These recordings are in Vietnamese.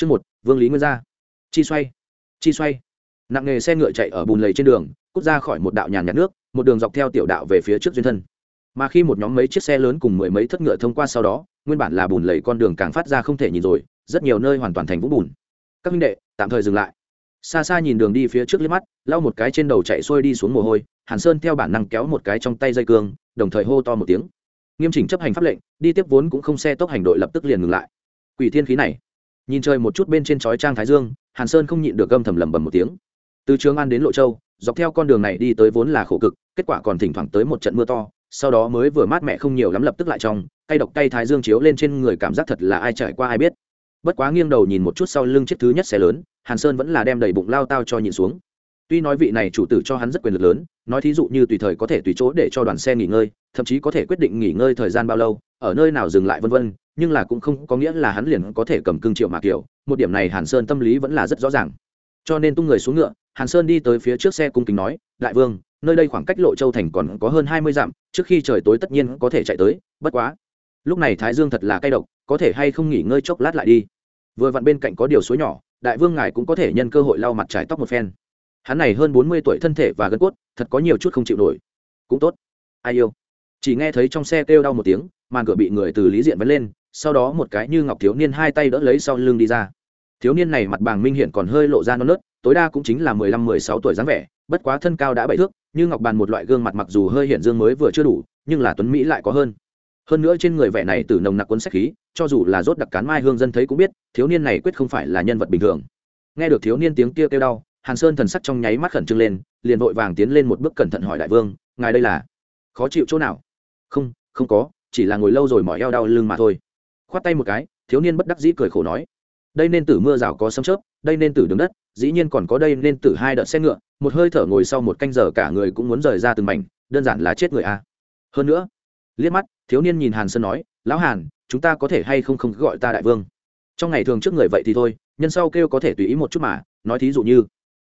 chương một, vương lý nguyên gia. Chi xoay chi xoay. Nặng nghề xe ngựa chạy ở bùn lầy trên đường, cút ra khỏi một đạo nhàn nhạt nước, một đường dọc theo tiểu đạo về phía trước duyên thân. Mà khi một nhóm mấy chiếc xe lớn cùng mười mấy thất ngựa thông qua sau đó, nguyên bản là bùn lầy con đường càng phát ra không thể nhìn rồi, rất nhiều nơi hoàn toàn thành vũng bùn. Các minh đệ, tạm thời dừng lại. Xa xa nhìn đường đi phía trước liếc mắt, lau một cái trên đầu chạy xuôi đi xuống mồ hôi, hàn sơn theo bản năng kéo một cái trong tay dây cương, đồng thời hô to một tiếng. Nghiêm chỉnh chấp hành pháp lệnh, đi tiếp vốn cũng không xe tốc hành đội lập tức liền ngừng lại. Quỷ thiên khí này nhìn trời một chút bên trên chói trang thái dương, hàn sơn không nhịn được gâm thầm lầm bầm một tiếng. Từ trường an đến lộ châu, dọc theo con đường này đi tới vốn là khổ cực, kết quả còn thỉnh thoảng tới một trận mưa to, sau đó mới vừa mát mẹ không nhiều lắm lập tức lại trong, cay độc cay thái dương chiếu lên trên người cảm giác thật là ai trải qua ai biết. Bất quá nghiêng đầu nhìn một chút sau lưng chiếc thứ nhất xe lớn, hàn sơn vẫn là đem đầy bụng lao tao cho nhìn xuống tuy nói vị này chủ tử cho hắn rất quyền lực lớn, nói thí dụ như tùy thời có thể tùy chỗ để cho đoàn xe nghỉ ngơi, thậm chí có thể quyết định nghỉ ngơi thời gian bao lâu, ở nơi nào dừng lại vân vân, nhưng là cũng không có nghĩa là hắn liền có thể cầm cương triệu mà kiểu, một điểm này hàn sơn tâm lý vẫn là rất rõ ràng. Cho nên tung người xuống ngựa, hàn sơn đi tới phía trước xe cung kính nói, đại vương, nơi đây khoảng cách lộ châu thành còn có hơn hai mươi dặm, trước khi trời tối tất nhiên có thể chạy tới, bất quá. Lúc này thái dương thật là cay độc, có thể hay không nghỉ ngơi chốc lát lại đi? Vừa vặn bên cạnh có điều suối nhỏ, đại vương ngài cũng có thể nhân cơ hội lau mặt trải tóc một phen hắn này hơn bốn mươi tuổi thân thể và gân cốt, thật có nhiều chút không chịu nổi. Cũng tốt. Ai yêu? Chỉ nghe thấy trong xe kêu đau một tiếng, màn cửa bị người từ lý diện vấn lên, sau đó một cái như ngọc thiếu niên hai tay đỡ lấy sau lưng đi ra. Thiếu niên này mặt bàng minh hiện còn hơi lộ ra non nớt, tối đa cũng chính là mười lăm, mười sáu tuổi dáng vẻ, bất quá thân cao đã bảy thước, như ngọc bàn một loại gương mặt mặc dù hơi hiện dương mới vừa chưa đủ, nhưng là tuấn mỹ lại có hơn. Hơn nữa trên người vẻ này từ nồng nặc cuốn sách khí, cho dù là rốt đặc cán mai hương dân thấy cũng biết, thiếu niên này quyết không phải là nhân vật bình thường. Nghe được thiếu niên tiếng kia kêu đau hàn sơn thần sắc trong nháy mắt khẩn trương lên, liền vội vàng tiến lên một bước cẩn thận hỏi đại vương, ngài đây là khó chịu chỗ nào? Không không có, chỉ là ngồi lâu rồi mỏi eo đau lưng mà thôi. Khoát tay một cái, thiếu niên bất đắc dĩ cười khổ nói, đây nên tử mưa rào có sấm chớp, đây nên tử đứng đất, dĩ nhiên còn có đây nên tử hai đợt xe ngựa, một hơi thở ngồi sau một canh giờ cả người cũng muốn rời ra từng mảnh, đơn giản là chết người a. Hơn nữa, liếc mắt, thiếu niên nhìn hàn sơn nói, lão hàn, chúng ta có thể hay không không gọi ta đại vương? Trong ngày thường trước người vậy thì thôi, nhân sau kêu có thể tùy ý một chút mà, nói thí dụ như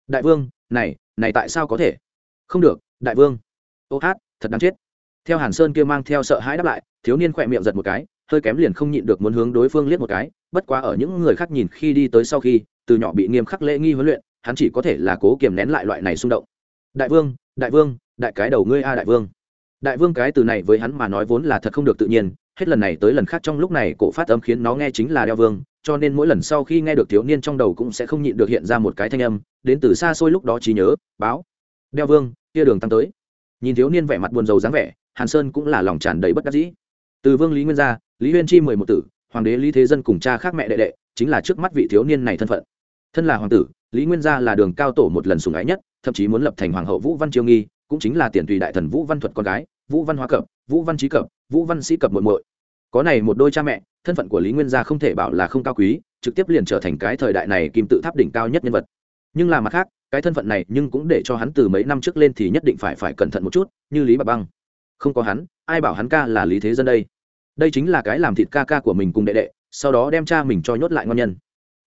đại vương, này này tại sao có thể? Không được, đại vương. Ô hát, thật đáng chết. Theo hàn sơn kia mang theo sợ hãi đáp lại, thiếu niên khỏe miệng giật một cái, hơi kém liền không nhịn được muốn hướng đối phương liếc một cái, bất quá ở những người khác nhìn khi đi tới sau khi, từ nhỏ bị nghiêm khắc lễ nghi huấn luyện, hắn chỉ có thể là cố kiềm nén lại loại này xung động. Đại vương đại vương, đại cái đầu ngươi a đại vương. Đại vương cái từ này với hắn mà nói vốn là thật không được tự nhiên hết lần này tới lần khác trong lúc này cổ phát âm khiến nó nghe chính là đeo vương, cho nên mỗi lần sau khi nghe được thiếu niên trong đầu cũng sẽ không nhịn được hiện ra một cái thanh âm, đến từ xa xôi lúc đó trí nhớ, báo. Đeo vương, kia đường tăng tới. Nhìn thiếu niên vẻ mặt buồn rầu dáng vẻ, hàn sơn cũng là lòng tràn đầy bất đắc dĩ. Từ vương lý nguyên gia, lý huyên chi mười một tử, hoàng đế lý thế dân cùng cha khác mẹ đệ đệ, chính là trước mắt vị thiếu niên này thân phận. Thân là hoàng tử, lý nguyên gia là đường cao tổ một lần sùng ái nhất, thậm chí muốn lập thành hoàng hậu vũ văn chiêu nghi, cũng chính là tiền tùy đại thần vũ văn thuật con gái, vũ văn hóa cập, vũ văn trí cập vũ văn sĩ cập muội muội. Có này một đôi cha mẹ, thân phận của lý nguyên gia không thể bảo là không cao quý, trực tiếp liền trở thành cái thời đại này kim tự tháp đỉnh cao nhất nhân vật. Nhưng là mặt khác, cái thân phận này nhưng cũng để cho hắn từ mấy năm trước lên thì nhất định phải phải cẩn thận một chút, như lý bà băng. Không có hắn, ai bảo hắn ca là lý thế dân đây? Đây chính là cái làm thịt ca ca của mình cùng đệ đệ, sau đó đem cha mình cho nhốt lại ngon nhân.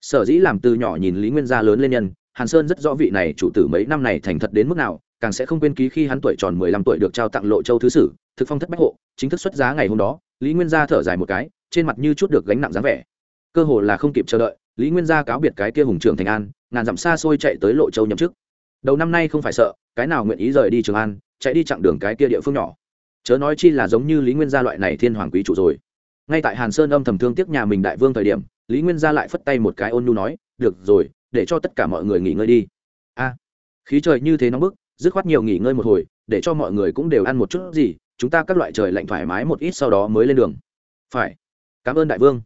Sở dĩ làm từ nhỏ nhìn lý nguyên gia lớn lên nhân, hàn sơn rất rõ vị này chủ tử mấy năm này thành thật đến mức nào càng sẽ không quên ký khi hắn tuổi tròn mười lăm tuổi được trao tặng lộ châu thứ sử, thực phong thất bách hộ, chính thức xuất giá ngày hôm đó, lý nguyên gia thở dài một cái, trên mặt như chút được gánh nặng dáng vẻ. Cơ hồ là không kịp chờ đợi, lý nguyên gia cáo biệt cái kia hùng trưởng thành an, ngàn dặm xa xôi chạy tới lộ châu nhậm chức. Đầu năm nay không phải sợ, cái nào nguyện ý rời đi trường an, chạy đi chặng đường cái kia địa phương nhỏ. Chớ nói chi là giống như lý nguyên gia loại này thiên hoàng quý chủ rồi. Ngay tại hàn sơn âm thầm thương tiếc nhà mình đại vương thời điểm, lý nguyên gia lại phất tay một cái ôn nhu nói, được rồi, để cho tất cả mọi người nghỉ ngơi đi. A, khí trời như thế nóng bức dứt khoát nhiều nghỉ ngơi một hồi, để cho mọi người cũng đều ăn một chút gì, chúng ta các loại trời lạnh thoải mái một ít sau đó mới lên đường. Phải. Cảm ơn đại vương.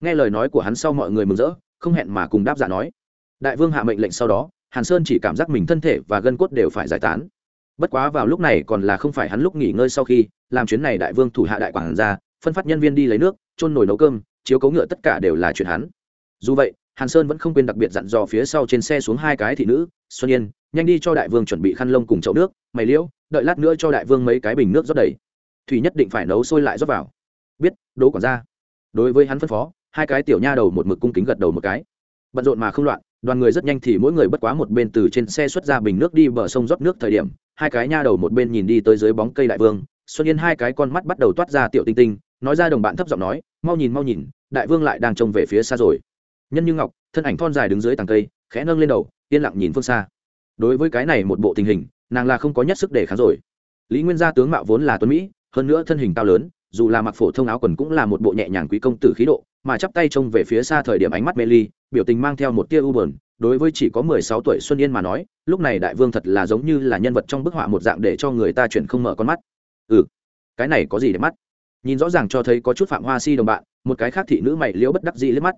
Nghe lời nói của hắn sau mọi người mừng rỡ, không hẹn mà cùng đáp giả nói. Đại vương hạ mệnh lệnh sau đó, hàn sơn chỉ cảm giác mình thân thể và gân cốt đều phải giải tán. Bất quá vào lúc này còn là không phải hắn lúc nghỉ ngơi sau khi, làm chuyến này đại vương thủ hạ đại quản ra phân phát nhân viên đi lấy nước trôn nồi nấu cơm, chiếu cấu ngựa tất cả đều là chuyện hắn. Dù vậy, hàn sơn vẫn không quên đặc biệt dặn dò phía sau trên xe xuống hai cái thị nữ, xuân yên nhanh đi cho đại vương chuẩn bị khăn lông cùng chậu nước, mày liễu, đợi lát nữa cho đại vương mấy cái bình nước rót đầy. Thủy nhất định phải nấu sôi lại rót vào. Biết, đố quản ra đối với hắn phân phó, hai cái tiểu nha đầu một mực cung kính gật đầu một cái. Bận rộn mà không loạn, đoàn người rất nhanh thì mỗi người bất quá một bên từ trên xe xuất ra bình nước đi bờ sông rót nước thời điểm, hai cái nha đầu một bên nhìn đi tới dưới bóng cây đại vương, xuân yên hai cái con mắt bắt đầu toát ra tiểu tinh tinh, nói ra đồng bạn thấp giọng nói, mau nhìn mau nhìn, đại vương lại đang trông về phía xa rồi. Nhân như ngọc, thân ảnh thon dài đứng dưới tàng cây, khẽ nâng lên đầu, yên lặng nhìn phương xa đối với cái này một bộ tình hình, nàng là không có nhất sức để kháng rồi. Lý nguyên gia tướng mạo vốn là tuấn mỹ, hơn nữa thân hình cao lớn, dù là mặc phổ thông áo quần cũng là một bộ nhẹ nhàng quý công tử khí độ, mà chắp tay trông về phía xa thời điểm ánh mắt mê ly, biểu tình mang theo một tia u bờn đối với chỉ có mười sáu tuổi xuân yên mà nói, lúc này đại vương thật là giống như là nhân vật trong bức họa một dạng để cho người ta chuyển không mở con mắt. Ừ cái này có gì để mắt? Nhìn rõ ràng cho thấy có chút phạm hoa si đồng bạn, một cái khác thị nữ mày liễu bất đắc dĩ liếc mắt.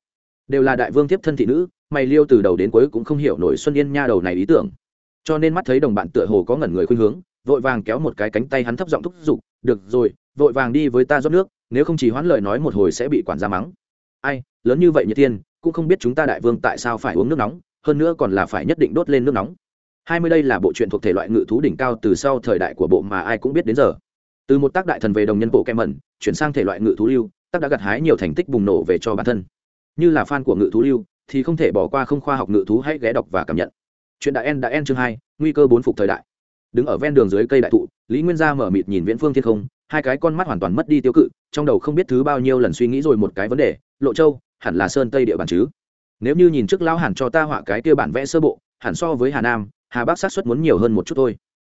Đều là đại vương tiếp thân thị nữ, mày liêu từ đầu đến cuối cũng không hiểu nổi xuân yên nha đầu này ý tưởng cho nên mắt thấy đồng bạn tựa hồ có ngẩn người khuynh hướng, vội vàng kéo một cái cánh tay hắn thấp giọng thúc giục, được rồi, vội vàng đi với ta rót nước, nếu không chỉ hoãn lời nói một hồi sẽ bị quản gia mắng. Ai, lớn như vậy như tiên, cũng không biết chúng ta đại vương tại sao phải uống nước nóng, hơn nữa còn là phải nhất định đốt lên nước nóng. Hai mươi đây là bộ truyện thuộc thể loại ngự thú đỉnh cao từ sau thời đại của bộ mà ai cũng biết đến giờ. Từ một tác đại thần về đồng nhân bộ kem mẩn chuyển sang thể loại ngự thú lưu, tác đã gặt hái nhiều thành tích bùng nổ về cho bản thân. Như là fan của ngự thú lưu, thì không thể bỏ qua không khoa học ngự thú hãy ghé đọc và cảm nhận chuyện đại en đã en chương hai, nguy cơ bốn phục thời đại. Đứng ở ven đường dưới cây đại thụ, lý nguyên gia mở mịt nhìn viễn phương thiên không, hai cái con mắt hoàn toàn mất đi tiêu cự, trong đầu không biết thứ bao nhiêu lần suy nghĩ rồi một cái vấn đề, lộ châu, hẳn là sơn tây địa bàn chứ? Nếu như nhìn trước lão hẳn cho ta họa cái kia bản vẽ sơ bộ, hẳn so với hà nam, hà bắc sát xuất muốn nhiều hơn một chút thôi.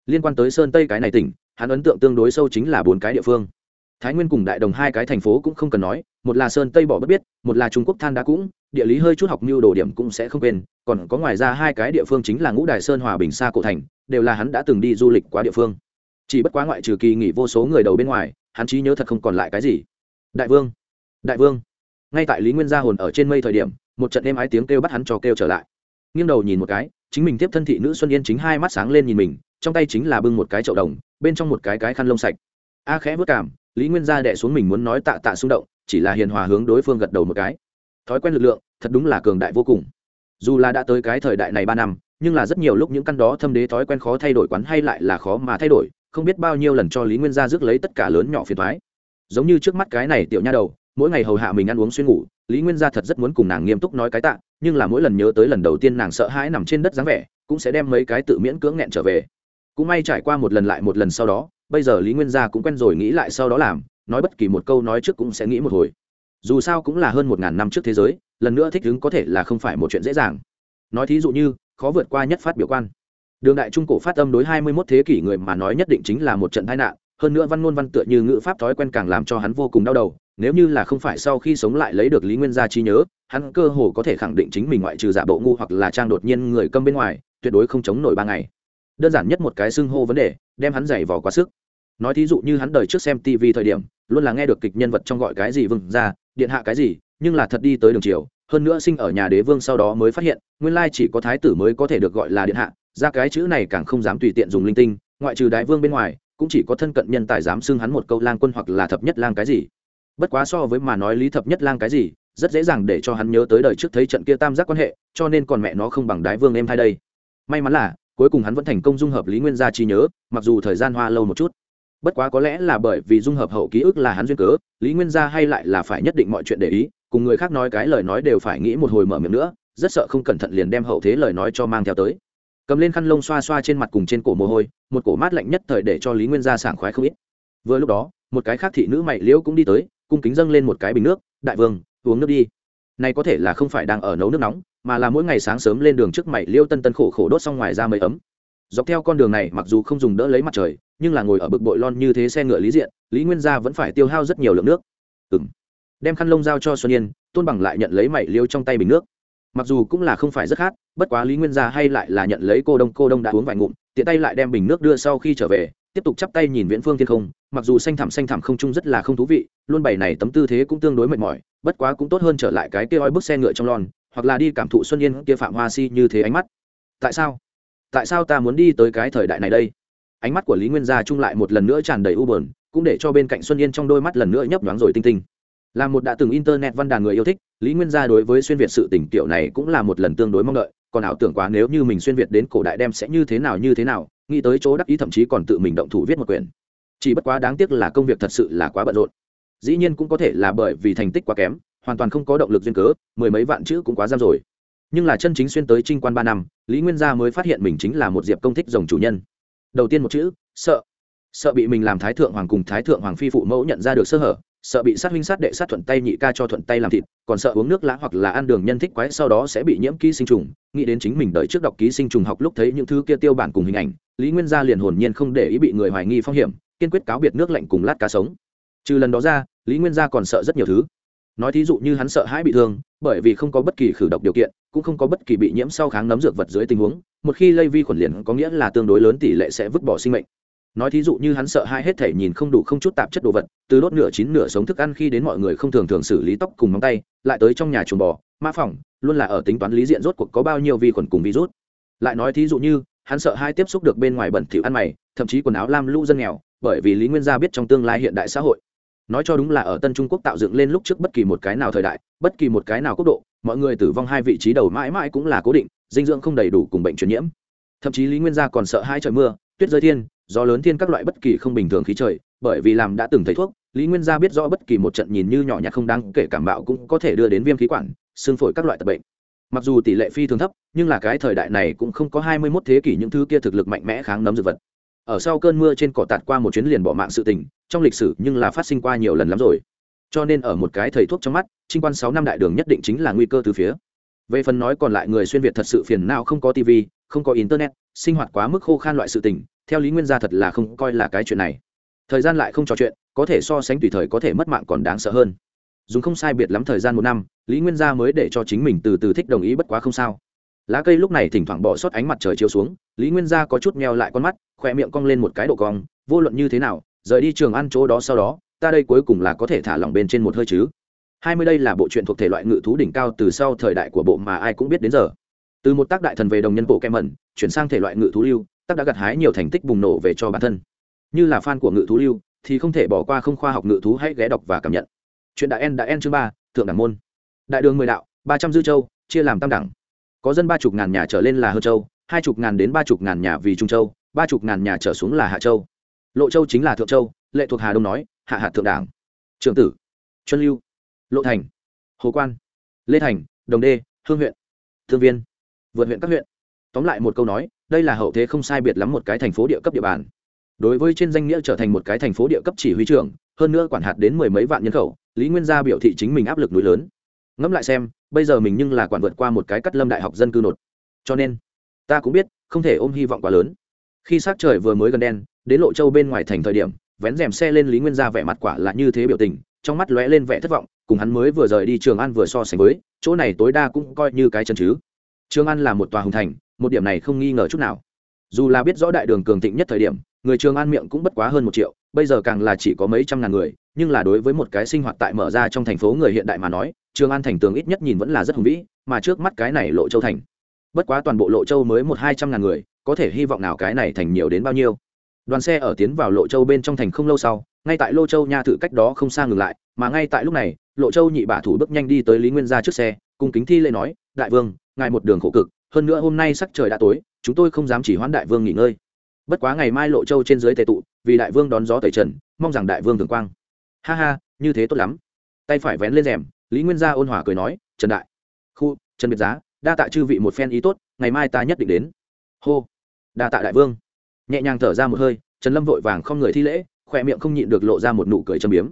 Liên quan tới sơn tây cái này tỉnh, hắn ấn tượng tương đối sâu chính là bốn cái địa phương thái nguyên cùng đại đồng hai cái thành phố cũng không cần nói, một là sơn tây bỏ bất biết, một là trung quốc than đá cũng, địa lý hơi chút học mưu đồ điểm cũng sẽ không quên, còn có ngoài ra hai cái địa phương chính là ngũ đài sơn hòa bình sa cổ thành, đều là hắn đã từng đi du lịch qua địa phương. Chỉ bất quá ngoại trừ kỳ nghỉ vô số người đầu bên ngoài, hắn trí nhớ thật không còn lại cái gì. Đại vương! Đại vương! Ngay tại lý nguyên gia hồn ở trên mây thời điểm, một trận êm ái tiếng kêu bắt hắn cho kêu trở lại. Nghiêng đầu nhìn một cái, chính mình tiếp thân thị nữ xuân yên chính hai mắt sáng lên nhìn mình, trong tay chính là bưng một cái chậu đồng, bên trong một cái cái khăn lông sạch. A khẽ vớt cảm lý nguyên gia đẻ xuống mình muốn nói tạ tạ xung động, chỉ là hiền hòa hướng đối phương gật đầu một cái. Thói quen lực lượng, thật đúng là cường đại vô cùng. Dù là đã tới cái thời đại này ba năm, nhưng là rất nhiều lúc những căn đó thâm đế thói quen khó thay đổi quán hay lại là khó mà thay đổi, không biết bao nhiêu lần cho lý nguyên gia rước lấy tất cả lớn nhỏ phiền thoái giống như trước mắt cái này tiểu nha đầu, mỗi ngày hầu hạ mình ăn uống xuyên ngủ, lý nguyên gia thật rất muốn cùng nàng nghiêm túc nói cái tạ, nhưng là mỗi lần nhớ tới lần đầu tiên nàng sợ hãi nằm trên đất dáng vẻ, cũng sẽ đem mấy cái tự miễn cưỡng nghẹn trở về. Cũng may trải qua một lần lại một lần sau đó bây giờ lý nguyên gia cũng quen rồi nghĩ lại sau đó làm, nói bất kỳ một câu nói trước cũng sẽ nghĩ một hồi. Dù sao cũng là hơn một ngàn năm trước thế giới, lần nữa thích ứng có thể là không phải một chuyện dễ dàng. Nói thí dụ như, khó vượt qua nhất phát biểu quan. Đường đại trung cổ phát âm đối hai mươi 21 thế kỷ người mà nói nhất định chính là một trận tai nạn, hơn nữa văn ngôn văn tựa như ngữ pháp thói quen càng làm cho hắn vô cùng đau đầu, nếu như là không phải sau khi sống lại lấy được lý nguyên gia trí nhớ, hắn cơ hồ có thể khẳng định chính mình ngoại trừ giả bộ ngu hoặc là trang đột nhiên người câm bên ngoài, tuyệt đối không chống nổi ba ngày. Đơn giản nhất một cái xưng hô vấn đề, đem hắn giày vò quá sức nói thí dụ như hắn đời trước xem tv thời điểm, luôn là nghe được kịch nhân vật trong gọi cái gì vừng ra, điện hạ cái gì, nhưng là thật đi tới đường triều, hơn nữa sinh ở nhà đế vương sau đó mới phát hiện, nguyên lai chỉ có thái tử mới có thể được gọi là điện hạ, ra cái chữ này càng không dám tùy tiện dùng linh tinh, ngoại trừ đại vương bên ngoài, cũng chỉ có thân cận nhân tài dám xưng hắn một câu lang quân hoặc là thập nhất lang cái gì. Bất quá so với mà nói lý thập nhất lang cái gì, rất dễ dàng để cho hắn nhớ tới đời trước thấy trận kia tam giác quan hệ, cho nên còn mẹ nó không bằng đái vương em hai đây. May mắn là, cuối cùng hắn vẫn thành công dung hợp lý nguyên gia trí nhớ, mặc dù thời gian hoa lâu một chút bất quá có lẽ là bởi vì dung hợp hậu ký ức là hắn duyên cớ, lý nguyên gia hay lại là phải nhất định mọi chuyện để ý, cùng người khác nói cái lời nói đều phải nghĩ một hồi mở miệng nữa, rất sợ không cẩn thận liền đem hậu thế lời nói cho mang theo tới. Cầm lên khăn lông xoa xoa trên mặt cùng trên cổ mồ hôi, một cổ mát lạnh nhất thời để cho lý nguyên gia sảng khoái không ít. Vừa lúc đó, một cái khác thị nữ mày liễu cũng đi tới, cung kính dâng lên một cái bình nước, đại vương, uống nước đi. Nay có thể là không phải đang ở nấu nước nóng, mà là mỗi ngày sáng sớm lên đường trước mày liêu tân tân khổ khổ đốt xong ngoài ra mấy ấm dọc theo con đường này mặc dù không dùng đỡ lấy mặt trời, nhưng là ngồi ở bực bội lon như thế xe ngựa lý diện, lý nguyên gia vẫn phải tiêu hao rất nhiều lượng nước. Ừng đem khăn lông giao cho xuân yên, tôn bằng lại nhận lấy mảy liêu trong tay bình nước. Mặc dù cũng là không phải rất khát, bất quá lý nguyên gia hay lại là nhận lấy cô đông cô đông đã uống vài ngụm, tiện tay lại đem bình nước đưa sau khi trở về, tiếp tục chắp tay nhìn viễn phương thiên không, mặc dù xanh thẳm xanh thẳm không trung rất là không thú vị, luôn bày này tấm tư thế cũng tương đối mệt mỏi, bất quá cũng tốt hơn trở lại cái kia oi bức xe ngựa trong lon, hoặc là đi cảm thụ xuân yên kia phạm hoa si như thế ánh mắt. Tại sao? Tại sao ta muốn đi tới cái thời đại này đây? Ánh mắt của lý nguyên gia trung lại một lần nữa tràn đầy u bờn cũng để cho bên cạnh xuân yên trong đôi mắt lần nữa nhấp nhoáng rồi tinh tinh. Là một đã từng internet văn đàn người yêu thích, lý nguyên gia đối với xuyên việt sự tỉnh kiểu này cũng là một lần tương đối mong đợi, còn ảo tưởng quá nếu như mình xuyên việt đến cổ đại đem sẽ như thế nào như thế nào, nghĩ tới chỗ đắc ý thậm chí còn tự mình động thủ viết một quyển. Chỉ bất quá đáng tiếc là công việc thật sự là quá bận rộn. Dĩ nhiên cũng có thể là bởi vì thành tích quá kém, hoàn toàn không có động lực duyên cớ, mười mấy vạn chữ cũng quá giam rồi nhưng là chân chính xuyên tới trinh quan ba năm, lý nguyên gia mới phát hiện mình chính là một diệp công thích dòng chủ nhân. Đầu tiên một chữ, sợ. Sợ bị mình làm thái thượng hoàng cùng thái thượng hoàng phi phụ mẫu nhận ra được sơ hở, sợ bị sát huynh sát đệ sát thuận tay nhị ca cho thuận tay làm thịt, còn sợ uống nước lã hoặc là ăn đường nhân thích quái sau đó sẽ bị nhiễm ký sinh trùng. Nghĩ đến chính mình đợi trước đọc ký sinh trùng học lúc thấy những thứ kia tiêu bản cùng hình ảnh, lý nguyên gia liền hồn nhiên không để ý bị người hoài nghi phong hiểm, kiên quyết cáo biệt nước lạnh cùng lát cá sống. Trừ lần đó ra, lý nguyên gia còn sợ rất nhiều thứ nói thí dụ như hắn sợ hãi bị thương, bởi vì không có bất kỳ khử độc điều kiện, cũng không có bất kỳ bị nhiễm sau kháng nấm dược vật dưới tình huống, một khi lây vi khuẩn liền có nghĩa là tương đối lớn tỷ lệ sẽ vứt bỏ sinh mệnh. Nói thí dụ như hắn sợ hãi hết thể nhìn không đủ không chút tạp chất đồ vật, từ đốt nửa chín nửa sống thức ăn khi đến mọi người không thường thường xử lý tóc cùng móng tay, lại tới trong nhà chuồng bò, ma phòng luôn là ở tính toán lý diện rốt cuộc có bao nhiêu vi khuẩn cùng virus. Lại nói thí dụ như, hắn sợ hai tiếp xúc được bên ngoài bẩn thỉu ăn mày, thậm chí quần áo lam lũ dân nghèo, bởi vì lý nguyên gia biết trong tương lai hiện đại xã hội nói cho đúng là ở tân trung quốc tạo dựng lên lúc trước bất kỳ một cái nào thời đại, bất kỳ một cái nào quốc độ, mọi người tử vong hai vị trí đầu mãi mãi cũng là cố định, dinh dưỡng không đầy đủ cùng bệnh truyền nhiễm. Thậm chí lý nguyên gia còn sợ hai trời mưa, tuyết rơi thiên, gió lớn thiên các loại bất kỳ không bình thường khí trời, bởi vì làm đã từng thấy thuốc, lý nguyên gia biết rõ bất kỳ một trận nhìn như nhỏ nhặt không đáng kể cảm bạo cũng có thể đưa đến viêm khí quản, xương phổi các loại tật bệnh. Mặc dù tỷ lệ phi thường thấp, nhưng là cái thời đại này cũng không có hai mươi 21 thế kỷ những thứ kia thực lực mạnh mẽ kháng nấm dược vật ở sau cơn mưa trên cỏ tạt qua một chuyến liền bỏ mạng sự tình, trong lịch sử nhưng là phát sinh qua nhiều lần lắm rồi. Cho nên ở một cái thầy thuốc trong mắt, trinh quan sáu năm đại đường nhất định chính là nguy cơ từ phía. Về phần nói còn lại người xuyên việt thật sự phiền nào không có tv không có internet, sinh hoạt quá mức khô khan loại sự tình, theo lý nguyên gia thật là không coi là cái chuyện này. Thời gian lại không trò chuyện, có thể so sánh tùy thời có thể mất mạng còn đáng sợ hơn. Dùng không sai biệt lắm thời gian một năm, lý nguyên gia mới để cho chính mình từ từ thích đồng ý bất quá không sao. Lá cây lúc này thỉnh thoảng bỏ sót ánh mặt trời chiếu xuống, lý nguyên gia có chút meo lại con mắt khỏe miệng cong lên một cái độ cong, vô luận như thế nào, rời đi trường ăn chỗ đó sau đó, ta đây cuối cùng là có thể thả lỏng bên trên một hơi chứ. Hai mươi đây là bộ truyện thuộc thể loại ngự thú đỉnh cao từ sau thời đại của bộ mà ai cũng biết đến giờ. Từ một tác đại thần về đồng nhân bộ kem mẩn, chuyển sang thể loại ngự thú lưu, tác đã gặt hái nhiều thành tích bùng nổ về cho bản thân. Như là fan của ngự thú lưu, thì không thể bỏ qua không khoa học ngự thú hãy ghé đọc và cảm nhận. Chuyện đại en đã en chương ba, thượng đẳng môn. Đại đường mười đạo, ba trăm dư châu, chia làm tam đẳng. Có dân ba chục ngàn nhà trở lên là hơ châu, hai chục ngàn đến ba chục ngàn nhà vì trung châu ba chục ngàn nhà trở xuống là hạ châu. Lộ châu chính là thượng châu, lệ thuộc hà đông nói, hạ hạt thượng đảng. Trường tử chuân lưu. Lộ thành, hồ quan. Lê thành, đồng đê, hương huyện. Thương viên, vượt huyện các huyện. Tóm lại một câu nói, đây là hậu thế không sai biệt lắm một cái thành phố địa cấp địa bàn. Đối với trên danh nghĩa trở thành một cái thành phố địa cấp chỉ huy trưởng, hơn nữa quản hạt đến mười mấy vạn nhân khẩu, lý nguyên gia biểu thị chính mình áp lực núi lớn. Ngẫm lại xem, bây giờ mình nhưng là quản vượt qua một cái cắt lâm đại học dân cư nột. Cho nên, ta cũng biết, không thể ôm hy vọng quá lớn khi sát trời vừa mới gần đen, đến lộ châu bên ngoài thành thời điểm, vén rèm xe lên lý nguyên ra vẻ mặt quả là như thế biểu tình, trong mắt lóe lên vẻ thất vọng, cùng hắn mới vừa rời đi trường an vừa so sánh với, chỗ này tối đa cũng coi như cái chân chứ. Trường an là một tòa hùng thành, một điểm này không nghi ngờ chút nào. Dù là biết rõ đại đường cường thịnh nhất thời điểm, người trường an miệng cũng bất quá hơn một triệu, bây giờ càng là chỉ có mấy trăm ngàn người, nhưng là đối với một cái sinh hoạt tại mở ra trong thành phố người hiện đại mà nói, trường an thành tường ít nhất nhìn vẫn là rất hùng vĩ, mà trước mắt cái này lộ châu thành. Bất quá toàn bộ lộ châu mới một hai trăm ngàn người có thể hy vọng nào cái này thành nhiều đến bao nhiêu. Đoàn xe ở tiến vào lộ châu bên trong thành không lâu sau, ngay tại lô châu nha thự cách đó không xa ngừng lại, mà ngay tại lúc này, lộ châu nhị bả thủ bước nhanh đi tới lý nguyên gia trước xe cùng kính thi lễ nói, đại vương, ngài một đường khổ cực, hơn nữa hôm nay sắc trời đã tối, chúng tôi không dám chỉ hoãn đại vương nghỉ ngơi. Bất quá ngày mai lộ châu trên dưới tề tụ, vì đại vương đón gió tẩy trần, mong rằng đại vương thường quang. Ha ha, như thế tốt lắm. Tay phải vén lên rèm, lý nguyên gia ôn hòa cười nói, trần đại, khu, trần biệt giá, đa tạ chư vị một phen ý tốt, ngày mai ta nhất định đến hô. Đa tạ đại vương. Nhẹ nhàng thở ra một hơi, trần lâm vội vàng không người thi lễ khoe miệng không nhịn được lộ ra một nụ cười châm biếm.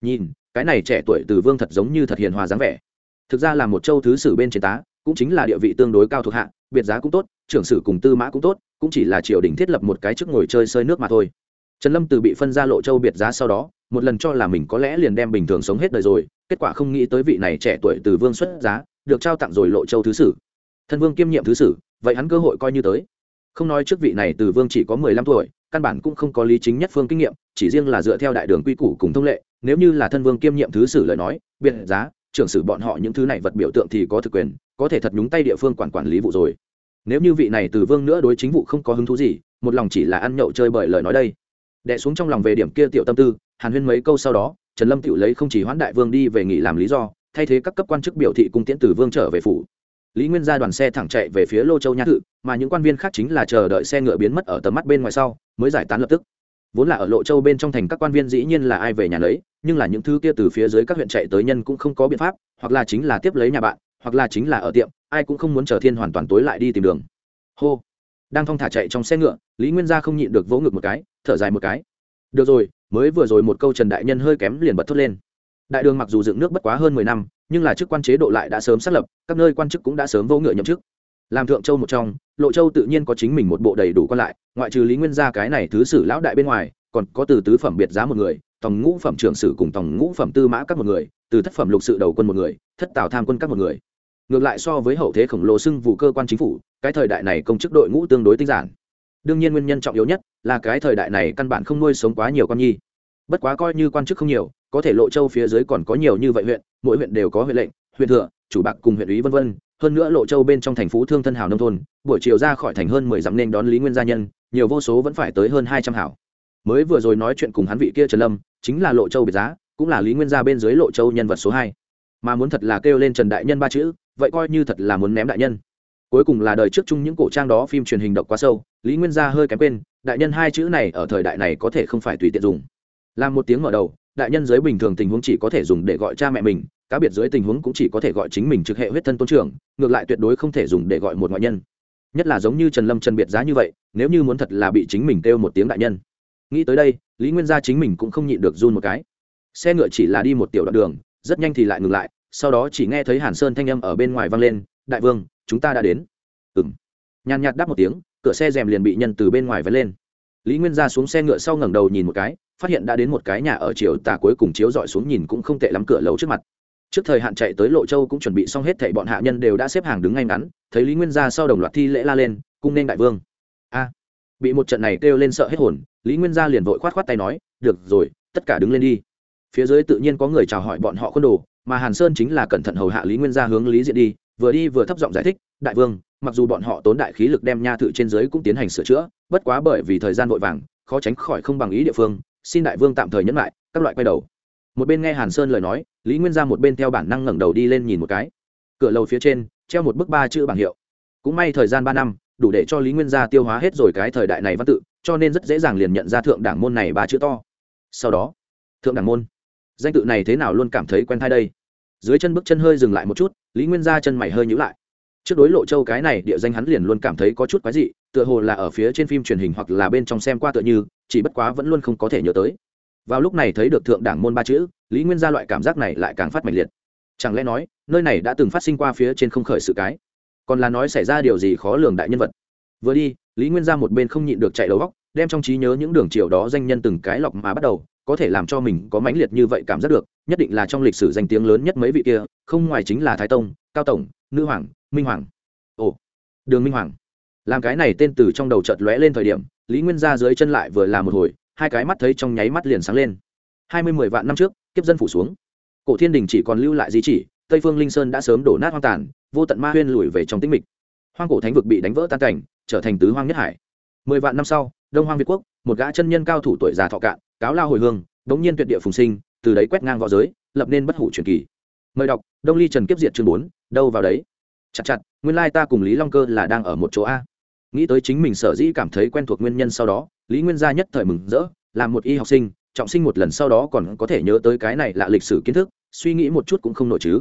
Nhìn, cái này trẻ tuổi từ vương thật giống như thật hiền hòa dáng vẻ. Thực ra là một châu thứ sử bên trên tá, cũng chính là địa vị tương đối cao thuộc hạ, biệt giá cũng tốt, trưởng sử cùng tư mã cũng tốt, cũng chỉ là triều đình thiết lập một cái chức ngồi chơi sơi nước mà thôi. Trần lâm từ bị phân ra lộ châu biệt giá sau đó, một lần cho là mình có lẽ liền đem bình thường sống hết đời rồi, kết quả không nghĩ tới vị này trẻ tuổi từ vương xuất giá, được trao tặng rồi lộ châu thứ sử. Thân vương kiêm nhiệm thứ sử vậy hắn cơ hội coi như tới. Không nói trước vị này từ vương chỉ có mười lăm tuổi, căn bản cũng không có lý chính nhất phương kinh nghiệm, chỉ riêng là dựa theo đại đường quy củ cùng thông lệ, nếu như là thân vương kiêm nhiệm thứ sử lời nói, biệt giá, trưởng sử bọn họ những thứ này vật biểu tượng thì có thực quyền, có thể thật nhúng tay địa phương quản quản lý vụ rồi. Nếu như vị này từ vương nữa đối chính vụ không có hứng thú gì, một lòng chỉ là ăn nhậu chơi bởi lời nói đây. Đẻ xuống trong lòng về điểm kia tiểu tâm tư, hàn huyên mấy câu sau đó, trần lâm tự lấy không chỉ hoãn đại vương đi về nghỉ làm lý do, thay thế các cấp quan chức biểu thị cung tiễn từ vương trở về phủ lý nguyên ra đoàn xe thẳng chạy về phía lô châu nhã thự, mà những quan viên khác chính là chờ đợi xe ngựa biến mất ở tầm mắt bên ngoài sau, mới giải tán lập tức. Vốn là ở lộ châu bên trong thành các quan viên dĩ nhiên là ai về nhà lấy, nhưng là những thứ kia từ phía dưới các huyện chạy tới nhân cũng không có biện pháp, hoặc là chính là tiếp lấy nhà bạn, hoặc là chính là ở tiệm, ai cũng không muốn chờ thiên hoàn toàn tối lại đi tìm đường. Hô. Đang thong thả chạy trong xe ngựa, lý nguyên gia không nhịn được vỗ ngực một cái, thở dài một cái. Được rồi, mới vừa rồi một câu trần đại nhân hơi kém liền bật thốt lên. Đại đường mặc dù dựng nước bất quá hơn mười năm nhưng là chức quan chế độ lại đã sớm xác lập, các nơi quan chức cũng đã sớm vô ngựa nhậm chức. Làm thượng châu một trong, lộ châu tự nhiên có chính mình một bộ đầy đủ quan lại, ngoại trừ lý nguyên gia cái này thứ sử lão đại bên ngoài, còn có từ tứ phẩm biệt giá một người tòng ngũ phẩm trưởng sử cùng tòng ngũ phẩm tư mã các một người, từ thất phẩm lục sự đầu quân một người, thất tào tham quân các một người. Ngược lại so với hậu thế khổng lồ xưng vụ cơ quan chính phủ, cái thời đại này công chức đội ngũ tương đối tinh giản. Đương nhiên nguyên nhân trọng yếu nhất là cái thời đại này căn bản không nuôi sống quá nhiều con nhi. Bất quá coi như quan chức không nhiều có thể lộ châu phía dưới còn có nhiều như vậy huyện, mỗi huyện đều có huyện lệnh, huyện thừa, chủ bạc cùng huyện ủy vân vân. Hơn nữa lộ châu bên trong thành phố thương thân hào nông thôn, buổi chiều ra khỏi thành hơn mười dặm nên đón lý nguyên gia nhân, nhiều vô số vẫn phải tới hơn hai trăm hảo. Mới vừa rồi nói chuyện cùng hắn vị kia trần lâm, chính là lộ châu biệt giá, cũng là lý nguyên gia bên dưới lộ châu nhân vật số hai. Mà muốn thật là kêu lên trần đại nhân ba chữ, vậy coi như thật là muốn ném đại nhân. Cuối cùng là đời trước chung những cổ trang đó phim truyền hình độc quá sâu, lý nguyên gia hơi kém quên, đại nhân hai chữ này ở thời đại này có thể không phải tùy tiện dùng. Làm một tiếng mở đầu đại nhân giới bình thường tình huống chỉ có thể dùng để gọi cha mẹ mình, cá biệt dưới tình huống cũng chỉ có thể gọi chính mình trực hệ huyết thân tôn trưởng, ngược lại tuyệt đối không thể dùng để gọi một ngoại nhân. Nhất là giống như trần lâm trần biệt giá như vậy, nếu như muốn thật là bị chính mình kêu một tiếng đại nhân. Nghĩ tới đây, lý nguyên gia chính mình cũng không nhịn được run một cái. Xe ngựa chỉ là đi một tiểu đoạn đường, rất nhanh thì lại ngừng lại, sau đó chỉ nghe thấy hàn sơn thanh âm ở bên ngoài vang lên, đại vương, chúng ta đã đến. Ừ m nhàn nhạt đáp một tiếng, cửa xe rèm liền bị nhân từ bên ngoài vén lên lý nguyên ra xuống xe ngựa sau ngẩng đầu nhìn một cái, phát hiện đã đến một cái nhà ở chiều tà cuối cùng chiếu dọi xuống nhìn cũng không tệ lắm cửa lầu trước mặt. Trước thời hạn chạy tới lộ châu cũng chuẩn bị xong hết thảy bọn hạ nhân đều đã xếp hàng đứng ngay ngắn, thấy lý nguyên gia sau đồng loạt thi lễ la lên, cung nên đại vương. A. Bị một trận này kêu lên sợ hết hồn, lý nguyên gia liền vội khoát khoát tay nói, được rồi, tất cả đứng lên đi. Phía dưới tự nhiên có người chào hỏi bọn họ khuôn đồ, mà hàn sơn chính là cẩn thận hầu hạ lý nguyên gia hướng lý diện đi vừa đi vừa thấp giọng giải thích, đại vương, mặc dù bọn họ tốn đại khí lực đem nha thự trên dưới cũng tiến hành sửa chữa, bất quá bởi vì thời gian vội vàng, khó tránh khỏi không bằng ý địa phương, xin đại vương tạm thời nhẫn lại, các loại quay đầu. Một bên nghe hàn sơn lời nói, lý nguyên ra một bên theo bản năng ngẩng đầu đi lên nhìn một cái. Cửa lầu phía trên, treo một bức ba chữ bảng hiệu. Cũng may thời gian ba năm, đủ để cho lý nguyên gia tiêu hóa hết rồi cái thời đại này văn tự, cho nên rất dễ dàng liền nhận ra thượng đảng môn này ba chữ to. Sau đó, thượng đảng môn. Danh tự này thế nào luôn cảm thấy quen thai đây? Dưới chân bước chân hơi dừng lại một chút, lý nguyên gia chân mày hơi nhữ lại. Trước đối lộ châu cái này địa danh hắn liền luôn cảm thấy có chút quái dị, tựa hồ là ở phía trên phim truyền hình hoặc là bên trong xem qua tựa như, chỉ bất quá vẫn luôn không có thể nhớ tới. Vào lúc này thấy được thượng đảng môn ba chữ, lý nguyên gia loại cảm giác này lại càng phát mạnh liệt. Chẳng lẽ nói, nơi này đã từng phát sinh qua phía trên không khởi sự cái? Còn là nói xảy ra điều gì khó lường đại nhân vật? Vừa đi, lý nguyên gia một bên không nhịn được chạy đầu góc, đem trong trí nhớ những đường chiều đó danh nhân từng cái lọc mà bắt đầu có thể làm cho mình có mãnh liệt như vậy cảm giác được, nhất định là trong lịch sử danh tiếng lớn nhất mấy vị kia, không ngoài chính là thái tông, cao tổng, nữ hoàng, minh hoàng. Ồ, đường minh hoàng. Làm cái này tên từ trong đầu chợt lóe lên thời điểm, lý nguyên ra dưới chân lại vừa là một hồi, hai cái mắt thấy trong nháy mắt liền sáng lên. Hai mươi mười vạn năm trước, kiếp dân phủ xuống. Cổ thiên đình chỉ còn lưu lại di chỉ, tây phương linh sơn đã sớm đổ nát hoang tàn, vô tận ma huyên lùi về trong tĩnh mịch. Hoang cổ thánh vực bị đánh vỡ tan cảnh, trở thành tứ hoang nhất hải. Mười vạn năm sau, đông hoang việt quốc, một gã chân nhân cao thủ tuổi già thọ cạn cáo lao hồi hương đống nhiên tuyệt địa phùng sinh, từ đấy quét ngang v õ giới, lập nên bất hủ truyền kỳ. Mời đọc, đông ly trần kiếp diệt chương bốn, đâu vào đấy? Chặt chặt, nguyên lai ta cùng lý long cơ là đang ở một chỗ a. Nghĩ tới chính mình sở dĩ cảm thấy quen thuộc nguyên nhân sau đó, lý nguyên gia nhất thời mừng rỡ, làm một y học sinh, trọng sinh một lần sau đó còn có thể nhớ tới cái này là lịch sử kiến thức, suy nghĩ một chút cũng không nổi chứ.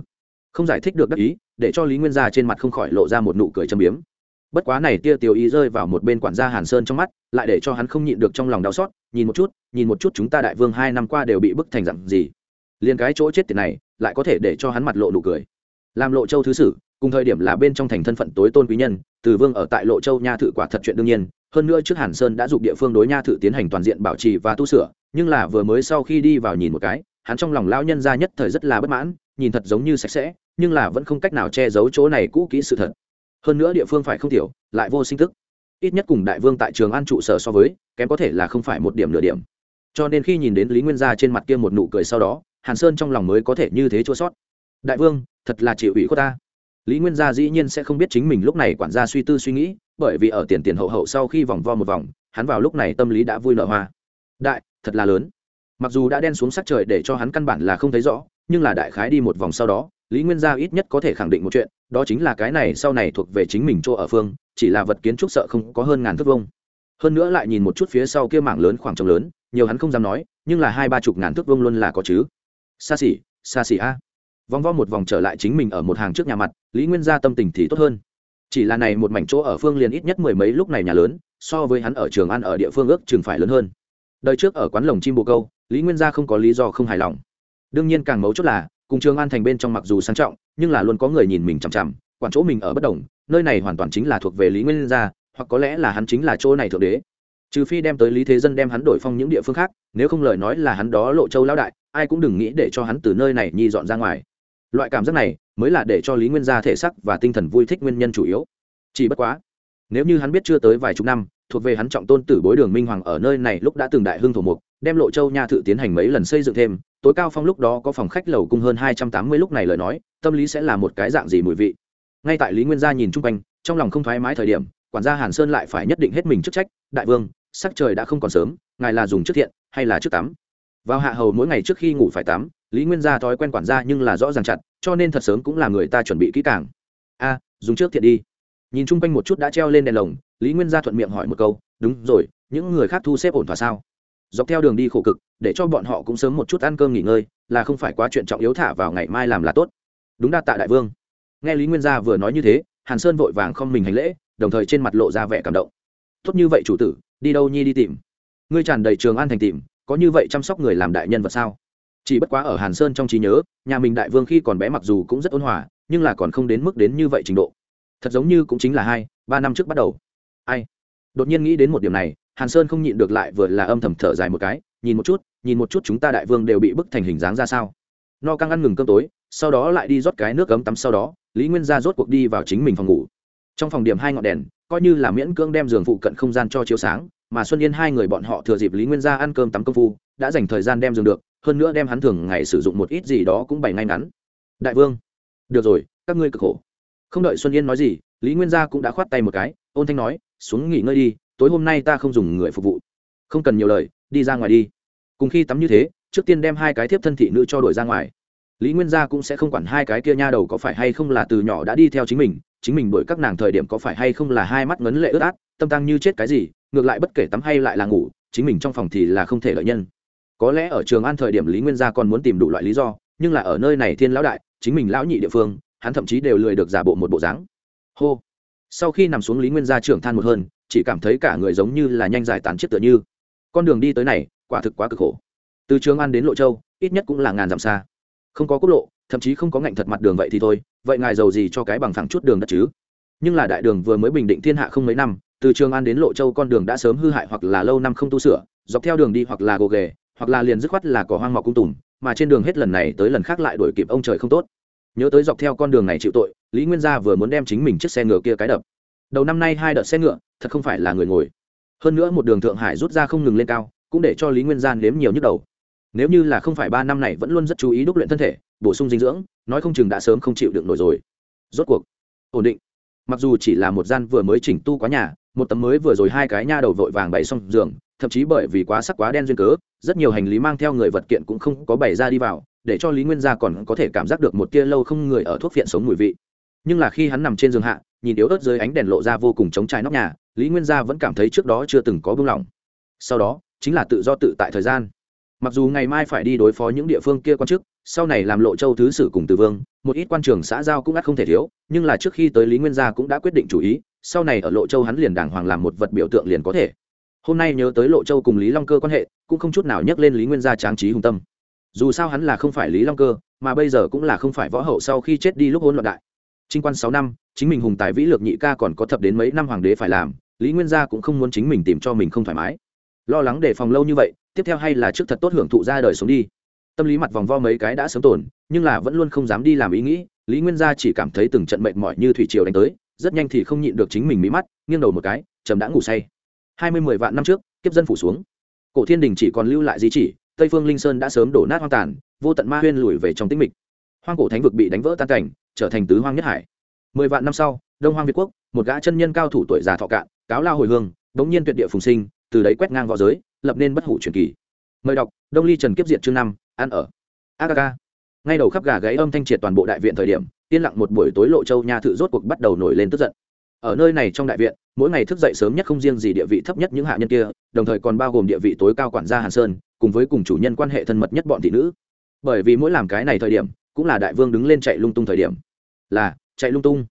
Không giải thích được đắc ý, để cho lý nguyên gia trên mặt không khỏi lộ ra một nụ cười châm biếm bất quá này tia tiểu ý rơi vào một bên quản gia hàn sơn trong mắt, lại để cho hắn không nhịn được trong lòng đau xót, nhìn một chút, nhìn một chút chúng ta đại vương hai năm qua đều bị bức thành dặn gì. Liền cái chỗ chết tiền này, lại có thể để cho hắn mặt lộ nụ cười. Làm lộ châu thứ sử, cùng thời điểm là bên trong thành thân phận tối tôn quý nhân, từ vương ở tại lộ châu nha thự quả thật chuyện đương nhiên, hơn nữa trước hàn sơn đã dục địa phương đối nha thự tiến hành toàn diện bảo trì và tu sửa, nhưng là vừa mới sau khi đi vào nhìn một cái, hắn trong lòng lão nhân ra nhất thời rất là bất mãn, nhìn thật giống như sạch sẽ, nhưng là vẫn không cách nào che giấu chỗ này cũ kỹ sự thật hơn nữa địa phương phải không tiểu, lại vô sinh tức ít nhất cùng đại vương tại trường an trụ sở so với, kém có thể là không phải một điểm nửa điểm. Cho nên khi nhìn đến lý nguyên gia trên mặt kia một nụ cười sau đó, hàn sơn trong lòng mới có thể như thế chua sót. Đại vương, thật là chịu ủy của ta. Lý nguyên gia dĩ nhiên sẽ không biết chính mình lúc này quản gia suy tư suy nghĩ, bởi vì ở tiền tiền hậu hậu sau khi vòng vo một vòng, hắn vào lúc này tâm lý đã vui nở hoa. Đại, thật là lớn. Mặc dù đã đen xuống sắc trời để cho hắn căn bản là không thấy rõ, nhưng là đại khái đi một vòng sau đó, lý nguyên gia ít nhất có thể khẳng định một chuyện đó chính là cái này sau này thuộc về chính mình chỗ ở phương, chỉ là vật kiến trúc sợ không có hơn ngàn thước vông hơn nữa lại nhìn một chút phía sau kia mảng lớn khoảng trống lớn, nhiều hắn không dám nói, nhưng là hai ba chục ngàn thước vông luôn là có chứ. Xa xỉ xa xỉ a. Vòng vo một vòng trở lại chính mình ở một hàng trước nhà mặt, lý nguyên gia tâm tình thì tốt hơn. Chỉ là này một mảnh chỗ ở phương liền ít nhất mười mấy lúc này nhà lớn, so với hắn ở trường ăn ở địa phương ước chừng phải lớn hơn. Đời trước ở quán lồng chim bồ câu, lý nguyên gia không có lý do không hài lòng. Đương nhiên càng mấu chốt là, cùng trường an thành bên trong mặc dù sang trọng nhưng là luôn có người nhìn mình chằm chằm, quản chỗ mình ở bất đồng, nơi này hoàn toàn chính là thuộc về lý nguyên gia, hoặc có lẽ là hắn chính là chỗ này thượng đế. Trừ phi đem tới lý thế dân đem hắn đổi phong những địa phương khác, nếu không lời nói là hắn đó lộ châu lão đại, ai cũng đừng nghĩ để cho hắn từ nơi này nhi dọn ra ngoài. Loại cảm giác này mới là để cho lý nguyên gia thể sắc và tinh thần vui thích nguyên nhân chủ yếu. Chỉ bất quá, nếu như hắn biết chưa tới vài chục năm, thuộc về hắn trọng tôn tử bối đường minh hoàng ở nơi này lúc đã từng đại hưng thổ mục, đem lộ châu nha thự tiến hành mấy lần xây dựng thêm tối cao phong lúc đó có phòng khách lầu cung hơn hai trăm tám mươi, lúc này lời nói, tâm lý sẽ là một cái dạng gì mùi vị. Ngay tại lý nguyên gia nhìn chung quanh, trong lòng không thoải mái thời điểm, quản gia hàn sơn lại phải nhất định hết mình chức trách, đại vương, sắc trời đã không còn sớm, ngài là dùng trước thiện hay là trước tắm? Vào hạ hầu mỗi ngày trước khi ngủ phải tắm, lý nguyên gia thói quen quản gia nhưng là rõ ràng chặt, cho nên thật sớm cũng là người ta chuẩn bị kỹ càng. A, dùng trước thiện đi. Nhìn chung quanh một chút đã treo lên đèn lồng, lý nguyên gia thuận miệng hỏi một câu, đúng rồi, những người khác thu xếp ổn thỏa sao? Dọc theo đường đi khổ cực, để cho bọn họ cũng sớm một chút ăn cơm nghỉ ngơi, là không phải quá chuyện trọng yếu thả vào ngày mai làm là tốt. Đúng đa tạ đại vương. Nghe lý nguyên gia vừa nói như thế, hàn sơn vội vàng không mình hành lễ, đồng thời trên mặt lộ ra vẻ cảm động. Tốt như vậy chủ tử, đi đâu nhi đi tìm? Ngươi tràn đầy trường an thành tìm, có như vậy chăm sóc người làm đại nhân vật sao? Chỉ bất quá ở hàn sơn trong trí nhớ, nhà mình đại vương khi còn bé mặc dù cũng rất ôn hòa, nhưng là còn không đến mức đến như vậy trình độ. Thật giống như cũng chính là hai, ba năm trước bắt đầu. Ai? Đột nhiên nghĩ đến một điểm này hàn sơn không nhịn được lại vừa là âm thầm thở dài một cái, nhìn một chút, nhìn một chút chúng ta đại vương đều bị bức thành hình dáng ra sao? No căng ăn ngừng cơm tối, sau đó lại đi rót cái nước cấm tắm sau đó, lý nguyên gia rốt cuộc đi vào chính mình phòng ngủ. Trong phòng điểm hai ngọn đèn, coi như là miễn cưỡng đem giường phụ cận không gian cho chiếu sáng, mà xuân yên hai người bọn họ thừa dịp lý nguyên gia ăn cơm tắm công phu, đã dành thời gian đem giường được, hơn nữa đem hắn thường ngày sử dụng một ít gì đó cũng bày ngay ngắn. Đại vương. Được rồi, các ngươi cực khổ. Không đợi xuân yên nói gì, lý nguyên gia cũng đã khoát tay một cái, ôn thanh nói, xuống nghỉ ngơi đi tối hôm nay ta không dùng người phục vụ. Không cần nhiều lời, đi ra ngoài đi. Cùng khi tắm như thế, trước tiên đem hai cái thiếp thân thị nữ cho đổi ra ngoài. Lý nguyên gia cũng sẽ không quản hai cái kia nha đầu có phải hay không là từ nhỏ đã đi theo chính mình chính mình đuổi các nàng thời điểm có phải hay không là hai mắt ngấn lệ ướt át, tâm tăng như chết cái gì, ngược lại bất kể tắm hay lại là ngủ, chính mình trong phòng thì là không thể lợi nhân. Có lẽ ở trường an thời điểm lý nguyên gia còn muốn tìm đủ loại lý do, nhưng là ở nơi này thiên lão đại, chính mình lão nhị địa phương, hắn thậm chí đều lười được giả bộ một bộ dáng. Hô. Sau khi nằm xuống lý nguyên gia trưởng than một hơn chỉ cảm thấy cả người giống như là nhanh giải tán chết tựa như. Con đường đi tới này, quả thực quá cực khổ. Từ trường an đến lộ châu, ít nhất cũng là ngàn dặm xa. Không có quốc lộ, thậm chí không có ngạnh thật mặt đường vậy thì thôi, vậy ngài giàu gì cho cái bằng phẳng chút đường đất chứ? Nhưng là đại đường vừa mới bình định thiên hạ không mấy năm, từ trường an đến lộ châu con đường đã sớm hư hại hoặc là lâu năm không tu sửa, dọc theo đường đi hoặc là gồ ghề, hoặc là liền dứt khoát là cỏ hoang mọc cung tùm mà trên đường hết lần này tới lần khác lại đuổi kịp ông trời không tốt. Nhớ tới dọc theo con đường này chịu tội, lý nguyên gia vừa muốn đem chính mình chiếc xe ngựa kia cái đập đầu năm nay hai đợt xe ngựa, thật không phải là người ngồi. Hơn nữa một đường thượng hải rút ra không ngừng lên cao, cũng để cho lý nguyên gian nếm nhiều nhức đầu. Nếu như là không phải ba năm này vẫn luôn rất chú ý đúc luyện thân thể, bổ sung dinh dưỡng, nói không chừng đã sớm không chịu được nổi rồi. Rốt cuộc, ổn định. Mặc dù chỉ là một gian vừa mới chỉnh tu quá nhà, một tấm mới vừa rồi hai cái nha đầu vội vàng bày xong giường, thậm chí bởi vì quá sắc quá đen duyên cớ, rất nhiều hành lý mang theo người vật kiện cũng không có bày ra đi vào, để cho lý nguyên gia còn có thể cảm giác được một tia lâu không người ở thuốc viện sống mùi vị nhưng là khi hắn nằm trên giường hạ, nhìn yếu ớt dưới ánh đèn lộ ra vô cùng chống trái nóc nhà, lý nguyên gia vẫn cảm thấy trước đó chưa từng có buông lỏng. Sau đó, chính là tự do tự tại thời gian. Mặc dù ngày mai phải đi đối phó những địa phương kia quan chức, sau này làm lộ châu thứ sử cùng từ vương, một ít quan trường xã giao cũng ắt không thể thiếu, nhưng là trước khi tới lý nguyên gia cũng đã quyết định chủ ý, sau này ở lộ châu hắn liền đàng hoàng làm một vật biểu tượng liền có thể. Hôm nay nhớ tới lộ châu cùng lý long cơ quan hệ, cũng không chút nào nhắc lên lý nguyên gia tráng trí hùng tâm. Dù sao hắn là không phải lý long cơ, mà bây giờ cũng là không phải võ hậu sau khi chết đi lúc hôn loạn đại trinh quan sáu năm, chính mình hùng tài vĩ lược nhị ca còn có thập đến mấy năm hoàng đế phải làm, lý nguyên gia cũng không muốn chính mình tìm cho mình không thoải mái. Lo lắng để phòng lâu như vậy, tiếp theo hay là trước thật tốt hưởng thụ ra đời sống đi. Tâm lý mặt vòng vo mấy cái đã sớm tổn nhưng là vẫn luôn không dám đi làm ý nghĩ, lý nguyên gia chỉ cảm thấy từng trận mệt mỏi như thủy triều đánh tới, rất nhanh thì không nhịn được chính mình mí mắt, nghiêng đầu một cái chầm đã ngủ say. Hai mươi mười vạn năm trước, kiếp dân phủ xuống. Cổ thiên đình chỉ còn lưu lại di chỉ, tây phương linh sơn đã sớm đổ nát hoang tàn, vô tận ma huyên lùi về trong tĩnh mịch. Hoang cổ thánh vực bị đánh vỡ tan cảnh trở thành tứ hoang nhất hải. Mười vạn năm sau, đông hoang việt quốc, một gã chân nhân cao thủ tuổi già thọ cạn, cáo lao hồi hương, bỗng nhiên tuyệt địa phùng sinh, từ đấy quét ngang v õ giới, lập nên bất hủ truyền kỳ. Mời đọc, đông ly trần kiếp diện chương năm, ăn ở. Aga ngay đầu khắp gà gáy âm thanh triệt toàn bộ đại viện thời điểm, yên lặng một buổi tối lộ châu nha thự rốt cuộc bắt đầu nổi lên tức giận. Ở nơi này trong đại viện, mỗi ngày thức dậy sớm nhất không riêng gì địa vị thấp nhất những hạ nhân kia, đồng thời còn bao gồm địa vị tối cao quản gia hàn sơn, cùng với cùng chủ nhân quan hệ thân mật nhất bọn thị nữ. Bởi vì mỗi làm cái này thời điểm, cũng là đại vương đứng lên chạy lung tung thời điểm là, chạy lung tung.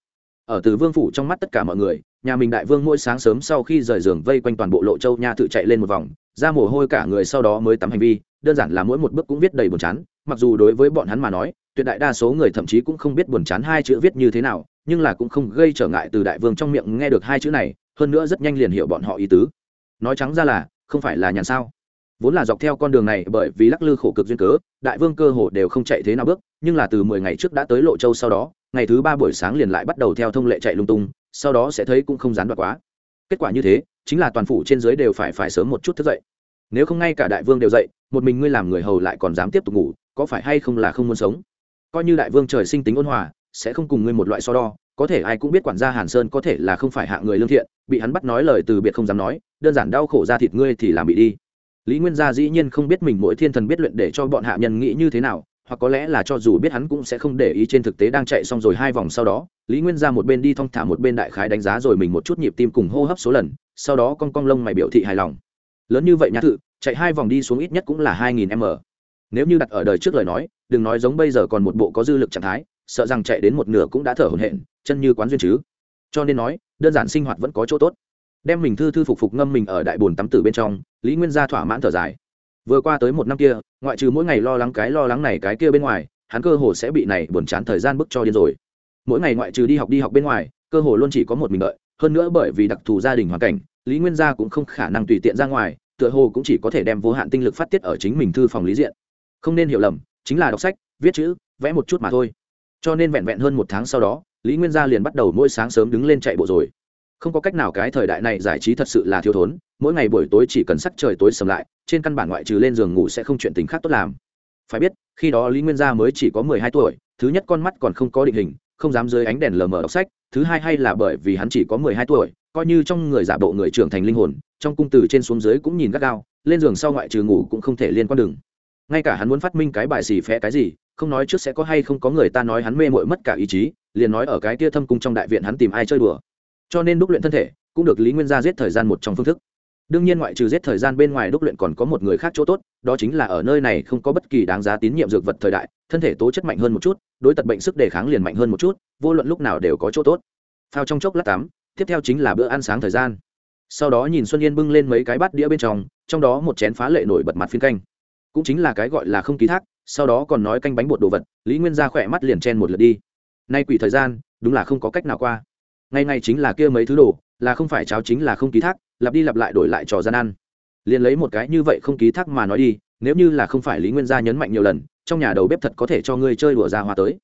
Ở từ vương phủ trong mắt tất cả mọi người, nhà mình đại vương mỗi sáng sớm sau khi rời giường vây quanh toàn bộ lộ châu nha tự chạy lên một vòng, ra mồ hôi cả người sau đó mới tắm hành vi, đơn giản là mỗi một bước cũng viết đầy buồn chán. Mặc dù đối với bọn hắn mà nói, tuyệt đại đa số người thậm chí cũng không biết buồn chán hai chữ viết như thế nào, nhưng là cũng không gây trở ngại từ đại vương trong miệng nghe được hai chữ này, hơn nữa rất nhanh liền hiểu bọn họ ý tứ. Nói trắng ra là, không phải là nhàn sao vốn là dọc theo con đường này bởi vì lắc lư khổ cực duyên cớ, đại vương cơ hồ đều không chạy thế nào bước, nhưng là từ mười ngày trước đã tới lộ châu sau đó, ngày thứ ba buổi sáng liền lại bắt đầu theo thông lệ chạy lung tung, sau đó sẽ thấy cũng không gián đoạn quá. Kết quả như thế, chính là toàn phủ trên dưới đều phải phải sớm một chút thức dậy. Nếu không ngay cả đại vương đều dậy, một mình ngươi làm người hầu lại còn dám tiếp tục ngủ, có phải hay không là không muốn sống? Coi như đại vương trời sinh tính ôn hòa, sẽ không cùng ngươi một loại so đo, có thể ai cũng biết quản gia hàn sơn có thể là không phải hạ người lương thiện, bị hắn bắt nói lời từ biệt không dám nói, đơn giản đau khổ ra thịt ngươi thì làm bị đi lý nguyên gia dĩ nhiên không biết mình mỗi thiên thần biết luyện để cho bọn hạ nhân nghĩ như thế nào, hoặc có lẽ là cho dù biết hắn cũng sẽ không để ý trên thực tế đang chạy xong rồi hai vòng sau đó, lý nguyên ra một bên đi thong thả một bên đại khái đánh giá rồi mình một chút nhịp tim cùng hô hấp số lần, sau đó con cong lông mày biểu thị hài lòng. Lớn như vậy nhã thự, chạy hai vòng đi xuống ít nhất cũng là hai nghìn m. Nếu như đặt ở đời trước lời nói, đừng nói giống bây giờ còn một bộ có dư lực trạng thái, sợ rằng chạy đến một nửa cũng đã thở hổn hển, chân như quán duyên chứ. Cho nên nói, đơn giản sinh hoạt vẫn có chỗ tốt. Đem mình thư thư phục phục ngâm mình ở đại bồn tắm tử bên trong lý nguyên gia thỏa mãn thở dài. Vừa qua tới một năm kia, ngoại trừ mỗi ngày lo lắng cái lo lắng này cái kia bên ngoài, hắn cơ hồ sẽ bị này buồn chán thời gian bức cho điên rồi. Mỗi ngày ngoại trừ đi học đi học bên ngoài, cơ hồ luôn chỉ có một mình đợi, hơn nữa bởi vì đặc thù gia đình hoàn cảnh, lý nguyên gia cũng không khả năng tùy tiện ra ngoài, tựa hồ cũng chỉ có thể đem vô hạn tinh lực phát tiết ở chính mình thư phòng lý diện. Không nên hiểu lầm, chính là đọc sách, viết chữ, vẽ một chút mà thôi. Cho nên vẹn vẹn hơn một tháng sau đó, lý nguyên gia liền bắt đầu mỗi sáng sớm đứng lên chạy bộ rồi. Không có cách nào cái thời đại này giải trí thật sự là thiếu thốn mỗi ngày buổi tối chỉ cần sắc trời tối sầm lại, trên căn bản ngoại trừ lên giường ngủ sẽ không chuyện tình khác tốt làm. Phải biết, khi đó lý nguyên gia mới chỉ có mười hai tuổi, thứ nhất con mắt còn không có định hình, không dám dưới ánh đèn lờ mờ đọc sách, thứ hai hay là bởi vì hắn chỉ có mười hai tuổi, coi như trong người giả bộ người trưởng thành linh hồn, trong cung từ trên xuống dưới cũng nhìn gắt gao, lên giường sau ngoại trừ ngủ cũng không thể liên quan đường. ngay cả hắn muốn phát minh cái bài xì phé cái gì, không nói trước sẽ có hay không có người ta nói hắn mê mội mất cả ý chí, liền nói ở cái tia thâm cung trong đại viện hắn tìm ai chơi đùa. Cho nên đúc luyện thân thể, cũng được lý nguyên gia giết thời gian một trong phương thức đương nhiên ngoại trừ giết thời gian bên ngoài đúc luyện còn có một người khác chỗ tốt, đó chính là ở nơi này không có bất kỳ đáng giá tín nhiệm dược vật thời đại, thân thể tố chất mạnh hơn một chút, đối tật bệnh sức đề kháng liền mạnh hơn một chút, vô luận lúc nào đều có chỗ tốt. Phao trong chốc lát tắm, tiếp theo chính là bữa ăn sáng thời gian. Sau đó nhìn xuân yên bưng lên mấy cái bát đĩa bên trong trong đó một chén phá lệ nổi bật mặt phiên canh. Cũng chính là cái gọi là không ký thác, sau đó còn nói canh bánh bột đồ vật, lý nguyên ra khỏe mắt liền chen một lượt đi. Nay quỷ thời gian, đúng là không có cách nào qua. Ngày ngày chính là kia mấy thứ đồ, là không phải cháo chính là không ký thác lặp đi lặp lại đổi lại trò gian ăn liền lấy một cái như vậy không ký thác mà nói đi, nếu như là không phải lý nguyên gia nhấn mạnh nhiều lần, trong nhà đầu bếp thật có thể cho ngươi chơi đùa ra hoa tới.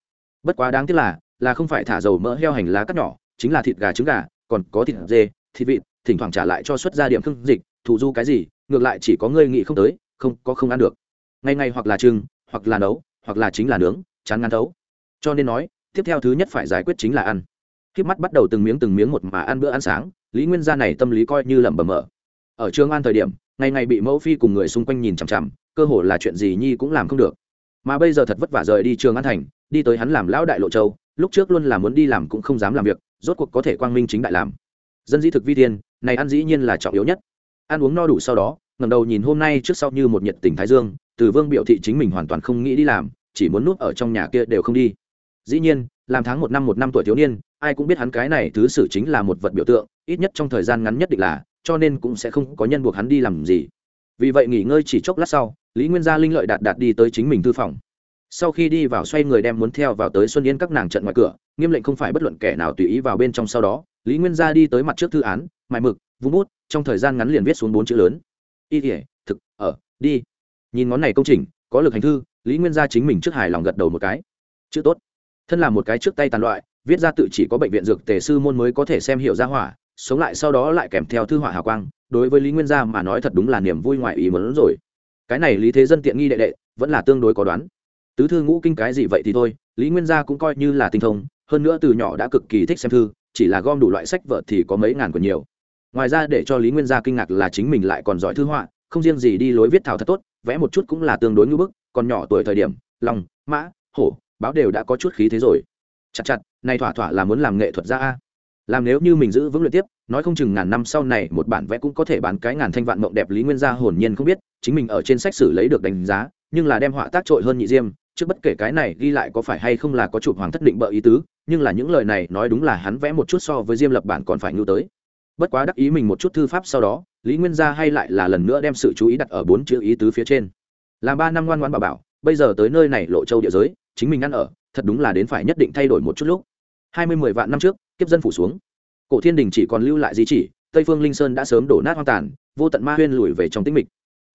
Bất quá đáng tiếc là là không phải thả dầu mỡ heo hành lá cắt nhỏ, chính là thịt gà trứng gà, còn có thịt dê, thịt vịt, thỉnh thoảng trả lại cho xuất ra điểm khương dịch, thù du cái gì, ngược lại chỉ có ngươi nghĩ không tới, không, có không ăn được. Ngay ngay hoặc là trưng, hoặc là nấu, hoặc là chính là nướng, chán ngăn thấu. Cho nên nói, tiếp theo thứ nhất phải giải quyết chính là ăn. Khiếp mắt bắt đầu từng miếng từng miếng một mà ăn bữa ăn sáng lý nguyên gia này tâm lý coi như lẩm bẩm mở. Ở trường an thời điểm, ngày ngày bị mẫu phi cùng người xung quanh nhìn chằm chằm, cơ hồ là chuyện gì nhi cũng làm không được. Mà bây giờ thật vất vả rời đi trường an thành, đi tới hắn làm lão đại lộ châu, lúc trước luôn là muốn đi làm cũng không dám làm việc, rốt cuộc có thể quang minh chính đại làm. Dân dĩ thực vi tiên này ăn dĩ nhiên là trọng yếu nhất. Ăn uống no đủ sau đó ngầm đầu nhìn hôm nay trước sau như một nhiệt tình thái dương, từ vương biểu thị chính mình hoàn toàn không nghĩ đi làm, chỉ muốn nuốt ở trong nhà kia đều không đi. Dĩ nhiên làm tháng một năm một năm tuổi thiếu niên, ai cũng biết hắn cái này thứ sử chính là một vật biểu tượng, ít nhất trong thời gian ngắn nhất định là, cho nên cũng sẽ không có nhân buộc hắn đi làm gì. Vì vậy nghỉ ngơi chỉ chốc lát sau, lý nguyên gia linh lợi đạt đạt đi tới chính mình thư phòng. Sau khi đi vào xoay người đem muốn theo vào tới xuân yên các nàng trận ngoài cửa, nghiêm lệnh không phải bất luận kẻ nào tùy ý vào bên trong sau đó, lý nguyên gia đi tới mặt trước thư án mại mực, vung bút, trong thời gian ngắn liền viết xuống bốn chữ lớn. Y thể thực, ở, đi. Nhìn ngón này công trình, có lực hành thư, lý nguyên gia chính mình trước hài lòng gật đầu một cái. Chữ tốt thân là một cái trước tay tàn loại, viết ra tự chỉ có bệnh viện dược tề sư môn mới có thể xem hiểu ra hỏa, sống lại sau đó lại kèm theo thư họa hào quang, đối với lý nguyên gia mà nói thật đúng là niềm vui ngoại ý muốn rồi. Cái này lý thế dân tiện nghi đệ đệ, vẫn là tương đối có đoán. Tứ thư ngũ kinh cái gì vậy thì thôi, lý nguyên gia cũng coi như là tinh thông, hơn nữa từ nhỏ đã cực kỳ thích xem thư, chỉ là gom đủ loại sách vợ thì có mấy ngàn còn nhiều. Ngoài ra để cho lý nguyên gia kinh ngạc là chính mình lại còn giỏi thư họa, không riêng gì đi lối viết thảo thật tốt, vẽ một chút cũng là tương đối ngưỡng bức, còn nhỏ tuổi thời điểm, lòng, mã, hổ báo đều đã có chút khí thế rồi. Chặt chặt, này thỏa thỏa là muốn làm nghệ thuật ra a. Làm nếu như mình giữ vững luyện tiếp, nói không chừng ngàn năm sau này một bản vẽ cũng có thể bán cái ngàn thanh vạn mộng đẹp lý nguyên gia hồn nhiên không biết, chính mình ở trên sách sử lấy được đánh giá, nhưng là đem họa tác trội hơn nhị diêm, trước bất kể cái này ghi lại có phải hay không là có chụp hoàng thất định bợ ý tứ, nhưng là những lời này nói đúng là hắn vẽ một chút so với diêm lập bản còn phải ngưu tới. Bất quá đắc ý mình một chút thư pháp sau đó, lý nguyên gia hay lại là lần nữa đem sự chú ý đặt ở bốn chữ ý tứ phía trên. Làm ba năm ngoan ngoan bảo bảo, bây giờ tới nơi này lộ châu địa giới chính mình ăn ở, thật đúng là đến phải nhất định thay đổi một chút lúc. Hai mươi mười vạn năm trước, kiếp dân phủ xuống. Cổ thiên đình chỉ còn lưu lại di chỉ, tây phương linh sơn đã sớm đổ nát hoang tàn, vô tận ma huyên lùi về trong tĩnh mịch.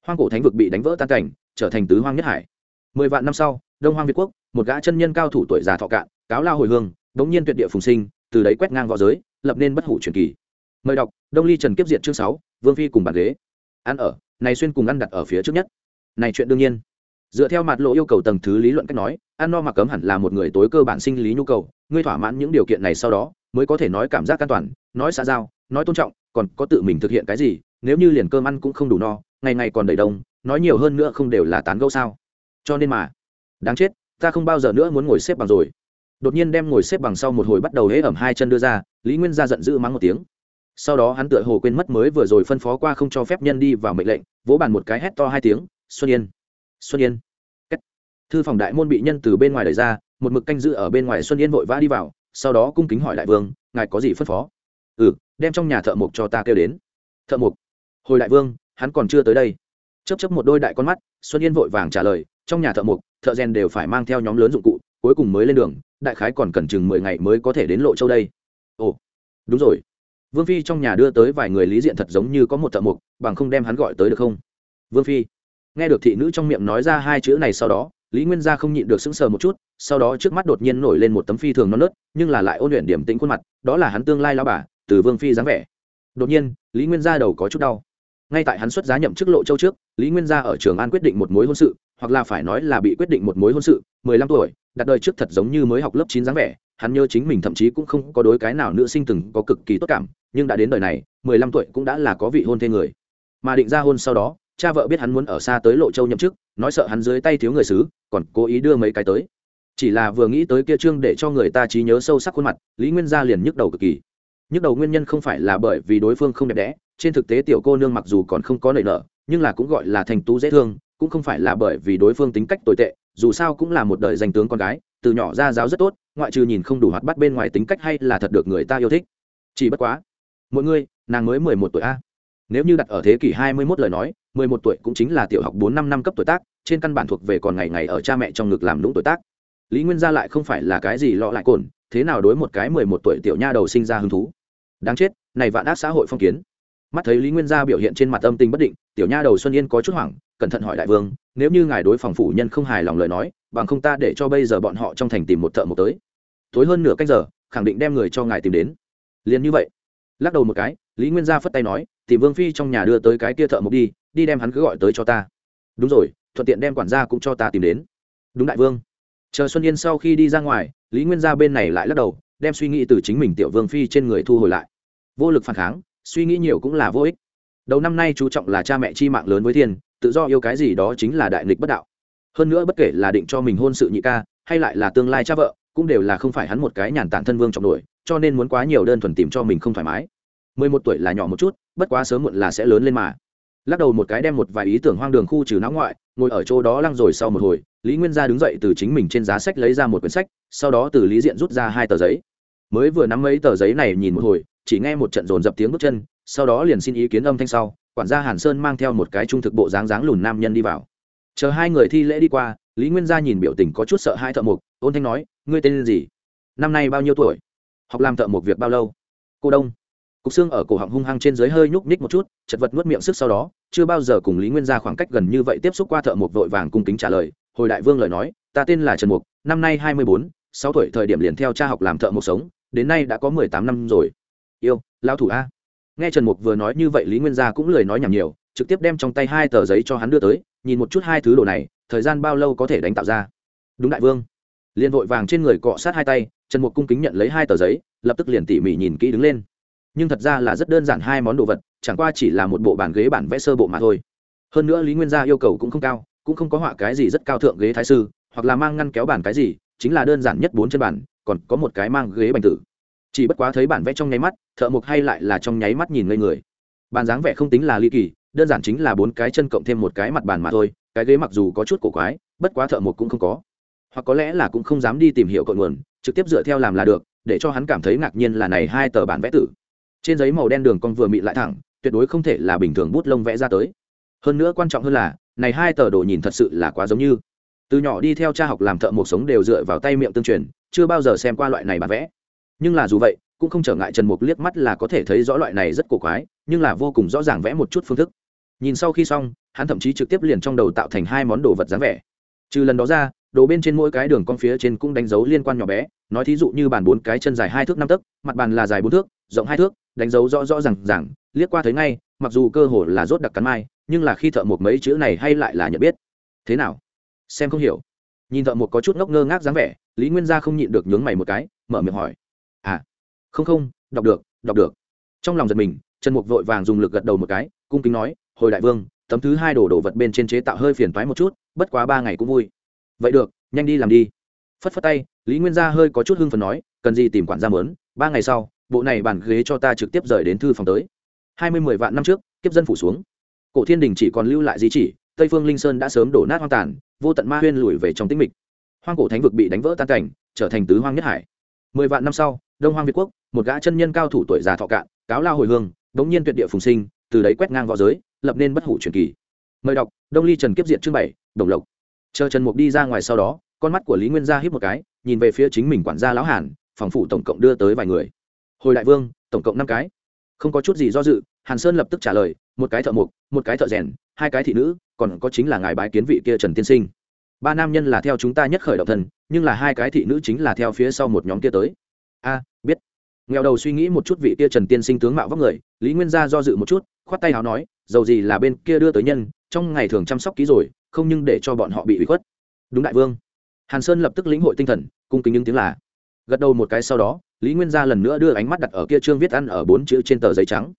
Hoang cổ thánh vực bị đánh vỡ tan cảnh, trở thành tứ hoang nhất hải. Mười vạn năm sau, đông hoang việt quốc, một gã chân nhân cao thủ tuổi già thọ cạn, cáo lao hồi hương, đống nhiên tuyệt địa phùng sinh, từ đấy quét ngang v õ giới, lập nên bất hủ truyền kỳ. Mời đọc, đông ly trần kiếp diệt chương sáu, vương phi cùng bàn ghế. Ăn ở, này xuyên cùng ăn đặt ở phía trước nhất. Này chuyện đương nhiên dựa theo mặt lộ yêu cầu tầng thứ lý luận cách nói ăn no mặc cấm hẳn là một người tối cơ bản sinh lý nhu cầu, ngươi thỏa mãn những điều kiện này sau đó, mới có thể nói cảm giác an toàn, nói xã giao, nói tôn trọng, còn có tự mình thực hiện cái gì, nếu như liền cơm ăn cũng không đủ no, ngày ngày còn đầy đông, nói nhiều hơn nữa không đều là tán gẫu sao? Cho nên mà, đáng chết, ta không bao giờ nữa muốn ngồi xếp bằng rồi. Đột nhiên đem ngồi xếp bằng sau một hồi bắt đầu hễ ẩm hai chân đưa ra, lý nguyên ra giận dữ mắng một tiếng. Sau đó hắn tựa hồ quên mất mới vừa rồi phân phó qua không cho phép nhân đi vào mệnh lệnh, vỗ bàn một cái hét to hai tiếng, xuân yên xuân yên. Kết. thư phòng đại môn bị nhân từ bên ngoài đẩy ra, một mực canh giữ ở bên ngoài xuân yên vội vã đi vào, sau đó cung kính hỏi đại vương, ngài có gì phân phó? Ừ đem trong nhà thợ mộc cho ta kêu đến. Thợ mộc? Hồi đại vương, hắn còn chưa tới đây. Chấp chấp một đôi đại con mắt, xuân yên vội vàng trả lời, trong nhà thợ mộc, thợ rèn đều phải mang theo nhóm lớn dụng cụ, cuối cùng mới lên đường, đại khái còn cần chừng mười ngày mới có thể đến lộ châu đây. Ồ, đúng rồi. Vương phi trong nhà đưa tới vài người lý diện thật giống như có một thợ mộc, bằng không đem hắn gọi tới được không? Vương phi nghe được thị nữ trong miệng nói ra hai chữ này sau đó, lý nguyên gia không nhịn được sững sờ một chút, sau đó trước mắt đột nhiên nổi lên một tấm phi thường non nớt, nhưng là lại ôn luyện điểm tĩnh khuôn mặt, đó là hắn tương lai lao bà, từ vương phi dáng vẻ. Đột nhiên, lý nguyên gia đầu có chút đau. Ngay tại hắn xuất giá nhậm chức lộ châu trước, lý nguyên gia ở trường an quyết định một mối hôn sự, hoặc là phải nói là bị quyết định một mối hôn sự, mười lăm tuổi, đặt đời trước thật giống như mới học lớp chín dáng vẻ, hắn nhớ chính mình thậm chí cũng không có đối cái nào nữ sinh từng có cực kỳ tốt cảm, nhưng đã đến đời này, mười lăm tuổi cũng đã là có vị hôn thê người. Mà định ra hôn sau đó cha vợ biết hắn muốn ở xa tới lộ châu nhậm chức, nói sợ hắn dưới tay thiếu người xứ, còn cố ý đưa mấy cái tới. Chỉ là vừa nghĩ tới kia trương để cho người ta trí nhớ sâu sắc khuôn mặt, lý nguyên gia liền nhức đầu cực kỳ. Nhức đầu nguyên nhân không phải là bởi vì đối phương không đẹp đẽ, trên thực tế tiểu cô nương mặc dù còn không có nảy nở, nhưng là cũng gọi là thành tú dễ thương, cũng không phải là bởi vì đối phương tính cách tồi tệ, dù sao cũng là một đời danh tướng con gái, từ nhỏ ra giáo rất tốt, ngoại trừ nhìn không đủ hoạt bắt bên ngoài tính cách hay là thật được người ta yêu thích. Chỉ bất quá mỗi người, nàng mới mười một tuổi a. Nếu như đặt ở thế kỷ hai mươi mốt lời nói mười một tuổi cũng chính là tiểu học bốn năm năm cấp tuổi tác, trên căn bản thuộc về còn ngày ngày ở cha mẹ trong ngực làm lũng tuổi tác. Lý nguyên gia lại không phải là cái gì lọ lại cồn, thế nào đối một cái mười một tuổi tiểu nha đầu sinh ra hứng thú? Đáng chết, này vạn ác xã hội phong kiến. Mắt thấy lý nguyên gia biểu hiện trên mặt âm tình bất định, tiểu nha đầu xuân yên có chút hoảng, cẩn thận hỏi đại vương, nếu như ngài đối phòng phủ nhân không hài lòng lời nói, bằng không ta để cho bây giờ bọn họ trong thành tìm một thợ một tới. Tối hơn nửa cách giờ, khẳng định đem người cho ngài tìm đến. Liền như vậy, lắc đầu một cái, lý nguyên gia phất tay nói, tìm vương phi trong nhà đưa tới cái kia thợ mộc đi đi đem hắn cứ gọi tới cho ta. Đúng rồi, thuận tiện đem quản gia cũng cho ta tìm đến. Đúng đại vương. Chờ xuân yên sau khi đi ra ngoài, lý nguyên gia bên này lại lắc đầu, đem suy nghĩ từ chính mình tiểu vương phi trên người thu hồi lại. Vô lực phản kháng, suy nghĩ nhiều cũng là vô ích. Đầu năm nay chú trọng là cha mẹ chi mạng lớn với thiên, tự do yêu cái gì đó chính là đại nghịch bất đạo. Hơn nữa bất kể là định cho mình hôn sự nhị ca, hay lại là tương lai cha vợ, cũng đều là không phải hắn một cái nhàn tản thân vương trọng đuổi cho nên muốn quá nhiều đơn thuần tìm cho mình không thoải mái. Mười một tuổi là nhỏ một chút, bất quá sớm muộn là sẽ lớn lên mà lắc đầu một cái đem một vài ý tưởng hoang đường khu trừ não ngoại, ngồi ở chỗ đó lăng rồi sau một hồi, lý nguyên gia đứng dậy từ chính mình trên giá sách lấy ra một quyển sách, sau đó từ lý diện rút ra hai tờ giấy. Mới vừa nắm mấy tờ giấy này nhìn một hồi, chỉ nghe một trận dồn dập tiếng bước chân, sau đó liền xin ý kiến âm thanh sau, quản gia hàn sơn mang theo một cái trung thực bộ dáng dáng lùn nam nhân đi vào. Chờ hai người thi lễ đi qua, lý nguyên gia nhìn biểu tình có chút sợ hai thợ mộc, ôn thanh nói, ngươi tên gì? Năm nay bao nhiêu tuổi? Học làm thợ mộc việc bao lâu? Cô đông cục xương ở cổ họng hung hăng trên dưới hơi nhúc nhích một chút, chật vật nuốt miệng sức sau đó, chưa bao giờ cùng lý nguyên gia khoảng cách gần như vậy tiếp xúc qua thợ mộc vội vàng cung kính trả lời, hồi đại vương lời nói, ta tên là trần mục, năm nay hai mươi bốn, sáu tuổi thời điểm liền theo cha học làm thợ mộc sống, đến nay đã có mười tám năm rồi. Yêu lao thủ a. Nghe trần mục vừa nói như vậy, lý nguyên gia cũng lời nói nhảm nhiều, trực tiếp đem trong tay hai tờ giấy cho hắn đưa tới, nhìn một chút hai thứ đồ này, thời gian bao lâu có thể đánh tạo ra? Đúng đại vương. Liền vội vàng trên người cọ sát hai tay, trần mục cung kính nhận lấy hai tờ giấy, lập tức liền tỉ mỉ nhìn kỹ đứng lên nhưng thật ra là rất đơn giản hai món đồ vật, chẳng qua chỉ là một bộ bàn ghế bản vẽ sơ bộ mà thôi. Hơn nữa lý nguyên gia yêu cầu cũng không cao, cũng không có họa cái gì rất cao thượng ghế thái sư, hoặc là mang ngăn kéo bản cái gì, chính là đơn giản nhất bốn chân bản còn có một cái mang ghế bành tử. Chỉ bất quá thấy bản vẽ trong nháy mắt, thợ mộc hay lại là trong nháy mắt nhìn ngây người. Bàn dáng vẻ không tính là ly kỳ, đơn giản chính là bốn cái chân cộng thêm một cái mặt bàn mà thôi, cái ghế mặc dù có chút cổ quái, bất quá thợ mộc cũng không có. Hoặc có lẽ là cũng không dám đi tìm hiểu cội nguồn, trực tiếp dựa theo làm là được, để cho hắn cảm thấy ngạc nhiên là này hai tờ bản vẽ tử trên giấy màu đen đường con vừa mị lại thẳng, tuyệt đối không thể là bình thường bút lông vẽ ra tới. Hơn nữa quan trọng hơn là, này hai tờ đồ nhìn thật sự là quá giống như. Từ nhỏ đi theo cha học làm thợ một sống đều dựa vào tay miệng tương truyền, chưa bao giờ xem qua loại này bản vẽ. Nhưng là dù vậy, cũng không trở ngại trần mục liếc mắt là có thể thấy rõ loại này rất cổ quái, nhưng là vô cùng rõ ràng vẽ một chút phương thức. Nhìn sau khi xong, hắn thậm chí trực tiếp liền trong đầu tạo thành hai món đồ vật dáng vẻ. Trừ lần đó ra, đồ bên trên mỗi cái đường con phía trên cũng đánh dấu liên quan nhỏ bé, nói thí dụ như bàn bốn cái chân dài hai thước năm tấc, mặt bàn là dài bốn thước rộng hai thước, đánh dấu rõ rõ r à n g rằng liếc qua thấy ngay, mặc dù cơ hồ là rốt đặc cắn mai, nhưng là khi thợ một mấy chữ này hay lại là nhận biết. Thế nào? Xem không hiểu. Nhìn thợ một có chút ngốc ngơ ngác dáng vẻ, lý nguyên gia không nhịn được nhướng mày một cái, mở miệng hỏi. À không không, đọc được đọc được. Trong lòng giật mình, trần mục vội vàng dùng lực gật đầu một cái, cung kính nói, hồi đại vương, tấm thứ hai đổ đồ vật bên trên chế tạo hơi phiền toái một chút, bất quá ba ngày cũng vui. Vậy được, nhanh đi làm đi. Phất phất tay, lý nguyên gia hơi có chút hưng phần nói, cần gì tìm quản gia mớn, ba ngày sau bộ này bàn ghế cho ta trực tiếp rời đến thư phòng tới. Hai mươi mười vạn năm trước, kiếp dân phủ xuống. Cổ thiên đình chỉ còn lưu lại di chỉ, tây phương linh sơn đã sớm đổ nát hoang tàn, vô tận ma huyên lùi về trong tĩnh mịch. Hoang cổ thánh vực bị đánh vỡ tan cảnh, trở thành tứ hoang nhất hải. Mười vạn năm sau, đông hoang việt quốc, một gã chân nhân cao thủ tuổi già thọ cạn, cáo lao hồi hương, đống nhiên tuyệt địa phùng sinh, từ đấy quét ngang v õ giới, lập nên bất hủ truyền kỳ. Mời đọc, đông ly trần kiếp diện chương bảy, đồng lộc. Chờ trần mục đi ra ngoài sau đó, con mắt của lý nguyên gia híp một cái, nhìn về phía chính mình quản gia lão hàn, phòng phủ tổng cộng đưa tới vài người hồi đại vương tổng cộng năm cái. Không có chút gì do dự hàn sơn lập tức trả lời một cái thợ mộc một cái thợ rèn hai cái thị nữ còn có chính là ngài bái kiến vị kia trần tiên sinh. Ba nam nhân là theo chúng ta nhất khởi động thần, nhưng là hai cái thị nữ chính là theo phía sau một nhóm kia tới. A biết. Nghèo đầu suy nghĩ một chút vị kia trần tiên sinh tướng mạo vóc người lý nguyên gia do dự một chút khoát tay h à o nói dầu gì là bên kia đưa tới nhân trong ngày thường chăm sóc ký rồi không nhưng để cho bọn họ bị ủy khuất. Đúng đại vương. Hàn sơn lập tức lĩnh hội tinh thần cung kính những tiếng là gật đầu một cái sau đó, lý nguyên gia lần nữa đưa ánh mắt đặt ở kia trương viết ăn ở bốn chữ trên tờ giấy trắng.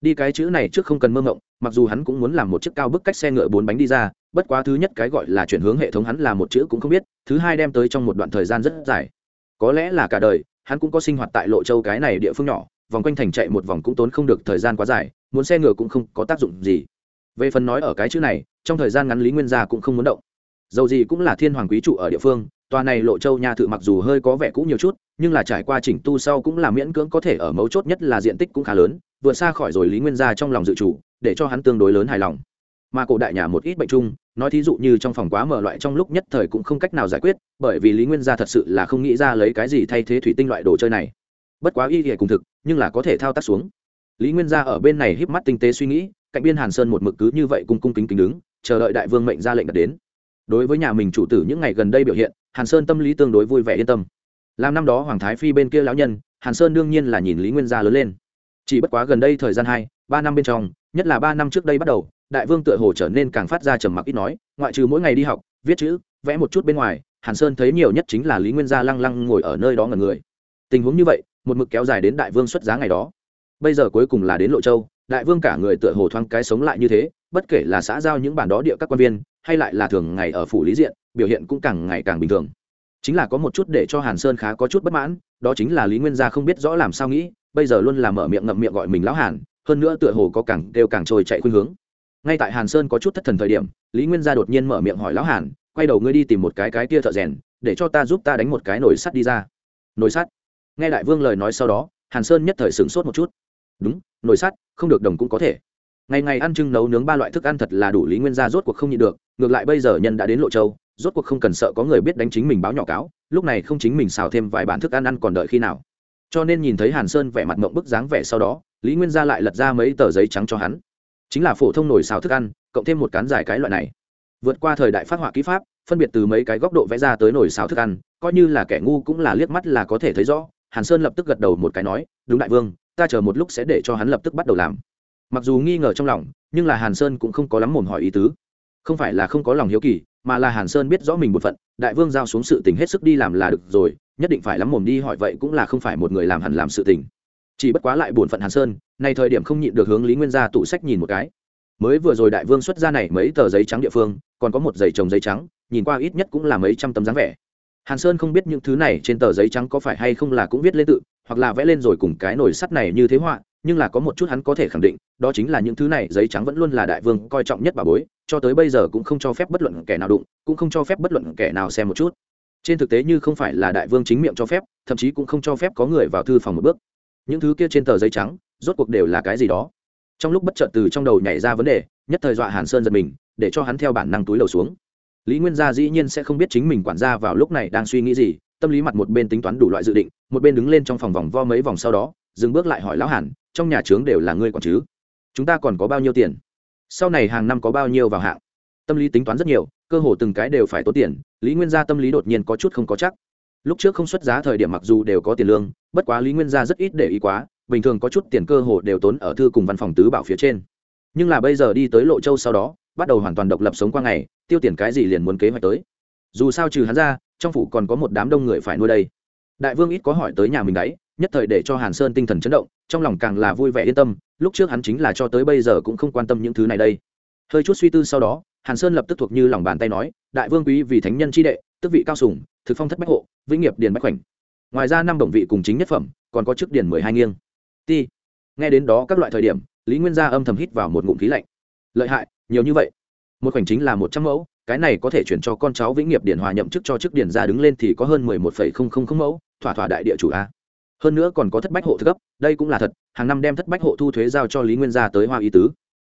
Đi cái chữ này trước không cần mơ ngộng mặc dù hắn cũng muốn làm một chiếc cao bức cách xe ngựa bốn bánh đi ra, bất quá thứ nhất cái gọi là chuyển hướng hệ thống hắn là một chữ cũng không biết, thứ hai đem tới trong một đoạn thời gian rất dài. Có lẽ là cả đời, hắn cũng có sinh hoạt tại lộ châu cái này địa phương nhỏ, vòng quanh thành chạy một vòng cũng tốn không được thời gian quá dài, muốn xe ngựa cũng không có tác dụng gì. Về phần nói ở cái chữ này, trong thời gian ngắn lý nguyên gia cũng không muốn động. Dầu gì cũng là thiên hoàng quý trụ ở địa phương tòa này lộ châu nha thự mặc dù hơi có vẻ cũ nhiều chút, nhưng là trải qua chỉnh tu sau cũng là miễn cưỡng có thể ở mấu chốt nhất là diện tích cũng khá lớn vượt xa khỏi rồi lý nguyên gia trong lòng dự chủ, để cho hắn tương đối lớn hài lòng. Mà cổ đại nhà một ít bệnh chung nói thí dụ như trong phòng quá mở loại trong lúc nhất thời cũng không cách nào giải quyết, bởi vì lý nguyên gia thật sự là không nghĩ ra lấy cái gì thay thế thủy tinh loại đồ chơi này. Bất quá y hệ cùng thực, nhưng là có thể thao tác xuống. Lý nguyên gia ở bên này híp mắt tinh tế suy nghĩ, cạnh biên hàn sơn một mực cứ như vậy cung cung kính kính đứng, chờ đợi đại vương mệnh ra lệnh đặt đến đối với nhà mình chủ tử những ngày gần đây biểu hiện, hàn sơn tâm lý tương đối vui vẻ yên tâm. Làm năm đó hoàng thái phi bên kia lão nhân, hàn sơn đương nhiên là nhìn lý nguyên gia lớn lên. Chỉ bất quá gần đây thời gian hai, ba năm bên trong, nhất là ba năm trước đây bắt đầu, đại vương tựa hồ trở nên càng phát ra trầm mặc ít nói, ngoại trừ mỗi ngày đi học, viết chữ, vẽ một chút bên ngoài, hàn sơn thấy nhiều nhất chính là lý nguyên gia lăng lăng ngồi ở nơi đó ngần người. Tình huống như vậy, một mực kéo dài đến đại vương xuất giá ngày đó. Bây giờ cuối cùng là đến lộ châu, đại vương cả người tựa hồ thoáng cái sống lại như thế bất kể là xã giao những bản đó địa các quan viên, hay lại là thường ngày ở phủ lý diện, biểu hiện cũng càng ngày càng bình thường. Chính là có một chút để cho hàn sơn khá có chút bất mãn, đó chính là lý nguyên gia không biết rõ làm sao nghĩ, bây giờ luôn là mở miệng ngậm miệng gọi mình lão hàn, hơn nữa tựa hồ có càng đều càng trôi chạy khuynh hướng. Ngay tại hàn sơn có chút thất thần thời điểm, lý nguyên gia đột nhiên mở miệng hỏi lão hàn, quay đầu ngươi đi tìm một cái cái kia thợ rèn, để cho ta giúp ta đánh một cái nồi sắt đi ra. Nồi sắt? Nghe đại vương lời nói sau đó, hàn sơn nhất thời sửng sốt một chút. Đúng, nồi sắt, không được đồng cũng có thể ngày ngày ăn trưng nấu nướng ba loại thức ăn thật là đủ lý nguyên gia rốt cuộc không nhịn được, ngược lại bây giờ nhân đã đến lộ châu, rốt cuộc không cần sợ có người biết đánh chính mình báo nhỏ cáo, lúc này không chính mình xào thêm vài bản thức ăn ăn còn đợi khi nào. Cho nên nhìn thấy hàn sơn vẻ mặt mộng bức dáng vẻ sau đó, lý nguyên gia lại lật ra mấy tờ giấy trắng cho hắn. Chính là phổ thông nổi xào thức ăn, cộng thêm một cán dài cái loại này. Vượt qua thời đại phát họa kỹ pháp, phân biệt từ mấy cái góc độ vẽ ra tới nổi xào thức ăn, coi như là kẻ ngu cũng là liếc mắt là có thể thấy rõ. Hàn sơn lập tức gật đầu một cái nói, đúng đại vương, ta chờ một lúc sẽ để cho hắn lập tức bắt đầu làm mặc dù nghi ngờ trong lòng, nhưng là hàn sơn cũng không có lắm mồm hỏi ý tứ. Không phải là không có lòng hiếu kỳ, mà là hàn sơn biết rõ mình một phận, đại vương giao xuống sự tình hết sức đi làm là được rồi, nhất định phải lắm mồm đi hỏi vậy cũng là không phải một người làm hẳn làm sự tình. Chỉ bất quá lại bổn phận hàn sơn, nay thời điểm không nhịn được hướng lý nguyên ra tủ sách nhìn một cái. Mới vừa rồi đại vương xuất ra này mấy tờ giấy trắng địa phương, còn có một giày trồng giấy trắng, nhìn qua ít nhất cũng là mấy trăm tấm dáng vẻ. Hàn sơn không biết những thứ này trên tờ giấy trắng có phải hay không là cũng viết lên tự, hoặc là vẽ lên rồi cùng cái nồi sắt này như thế họa nhưng là có một chút hắn có thể khẳng định, đó chính là những thứ này, giấy trắng vẫn luôn là đại vương coi trọng nhất bà bối, cho tới bây giờ cũng không cho phép bất luận kẻ nào đụng, cũng không cho phép bất luận kẻ nào xem một chút. Trên thực tế như không phải là đại vương chính miệng cho phép, thậm chí cũng không cho phép có người vào thư phòng một bước. Những thứ kia trên tờ giấy trắng, rốt cuộc đều là cái gì đó? Trong lúc bất chợt từ trong đầu nhảy ra vấn đề, nhất thời dọa hàn sơn giật mình, để cho hắn theo bản năng túi đầu xuống. Lý nguyên gia dĩ nhiên sẽ không biết chính mình quản gia vào lúc này đang suy nghĩ gì, tâm lý mặt một bên tính toán đủ loại dự định, một bên đứng lên trong phòng vòng vo mấy vòng sau đó, dừng bước lại hỏi lão hàn trong nhà trướng đều là ngươi còn chứ? Chúng ta còn có bao nhiêu tiền? Sau này hàng năm có bao nhiêu vào hạng? Tâm lý tính toán rất nhiều, cơ hồ từng cái đều phải tốn tiền, lý nguyên gia tâm lý đột nhiên có chút không có chắc. Lúc trước không xuất giá thời điểm mặc dù đều có tiền lương, bất quá lý nguyên gia rất ít để ý quá, bình thường có chút tiền cơ hồ đều tốn ở thư cùng văn phòng tứ bảo phía trên. Nhưng là bây giờ đi tới lộ châu sau đó, bắt đầu hoàn toàn độc lập sống qua ngày, tiêu tiền cái gì liền muốn kế hoạch tới. Dù sao trừ hắn ra, trong phủ còn có một đám đông người phải nuôi đây. Đại vương ít có hỏi tới nhà mình đấy, nhất thời để cho hàn sơn tinh thần chấn động trong lòng càng là vui vẻ yên tâm, lúc trước hắn chính là cho tới bây giờ cũng không quan tâm những thứ này đây. Hơi chút suy tư sau đó, hàn sơn lập tức thuộc như lòng bàn tay nói, đại vương quý vì thánh nhân tri đệ tức vị cao sùng thực phong thất bách hộ, vĩnh nghiệp điền bách khoảnh. Ngoài ra năm đồng vị cùng chính nhất phẩm, còn có chức điền mười hai nghiêng. Ti. Nghe đến đó các loại thời điểm, lý nguyên gia âm thầm hít vào một ngụm khí lạnh. Lợi hại, nhiều như vậy. Một khoảnh chính là một trăm mẫu, cái này có thể chuyển cho con cháu vĩnh nghiệp điền hòa nhậm chức cho chức điền ra đứng lên thì có hơn mười một phẩy không không không mẫu, thỏa thỏa đại địa chủ a hơn nữa còn có thất bách hộ thực cấp, đây cũng là thật, hàng năm đem thất bách hộ thu thuế giao cho lý nguyên gia tới hoa y tứ.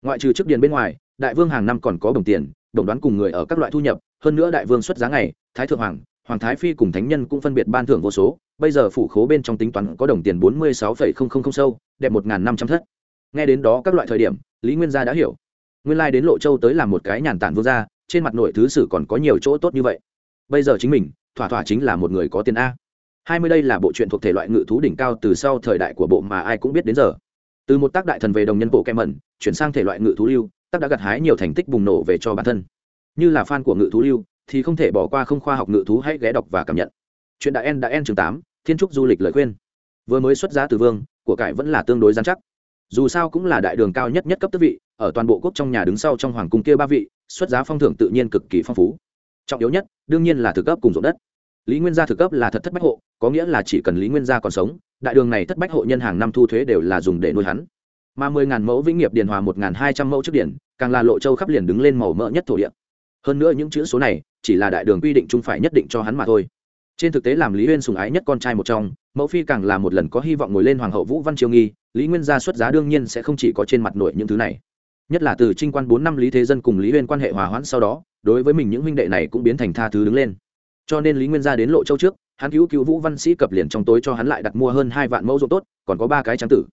Ngoại trừ trước điền bên ngoài, đại vương hàng năm còn có đồng tiền, đồng đoán cùng người ở các loại thu nhập, hơn nữa đại vương xuất giá ngày, thái thượng hoàng hoàng thái phi cùng thánh nhân cũng phân biệt ban thưởng vô số, bây giờ phủ khố bên trong tính toán có đồng tiền bốn mươi sáu phẩy không không không sâu, đẹp một năm trăm thất. Nghe đến đó các loại thời điểm, lý nguyên gia đã hiểu. Nguyên lai đến lộ châu tới làm một cái nhàn tản vương gia, trên mặt nội thứ sử còn có nhiều chỗ tốt như vậy. Bây giờ chính mình, thỏa thỏa chính là một người có tiền a hai mươi đây là bộ truyện thuộc thể loại ngự thú đỉnh cao từ sau thời đại của bộ mà ai cũng biết đến giờ. Từ một tác đại thần về đồng nhân bộ kem mẩn chuyển sang thể loại ngự thú lưu, tác đã gặt hái nhiều thành tích bùng nổ về cho bản thân. Như là fan của ngự thú lưu, thì không thể bỏ qua không khoa học ngự thú hãy ghé đọc và cảm nhận. Chuyện đã en đã en chương tám, thiên trúc du lịch lời khuyên. Vừa mới xuất giá từ vương, của cải vẫn là tương đối giám chắc. Dù sao cũng là đại đường cao nhất nhất cấp tước vị, ở toàn bộ quốc trong nhà đứng sau trong hoàng cung kia ba vị, xuất giá phong thưởng tự nhiên cực kỳ phong phú. Trọng yếu nhất, đương nhiên là thực cấp cùng ruộng đất lý nguyên gia thực cấp là thật thất bách hộ, có nghĩa là chỉ cần lý nguyên gia còn sống, đại đường này thất bách hộ nhân hàng năm thu thuế đều là dùng để nuôi hắn. Mà mười ngàn mẫu vĩnh nghiệp điền hòa một ngàn hai trăm mẫu trước điển càng là lộ châu khắp liền đứng lên màu mỡ nhất thổ địa. Hơn nữa những chữ số này, chỉ là đại đường quy định chung phải nhất định cho hắn mà thôi. Trên thực tế làm lý uyên sùng ái nhất con trai một trong, mẫu phi càng là một lần có hy vọng ngồi lên hoàng hậu vũ văn triều nghi, lý nguyên gia xuất giá đương nhiên sẽ không chỉ có trên mặt nội những thứ này. Nhất là từ trinh quan bốn năm lý thế dân cùng lý uyên quan hệ hòa hoãn sau đó, đối với mình những huynh đệ này cũng biến thành tha thứ đứng lên cho nên lý nguyên gia đến lộ châu trước, hắn cứu cứu vũ văn sĩ cập liền trong tối cho hắn lại đặt mua hơn hai vạn mẫu ruộng tốt, còn có ba cái trắng tử.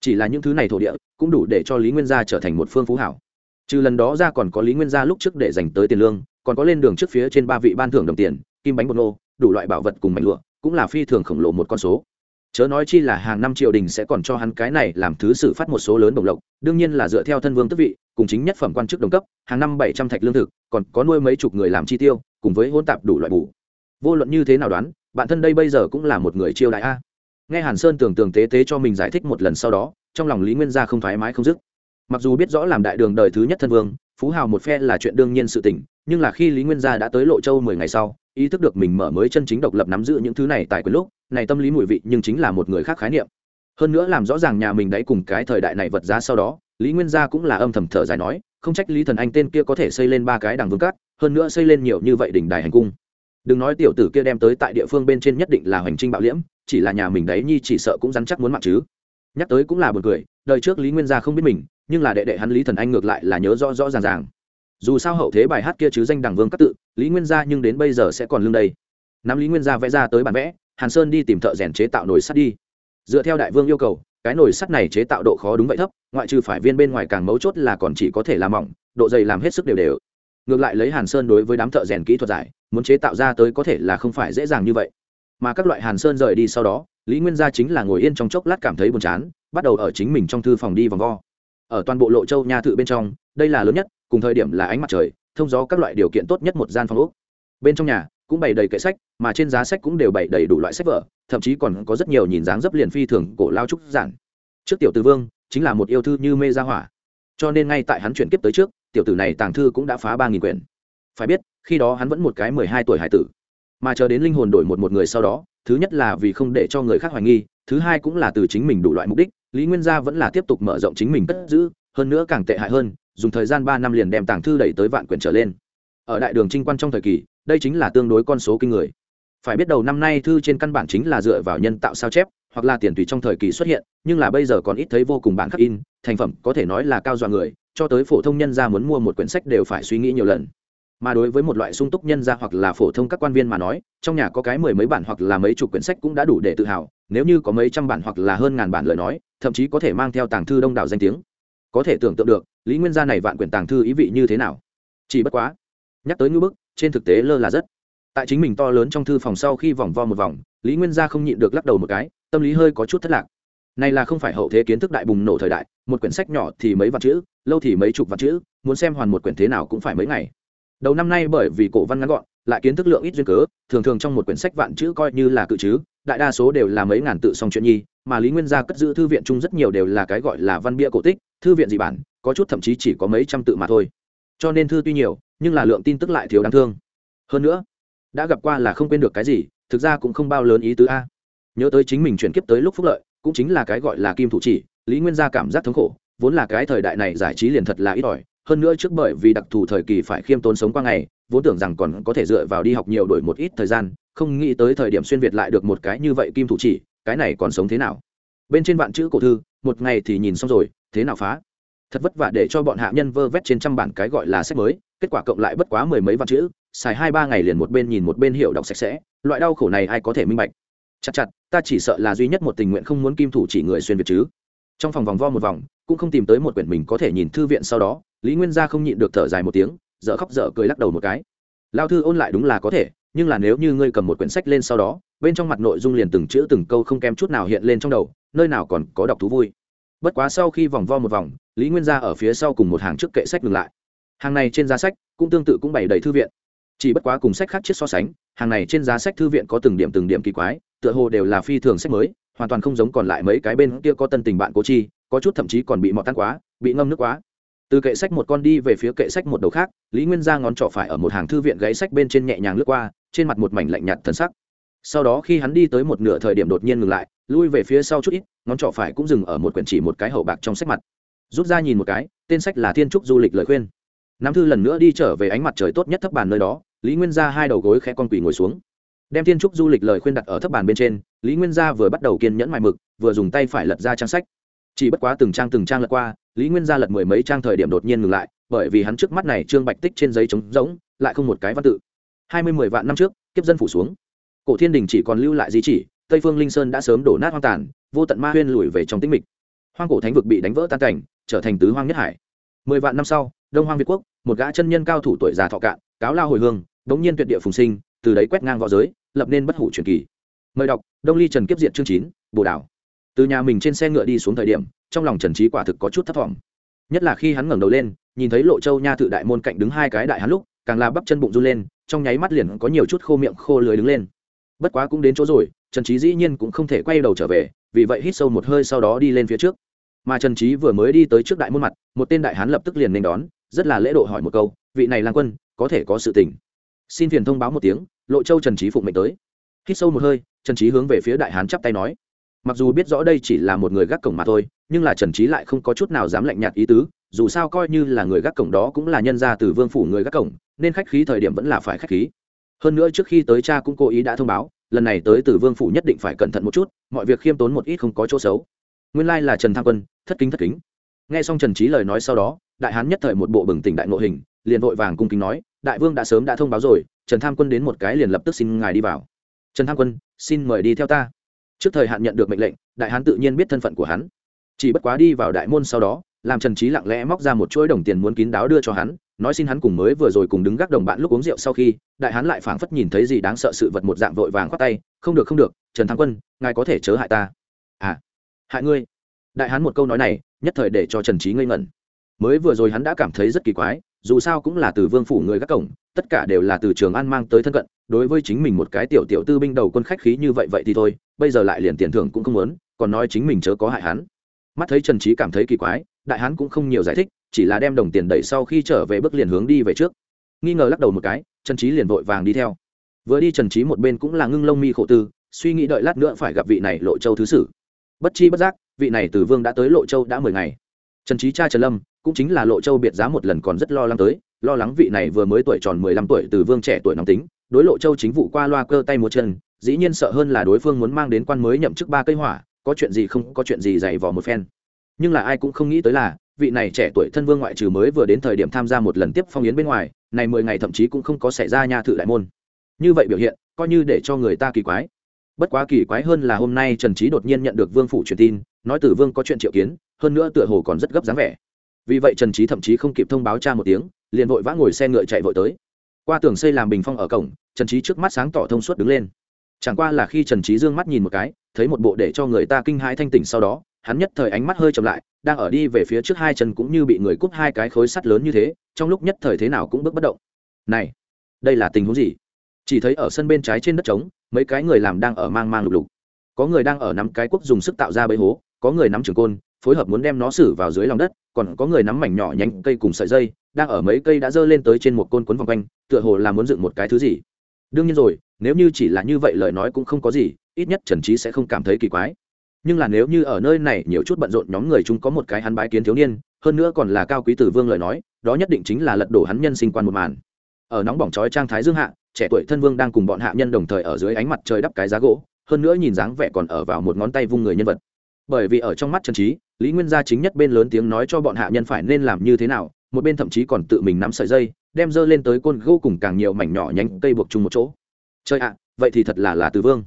Chỉ là những thứ này thổ địa, cũng đủ để cho lý nguyên gia trở thành một phương phú hảo. Trừ lần đó ra còn có lý nguyên gia lúc trước để dành tới tiền lương, còn có lên đường trước phía trên ba vị ban thưởng đồng tiền, kim bánh bột nô, đủ loại bảo vật cùng mảnh lụa, cũng là phi thường khổng lồ một con số. Chớ nói chi là hàng năm triều đình sẽ còn cho hắn cái này làm thứ sử phát một số lớn đồng lộc, đương nhiên là dựa theo thân vương tước vị, cùng chính nhất phẩm quan chức đồng cấp, hàng năm bảy trăm thạch lương thực, còn có nuôi mấy chục người làm chi tiêu, cùng với hôn tạp đủ loại bù vô luận như thế nào đoán, bản thân đây bây giờ cũng là một người chiêu đại a. Nghe hàn sơn tưởng tượng tế tế cho mình giải thích một lần sau đó, trong lòng lý nguyên gia không thoải mái không dứt. Mặc dù biết rõ làm đại đường đời thứ nhất thân vương, phú hào một phe là chuyện đương nhiên sự tình, nhưng là khi lý nguyên gia đã tới lộ châu mười ngày sau, ý thức được mình mở mới chân chính độc lập nắm giữ những thứ này tại quyền lúc, này tâm lý mùi vị nhưng chính là một người khác khái niệm. Hơn nữa làm rõ ràng nhà mình đấy cùng cái thời đại này vật giá sau đó, lý nguyên gia cũng là âm thầm thở dài nói, không trách lý thần anh tên kia có thể xây lên ba cái đằng vương cát, hơn nữa xây lên nhiều như vậy đỉnh đài hành cung đừng nói tiểu tử kia đem tới tại địa phương bên trên nhất định là hoành trinh bạo liễm, chỉ là nhà mình đấy nhi chỉ sợ cũng rắn chắc muốn mạng chứ. Nhắc tới cũng là buồn cười, đời trước lý nguyên gia không biết mình, nhưng là đệ đệ hắn lý thần anh ngược lại là nhớ rõ rõ ràng ràng. Dù sao hậu thế bài hát kia chứ danh đằng vương các tự, lý nguyên gia nhưng đến bây giờ sẽ còn lương đây. Nắm lý nguyên gia vẽ ra tới bản vẽ, hàn sơn đi tìm thợ rèn chế tạo nồi sắt đi. Dựa theo đại vương yêu cầu, cái nồi sắt này chế tạo độ khó đúng vậy thấp, ngoại trừ phải viên bên ngoài càng mấu chốt là còn chỉ có thể làm mỏng, độ dày làm hết sức đều đều. Ngược lại lấy hàn sơn đối với đám thợ rèn kỹ thuật giải muốn chế tạo ra tới có thể là không phải dễ dàng như vậy. Mà các loại hàn sơn rời đi sau đó, lý nguyên gia chính là ngồi yên trong chốc lát cảm thấy buồn chán, bắt đầu ở chính mình trong thư phòng đi vòng vo. Ở toàn bộ lộ châu nha thự bên trong, đây là lớn nhất, cùng thời điểm là ánh mặt trời, thông gió các loại điều kiện tốt nhất một gian phòng úc bên trong nhà cũng bày đầy kệ sách, mà trên giá sách cũng đều bày đầy đủ loại sách vở, thậm chí còn có rất nhiều nhìn dáng dấp liền phi thường cổ lao trúc giản. Trước tiểu tử vương chính là một yêu thư như mê gia hỏa. Cho nên ngay tại hắn chuyển kiếp tới trước, tiểu tử này tàng thư cũng đã phá ba nghìn quyển phải biết, khi đó hắn vẫn một cái mười hai tuổi hải tử. Mà chờ đến linh hồn đổi một một người sau đó, thứ nhất là vì không để cho người khác hoài nghi, thứ hai cũng là từ chính mình đủ loại mục đích, lý nguyên gia vẫn là tiếp tục mở rộng chính mình cất giữ, hơn nữa càng tệ hại hơn, dùng thời gian ba năm liền đem tàng thư đẩy tới vạn quyển trở lên. Ở đại đường trinh quan trong thời kỳ, đây chính là tương đối con số kinh người. Phải biết đầu năm nay thư trên căn bản chính là dựa vào nhân tạo sao chép, hoặc là tiền tùy trong thời kỳ xuất hiện, nhưng là bây giờ còn ít thấy vô cùng bản khắc in, thành phẩm có thể nói là cao dọa người, cho tới phổ thông nhân gia muốn mua một quyển sách đều phải suy nghĩ nhiều lần mà đối với một loại sung túc nhân gia hoặc là phổ thông các quan viên mà nói, trong nhà có cái mười mấy bản hoặc là mấy chục quyển sách cũng đã đủ để tự hào, nếu như có mấy trăm bản hoặc là hơn ngàn bản lời nói, thậm chí có thể mang theo tàng thư đông đảo danh tiếng. Có thể tưởng tượng được, lý nguyên gia này vạn quyển tàng thư ý vị như thế nào. Chỉ bất quá, nhắc tới ngữ bức, trên thực tế lơ là rất. Tại chính mình to lớn trong thư phòng sau khi vòng vo một vòng, lý nguyên gia không nhịn được lắc đầu một cái, tâm lý hơi có chút thất lạc. Này là không phải hậu thế kiến thức đại bùng nổ thời đại, một quyển sách nhỏ thì mấy vạn chữ, lâu thì mấy chục vạn chữ, muốn xem hoàn một quyển thế nào cũng phải mấy ngày đầu năm nay bởi vì cổ văn ngắn gọn, lại kiến thức lượng ít duyên cớ, thường thường trong một quyển sách vạn chữ coi như là cự chứ đại đa số đều là mấy ngàn tự song chuyện nhi, mà lý nguyên gia cất giữ thư viện chung rất nhiều đều là cái gọi là văn bia cổ tích, thư viện dị bản, có chút thậm chí chỉ có mấy trăm tự mà thôi. Cho nên thư tuy nhiều, nhưng là lượng tin tức lại thiếu đáng thương. Hơn nữa, đã gặp qua là không quên được cái gì, thực ra cũng không bao lớn ý tứ a. Nhớ tới chính mình chuyển kiếp tới lúc phúc lợi, cũng chính là cái gọi là kim thủ chỉ, lý nguyên gia cảm giác thống khổ, vốn là cái thời đại này giải trí liền thật là ít ỏi hơn nữa trước bởi vì đặc thù thời kỳ phải khiêm tốn sống qua ngày, vốn tưởng rằng còn có thể dựa vào đi học nhiều đổi một ít thời gian, không nghĩ tới thời điểm xuyên việt lại được một cái như vậy kim thủ chỉ, cái này còn sống thế nào? Bên trên vạn chữ cổ thư, một ngày thì nhìn xong rồi, thế nào phá? Thật vất vả để cho bọn hạ nhân vơ vét trên trăm bản cái gọi là sách mới, kết quả cộng lại bất quá mười mấy vạn chữ, xài hai ba ngày liền một bên nhìn một bên hiểu đọc sạch sẽ, loại đau khổ này ai có thể minh bạch? Chặt chặt, ta chỉ sợ là duy nhất một tình nguyện không muốn kim thủ chỉ người xuyên việt chứ. Trong phòng vòng vo một vòng, cũng không tìm tới một quyển mình có thể nhìn thư viện sau đó lý nguyên gia không nhịn được thở dài một tiếng, dở khóc dở cười lắc đầu một cái. Lao thư ôn lại đúng là có thể, nhưng là nếu như ngươi cầm một quyển sách lên sau đó, bên trong mặt nội dung liền từng chữ từng câu không kém chút nào hiện lên trong đầu, nơi nào còn có đọc thú vui. Bất quá sau khi vòng vo một vòng, lý nguyên gia ở phía sau cùng một hàng trước kệ sách ngừng lại. Hàng này trên giá sách cũng tương tự cũng bày đầy thư viện. Chỉ bất quá cùng sách khác chiết so sánh, hàng này trên giá sách thư viện có từng điểm từng điểm kỳ quái, tựa hồ đều là phi thường sách mới, hoàn toàn không giống còn lại mấy cái bên kia có tân tình bạn cố chi, có chút thậm chí còn bị mọt tan quá, bị ngâm nước quá từ kệ sách một con đi về phía kệ sách một đầu khác, lý nguyên ra ngón trỏ phải ở một hàng thư viện gáy sách bên trên nhẹ nhàng lướt qua, trên mặt một mảnh lạnh nhạt thần sắc. Sau đó khi hắn đi tới một nửa thời điểm đột nhiên ngừng lại, lui về phía sau chút ít, ngón trỏ phải cũng dừng ở một quyển chỉ một cái hậu bạc trong sách mặt. Rút ra nhìn một cái, tên sách là thiên trúc du lịch lời khuyên. Nam thư lần nữa đi trở về ánh mặt trời tốt nhất thấp bàn nơi đó, lý nguyên ra hai đầu gối khẽ con quỳ ngồi xuống. Đem thiên trúc du lịch lời khuyên đặt ở thấp bàn bên trên, lý nguyên gia vừa bắt đầu kiên nhẫn mài mực, vừa dùng tay phải lật ra trang sách. Chỉ bất quá từng trang từng trang lật qua lý nguyên gia lật mười mấy trang thời điểm đột nhiên ngừng lại, bởi vì hắn trước mắt này trương bạch tích trên giấy trống rỗng, lại không một cái văn tự. Hai mươi mười vạn năm trước, kiếp dân phủ xuống. Cổ thiên đình chỉ còn lưu lại di chỉ, tây phương linh sơn đã sớm đổ nát hoang tàn, vô tận ma huyên lùi về trong tĩnh mịch. Hoang cổ thánh vực bị đánh vỡ tan cảnh, trở thành tứ hoang nhất hải. Mười vạn năm sau, đông hoang việt quốc, một gã chân nhân cao thủ tuổi già thọ cạn, cáo lao hồi hương, đống nhiên tuyệt địa phùng sinh, từ đấy quét ngang v õ giới, lập nên bất hủ truyền kỳ. Mời đọc, đông ly trần kiếp diện chương chín, bồ đảo từ nhà mình trên xe ngựa đi xuống thời điểm, trong lòng trần trí quả thực có chút thất vọng nhất là khi hắn ngẩng đầu lên, nhìn thấy lộ châu nha tự đại môn cạnh đứng hai cái đại hắn lúc, càng là bắp chân bụng run lên, trong nháy mắt liền có nhiều chút khô miệng khô lưới đứng lên. Bất quá cũng đến chỗ rồi, trần trí dĩ nhiên cũng không thể quay đầu trở về, vì vậy hít sâu một hơi sau đó đi lên phía trước. Mà trần trí vừa mới đi tới trước đại môn mặt, một tên đại hán lập tức liền nên đón, rất là lễ độ hỏi một câu, vị này lang quân, có thể có sự tình? Xin phiền thông báo một tiếng, lộ châu trần trí phụng mệnh tới. Hít sâu một hơi, trần trí hướng về phía đại hán chắp tay nói mặc dù biết rõ đây chỉ là một người gác cổng mà thôi, nhưng là trần trí lại không có chút nào dám lạnh nhạt ý tứ, dù sao coi như là người gác cổng đó cũng là nhân gia từ vương phủ người gác cổng, nên khách khí thời điểm vẫn là phải khách khí. Hơn nữa trước khi tới cha cũng cố ý đã thông báo, lần này tới từ vương phủ nhất định phải cẩn thận một chút, mọi việc khiêm tốn một ít không có chỗ xấu. Nguyên lai là trần tham quân, thất kính thất kính. Nghe xong trần trí lời nói sau đó, đại hán nhất thời một bộ bừng tỉnh đại ngộ hình, liền vội vàng cung kính nói, đại vương đã sớm đã thông báo rồi, trần tham quân đến một cái liền lập tức xin ngài đi vào. Trần tham quân, xin mời đi theo ta trước thời hạn nhận được mệnh lệnh, đại hán tự nhiên biết thân phận của hắn. Chỉ bất quá đi vào đại môn sau đó, làm trần trí lặng lẽ móc ra một chuỗi đồng tiền muốn kín đáo đưa cho hắn, nói xin hắn cùng mới vừa rồi cùng đứng gác đồng bạn lúc uống rượu sau khi, đại hán lại phảng phất nhìn thấy gì đáng sợ sự vật một dạng vội vàng khoát tay, không được không được, trần thắng quân, ngài có thể chớ hại ta. À hại ngươi? Đại hán một câu nói này, nhất thời để cho trần trí ngây ngẩn. Mới vừa rồi hắn đã cảm thấy rất kỳ quái, dù sao cũng là từ vương phủ người gác cổng tất cả đều là từ trường an mang tới thân cận, đối với chính mình một cái tiểu tiểu tư binh đầu quân khách khí như vậy vậy thì thôi, bây giờ lại liền tiền thưởng cũng không muốn, còn nói chính mình chớ có hại hắn. Mắt thấy trần trí cảm thấy kỳ quái, đại hán cũng không nhiều giải thích, chỉ là đem đồng tiền đẩy sau khi trở về bước liền hướng đi về trước. Nghi ngờ lắc đầu một cái, trần trí liền vội vàng đi theo. Vừa đi trần trí một bên cũng là ngưng lông mi khổ tư, suy nghĩ đợi lát nữa phải gặp vị này lộ châu thứ sử. Bất chi bất giác, vị này từ vương đã tới lộ châu đã mười ngày. Trần trí cha trần lâm, cũng chính là lộ châu biệt giá một lần còn rất lo lắng tới lo lắng vị này vừa mới tuổi tròn mười lăm tuổi từ vương trẻ tuổi nóng tính, đối lộ châu chính vụ qua loa cơ tay một chân, dĩ nhiên sợ hơn là đối phương muốn mang đến quan mới nhậm chức ba cây hỏa, có chuyện gì không, có chuyện gì dày vò một phen. Nhưng là ai cũng không nghĩ tới là, vị này trẻ tuổi thân vương ngoại trừ mới vừa đến thời điểm tham gia một lần tiếp phong yến bên ngoài, này mười ngày thậm chí cũng không có xảy ra nha thự đại môn. Như vậy biểu hiện, coi như để cho người ta kỳ quái. Bất quá kỳ quái hơn là hôm nay trần trí đột nhiên nhận được vương phủ truyền tin, nói tử vương có chuyện triệu kiến, hơn nữa tựa hồ còn rất gấp dáng vẻ. Vì vậy trần trí thậm chí không kịp thông báo cha một tiếng liền vội vã ngồi xe ngựa chạy vội tới. Qua tường xây làm bình phong ở cổng, trần trí trước mắt sáng tỏ thông suốt đứng lên. Chẳng qua là khi trần trí dương mắt nhìn một cái, thấy một bộ để cho người ta kinh hãi thanh tỉnh sau đó, hắn nhất thời ánh mắt hơi chậm lại, đang ở đi về phía trước hai chân cũng như bị người cúp hai cái khối sắt lớn như thế, trong lúc nhất thời thế nào cũng bước bất động. Này, đây là tình huống gì? Chỉ thấy ở sân bên trái trên đất trống, mấy cái người làm đang ở mang mang lục lục. Có người đang ở nắm cái quốc dùng sức tạo ra bẫy hố, có người nắm trường côn, phối hợp muốn đem nó xử vào dưới lòng đất, còn có người nắm mảnh nhỏ nhánh cây cùng sợi dây đang ở mấy cây đã dơ lên tới trên một côn cuốn vòng quanh, tựa hồ là muốn dựng một cái thứ gì. Đương nhiên rồi, nếu như chỉ là như vậy lời nói cũng không có gì, ít nhất trần trí sẽ không cảm thấy kỳ quái. Nhưng là nếu như ở nơi này nhiều chút bận rộn nhóm người chúng có một cái hắn bái kiến thiếu niên, hơn nữa còn là cao quý tử vương lời nói, đó nhất định chính là lật đổ hắn nhân sinh quan một màn. Ở nóng bỏng trói trang thái dương hạ, trẻ tuổi thân vương đang cùng bọn hạ nhân đồng thời ở dưới ánh mặt trời đắp cái giá gỗ, hơn nữa nhìn dáng vẻ còn ở vào một ngón tay vung người nhân vật. Bởi vì ở trong mắt trần trí lý nguyên gia chính nhất bên lớn tiếng nói cho bọn hạ nhân phải nên làm như thế nào một bên thậm chí còn tự mình nắm sợi dây, đem dơ lên tới côn gỗ cùng càng nhiều mảnh nhỏ nhánh cây buộc chung một chỗ. Chơi ạ, vậy thì thật là là từ vương.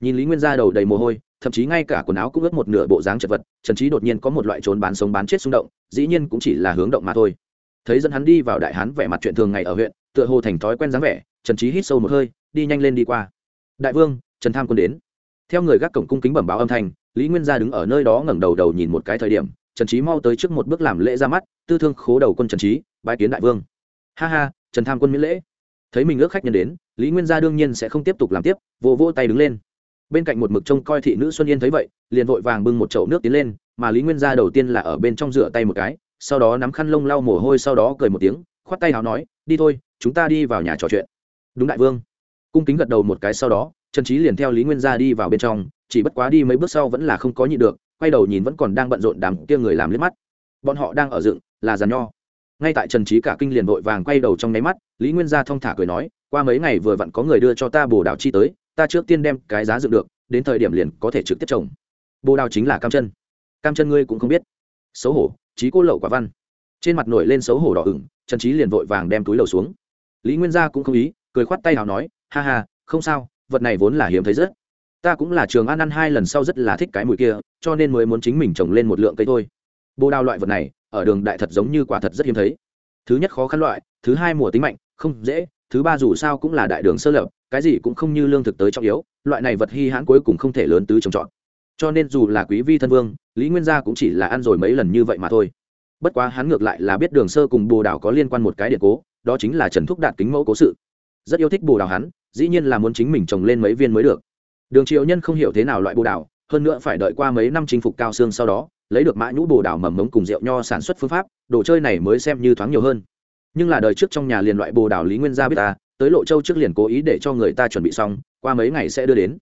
Nhìn lý nguyên gia đầu đầy mồ hôi, thậm chí ngay cả quần áo cũng ướt một nửa bộ dáng chật vật, trần trí đột nhiên có một loại trốn bán sống bán chết xung động, dĩ nhiên cũng chỉ là hướng động mà thôi. Thấy dẫn hắn đi vào đại hán vẻ mặt chuyện thường ngày ở huyện, tựa hồ thành thói quen dáng vẻ, trần trí hít sâu một hơi, đi nhanh lên đi qua. Đại vương, trần tham quân đến. Theo người gác cổng cung kính bẩm báo âm thanh, lý nguyên gia đứng ở nơi đó ngẩng đầu đầu nhìn một cái thời điểm trần trí mau tới trước một bước làm lễ ra mắt, tư thương khố đầu quân trần trí bãi kiến đại vương. Ha ha, trần tham quân miễn lễ. Thấy mình ước khách nhân đến, lý nguyên gia đương nhiên sẽ không tiếp tục làm tiếp, vỗ vỗ tay đứng lên. Bên cạnh một mực trông coi thị nữ xuân yên thấy vậy, liền vội vàng bưng một chậu nước tiến lên, mà lý nguyên gia đầu tiên là ở bên trong rửa tay một cái, sau đó nắm khăn lông lau mồ hôi sau đó cười một tiếng, khoát tay hào nói, đi thôi, chúng ta đi vào nhà trò chuyện. Đúng đại vương. Cung kính gật đầu một cái sau đó, trần trí liền theo lý nguyên gia đi vào bên trong, chỉ bất quá đi mấy bước sau vẫn là không có nhị được quay đầu nhìn vẫn còn đang bận rộn đám kia người làm liếc mắt. Bọn họ đang ở dựng, là giàn nho. Ngay tại trần trí cả kinh liền vội vàng quay đầu trong nháy mắt, lý nguyên gia thong thả cười nói, qua mấy ngày vừa vặn có người đưa cho ta bồ đào chi tới, ta trước tiên đem cái giá dựng được, đến thời điểm liền có thể trực tiếp trồng. Bồ đào chính là cam chân. Cam chân ngươi cũng không biết. Xấu hổ trí cô lậu quả văn. Trên mặt nổi lên xấu hổ đỏ ửng, trần trí liền vội vàng đem túi lầu xuống. Lý nguyên gia cũng không ý, cười khoát tay nào nói, ha ha, không sao, vật này vốn là hiếm thấy rất ta cũng là trường ăn ăn hai lần sau rất là thích cái mùi kia, cho nên mới muốn chính mình trồng lên một lượng cây thôi. Bồ đào loại vật này, ở đường đại thật giống như quả thật rất hiếm thấy. Thứ nhất khó khăn loại, thứ hai mùa tính mạnh, không dễ, thứ ba dù sao cũng là đại đường sơ lập, cái gì cũng không như lương thực tới trọng yếu, loại này vật hy hãn cuối cùng không thể lớn tứ trồng trọt. Cho nên dù là quý vi thân vương, lý nguyên gia cũng chỉ là ăn rồi mấy lần như vậy mà thôi. Bất quá hắn ngược lại là biết đường sơ cùng bồ đào có liên quan một cái điện cố, đó chính là trần thúc đạt kính mẫu cố sự. Rất yêu thích bồ đào hắn, dĩ nhiên là muốn chính mình trồng lên mấy viên mới được đường triệu nhân không hiểu thế nào loại bồ đào, hơn nữa phải đợi qua mấy năm chinh phục cao xương sau đó, lấy được mã nhũ bồ đào mầm mống cùng rượu nho sản xuất phương pháp, đồ chơi này mới xem như thoáng nhiều hơn. Nhưng là đời trước trong nhà liền loại bồ đào lý nguyên gia biết ta, tới lộ châu trước liền cố ý để cho người ta chuẩn bị xong, qua mấy ngày sẽ đưa đến.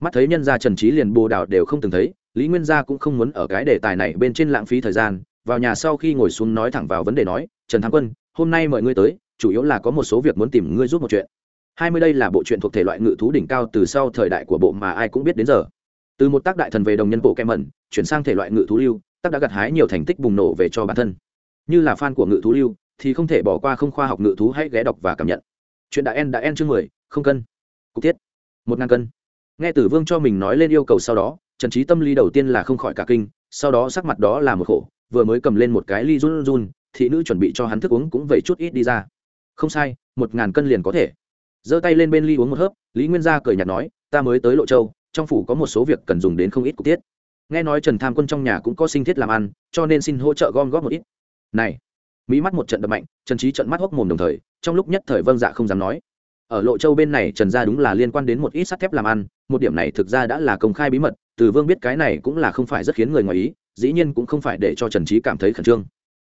Mắt thấy nhân gia trần trí liền bồ đào đều không từng thấy, lý nguyên gia cũng không muốn ở cái đề tài này bên trên lãng phí thời gian, vào nhà sau khi ngồi xuống nói thẳng vào vấn đề nói, trần thắng quân, hôm nay mời ngươi tới, chủ yếu là có một số việc muốn tìm ngươi giúp một chuyện hai mươi đây là bộ truyện thuộc thể loại ngự thú đỉnh cao từ sau thời đại của bộ mà ai cũng biết đến giờ. Từ một tác đại thần về đồng nhân bộ kem mẩn, chuyển sang thể loại ngự thú lưu, tác đã gặt hái nhiều thành tích bùng nổ về cho bản thân. Như là fan của ngự thú lưu, thì không thể bỏ qua không khoa học ngự thú hãy ghé đọc và cảm nhận. Chuyện đã en đã en chương mười, không cân. Cục tiết một ngàn cân. Nghe tử vương cho mình nói lên yêu cầu sau đó, trần trí tâm lý đầu tiên là không khỏi cả kinh, sau đó sắc mặt đó là một khổ, vừa mới cầm lên một cái ly run run, thị nữ chuẩn bị cho hắn thức uống cũng vậy chút ít đi ra. Không sai, một ngàn cân liền có thể giơ tay lên bên ly uống một hớp, lý nguyên gia cười nhạt nói, ta mới tới lộ châu, trong phủ có một số việc cần dùng đến không ít cục tiết. Nghe nói trần tham quân trong nhà cũng có sinh thiết làm ăn, cho nên xin hỗ trợ gom góp một ít. Này mỹ mắt một trận đập mạnh, trần trí trận mắt hốc mồm đồng thời, trong lúc nhất thời vâng dạ không dám nói. Ở lộ châu bên này trần gia đúng là liên quan đến một ít sắt thép làm ăn, một điểm này thực ra đã là công khai bí mật, từ vương biết cái này cũng là không phải rất khiến người ngoài ý, dĩ nhiên cũng không phải để cho trần trí cảm thấy khẩn trương.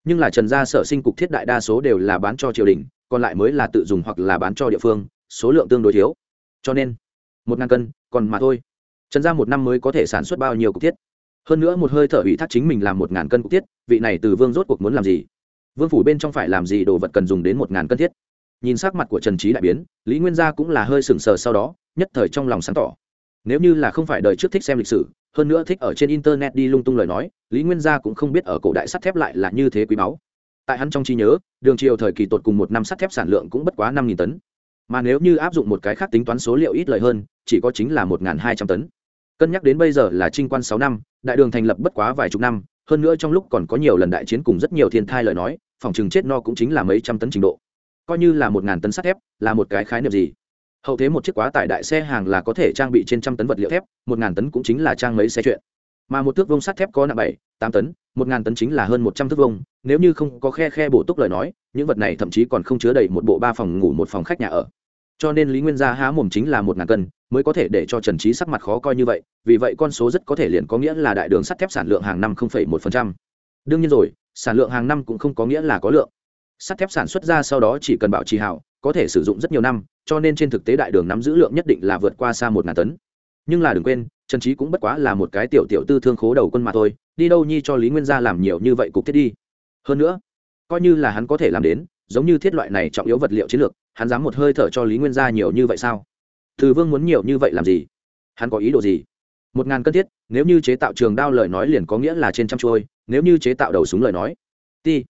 Nhưng là trần gia sở sinh cục thiết đại đa số đều là bán cho triều đình, còn lại mới là tự dùng hoặc là bán cho địa phương số lượng tương đối thiếu. Cho nên, một ngàn cân, còn mà thôi. Trần gia một năm mới có thể sản xuất bao nhiêu cục thiết? Hơn nữa một hơi thở ủy thác chính mình làm một ngàn cân cục thiết, vị này từ vương rốt cuộc muốn làm gì? Vương phủ bên trong phải làm gì đồ vật cần dùng đến một ngàn cân thiết? Nhìn sắc mặt của trần trí đại biến, lý nguyên gia cũng là hơi sừng sờ sau đó, nhất thời trong lòng sáng tỏ. Nếu như là không phải đời trước thích xem lịch sử, hơn nữa thích ở trên internet đi lung tung lời nói, lý nguyên gia cũng không biết ở cổ đại sắt thép lại là như thế quý báu. Tại hắn trong trí nhớ, đường triều thời kỳ tột cùng một năm sắt thép sản lượng cũng bất quá năm tấn mà nếu như áp dụng một cái khác tính toán số liệu ít lời hơn, chỉ có chính là một hai trăm tấn. Cân nhắc đến bây giờ là trinh quan sáu năm, đại đường thành lập bất quá vài chục năm, hơn nữa trong lúc còn có nhiều lần đại chiến cùng rất nhiều thiên thai lời nói, phòng chừng chết no cũng chính là mấy trăm tấn trình độ. Coi như là một ngàn tấn sắt thép, là một cái khái niệm gì? Hậu thế một chiếc quá tải đại xe hàng là có thể trang bị trên trăm tấn vật liệu thép, một ngàn tấn cũng chính là trang mấy xe chuyện. Mà một thước vông sắt thép có nặng bảy, tám tấn, một ngàn tấn chính là hơn một trăm thước vông nếu như không có khe khe bổ túc lời nói, những vật này thậm chí còn không chứa đầy một bộ ba phòng ngủ một phòng khách nhà ở cho nên lý nguyên gia há mồm chính là một ngàn cân, mới có thể để cho trần trí sắc mặt khó coi như vậy, vì vậy con số rất có thể liền có nghĩa là đại đường sắt thép sản lượng hàng năm một đương nhiên rồi, sản lượng hàng năm cũng không có nghĩa là có lượng. Sắt thép sản xuất ra sau đó chỉ cần bảo trì hảo, có thể sử dụng rất nhiều năm, cho nên trên thực tế đại đường nắm giữ lượng nhất định là vượt qua xa một ngàn tấn. Nhưng là đừng quên, trần trí cũng bất quá là một cái tiểu tiểu tư thương khố đầu quân mà thôi, đi đâu nhi cho lý nguyên gia làm nhiều như vậy cục thiết đi. Hơn nữa, coi như là hắn có thể làm đến, giống như thiết loại này trọng yếu vật liệu chiến lược hắn dám một hơi thở cho lý nguyên gia nhiều như vậy sao? Từ vương muốn nhiều như vậy làm gì? Hắn có ý đồ gì? Một ngàn cân thiết, nếu như chế tạo trường đao lời nói liền có nghĩa là trên trăm trôi nếu như chế tạo đầu súng lời nói. Ti,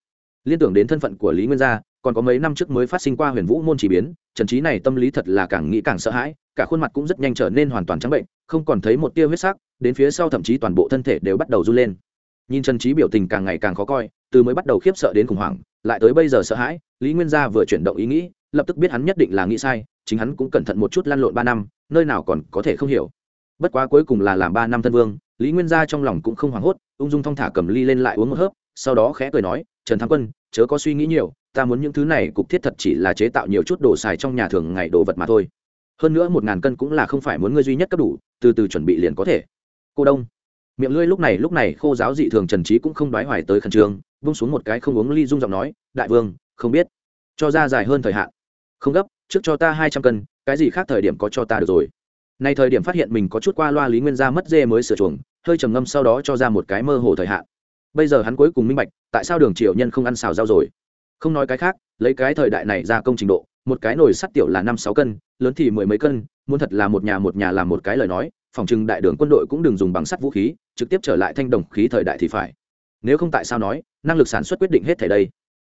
liên tưởng đến thân phận của lý nguyên gia, còn có mấy năm trước mới phát sinh qua huyền vũ môn chỉ biến, trần trí này tâm lý thật là càng nghĩ càng sợ hãi, cả khuôn mặt cũng rất nhanh trở nên hoàn toàn trắng bệnh, không còn thấy một tia huyết sắc, đến phía sau thậm chí toàn bộ thân thể đều bắt đầu run lên. Nhìn trần trí biểu tình càng ngày càng khó coi, từ mới bắt đầu khiếp sợ đến khủng hoảng, lại tới bây giờ sợ hãi, lý nguyên gia vừa chuyển động ý nghĩ lập tức biết hắn nhất định là nghĩ sai, chính hắn cũng cẩn thận một chút lăn lộn ba năm, nơi nào còn có thể không hiểu. Bất quá cuối cùng là làm ba năm thân vương, lý nguyên gia trong lòng cũng không hoảng hốt, ung dung thong thả cầm ly lên lại uống một hớp, sau đó khẽ cười nói, trần thắng quân, chớ có suy nghĩ nhiều, ta muốn những thứ này cục thiết thật chỉ là chế tạo nhiều chút đồ xài trong nhà thường ngày đồ vật mà thôi. Hơn nữa một ngàn cân cũng là không phải muốn ngươi duy nhất cấp đủ, từ từ chuẩn bị liền có thể. Cô đông. Miệng lưỡi lúc này lúc này khô giáo dị thường trần trí cũng không đoái hoài tới khẩn trương vung xuống một cái không uống ly dung giọng nói, đại vương, không biết. Cho ra dài hơn thời hạn không gấp, trước cho ta hai trăm cân, cái gì khác thời điểm có cho ta được rồi. Nay thời điểm phát hiện mình có chút qua loa lý nguyên gia mất dê mới sửa chuồng, hơi trầm ngâm sau đó cho ra một cái mơ hồ thời hạn. Bây giờ hắn cuối cùng minh bạch, tại sao đường triều nhân không ăn xào rau rồi? Không nói cái khác, lấy cái thời đại này ra công trình độ, một cái nồi sắt tiểu là năm sáu cân, lớn thì mười mấy cân, muốn thật là một nhà một nhà làm một cái lời nói, phòng trừng đại đường quân đội cũng đừng dùng bằng sắt vũ khí, trực tiếp trở lại thanh đồng khí thời đại thì phải. Nếu không tại sao nói, năng lực sản xuất quyết định hết thể đây?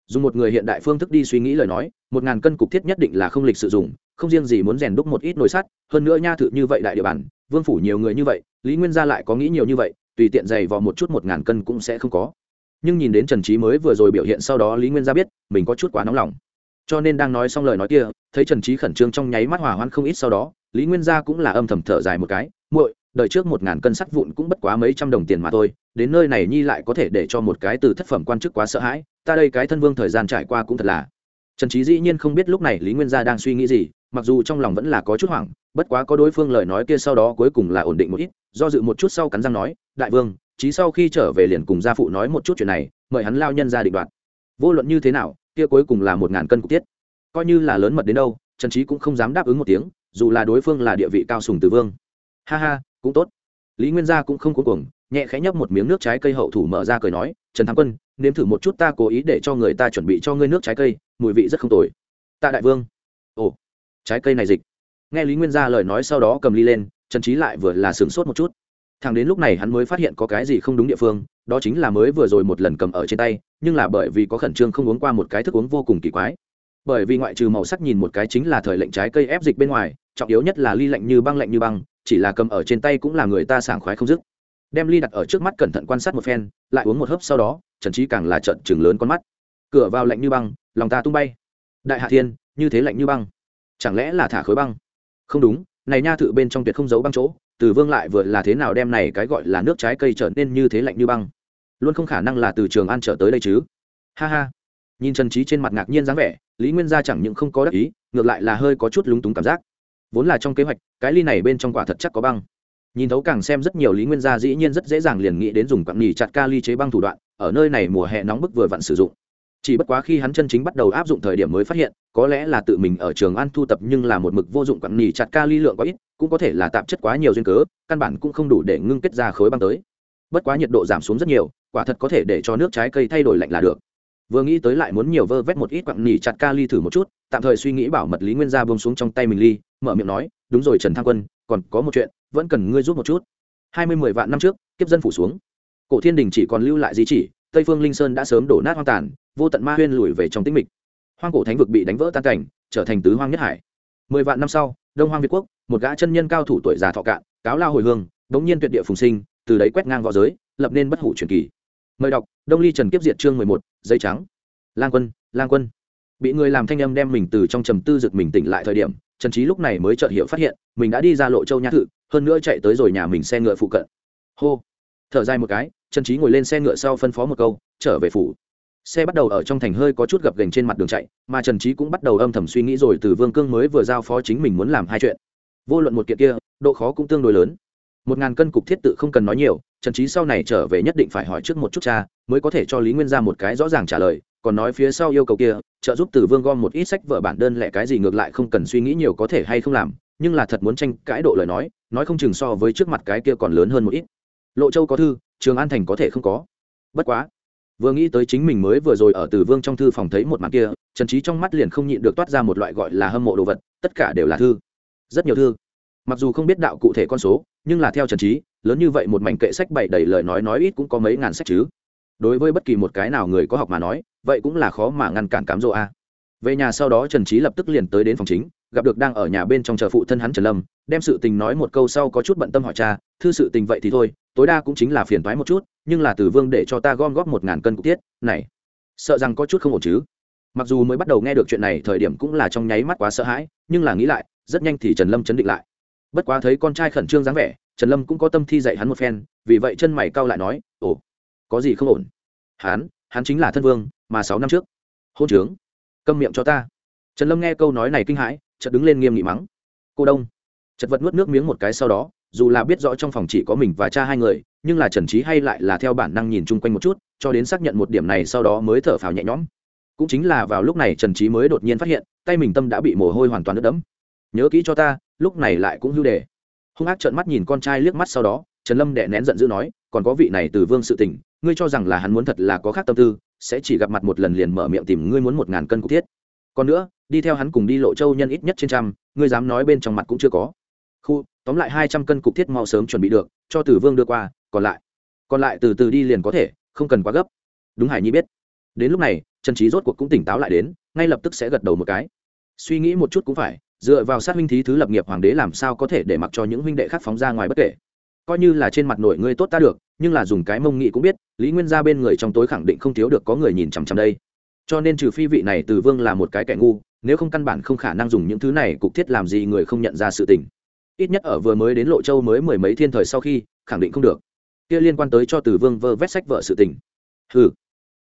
Dùng một người hiện đại phương thức đi suy nghĩ lời nói, một ngàn cân cục thiết nhất định là không lịch sử dụng không riêng gì muốn rèn đúc một ít nồi sắt, hơn nữa nha thự như vậy đại địa bàn, vương phủ nhiều người như vậy, lý nguyên gia lại có nghĩ nhiều như vậy, tùy tiện dày vào một chút một ngàn cân cũng sẽ không có. Nhưng nhìn đến trần trí mới vừa rồi biểu hiện sau đó lý nguyên gia biết, mình có chút quá nóng lòng. Cho nên đang nói xong lời nói kia, thấy trần trí khẩn trương trong nháy mắt hỏa hoãn không ít sau đó, lý nguyên gia cũng là âm thầm thở dài một cái, muội đợi trước một ngàn cân sắt vụn cũng bất quá mấy trăm đồng tiền mà thôi, đến nơi này nhi lại có thể để cho một cái từ thất phẩm quan chức quá sợ hãi, ta đây cái thân vương thời gian trải qua cũng thật là. Trần trí dĩ nhiên không biết lúc này lý nguyên gia đang suy nghĩ gì, mặc dù trong lòng vẫn là có chút hoảng, bất quá có đối phương lời nói kia sau đó cuối cùng là ổn định một ít, do dự một chút sau cắn răng nói, đại vương trí sau khi trở về liền cùng gia phụ nói một chút chuyện này, mời hắn lao nhân ra định đoạt. Vô luận như thế nào, kia cuối cùng là một ngàn cân cục tiết. Coi như là lớn mật đến đâu, trần trí cũng không dám đáp ứng một tiếng, dù là đối phương là địa vị cao sùng từ vương. Ha ha cũng tốt. Lý nguyên gia cũng không cuối cùng nhẹ khẽ nhấp một miếng nước trái cây hậu thủ mở ra cười nói, trần thắng quân, nếm thử một chút ta cố ý để cho người ta chuẩn bị cho ngươi nước trái cây, mùi vị rất không tồi. Tạ đại vương. Ồ, trái cây này dịch. Nghe lý nguyên gia lời nói sau đó cầm ly lên, trần trí lại vừa là sửng sốt một chút. Thằng đến lúc này hắn mới phát hiện có cái gì không đúng địa phương, đó chính là mới vừa rồi một lần cầm ở trên tay, nhưng là bởi vì có khẩn trương không uống qua một cái thức uống vô cùng kỳ quái. Bởi vì ngoại trừ màu sắc nhìn một cái chính là thời lệnh trái cây ép dịch bên ngoài, trọng yếu nhất là ly lạnh như băng lạnh như băng chỉ là cầm ở trên tay cũng là người ta sảng khoái không dứt. Đem ly đặt ở trước mắt cẩn thận quan sát một phen, lại uống một hớp sau đó, trần trí càng là trận chừng lớn con mắt. Cửa vào lạnh như băng, lòng ta tung bay. Đại hạ thiên, như thế lạnh như băng, chẳng lẽ là thả khối băng? Không đúng, này nha thự bên trong tuyệt không giấu băng chỗ, từ vương lại vừa là thế nào đem này cái gọi là nước trái cây trở nên như thế lạnh như băng? Luôn không khả năng là từ trường an trở tới đây chứ. Ha ha. Nhìn trần trí trên mặt ngạc nhiên dáng vẻ, lý nguyên gia chẳng những không có đắc ý, ngược lại là hơi có chút lúng túng cảm giác vốn là trong kế hoạch, cái ly này bên trong quả thật chắc có băng. Nhìn thấu càng xem rất nhiều lý nguyên gia dĩ nhiên rất dễ dàng liền nghĩ đến dùng quặng nhì chặt ca ly chế băng thủ đoạn, ở nơi này mùa hè nóng bức vừa vặn sử dụng. Chỉ bất quá khi hắn chân chính bắt đầu áp dụng thời điểm mới phát hiện, có lẽ là tự mình ở trường an thu tập nhưng là một mực vô dụng quặng nhì chặt ca ly lượng quá ít, cũng có thể là tạp chất quá nhiều duyên cớ, căn bản cũng không đủ để ngưng kết ra khối băng tới. Bất quá nhiệt độ giảm xuống rất nhiều, quả thật có thể để cho nước trái cây thay đổi lạnh là được vừa nghĩ tới lại muốn nhiều vơ vét một ít quặng nỉ chặt ca ly thử một chút, tạm thời suy nghĩ bảo mật lý nguyên gia bông xuống trong tay mình ly, mở miệng nói, đúng rồi trần thăng quân, còn có một chuyện, vẫn cần ngươi giúp một chút. Hai mươi mười vạn năm trước, kiếp dân phủ xuống. Cổ thiên đình chỉ còn lưu lại di chỉ, tây phương linh sơn đã sớm đổ nát hoang tàn, vô tận ma huyên lùi về trong tĩnh mịch. Hoang cổ thánh vực bị đánh vỡ tan cảnh, trở thành tứ hoang nhất hải. Mười vạn năm sau, đông hoang việt quốc, một gã chân nhân cao thủ tuổi già thọ cạn, cáo lao hồi hương, bỗng nhiên tuyệt địa phùng sinh, từ đấy quét ngang v õ giới, lập nên bất hủ truyền kỳ mời đọc, đông ly trần kiếp diệt chương mười một dây trắng. Lang quân lang quân. Bị người làm thanh âm đem mình từ trong trầm tư giật mình tỉnh lại thời điểm, trần trí lúc này mới chợt hiểu phát hiện, mình đã đi ra lộ châu nhã thự, hơn nữa chạy tới rồi nhà mình xe ngựa phụ cận. Hô. Thở dài một cái, trần trí ngồi lên xe ngựa sau phân phó một câu, trở về phủ. Xe bắt đầu ở trong thành hơi có chút gập gành trên mặt đường chạy, mà trần trí cũng bắt đầu âm thầm suy nghĩ rồi từ vương cương mới vừa giao phó chính mình muốn làm hai chuyện. Vô luận một kiện kia, độ khó cũng tương đối lớn một ngàn cân cục thiết tự không cần nói nhiều, trần trí sau này trở về nhất định phải hỏi trước một chút cha, mới có thể cho lý nguyên ra một cái rõ ràng trả lời, còn nói phía sau yêu cầu kia, trợ giúp từ vương gom một ít sách vở bản đơn lẻ cái gì ngược lại không cần suy nghĩ nhiều có thể hay không làm, nhưng là thật muốn tranh cãi độ lời nói nói không chừng so với trước mặt cái kia còn lớn hơn một ít. Lộ châu có thư, trường an thành có thể không có. Bất quá, vừa nghĩ tới chính mình mới vừa rồi ở từ vương trong thư phòng thấy một màn kia, trần trí trong mắt liền không nhịn được toát ra một loại gọi là hâm mộ đồ vật, tất cả đều là thư. Rất nhiều thư. Mặc dù không biết đạo cụ thể con số nhưng là theo trần trí, lớn như vậy một mảnh kệ sách bày đầy lời nói nói ít cũng có mấy ngàn sách chứ. Đối với bất kỳ một cái nào người có học mà nói, vậy cũng là khó mà ngăn cản cám dỗ a. Về nhà sau đó trần trí lập tức liền tới đến phòng chính, gặp được đang ở nhà bên trong chờ phụ thân hắn trần lâm, đem sự tình nói một câu sau có chút bận tâm hỏi cha, thư sự tình vậy thì thôi, tối đa cũng chính là phiền thoái một chút, nhưng là từ vương để cho ta gom góp một ngàn cân cục tiết này, sợ rằng có chút không ổn chứ. Mặc dù mới bắt đầu nghe được chuyện này, thời điểm cũng là trong nháy mắt quá sợ hãi, nhưng là nghĩ lại, rất nhanh thì trần lâm chấn định lại bất quá thấy con trai khẩn trương dáng vẻ, trần lâm cũng có tâm thi dạy hắn một phen, vì vậy chân mày cau lại nói, ồ, có gì không ổn? Hắn hắn chính là thân vương, mà sáu năm trước, hôn trướng. Câm miệng cho ta. Trần lâm nghe câu nói này kinh hãi, chợt đứng lên nghiêm nghị mắng, cô đông. Chật vật nuốt nước miếng một cái sau đó, dù là biết rõ trong phòng chỉ có mình và cha hai người, nhưng là trần trí hay lại là theo bản năng nhìn chung quanh một chút, cho đến xác nhận một điểm này sau đó mới thở phào nhẹ nhõm. Cũng chính là vào lúc này trần trí mới đột nhiên phát hiện, tay mình tâm đã bị mồ hôi hoàn toàn ướt đẫm. Nhớ kỹ cho ta lúc này lại cũng hưu đề. Hung ác trợn mắt nhìn con trai liếc mắt sau đó, trần lâm đệ nén giận dữ nói, còn có vị này từ vương sự tình, ngươi cho rằng là hắn muốn thật là có khác tâm tư, sẽ chỉ gặp mặt một lần liền mở miệng tìm ngươi muốn một ngàn cân cục thiết. Còn nữa, đi theo hắn cùng đi lộ châu nhân ít nhất trên trăm, ngươi dám nói bên trong mặt cũng chưa có. Khu, tóm lại hai trăm cân cục thiết mau sớm chuẩn bị được, cho tử vương đưa qua, còn lại còn lại từ từ đi liền có thể, không cần quá gấp. Đúng hải nhi biết. Đến lúc này, trần trí rốt cuộc cũng tỉnh táo lại đến, ngay lập tức sẽ gật đầu một cái. Suy nghĩ một chút cũng phải dựa vào sát huynh thí thứ lập nghiệp hoàng đế làm sao có thể để mặc cho những huynh đệ khác phóng ra ngoài bất kể. Coi như là trên mặt nội ngươi tốt ta được, nhưng là dùng cái mông nghị cũng biết, lý nguyên ra bên người trong tối khẳng định không thiếu được có người nhìn chằm chằm đây. Cho nên trừ phi vị này từ vương là một cái kẻ ngu, nếu không căn bản không khả năng dùng những thứ này cục thiết làm gì người không nhận ra sự tình. Ít nhất ở vừa mới đến lộ châu mới mười mấy thiên thời sau khi, khẳng định không được. Kia liên quan tới cho từ vương vơ vét sách vợ sự tình. Ừ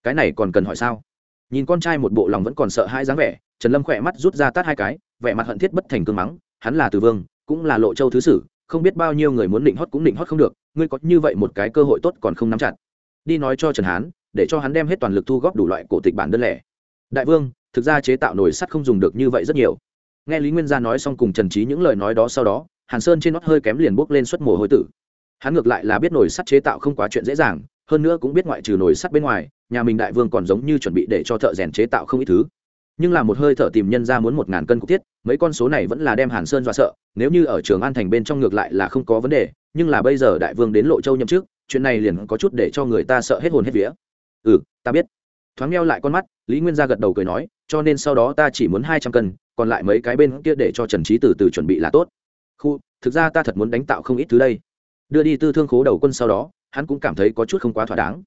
cái này còn cần hỏi sao? Nhìn con trai một bộ lòng vẫn còn sợ hai dáng vẻ, trần lâm khỏe mắt rút ra tát hai cái vẻ mặt hận thiết bất thành cương mắng, hắn là từ vương, cũng là lộ châu thứ sử, không biết bao nhiêu người muốn định hót cũng định hót không được, ngươi có như vậy một cái cơ hội tốt còn không nắm chặt. Đi nói cho trần hán, để cho hắn đem hết toàn lực thu góp đủ loại cổ tịch bản đơn lẻ. Đại vương, thực ra chế tạo nồi sắt không dùng được như vậy rất nhiều. Nghe lý nguyên gia nói xong cùng trần trí những lời nói đó sau đó, hàn sơn trên nót hơi kém liền bốc lên suất mồ hôi tử. Hắn ngược lại là biết nồi sắt chế tạo không quá chuyện dễ dàng, hơn nữa cũng biết ngoại trừ nồi sắt bên ngoài, nhà mình đại vương còn giống như chuẩn bị để cho thợ rèn chế tạo không ít thứ nhưng là một hơi thở tìm nhân ra muốn một ngàn cân cục thiết, mấy con số này vẫn là đem hàn sơn dọa sợ, nếu như ở trường an thành bên trong ngược lại là không có vấn đề, nhưng là bây giờ đại vương đến lộ châu nhậm chức, chuyện này liền có chút để cho người ta sợ hết hồn hết vía. Ừ ta biết. Thoáng meo lại con mắt, lý nguyên gia gật đầu cười nói, cho nên sau đó ta chỉ muốn hai trăm cân, còn lại mấy cái bên kia để cho trần trí từ từ chuẩn bị là tốt. Khu, thực ra ta thật muốn đánh tạo không ít thứ đây. Đưa đi tư thương khố đầu quân sau đó, hắn cũng cảm thấy có chút không quá thỏa đáng.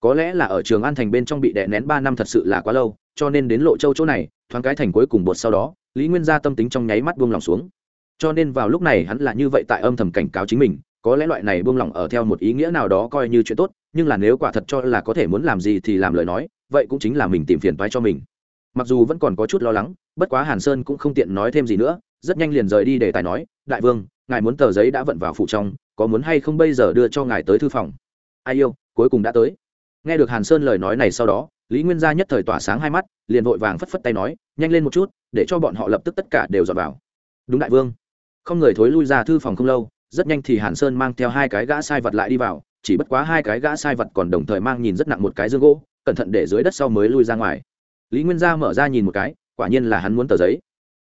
Có lẽ là ở trường an thành bên trong bị đè nén ba năm thật sự là quá lâu cho nên đến lộ châu chỗ này, thoáng cái thành cuối cùng bột sau đó, lý nguyên gia tâm tính trong nháy mắt buông lỏng xuống. Cho nên vào lúc này hắn là như vậy tại âm thầm cảnh cáo chính mình, có lẽ loại này buông lỏng ở theo một ý nghĩa nào đó coi như chuyện tốt, nhưng là nếu quả thật cho là có thể muốn làm gì thì làm lời nói, vậy cũng chính là mình tìm phiền toái cho mình. Mặc dù vẫn còn có chút lo lắng, bất quá hàn sơn cũng không tiện nói thêm gì nữa, rất nhanh liền rời đi để tài nói, đại vương, ngài muốn tờ giấy đã vận vào phủ trong, có muốn hay không bây giờ đưa cho ngài tới thư phòng? Ai yêu, cuối cùng đã tới. Nghe được hàn sơn lời nói này sau đó lý nguyên gia nhất thời tỏa sáng hai mắt, liền vội vàng phất phất tay nói, nhanh lên một chút, để cho bọn họ lập tức tất cả đều dọn vào. Đúng đại vương. Không người thối lui ra thư phòng không lâu, rất nhanh thì hàn sơn mang theo hai cái gã sai vật lại đi vào, chỉ bất quá hai cái gã sai vật còn đồng thời mang nhìn rất nặng một cái dương gỗ, cẩn thận để dưới đất sau mới lui ra ngoài. Lý nguyên gia mở ra nhìn một cái, quả nhiên là hắn muốn tờ giấy.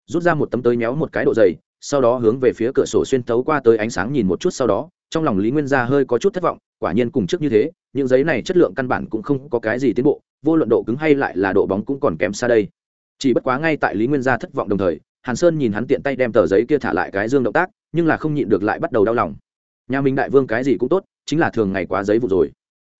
Rút ra một tấm tới méo một cái độ dày, sau đó hướng về phía cửa sổ xuyên tấu qua tới ánh sáng nhìn một chút sau đó, trong lòng lý nguyên gia hơi có chút thất vọng quả nhiên cùng trước như thế, những giấy này chất lượng căn bản cũng không có cái gì tiến bộ, vô luận độ cứng hay lại là độ bóng cũng còn kém xa đây. Chỉ bất quá ngay tại lý nguyên gia thất vọng đồng thời, hàn sơn nhìn hắn tiện tay đem tờ giấy kia thả lại cái dương động tác, nhưng là không nhịn được lại bắt đầu đau lòng. Nhà mình đại vương cái gì cũng tốt, chính là thường ngày quá giấy vụ rồi.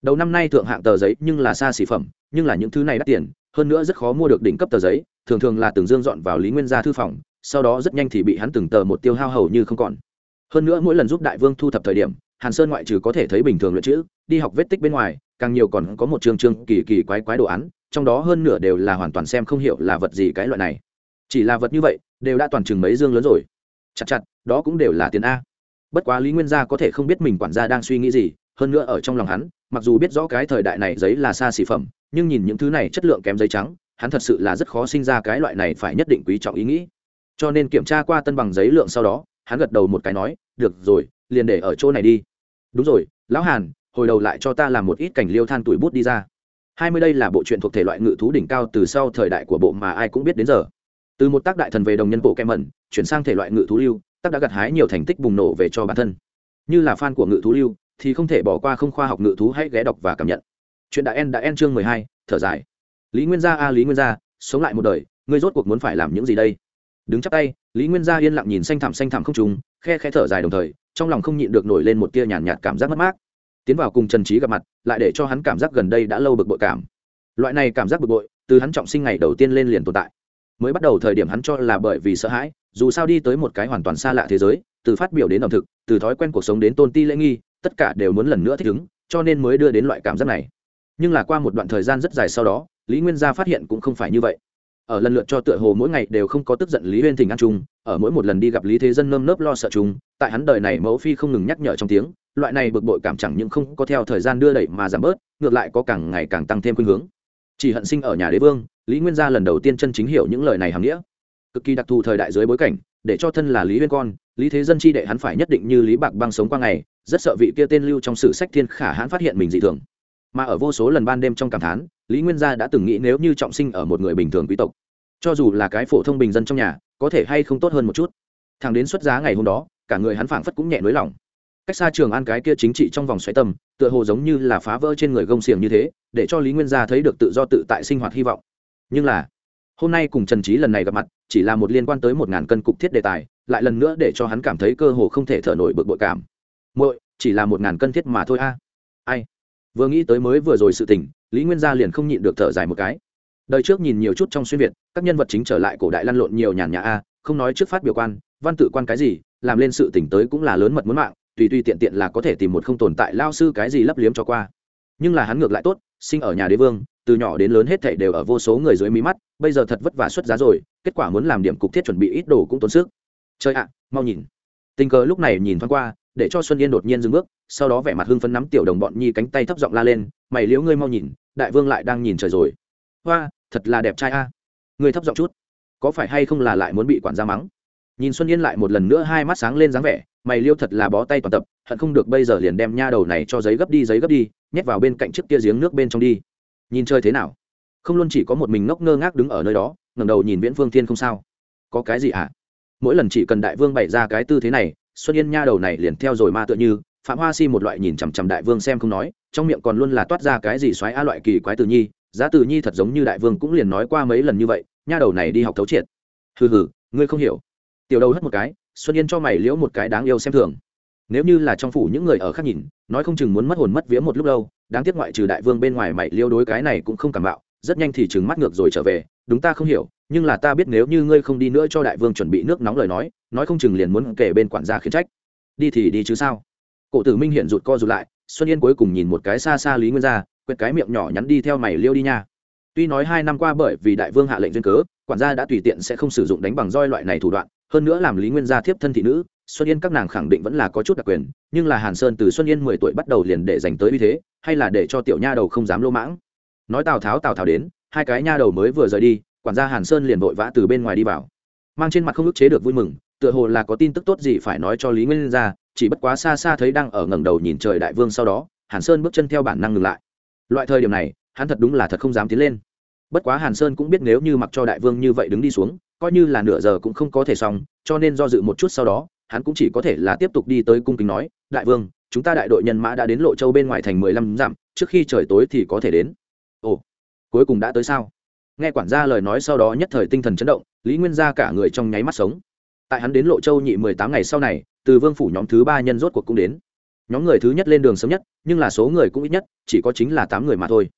Đầu năm nay thượng hạng tờ giấy nhưng là xa xỉ phẩm, nhưng là những thứ này đắt tiền, hơn nữa rất khó mua được đỉnh cấp tờ giấy, thường thường là từng dương dọn vào lý nguyên gia thư phòng, sau đó rất nhanh thì bị hắn từng tờ một tiêu hao hầu như không còn. Hơn nữa mỗi lần giúp đại vương thu thập thời điểm hàn sơn ngoại trừ có thể thấy bình thường luyện chữ, đi học vết tích bên ngoài, càng nhiều còn có một chương chương kỳ kỳ quái quái đồ án, trong đó hơn nửa đều là hoàn toàn xem không hiểu là vật gì cái loại này. Chỉ là vật như vậy, đều đã toàn chừng mấy dương lớn rồi. Chặt chặt, đó cũng đều là tiền a. Bất quá lý nguyên gia có thể không biết mình quản gia đang suy nghĩ gì, hơn nữa ở trong lòng hắn, mặc dù biết rõ cái thời đại này giấy là xa xỉ phẩm, nhưng nhìn những thứ này chất lượng kém giấy trắng, hắn thật sự là rất khó sinh ra cái loại này phải nhất định quý trọng ý nghĩ. Cho nên kiểm tra qua tân bằng giấy lượng sau đó, hắn gật đầu một cái nói, được rồi, liền để ở chỗ này đi đúng rồi, lão hàn, hồi đầu lại cho ta làm một ít cảnh liêu than tuổi bút đi ra. Hai mươi đây là bộ truyện thuộc thể loại ngự thú đỉnh cao từ sau thời đại của bộ mà ai cũng biết đến giờ. Từ một tác đại thần về đồng nhân bộ kem mẩn, chuyển sang thể loại ngự thú lưu, tác đã gặt hái nhiều thành tích bùng nổ về cho bản thân. Như là fan của ngự thú lưu, thì không thể bỏ qua không khoa học ngự thú hãy ghé đọc và cảm nhận. Chuyện đã en đã en chương mười hai, thở dài. Lý nguyên gia a, lý nguyên gia, sống lại một đời, ngươi rốt cuộc muốn phải làm những gì đây? Đứng chắp tay, lý nguyên gia yên lặng nhìn xanh thảm xanh thảm không trùng, khe khe thở dài đồng thời trong lòng không nhịn được nổi lên một tia nhàn nhạt, nhạt cảm giác mất mát. Tiến vào cùng trần trí gặp mặt lại để cho hắn cảm giác gần đây đã lâu bực bội cảm. Loại này cảm giác bực bội từ hắn trọng sinh ngày đầu tiên lên liền tồn tại. Mới bắt đầu thời điểm hắn cho là bởi vì sợ hãi dù sao đi tới một cái hoàn toàn xa lạ thế giới từ phát biểu đến ẩm thực từ thói quen cuộc sống đến tôn ti lễ nghi tất cả đều muốn lần nữa thích ứng cho nên mới đưa đến loại cảm giác này. Nhưng là qua một đoạn thời gian rất dài sau đó lý nguyên gia phát hiện cũng không phải như vậy ở lần lượt cho tựa hồ mỗi ngày đều không có tức giận lý huyên thỉnh ăn chung, ở mỗi một lần đi gặp lý thế dân nơm nớp lo sợ chung, tại hắn đời này mẫu phi không ngừng nhắc nhở trong tiếng, loại này bực bội cảm chẳng những không có theo thời gian đưa đẩy mà giảm bớt, ngược lại có càng ngày càng tăng thêm khuynh hướng. Chỉ hận sinh ở nhà đế vương, lý nguyên gia lần đầu tiên chân chính hiểu những lời này hàm nghĩa. Cực kỳ đặc thù thời đại dưới bối cảnh, để cho thân là lý huyên con, lý thế dân chi đệ hắn phải nhất định như lý bạc băng sống qua ngày, rất sợ vị kia tên lưu trong sử sách thiên khả hãn phát hiện mình dị thường mà ở vô số lần ban đêm trong cảm thán, lý nguyên gia đã từng nghĩ nếu như trọng sinh ở một người bình thường quý tộc, cho dù là cái phổ thông bình dân trong nhà, có thể hay không tốt hơn một chút. Thằng đến xuất giá ngày hôm đó, cả người hắn phảng phất cũng nhẹ nới lỏng. Cách xa trường an cái kia chính trị trong vòng xoáy tâm, tựa hồ giống như là phá vỡ trên người gông xiềng như thế, để cho lý nguyên gia thấy được tự do tự tại sinh hoạt hy vọng. Nhưng là, hôm nay cùng trần trí lần này gặp mặt, chỉ là một liên quan tới một ngàn cân cục thiết đề tài, lại lần nữa để cho hắn cảm thấy cơ hồ không thể thở nổi bực bội cảm. Muội, chỉ là một ngàn cân thiết mà thôi a vừa nghĩ tới mới vừa rồi sự tình, lý nguyên gia liền không nhịn được thở dài một cái. Đời trước nhìn nhiều chút trong xuyên việt, các nhân vật chính trở lại cổ đại lăn lộn nhiều nhàn nhà a, không nói trước phát biểu quan, văn tự quan cái gì, làm lên sự tỉnh tới cũng là lớn mật muốn mạng, tùy tùy tiện tiện là có thể tìm một không tồn tại lao sư cái gì lấp liếm cho qua. Nhưng là hắn ngược lại tốt, sinh ở nhà đế vương, từ nhỏ đến lớn hết thảy đều ở vô số người dưới mí mắt, bây giờ thật vất vả xuất giá rồi, kết quả muốn làm điểm cục thiết chuẩn bị ít đồ cũng tốn sức. Chơi ạ, mau nhìn. Tình cờ lúc này nhìn thoáng qua để cho xuân yên đột nhiên dừng bước, sau đó vẻ mặt hưng phấn nắm tiểu đồng bọn nhi cánh tay thấp giọng la lên, mày liếu ngươi mau nhìn, đại vương lại đang nhìn trời rồi. Hoa, thật là đẹp trai a. Ngươi thấp giọng chút, có phải hay không là lại muốn bị quản gia mắng? Nhìn xuân yên lại một lần nữa hai mắt sáng lên dáng vẻ, mày liêu thật là bó tay toàn tập, hận không được bây giờ liền đem nha đầu này cho giấy gấp đi, giấy gấp đi, nhét vào bên cạnh chiếc kia giếng nước bên trong đi. Nhìn chơi thế nào? Không luôn chỉ có một mình ngốc ngơ ngác đứng ở nơi đó, ngẩng đầu nhìn viễn phương thiên không sao. Có cái gì à? mỗi lần chỉ cần đại vương bày ra cái tư thế này xuân yên nha đầu này liền theo rồi ma tựa như, phạm hoa si một loại nhìn chằm chằm đại vương xem không nói, trong miệng còn luôn là toát ra cái gì xoáy a loại kỳ quái từ nhi, giá từ nhi thật giống như đại vương cũng liền nói qua mấy lần như vậy, nha đầu này đi học thấu triệt. Hừ hừ, ngươi không hiểu. Tiểu đầu hất một cái, xuân yên cho mày liễu một cái đáng yêu xem thường. Nếu như là trong phủ những người ở khác nhìn, nói không chừng muốn mất hồn mất vía một lúc lâu, đáng tiếc ngoại trừ đại vương bên ngoài mày liêu đối cái này cũng không cảm bạo rất nhanh thì chừng mắt ngược rồi trở về, đúng ta không hiểu nhưng là ta biết nếu như ngươi không đi nữa cho đại vương chuẩn bị nước nóng lời nói nói không chừng liền muốn kể bên quản gia khiến trách. Đi thì đi chứ sao? Cổ tử minh hiện rụt co rụt lại, xuân yên cuối cùng nhìn một cái xa xa lý nguyên gia quệt cái miệng nhỏ nhắn đi theo mày liêu đi nha. Tuy nói hai năm qua bởi vì đại vương hạ lệnh duyên cớ, quản gia đã tùy tiện sẽ không sử dụng đánh bằng roi loại này thủ đoạn, hơn nữa làm lý nguyên gia thiếp thân thị nữ, xuân yên các nàng khẳng định vẫn là có chút đặc quyền, nhưng là hàn sơn từ xuân yên mười tuổi bắt đầu liền để dành tới uy thế, hay là để cho tiểu nha đầu không dám lô mãng. Nói tào tháo tào tháo đến, hai cái nha đầu mới vừa rời đi quản gia hàn sơn liền vội vã từ bên ngoài đi vào. Mang trên mặt không ức chế được vui mừng, tựa hồ là có tin tức tốt gì phải nói cho lý nguyên ra, chỉ bất quá xa xa thấy đang ở ngẩng đầu nhìn trời đại vương sau đó, hàn sơn bước chân theo bản năng ngừng lại. Loại thời điểm này, hắn thật đúng là thật không dám tiến lên. Bất quá hàn sơn cũng biết nếu như mặc cho đại vương như vậy đứng đi xuống, coi như là nửa giờ cũng không có thể xong, cho nên do dự một chút sau đó, hắn cũng chỉ có thể là tiếp tục đi tới cung kính nói, đại vương, chúng ta đại đội nhân mã đã đến lộ châu bên ngoài thành mười lăm dặm, trước khi trời tối thì có thể đến. Ồ, cuối cùng đã tới sao? Nghe quản gia lời nói sau đó nhất thời tinh thần chấn động, lý nguyên gia cả người trong nháy mắt sống. Tại hắn đến lộ châu nhị mười tám ngày sau này, từ vương phủ nhóm thứ ba nhân rốt cuộc cũng đến. Nhóm người thứ nhất lên đường sớm nhất, nhưng là số người cũng ít nhất, chỉ có chính là tám người mà thôi.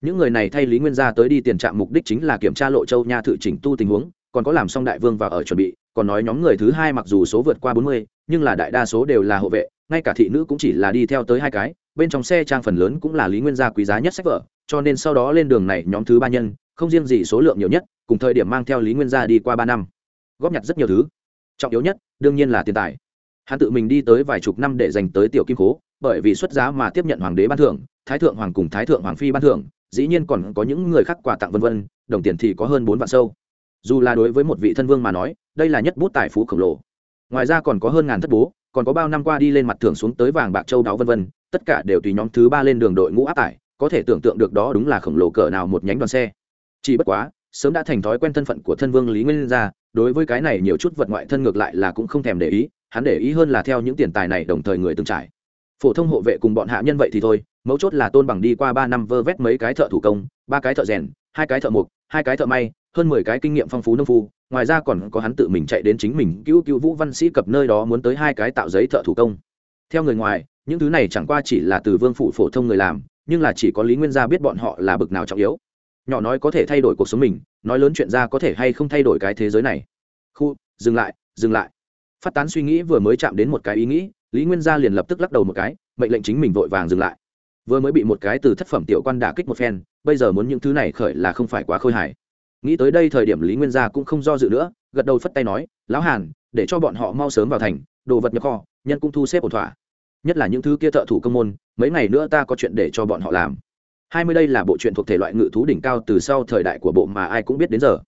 Những người này thay lý nguyên gia tới đi tiền trạm mục đích chính là kiểm tra lộ châu nha thự chỉnh tu tình huống, còn có làm xong đại vương và ở chuẩn bị, còn nói nhóm người thứ hai mặc dù số vượt qua bốn mươi, nhưng là đại đa số đều là hộ vệ, ngay cả thị nữ cũng chỉ là đi theo tới hai cái, bên trong xe trang phần lớn cũng là lý nguyên gia quý giá nhất sách vở cho nên sau đó lên đường này nhóm thứ ba nhân, không riêng gì số lượng nhiều nhất, cùng thời điểm mang theo lý nguyên gia đi qua ba năm. Góp nhặt rất nhiều thứ. Trọng yếu nhất, đương nhiên là tiền tài. Hắn tự mình đi tới vài chục năm để dành tới tiểu kim cố bởi vì xuất giá mà tiếp nhận hoàng đế ban thưởng, thái thượng hoàng cùng thái thượng hoàng phi ban thưởng, dĩ nhiên còn có những người khác quà tặng vân vân, đồng tiền thì có hơn bốn vạn sâu. Dù là đối với một vị thân vương mà nói, đây là nhất bút tài phú khổng lồ. Ngoài ra còn có hơn ngàn thất bố, còn có bao năm qua đi lên mặt thưởng xuống tới vàng bạc châu đáo vân vân, tất cả đều tùy nhóm thứ ba lên đường đội ngũ áp tải có thể tưởng tượng được đó đúng là khổng lồ cỡ nào một nhánh đoàn xe. Chỉ bất quá, sớm đã thành thói quen thân phận của thân vương lý nguyên gia đối với cái này nhiều chút vật ngoại thân ngược lại là cũng không thèm để ý, hắn để ý hơn là theo những tiền tài này đồng thời người từng trải. Phổ thông hộ vệ cùng bọn hạ nhân vậy thì thôi, mấu chốt là tôn bằng đi qua ba năm vơ vét mấy cái thợ thủ công, ba cái thợ rèn, hai cái thợ mộc, hai cái thợ may, hơn mười cái kinh nghiệm phong phú nông phu, ngoài ra còn có hắn tự mình chạy đến chính mình cứu cứu vũ văn sĩ cập nơi đó muốn tới hai cái tạo giấy thợ thủ công. Theo người ngoài, những thứ này chẳng qua chỉ là từ vương phụ phổ thông người làm nhưng là chỉ có lý nguyên gia biết bọn họ là bực nào trọng yếu. Nhỏ nói có thể thay đổi cuộc sống mình, nói lớn chuyện ra có thể hay không thay đổi cái thế giới này. Khu, dừng lại dừng lại. Phát tán suy nghĩ vừa mới chạm đến một cái ý nghĩ, lý nguyên gia liền lập tức lắc đầu một cái, mệnh lệnh chính mình vội vàng dừng lại. Vừa mới bị một cái từ thất phẩm tiểu quan đả kích một phen, bây giờ muốn những thứ này khởi là không phải quá khôi hài. Nghĩ tới đây thời điểm lý nguyên gia cũng không do dự nữa, gật đầu phất tay nói, lão hàn, để cho bọn họ mau sớm vào thành, đồ vật nhập kho, nhân cũng thu xếp ổn thỏa. Nhất là những thứ kia thợ thủ công môn mấy ngày nữa ta có chuyện để cho bọn họ làm. Hai mươi đây là bộ truyện thuộc thể loại ngự thú đỉnh cao từ sau thời đại của bộ mà ai cũng biết đến giờ.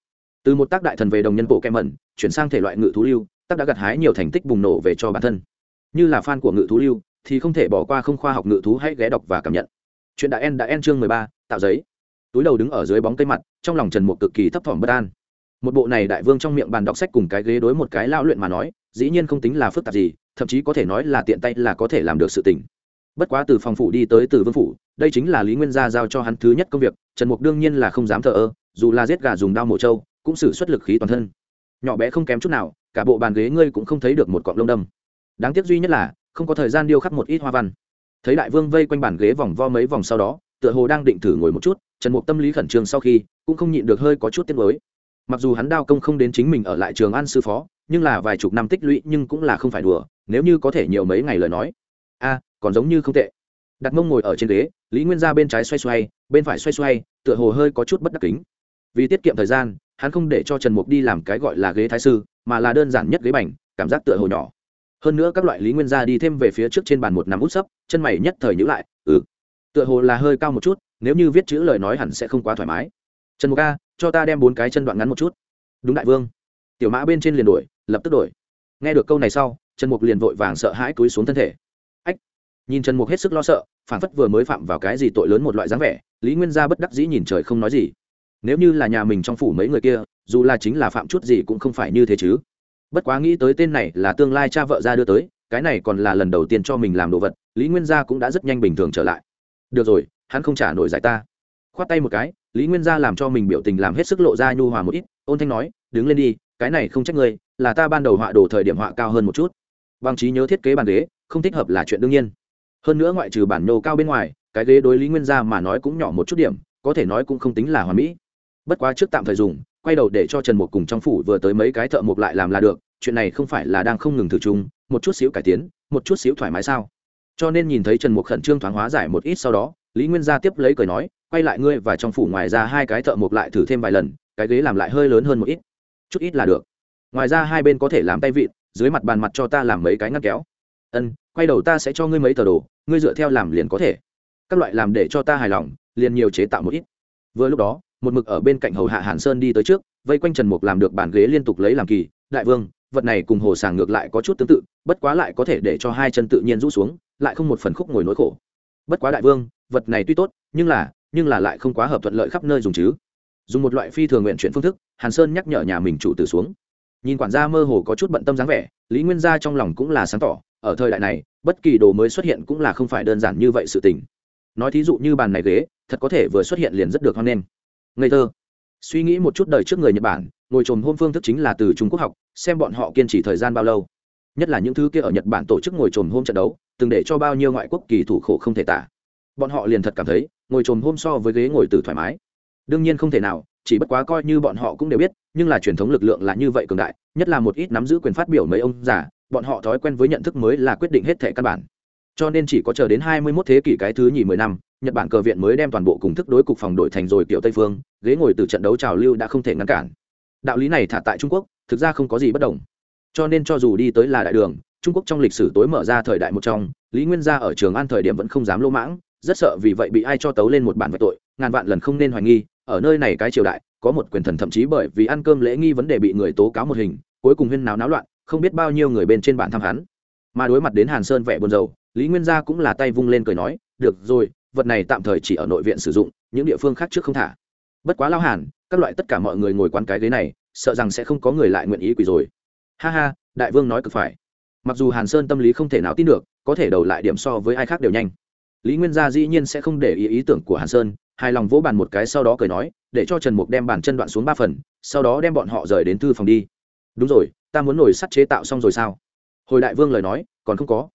Từ một tác đại thần về đồng nhân bộ kem mẩn chuyển sang thể loại ngự thú lưu, tác đã gặt hái nhiều thành tích bùng nổ về cho bản thân. Như là fan của ngự thú lưu, thì không thể bỏ qua không khoa học ngự thú hãy ghé đọc và cảm nhận. Chuyện đã en đã en chương mười ba, tạo giấy. Túi đầu đứng ở dưới bóng cây mặt, trong lòng trần mục cực kỳ thấp thỏm bất an. Một bộ này đại vương trong miệng bàn đọc sách cùng cái ghế đối một cái lao luyện mà nói, dĩ nhiên không tính là phức tạp gì, thậm chí có thể nói là tiện tay là có thể làm được sự tình bất quá từ phòng phủ đi tới từ vương phủ, đây chính là lý nguyên gia giao cho hắn thứ nhất công việc, trần mục đương nhiên là không dám thờ ơ, dù là giết gà dùng đao mổ trâu, cũng xử xuất lực khí toàn thân. Nhỏ bé không kém chút nào, cả bộ bàn ghế ngươi cũng không thấy được một cọng lông đâm. Đáng tiếc duy nhất là, không có thời gian điêu khắc một ít hoa văn. Thấy đại vương vây quanh bàn ghế vòng vo mấy vòng sau đó, tựa hồ đang định thử ngồi một chút, trần mục tâm lý khẩn trương sau khi, cũng không nhịn được hơi có chút tiết mới mặc dù hắn đao công không đến chính mình ở lại trường an sư phó, nhưng là vài chục năm tích lũy nhưng cũng là không phải đùa, nếu như có thể nhiều mấy ngày lời nói. A còn giống như không tệ. Đặt mông ngồi ở trên ghế, lý nguyên ra bên trái xoay xoay, bên phải xoay xoay, tựa hồ hơi có chút bất đắc kính. Vì tiết kiệm thời gian, hắn không để cho trần mục đi làm cái gọi là ghế thái sư, mà là đơn giản nhất ghế bành, cảm giác tựa hồ nhỏ. Hơn nữa các loại lý nguyên gia đi thêm về phía trước trên bàn một nắm út sấp, chân mày nhất thời nhữ lại ừ. Tựa hồ là hơi cao một chút, nếu như viết chữ lời nói hẳn sẽ không quá thoải mái. Trần mục a cho ta đem bốn cái chân đoạn ngắn một chút. Đúng đại vương. Tiểu mã bên trên liền đổi lập tức đổi nghe được câu này sau, trần mục liền vội vàng sợ hãi túi xuống thân thể nhìn trần mục hết sức lo sợ, phản phất vừa mới phạm vào cái gì tội lớn một loại dáng vẻ, lý nguyên gia bất đắc dĩ nhìn trời không nói gì. Nếu như là nhà mình trong phủ mấy người kia, dù là chính là phạm chút gì cũng không phải như thế chứ. Bất quá nghĩ tới tên này là tương lai cha vợ ra đưa tới, cái này còn là lần đầu tiên cho mình làm đồ vật, lý nguyên gia cũng đã rất nhanh bình thường trở lại. Được rồi, hắn không trả nổi giải ta. Khoát tay một cái, lý nguyên gia làm cho mình biểu tình làm hết sức lộ ra nhu hòa một ít, ôn thanh nói, đứng lên đi, cái này không trách ngươi, là ta ban đầu họa đồ thời điểm họa cao hơn một chút. Bằng trí nhớ thiết kế bàn ghế, không thích hợp là chuyện đương nhiên hơn nữa ngoại trừ bản nhô cao bên ngoài, cái ghế đối lý nguyên gia mà nói cũng nhỏ một chút điểm, có thể nói cũng không tính là hoàn mỹ. Bất quá trước tạm thời dùng, quay đầu để cho trần mục cùng trong phủ vừa tới mấy cái thợ mộc lại làm là được, chuyện này không phải là đang không ngừng thử chung, một chút xíu cải tiến, một chút xíu thoải mái sao. Cho nên nhìn thấy trần mục khẩn trương thoáng hóa giải một ít sau đó, lý nguyên gia tiếp lấy cười nói, quay lại ngươi và trong phủ ngoài ra hai cái thợ mộc lại thử thêm vài lần, cái ghế làm lại hơi lớn hơn một ít. Chút ít là được. Ngoài ra hai bên có thể làm tay vịn, dưới mặt bàn mặt cho ta làm mấy cái ngăn kéo ân, quay đầu ta sẽ cho ngươi mấy tờ đồ, ngươi dựa theo làm liền có thể. Các loại làm để cho ta hài lòng, liền nhiều chế tạo một ít. Vừa lúc đó, một mực ở bên cạnh hầu hạ hàn sơn đi tới trước, vây quanh trần mục làm được bàn ghế liên tục lấy làm kỳ, đại vương, vật này cùng hồ sàng ngược lại có chút tương tự, bất quá lại có thể để cho hai chân tự nhiên rũ xuống, lại không một phần khúc ngồi nỗi khổ. Bất quá đại vương, vật này tuy tốt, nhưng là nhưng là lại không quá hợp thuận lợi khắp nơi dùng chứ. Dùng một loại phi thường nguyện chuyển phương thức, hàn sơn nhắc nhở nhà mình chủ tử xuống. Nhìn quản gia mơ hồ có chút bận tâm dáng vẻ, lý nguyên gia trong lòng cũng là sáng tỏ ở thời đại này, bất kỳ đồ mới xuất hiện cũng là không phải đơn giản như vậy sự tình. Nói thí dụ như bàn này ghế, thật có thể vừa xuất hiện liền rất được hoan nghênh. Ngây thơ. Suy nghĩ một chút đời trước người nhật bản, ngồi trồm hôm phương thức chính là từ trung quốc học, xem bọn họ kiên trì thời gian bao lâu. Nhất là những thứ kia ở nhật bản tổ chức ngồi trồm hôm trận đấu, từng để cho bao nhiêu ngoại quốc kỳ thủ khổ không thể tả. Bọn họ liền thật cảm thấy, ngồi trồm hôm so với ghế ngồi từ thoải mái. Đương nhiên không thể nào, chỉ bất quá coi như bọn họ cũng đều biết, nhưng là truyền thống lực lượng là như vậy cường đại, nhất là một ít nắm giữ quyền phát biểu mấy ông già bọn họ thói quen với nhận thức mới là quyết định hết thể căn bản. Cho nên chỉ có chờ đến hai mươi 21 thế kỷ cái thứ nhì mười năm, nhật bản cờ viện mới đem toàn bộ cùng thức đối cục phòng đội thành rồi kiểu tây phương, ghế ngồi từ trận đấu trào lưu đã không thể ngăn cản. Đạo lý này thả tại trung quốc, thực ra không có gì bất đồng. Cho nên cho dù đi tới là đại đường, trung quốc trong lịch sử tối mở ra thời đại một trong, lý nguyên gia ở trường an thời điểm vẫn không dám lỗ mãng, rất sợ vì vậy bị ai cho tấu lên một bản vạch tội, ngàn vạn lần không nên hoài nghi, ở nơi này cái triều đại, có một quyền thần thậm chí bởi vì ăn cơm lễ nghi vấn đề bị người tố cáo một hình, cuối cùng huyên náo náo loạn không biết bao nhiêu người bên trên bản thăm hắn. Mà đối mặt đến hàn sơn vẻ buồn rầu, lý nguyên gia cũng là tay vung lên cười nói, được rồi, vật này tạm thời chỉ ở nội viện sử dụng, những địa phương khác trước không thả. Bất quá lao hàn, các loại tất cả mọi người ngồi quán cái ghế này, sợ rằng sẽ không có người lại nguyện ý quỳ rồi. Ha ha, đại vương nói cực phải. Mặc dù hàn sơn tâm lý không thể nào tin được, có thể đầu lại điểm so với ai khác đều nhanh. Lý nguyên gia dĩ nhiên sẽ không để ý ý tưởng của hàn sơn, hài lòng vỗ bàn một cái sau đó cười nói, để cho trần mục đem bàn chân đoạn xuống ba phần, sau đó đem bọn họ rời đến thư phòng đi đúng rồi, ta muốn nổi sắt chế tạo xong rồi sao? Hồi đại vương lời nói, còn không có.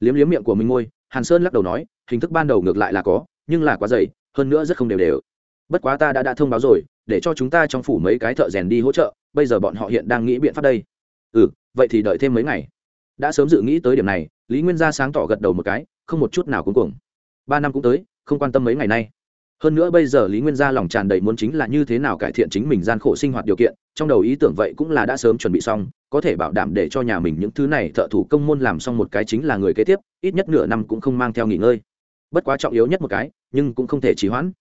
Liếm liếm miệng của mình ngôi, hàn sơn lắc đầu nói, hình thức ban đầu ngược lại là có, nhưng là quá dày, hơn nữa rất không đều đều. Bất quá ta đã đã thông báo rồi, để cho chúng ta trong phủ mấy cái thợ rèn đi hỗ trợ, bây giờ bọn họ hiện đang nghĩ biện pháp đây. Ừ vậy thì đợi thêm mấy ngày. Đã sớm dự nghĩ tới điểm này, lý nguyên gia sáng tỏ gật đầu một cái, không một chút nào cuối cùng ba năm cũng tới, không quan tâm mấy ngày nay hơn nữa bây giờ lý nguyên gia lòng tràn đầy muốn chính là như thế nào cải thiện chính mình gian khổ sinh hoạt điều kiện, trong đầu ý tưởng vậy cũng là đã sớm chuẩn bị xong, có thể bảo đảm để cho nhà mình những thứ này thợ thủ công môn làm xong một cái chính là người kế tiếp, ít nhất nửa năm cũng không mang theo nghỉ ngơi. Bất quá trọng yếu nhất một cái, nhưng cũng không thể trì hoãn.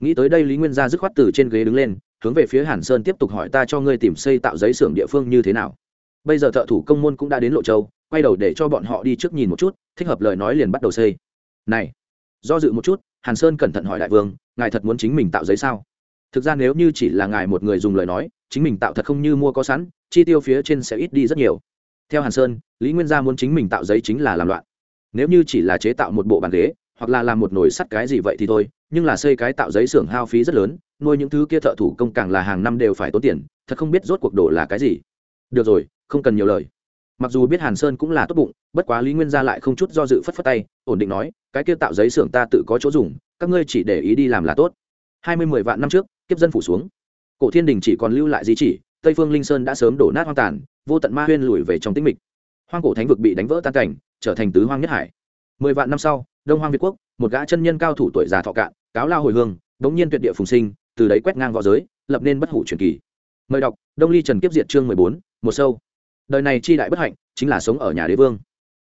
Nghĩ tới đây lý nguyên gia dứt khoát từ trên ghế đứng lên, hướng về phía hàn sơn tiếp tục hỏi ta cho ngươi tìm xây tạo giấy xưởng địa phương như thế nào. Bây giờ thợ thủ công môn cũng đã đến lộ châu, quay đầu để cho bọn họ đi trước nhìn một chút, thích hợp lời nói liền bắt đầu xây. Này, do dự một chút, hàn sơn cẩn thận hỏi đại vương ngài thật muốn chính mình tạo giấy sao? Thực ra nếu như chỉ là ngài một người dùng lời nói, chính mình tạo thật không như mua có sẵn, chi tiêu phía trên sẽ ít đi rất nhiều. Theo hàn sơn, lý nguyên gia muốn chính mình tạo giấy chính là làm loạn. Nếu như chỉ là chế tạo một bộ bàn ghế, hoặc là làm một nồi sắt cái gì vậy thì thôi, nhưng là xây cái tạo giấy xưởng hao phí rất lớn, nuôi những thứ kia thợ thủ công càng là hàng năm đều phải tốn tiền, thật không biết rốt cuộc đổ là cái gì. Được rồi, không cần nhiều lời mặc dù biết hàn sơn cũng là tốt bụng, bất quá lý nguyên gia lại không chút do dự phất phất tay, ổn định nói, cái kia tạo giấy xưởng ta tự có chỗ dùng, các ngươi chỉ để ý đi làm là tốt. Hai mươi mười vạn năm trước, kiếp dân phủ xuống. Cổ thiên đình chỉ còn lưu lại di chỉ, tây phương linh sơn đã sớm đổ nát hoang tàn, vô tận ma huyên lùi về trong tĩnh mịch. Hoang cổ thánh vực bị đánh vỡ tan cảnh, trở thành tứ hoang nhất hải. Mười vạn năm sau, đông hoang việt quốc, một gã chân nhân cao thủ tuổi già thọ cạn, cáo lao hồi hương, đống nhiên tuyệt địa phùng sinh, từ đấy quét ngang v õ giới, lập nên bất hủ truyền kỳ. Mời đọc, đông ly trần kiếp diệt chương mười bốn, một sâu đời này chi đại bất hạnh chính là sống ở nhà đế vương.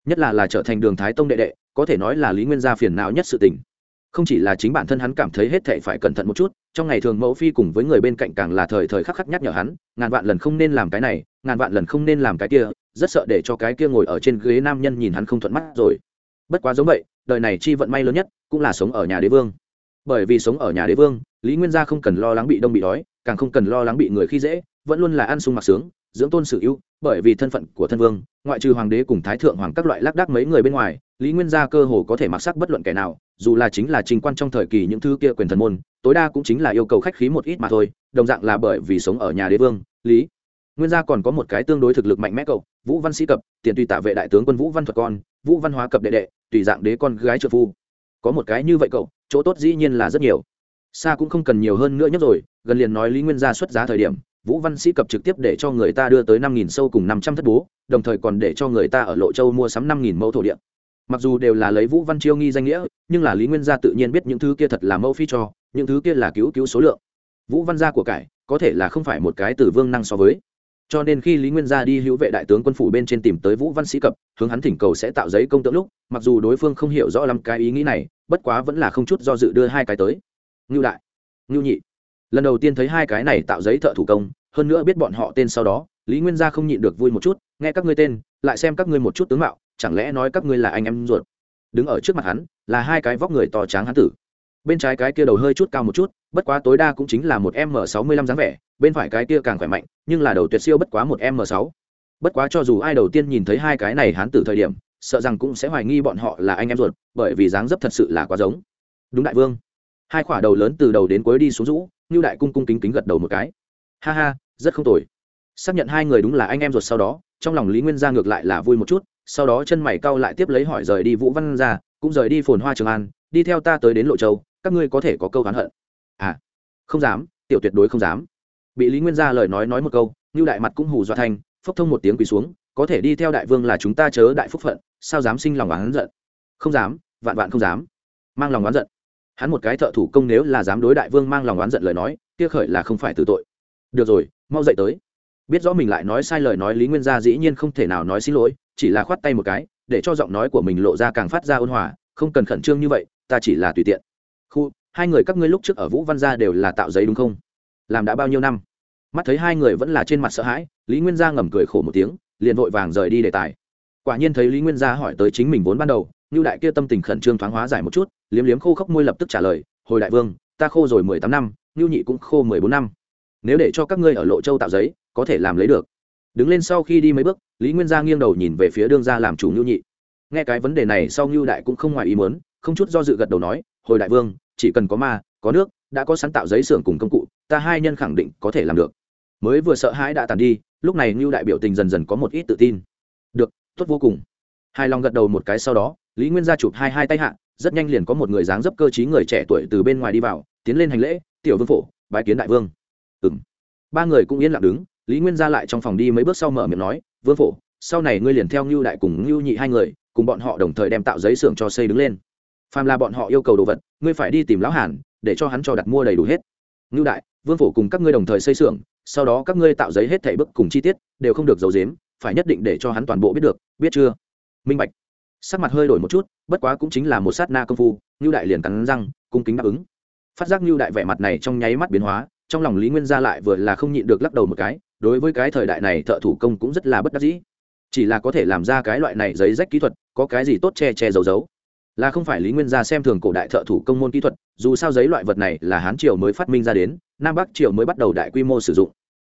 Nhất là là trở thành đường thái tông đệ đệ, có thể nói là lý nguyên gia phiền não nhất sự tình. Không chỉ là chính bản thân hắn cảm thấy hết thệ phải cẩn thận một chút, trong ngày thường mẫu phi cùng với người bên cạnh càng là thời thời khắc khắc nhắc nhở hắn, ngàn vạn lần không nên làm cái này, ngàn vạn lần không nên làm cái kia, rất sợ để cho cái kia ngồi ở trên ghế nam nhân nhìn hắn không thuận mắt rồi. Bất quá giống vậy, đời này chi vận may lớn nhất cũng là sống ở nhà đế vương. Bởi vì sống ở nhà đế vương, lý nguyên gia không cần lo lắng bị đông bị đói, càng không cần lo lắng bị người khi dễ, vẫn luôn là ăn sung mặc sướng dưỡng tôn sự ưu, bởi vì thân phận của thân vương, ngoại trừ hoàng đế cùng thái thượng hoàng các loại lác đác mấy người bên ngoài, lý nguyên gia cơ hồ có thể mặc sắc bất luận kẻ nào, dù là chính là trình quan trong thời kỳ những thứ kia quyền thần môn, tối đa cũng chính là yêu cầu khách khí một ít mà thôi, đồng dạng là bởi vì sống ở nhà đế vương, lý nguyên gia còn có một cái tương đối thực lực mạnh mẽ cậu, vũ văn sĩ cập, tiền tùy tạ vệ đại tướng quân vũ văn thuật con, vũ văn hóa cập đệ đệ, tùy dạng đế con gái trợ phu. Có một cái như vậy cậu, chỗ tốt dĩ nhiên là rất nhiều. Xa cũng không cần nhiều hơn nữa nhất rồi, gần liền nói lý nguyên gia xuất giá thời điểm vũ văn sĩ cập trực tiếp để cho người ta đưa tới năm nghìn sâu cùng năm trăm thất bố, đồng thời còn để cho người ta ở lộ châu mua sắm năm nghìn mẫu thổ địa. Mặc dù đều là lấy vũ văn chiêu nghi danh nghĩa, nhưng là lý nguyên gia tự nhiên biết những thứ kia thật là mẫu phi cho, những thứ kia là cứu cứu số lượng. Vũ văn gia của cải, có thể là không phải một cái từ vương năng so với. Cho nên khi lý nguyên gia đi hữu vệ đại tướng quân phủ bên trên tìm tới vũ văn sĩ cập, hướng hắn thỉnh cầu sẽ tạo giấy công tượng lúc, mặc dù đối phương không hiểu rõ lắm cái ý nghĩ này, bất quá vẫn là không chút do dự đưa hai cái tới. Ngưu đại, ngưu nhị lần đầu tiên thấy hai cái này tạo giấy thợ thủ công, hơn nữa biết bọn họ tên sau đó, lý nguyên gia không nhịn được vui một chút, nghe các ngươi tên, lại xem các ngươi một chút tướng mạo, chẳng lẽ nói các ngươi là anh em ruột? Đứng ở trước mặt hắn, là hai cái vóc người to tráng hắn tử. Bên trái cái kia đầu hơi chút cao một chút, bất quá tối đa cũng chính là một m sáu mươi lăm dáng vẻ, bên phải cái kia càng khỏe mạnh, nhưng là đầu tuyệt siêu bất quá một m sáu. Bất quá cho dù ai đầu tiên nhìn thấy hai cái này hán tử thời điểm, sợ rằng cũng sẽ hoài nghi bọn họ là anh em ruột, bởi vì dáng dấp thật sự là quá giống. Đúng đại vương. Hai khỏa đầu lớn từ đầu đến cuối đi xuống rũ như đại cung cung kính kính gật đầu một cái. Ha ha, rất không tồi. Xác nhận hai người đúng là anh em ruột sau đó, trong lòng lý nguyên gia ngược lại là vui một chút, sau đó chân mày cau lại tiếp lấy hỏi rời đi vũ văn gia, cũng rời đi phồn hoa trường an, đi theo ta tới đến lộ châu, các ngươi có thể có câu oán hận. À không dám, tiểu tuyệt đối không dám. Bị lý nguyên gia lời nói nói một câu như đại mặt cũng hù dọa thanh phốc thông một tiếng quỳ xuống, có thể đi theo đại vương là chúng ta chớ đại phúc phận, sao dám sinh lòng oán giận? Không dám, vạn vạn không dám. Mang lòng oán giận hắn một cái thợ thủ công nếu là dám đối đại vương mang lòng oán giận lời nói, kia khởi là không phải từ tội. Được rồi, mau dậy tới. Biết rõ mình lại nói sai lời nói lý nguyên gia dĩ nhiên không thể nào nói xin lỗi, chỉ là khoát tay một cái, để cho giọng nói của mình lộ ra càng phát ra ôn hòa, không cần khẩn trương như vậy, ta chỉ là tùy tiện. Khu, hai người các ngươi lúc trước ở vũ văn gia đều là tạo giấy đúng không? Làm đã bao nhiêu năm? Mắt thấy hai người vẫn là trên mặt sợ hãi, lý nguyên gia ngầm cười khổ một tiếng, liền vội vàng rời đi đề tài. Quả nhiên thấy lý nguyên gia hỏi tới chính mình vốn ban đầu như đại kia tâm tình khẩn trương thoáng hóa giải một chút liếm liếm khô khốc môi lập tức trả lời, hồi đại vương, ta khô rồi mười tám năm ngưu nhị cũng khô mười bốn năm. Nếu để cho các ngươi ở lộ châu tạo giấy, có thể làm lấy được. Đứng lên sau khi đi mấy bước, lý nguyên gia nghiêng đầu nhìn về phía đương gia làm chủ ngưu nhị. Nghe cái vấn đề này sau ngưu đại cũng không ngoài ý muốn, không chút do dự gật đầu nói, hồi đại vương, chỉ cần có ma, có nước, đã có sáng tạo giấy xưởng cùng công cụ, ta hai nhân khẳng định có thể làm được. Mới vừa sợ hãi đã tàn đi, lúc này ngưu đại biểu tình dần dần có một ít tự tin. Được, tốt vô cùng. Hai lòng gật đầu một cái sau đó, lý nguyên gia chụp hai hai tay hạ rất nhanh liền có một người dáng dấp cơ t người trẻ tuổi từ bên ngoài đi vào, tiến lên hành lễ, tiểu vương phổ, bái kiến đại vương. Ừng ba người cũng yên lặng đứng, lý nguyên ra lại trong phòng đi mấy bước sau mở miệng nói, vương phổ, sau này ngươi liền theo ngưu đại cùng ngưu nhị hai người, cùng bọn họ đồng thời đem tạo giấy xưởng cho xây đứng lên. Phàm là bọn họ yêu cầu đồ vật, ngươi phải đi tìm lão hàn, để cho hắn cho đặt mua đầy đủ hết. Ngưu đại, vương phổ cùng các ngươi đồng thời xây xưởng, sau đó các ngươi tạo giấy hết thảy bức cùng chi tiết, đều không được giấu giếm, phải nhất định để cho hắn toàn bộ biết được, biết chưa? Minh bạch sắc mặt hơi đổi một chút, bất quá cũng chính là một sát na công phu ngưu đại liền cắn răng, cung kính đáp ứng. Phát giác ngưu đại vẻ mặt này trong nháy mắt biến hóa, trong lòng lý nguyên gia lại vừa là không nhịn được lắc đầu một cái, đối với cái thời đại này thợ thủ công cũng rất là bất đắc dĩ. Chỉ là có thể làm ra cái loại này giấy rách kỹ thuật, có cái gì tốt che che giấu giấu. Là không phải lý nguyên gia xem thường cổ đại thợ thủ công môn kỹ thuật, dù sao giấy loại vật này là hán triều mới phát minh ra đến, nam bắc triều mới bắt đầu đại quy mô sử dụng.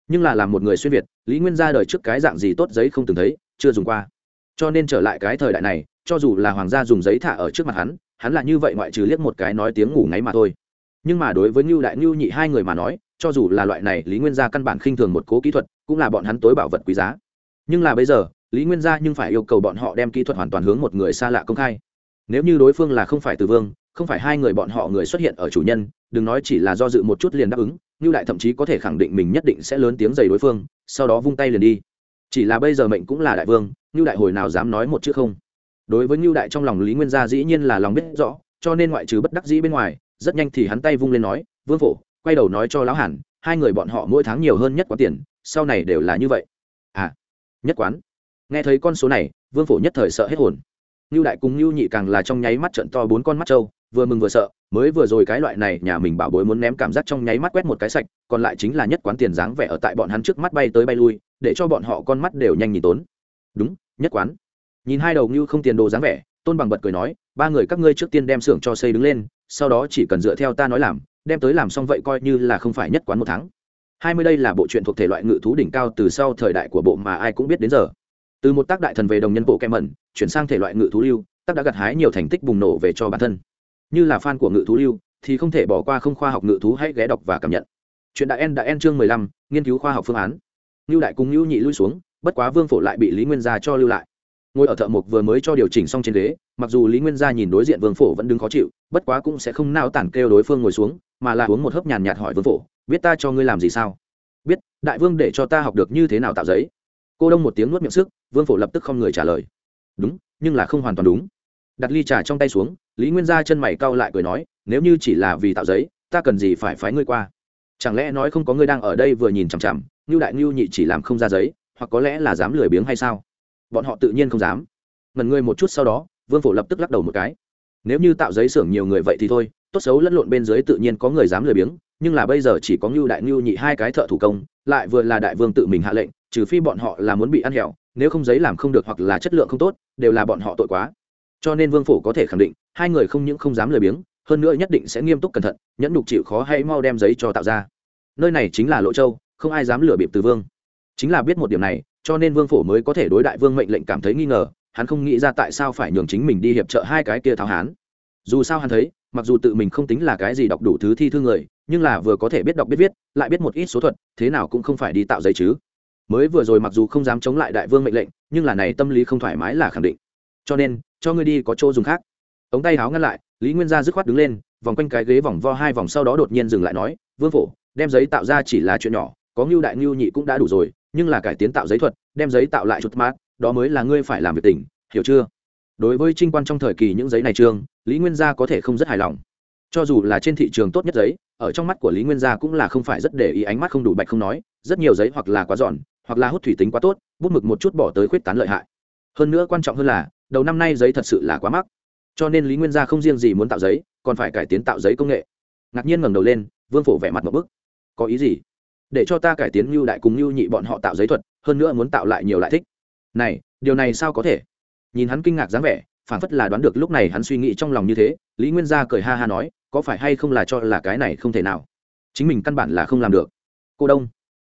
Nhưng là làm một người xuyên việt, lý nguyên gia đời trước cái dạng gì tốt giấy không từng thấy, chưa dùng qua. Cho nên trở lại cái thời đại này cho dù là hoàng gia dùng giấy thả ở trước mặt hắn hắn là như vậy ngoại trừ liếc một cái nói tiếng ngủ ngáy mà thôi. Nhưng mà đối với ngưu đại ngưu nhị hai người mà nói, cho dù là loại này, lý nguyên gia căn bản khinh thường một cố kỹ thuật, cũng là bọn hắn tối bảo vật quý giá. Nhưng là bây giờ, lý nguyên gia nhưng phải yêu cầu bọn họ đem kỹ thuật hoàn toàn hướng một người xa lạ công khai. Nếu như đối phương là không phải từ vương, không phải hai người bọn họ người xuất hiện ở chủ nhân, đừng nói chỉ là do dự một chút liền đáp ứng, ngưu đại thậm chí có thể khẳng định mình nhất định sẽ lớn tiếng dày đối phương, sau đó vung tay liền đi. Chỉ là bây giờ mệnh cũng là đại vương, ngưu đại hồi nào dám nói một chữ không? Đối với như đại trong lòng lý nguyên gia dĩ nhiên là lòng biết rõ cho nên ngoại trừ bất đắc dĩ bên ngoài rất nhanh thì hắn tay vung lên nói vương phổ quay đầu nói cho lão hẳn hai người bọn họ mỗi tháng nhiều hơn nhất quán tiền sau này đều là như vậy. À nhất quán? Nghe thấy con số này vương phổ nhất thời sợ hết hồn. Ngưu đại cùng ngưu nhị càng là trong nháy mắt trận to bốn con mắt trâu vừa mừng vừa sợ mới vừa rồi cái loại này nhà mình bảo bối muốn ném cảm giác trong nháy mắt quét một cái sạch còn lại chính là nhất quán tiền dáng vẻ ở tại bọn hắn trước mắt bay tới bay lui để cho bọn họ con mắt đều nhanh nhìn tốn. Đúng nhất quán nhìn hai đầu như không tiền đồ dáng vẻ, tôn bằng bật cười nói, ba người các ngươi trước tiên đem xưởng cho xây đứng lên, sau đó chỉ cần dựa theo ta nói làm, đem tới làm xong vậy coi như là không phải nhất quán một tháng. Hai mươi đây là bộ truyện thuộc thể loại ngự thú đỉnh cao từ sau thời đại của bộ mà ai cũng biết đến giờ. Từ một tác đại thần về đồng nhân bộ kem mẩn, chuyển sang thể loại ngự thú lưu, tác đã gặt hái nhiều thành tích bùng nổ về cho bản thân. Như là fan của ngự thú lưu, thì không thể bỏ qua không khoa học ngự thú hãy ghé đọc và cảm nhận. Chuyện đại en đã en chương mười lăm, nghiên cứu khoa học phương án. Lưu đại cùng lưu nhị lui xuống, bất quá vương phổ lại bị lý nguyên gia cho lưu lại ngồi ở thợ mộc vừa mới cho điều chỉnh xong trên ghế, mặc dù lý nguyên gia nhìn đối diện vương phổ vẫn đứng khó chịu, bất quá cũng sẽ không nao tản kêu đối phương ngồi xuống, mà là uống một hớp nhàn nhạt hỏi vương phổ, biết ta cho ngươi làm gì sao? Biết, đại vương để cho ta học được như thế nào tạo giấy. Cô đông một tiếng nuốt miệng sức, vương phổ lập tức không người trả lời. Đúng, nhưng là không hoàn toàn đúng. Đặt ly trà trong tay xuống, lý nguyên gia chân mày cau lại cười nói, nếu như chỉ là vì tạo giấy, ta cần gì phải phái ngươi qua? Chẳng lẽ nói không có ngươi đang ở đây vừa nhìn chằm chằm như đại ngưu nhị chỉ làm không ra giấy, hoặc có lẽ là dám lười biếng hay sao? Bọn họ tự nhiên không dám. Ngần ngươi một chút sau đó, vương phổ lập tức lắc đầu một cái. Nếu như tạo giấy xưởng nhiều người vậy thì thôi, tốt xấu lẫn lộn bên dưới tự nhiên có người dám lười biếng, nhưng là bây giờ chỉ có ngưu đại ngưu nhị hai cái thợ thủ công, lại vừa là đại vương tự mình hạ lệnh, trừ phi bọn họ là muốn bị ăn hẹo, nếu không giấy làm không được hoặc là chất lượng không tốt, đều là bọn họ tội quá. Cho nên vương phổ có thể khẳng định, hai người không những không dám lười biếng, hơn nữa nhất định sẽ nghiêm túc cẩn thận, nhẫn nhục chịu khó hay mau đem giấy cho tạo ra. Nơi này chính là lộ châu, không ai dám lừa bịp từ vương. Chính là biết một điểm này cho nên vương phổ mới có thể đối đại vương mệnh lệnh cảm thấy nghi ngờ, hắn không nghĩ ra tại sao phải nhường chính mình đi hiệp trợ hai cái kia tháo hán. Dù sao hắn thấy, mặc dù tự mình không tính là cái gì đọc đủ thứ thi thư người, nhưng là vừa có thể biết đọc biết viết, lại biết một ít số thuật, thế nào cũng không phải đi tạo giấy chứ. Mới vừa rồi mặc dù không dám chống lại đại vương mệnh lệnh, nhưng là này tâm lý không thoải mái là khẳng định. Cho nên, cho ngươi đi có chỗ dùng khác. Ống tay háo ngăn lại, lý nguyên gia dứt khoát đứng lên, vòng quanh cái ghế vòng vo hai vòng sau đó đột nhiên dừng lại nói, vương phổ, đem giấy tạo ra chỉ là chuyện nhỏ, có ngưu đại ngưu nhị cũng đã đủ rồi nhưng là cải tiến tạo giấy thuật, đem giấy tạo lại chút mát, đó mới là ngươi phải làm việc tỉnh hiểu chưa? Đối với trinh quan trong thời kỳ những giấy này trương, lý nguyên gia có thể không rất hài lòng. Cho dù là trên thị trường tốt nhất giấy, ở trong mắt của lý nguyên gia cũng là không phải rất để ý ánh mắt không đủ bạch không nói, rất nhiều giấy hoặc là quá giòn, hoặc là hút thủy tính quá tốt, bút mực một chút bỏ tới khuyết tán lợi hại. Hơn nữa quan trọng hơn là, đầu năm nay giấy thật sự là quá mắc. Cho nên lý nguyên gia không riêng gì muốn tạo giấy, còn phải cải tiến tạo giấy công nghệ. Ngạc nhiên ngẩng đầu lên, vương phổ vẻ mặt một bức. Có ý gì? Để cho ta cải tiến như đại cùng như nhị bọn họ tạo giấy thuật, hơn nữa muốn tạo lại nhiều lại thích. Này, điều này sao có thể? Nhìn hắn kinh ngạc dáng vẻ phản phất là đoán được lúc này hắn suy nghĩ trong lòng như thế, lý nguyên gia cười ha ha nói, có phải hay không là cho là cái này không thể nào? Chính mình căn bản là không làm được. Cô đông,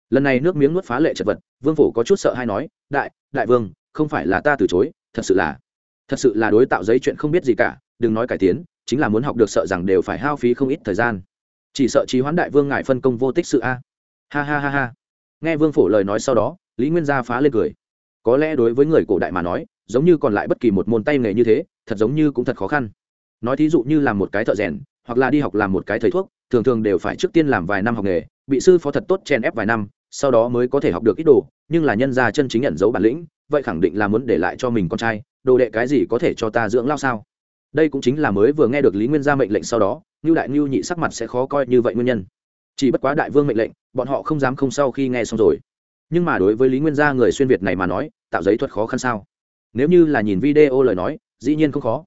lần này nước miếng nuốt phá lệ chật vật, vương phổ có chút sợ hay nói, đại đại vương, không phải là ta từ chối, thật sự là, thật sự là đối tạo giấy chuyện không biết gì cả, đừng nói cải tiến, chính là muốn học được sợ rằng đều phải hao phí không ít thời gian. Chỉ sợ trí hoán đại vương ngại phân công vô tích sự a ha ha ha ha. Nghe vương phổ lời nói sau đó, lý nguyên gia phá lên cười. Có lẽ đối với người cổ đại mà nói, giống như còn lại bất kỳ một môn tay nghề như thế, thật giống như cũng thật khó khăn. Nói thí dụ như làm một cái thợ rèn, hoặc là đi học làm một cái thầy thuốc, thường thường đều phải trước tiên làm vài năm học nghề, bị sư phó thật tốt chen ép vài năm, sau đó mới có thể học được ít đồ, nhưng là nhân gia chân chính nhận dấu bản lĩnh, vậy khẳng định là muốn để lại cho mình con trai, đồ đệ cái gì có thể cho ta dưỡng lao sao? Đây cũng chính là mới vừa nghe được lý nguyên gia mệnh lệnh sau đó như đại ngưu nhị sắc mặt sẽ khó coi như vậy nguyên nhân chỉ bất quá đại vương mệnh lệnh, bọn họ không dám không sau khi nghe xong rồi. Nhưng mà đối với lý nguyên gia người xuyên việt này mà nói, tạo giấy thuật khó khăn sao? Nếu như là nhìn video lời nói, dĩ nhiên không khó.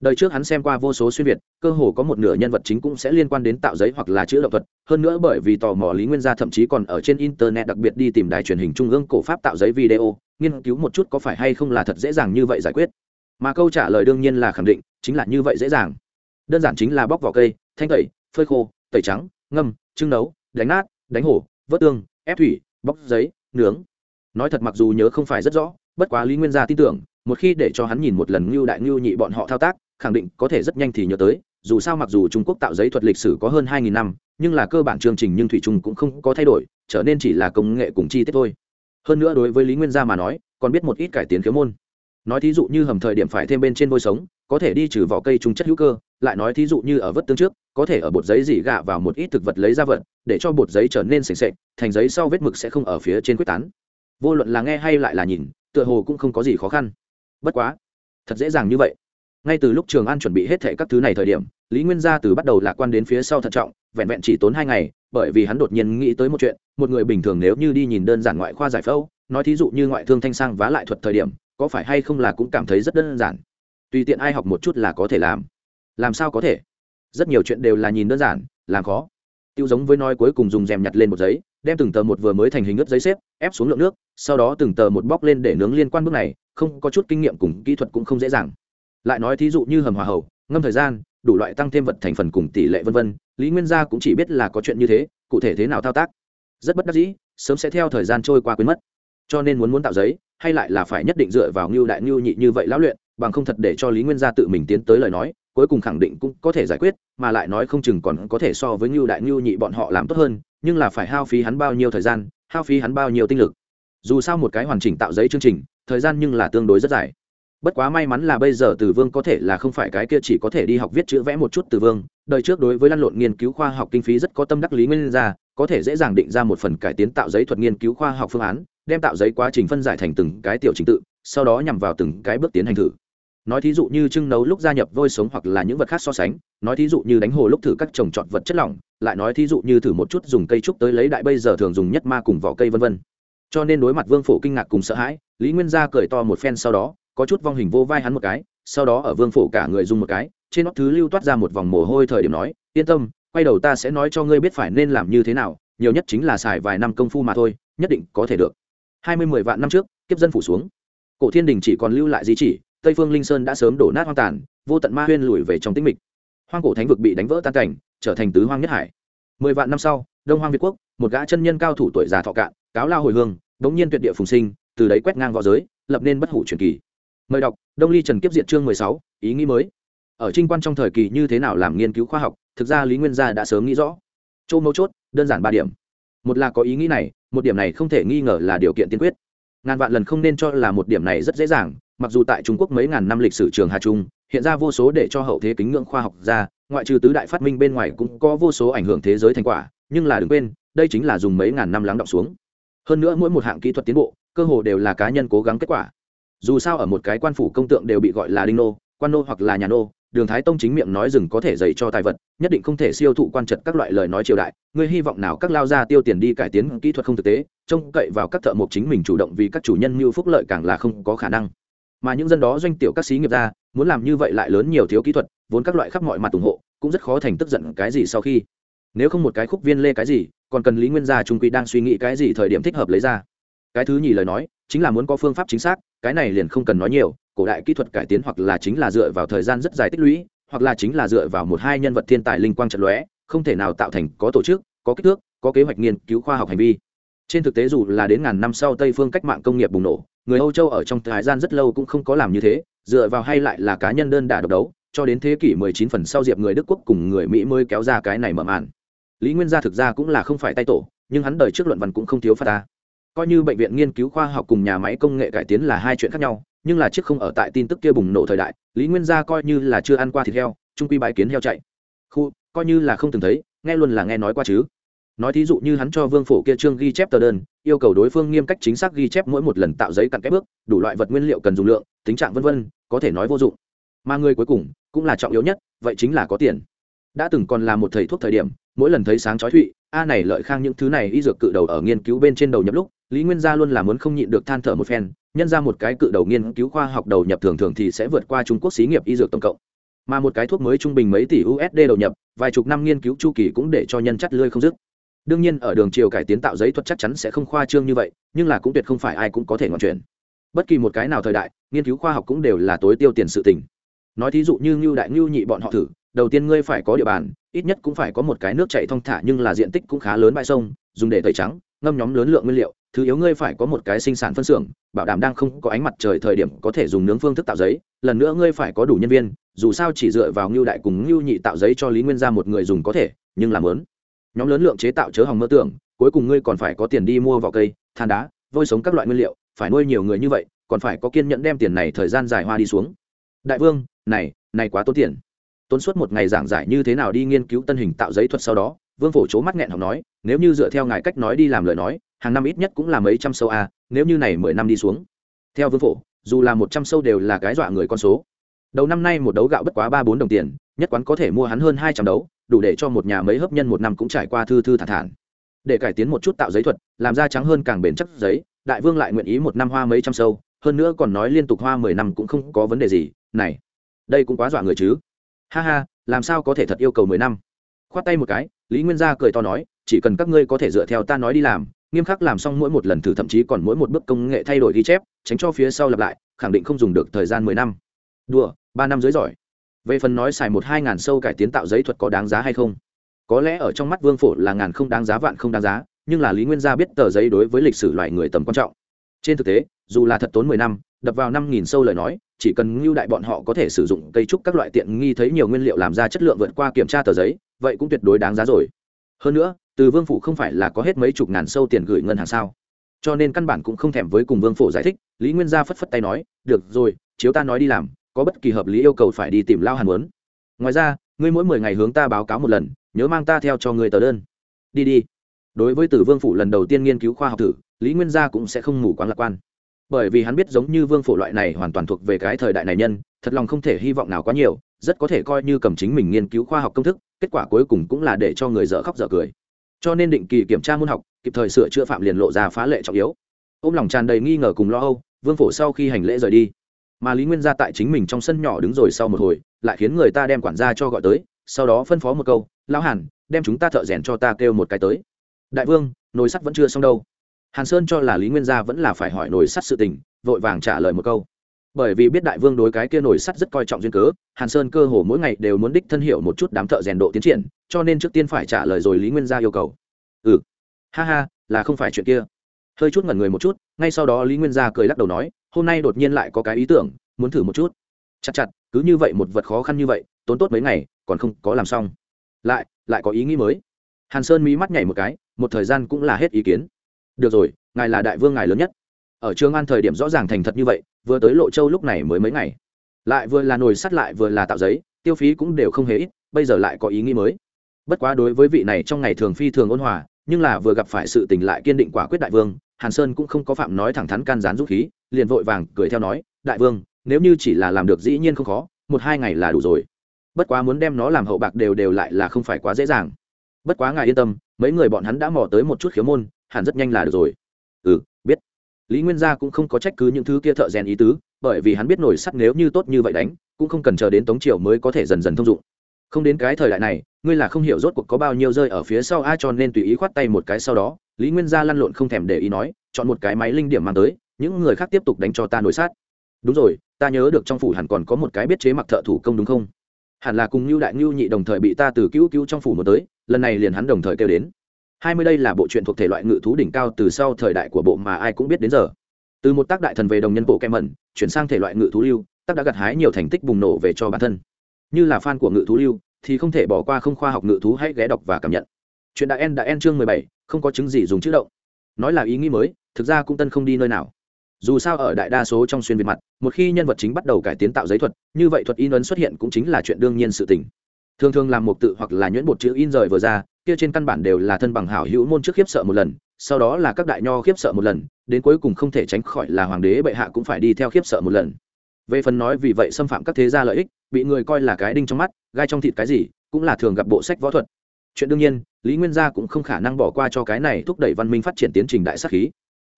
Đời trước hắn xem qua vô số xuyên việt, cơ hồ có một nửa nhân vật chính cũng sẽ liên quan đến tạo giấy hoặc là chữ động thuật. Hơn nữa bởi vì tò mò lý nguyên gia thậm chí còn ở trên internet đặc biệt đi tìm đài truyền hình trung ương cổ pháp tạo giấy video, nghiên cứu một chút có phải hay không là thật dễ dàng như vậy giải quyết. Mà câu trả lời đương nhiên là khẳng định, chính là như vậy dễ dàng. Đơn giản chính là bóc vỏ cây, thanh tẩy, phơi khô, tẩy trắng, ngâm trưng nấu, đánh nát, đánh hổ, vớt tương, ép thủy, bóc giấy, nướng. Nói thật mặc dù nhớ không phải rất rõ, bất quá lý nguyên gia tin tưởng, một khi để cho hắn nhìn một lần ngưu đại ngưu nhị bọn họ thao tác, khẳng định có thể rất nhanh thì nhớ tới, dù sao mặc dù trung quốc tạo giấy thuật lịch sử có hơn hai nghìn năm, nhưng là cơ bản chương trình nhưng thủy trung cũng không có thay đổi, trở nên chỉ là công nghệ cùng chi tiết thôi. Hơn nữa đối với lý nguyên gia mà nói, còn biết một ít cải tiến khiếu môn. Nói thí dụ như hầm thời điểm phải thêm bên trên vôi sống, có thể đi trừ vỏ cây trùng chất hữu cơ lại nói thí dụ như ở vất tương trước, có thể ở bột giấy dỉ gạ vào một ít thực vật lấy ra vật, để cho bột giấy trở nên sềnh sệch thành giấy sau vết mực sẽ không ở phía trên quyết tán. Vô luận là nghe hay lại là nhìn, tựa hồ cũng không có gì khó khăn. Bất quá, thật dễ dàng như vậy. Ngay từ lúc trường an chuẩn bị hết thệ các thứ này thời điểm, lý nguyên gia từ bắt đầu lạc quan đến phía sau thận trọng, vẹn vẹn chỉ tốn hai ngày, bởi vì hắn đột nhiên nghĩ tới một chuyện, một người bình thường nếu như đi nhìn đơn giản ngoại khoa giải phẫu, nói thí dụ như ngoại thương thanh sang vá lại thuật thời điểm, có phải hay không là cũng cảm thấy rất đơn giản. Tùy tiện ai học một chút là có thể làm làm sao có thể? Rất nhiều chuyện đều là nhìn đơn giản, làm khó. Tiêu giống với nói cuối cùng dùng rèm nhặt lên một giấy, đem từng tờ một vừa mới thành hình ướt giấy xếp, ép xuống lượng nước, sau đó từng tờ một bóc lên để nướng liên quan bước này, không có chút kinh nghiệm cùng kỹ thuật cũng không dễ dàng. Lại nói thí dụ như hầm hòa hậu, ngâm thời gian, đủ loại tăng thêm vật thành phần cùng tỷ lệ vân vân, lý nguyên gia cũng chỉ biết là có chuyện như thế, cụ thể thế nào thao tác. Rất bất đắc dĩ, sớm sẽ theo thời gian trôi qua quên mất. Cho nên muốn muốn tạo giấy, hay lại là phải nhất định dựa vào ngưu đại ngưu nhị như vậy lão luyện, bằng không thật để cho lý nguyên gia tự mình tiến tới lời nói cuối cùng khẳng định cũng có thể giải quyết, mà lại nói không chừng còn có thể so với ngưu đại ngưu nhị bọn họ làm tốt hơn, nhưng là phải hao phí hắn bao nhiêu thời gian, hao phí hắn bao nhiêu tinh lực. Dù sao một cái hoàn chỉnh tạo giấy chương trình, thời gian nhưng là tương đối rất dài. Bất quá may mắn là bây giờ từ vương có thể là không phải cái kia chỉ có thể đi học viết chữ vẽ một chút từ vương, đời trước đối với lăn lộn nghiên cứu khoa học kinh phí rất có tâm đắc lý nguyên ra, có thể dễ dàng định ra một phần cải tiến tạo giấy thuật nghiên cứu khoa học phương án, đem tạo giấy quá trình phân giải thành từng cái tiểu trình tự, sau đó nhằm vào từng cái bước tiến hành thử nói thí dụ như trưng nấu lúc gia nhập vôi sống hoặc là những vật khác so sánh, nói thí dụ như đánh hồ lúc thử các trồng trọt vật chất lỏng, lại nói thí dụ như thử một chút dùng cây trúc tới lấy đại bây giờ thường dùng nhất ma cùng vỏ cây vân vân. Cho nên đối mặt vương phổ kinh ngạc cùng sợ hãi, lý nguyên gia cười to một phen sau đó, có chút vong hình vô vai hắn một cái, sau đó ở vương phổ cả người dùng một cái, trên nót thứ lưu toát ra một vòng mồ hôi thời điểm nói, yên tâm, quay đầu ta sẽ nói cho ngươi biết phải nên làm như thế nào, nhiều nhất chính là xài vài năm công phu mà thôi, nhất định có thể được. Hai mươi mười vạn năm trước, kiếp dân phủ xuống. Cổ thiên đình chỉ còn lưu lại di chỉ tây phương linh sơn đã sớm đổ nát hoang tàn, vô tận ma huyên lùi về trong tĩnh mịch. Hoang cổ thánh vực bị đánh vỡ tan cảnh, trở thành tứ hoang nhất hải. Mười vạn năm sau, đông hoang việt quốc, một gã chân nhân cao thủ tuổi già thọ cạn, cáo lao hồi hương, đống nhiên tuyệt địa phùng sinh, từ đấy quét ngang v õ giới, lập nên bất hủ truyền kỳ. Mời đọc, đông ly trần kiếp diện chương mười sáu, ý nghĩ mới. Ở trinh quan trong thời kỳ như thế nào làm nghiên cứu khoa học, thực ra lý nguyên gia đã sớm nghĩ rõ. Chỗ mấu chốt, đơn giản ba điểm. Một là có ý nghĩ này, một điểm này không thể nghi ngờ là điều kiện tiên quyết. Ngàn vạn lần không nên cho là một điểm này rất dễ dàng mặc dù tại trung quốc mấy ngàn năm lịch sử trường hà trung, hiện ra vô số để cho hậu thế kính ngưỡng khoa học ra, ngoại trừ tứ đại phát minh bên ngoài cũng có vô số ảnh hưởng thế giới thành quả, nhưng là đừng quên, đây chính là dùng mấy ngàn năm lắng động xuống. Hơn nữa mỗi một hạng kỹ thuật tiến bộ, cơ hồ đều là cá nhân cố gắng kết quả. Dù sao ở một cái quan phủ công tượng đều bị gọi là đinh nô, quan nô hoặc là nhà nô, đường thái tông chính miệng nói rừng có thể dạy cho tài vật, nhất định không thể siêu thụ quan trật các loại lời nói triều đại. Người hy vọng nào các lao gia tiêu tiền đi cải tiến kỹ thuật không thực tế, trông cậy vào các thợ mộc chính mình chủ động vì các chủ nhân mưu phúc lợi càng là không có khả năng mà những dân đó doanh tiểu các xí nghiệp ra, muốn làm như vậy lại lớn nhiều thiếu kỹ thuật, vốn các loại khắp mọi mặt ủng hộ, cũng rất khó thành tức giận cái gì sau khi. Nếu không một cái khúc viên lê cái gì, còn cần lý nguyên gia trung quy đang suy nghĩ cái gì thời điểm thích hợp lấy ra. Cái thứ nhì lời nói, chính là muốn có phương pháp chính xác, cái này liền không cần nói nhiều, cổ đại kỹ thuật cải tiến hoặc là chính là dựa vào thời gian rất dài tích lũy, hoặc là chính là dựa vào một hai nhân vật thiên tài linh quang trận lóe, không thể nào tạo thành có tổ chức, có kích thước, có kế hoạch nghiên cứu khoa học hành vi trên thực tế dù là đến ngàn năm sau tây phương cách mạng công nghiệp bùng nổ, người âu châu ở trong thời gian rất lâu cũng không có làm như thế, dựa vào hay lại là cá nhân đơn đả độc đấu, cho đến thế kỷ 19 phần sau diệp người đức quốc cùng người mỹ mới kéo ra cái này mở màn. Lý nguyên gia thực ra cũng là không phải tay tổ, nhưng hắn đời trước luận văn cũng không thiếu phát ta coi như bệnh viện nghiên cứu khoa học cùng nhà máy công nghệ cải tiến là hai chuyện khác nhau, nhưng là chiếc không ở tại tin tức kia bùng nổ thời đại, lý nguyên gia coi như là chưa ăn qua thịt heo, trung quy bái kiến heo chạy. Khu, coi như là không từng thấy, nghe luôn là nghe nói qua chứ nói thí dụ như hắn cho vương phổ kia trương ghi chép tờ đơn, yêu cầu đối phương nghiêm cách chính xác ghi chép mỗi một lần tạo giấy cặn kép bước, đủ loại vật nguyên liệu cần dùng lượng, tính trạng vân vân, có thể nói vô dụng. Mà người cuối cùng, cũng là trọng yếu nhất, vậy chính là có tiền. Đã từng còn là một thầy thuốc thời điểm, mỗi lần thấy sáng chói thụy, a này lợi khang những thứ này y dược cự đầu ở nghiên cứu bên trên đầu nhập lúc, lý nguyên gia luôn là muốn không nhịn được than thở một phen, nhân ra một cái cự đầu nghiên cứu khoa học đầu nhập thường thường thì sẽ vượt qua trung quốc xí nghiệp y dược tổng cộng. Mà một cái thuốc mới trung bình mấy tỷ usd đầu nhập, vài chục năm nghiên cứu chu kỳ cũng để cho nhân chắt lươi không dứt đương nhiên, ở đường chiều cải tiến tạo giấy thuật chắc chắn sẽ không khoa trương như vậy, nhưng là cũng tuyệt không phải ai cũng có thể ngọn chuyển. Bất kỳ một cái nào thời đại, nghiên cứu khoa học cũng đều là tối tiêu tiền sự tình. Nói thí dụ như ngưu đại ngưu nhị bọn họ thử, đầu tiên ngươi phải có địa bàn, ít nhất cũng phải có một cái nước chạy thong thả nhưng là diện tích cũng khá lớn bãi sông, dùng để tẩy trắng, ngâm nhóm lớn lượng nguyên liệu, thứ yếu ngươi phải có một cái sinh sản phân xưởng, bảo đảm đang không có ánh mặt trời thời điểm có thể dùng nướng phương thức tạo giấy, lần nữa ngươi phải có đủ nhân viên, dù sao chỉ dựa vào ngưu đại cùng ngưu nhị tạo giấy cho lý nguyên ra một người dùng có thể, nhưng làm lớn nhóm lớn lượng chế tạo chớ hỏng mơ tưởng, cuối cùng ngươi còn phải có tiền đi mua vỏ cây, than đá, vôi sống các loại nguyên liệu, phải nuôi nhiều người như vậy, còn phải có kiên nhẫn đem tiền này thời gian dài hoa đi xuống. Đại vương, này này quá tốn tiền. Tốn suốt một ngày giảng giải như thế nào đi nghiên cứu tân hình tạo giấy thuật sau đó, vương phổ c mắt nghẹn học nói, nếu như dựa theo ngài cách nói đi làm lời nói, hàng năm ít nhất cũng là mấy trăm sâu a nếu như này mười năm đi xuống. Theo vương phổ, dù là một trăm sâu đều là cái dọa người con số. Đầu năm nay một đấu gạo bất quá ba bốn đồng tiền, nhất quán có thể mua hắn hơn hai trăm đấu đủ để cho một nhà mấy hấp nhân một năm cũng trải qua thư thư thản thản. Để cải tiến một chút tạo giấy thuật, làm ra trắng hơn càng bền chắc giấy, đại vương lại nguyện ý một năm hoa mấy trăm sâu, hơn nữa còn nói liên tục hoa mười năm cũng không có vấn đề gì, này, đây cũng quá dọa người chứ. Ha ha, làm sao có thể thật yêu cầu mười năm? Khoát tay một cái, lý nguyên gia cười to nói, chỉ cần các ngươi có thể dựa theo ta nói đi làm, nghiêm khắc làm xong mỗi một lần thử thậm chí còn mỗi một bước công nghệ thay đổi ghi chép, tránh cho phía sau lặp lại, khẳng định không dùng được thời gian mười năm. Đùa, ba năm dưới giỏi về phần nói xài một hai ngàn sâu cải tiến tạo giấy thuật có đáng giá hay không? Có lẽ ở trong mắt vương phổ là ngàn không đáng giá, vạn không đáng giá, nhưng là lý nguyên gia biết tờ giấy đối với lịch sử loài người tầm quan trọng. Trên thực tế, dù là thật tốn mười năm, đập vào năm nghìn sâu lời nói, chỉ cần ngưu đại bọn họ có thể sử dụng cây trúc các loại tiện nghi thấy nhiều nguyên liệu làm ra chất lượng vượt qua kiểm tra tờ giấy, vậy cũng tuyệt đối đáng giá rồi. Hơn nữa, từ vương phủ không phải là có hết mấy chục ngàn sâu tiền gửi ngân hàng sao? Cho nên căn bản cũng không thèm với cùng vương phủ giải thích, lý nguyên gia phất phất tay nói, được rồi, chiếu ta nói đi làm có bất kỳ hợp lý yêu cầu phải đi tìm lao hàn muốn. Ngoài ra, ngươi mỗi mười ngày hướng ta báo cáo một lần, nhớ mang ta theo cho người tờ đơn. Đi đi. Đối với tử vương phủ lần đầu tiên nghiên cứu khoa học thử, lý nguyên gia cũng sẽ không mù quáng lạc quan. Bởi vì hắn biết giống như vương phổ loại này hoàn toàn thuộc về cái thời đại này nhân, thật lòng không thể hy vọng nào quá nhiều, rất có thể coi như cầm chính mình nghiên cứu khoa học công thức, kết quả cuối cùng cũng là để cho người dở khóc dở cười. Cho nên định kỳ kiểm tra môn học, kịp thời sửa chữa phạm liền lộ ra phá lệ trọng yếu. Ôm lòng tràn đầy nghi ngờ cùng lo âu, vương phổ sau khi hành lễ rời đi mà lý nguyên gia tại chính mình trong sân nhỏ đứng rồi sau một hồi, lại khiến người ta đem quản gia cho gọi tới, sau đó phân phó một câu, lão hàn, đem chúng ta thợ rèn cho ta kêu một cái tới. Đại vương, nồi sắt vẫn chưa xong đâu. Hàn sơn cho là lý nguyên gia vẫn là phải hỏi nồi sắt sự tình, vội vàng trả lời một câu. Bởi vì biết đại vương đối cái kia nồi sắt rất coi trọng duyên cớ, hàn sơn cơ hồ mỗi ngày đều muốn đích thân hiệu một chút đám thợ rèn độ tiến triển, cho nên trước tiên phải trả lời rồi lý nguyên gia yêu cầu. Ừ. Ha ha, là không phải chuyện kia hơi chút ngẩn người một chút, ngay sau đó lý nguyên gia cười lắc đầu nói, hôm nay đột nhiên lại có cái ý tưởng, muốn thử một chút. Chặt chặt, cứ như vậy một vật khó khăn như vậy, tốn tốt mấy ngày, còn không có làm xong. Lại lại có ý nghĩ mới. Hàn sơn mí mắt nhảy một cái, một thời gian cũng là hết ý kiến. Được rồi, ngài là đại vương ngài lớn nhất. Ở trường an thời điểm rõ ràng thành thật như vậy, vừa tới lộ châu lúc này mới mấy ngày. Lại vừa là nồi sắt, lại vừa là tạo giấy, tiêu phí cũng đều không hề ít, bây giờ lại có ý nghĩ mới. Bất quá đối với vị này trong ngày thường phi thường ôn hòa, nhưng là vừa gặp phải sự tình lại kiên định quả quyết đại vương hàn sơn cũng không có phạm nói thẳng thắn can gián dũng khí, liền vội vàng cười theo nói, đại vương, nếu như chỉ là làm được dĩ nhiên không khó, một hai ngày là đủ rồi. Bất quá muốn đem nó làm hậu bạc đều đều lại là không phải quá dễ dàng. Bất quá ngài yên tâm, mấy người bọn hắn đã mò tới một chút khiếu môn, hẳn rất nhanh là được rồi. Ừ biết. Lý nguyên gia cũng không có trách cứ những thứ kia thợ rèn ý tứ, bởi vì hắn biết nổi sắt nếu như tốt như vậy đánh, cũng không cần chờ đến tống triều mới có thể dần dần thông dụng. Không đến cái thời đại này, ngươi là không hiểu rốt cuộc có bao nhiêu rơi ở phía sau ai cho nên tùy ý khoát tay một cái sau đó lý nguyên gia lăn lộn không thèm để ý nói, chọn một cái máy linh điểm mang tới, những người khác tiếp tục đánh cho ta nổi sát. Đúng rồi, ta nhớ được trong phủ hẳn còn có một cái biết chế mặc thợ thủ công đúng không? Hẳn là cùng như đại ngưu nhị đồng thời bị ta từ cứu cứu trong phủ một tới, lần này liền hắn đồng thời kêu đến. Hai mươi đây là bộ truyện thuộc thể loại ngự thú đỉnh cao từ sau thời đại của bộ mà ai cũng biết đến giờ. Từ một tác đại thần về đồng nhân bộ kem mẩn, chuyển sang thể loại ngự thú lưu, tác đã gặt hái nhiều thành tích bùng nổ về cho bản thân. Như là fan của ngự thú lưu, thì không thể bỏ qua không khoa học ngự thú hãy ghé đọc và cảm nhận chuyện đại en đại en chương mười bảy, không có chứng gì dùng chữ động. Nói là ý nghĩ mới, thực ra cũng tân không đi nơi nào. Dù sao ở đại đa số trong xuyên việt mặt, một khi nhân vật chính bắt đầu cải tiến tạo giấy thuật, như vậy thuật in ấn xuất hiện cũng chính là chuyện đương nhiên sự tình. Thường thường làm một tự hoặc là nhuyễn bột chữ in rời vừa ra, kia trên căn bản đều là thân bằng hảo hữu môn trước khiếp sợ một lần, sau đó là các đại nho khiếp sợ một lần, đến cuối cùng không thể tránh khỏi là hoàng đế bệ hạ cũng phải đi theo khiếp sợ một lần. Về phần nói vì vậy xâm phạm các thế gia lợi ích, bị người coi là cái đinh trong mắt, gai trong thịt cái gì, cũng là thường gặp bộ sách võ thuật chuyện đương nhiên, lý nguyên gia cũng không khả năng bỏ qua cho cái này thúc đẩy văn minh phát triển tiến trình đại sắc khí.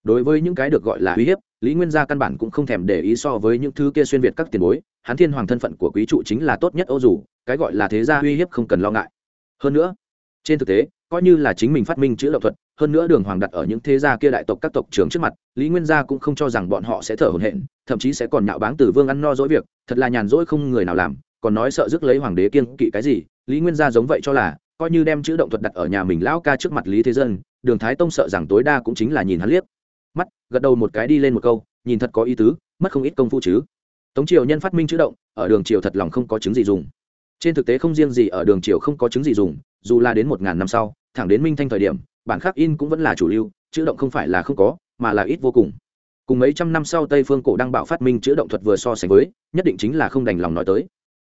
Đối với những cái được gọi là uy hiếp, lý nguyên gia căn bản cũng không thèm để ý so với những thứ kia xuyên việt các tiền bối. Hắn thiên hoàng thân phận của quý trụ chính là tốt nhất ô dù, cái gọi là thế gia uy hiếp không cần lo ngại. Hơn nữa, trên thực tế, coi như là chính mình phát minh chữ lộc thuật, hơn nữa đường hoàng đặt ở những thế gia kia đại tộc các tộc trưởng trước mặt, lý nguyên gia cũng không cho rằng bọn họ sẽ thở hổn hển, thậm chí sẽ còn nhạo báng từ vương ăn no dỗi việc, thật là nhàn rỗi không người nào làm, còn nói sợ rước lấy hoàng đế kiên kỵ cái gì, lý nguyên gia giống vậy cho là coi như đem chữ động thuật đặt ở nhà mình lão ca trước mặt lý thế dân, đường thái tông sợ rằng tối đa cũng chính là nhìn hắn liếc. Mắt, gật đầu một cái đi lên một câu, nhìn thật có ý tứ, mất không ít công phu chứ. Tống triều nhân phát minh chữ động, ở đường triều thật lòng không có chứng gì dùng. Trên thực tế không riêng gì ở đường triều không có chứng gì dùng, dù là đến một ngàn năm sau, thẳng đến minh thanh thời điểm, bản khắc in cũng vẫn là chủ lưu, chữ động không phải là không có, mà là ít vô cùng. Cùng mấy trăm năm sau tây phương cổ đăng bạo phát minh chữ động thuật vừa so sánh với, nhất định chính là không đành lòng nói tới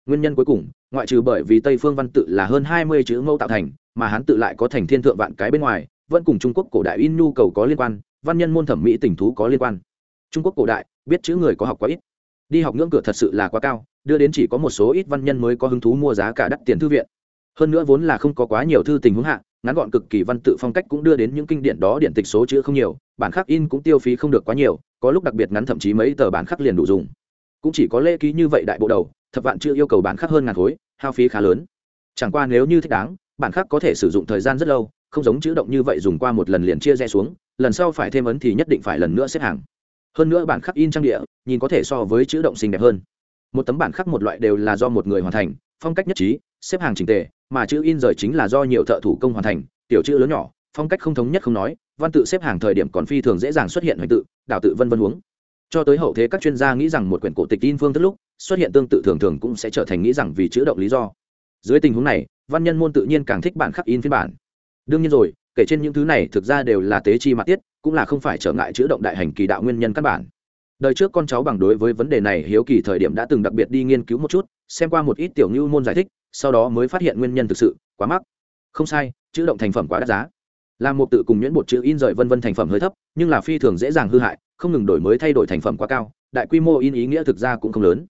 nguyên nhân cuối cùng, ngoại trừ bởi vì tây phương văn tự là hơn hai mươi chữ mẫu tạo thành, mà hắn tự lại có thành thiên thượng vạn cái bên ngoài, vẫn cùng trung quốc cổ đại in nhu cầu có liên quan, văn nhân môn thẩm mỹ tình thú có liên quan. Trung quốc cổ đại, biết chữ người có học quá ít. Đi học ngưỡng cửa thật sự là quá cao, đưa đến chỉ có một số ít văn nhân mới có hứng thú mua giá cả đắt tiền thư viện. Hơn nữa vốn là không có quá nhiều thư tình huống hạ, ngắn gọn cực kỳ văn tự phong cách cũng đưa đến những kinh điển đó điện tịch số chữ không nhiều, bản khắc in cũng tiêu phí không được quá nhiều, có lúc đặc biệt ngắn thậm chí mấy tờ bản khắc liền đủ dùng. Cũng chỉ có lễ ký như vậy đại bộ đầu thập vạn chưa yêu cầu bản khắc hơn ngàn khối, hao phí khá lớn. Chẳng qua nếu như thích đáng, bản khắc có thể sử dụng thời gian rất lâu, không giống chữ động như vậy dùng qua một lần liền chia rẽ xuống, lần sau phải thêm ấn thì nhất định phải lần nữa xếp hàng. Hơn nữa bản khắc in trang địa, nhìn có thể so với chữ động xinh đẹp hơn. Một tấm bản khắc một loại đều là do một người hoàn thành, phong cách nhất trí, xếp hàng trình tề, mà chữ in rời chính là do nhiều thợ thủ công hoàn thành, tiểu chữ lớn nhỏ, phong cách không thống nhất không nói, văn tự xếp hàng thời điểm còn phi thường dễ dàng xuất hiện hoành tự, đảo tự vân vân huống cho tới hậu thế các chuyên gia nghĩ rằng một quyển cổ tịch in phương thức lúc, xuất hiện tương tự thường thường cũng sẽ trở thành nghĩ rằng vì chữ động lý do. Dưới tình huống này, văn nhân môn tự nhiên càng thích bản khắc in phiên bản. Đương nhiên rồi, kể trên những thứ này thực ra đều là tế chi mặt tiết, cũng là không phải trở ngại chữ động đại hành kỳ đạo nguyên nhân căn bản. Đời trước con cháu bằng đối với vấn đề này hiếu kỳ thời điểm đã từng đặc biệt đi nghiên cứu một chút, xem qua một ít tiểu ngưu môn giải thích, sau đó mới phát hiện nguyên nhân thực sự, quá mắc. Không sai, chữ động thành phẩm quá đắt giá. Làm một tự cùng nhuyễn bột chữ in rời vân vân thành phẩm hơi thấp, nhưng là phi thường dễ dàng hư hại không ngừng đổi mới thay đổi thành phẩm quá cao, đại quy mô in ý nghĩa thực ra cũng không lớn.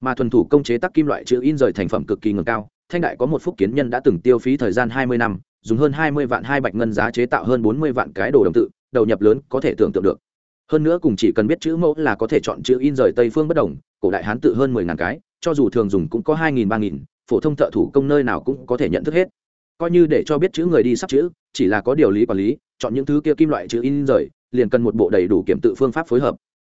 Mà thuần thủ công chế tác kim loại chữ in rời thành phẩm cực kỳ ngừng cao, thanh đại có một phúc kiến nhân đã từng tiêu phí thời gian hai mươi năm, dùng hơn hai mươi vạn hai bạch ngân giá chế tạo hơn bốn mươi vạn cái đồ đồng tự, đầu nhập lớn có thể tưởng tượng được. Hơn nữa cùng chỉ cần biết chữ mẫu là có thể chọn chữ in rời tây phương bất đồng, cổ đại hán tự hơn mười ngàn cái, cho dù thường dùng cũng có hai nghìn, ba nghìn, phổ thông thợ thủ công nơi nào cũng có thể nhận thức hết. Coi như để cho biết chữ người đi sắp chữ, chỉ là có điều lý quản lý, chọn những thứ kia kim loại chữ in rời liền cần một bộ đầy đủ kiểm tự phương pháp phối hợp.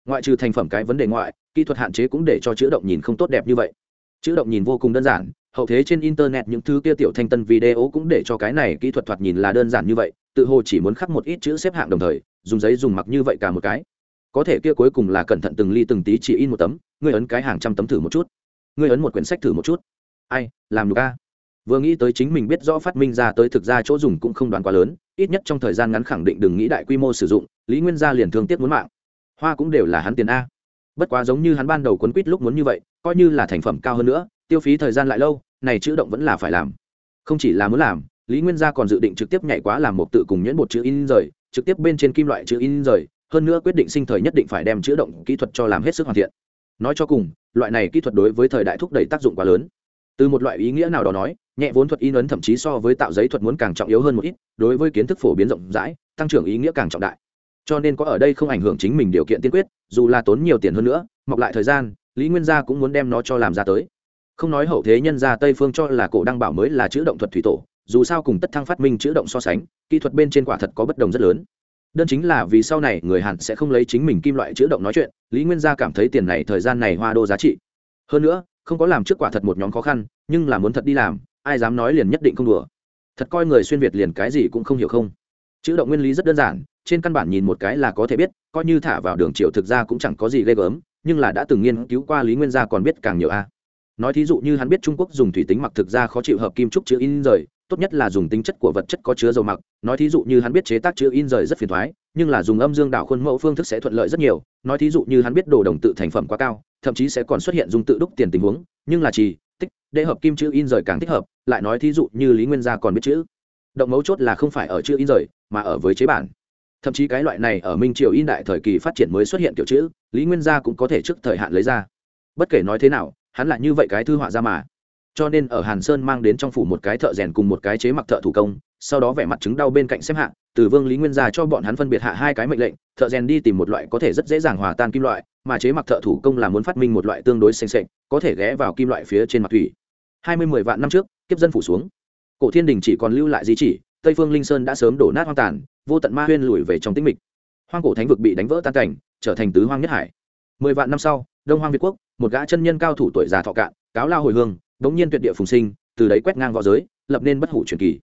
Ngoại trừ thành phẩm cái vấn đề ngoại, kỹ thuật hạn chế cũng để cho chữ động nhìn không tốt đẹp như vậy. Chữ động nhìn vô cùng đơn giản, hậu thế trên internet những thứ kia tiểu thanh tân video cũng để cho cái này kỹ thuật thoạt nhìn là đơn giản như vậy, tự hồ chỉ muốn khắc một ít chữ xếp hạng đồng thời, dùng giấy dùng mặc như vậy cả một cái. Có thể kia cuối cùng là cẩn thận từng ly từng tí chỉ in một tấm ngươi ấn cái hàng trăm tấm thử một chút. Ngươi ấn một quyển sách thử một chút. Ai, làm được ca vừa nghĩ tới chính mình biết rõ phát minh ra tới thực ra chỗ dùng cũng không đoán quá lớn, ít nhất trong thời gian ngắn khẳng định đừng nghĩ đại quy mô sử dụng, lý nguyên gia liền thương tiếc muốn mạng. Hoa cũng đều là hắn tiền a. Bất quá giống như hắn ban đầu quấn quýt lúc muốn như vậy, coi như là thành phẩm cao hơn nữa, tiêu phí thời gian lại lâu, này chữ động vẫn là phải làm. Không chỉ là muốn làm, lý nguyên gia còn dự định trực tiếp nhảy quá làm một tự cùng nhuyễn một chữ in rời, trực tiếp bên trên kim loại chữ in rời, hơn nữa quyết định sinh thời nhất định phải đem chữ động kỹ thuật cho làm hết sức hoàn thiện. Nói cho cùng, loại này kỹ thuật đối với thời đại thúc đẩy tác dụng quá lớn từ một loại ý nghĩa nào đó nói, nhẹ vốn thuật in ấn thậm chí so với tạo giấy thuật muốn càng trọng yếu hơn một ít, đối với kiến thức phổ biến rộng rãi, tăng trưởng ý nghĩa càng trọng đại. Cho nên có ở đây không ảnh hưởng chính mình điều kiện tiên quyết, dù là tốn nhiều tiền hơn nữa, mọc lại thời gian, lý nguyên gia cũng muốn đem nó cho làm ra tới. Không nói hậu thế nhân gia tây phương cho là cổ đăng bảo mới là chữ động thuật thủy tổ, dù sao cùng tất thăng phát minh chữ động so sánh, kỹ thuật bên trên quả thật có bất đồng rất lớn. Đơn chính là vì sau này người hàn sẽ không lấy chính mình kim loại chữ động nói chuyện, lý nguyên gia cảm thấy tiền này thời gian này hoa đô giá trị. Hơn nữa không có làm trước quả thật một nhóm khó khăn, nhưng là muốn thật đi làm, ai dám nói liền nhất định không đùa. Thật coi người xuyên việt liền cái gì cũng không hiểu không? Chữ động nguyên lý rất đơn giản, trên căn bản nhìn một cái là có thể biết, coi như thả vào đường triệu thực ra cũng chẳng có gì ghê gớm, nhưng là đã từng nghiên cứu qua lý nguyên gia còn biết càng nhiều a. Nói thí dụ như hắn biết trung quốc dùng thủy tính mặc thực ra khó chịu hợp kim trúc chữ in rời, tốt nhất là dùng tính chất của vật chất có chứa dầu mặc, nói thí dụ như hắn biết chế tác chữ in rời rất phiền thoái, nhưng là dùng âm dương đảo khuôn mẫu phương thức sẽ thuận lợi rất nhiều, nói thí dụ như hắn biết đồ đồng tự thành phẩm quá cao thậm chí sẽ còn xuất hiện dung tự đúc tiền tình huống, nhưng là chỉ, tích để hợp kim chữ in rời càng thích hợp, lại nói thí dụ như lý nguyên gia còn biết chữ. Động mấu chốt là không phải ở chữ in rời, mà ở với chế bản. Thậm chí cái loại này ở minh triều in đại thời kỳ phát triển mới xuất hiện kiểu chữ, lý nguyên gia cũng có thể trước thời hạn lấy ra. Bất kể nói thế nào, hắn là như vậy cái thư họa ra mà cho nên ở hàn sơn mang đến trong phủ một cái thợ rèn cùng một cái chế mặc thợ thủ công, sau đó vẻ mặt chứng đau bên cạnh xếp hạng. từ vương lý nguyên gia cho bọn hắn phân biệt hạ hai cái mệnh lệnh, thợ rèn đi tìm một loại có thể rất dễ dàng hòa tan kim loại, mà chế mặc thợ thủ công là muốn phát minh một loại tương đối xanh xệch có thể ghé vào kim loại phía trên mặt thủy. Hai mươi mười vạn năm trước, kiếp dân phủ xuống. Cổ thiên đình chỉ còn lưu lại di chỉ, tây phương linh sơn đã sớm đổ nát hoang tàn, vô tận ma huyên lùi về trong tĩnh mịch. Hoang cổ thánh vực bị đánh vỡ tan cảnh, trở thành tứ hoang nhất hải. Mười vạn năm sau, đông hoang việt quốc, một gã chân nhân cao thủ tuổi già thọ cạn, cáo lao hồi hương bỗng nhiên tuyệt địa phùng sinh, từ đấy quét ngang võ giới, lập nên bất hủ truyền kỳ.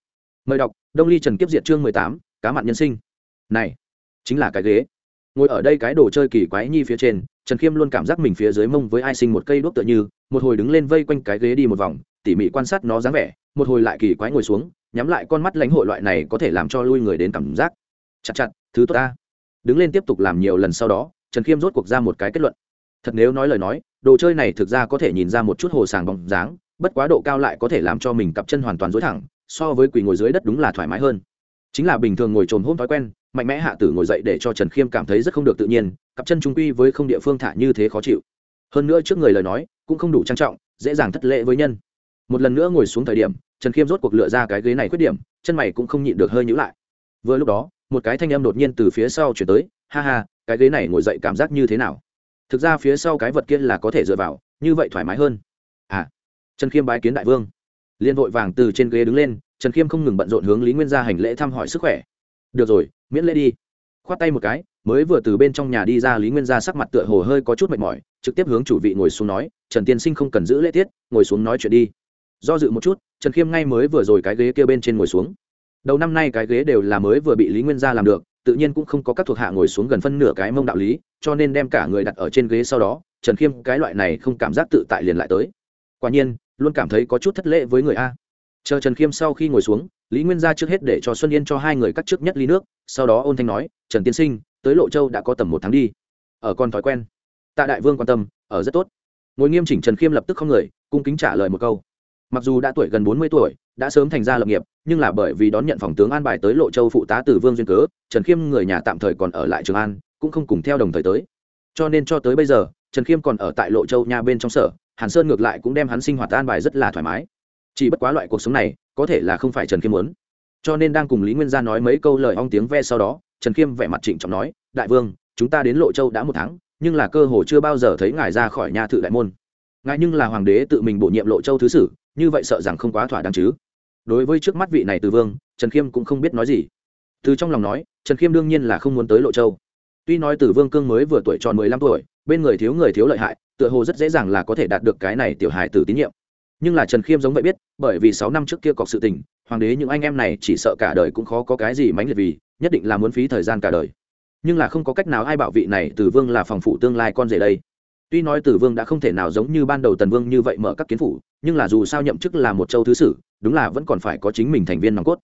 Mời đọc, đông ly trần kiếp diệt chương mười tám, cá mặn nhân sinh. Này, chính là cái ghế. Ngồi ở đây cái đồ chơi kỳ quái nhi phía trên, trần khiêm luôn cảm giác mình phía dưới mông với ai sinh một cây đuốc tựa như, một hồi đứng lên vây quanh cái ghế đi một vòng, tỉ mỉ quan sát nó dáng vẻ, một hồi lại kỳ quái ngồi xuống, nhắm lại con mắt lãnh hội loại này có thể làm cho lui người đến cảm giác. Chặt chặt, thứ tốt ta. Đứng lên tiếp tục làm nhiều lần sau đó, trần khiêm rốt cuộc ra một cái kết luận. Thật nếu nói lời nói đồ chơi này thực ra có thể nhìn ra một chút hồ sàng bóng dáng, bất quá độ cao lại có thể làm cho mình cặp chân hoàn toàn dối thẳng, so với quỳ ngồi dưới đất đúng là thoải mái hơn. Chính là bình thường ngồi trồm hôm thói quen, mạnh mẽ hạ tử ngồi dậy để cho trần khiêm cảm thấy rất không được tự nhiên, cặp chân trung quy với không địa phương thả như thế khó chịu. Hơn nữa trước người lời nói, cũng không đủ trang trọng, dễ dàng thất lễ với nhân. Một lần nữa ngồi xuống thời điểm, trần khiêm rốt cuộc lựa ra cái ghế này khuyết điểm, chân mày cũng không nhịn được hơi nhữ lại. Vừa lúc đó, một cái thanh âm đột nhiên từ phía sau chuyển tới, ha ha, cái ghế này ngồi dậy cảm giác như thế nào? Thực ra phía sau cái vật kia là có thể dựa vào, như vậy thoải mái hơn. À trần khiêm bái kiến đại vương. Liên vội vàng từ trên ghế đứng lên, trần khiêm không ngừng bận rộn hướng lý nguyên gia hành lễ thăm hỏi sức khỏe. Được rồi, miễn lễ đi. Khoát tay một cái, mới vừa từ bên trong nhà đi ra lý nguyên gia sắc mặt tựa hồ hơi có chút mệt mỏi, trực tiếp hướng chủ vị ngồi xuống nói, trần tiên sinh không cần giữ lễ tiết, ngồi xuống nói chuyện đi. Do dự một chút, trần khiêm ngay mới vừa rồi cái ghế kia bên trên ngồi xuống. Đầu năm nay cái ghế đều là mới vừa bị lý nguyên gia làm được tự nhiên cũng không có các thuộc hạ ngồi xuống gần phân nửa cái mông đạo lý, cho nên đem cả người đặt ở trên ghế sau đó, trần khiêm, cái loại này không cảm giác tự tại liền lại tới. Quả nhiên, luôn cảm thấy có chút thất lễ với người a. Chờ trần khiêm sau khi ngồi xuống, lý nguyên gia trước hết để cho xuân yên cho hai người cắt trước nhất ly nước, sau đó ôn thanh nói, trần tiên sinh, tới lộ châu đã có tầm một tháng đi. Ở con thói quen. Tạ đại vương quan tâm, ở rất tốt. Ngồi nghiêm chỉnh trần khiêm lập tức không người, cung kính trả lời một câu. Mặc dù đã tuổi gần bốn mươi tuổi, đã sớm thành ra lập nghiệp nhưng là bởi vì đón nhận phòng tướng an bài tới lộ châu phụ tá từ vương duyên cớ, trần khiêm người nhà tạm thời còn ở lại trường an, cũng không cùng theo đồng thời tới. Cho nên cho tới bây giờ, trần khiêm còn ở tại lộ châu nhà bên trong sở, hàn sơn ngược lại cũng đem hắn sinh hoạt an bài rất là thoải mái. Chỉ bất quá loại cuộc sống này, có thể là không phải trần khiêm muốn. Cho nên đang cùng lý nguyên gia nói mấy câu lời ong tiếng ve sau đó, trần khiêm vẻ mặt trịnh trọng nói, đại vương, chúng ta đến lộ châu đã một tháng, nhưng là cơ hồ chưa bao giờ thấy ngài ra khỏi nhà thự đại môn. Ngài nhưng là hoàng đế tự mình bổ nhiệm lộ châu thứ sử, như vậy sợ rằng không quá thỏa đáng chứ đối với trước mắt vị này từ vương, trần khiêm cũng không biết nói gì. Từ trong lòng nói, trần khiêm đương nhiên là không muốn tới lộ châu. Tuy nói từ vương cương mới vừa tuổi tròn mười lăm tuổi, bên người thiếu người thiếu lợi hại, tựa hồ rất dễ dàng là có thể đạt được cái này tiểu hài từ tín nhiệm. Nhưng là trần khiêm giống vậy biết, bởi vì sáu năm trước kia cọc sự tình, hoàng đế những anh em này chỉ sợ cả đời cũng khó có cái gì mánh liệt vì, nhất định là muốn phí thời gian cả đời. Nhưng là không có cách nào ai bảo vị này tử vương là phòng phủ tương lai con rể đây. Tuy nói tử vương đã không thể nào giống như ban đầu tần vương như vậy mở các kiến phủ, nhưng là dù sao nhậm chức là một châu thứ sử đúng là vẫn còn phải có chính mình thành viên nòng cốt.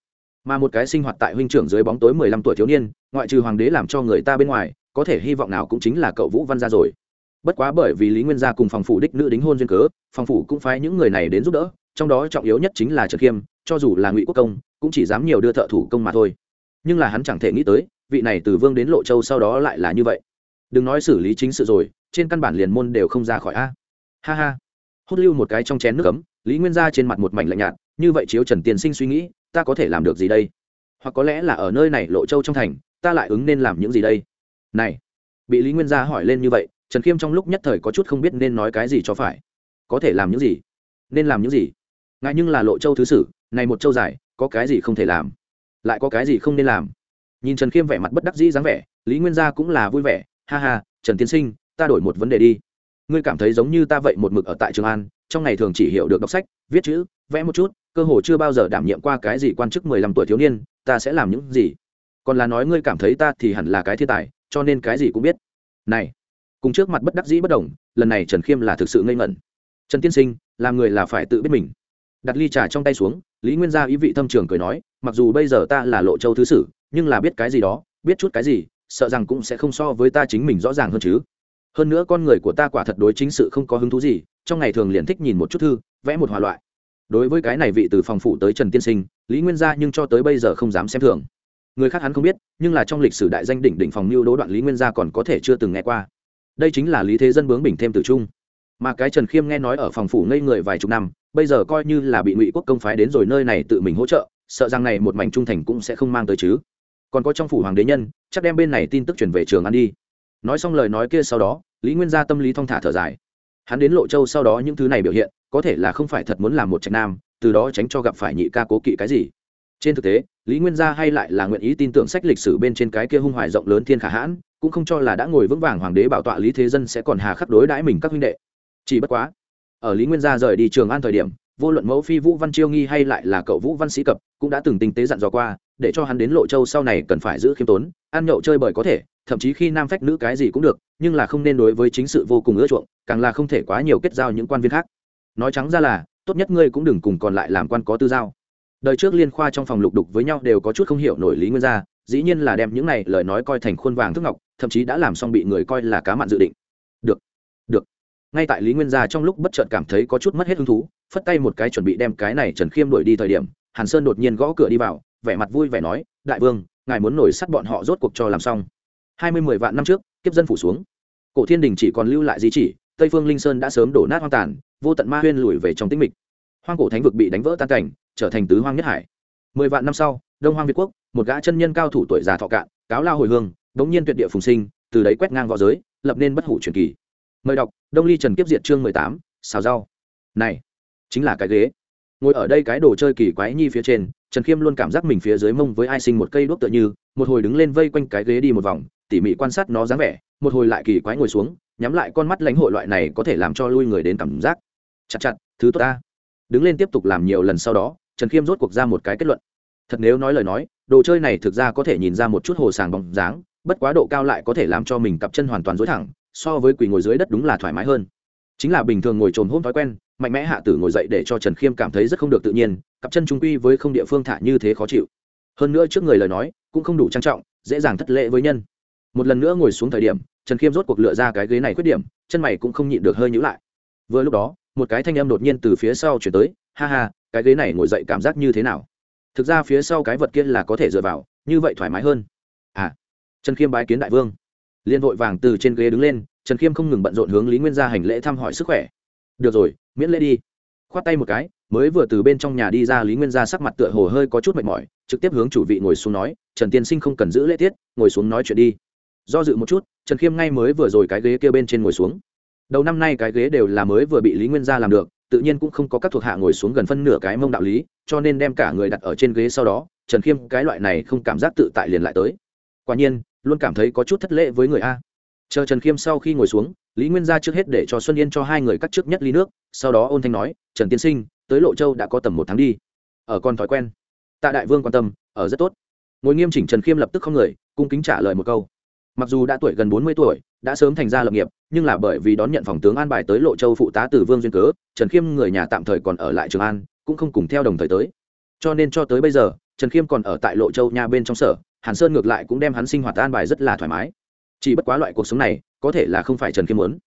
Mà một cái sinh hoạt tại huynh trưởng dưới bóng tối mười lăm tuổi thiếu niên, ngoại trừ hoàng đế làm cho người ta bên ngoài, có thể hy vọng nào cũng chính là cậu vũ văn gia rồi. Bất quá bởi vì lý nguyên gia cùng phòng phủ đích nữ đính hôn duyên cớ, phòng phủ cũng phái những người này đến giúp đỡ, trong đó trọng yếu nhất chính là trần khiêm, cho dù là ngụy quốc công, cũng chỉ dám nhiều đưa thợ thủ công mà thôi. Nhưng là hắn chẳng thể nghĩ tới, vị này từ vương đến lộ châu sau đó lại là như vậy. Đừng nói xử lý chính sự rồi, trên căn bản liền môn đều không ra khỏi a. Ha ha. Hốt lưu một cái trong chén nước cấm lý nguyên gia trên mặt một mảnh lạnh nhạt như vậy chiếu trần tiên sinh suy nghĩ, ta có thể làm được gì đây? Hoặc có lẽ là ở nơi này lộ châu trong thành, ta lại ứng nên làm những gì đây? Này, bị lý nguyên gia hỏi lên như vậy, trần khiêm trong lúc nhất thời có chút không biết nên nói cái gì cho phải. Có thể làm những gì? Nên làm những gì? Ngại nhưng là lộ châu thứ sử, này một châu dài, có cái gì không thể làm? Lại có cái gì không nên làm? Nhìn trần khiêm vẻ mặt bất đắc dĩ dáng vẻ, lý nguyên gia cũng là vui vẻ, ha ha, trần tiên sinh, ta đổi một vấn đề đi. Ngươi cảm thấy giống như ta vậy một mực ở tại trường an, trong ngày thường chỉ hiểu được đọc sách, viết chữ, vẽ một chút cơ hồ chưa bao giờ đảm nhiệm qua cái gì quan chức mười lăm tuổi thiếu niên, ta sẽ làm những gì? Còn là nói ngươi cảm thấy ta thì hẳn là cái thiên tài, cho nên cái gì cũng biết. Này, cùng trước mặt bất đắc dĩ bất đồng, lần này trần khiêm là thực sự ngây ngẩn. Trần tiên sinh, làm người là phải tự biết mình. Đặt ly trà trong tay xuống, lý nguyên gia ý vị thâm trường cười nói, mặc dù bây giờ ta là lộ châu thứ sử, nhưng là biết cái gì đó, biết chút cái gì, sợ rằng cũng sẽ không so với ta chính mình rõ ràng hơn chứ. Hơn nữa con người của ta quả thật đối chính sự không có hứng thú gì, trong ngày thường liền thích nhìn một chút thư, vẽ một hòa loại đối với cái này vị từ phòng phụ tới trần tiên sinh, lý nguyên gia nhưng cho tới bây giờ không dám xem thường. Người khác hắn không biết, nhưng là trong lịch sử đại danh đỉnh đỉnh phòng mưu đố đoạn lý nguyên gia còn có thể chưa từng nghe qua. Đây chính là lý thế dân bướng bình thêm từ trung. Mà cái trần khiêm nghe nói ở phòng phủ ngây người vài chục năm, bây giờ coi như là bị ngụy quốc công phái đến rồi nơi này tự mình hỗ trợ, sợ rằng này một mảnh trung thành cũng sẽ không mang tới chứ. Còn có trong phủ hoàng đế nhân, chắc đem bên này tin tức chuyển về trường ăn đi. Nói xong lời nói kia sau đó, lý nguyên gia tâm lý thong thả thở dài. Hắn đến lộ châu sau đó những thứ này biểu hiện có thể là không phải thật muốn làm một trạch nam, từ đó tránh cho gặp phải nhị ca cố kỵ cái gì. Trên thực tế, lý nguyên gia hay lại là nguyện ý tin tưởng sách lịch sử bên trên cái kia hung hoài rộng lớn thiên khả hãn, cũng không cho là đã ngồi vững vàng hoàng đế bảo tọa lý thế dân sẽ còn hà khắc đối đãi mình các huynh đệ. Chỉ bất quá, ở lý nguyên gia rời đi trường an thời điểm, vô luận mẫu phi vũ văn chiêu nghi hay lại là cậu vũ văn sĩ cập cũng đã từng tinh tế dặn dò qua, để cho hắn đến lộ châu sau này cần phải giữ khiêm tốn, ăn nhậu chơi bời có thể, thậm chí khi nam phách nữ cái gì cũng được, nhưng là không nên đối với chính sự vô cùng ưa chuộng, càng là không thể quá nhiều kết giao những quan viên khác nói trắng ra là, tốt nhất ngươi cũng đừng cùng còn lại làm quan có tư giao. Đời trước liên khoa trong phòng lục đục với nhau đều có chút không hiểu nổi lý nguyên gia, dĩ nhiên là đem những này lời nói coi thành khuôn vàng thức ngọc, thậm chí đã làm xong bị người coi là cá mặn dự định. Được được. Ngay tại lý nguyên gia trong lúc bất chợt cảm thấy có chút mất hết hứng thú, phất tay một cái chuẩn bị đem cái này trần khiêm đuổi đi thời điểm, hàn sơn đột nhiên gõ cửa đi vào, vẻ mặt vui vẻ nói, đại vương, ngài muốn nổi sắt bọn họ rốt cuộc cho làm xong. Hai mươi mười vạn năm trước, kiếp dân phủ xuống. Cổ thiên đình chỉ còn lưu lại di chỉ, tây phương linh sơn đã sớm đổ nát hoang tàn vô tận ma huyên lùi về trong tĩnh mịch. Hoang cổ thánh vực bị đánh vỡ tan cảnh, trở thành tứ hoang nhất hải. Mười vạn năm sau, đông hoang việt quốc, một gã chân nhân cao thủ tuổi già thọ cạn, cáo lao hồi hương bỗng nhiên tuyệt địa phùng sinh, từ đấy quét ngang v õ giới, lập nên bất hủ truyền kỳ. Mời đọc, đông ly trần kiếp diệt chương mười tám, xào rau. Này, chính là cái ghế. Ngồi ở đây cái đồ chơi kỳ quái nhi phía trên, trần khiêm luôn cảm giác mình phía dưới mông với ai sinh một cây đuốc tựa như, một hồi đứng lên vây quanh cái ghế đi một vòng tỉ mỉ quan sát nó dáng vẻ, một hồi lại kỳ quái ngồi xuống, nhắm lại con mắt lãnh hội loại này có thể làm cho lui người đến cảm giác. Chặt chặt, thứ tốt ta. Đứng lên tiếp tục làm nhiều lần sau đó, trần khiêm rốt cuộc ra một cái kết luận. Thật nếu nói lời nói, đồ chơi này thực ra có thể nhìn ra một chút hồ sàng bóng dáng, bất quá độ cao lại có thể làm cho mình cặp chân hoàn toàn dối thẳng, so với quỳ ngồi dưới đất đúng là thoải mái hơn. Chính là bình thường ngồi trồm hôm thói quen, mạnh mẽ hạ tử ngồi dậy để cho trần khiêm cảm thấy rất không được tự nhiên, cặp chân trung quy với không địa phương thả như thế khó chịu. Hơn nữa trước người lời nói, cũng không đủ trang trọng, dễ dàng thất lễ với nhân một lần nữa ngồi xuống thời điểm, trần khiêm rốt cuộc lựa ra cái ghế này khuyết điểm, chân mày cũng không nhịn được hơi nhữ lại. Vừa lúc đó, một cái thanh âm đột nhiên từ phía sau chuyển tới, ha ha, cái ghế này ngồi dậy cảm giác như thế nào? Thực ra phía sau cái vật kia là có thể dựa vào, như vậy thoải mái hơn. À trần khiêm bái kiến đại vương. Liên vội vàng từ trên ghế đứng lên, trần khiêm không ngừng bận rộn hướng lý nguyên gia hành lễ thăm hỏi sức khỏe. Được rồi, miễn lễ đi. Khoát tay một cái, mới vừa từ bên trong nhà đi ra lý nguyên gia sắc mặt tựa hồ hơi có chút mệt mỏi, trực tiếp hướng chủ vị ngồi xuống nói, trần tiên sinh không cần giữ lễ tiết, ngồi xuống nói chuyện đi do dự một chút, trần khiêm ngay mới vừa rồi cái ghế kia bên trên ngồi xuống. Đầu năm nay cái ghế đều là mới vừa bị lý nguyên gia làm được, tự nhiên cũng không có các thuộc hạ ngồi xuống gần phân nửa cái mông đạo lý, cho nên đem cả người đặt ở trên ghế sau đó, trần khiêm cái loại này không cảm giác tự tại liền lại tới. Quả nhiên, luôn cảm thấy có chút thất lễ với người a. Chờ trần khiêm sau khi ngồi xuống, lý nguyên gia trước hết để cho xuân yên cho hai người cắt trước nhất ly nước, sau đó ôn thanh nói, trần tiên sinh, tới lộ châu đã có tầm một tháng đi. Ở con thói quen. Tạ đại vương quan tâm, ở rất tốt. Ngồi nghiêm chỉnh trần khiêm lập tức không người, cung kính trả lời một câu mặc dù đã tuổi gần bốn mươi tuổi, đã sớm thành ra lập nghiệp, nhưng là bởi vì đón nhận phòng tướng an bài tới lộ châu phụ tá từ vương duyên cớ, trần khiêm người nhà tạm thời còn ở lại trường an, cũng không cùng theo đồng thời tới. Cho nên cho tới bây giờ, trần khiêm còn ở tại lộ châu nhà bên trong sở, hàn sơn ngược lại cũng đem hắn sinh hoạt an bài rất là thoải mái. Chỉ bất quá loại cuộc sống này, có thể là không phải trần khiêm muốn.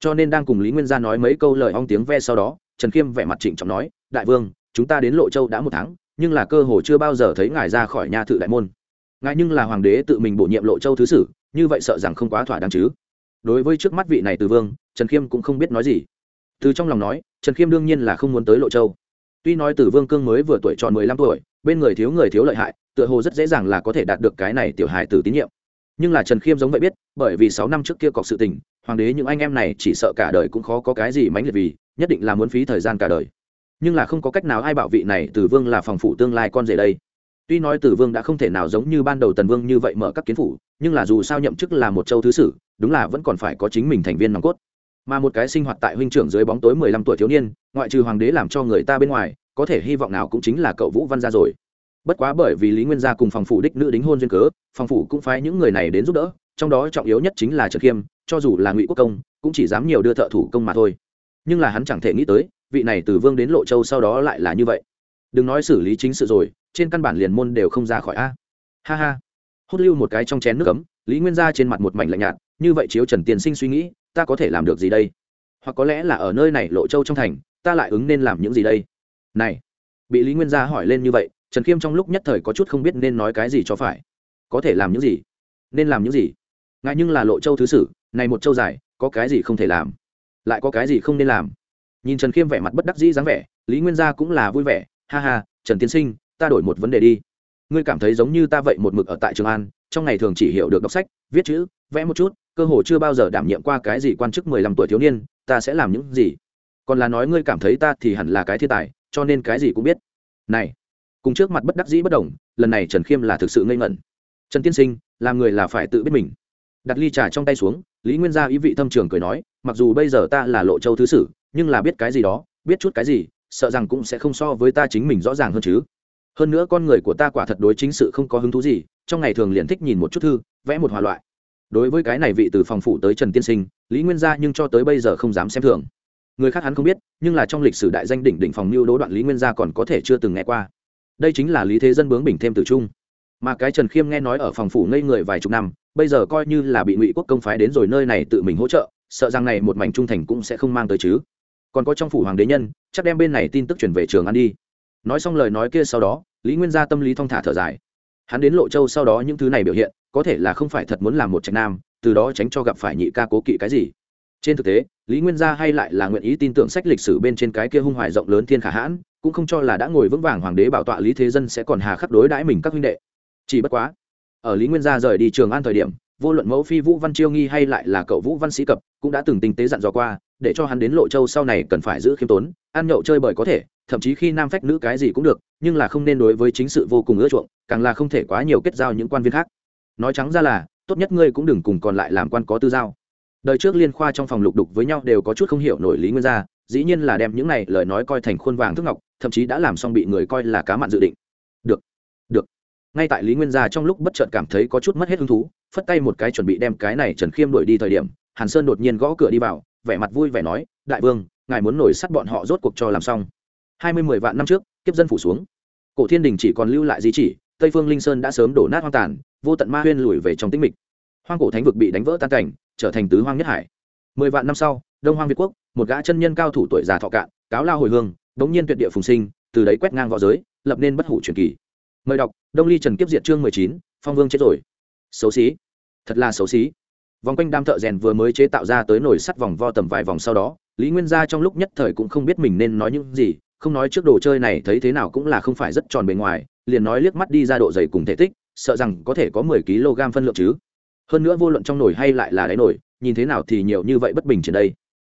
Cho nên đang cùng lý nguyên gia nói mấy câu lời ong tiếng ve sau đó, trần khiêm vẻ mặt trịnh trọng nói, đại vương, chúng ta đến lộ châu đã một tháng, nhưng là cơ hồ chưa bao giờ thấy ngài ra khỏi nhà thự đại môn. Ngài nhưng là hoàng đế tự mình bổ nhiệm lộ châu thứ sử như vậy sợ rằng không quá thỏa đáng chứ. Đối với trước mắt vị này từ vương, trần khiêm cũng không biết nói gì. Từ trong lòng nói, trần khiêm đương nhiên là không muốn tới lộ châu. Tuy nói từ vương cương mới vừa tuổi tròn mười lăm tuổi, bên người thiếu người thiếu lợi hại, tựa hồ rất dễ dàng là có thể đạt được cái này tiểu hài từ tín nhiệm. Nhưng là trần khiêm giống vậy biết, bởi vì sáu năm trước kia cọc sự tình, hoàng đế những anh em này chỉ sợ cả đời cũng khó có cái gì mãnh liệt vì, nhất định là muốn phí thời gian cả đời. Nhưng là không có cách nào ai bảo vị này từ vương là phòng phủ tương lai con rể đây tuy nói tử vương đã không thể nào giống như ban đầu tần vương như vậy mở các kiến phủ, nhưng là dù sao nhậm chức là một châu thứ sử, đúng là vẫn còn phải có chính mình thành viên nòng cốt. Mà một cái sinh hoạt tại huynh trưởng dưới bóng tối mười lăm tuổi thiếu niên, ngoại trừ hoàng đế làm cho người ta bên ngoài, có thể hy vọng nào cũng chính là cậu vũ văn gia rồi. Bất quá bởi vì lý nguyên gia cùng phòng phủ đích nữ đính hôn duyên cớ, phòng phủ cũng phái những người này đến giúp đỡ, trong đó trọng yếu nhất chính là trần khiêm, cho dù là ngụy quốc công, cũng chỉ dám nhiều đưa thợ thủ công mà thôi. Nhưng là hắn chẳng thể nghĩ tới, vị này từ vương đến lộ châu sau đó lại là như vậy. Đừng nói xử lý chính sự rồi trên căn bản liền môn đều không ra khỏi a. Ha ha. Hốt lưu một cái trong chén nước cấm lý nguyên gia trên mặt một mảnh lạnh nhạt, như vậy chiếu trần tiên sinh suy nghĩ, ta có thể làm được gì đây? Hoặc có lẽ là ở nơi này lộ châu trong thành, ta lại ứng nên làm những gì đây? Này, bị lý nguyên gia hỏi lên như vậy, trần khiêm trong lúc nhất thời có chút không biết nên nói cái gì cho phải. Có thể làm những gì? Nên làm những gì? Ngại nhưng là lộ châu thứ sử, này một châu dài, có cái gì không thể làm? Lại có cái gì không nên làm? Nhìn trần khiêm vẻ mặt bất đắc dĩ dáng vẻ, lý nguyên gia cũng là vui vẻ, ha ha, trần tiên sinh ta đổi một vấn đề đi. Ngươi cảm thấy giống như ta vậy một mực ở tại trường an, trong ngày thường chỉ hiểu được đọc sách, viết chữ, vẽ một chút, cơ hồ chưa bao giờ đảm nhiệm qua cái gì quan chức mười lăm tuổi thiếu niên, ta sẽ làm những gì? Còn là nói ngươi cảm thấy ta thì hẳn là cái thiên tài, cho nên cái gì cũng biết. Này, cùng trước mặt bất đắc dĩ bất đồng, lần này trần khiêm là thực sự ngây ngẩn. Trần tiên sinh, làm người là phải tự biết mình. Đặt ly trà trong tay xuống, lý nguyên gia ý vị thâm trường cười nói, mặc dù bây giờ ta là lộ châu thứ sử, nhưng là biết cái gì đó, biết chút cái gì, sợ rằng cũng sẽ không so với ta chính mình rõ ràng hơn chứ hơn nữa con người của ta quả thật đối chính sự không có hứng thú gì, trong ngày thường liền thích nhìn một chút thư, vẽ một hòa loại. Đối với cái này vị từ phòng phủ tới trần tiên sinh, lý nguyên gia nhưng cho tới bây giờ không dám xem thường. Người khác hắn không biết, nhưng là trong lịch sử đại danh đỉnh đỉnh phòng mưu đố đoạn lý nguyên gia còn có thể chưa từng nghe qua. Đây chính là lý thế dân bướng bình thêm từ trung. Mà cái trần khiêm nghe nói ở phòng phủ ngây người vài chục năm, bây giờ coi như là bị ngụy quốc công phái đến rồi nơi này tự mình hỗ trợ, sợ rằng này một mảnh trung thành cũng sẽ không mang tới chứ. Còn có trong phủ hoàng đế nhân, chắc đem bên này tin tức chuyển về trường ăn đi nói xong lời nói kia sau đó, lý nguyên gia tâm lý thong thả thở dài. Hắn đến lộ châu sau đó những thứ này biểu hiện, có thể là không phải thật muốn làm một trạch nam, từ đó tránh cho gặp phải nhị ca cố kỵ cái gì. Trên thực tế, lý nguyên gia hay lại là nguyện ý tin tưởng sách lịch sử bên trên cái kia hung hoài rộng lớn thiên khả hãn, cũng không cho là đã ngồi vững vàng hoàng đế bảo tọa lý thế dân sẽ còn hà khắc đối đãi mình các huynh đệ. Chỉ bất quá, ở lý nguyên gia rời đi trường an thời điểm, vô luận mẫu phi vũ văn chiêu nghi hay lại là cậu vũ văn sĩ cập, cũng đã từng tinh tế dặn dò qua, để cho hắn đến lộ châu sau này cần phải giữ khiêm tốn, ăn nhậu chơi bời có thể thậm chí khi nam phách nữ cái gì cũng được, nhưng là không nên đối với chính sự vô cùng ưa chuộng, càng là không thể quá nhiều kết giao những quan viên khác. Nói trắng ra là, tốt nhất ngươi cũng đừng cùng còn lại làm quan có tư giao. Đời trước liên khoa trong phòng lục đục với nhau đều có chút không hiểu nổi lý nguyên gia, dĩ nhiên là đem những này lời nói coi thành khuôn vàng thức ngọc, thậm chí đã làm xong bị người coi là cá mặn dự định. Được được. Ngay tại lý nguyên gia trong lúc bất chợt cảm thấy có chút mất hết hứng thú, phất tay một cái chuẩn bị đem cái này trần khiêm đuổi đi thời điểm, hàn sơn đột nhiên gõ cửa đi vào, vẻ mặt vui vẻ nói, đại vương, ngài muốn nổi sắt bọn họ rốt cuộc cho làm xong hai mươi mười vạn năm trước, kiếp dân phủ xuống. Cổ thiên đình chỉ còn lưu lại di chỉ, tây phương linh sơn đã sớm đổ nát hoang tàn, vô tận ma huyên lùi về trong tĩnh mịch. Hoang cổ thánh vực bị đánh vỡ tan cảnh, trở thành tứ hoang nhất hải. Mười vạn năm sau, đông hoang việt quốc, một gã chân nhân cao thủ tuổi già thọ cạn, cáo lao hồi hương, bỗng nhiên tuyệt địa phùng sinh, từ đấy quét ngang v õ giới, lập nên bất hủ truyền kỳ. Mời đọc, đông ly trần kiếp diệt chương mười chín, phong vương chết rồi. Xấu xí. Thật là xấu xí. Vòng quanh đam thợ rèn vừa mới chế tạo ra tới nồi sắt vòng vo tầm vài vòng sau đó, lý nguyên gia trong lúc nhất thời cũng không biết mình nên nói những gì không nói trước đồ chơi này thấy thế nào cũng là không phải rất tròn bề ngoài, liền nói liếc mắt đi ra độ dày cùng thể tích, sợ rằng có thể có mười kg phân lượng chứ. Hơn nữa vô luận trong nồi hay lại là đáy nồi, nhìn thế nào thì nhiều như vậy bất bình trên đây.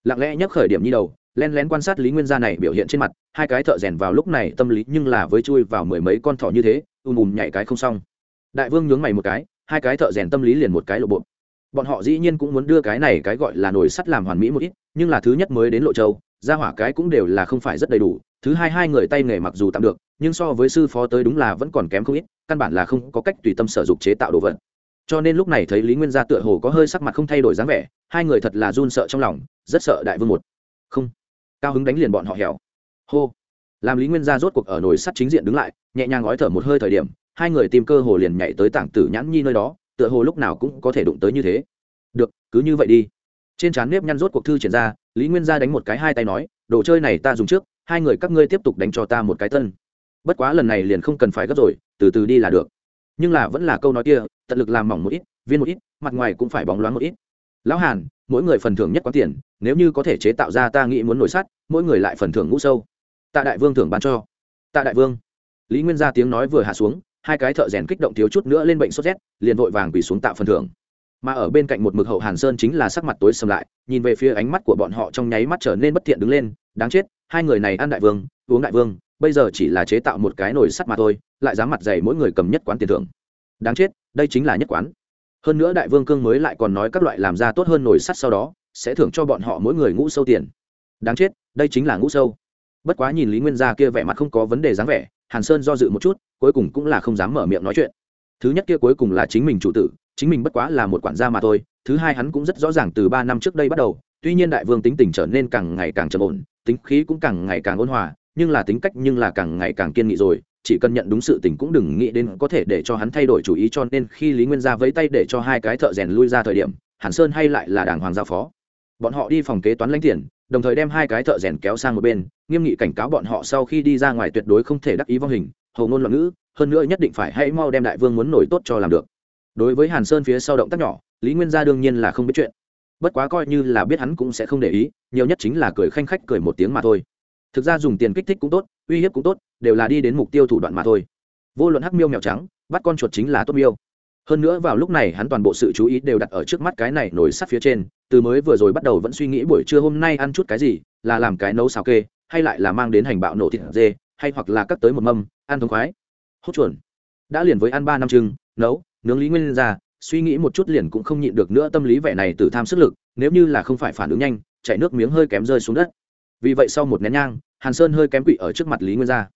Lặng lẽ nhắc khởi điểm như đầu len lén quan sát lý nguyên gia này biểu hiện trên mặt, hai cái thợ rèn vào lúc này tâm lý nhưng là với chui vào mười mấy con thỏ như thế, ùm ùm nhảy cái không xong. Đại vương nhướng mày một cái, hai cái thợ rèn tâm lý liền một cái lộ bộ. Bọn họ dĩ nhiên cũng muốn đưa cái này cái gọi là nồi sắt làm hoàn mỹ một ít, nhưng là thứ nhất mới đến lộ châu ra hỏa cái cũng đều là không phải rất đầy đủ, thứ hai hai người tay nghề mặc dù tạm được, nhưng so với sư phó tới đúng là vẫn còn kém không ít, căn bản là không có cách tùy tâm sở dục chế tạo đồ vật. Cho nên lúc này thấy lý nguyên gia tựa hồ có hơi sắc mặt không thay đổi dáng vẻ, hai người thật là run sợ trong lòng, rất sợ đại vương một. Không. Cao hứng đánh liền bọn họ hẻo. Hô. Làm lý nguyên gia rốt cuộc ở nồi sắt chính diện đứng lại, nhẹ nhàng gói thở một hơi thời điểm, hai người tìm cơ hồ liền nhảy tới tảng tử nhãn nhi nơi đó, tựa hồ lúc nào cũng có thể đụng tới như thế. Được, cứ như vậy đi. Trên trán nếp nhăn rốt cuộc thư triển ra lý nguyên gia đánh một cái hai tay nói, đồ chơi này ta dùng trước, hai người các ngươi tiếp tục đánh cho ta một cái tân. Bất quá lần này liền không cần phải gấp rồi, từ từ đi là được. Nhưng là vẫn là câu nói kia, tận lực làm mỏng một ít, viên một ít, mặt ngoài cũng phải bóng loáng một ít. Lão hàn, mỗi người phần thưởng nhất có tiền, nếu như có thể chế tạo ra ta nghĩ muốn nổi sắt, mỗi người lại phần thưởng ngũ sâu. Tạ đại vương thưởng bán cho. Tạ đại vương. Lý nguyên gia tiếng nói vừa hạ xuống, hai cái thợ rèn kích động thiếu chút nữa lên bệnh sốt rét, liền vội vàng quỳ xuống tạo phần thưởng mà ở bên cạnh một mực hậu hàn sơn chính là sắc mặt tối sầm lại, nhìn về phía ánh mắt của bọn họ trong nháy mắt trở nên bất thiện đứng lên, đáng chết, hai người này ăn đại vương, uống đại vương, bây giờ chỉ là chế tạo một cái nồi sắt mà thôi, lại dám mặt dày mỗi người cầm nhất quán tiền thưởng. Đáng chết, đây chính là nhất quán. Hơn nữa đại vương cương mới lại còn nói các loại làm ra tốt hơn nồi sắt sau đó, sẽ thưởng cho bọn họ mỗi người ngũ sâu tiền. Đáng chết, đây chính là ngũ sâu. Bất quá nhìn lý nguyên gia kia vẻ mặt không có vấn đề dáng vẻ, hàn sơn do dự một chút, cuối cùng cũng là không dám mở miệng nói chuyện. Thứ nhất kia cuối cùng là chính mình chủ tử chính mình bất quá là một quản gia mà thôi, thứ hai hắn cũng rất rõ ràng từ ba năm trước đây bắt đầu, tuy nhiên đại vương tính tình trở nên càng ngày càng trầm ổn, tính khí cũng càng ngày càng ôn hòa, nhưng là tính cách nhưng là càng ngày càng kiên nghị rồi, chỉ cần nhận đúng sự tình cũng đừng nghĩ đến có thể để cho hắn thay đổi chủ ý cho nên khi lý nguyên gia vẫy tay để cho hai cái thợ rèn lui ra thời điểm, hàn sơn hay lại là đàng hoàng giao phó. Bọn họ đi phòng kế toán lãnh tiền, đồng thời đem hai cái thợ rèn kéo sang một bên, nghiêm nghị cảnh cáo bọn họ sau khi đi ra ngoài tuyệt đối không thể đắc ý vong hình, hầu ngôn loạn ngữ, hơn nữa nhất định phải hãy mau đem đại vương muốn nổi tốt cho làm được đối với hàn sơn phía sau động tác nhỏ, lý nguyên gia đương nhiên là không biết chuyện. Bất quá coi như là biết hắn cũng sẽ không để ý, nhiều nhất chính là cười khanh khách cười một tiếng mà thôi. Thực ra dùng tiền kích thích cũng tốt, uy hiếp cũng tốt, đều là đi đến mục tiêu thủ đoạn mà thôi. Vô luận hắc miêu mèo trắng, bắt con chuột chính là tốt miêu. Hơn nữa vào lúc này hắn toàn bộ sự chú ý đều đặt ở trước mắt cái này nổi sắt phía trên, từ mới vừa rồi bắt đầu vẫn suy nghĩ buổi trưa hôm nay ăn chút cái gì, là làm cái nấu xào kê, hay lại là mang đến hành bạo nổ thịt dê, hay hoặc là cắt tới một mâm, ăn thống khoái. Hốt chuẩn đã liền với ăn ba năm trưng nấu nướng lý nguyên ra, suy nghĩ một chút liền cũng không nhịn được nữa tâm lý vẻ này từ tham sức lực, nếu như là không phải phản ứng nhanh chạy nước miếng hơi kém rơi xuống đất. Vì vậy sau một nén nhang, hàn sơn hơi kém quỵ ở trước mặt lý nguyên gia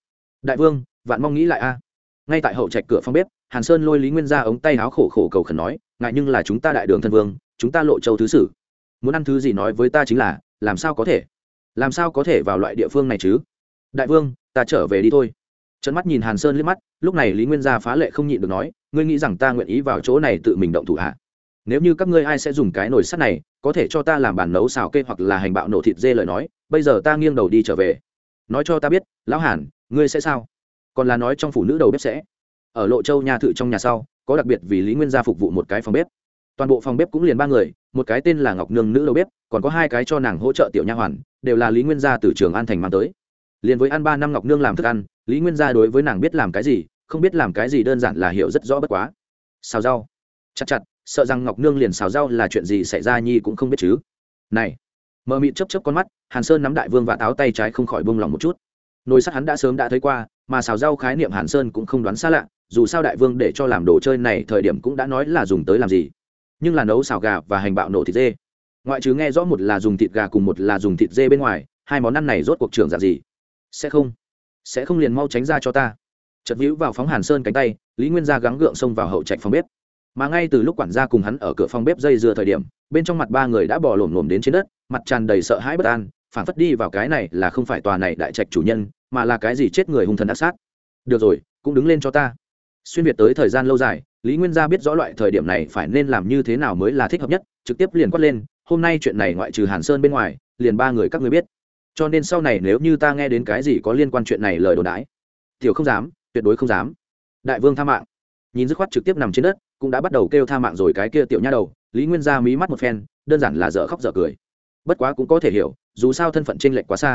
đại vương, vạn mong nghĩ lại a. Ngay tại hậu trạch cửa phòng bếp, hàn sơn lôi lý nguyên gia ống tay áo khổ khổ cầu khẩn nói, ngại nhưng là chúng ta đại đường thân vương, chúng ta lộ châu thứ sử. Muốn ăn thứ gì nói với ta chính là, làm sao có thể? Làm sao có thể vào loại địa phương này chứ? Đại vương, ta trở về đi thôi trận mắt nhìn hàn sơn liếc mắt, lúc này lý nguyên gia phá lệ không nhịn được nói, ngươi nghĩ rằng ta nguyện ý vào chỗ này tự mình động thủ hạ nếu như các ngươi ai sẽ dùng cái nồi sắt này, có thể cho ta làm bàn nấu xào kê hoặc là hành bạo nổ thịt dê lời nói, bây giờ ta nghiêng đầu đi trở về. Nói cho ta biết, lão hàn, ngươi sẽ sao? Còn là nói trong phụ nữ đầu bếp sẽ. Ở lộ châu nhà thự trong nhà sau, có đặc biệt vì lý nguyên gia phục vụ một cái phòng bếp. Toàn bộ phòng bếp cũng liền ba người, một cái tên là ngọc nương nữ đầu bếp, còn có hai cái cho nàng hỗ trợ tiểu nha hoàn, đều là lý nguyên gia từ trường an thành mang tới. Liền với ăn ba năm ngọc nương làm thức ăn lý nguyên gia đối với nàng biết làm cái gì, không biết làm cái gì đơn giản là hiểu rất rõ bất quá. Xào rau. Chặt chặt, sợ rằng ngọc nương liền xào rau là chuyện gì xảy ra nhi cũng không biết chứ. Này, mờ mịt chấp chấp con mắt, hàn sơn nắm đại vương và táo tay trái không khỏi bông lòng một chút. Nồi sắt hắn đã sớm đã thấy qua, mà xào rau khái niệm hàn sơn cũng không đoán xa lạ, dù sao đại vương để cho làm đồ chơi này thời điểm cũng đã nói là dùng tới làm gì. Nhưng là nấu xào gà và hành bạo nổ thịt dê. Ngoại trừ nghe rõ một là dùng thịt gà cùng một là dùng thịt dê bên ngoài, hai món ăn này rốt cuộc trường giả gì? Sẽ không sẽ không liền mau tránh ra cho ta. Chật hữu vào phóng hàn sơn cánh tay, lý nguyên gia gắng gượng xông vào hậu trạch phòng bếp. Mà ngay từ lúc quản gia cùng hắn ở cửa phòng bếp dây dưa thời điểm, bên trong mặt ba người đã bỏ lổm lổm đến trên đất, mặt tràn đầy sợ hãi bất an, phản phất đi vào cái này là không phải tòa này đại trạch chủ nhân, mà là cái gì chết người hung thần ác sát. Được rồi, cũng đứng lên cho ta. Xuyên việt tới thời gian lâu dài, lý nguyên gia biết rõ loại thời điểm này phải nên làm như thế nào mới là thích hợp nhất, trực tiếp liền quát lên, hôm nay chuyện này ngoại trừ hàn sơn bên ngoài, liền ba người các người biết cho nên sau này nếu như ta nghe đến cái gì có liên quan chuyện này lời đồn đãi, tiểu không dám, tuyệt đối không dám. Đại vương tha mạng. Nhìn dứt khoát trực tiếp nằm trên đất, cũng đã bắt đầu kêu tha mạng rồi cái kia tiểu nha đầu, lý nguyên gia mí mắt một phen, đơn giản là dở khóc dở cười. Bất quá cũng có thể hiểu, dù sao thân phận t r ê n lệch quá xa.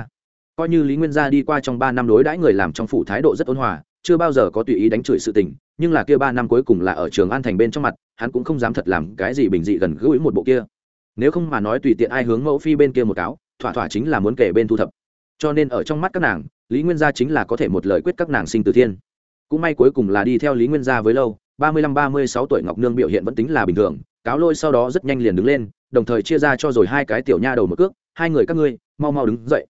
Coi như lý nguyên gia đi qua trong ba năm đối đãi người làm trong phủ thái độ rất ôn hòa, chưa bao giờ có tùy ý đánh chửi sự tình, nhưng là kia ba năm cuối cùng là ở trường an thành bên trong mặt, hắn cũng không dám thật làm cái gì bình dị gần gũi một bộ kia. Nếu không mà nói tùy tiện ai hướng mẫu phi bên kia một cáo thỏa thỏa chính là muốn kể bên thu thập. Cho nên ở trong mắt các nàng, lý nguyên gia chính là có thể một lời quyết các nàng sinh từ thiên. Cũng may cuối cùng là đi theo lý nguyên gia với lâu, ba mươi lăm, ba mươi sáu tuổi ngọc nương biểu hiện vẫn tính là bình thường, cáo lôi sau đó rất nhanh liền đứng lên, đồng thời chia ra cho rồi hai cái tiểu nha đầu một cước, hai người các ngươi, mau mau đứng dậy.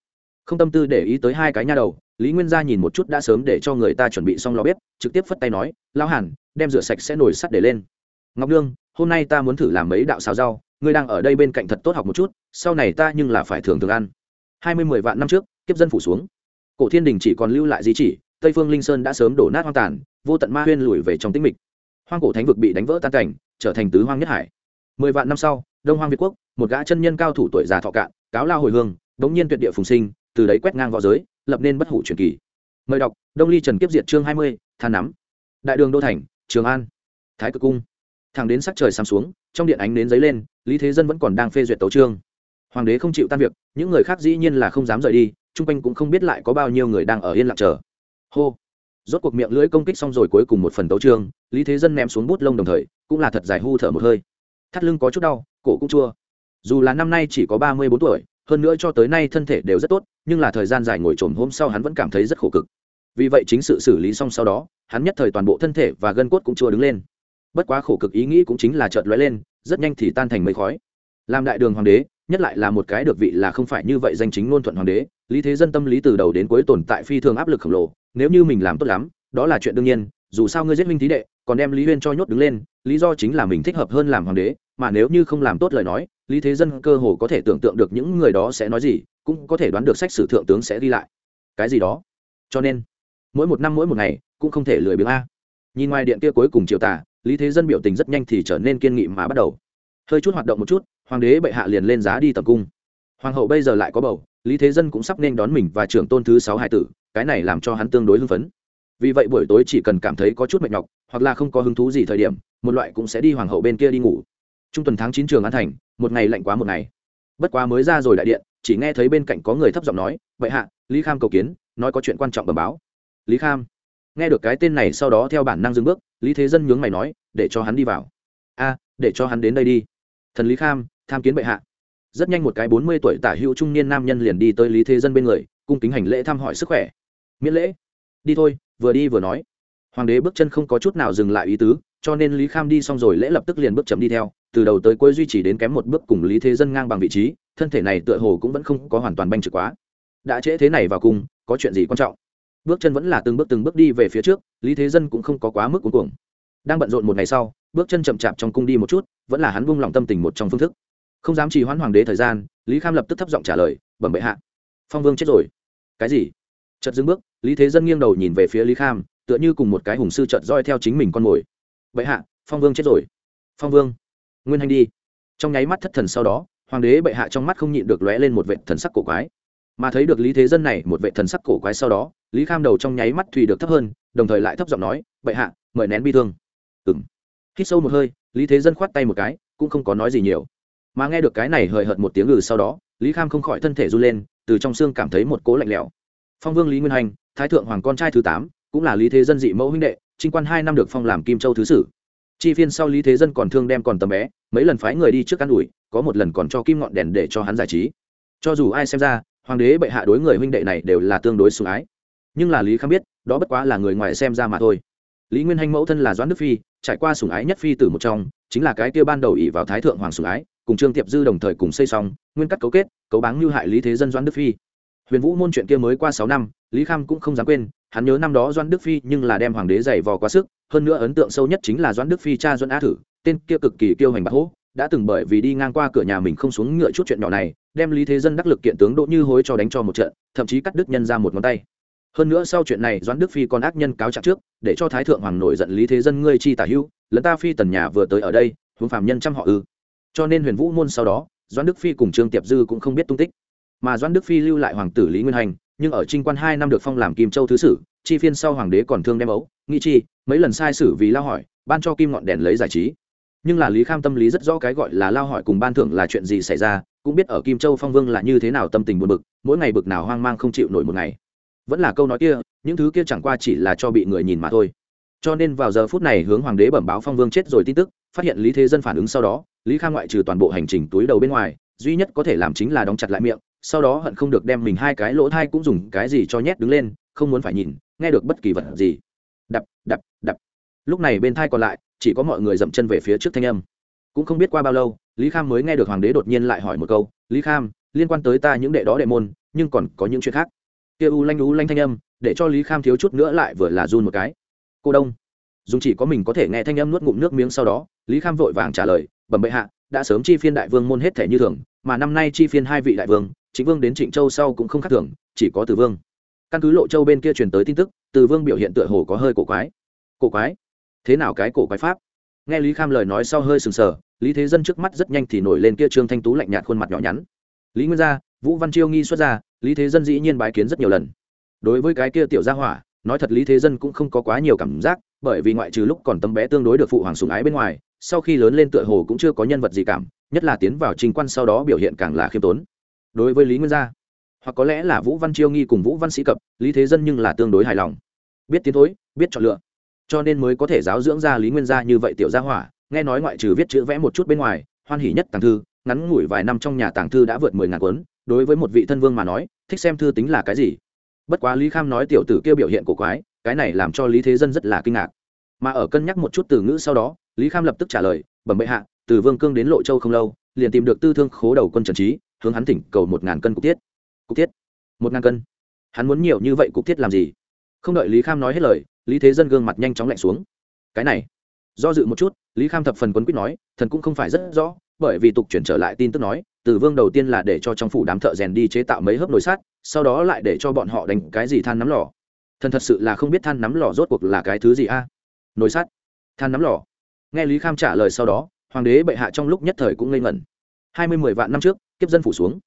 Không tâm tư để ý tới hai cái nha đầu, lý nguyên gia nhìn một chút đã sớm để cho người ta chuẩn bị xong lò bếp, trực tiếp phất tay nói lao hẳn đem rửa sạch sẽ nổi sắt để lên. Ngọc nương, hôm nay ta muốn thử làm mấy đạo xào rau, ngươi đang ở đây bên cạnh thật tốt học một chút sau này ta nhưng là phải thường thường ăn. Hai mươi mười vạn năm trước, kiếp dân phủ xuống. Cổ thiên đình chỉ còn lưu lại di chỉ, tây phương linh sơn đã sớm đổ nát hoang tàn, vô tận ma huyên lùi về trong tĩnh mịch. Hoang cổ thánh vực bị đánh vỡ tan cảnh, trở thành tứ hoang nhất hải. Mười vạn năm sau, đông hoang việt quốc, một gã chân nhân cao thủ tuổi già thọ cạn, cáo lao hồi hương bỗng nhiên tuyệt địa phùng sinh, từ đấy quét ngang v õ giới, lập nên bất hủ truyền kỳ. Mời đọc, đông ly trần kiếp diệt chương hai mươi, than nắm. Đại đường đô thành, trường an. Thái cực cung. Thẳng đến sắc trời sáng xuống, trong điện ánh đến giấy lên, lý thế dân vẫn còn đang phê duyệt tấu trương hoàng đế không chịu tan việc, những người khác dĩ nhiên là không dám rời đi, chung quanh cũng không biết lại có bao nhiêu người đang ở yên lặng chờ. Hô. Rốt cuộc miệng lưỡi công kích xong rồi cuối cùng một phần tấu trương lý thế dân ném xuống bút lông đồng thời, cũng là thật dài hu thở một hơi. Thắt lưng có chút đau, cổ cũng chua. Dù là năm nay chỉ có ba mươi bốn tuổi, hơn nữa cho tới nay thân thể đều rất tốt, nhưng là thời gian dài ngồi trồm hôm sau hắn vẫn cảm thấy rất khổ cực. Vì vậy chính sự xử lý xong sau đó, hắn nhất thời toàn bộ thân thể và gân cốt cũng chua đứng lên. Bất quá khổ cực ý nghĩ cũng chính là chợt lóe lên, rất nhanh thì tan thành mây khói. Làm đại đường hoàng đế nhất lại là một cái được vị là không phải như vậy danh chính ngôn thuận hoàng đế, lý thế dân tâm lý từ đầu đến cuối tồn tại phi thường áp lực khổng lồ, nếu như mình làm tốt lắm, đó là chuyện đương nhiên, dù sao ngươi giết minh thí đệ, còn đem lý huyên cho nhốt đứng lên, lý do chính là mình thích hợp hơn làm hoàng đế, mà nếu như không làm tốt lời nói, lý thế dân cơ hồ có thể tưởng tượng được những người đó sẽ nói gì, cũng có thể đoán được sách sử thượng tướng sẽ ghi lại. Cái gì đó. Cho nên, mỗi một năm mỗi một ngày, cũng không thể lười biếng a. Nhìn ngoài điện kia cuối cùng chiều tả lý thế dân biểu tình rất nhanh thì trở nên kiên nghị mà bắt đầu. Hơi chút hoạt động một chút hoàng đế bệ hạ liền lên giá đi tập cung. Hoàng hậu bây giờ lại có bầu, lý thế dân cũng sắp nên đón mình và trưởng tôn thứ sáu hải tử, cái này làm cho hắn tương đối hưng phấn. Vì vậy buổi tối chỉ cần cảm thấy có chút mệt nhọc, hoặc là không có hứng thú gì thời điểm, một loại cũng sẽ đi hoàng hậu bên kia đi ngủ. Trung tuần tháng chín trường an thành, một ngày lạnh quá một ngày. Bất quá mới ra rồi đại điện, chỉ nghe thấy bên cạnh có người thấp giọng nói vậy hạ, lý kham cầu kiến, nói có chuyện quan trọng bẩm báo. Lý kham? Nghe được cái tên này sau đó theo bản năng dừng bước, lý thế dân nhướng mày nói, để cho hắn đi vào. A, để cho hắn đến đây đi. Thần lý kham tham kiến bệ hạ. Rất nhanh một cái bốn mươi tuổi tả hữu trung niên nam nhân liền đi tới lý thế dân bên người, cung kính hành lễ thăm hỏi sức khỏe. Miễn lễ. Đi thôi, vừa đi vừa nói. Hoàng đế bước chân không có chút nào dừng lại ý tứ, cho nên lý kham đi xong rồi lễ lập tức liền bước chậm đi theo, từ đầu tới cuối duy trì đến kém một bước cùng lý thế dân ngang bằng vị trí, thân thể này tựa hồ cũng vẫn không có hoàn toàn banh trực quá. Đã trễ thế này vào cung có chuyện gì quan trọng? Bước chân vẫn là từng bước từng bước đi về phía trước, lý thế dân cũng không có quá mức cuống cuồng. Đang bận rộn một ngày sau, bước chân chậm chạp trong cung đi một chút, vẫn là hắn buông lòng tâm tình một trong phương thức không dám trì hoãn hoàng đế thời gian, lý kham lập tức thấp giọng trả lời, bẩm bệ hạ. Phong vương chết rồi. Cái gì? Chật dưng bước, lý thế dân nghiêng đầu nhìn về phía lý kham, tựa như cùng một cái hùng sư chợt roi theo chính mình con mồi. Bệ hạ, phong vương chết rồi. Phong vương, nguyên hành đi. Trong nháy mắt thất thần sau đó, hoàng đế bệ hạ trong mắt không nhịn được lóe lên một vệ thần sắc cổ quái. Mà thấy được lý thế dân này một vệ thần sắc cổ quái sau đó, lý kham đầu trong nháy mắt thùy được thấp hơn, đồng thời lại thấp giọng nói, bệ hạ, mời nén bi thương. Ừng hít sâu một hơi, lý thế dân khoát tay một cái, cũng không có nói gì nhiều mà nghe được cái này hời hợt một tiếng ngừ sau đó, lý kham không khỏi thân thể run lên, từ trong xương cảm thấy một cố lạnh lẽo. Phong vương lý nguyên hành, thái thượng hoàng con trai thứ tám, cũng là lý thế dân dị mẫu huynh đệ, trinh quan hai năm được phong làm kim châu thứ sử. Chi phiên sau lý thế dân còn thương đem còn tầm bé, mấy lần phái người đi trước ăn ủi, có một lần còn cho kim ngọn đèn để cho hắn giải trí. Cho dù ai xem ra, hoàng đế bệ hạ đối người huynh đệ này đều là tương đối sủng ái. Nhưng là lý kham biết, đó bất quá là người ngoài xem ra mà thôi. Lý nguyên hanh mẫu thân là doãn đức phi, trải qua sủng ái nhất phi từ một trong, chính là cái kia ban đầu ỷ vào thái thượng hoàng sủng ái cùng trương tiệp dư đồng thời cùng xây xong, nguyên cắt cấu kết, cấu báng như hại lý thế dân doãn đức phi. Huyền vũ môn chuyện kia mới qua sáu năm, lý kham cũng không dám quên, hắn nhớ năm đó doãn đức phi nhưng là đem hoàng đế giày vò quá sức, hơn nữa ấn tượng sâu nhất chính là doãn đức phi cha doãn a thử, tên kia cực kỳ kiêu hành bạc hố, đã từng bởi vì đi ngang qua cửa nhà mình không xuống ngựa chút chuyện nhỏ này, đem lý thế dân đắc lực kiện tướng đỗ như hối cho đánh cho một trận, thậm chí cắt đứt nhân ra một ngón tay. Hơn nữa sau chuyện này, doãn đức phi còn ác nhân cáo trạng trước, để cho thái thượng hoàng nổi giận lý thế dân ngươi chi tả hữu lẫn ta phi tần nhà vừa tới ở đây, huống phạm nhân chăm họ ư cho nên huyền vũ môn sau đó, doãn đức phi cùng trương tiệp dư cũng không biết tung tích. Mà doãn đức phi lưu lại hoàng tử lý nguyên hành, nhưng ở trinh quan hai năm được phong làm kim châu thứ sử, chi phiên sau hoàng đế còn thương đem ấu nghĩ chi, mấy lần sai sử vì lao hỏi, ban cho kim ngọn đèn lấy giải trí. Nhưng là lý kham tâm lý rất rõ cái gọi là lao hỏi cùng ban thưởng là chuyện gì xảy ra, cũng biết ở kim châu phong vương là như thế nào tâm tình buồn bực, mỗi ngày bực nào hoang mang không chịu nổi một ngày. Vẫn là câu nói kia, những thứ kia chẳng qua chỉ là cho bị người nhìn mà thôi. Cho nên vào giờ phút này hướng hoàng đế bẩm báo phong vương chết rồi tin tức, phát hiện lý thế dân phản ứng sau đó lý Khang ngoại trừ toàn bộ hành trình túi đầu bên ngoài, duy nhất có thể làm chính là đóng chặt lại miệng, sau đó hận không được đem mình hai cái lỗ thai cũng dùng cái gì cho nhét đứng lên, không muốn phải nhìn, nghe được bất kỳ vật gì. Đập đập đập. Lúc này bên thai còn lại, chỉ có mọi người dậm chân về phía trước thanh âm. Cũng không biết qua bao lâu, lý kham mới nghe được hoàng đế đột nhiên lại hỏi một câu, lý kham liên quan tới ta những đệ đó đệ môn, nhưng còn có những chuyện khác? Kia u lanh u lanh thanh âm, để cho lý kham thiếu chút nữa lại vừa là run một cái. Cô đông dùng chỉ có mình có thể nghe thanh âm nuốt ngụm nước miếng sau đó, lý kham vội vàng trả lời, bẩm bệ hạ, đã sớm chi phiên đại vương môn hết thể như thường, mà năm nay chi phiên hai vị đại vương chính vương đến trịnh châu sau cũng không khác thường, chỉ có từ vương. Căn cứ lộ châu bên kia truyền tới tin tức, từ vương biểu hiện tựa hồ có hơi cổ quái. Cổ quái? Thế nào cái cổ quái pháp? Nghe lý kham lời nói sau hơi sừng sờ, lý thế dân trước mắt rất nhanh thì nổi lên kia trương thanh tú lạnh nhạt khuôn mặt nhỏ nhắn. Lý nguyên gia, vũ văn chiêu nghi xuất ra, lý thế dân dĩ nhiên bái kiến rất nhiều lần. Đối với cái kia tiểu gia hỏa, nói thật lý thế dân cũng không có quá nhiều cảm giác bởi vì ngoại trừ lúc còn tấm bé tương đối được phụ hoàng sủng ái bên ngoài, sau khi lớn lên tựa hồ cũng chưa có nhân vật gì cảm, nhất là tiến vào trình quan sau đó biểu hiện càng là khiêm tốn. Đối với lý nguyên gia, hoặc có lẽ là vũ văn chiêu nghi cùng vũ văn sĩ cập, lý thế dân nhưng là tương đối hài lòng. Biết tiến thối, biết chọn lựa. Cho nên mới có thể giáo dưỡng ra lý nguyên gia như vậy tiểu gia hỏa, nghe nói ngoại trừ viết chữ vẽ một chút bên ngoài, hoan hỉ nhất tàng thư, ngắn ngủi vài năm trong nhà tàng thư đã vượt mười ngàn cuốn, đối với một vị thân vương mà nói, thích xem thư tính là cái gì? Bất quá lý kham nói tiểu tử kia biểu hiện cổ quái cái này làm cho lý thế dân rất là kinh ngạc mà ở cân nhắc một chút từ ngữ sau đó lý kham lập tức trả lời bẩm bệ hạ từ vương cương đến lộ châu không lâu liền tìm được tư thương khố đầu quân trần trí hướng hắn thỉnh cầu một ngàn cân cục tiết cục tiết một ngàn cân hắn muốn nhiều như vậy cục tiết làm gì không đợi lý kham nói hết lời lý thế dân gương mặt nhanh chóng lạnh xuống cái này do dự một chút lý kham thập phần quấn quýt nói thần cũng không phải rất rõ bởi vì tục chuyển trở lại tin tức nói từ vương đầu tiên là để cho trong phủ đám thợ rèn đi chế tạo mấy hớp nồi sắt sau đó lại để cho bọn họ đánh cái gì than nắm lò thần thật sự là không biết than nắm lò rốt cuộc là cái thứ gì a. À? nồi sắt. Than nắm lò. Nghe lý kham trả lời sau đó, hoàng đế bệ hạ trong lúc nhất thời cũng ngây ngẩn. Hai mươi mười vạn năm trước, kiếp dân phủ xuống.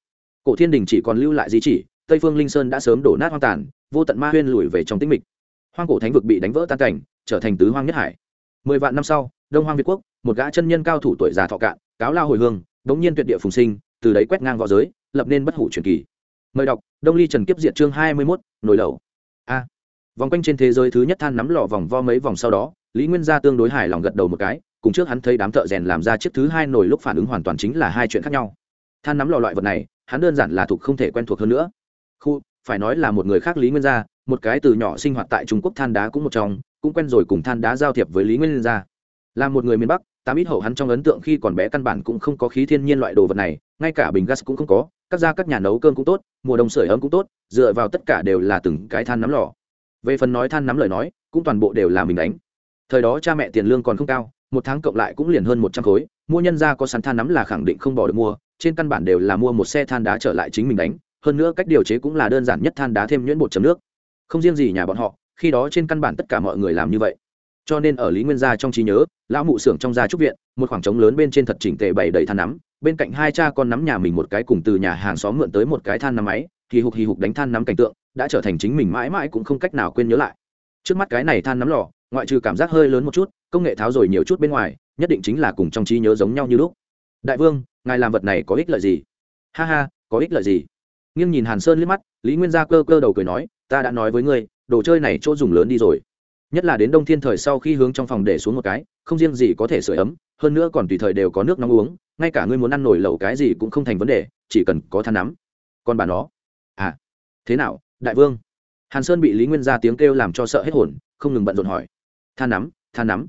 Cổ thiên đình chỉ còn lưu lại di chỉ, tây phương linh sơn đã sớm đổ nát hoang tàn, vô tận ma huyên lùi về trong tĩnh mịch. Hoang cổ thánh vực bị đánh vỡ tan cảnh, trở thành tứ hoang nhất hải. Mười vạn năm sau, đông hoang việt quốc, một gã chân nhân cao thủ tuổi già thọ cạn, cáo lao hồi hương, đống nhiên tuyệt địa phùng sinh, từ đấy quét ngang v õ giới, lập nên bất hủ truyền kỳ. Mời đọc, đông ly trần kiếp diện chương hai mươi mốt, nồi lẩu. A vòng quanh trên thế giới thứ nhất than nắm lò vòng vo mấy vòng sau đó, lý nguyên gia tương đối hài lòng gật đầu một cái, cùng trước hắn thấy đám thợ rèn làm ra chiếc thứ hai nồi lúc phản ứng hoàn toàn chính là hai chuyện khác nhau. Than nắm lò loại vật này, hắn đơn giản là thuộc không thể quen thuộc hơn nữa. Khu, phải nói là một người khác lý nguyên gia, một cái từ nhỏ sinh hoạt tại trung quốc than đá cũng một trong, cũng quen rồi cùng than đá giao thiệp với lý nguyên gia. Là một người miền bắc, tám ít hậu hắn trong ấn tượng khi còn bé căn bản cũng không có khí thiên nhiên loại đồ vật này, ngay cả bình gas cũng không có, các gia các nhà nấu cơm cũng tốt, mùa đông sưởi ấm cũng tốt, dựa vào tất cả đều là từng cái than nắm lò về phần nói than nắm lời nói, cũng toàn bộ đều là mình đánh. Thời đó cha mẹ tiền lương còn không cao, một tháng cộng lại cũng liền hơn một trăm khối, mua nhân ra có sắn than nắm là khẳng định không bỏ được mua, trên căn bản đều là mua một xe than đá trở lại chính mình đánh, hơn nữa cách điều chế cũng là đơn giản nhất than đá thêm nhuyễn bột chấm nước. Không riêng gì nhà bọn họ, khi đó trên căn bản tất cả mọi người làm như vậy. Cho nên ở lý nguyên gia trong trí nhớ, lão mụ xưởng trong gia trúc viện, một khoảng trống lớn bên trên thật chỉnh tề bày đầy than nắm, bên cạnh hai cha con nắm nhà mình một cái cùng từ nhà hàng xóm mượn tới một cái than nắm máy hì hục hì hục đánh than nắm cảnh tượng, đã trở thành chính mình mãi mãi cũng không cách nào quên nhớ lại. Trước mắt cái này than nắm lò, ngoại trừ cảm giác hơi lớn một chút, công nghệ tháo rồi nhiều chút bên ngoài, nhất định chính là cùng trong trí nhớ giống nhau như lúc. Đại vương, ngài làm vật này có ích lợi gì? Ha ha, có ích lợi gì? Nghiêng nhìn hàn sơn liếc mắt, lý nguyên gia cơ cơ đầu cười nói, ta đã nói với ngươi, đồ chơi này chỗ dùng lớn đi rồi. Nhất là đến đông thiên thời sau khi hướng trong phòng để xuống một cái, không riêng gì có thể sửa ấm, hơn nữa còn tùy thời đều có nước nóng uống, ngay cả ngươi muốn ăn nổi lẩu cái gì cũng không thành vấn đề, chỉ cần có than nắm. Còn bà nó à thế nào, đại vương? Hàn sơn bị lý nguyên ra tiếng kêu làm cho sợ hết hồn, không ngừng bận rộn hỏi. Than nắm than nắm.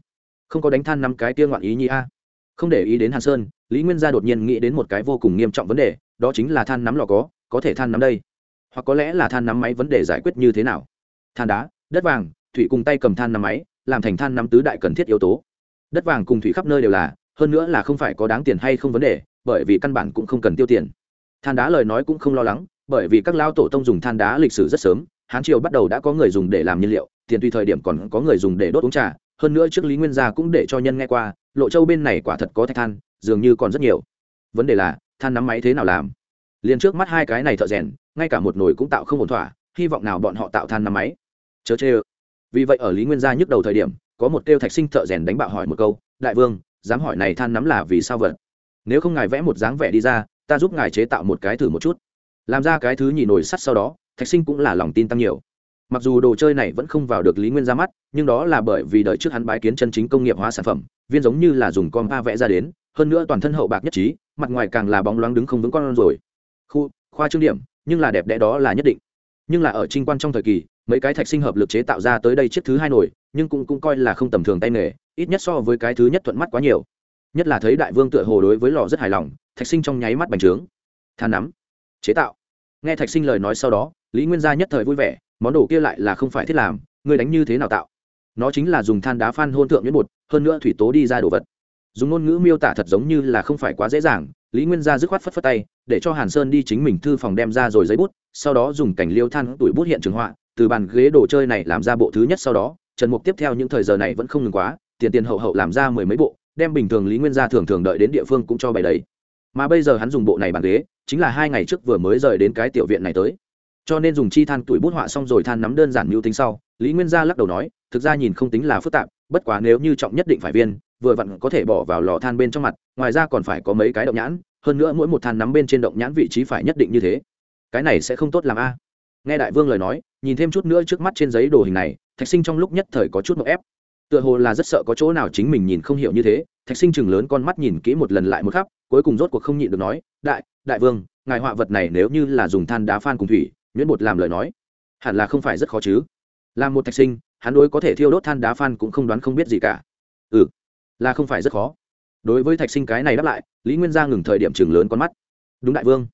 Không có đánh than nắm cái tia ngoạn ý nhi a. Không để ý đến hàn sơn, lý nguyên gia đột nhiên nghĩ đến một cái vô cùng nghiêm trọng vấn đề, đó chính là than nắm lò có có thể than nắm đây? Hoặc có lẽ là than nắm máy vấn đề giải quyết như thế nào? Than đá, đất vàng, thủy cùng tay cầm than nắm máy, làm thành than nắm tứ đại cần thiết yếu tố. Đất vàng cùng thủy khắp nơi đều là, hơn nữa là không phải có đáng tiền hay không vấn đề, bởi vì căn bản cũng không cần tiêu tiền. Than đá lời nói cũng không lo lắng bởi vì các lao tổ tông dùng than đá lịch sử rất sớm, hán triều bắt đầu đã có người dùng để làm nhiên liệu, tiền tùy thời điểm còn có người dùng để đốt uống trà, hơn nữa trước lý nguyên gia cũng để cho nhân nghe qua, lộ châu bên này quả thật có thạch than, dường như còn rất nhiều. Vấn đề là, than nắm máy thế nào làm? Liền trước mắt hai cái này thợ rèn, ngay cả một nồi cũng tạo không ổn thỏa, hy vọng nào bọn họ tạo than nắm máy. Chớ chê vì vậy ở lý nguyên gia nhức đầu thời điểm, có một kêu thạch sinh thợ rèn đánh bạo hỏi một câu, đại vương, dám hỏi này than nắm là vì sao vật nếu không ngài vẽ một dáng vẻ đi ra, ta giúp ngài chế tạo một cái thử một chút làm ra cái thứ nhị nổi sắt sau đó, thạch sinh cũng là lòng tin tăng nhiều. Mặc dù đồ chơi này vẫn không vào được lý nguyên ra mắt, nhưng đó là bởi vì đợi trước hắn bái kiến chân chính công nghiệp hóa sản phẩm, viên giống như là dùng con ba vẽ ra đến, hơn nữa toàn thân hậu bạc nhất trí, mặt ngoài càng là bóng loáng đứng không vững con rồi. Khu, khoa trương điểm, nhưng là đẹp đẽ đó là nhất định. Nhưng là ở trinh quan trong thời kỳ, mấy cái thạch sinh hợp lực chế tạo ra tới đây chiếc thứ hai nổi, nhưng cũng cũng coi là không tầm thường tay nghề, ít nhất so với cái thứ nhất thuận mắt quá nhiều. Nhất là thấy đại vương tựa hồ đối với lò rất hài lòng, thạch sinh trong nháy mắt bành trướng. Than nắm chế tạo. Nghe thạch sinh lời nói sau đó, lý nguyên gia nhất thời vui vẻ, món đồ kia lại là không phải thiết làm người đánh như thế nào tạo? Nó chính là dùng than đá phan hôn thượng nhuyễn bột, hơn nữa thủy tố đi ra đồ vật. Dùng ngôn ngữ miêu tả thật giống như là không phải quá dễ dàng, lý nguyên gia dứt khoát phất phất tay, để cho hàn sơn đi chính mình thư phòng đem ra rồi giấy bút, sau đó dùng cảnh liêu than tuổi bút hiện trường họa, từ bàn ghế đồ chơi này làm ra bộ thứ nhất sau đó, trần mục tiếp theo những thời giờ này vẫn không ngừng quá, tiền tiền hậu hậu làm ra mười mấy bộ, đem bình thường lý nguyên gia thường thường đợi đến địa phương cũng cho bày đấy mà bây giờ hắn dùng bộ này bàn ghế, chính là hai ngày trước vừa mới rời đến cái tiểu viện này tới. Cho nên dùng chi than tuổi bút họa xong rồi than nắm đơn giản mưu tính sau, lý nguyên gia lắc đầu nói, thực ra nhìn không tính là phức tạp, bất quá nếu như trọng nhất định phải viên, vừa vặn có thể bỏ vào lò than bên trong mặt, ngoài ra còn phải có mấy cái động nhãn, hơn nữa mỗi một than nắm bên trên động nhãn vị trí phải nhất định như thế. Cái này sẽ không tốt làm a. Nghe đại vương lời nói, nhìn thêm chút nữa trước mắt trên giấy đồ hình này, thạch sinh trong lúc nhất thời có chút một ép tựa hồ là rất sợ có chỗ nào chính mình nhìn không hiểu như thế, thạch sinh chừng lớn con mắt nhìn kỹ một lần lại một khắp, cuối cùng rốt cuộc không nhịn được nói, đại đại vương, ngài họa vật này nếu như là dùng than đá phan cùng thủy, nhuyễn bột làm lời nói, hẳn là không phải rất khó chứ. Làm một thạch sinh, hắn đối có thể thiêu đốt than đá phan cũng không đoán không biết gì cả. Ừ là không phải rất khó. Đối với thạch sinh cái này đáp lại, lý nguyên gia ngừng thời điểm chừng lớn con mắt. Đúng đại vương.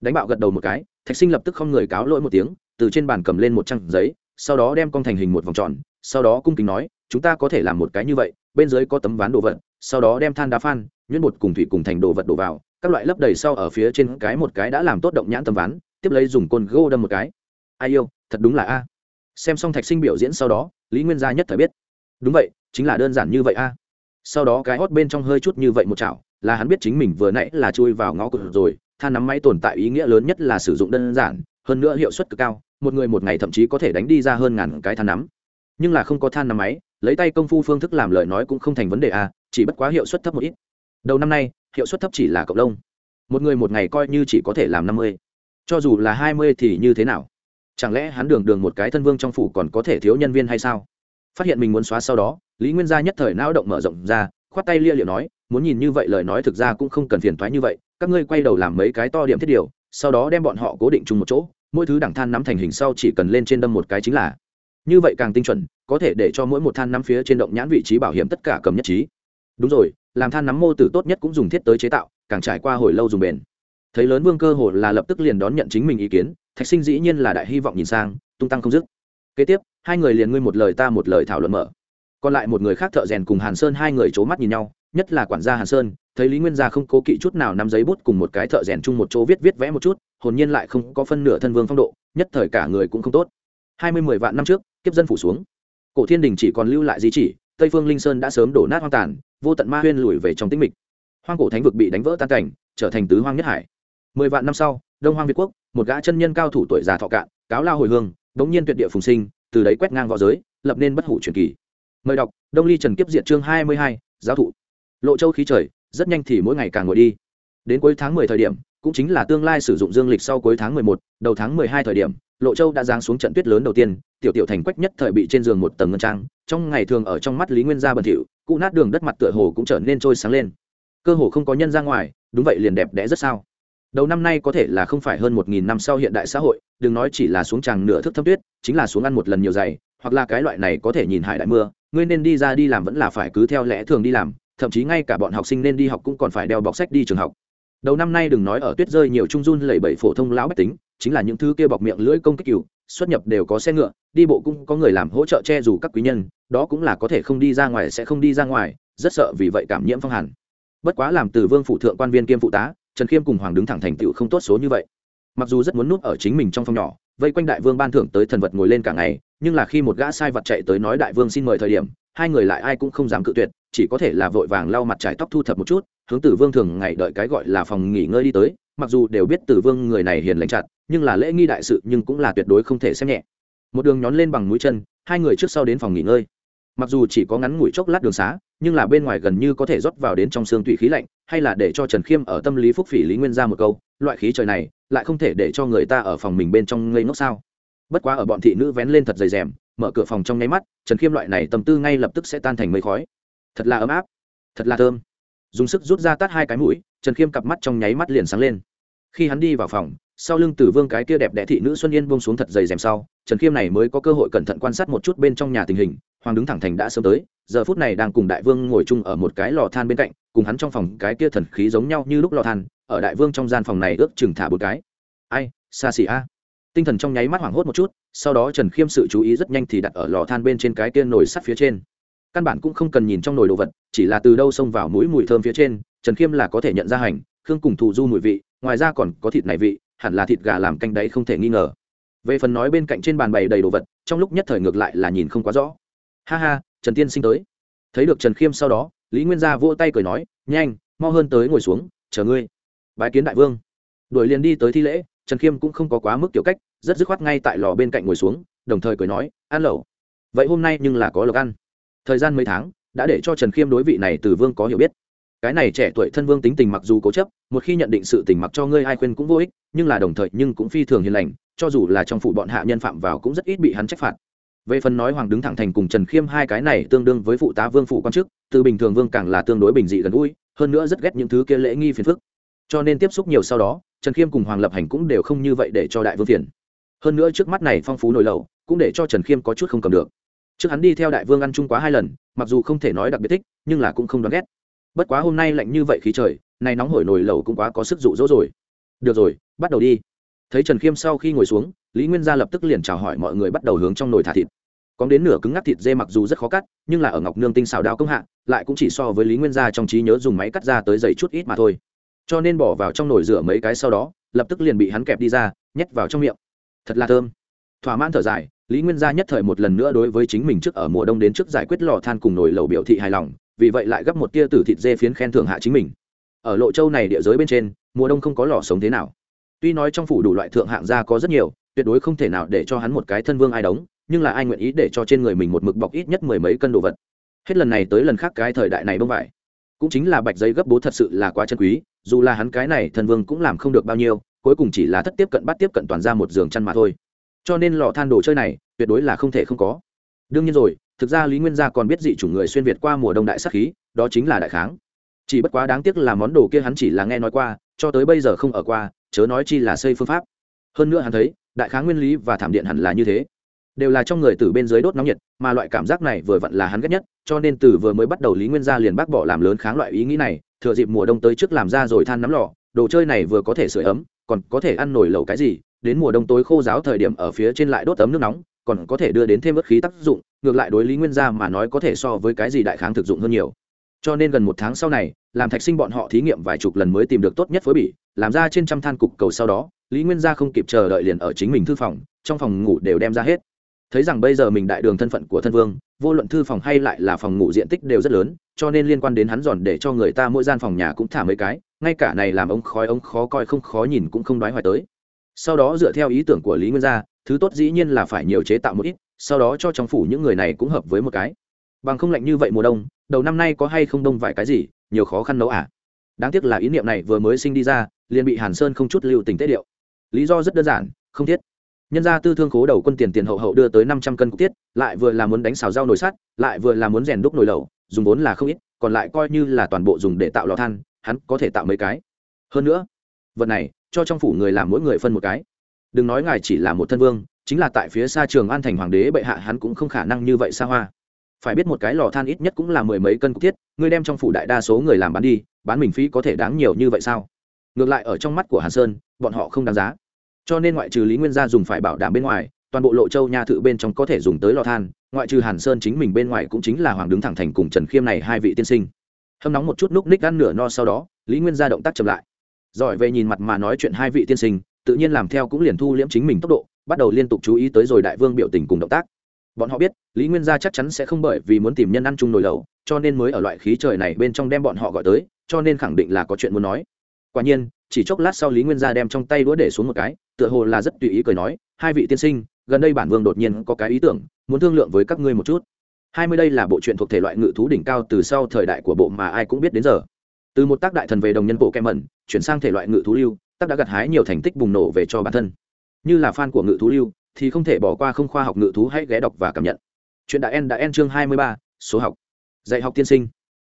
Đánh bạo gật đầu một cái, thạch sinh lập tức không người cáo lỗi một tiếng, từ trên bàn cầm lên một trang giấy, sau đó đem con thành hình một vòng tròn, sau đó cung kính nói chúng ta có thể làm một cái như vậy, bên dưới có tấm ván đồ vật, sau đó đem than đá phan, nhuyễn bột cùng thủy cùng thành đồ vật đổ vào, các loại lấp đầy sau ở phía trên cái một cái đã làm tốt động nhãn tấm ván, tiếp lấy dùng côn gô đâm một cái. Ai yêu, thật đúng là a. Xem xong thạch sinh biểu diễn sau đó, lý nguyên gia nhất thời biết. Đúng vậy, chính là đơn giản như vậy a. Sau đó cái hót bên trong hơi chút như vậy một chảo, là hắn biết chính mình vừa nãy là chui vào ngõ cụt rồi, than nắm máy tồn tại ý nghĩa lớn nhất là sử dụng đơn giản, hơn nữa hiệu suất cực cao, một người một ngày thậm chí có thể đánh đi ra hơn ngàn cái than nắm nhưng là không có than nằm máy lấy tay công phu phương thức làm lời nói cũng không thành vấn đề à, chỉ bất quá hiệu suất thấp một ít. Đầu năm nay hiệu suất thấp chỉ là cộng đồng một người một ngày coi như chỉ có thể làm năm mươi. Cho dù là hai mươi thì như thế nào? Chẳng lẽ hắn đường đường một cái thân vương trong phủ còn có thể thiếu nhân viên hay sao? Phát hiện mình muốn xóa sau đó lý nguyên gia nhất thời não động mở rộng ra khoát tay lia liệu nói muốn nhìn như vậy lời nói thực ra cũng không cần phiền thoái như vậy các ngươi quay đầu làm mấy cái to điểm thiết điều sau đó đem bọn họ cố định chung một chỗ mỗi thứ đẳng than nắm thành hình sau chỉ cần lên trên đâm một cái chính là như vậy càng tinh chuẩn, có thể để cho mỗi một than nắm phía trên động nhãn vị trí bảo hiểm tất cả cầm nhất trí. Đúng rồi, làm than nắm mô tử tốt nhất cũng dùng thiết tới chế tạo, càng trải qua hồi lâu dùng bền. Thấy lớn vương cơ hồ là lập tức liền đón nhận chính mình ý kiến, thạch sinh dĩ nhiên là đại hy vọng nhìn sang, tung tăng không dứt. Kế tiếp, hai người liền ngươi một lời ta một lời thảo luận mở. Còn lại một người khác thợ rèn cùng hàn sơn hai người c h ố mắt nhìn nhau, nhất là quản gia hàn sơn, thấy lý nguyên gia không cố kỵ chút nào nắm giấy bút cùng một cái thợ rèn chung một chỗ viết viết vẽ một chút, hồn nhiên lại không có phân nửa thân vương phong độ, nhất thời cả người cũng không tốt. Hai mươi mười vạn năm trước kiếp dân phủ xuống. Cổ thiên đình chỉ còn lưu lại di chỉ, tây phương linh sơn đã sớm đổ nát hoang tàn, vô tận ma huyên lùi về trong tĩnh mịch. Hoang cổ thánh vực bị đánh vỡ tan cảnh, trở thành tứ hoang nhất hải. Mười vạn năm sau, đông hoang việt quốc, một gã chân nhân cao thủ tuổi già thọ cạn, cáo lao hồi hương, bỗng nhiên tuyệt địa phùng sinh, từ đấy quét ngang v õ giới, lập nên bất hủ truyền kỳ. Mời đọc, đông ly trần kiếp diện chương hai mươi hai, giáo thụ. Lộ châu khí trời, rất nhanh thì mỗi ngày càng ngồi đi. Đến cuối tháng mười thời điểm, cũng chính là tương lai sử dụng dương lịch sau cuối tháng mười một, đầu tháng mười hai thời điểm lộ châu đã giáng xuống trận tuyết lớn đầu tiên, tiểu tiểu thành quách nhất thời bị trên giường một tầng ngân trang, trong ngày thường ở trong mắt lý nguyên gia bẩn thỉu, cụ nát đường đất mặt tựa hồ cũng trở nên trôi sáng lên. Cơ hồ không có nhân ra ngoài, đúng vậy liền đẹp đẽ rất sao. Đầu năm nay có thể là không phải hơn một nghìn năm sau hiện đại xã hội, đừng nói chỉ là xuống tràng nửa thức thâm tuyết, chính là xuống ăn một lần nhiều dày, hoặc là cái loại này có thể nhìn hải đại mưa, ngươi nên đi ra đi làm vẫn là phải cứ theo lẽ thường đi làm, thậm chí ngay cả bọn học sinh nên đi học cũng còn phải đeo bọc sách đi trường học đầu năm nay đừng nói ở tuyết rơi nhiều trung run lẩy bẩy phổ thông lão bách tính, chính là những thứ kia bọc miệng lưỡi công kích cừu, xuất nhập đều có xe ngựa, đi bộ cũng có người làm hỗ trợ che dù các quý nhân, đó cũng là có thể không đi ra ngoài sẽ không đi ra ngoài, rất sợ vì vậy cảm nhiễm phong hàn. Bất quá làm từ vương phụ thượng quan viên kiêm phụ tá, trần khiêm cùng hoàng đứng thẳng thành tựu không tốt số như vậy. Mặc dù rất muốn núp ở chính mình trong phòng nhỏ, vây quanh đại vương ban thưởng tới thần vật ngồi lên cả ngày, nhưng là khi một gã sai vật chạy tới nói đại vương xin mời thời điểm, hai người lại ai cũng không dám cự tuyệt chỉ có thể là vội vàng lau mặt trải tóc thu thập một chút, hướng tử vương thường ngày đợi cái gọi là phòng nghỉ ngơi đi tới, mặc dù đều biết tử vương người này hiền lành chặt, nhưng là lễ nghi đại sự nhưng cũng là tuyệt đối không thể xem nhẹ. Một đường nhón lên bằng mũi chân, hai người trước sau đến phòng nghỉ ngơi. Mặc dù chỉ có ngắn ngủi chốc lát đường xá, nhưng là bên ngoài gần như có thể rót vào đến trong xương tụy khí lạnh, hay là để cho trần khiêm ở tâm lý phúc phỉ lý nguyên ra một câu, loại khí trời này, lại không thể để cho người ta ở phòng mình bên trong ngây ngốc sao? Bất quá ở bọn thị nữ vén lên thật dày rèm mở cửa phòng trong nháy mắt, trần khiêm loại này tâm tư ngay lập tức sẽ tan thành mây khói thật là ấm áp, thật là thơm. Dùng sức rút ra tát hai cái mũi, trần khiêm cặp mắt trong nháy mắt liền sáng lên. Khi hắn đi vào phòng, sau lưng tử vương cái kia đẹp đẽ thị nữ xuân yên buông xuống thật dày rèm sau, trần khiêm này mới có cơ hội cẩn thận quan sát một chút bên trong nhà tình hình, hoàng đứng thẳng thành đã sớm tới, giờ phút này đang cùng đại vương ngồi chung ở một cái lò than bên cạnh, cùng hắn trong phòng cái kia thần khí giống nhau như lúc lò than, ở đại vương trong gian phòng này ước chừng thả một cái. Ai, xa xỉ a. Tinh thần trong nháy mắt hoảng hốt một chút, sau đó trần khiêm sự chú ý rất nhanh thì đặt ở lò than bên trên cái kia nồi sắt phía trên căn bản cũng không cần nhìn trong nồi đồ vật, chỉ là từ đâu xông vào mũi mùi thơm phía trên, trần khiêm là có thể nhận ra hành, khương cùng thù du mùi vị, ngoài ra còn có thịt này vị, hẳn là thịt gà làm canh đấy không thể nghi ngờ. Về phần nói bên cạnh trên bàn bày đầy đồ vật, trong lúc nhất thời ngược lại là nhìn không quá rõ. Ha ha, trần tiên sinh tới. Thấy được trần khiêm sau đó, lý nguyên gia vỗ tay cười nói, nhanh, mau hơn tới ngồi xuống, chờ ngươi. Bái kiến đại vương. Đuổi liền đi tới thi lễ, trần khiêm cũng không có quá mức kiểu cách, rất dứt khoát ngay tại lò bên cạnh ngồi xuống, đồng thời cười nói, ăn lẩu. Vậy hôm nay nhưng là có lộc ăn thời gian mấy tháng, đã để cho trần khiêm đối vị này từ vương có hiểu biết. Cái này trẻ tuổi thân vương tính tình mặc dù cố chấp, một khi nhận định sự tình mặc cho ngươi ai khuyên cũng vô ích, nhưng là đồng thời nhưng cũng phi thường hiền lành, cho dù là trong phủ bọn hạ nhân phạm vào cũng rất ít bị hắn trách phạt. Về phần nói hoàng đứng thẳng thành cùng trần khiêm hai cái này tương đương với phụ tá vương phụ quan chức, từ bình thường vương càng là tương đối bình dị gần gũi, hơn nữa rất ghét những thứ kia lễ nghi phiền phức. Cho nên tiếp xúc nhiều sau đó, trần khiêm cùng hoàng lập hành cũng đều không như vậy để cho đại vương phiền. Hơn nữa trước mắt này phong phú nổi lầu, cũng để cho trần khiêm có chút không cầm được trước hắn đi theo đại vương ăn chung quá hai lần, mặc dù không thể nói đặc biệt thích, nhưng là cũng không đoán ghét. Bất quá hôm nay lạnh như vậy khí trời, nay nóng hổi nồi lẩu cũng quá có sức dụ dỗ rồi. Được rồi, bắt đầu đi. Thấy trần khiêm sau khi ngồi xuống, lý nguyên gia lập tức liền chào hỏi mọi người bắt đầu hướng trong nồi thả thịt. Có đến nửa cứng ngắc thịt dê mặc dù rất khó cắt, nhưng là ở ngọc nương tinh xào đao công hạ, lại cũng chỉ so với lý nguyên gia trong trí nhớ dùng máy cắt ra tới dày chút ít mà thôi. Cho nên bỏ vào trong nồi rửa mấy cái sau đó, lập tức liền bị hắn kẹp đi ra, nhét vào trong miệng. Thật là thơm. Thỏa mãn thở dài lý nguyên gia nhất thời một lần nữa đối với chính mình trước ở mùa đông đến trước giải quyết lò than cùng nồi lẩu biểu thị hài lòng, vì vậy lại gấp một tia từ thịt dê phiến khen thưởng hạ chính mình. Ở lộ châu này địa giới bên trên, mùa đông không có lò sống thế nào. Tuy nói trong phủ đủ loại thượng hạng gia có rất nhiều, tuyệt đối không thể nào để cho hắn một cái thân vương ai đóng nhưng là ai nguyện ý để cho trên người mình một mực bọc ít nhất mười mấy cân đồ vật. Hết lần này tới lần khác cái thời đại này bông vải. Cũng chính là bạch giấy gấp bố thật sự là quá chân quý, dù là hắn cái này thân vương cũng làm không được bao nhiêu, cuối cùng chỉ là thất tiếp cận bắt tiếp cận toàn ra một giường chăn mà thôi cho nên lò than đồ chơi này tuyệt đối là không thể không có. Đương nhiên rồi, thực ra lý nguyên gia còn biết dị chủng người xuyên việt qua mùa đông đại sắc khí, đó chính là đại kháng. Chỉ bất quá đáng tiếc là món đồ kia hắn chỉ là nghe nói qua, cho tới bây giờ không ở qua, chớ nói chi là xây phương pháp. Hơn nữa hắn thấy, đại kháng nguyên lý và thảm điện hẳn là như thế. Đều là trong người từ bên dưới đốt nóng nhiệt, mà loại cảm giác này vừa vặn là hắn ghét nhất, cho nên từ vừa mới bắt đầu lý nguyên gia liền bác bỏ làm lớn kháng loại ý nghĩ này, thừa dịp mùa đông tới trước làm ra rồi than nắm lò, đồ chơi này vừa có thể sửa ấm, còn có thể ăn nổi lẩu cái gì đến mùa đông tối khô giáo thời điểm ở phía trên lại đốt ấm nước nóng, còn có thể đưa đến thêm bất khí tác dụng, ngược lại đối lý nguyên gia mà nói có thể so với cái gì đại kháng thực dụng hơn nhiều. Cho nên gần một tháng sau này, làm thạch sinh bọn họ thí nghiệm vài chục lần mới tìm được tốt nhất phối bỉ, làm ra trên trăm than cục cầu sau đó, lý nguyên gia không kịp chờ đợi liền ở chính mình thư phòng, trong phòng ngủ đều đem ra hết. Thấy rằng bây giờ mình đại đường thân phận của thân vương, vô luận thư phòng hay lại là phòng ngủ diện tích đều rất lớn, cho nên liên quan đến hắn giòn để cho người ta mỗi gian phòng nhà cũng thả mấy cái, ngay cả này làm ông khói ông khó coi không khó nhìn cũng không đoái hoài tới sau đó dựa theo ý tưởng của lý nguyên gia, thứ tốt dĩ nhiên là phải nhiều chế tạo một ít, sau đó cho trong phủ những người này cũng hợp với một cái. Bằng không lạnh như vậy mùa đông, đầu năm nay có hay không đông vài cái gì, nhiều khó khăn nấu à? Đáng tiếc là ý niệm này vừa mới sinh đi ra, liền bị hàn sơn không chút lưu tình tế điệu. Lý do rất đơn giản, không thiết. Nhân gia tư thương khố đầu quân tiền tiền hậu hậu đưa tới năm trăm cân cục tiết lại vừa là muốn đánh xào rau nồi sắt, lại vừa là muốn rèn đúc nồi lẩu, dùng vốn là không ít, còn lại coi như là toàn bộ dùng để tạo lò than, hắn có thể tạo mấy cái. Hơn nữa, vật này cho trong phủ người làm mỗi người phân một cái. Đừng nói ngài chỉ là một thân vương, chính là tại phía xa trường an thành hoàng đế bệ hạ hắn cũng không khả năng như vậy xa hoa. Phải biết một cái lò than ít nhất cũng là mười mấy cân cục thiết, ngươi đem trong phủ đại đa số người làm bán đi, bán mình phí có thể đáng nhiều như vậy sao? Ngược lại ở trong mắt của hàn sơn, bọn họ không đáng giá. Cho nên ngoại trừ lý nguyên gia dùng phải bảo đảm bên ngoài, toàn bộ lộ châu nha thự bên trong có thể dùng tới lò than, ngoại trừ hàn sơn chính mình bên ngoài cũng chính là hoàng đứng thẳng thành cùng trần khiêm này hai vị tiên sinh. Hâm nóng một chút, núc ních ăn nửa no sau đó, lý nguyên gia động tác chậm lại giỏi về nhìn mặt mà nói chuyện hai vị tiên sinh, tự nhiên làm theo cũng liền thu liễm chính mình tốc độ, bắt đầu liên tục chú ý tới rồi đại vương biểu tình cùng động tác. Bọn họ biết, lý nguyên gia chắc chắn sẽ không bởi vì muốn tìm nhân ăn chung nồi lẩu, cho nên mới ở loại khí trời này bên trong đem bọn họ gọi tới, cho nên khẳng định là có chuyện muốn nói. Quả nhiên, chỉ chốc lát sau lý nguyên gia đem trong tay đũa để xuống một cái, tựa hồ là rất tùy ý cười nói, hai vị tiên sinh, gần đây bản vương đột nhiên có cái ý tưởng, muốn thương lượng với các ngươi một chút. Hai mươi đây là bộ truyện thuộc thể loại ngự thú đỉnh cao từ sau thời đại của bộ mà ai cũng biết đến giờ từ một tác đại thần về đồng nhân bộ kem mẩn, chuyển sang thể loại ngự thú lưu, tác đã gặt hái nhiều thành tích bùng nổ về cho bản thân. Như là fan của ngự thú lưu, thì không thể bỏ qua không khoa học ngự thú hãy ghé đọc và cảm nhận. Chuyện đã en đã en chương hai mươi ba, số học. Dạy học tiên sinh.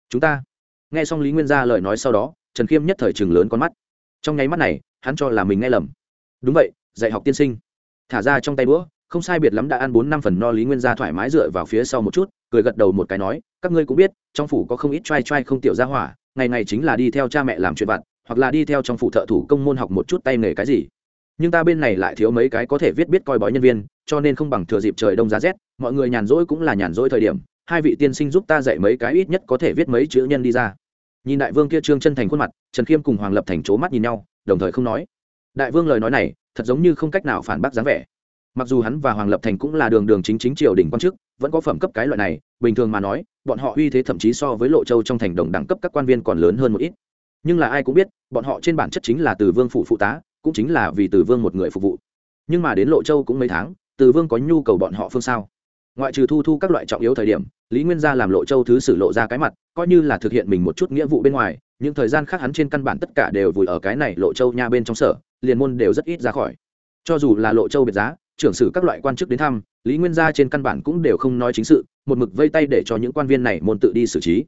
Chúng ta. Nghe xong lý nguyên gia lời nói sau đó, trần khiêm nhất thời chừng lớn con mắt. Trong nháy mắt này, hắn cho là mình nghe lầm. Đúng vậy, dạy học tiên sinh. Thả ra trong tay bữa không sai biệt lắm đã ăn bốn năm phần no lý nguyên gia thoải mái dựa vào phía sau một chút, cười gật đầu một cái nói, các ngươi cũng biết, trong phủ có không ít t r a i t r a i không tiểu gia hỏa ngày ngày chính là đi theo cha mẹ làm chuyện vặt, hoặc là đi theo trong phủ thợ thủ công môn học một chút tay nghề cái gì. Nhưng ta bên này lại thiếu mấy cái có thể viết biết coi bói nhân viên, cho nên không bằng thừa dịp trời đông giá rét, mọi người nhàn rỗi cũng là nhàn rỗi thời điểm, hai vị tiên sinh giúp ta dạy mấy cái ít nhất có thể viết mấy chữ nhân đi ra. Nhìn đại vương kia trương chân thành khuôn mặt, trần khiêm cùng hoàng lập thành c mắt nhìn nhau, đồng thời không nói. Đại vương lời nói này, thật giống như không cách nào phản bác dáng vẻ mặc dù hắn và hoàng lập thành cũng là đường đường chính chính triều đình quan chức, vẫn có phẩm cấp cái loại này, bình thường mà nói, bọn họ uy thế thậm chí so với lộ châu trong thành đồng đẳng cấp các quan viên còn lớn hơn một ít. Nhưng là ai cũng biết, bọn họ trên bản chất chính là từ vương phụ phụ tá, cũng chính là vì từ vương một người phục vụ. Nhưng mà đến lộ châu cũng mấy tháng, từ vương có nhu cầu bọn họ phương sao? Ngoại trừ thu thu các loại trọng yếu thời điểm, lý nguyên gia làm lộ châu thứ sử lộ ra cái mặt, coi như là thực hiện mình một chút nghĩa vụ bên ngoài, những thời gian khác hắn trên căn bản tất cả đều vùi ở cái này lộ châu nha bên trong sở, liền môn đều rất ít ra khỏi. Cho dù là lộ châu biệt giá trưởng sử các loại quan chức đến thăm, lý nguyên gia trên căn bản cũng đều không nói chính sự, một mực vây tay để cho những quan viên này môn tự đi xử trí.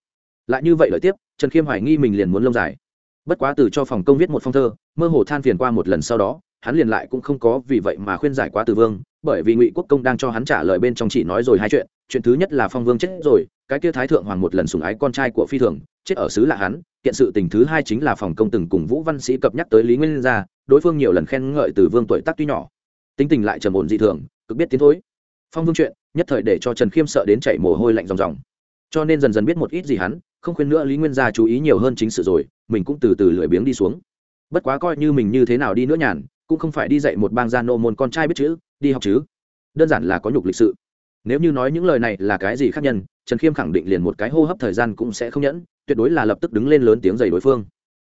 Lại như vậy lợi tiếp, trần khiêm hoài nghi mình liền muốn lông dài. Bất quá từ cho phòng công viết một phong thơ, mơ hồ than phiền qua một lần sau đó, hắn liền lại cũng không có vì vậy mà khuyên giải quá từ vương, bởi vì ngụy quốc công đang cho hắn trả lời bên trong chỉ nói rồi hai chuyện chuyện thứ nhất là phong vương chết rồi, cái kia thái thượng hoàng một lần sùng ái con trai của phi thường, chết ở xứ là hắn, kiện sự tình thứ hai chính là phòng công từng cùng vũ văn sĩ cập nhắc tới lý nguyên gia, đối phương nhiều lần khen ngợi từ vương tuổi tác tuy nhỏ tính tình lại trầm ổn dị thường, cực biết tiến thối. Phong vương chuyện, nhất thời để cho trần khiêm sợ đến chảy mồ hôi lạnh ròng ròng. Cho nên dần dần biết một ít gì hắn, không khuyên nữa lý nguyên gia chú ý nhiều hơn chính sự rồi, mình cũng từ từ lười biếng đi xuống. Bất quá coi như mình như thế nào đi nữa nhàn, cũng không phải đi dạy một bang gia nô môn con trai biết chữ, đi học chứ. Đơn giản là có nhục lịch sự. Nếu như nói những lời này là cái gì khác nhân, trần khiêm khẳng định liền một cái hô hấp thời gian cũng sẽ không nhẫn, tuyệt đối là lập tức đứng lên lớn tiếng giày đối phương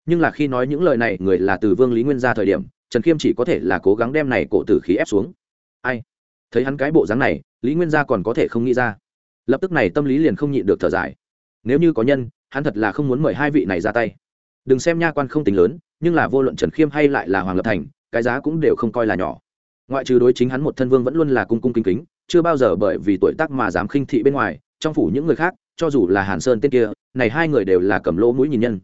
nhưng là khi nói những lời này, người là từ vương lý nguyên ra thời điểm, trần khiêm chỉ có thể là cố gắng đem này cổ tử khí ép xuống. Ai? Thấy hắn cái bộ dáng này, lý nguyên gia còn có thể không nghĩ ra. Lập tức này tâm lý liền không nhịn được thở dài. Nếu như có nhân, hắn thật là không muốn mời hai vị này ra tay. Đừng xem nha quan không tính lớn, nhưng là vô luận trần khiêm hay lại là hoàng lập thành, cái giá cũng đều không coi là nhỏ. Ngoại trừ đối chính hắn một thân vương vẫn luôn là cung cung kính kính, chưa bao giờ bởi vì tuổi tác mà dám khinh thị bên ngoài, trong phủ những người khác, cho dù là hàn sơn tên kia, này hai người đều là cầm lỗ mũi nhìn nhân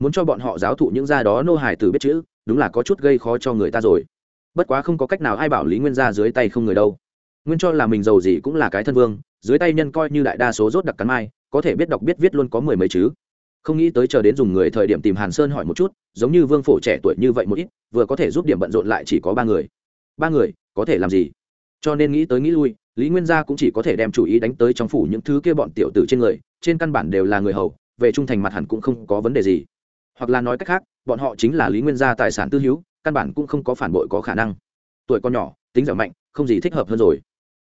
muốn cho bọn họ giáo thụ những gia đó nô hải tử biết chữ, đúng là có chút gây khó cho người ta rồi. Bất quá không có cách nào ai bảo lý nguyên gia dưới tay không người đâu. Nguyên cho là mình giàu gì cũng là cái thân vương, dưới tay nhân coi như đại đa số rốt đặc cắn mai, có thể biết đọc biết viết luôn có mười mấy chứ không nghĩ tới chờ đến dùng người thời điểm tìm hàn sơn hỏi một chút, giống như vương phổ trẻ tuổi như vậy một ít, vừa có thể giúp điểm bận rộn lại chỉ có ba người. Ba người, có thể làm gì? Cho nên nghĩ tới nghĩ lui, lý nguyên gia cũng chỉ có thể đem chủ ý đánh tới trong phủ những thứ kia bọn tiểu tử trên người, trên căn bản đều là người hầu, về trung thành mặt hẳn cũng không có vấn đề gì hoặc là nói cách khác, bọn họ chính là lý nguyên gia tài sản tư hữu, căn bản cũng không có phản bội có khả năng. Tuổi con nhỏ, tính dẻo mạnh, không gì thích hợp hơn rồi.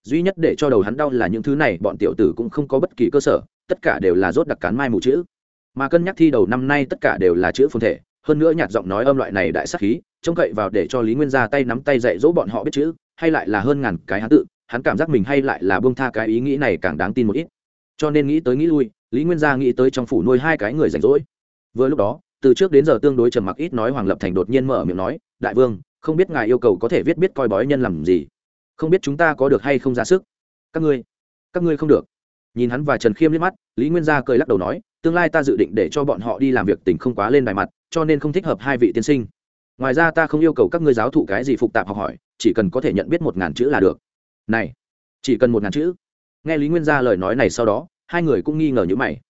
Duy nhất để cho đầu hắn đau là những thứ này, bọn tiểu tử cũng không có bất kỳ cơ sở, tất cả đều là rốt đặc cán mai mù chữ. Mà cân nhắc thi đầu năm nay tất cả đều là chữ phồn thể, hơn nữa nhạt giọng nói âm loại này đại sắc khí, trông cậy vào để cho lý nguyên ra tay nắm tay dạy dỗ bọn họ biết chữ, hay lại là hơn ngàn cái hắn tự, hắn cảm giác mình hay lại là bông tha cái ý nghĩ này càng đáng tin một ít. Cho nên nghĩ tới nghĩ lui, lý nguyên gia nghĩ tới trong phủ nuôi hai cái người rảnh rỗi. Vừa lúc đó từ trước đến giờ tương đối trầm mặc ít nói, hoàng lập thành đột nhiên mở miệng nói, đại vương, không biết ngài yêu cầu có thể viết biết coi bói nhân làm gì? Không biết chúng ta có được hay không ra sức? Các ngươi các ngươi không được. Nhìn hắn và trần khiêm liếc mắt, lý nguyên gia cười lắc đầu nói, tương lai ta dự định để cho bọn họ đi làm việc tình không quá lên đài mặt, cho nên không thích hợp hai vị tiên sinh. Ngoài ra ta không yêu cầu các ngươi giáo thụ cái gì phục tạp học hỏi, chỉ cần có thể nhận biết một ngàn chữ là được. Này, chỉ cần một ngàn chữ? Nghe lý nguyên gia lời nói này sau đó, hai người cũng nghi ngờ như mày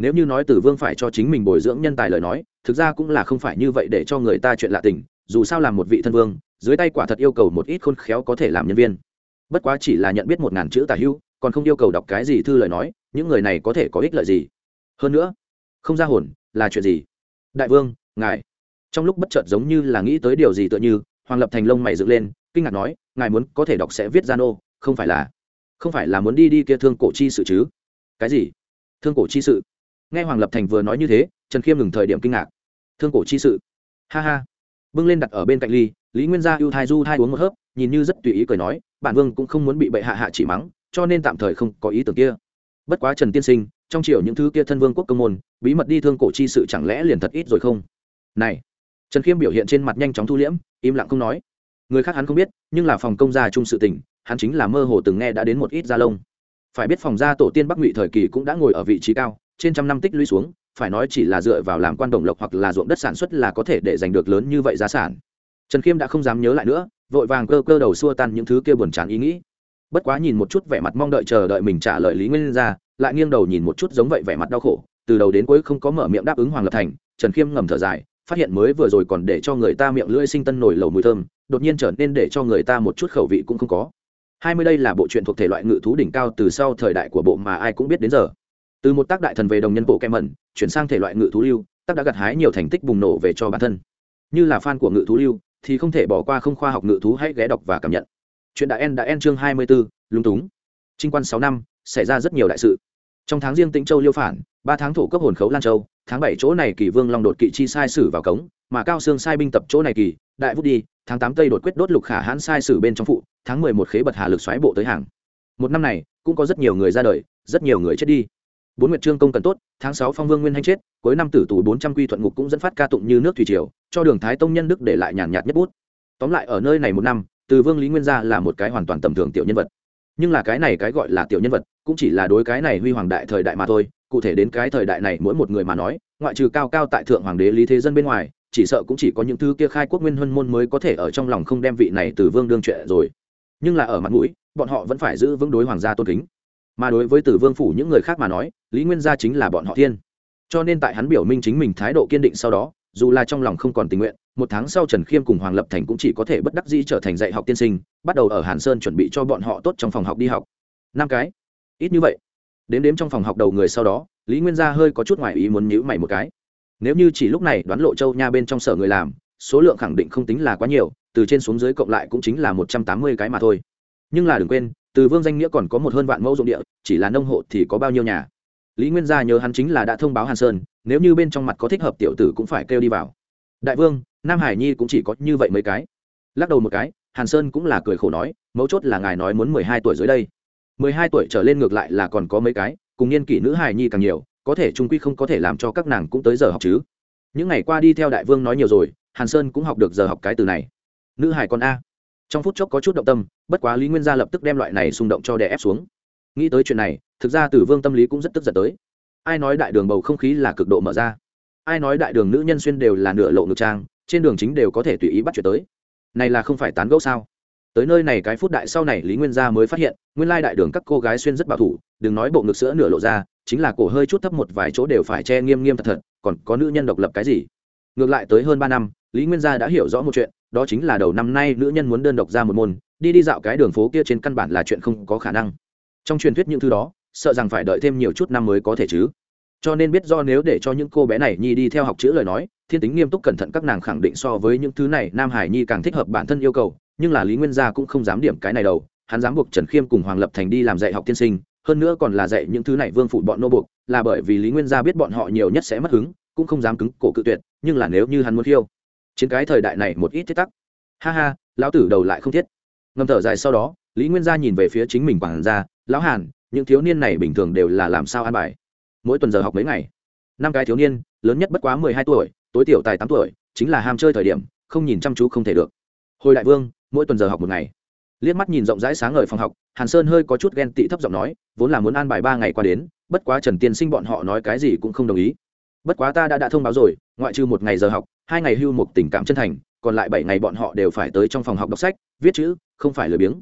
nếu như nói tử vương phải cho chính mình bồi dưỡng nhân tài lời nói, thực ra cũng là không phải như vậy để cho người ta chuyện lạ tình, dù sao làm một vị thân vương, dưới tay quả thật yêu cầu một ít khôn khéo có thể làm nhân viên. Bất quá chỉ là nhận biết một ngàn chữ tả hữu còn không yêu cầu đọc cái gì thư lời nói, những người này có thể có ích lợi gì? Hơn nữa, không ra hồn là chuyện gì? Đại vương, ngài. Trong lúc bất chợt giống như là nghĩ tới điều gì tựa như, hoàng lập thành lông mày dựng lên, kinh ngạc nói, ngài muốn có thể đọc sẽ viết ra nô, không phải là, không phải là muốn đi đi kia thương cổ chi sự chứ? Cái gì? Thương cổ chi sự? Nghe hoàng lập thành vừa nói như thế, trần khiêm ngừng thời điểm kinh ngạc. Thương cổ chi sự. Ha ha. Bưng lên đặt ở bên cạnh ly, lý nguyên gia ưu thai du thai uống một hớp, nhìn như rất tùy ý cười nói, bản vương cũng không muốn bị bệ hạ hạ chỉ mắng, cho nên tạm thời không có ý tưởng kia. Bất quá trần tiên sinh, trong triều những thứ kia thân vương quốc công môn, bí mật đi thương cổ chi sự chẳng lẽ liền thật ít rồi không? Này. Trần khiêm biểu hiện trên mặt nhanh chóng thu liễm, im lặng không nói. Người khác hắn không biết, nhưng là phòng công gia chung sự tình hắn chính là mơ hồ từng nghe đã đến một ít gia lông. Phải biết phòng gia tổ tiên bắc ngụy thời kỳ cũng đã ngồi ở vị trí cao trên trăm năm tích lũy xuống, phải nói chỉ là dựa vào làm quan đồng lộc hoặc là ruộng đất sản xuất là có thể để giành được lớn như vậy giá sản. Trần khiêm đã không dám nhớ lại nữa, vội vàng cơ cơ đầu xua tan những thứ kia buồn chán ý nghĩ. Bất quá nhìn một chút vẻ mặt mong đợi chờ đợi mình trả lời lý nguyên ra, lại nghiêng đầu nhìn một chút giống vậy vẻ mặt đau khổ, từ đầu đến cuối không có mở miệng đáp ứng hoàng lập thành, trần khiêm ngầm thở dài, phát hiện mới vừa rồi còn để cho người ta miệng lưỡi sinh tân nổi lầu mùi thơm, đột nhiên trở nên để cho người ta một chút khẩu vị cũng không có. Hai mươi đây là bộ truyện thuộc thể loại ngự thú đỉnh cao từ sau thời đại của bộ mà ai cũng biết đến giờ từ một tác đại thần về đồng nhân bộ kem mẩn chuyển sang thể loại ngự thú lưu tác đã gặt hái nhiều thành tích bùng nổ về cho bản thân. Như là fan của ngự thú lưu thì không thể bỏ qua không khoa học ngự thú hãy ghé đọc và cảm nhận. Chuyện đã en đã en chương hai mươi 24, lúng túng. Trinh quan sáu năm xảy ra rất nhiều đại sự. Trong tháng riêng tĩnh châu liêu phản ba tháng thổ cấp hồn khấu lan châu tháng bảy chỗ này kỳ vương long đột kỵ chi sai sử vào cống mà cao xương sai binh tập chỗ này kỳ đại vút đi tháng tám tây đột quyết đốt lục khả hãn sai sử bên trong phụ tháng mười một khế bật hà lực xoáy bộ tới hàng. Một năm này cũng có rất nhiều người ra đời rất nhiều người chết đi bốn nguyệt trương công cần tốt, tháng sáu phong vương nguyên hanh chết, cuối năm tử tù bốn trăm quy thuận ngục cũng dẫn phát ca tụng như nước thủy triều, cho đường thái tông nhân đức để lại nhàn nhạt nhất bút. Tóm lại ở nơi này một năm, từ vương lý nguyên gia là một cái hoàn toàn tầm thường tiểu nhân vật. Nhưng là cái này cái gọi là tiểu nhân vật, cũng chỉ là đối cái này huy hoàng đại thời đại mà thôi, cụ thể đến cái thời đại này mỗi một người mà nói, ngoại trừ cao cao tại thượng hoàng đế lý thế dân bên ngoài, chỉ sợ cũng chỉ có những thứ kia khai quốc nguyên huân môn mới có thể ở trong lòng không đem vị này từ vương đương chuyện rồi. Nhưng là ở mặt mũi, bọn họ vẫn phải giữ vững đối hoàng gia tôn kính mà đối với tử vương phủ những người khác mà nói, lý nguyên gia chính là bọn họ thiên. Cho nên tại hắn biểu minh chính mình thái độ kiên định sau đó, dù là trong lòng không còn tình nguyện, một tháng sau trần khiêm cùng hoàng lập thành cũng chỉ có thể bất đắc dĩ trở thành dạy học tiên sinh, bắt đầu ở hàn sơn chuẩn bị cho bọn họ tốt trong phòng học đi học. Năm cái. Ít như vậy. Đến đếm trong phòng học đầu người sau đó, lý nguyên gia hơi có chút ngoại ý muốn nhữ mày một cái. Nếu như chỉ lúc này đoán lộ châu nha bên trong sở người làm, số lượng khẳng định không tính là quá nhiều, từ trên xuống dưới cộng lại cũng chính là một trăm tám mươi cái mà thôi. Nhưng là đừng quên từ vương danh nghĩa còn có một hơn vạn mẫu dụng địa, chỉ là nông hộ thì có bao nhiêu nhà? Lý nguyên gia nhớ hắn chính là đã thông báo hàn sơn, nếu như bên trong mặt có thích hợp tiểu tử cũng phải kêu đi vào. Đại vương, nam hải nhi cũng chỉ có như vậy mấy cái. Lắc đầu một cái, hàn sơn cũng là cười khổ nói, mấu chốt là ngài nói muốn mười hai tuổi dưới đây. mười hai tuổi trở lên ngược lại là còn có mấy cái, cùng niên kỷ nữ hải nhi càng nhiều, có thể trung quy không có thể làm cho các nàng cũng tới giờ học chứ. Những ngày qua đi theo đại vương nói nhiều rồi, hàn sơn cũng học được giờ học cái từ này. Nữ hải con a trong phút chốc có chút động tâm, bất quá lý nguyên gia lập tức đem loại này xung động cho đè ép xuống. Nghĩ tới chuyện này, thực ra tử vương tâm lý cũng rất tức giận tới. Ai nói đại đường bầu không khí là cực độ mở ra? Ai nói đại đường nữ nhân xuyên đều là nửa lộ ngực trang, trên đường chính đều có thể tùy ý bắt chuyện tới? Này là không phải tán gẫu sao? Tới nơi này cái phút đại sau này lý nguyên gia mới phát hiện, nguyên lai đại đường các cô gái xuyên rất bảo thủ, đừng nói bộ ngực sữa nửa lộ ra, chính là cổ hơi chút thấp một vài chỗ đều phải che nghiêm nghiêm thật thật, còn có nữ nhân độc lập cái gì? Ngược lại tới hơn ba năm, lý nguyên gia đã hiểu rõ một chuyện đó chính là đầu năm nay nữ nhân muốn đơn độc ra một môn, đi đi dạo cái đường phố kia trên căn bản là chuyện không có khả năng. Trong truyền thuyết những thứ đó, sợ rằng phải đợi thêm nhiều chút năm mới có thể chứ. Cho nên biết do nếu để cho những cô bé này nhi đi theo học chữ lời nói, thiên tính nghiêm túc cẩn thận các nàng khẳng định so với những thứ này nam hải nhi càng thích hợp bản thân yêu cầu, nhưng là lý nguyên gia cũng không dám điểm cái này đâu, hắn dám buộc trần khiêm cùng hoàng lập thành đi làm dạy học tiên sinh, hơn nữa còn là dạy những thứ này vương phụ bọn nô buộc, là bởi vì lý nguyên gia biết bọn họ nhiều nhất sẽ mất hứng, cũng không dám cứng cổ cự tuyệt, nhưng là nếu như hắn muốn khiêu chiến cái thời đại này một ít thiết tắc. Ha ha, lão tử đầu lại không thiết. Ngầm thở dài sau đó, lý nguyên gia nhìn về phía chính mình quản gia, lão hàn, những thiếu niên này bình thường đều là làm sao an bài? Mỗi tuần giờ học mấy ngày? Năm cái thiếu niên, lớn nhất bất quá mười hai tuổi, tối tiểu tài tám tuổi, chính là ham chơi thời điểm, không nhìn chăm chú không thể được. Hồi đại vương, mỗi tuần giờ học một ngày. Liếc mắt nhìn rộng rãi sáng ngời phòng học, hàn sơn hơi có chút ghen tị thấp giọng nói, vốn là muốn an bài ba ngày qua đến, bất quá trần tiên sinh bọn họ nói cái gì cũng không đồng ý bất quá ta đã đã thông báo rồi, ngoại trừ một ngày giờ học, hai ngày hưu một tình cảm chân thành, còn lại bảy ngày bọn họ đều phải tới trong phòng học đọc sách, viết chữ, không phải lười biếng.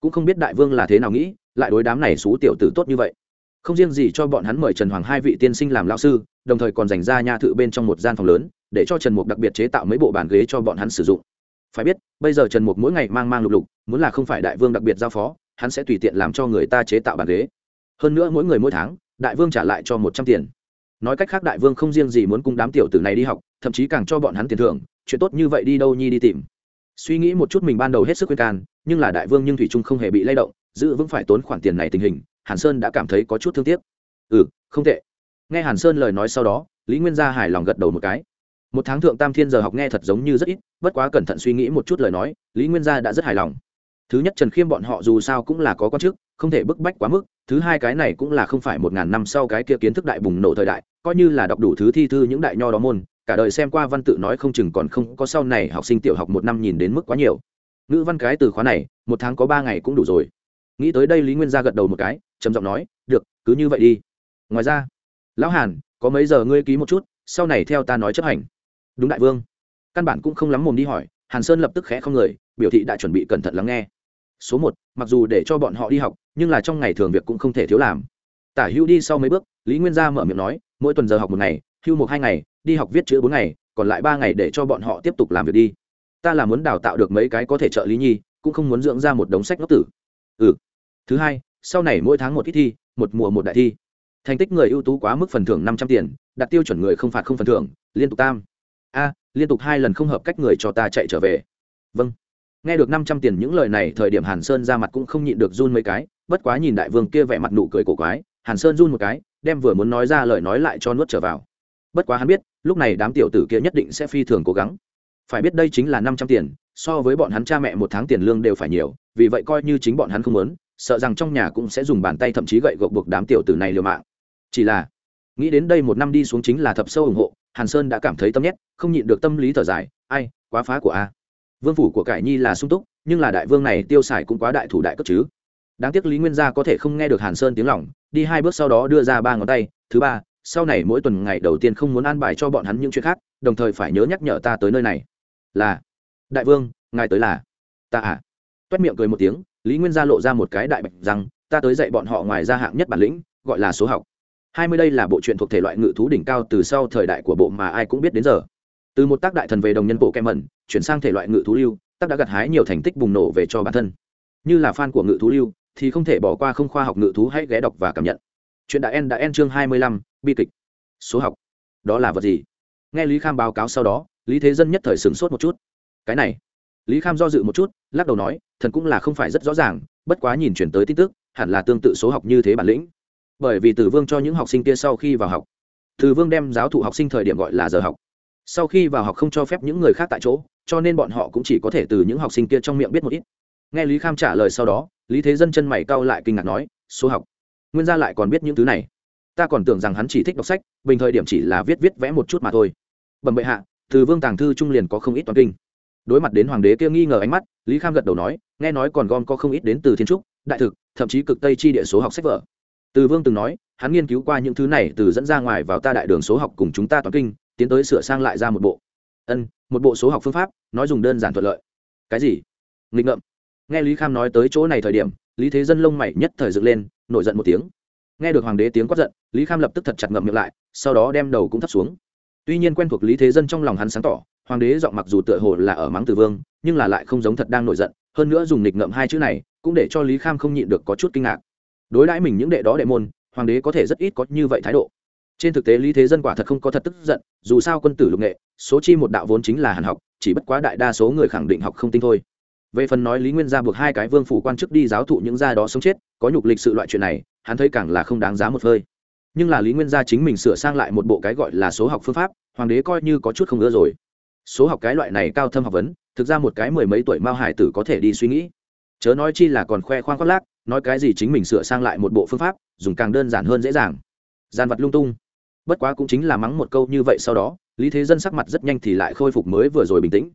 Cũng không biết đại vương là thế nào nghĩ, lại đối đám này xú tiểu tử tốt như vậy. Không riêng gì cho bọn hắn mời trần hoàng hai vị tiên sinh làm lao sư, đồng thời còn dành ra nha thự bên trong một gian phòng lớn, để cho trần mục đặc biệt chế tạo mấy bộ bàn ghế cho bọn hắn sử dụng. Phải biết, bây giờ trần mục mỗi ngày mang mang lục lục, muốn là không phải đại vương đặc biệt giao phó, hắn sẽ tùy tiện làm cho người ta chế tạo bàn ghế. Hơn nữa mỗi người mỗi tháng, đại vương trả lại cho một trăm tiền nói cách khác đại vương không riêng gì muốn cung đám tiểu tử này đi học, thậm chí càng cho bọn hắn tiền thưởng, chuyện tốt như vậy đi đâu nhi đi tìm. Suy nghĩ một chút mình ban đầu hết sức khuyên can, nhưng là đại vương nhưng thủy trung không hề bị lay động, giữ vững phải tốn khoản tiền này tình hình, hàn sơn đã cảm thấy có chút thương tiếc. Ừ không tệ. Nghe hàn sơn lời nói sau đó, lý nguyên gia hài lòng gật đầu một cái. Một tháng thượng tam thiên giờ học nghe thật giống như rất ít, bất quá cẩn thận suy nghĩ một chút lời nói, lý nguyên gia đã rất hài lòng. Thứ nhất trần khiêm bọn họ dù sao cũng là có quan chức không thể bức bách quá mức, thứ hai cái này cũng là không phải một ngàn năm sau cái kia kiến thức đại bùng nổ thời đại, coi như là đọc đủ thứ thi thư những đại nho đó môn, cả đời xem qua văn tự nói không chừng còn không có sau này học sinh tiểu học một năm nhìn đến mức quá nhiều. Ngữ văn cái từ khóa này, một tháng có ba ngày cũng đủ rồi. Nghĩ tới đây lý nguyên gia gật đầu một cái, trầm giọng nói, được, cứ như vậy đi. Ngoài ra, lão hàn, có mấy giờ ngươi ký một chút, sau này theo ta nói chấp hành. Đúng đại vương. Căn bản cũng không lắm mồm đi hỏi, hàn sơn lập tức khẽ không người, biểu thị đã chuẩn bị cẩn thận lắng nghe số một, mặc dù để cho bọn họ đi học, nhưng là trong ngày thường việc cũng không thể thiếu làm. Tả hữu đi sau mấy bước, lý nguyên gia mở miệng nói, mỗi tuần giờ học một ngày, hưu một hai ngày, đi học viết chữ bốn ngày, còn lại ba ngày để cho bọn họ tiếp tục làm việc đi. Ta là muốn đào tạo được mấy cái có thể trợ lý nhi, cũng không muốn dưỡng ra một đống sách ngốc tử. Ừ. Thứ hai, sau này mỗi tháng một ít thi, một mùa một đại thi. Thành tích người ưu tú quá mức phần thưởng năm trăm tiền, đặt tiêu chuẩn người không phạt không phần thưởng, liên tục tam. A, liên tục hai lần không hợp cách người cho ta chạy trở về. Vâng nghe được năm trăm tiền những lời này, thời điểm hàn sơn ra mặt cũng không nhịn được run mấy cái, bất quá nhìn đại vương kia vẻ mặt nụ cười cổ quái, hàn sơn run một cái, đem vừa muốn nói ra lời nói lại cho nuốt trở vào. Bất quá hắn biết, lúc này đám tiểu tử kia nhất định sẽ phi thường cố gắng. Phải biết đây chính là năm trăm tiền, so với bọn hắn cha mẹ một tháng tiền lương đều phải nhiều, vì vậy coi như chính bọn hắn không muốn, sợ rằng trong nhà cũng sẽ dùng bàn tay thậm chí gậy gộc buộc đám tiểu tử này liều mạng. Chỉ là, nghĩ đến đây một năm đi xuống chính là thập sâu ủng hộ, hàn sơn đã cảm thấy tâm nhét, không nhịn được tâm lý thở dài, ai, quá phá của a vương phủ của cải nhi là sung túc, nhưng là đại vương này tiêu xài cũng quá đại thủ đại cấp chứ. Đáng tiếc lý nguyên gia có thể không nghe được hàn sơn tiếng lỏng đi hai bước sau đó đưa ra ba ngón tay, thứ ba, sau này mỗi tuần ngày đầu tiên không muốn an bài cho bọn hắn những chuyện khác, đồng thời phải nhớ nhắc nhở ta tới nơi này. Là. Đại vương, ngài tới là. Ta à. Toét miệng cười một tiếng, lý nguyên gia lộ ra một cái đại bạch rằng ta tới dạy bọn họ ngoài ra hạng nhất bản lĩnh, gọi là số học. Hai mươi đây là bộ truyện thuộc thể loại ngự thú đỉnh cao từ sau thời đại của bộ mà ai cũng biết đến giờ từ một tác đại thần về đồng nhân bộ kem mẩn, chuyển sang thể loại ngự thú lưu, tác đã gặt hái nhiều thành tích bùng nổ về cho bản thân. Như là fan của ngự thú lưu, thì không thể bỏ qua không khoa học ngự thú hãy ghé đọc và cảm nhận. Chuyện đã en đã en chương hai mươi lăm, bi kịch. Số học. Đó là vật gì? Nghe lý kham báo cáo sau đó, lý thế dân nhất thời sửng sốt một chút. Cái này. Lý kham do dự một chút, lắc đầu nói, thần cũng là không phải rất rõ ràng, bất quá nhìn chuyển tới tin tức, hẳn là tương tự số học như thế bản lĩnh. Bởi vì tử vương cho những học sinh kia sau khi vào học tử vương đem giáo thụ học sinh thời điểm gọi là giờ học sau khi vào học không cho phép những người khác tại chỗ, cho nên bọn họ cũng chỉ có thể từ những học sinh kia trong miệng biết một ít. Nghe lý kham trả lời sau đó, lý thế dân chân mày cau lại kinh ngạc nói, số học? Nguyên gia lại còn biết những thứ này. Ta còn tưởng rằng hắn chỉ thích đọc sách, bình thời điểm chỉ là viết viết vẽ một chút mà thôi. Bẩm bệ hạ, từ vương tàng thư trung liền có không ít toàn kinh. Đối mặt đến hoàng đế kia nghi ngờ ánh mắt, lý kham gật đầu nói, nghe nói còn gom có không ít đến từ thiên trúc, đại thực, thậm chí cực tây chi địa số học sách vở. Từ vương từng nói, hắn nghiên cứu qua những thứ này từ dẫn ra ngoài vào ta đại đường số học cùng chúng ta toàn kinh tiến tới sửa sang lại ra một bộ. Ân, một bộ số học phương pháp, nói dùng đơn giản thuận lợi. Cái gì? Nghịch ngợm. Nghe lý kham nói tới chỗ này thời điểm, lý thế dân lông mày nhất thời dựng lên, nổi giận một tiếng. Nghe được hoàng đế tiếng quát giận, lý kham lập tức thật chặt ngậm miệng lại, sau đó đem đầu cũng thấp xuống. Tuy nhiên quen thuộc lý thế dân trong lòng hắn sáng tỏ, hoàng đế giọng mặc dù tựa hồ là ở mắng từ vương, nhưng là lại không giống thật đang nổi giận, hơn nữa dùng nghịch ngậm hai chữ này, cũng để cho lý kham không nhịn được có chút kinh ngạc. Đối đãi mình những đệ đó đệ môn, hoàng đế có thể rất ít có như vậy thái độ trên thực tế lý thế dân quả thật không có thật tức giận, dù sao quân tử lục nghệ, số chi một đạo vốn chính là hàn học, chỉ bất quá đại đa số người khẳng định học không tinh thôi. Về phần nói lý nguyên gia buộc hai cái vương phủ quan chức đi giáo thụ những gia đó sống chết, có nhục lịch sự loại chuyện này, hắn thấy càng là không đáng giá một phơi nhưng là lý nguyên gia chính mình sửa sang lại một bộ cái gọi là số học phương pháp, hoàng đế coi như có chút không ưa rồi. Số học cái loại này cao thâm học vấn, thực ra một cái mười mấy tuổi mao hải tử có thể đi suy nghĩ. Chớ nói chi là còn khoe khoang khoác lác, nói cái gì chính mình sửa sang lại một bộ phương pháp, dùng càng đơn giản hơn dễ dàng. Gian vật lung tung bất quá cũng chính là mắng một câu như vậy sau đó, lý thế dân sắc mặt rất nhanh thì lại khôi phục mới vừa rồi bình tĩnh.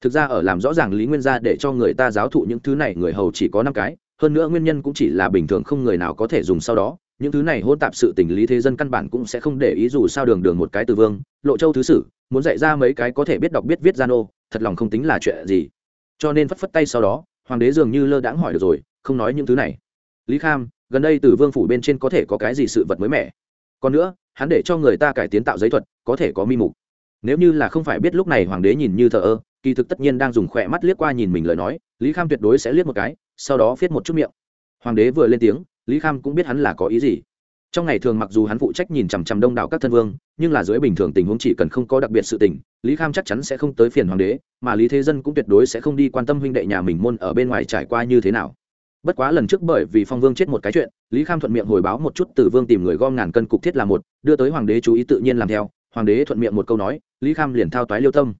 Thực ra ở làm rõ ràng lý nguyên gia để cho người ta giáo thụ những thứ này, người hầu chỉ có năm cái, hơn nữa nguyên nhân cũng chỉ là bình thường không người nào có thể dùng sau đó. Những thứ này hôn tạp sự tình lý thế dân căn bản cũng sẽ không để ý dù sao đường đường một cái từ vương, lộ châu thứ sử, muốn dạy ra mấy cái có thể biết đọc biết viết gian ô thật lòng không tính là chuyện gì. Cho nên phất phất tay sau đó, hoàng đế dường như lơ đãng hỏi được rồi, không nói những thứ này. Lý kham, gần đây từ vương phủ bên trên có thể có cái gì sự vật mới mẻ? Còn nữa hắn để cho người ta cải tiến tạo giấy thuật, có thể có mi mục. Nếu như là không phải biết lúc này hoàng đế nhìn như thờ ơ, kỳ thực tất nhiên đang dùng khỏe mắt liếc qua nhìn mình lời nói, lý kham tuyệt đối sẽ liếc một cái, sau đó viết một chút miệng. Hoàng đế vừa lên tiếng, lý kham cũng biết hắn là có ý gì. Trong ngày thường mặc dù hắn phụ trách nhìn chằm chằm đông đảo các thân vương, nhưng là dưới bình thường tình huống chỉ cần không có đặc biệt sự tình, lý kham chắc chắn sẽ không tới phiền hoàng đế, mà lý thế dân cũng tuyệt đối sẽ không đi quan tâm huynh đệ nhà mình môn ở bên ngoài trải qua như thế nào bất quá lần trước bởi vì phong vương chết một cái chuyện, lý kham thuận miệng hồi báo một chút từ vương tìm người gom ngàn cân cục thiết là một, đưa tới hoàng đế chú ý tự nhiên làm theo, hoàng đế thuận miệng một câu nói, lý kham liền thao toái liêu tâm.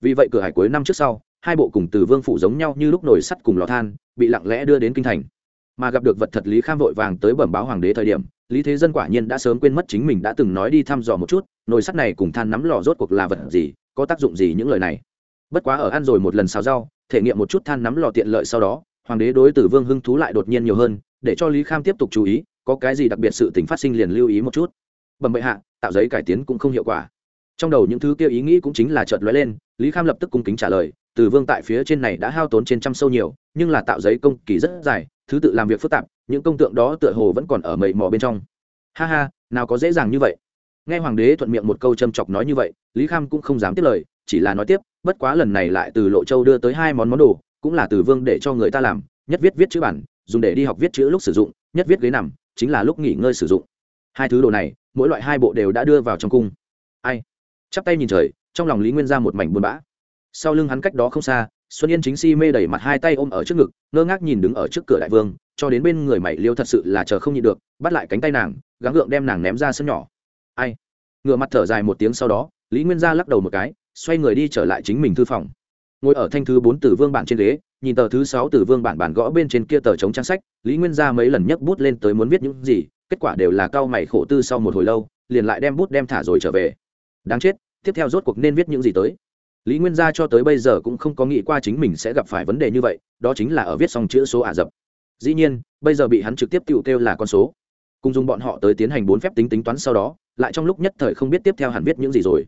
Vì vậy cửa hải cuối năm trước sau, hai bộ cùng từ vương phụ giống nhau như lúc nồi sắt cùng lò than, bị lặng lẽ đưa đến kinh thành. Mà gặp được vật thật lý kham vội vàng tới bẩm báo hoàng đế thời điểm, lý thế dân quả nhiên đã sớm quên mất chính mình đã từng nói đi thăm dò một chút, nồi sắt này cùng than nắm lò rốt cuộc là vật gì, có tác dụng gì những lời này. Bất quá ở ăn rồi một lần xào rau, thể nghiệm một chút than nắm lò tiện lợi sau đó hoàng đế đối tử vương hưng thú lại đột nhiên nhiều hơn, để cho lý kham tiếp tục chú ý, có cái gì đặc biệt sự tình phát sinh liền lưu ý một chút. Bẩm bệ hạ, tạo giấy cải tiến cũng không hiệu quả. Trong đầu những thứ kia ý nghĩ cũng chính là chợt lóe lên, lý kham lập tức cung kính trả lời, tử vương tại phía trên này đã hao tốn trên trăm sâu nhiều, nhưng là tạo giấy công kỳ rất dài, thứ tự làm việc phức tạp, những công tượng đó tựa hồ vẫn còn ở mầy mò bên trong. Ha ha, nào có dễ dàng như vậy. Nghe hoàng đế thuận miệng một câu châm chọc nói như vậy, lý kham cũng không dám tiếp lời, chỉ là nói tiếp, bất quá lần này lại từ lộ châu đưa tới hai món món đồ cũng là từ vương để cho người ta làm, nhất viết viết chữ bản, dùng để đi học viết chữ lúc sử dụng, nhất viết ghế nằm, chính là lúc nghỉ ngơi sử dụng. Hai thứ đồ này, mỗi loại hai bộ đều đã đưa vào trong cung. Ai? Chắp tay nhìn trời, trong lòng lý nguyên ra một mảnh buồn bã. Sau lưng hắn cách đó không xa, xuân yên chính si mê đẩy mặt hai tay ôm ở trước ngực, ngơ ngác nhìn đứng ở trước cửa đại vương, cho đến bên người mày liêu thật sự là chờ không nhịn được, bắt lại cánh tay nàng, gắng gượng đem nàng ném ra sân nhỏ. Ai? Ngựa mặt thở dài một tiếng sau đó, lý nguyên gia lắc đầu một cái, xoay người đi trở lại chính mình thư phòng ngồi ở thanh thứ bốn tử vương bản trên ghế, nhìn tờ thứ sáu tử vương bản bản gõ bên trên kia tờ chống trang sách, lý nguyên gia mấy lần nhấc bút lên tới muốn viết những gì, kết quả đều là cao mày khổ tư sau một hồi lâu, liền lại đem bút đem thả rồi trở về. Đáng chết, tiếp theo rốt cuộc nên viết những gì tới? Lý nguyên gia cho tới bây giờ cũng không có nghĩ qua chính mình sẽ gặp phải vấn đề như vậy, đó chính là ở viết xong chữ số ả rập. Dĩ nhiên, bây giờ bị hắn trực tiếp tự kêu là con số. Cùng dùng bọn họ tới tiến hành bốn phép tính tính toán sau đó, lại trong lúc nhất thời không biết tiếp theo hẳn viết những gì rồi.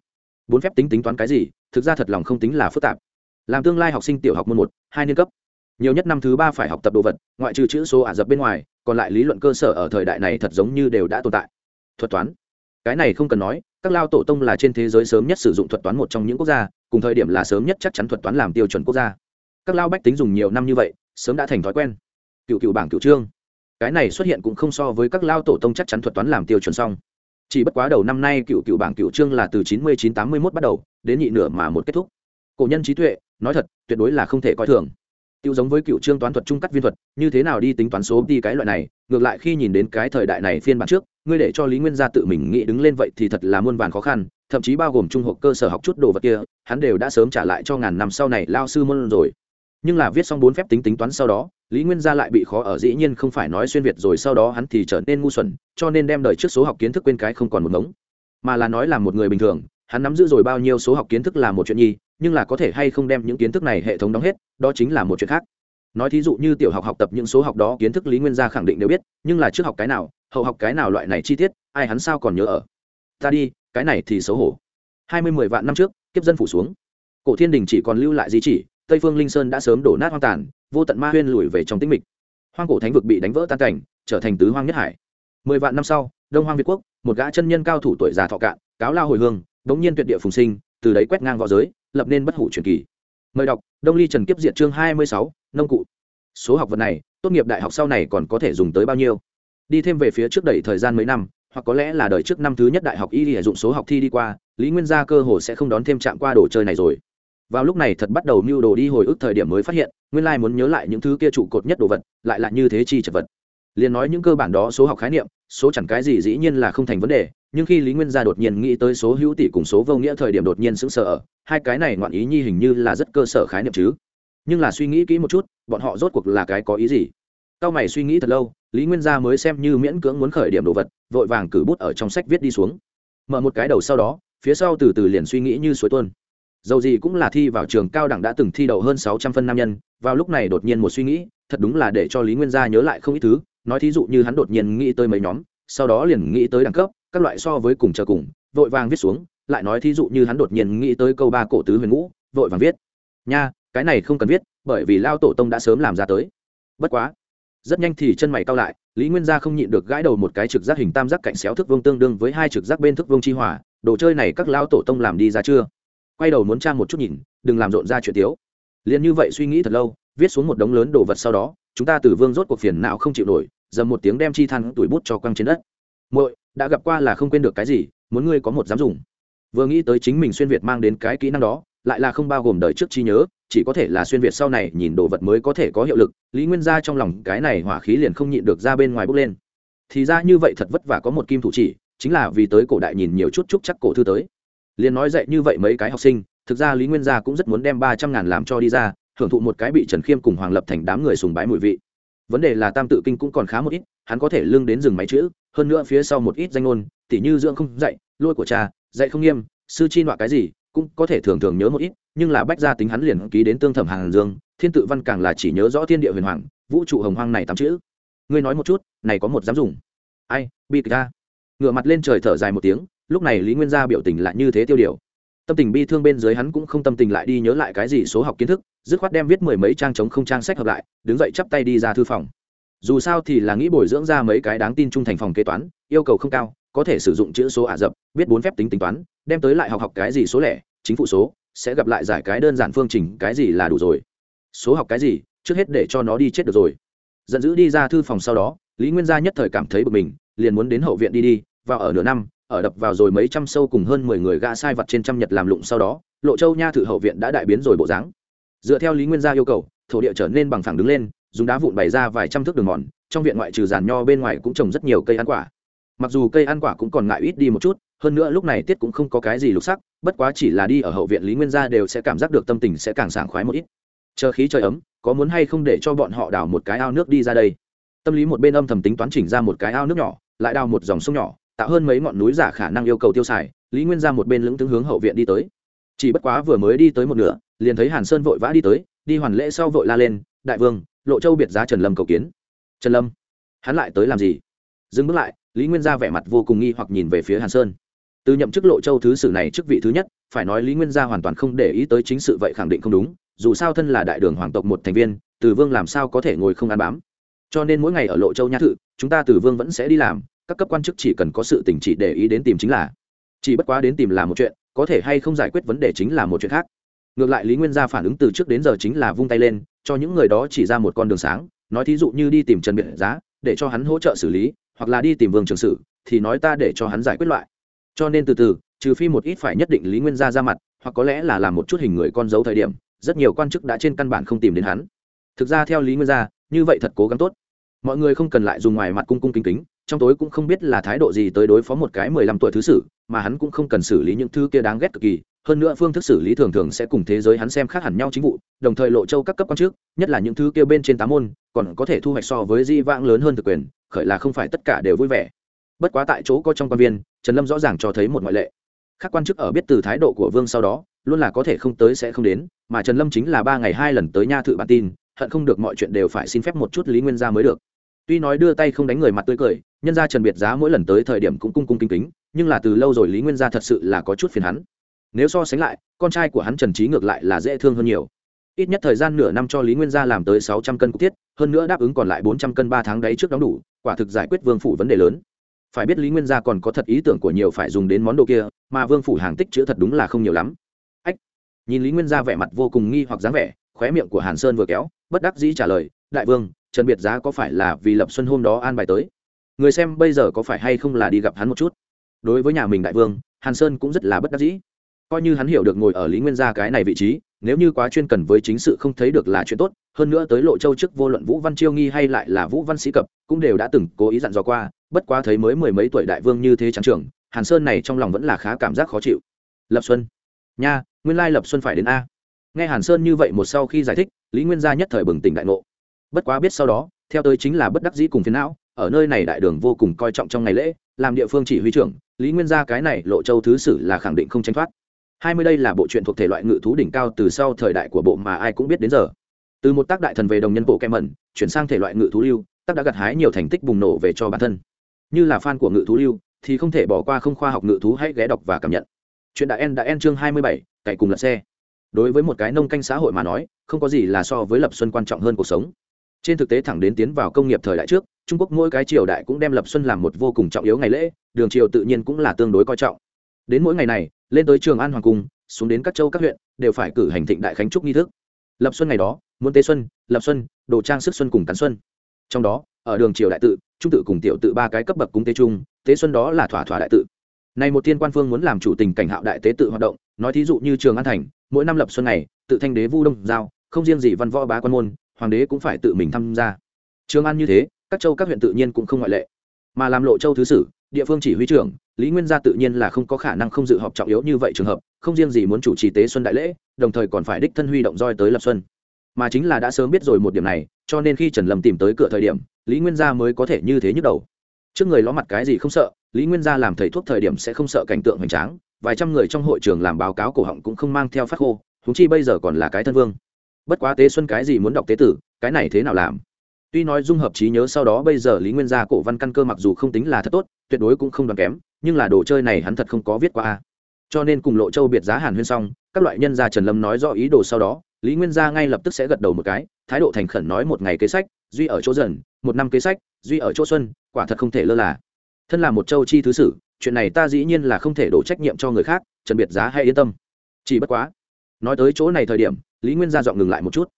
Bốn phép tính tính toán cái gì? Thực ra thật lòng không tính là phức tạp làm tương lai học sinh tiểu học môn một, hai niên cấp. Nhiều nhất năm thứ ba phải học tập đồ vật, ngoại trừ chữ số ả rập bên ngoài, còn lại lý luận cơ sở ở thời đại này thật giống như đều đã tồn tại. Thuật toán. Cái này không cần nói, các lao tổ tông là trên thế giới sớm nhất sử dụng thuật toán một trong những quốc gia, cùng thời điểm là sớm nhất chắc chắn thuật toán làm tiêu chuẩn quốc gia. Các lao bách tính dùng nhiều năm như vậy, sớm đã thành thói quen. Cựu cựu bảng cựu trương. Cái này xuất hiện cũng không so với các lao tổ tông chắc chắn thuật toán làm tiêu chuẩn xong. Chỉ bất quá đầu năm nay cựu cựu bảng cựu trương là từ chín mươi chín tám mươi mốt bắt đầu, đến nhị nửa mà một kết thúc cổ nhân trí tuệ, nói thật, tuyệt đối là không thể coi thường. Tiêu giống với cựu trương toán thuật trung cắt viên thuật, như thế nào đi tính toán số đi cái loại này, ngược lại khi nhìn đến cái thời đại này phiên bản trước, ngươi để cho lý nguyên gia tự mình nghĩ đứng lên vậy thì thật là muôn vàn khó khăn, thậm chí bao gồm trung học cơ sở học chút đồ vật kia, hắn đều đã sớm trả lại cho ngàn năm sau này lao sư môn rồi. Nhưng là viết xong bốn phép tính tính toán sau đó, lý nguyên gia lại bị khó ở dĩ nhiên không phải nói xuyên việt rồi sau đó hắn thì trở nên ngu xuẩn, cho nên đem đời trước số học kiến thức quên cái không còn một ngống. Mà là nói là một người bình thường, hắn nắm giữ rồi bao nhiêu số học kiến thức là một chuyện nhi nhưng là có thể hay không đem những kiến thức này hệ thống đóng hết, đó chính là một chuyện khác. Nói thí dụ như tiểu học học tập những số học đó, kiến thức lý nguyên gia khẳng định đều biết, nhưng là trước học cái nào, hậu học cái nào loại này chi tiết, ai hắn sao còn nhớ ở? Ta đi, cái này thì xấu hổ. Hai mươi mười vạn năm trước, kiếp dân phủ xuống. Cổ thiên đình chỉ còn lưu lại di chỉ, tây phương linh sơn đã sớm đổ nát hoang tàn, vô tận ma huyên lùi về trong tĩnh mịch. Hoang cổ thánh vực bị đánh vỡ tan cảnh, trở thành tứ hoang nhất hải. Mười vạn năm sau, đông hoang việt quốc, một gã chân nhân cao thủ tuổi già thọ cạn, cáo lao hồi hương, bỗng nhiên tuyệt địa phùng sinh, từ đấy quét ngang v õ giới lập nên bất hủ truyền kỳ. Mời đọc, đông ly trần kiếp diện chương hai mươi sáu, nông cụ. Số học vật này, tốt nghiệp đại học sau này còn có thể dùng tới bao nhiêu? Đi thêm về phía trước đẩy thời gian mấy năm, hoặc có lẽ là đời trước năm thứ nhất đại học y hệ dụng số học thi đi qua, lý nguyên gia cơ hồ sẽ không đón thêm chạm qua đồ chơi này rồi. Vào lúc này thật bắt đầu mưu đồ đi hồi ức thời điểm mới phát hiện, nguyên lai muốn nhớ lại những thứ kia trụ cột nhất đồ vật, lại là như thế chi chật vật liền nói những cơ bản đó số học khái niệm, số chẳng cái gì dĩ nhiên là không thành vấn đề, nhưng khi lý nguyên gia đột nhiên nghĩ tới số hữu tỷ cùng số vô nghĩa thời điểm đột nhiên sững sờ hai cái này ngoạn ý nhi hình như là rất cơ sở khái niệm chứ. Nhưng là suy nghĩ kỹ một chút, bọn họ rốt cuộc là cái có ý gì? Cao mày suy nghĩ thật lâu, lý nguyên gia mới xem như miễn cưỡng muốn khởi điểm đồ vật, vội vàng cử bút ở trong sách viết đi xuống. Mở một cái đầu sau đó, phía sau từ từ liền suy nghĩ như suối tuôn. Dầu gì cũng là thi vào trường cao đẳng đã từng thi đậu hơn sáu trăm phân nam nhân, vào lúc này đột nhiên một suy nghĩ, thật đúng là để cho lý nguyên gia nhớ lại không ít thứ nói thí dụ như hắn đột nhiên nghĩ tới mấy nhóm, sau đó liền nghĩ tới đẳng cấp, các loại so với cùng chờ cùng, vội vàng viết xuống, lại nói thí dụ như hắn đột nhiên nghĩ tới câu ba cổ tứ huyền ngũ, vội vàng viết. Nha, cái này không cần viết, bởi vì lao tổ tông đã sớm làm ra tới. Bất quá, rất nhanh thì chân mày cao lại, lý nguyên gia không nhịn được gãi đầu một cái trực giác hình tam giác cạnh xéo thức vương tương đương với hai trực giác bên thức vương chi hỏa, đồ chơi này các lao tổ tông làm đi ra chưa? Quay đầu muốn tra một chút nhìn, đừng làm rộn ra chuyện tiếu. Liền như vậy suy nghĩ thật lâu, viết xuống một đống lớn đồ vật sau đó chúng ta từ vương rốt cuộc phiền não không chịu nổi, dầm một tiếng đem chi than tuổi bút cho quăng trên đất. Muội, đã gặp qua là không quên được cái gì, muốn ngươi có một dám dùng. Vừa nghĩ tới chính mình xuyên việt mang đến cái kỹ năng đó, lại là không bao gồm đời trước chi nhớ, chỉ có thể là xuyên việt sau này nhìn đồ vật mới có thể có hiệu lực, lý nguyên gia trong lòng cái này hỏa khí liền không nhịn được ra bên ngoài bốc lên. Thì ra như vậy thật vất vả có một kim thủ chỉ, chính là vì tới cổ đại nhìn nhiều chút chút chắc cổ thư tới. Liền nói dạy như vậy mấy cái học sinh, thực ra lý nguyên gia cũng rất muốn đem ba trăm ngàn làm cho đi ra hưởng thụ một cái bị trần khiêm cùng hoàng lập thành đám người sùng bái mùi vị. Vấn đề là tam tự kinh cũng còn khá một ít, hắn có thể lưng đến rừng máy chữ, hơn nữa phía sau một ít danh ngôn, tỉ như dưỡng không dạy, lôi của cha, dạy không nghiêm, sư chi nọa cái gì, cũng có thể thường thường nhớ một ít, nhưng là bách gia tính hắn liền ký đến tương thẩm hàng dương, thiên tự văn càng là chỉ nhớ rõ thiên địa huyền hoàng, vũ trụ hồng hoang này tám chữ. Ngươi nói một chút, này có một dám dùng. Ai, bi kịch ngựa mặt lên trời thở dài một tiếng, lúc này lý nguyên gia biểu tình lại như thế tiêu điều tâm tình bi thương bên dưới hắn cũng không tâm tình lại đi nhớ lại cái gì số học kiến thức, dứt khoát đem viết mười mấy trang chống không trang sách hợp lại, đứng dậy chắp tay đi ra thư phòng. Dù sao thì là nghĩ bồi dưỡng ra mấy cái đáng tin trung thành phòng kế toán, yêu cầu không cao, có thể sử dụng chữ số ả rập biết bốn phép tính tính toán, đem tới lại học học cái gì số lẻ, chính phụ số, sẽ gặp lại giải cái đơn giản phương trình, cái gì là đủ rồi. Số học cái gì, trước hết để cho nó đi chết được rồi. Giận dữ đi ra thư phòng sau đó, lý nguyên gia nhất thời cảm thấy bực mình, liền muốn đến hậu viện đi đi, vào ở nửa năm ở đập vào rồi mấy trăm sâu cùng hơn mười người gã sai vật trên trăm nhật làm lụng sau đó, lộ châu nha thự hậu viện đã đại biến rồi bộ dáng. Dựa theo lý nguyên gia yêu cầu, thổ địa trở nên bằng phẳng đứng lên, dùng đá vụn bày ra vài trăm thước đường mòn, trong viện ngoại trừ giàn nho bên ngoài cũng trồng rất nhiều cây ăn quả. Mặc dù cây ăn quả cũng còn ngại ít đi một chút, hơn nữa lúc này tiết cũng không có cái gì lục sắc, bất quá chỉ là đi ở hậu viện lý nguyên gia đều sẽ cảm giác được tâm tình sẽ càng sảng khoái một ít. Chờ khí trời ấm, có muốn hay không để cho bọn họ đào một cái ao nước đi ra đây? Tâm lý một bên âm thầm tính toán chỉnh ra một cái ao nước nhỏ, lại đào một dòng sông nhỏ tạo hơn mấy ngọn núi giả khả năng yêu cầu tiêu xài, lý nguyên ra một bên lững tướng hướng hậu viện đi tới. Chỉ bất quá vừa mới đi tới một nửa, liền thấy hàn sơn vội vã đi tới, đi hoàn lễ sau vội la lên, đại vương, lộ châu biệt giá trần lâm cầu kiến. Trần lâm? Hắn lại tới làm gì? Dừng bước lại, lý nguyên gia vẻ mặt vô cùng nghi hoặc nhìn về phía hàn sơn. Từ nhậm chức lộ châu thứ sử này chức vị thứ nhất, phải nói lý nguyên gia hoàn toàn không để ý tới chính sự vậy khẳng định không đúng, dù sao thân là đại đường hoàng tộc một thành viên, từ vương làm sao có thể ngồi không ăn bám. Cho nên mỗi ngày ở lộ châu nhã thự, chúng ta từ vương vẫn sẽ đi làm các cấp quan chức chỉ cần có sự tình chỉ để ý đến tìm chính là. Chỉ bất quá đến tìm là một chuyện, có thể hay không giải quyết vấn đề chính là một chuyện khác. Ngược lại lý nguyên gia phản ứng từ trước đến giờ chính là vung tay lên, cho những người đó chỉ ra một con đường sáng, nói thí dụ như đi tìm trần biệt giá, để cho hắn hỗ trợ xử lý, hoặc là đi tìm vương trường sử, thì nói ta để cho hắn giải quyết loại. Cho nên từ từ, trừ phi một ít phải nhất định lý nguyên gia ra mặt, hoặc có lẽ là làm một chút hình người con dấu thời điểm, rất nhiều quan chức đã trên căn bản không tìm đến hắn. Thực ra theo lý nguyên gia, như vậy thật cố gắng tốt. Mọi người không cần lại dùng ngoài mặt cung cung kính kính trong tối cũng không biết là thái độ gì tới đối phó một cái mười lăm tuổi thứ sử mà hắn cũng không cần xử lý những thứ kia đáng ghét cực kỳ. Hơn nữa phương thức xử lý thường thường sẽ cùng thế giới hắn xem khác hẳn nhau chính vụ đồng thời lộ châu các cấp quan chức, nhất là những thứ kia bên trên tám môn còn có thể thu hoạch so với di vãng lớn hơn thực quyền khởi là không phải tất cả đều vui vẻ. Bất quá tại chỗ có trong quan viên trần lâm rõ ràng cho thấy một ngoại lệ. Các quan chức ở biết từ thái độ của vương sau đó luôn là có thể không tới sẽ không đến mà trần lâm chính là ba ngày hai lần tới nha thự bản tin hận không được mọi chuyện đều phải xin phép một chút lý nguyên gia mới được tuy nói đưa tay không đánh người mặt tươi cười, nhân gia trần biệt giá mỗi lần tới thời điểm cũng cung cung kính kính, nhưng là từ lâu rồi lý nguyên gia thật sự là có chút phiền hắn. Nếu so sánh lại, con trai của hắn trần trí ngược lại là dễ thương hơn nhiều. Ít nhất thời gian nửa năm cho lý nguyên gia làm tới sáu trăm cân cục tiết hơn nữa đáp ứng còn lại bốn trăm cân ba tháng đấy trước đóng đủ, quả thực giải quyết vương phủ vấn đề lớn. Phải biết lý nguyên gia còn có thật ý tưởng của nhiều phải dùng đến món đồ kia, mà vương phủ hàng tích chữ thật đúng là không nhiều lắm. Ách! Nhìn lý nguyên gia vẻ mặt vô cùng nghi hoặc dáng vẻ, khóe miệng của hàn sơn vừa kéo, bất đắc dĩ trả lời đại vương, trần biệt giá có phải là vì lập xuân hôm đó an bài tới? Người xem bây giờ có phải hay không là đi gặp hắn một chút? Đối với nhà mình đại vương, hàn sơn cũng rất là bất đắc dĩ. Coi như hắn hiểu được ngồi ở lý nguyên gia cái này vị trí, nếu như quá chuyên cần với chính sự không thấy được là chuyện tốt, hơn nữa tới lộ châu trước vô luận vũ văn chiêu nghi hay lại là vũ văn sĩ cập, cũng đều đã từng cố ý dặn dò qua, bất quá thấy mới mười mấy tuổi đại vương như thế trắng trưởng hàn sơn này trong lòng vẫn là khá cảm giác khó chịu. Lập xuân, nha, nguyên lai lập xuân phải đến a. Nghe hàn sơn như vậy một sau khi giải thích, lý nguyên gia nhất thời bừng tỉnh đại ngộ bất quá biết sau đó, theo tới chính là bất đắc dĩ cùng phiến não, ở nơi này đại đường vô cùng coi trọng trong ngày lễ, làm địa phương chỉ huy trưởng, lý nguyên gia cái này lộ châu thứ sử là khẳng định không tranh thoát. Hai mươi đây là bộ truyện thuộc thể loại ngự thú đỉnh cao từ sau thời đại của bộ mà ai cũng biết đến giờ. Từ một tác đại thần về đồng nhân bộ kem mẩn, chuyển sang thể loại ngự thú lưu, tác đã gặt hái nhiều thành tích bùng nổ về cho bản thân. Như là fan của ngự thú lưu, thì không thể bỏ qua không khoa học ngự thú hãy ghé đọc và cảm nhận. Chuyện đã en đã en chương hai mươi bảy, cày cùng lật xe. Đối với một cái nông canh xã hội mà nói, không có gì là so với lập xuân quan trọng hơn cuộc sống trên thực tế thẳng đến tiến vào công nghiệp thời đại trước, trung quốc mỗi cái triều đại cũng đem lập xuân làm một vô cùng trọng yếu ngày lễ, đường triều tự nhiên cũng là tương đối coi trọng. Đến mỗi ngày này, lên tới trường an hoàng cung, xuống đến các châu các huyện, đều phải cử hành thịnh đại khánh trúc nghi thức. Lập xuân ngày đó, muốn tế xuân, lập xuân, đồ trang sức xuân cùng cắn xuân. Trong đó, ở đường triều đại tự, trung tự cùng tiểu tự ba cái cấp bậc cung tế trung tế xuân đó là thỏa thỏa đại tự. Này một thiên quan phương muốn làm chủ tình cảnh hạo đại tế tự hoạt động, nói thí dụ như trường an thành, mỗi năm lập xuân này tự thanh đế vu đông giao, không riêng gì văn võ bá quan môn hoàng đế cũng phải tự mình tham gia. Trường an như thế, các châu các huyện tự nhiên cũng không ngoại lệ. Mà làm lộ châu thứ sử, địa phương chỉ huy trưởng, lý nguyên gia tự nhiên là không có khả năng không dự họp trọng yếu như vậy trường hợp, không riêng gì muốn chủ trì tế xuân đại lễ, đồng thời còn phải đích thân huy động roi tới lập xuân. Mà chính là đã sớm biết rồi một điểm này, cho nên khi trần lâm tìm tới cửa thời điểm, lý nguyên gia mới có thể như thế nhức đầu. Trước người ló mặt cái gì không sợ, lý nguyên gia làm thầy thuốc thời điểm sẽ không sợ cảnh tượng hoành tráng, vài trăm người trong hội trường làm báo cáo cổ họng cũng không mang theo phát khô húng chi bây giờ còn là cái thân vương bất quá tế xuân cái gì muốn đọc tế tử, cái này thế nào làm? Tuy nói dung hợp trí nhớ sau đó bây giờ lý nguyên gia cổ văn căn cơ mặc dù không tính là thật tốt, tuyệt đối cũng không đoán kém, nhưng là đồ chơi này hắn thật không có viết qua a. Cho nên cùng lộ châu biệt giá hàn huyên xong, các loại nhân gia trần lâm nói rõ ý đồ sau đó, lý nguyên gia ngay lập tức sẽ gật đầu một cái, thái độ thành khẩn nói một ngày kế sách, duy ở chỗ dần, một năm kế sách, duy ở chỗ xuân, quả thật không thể lơ là. Thân là một châu chi thứ sử, chuyện này ta dĩ nhiên là không thể đổ trách nhiệm cho người khác, trần biệt giá hay yên tâm. Chỉ bất quá, nói tới chỗ này thời điểm lý nguyên gia dọn ngừng lại một chút.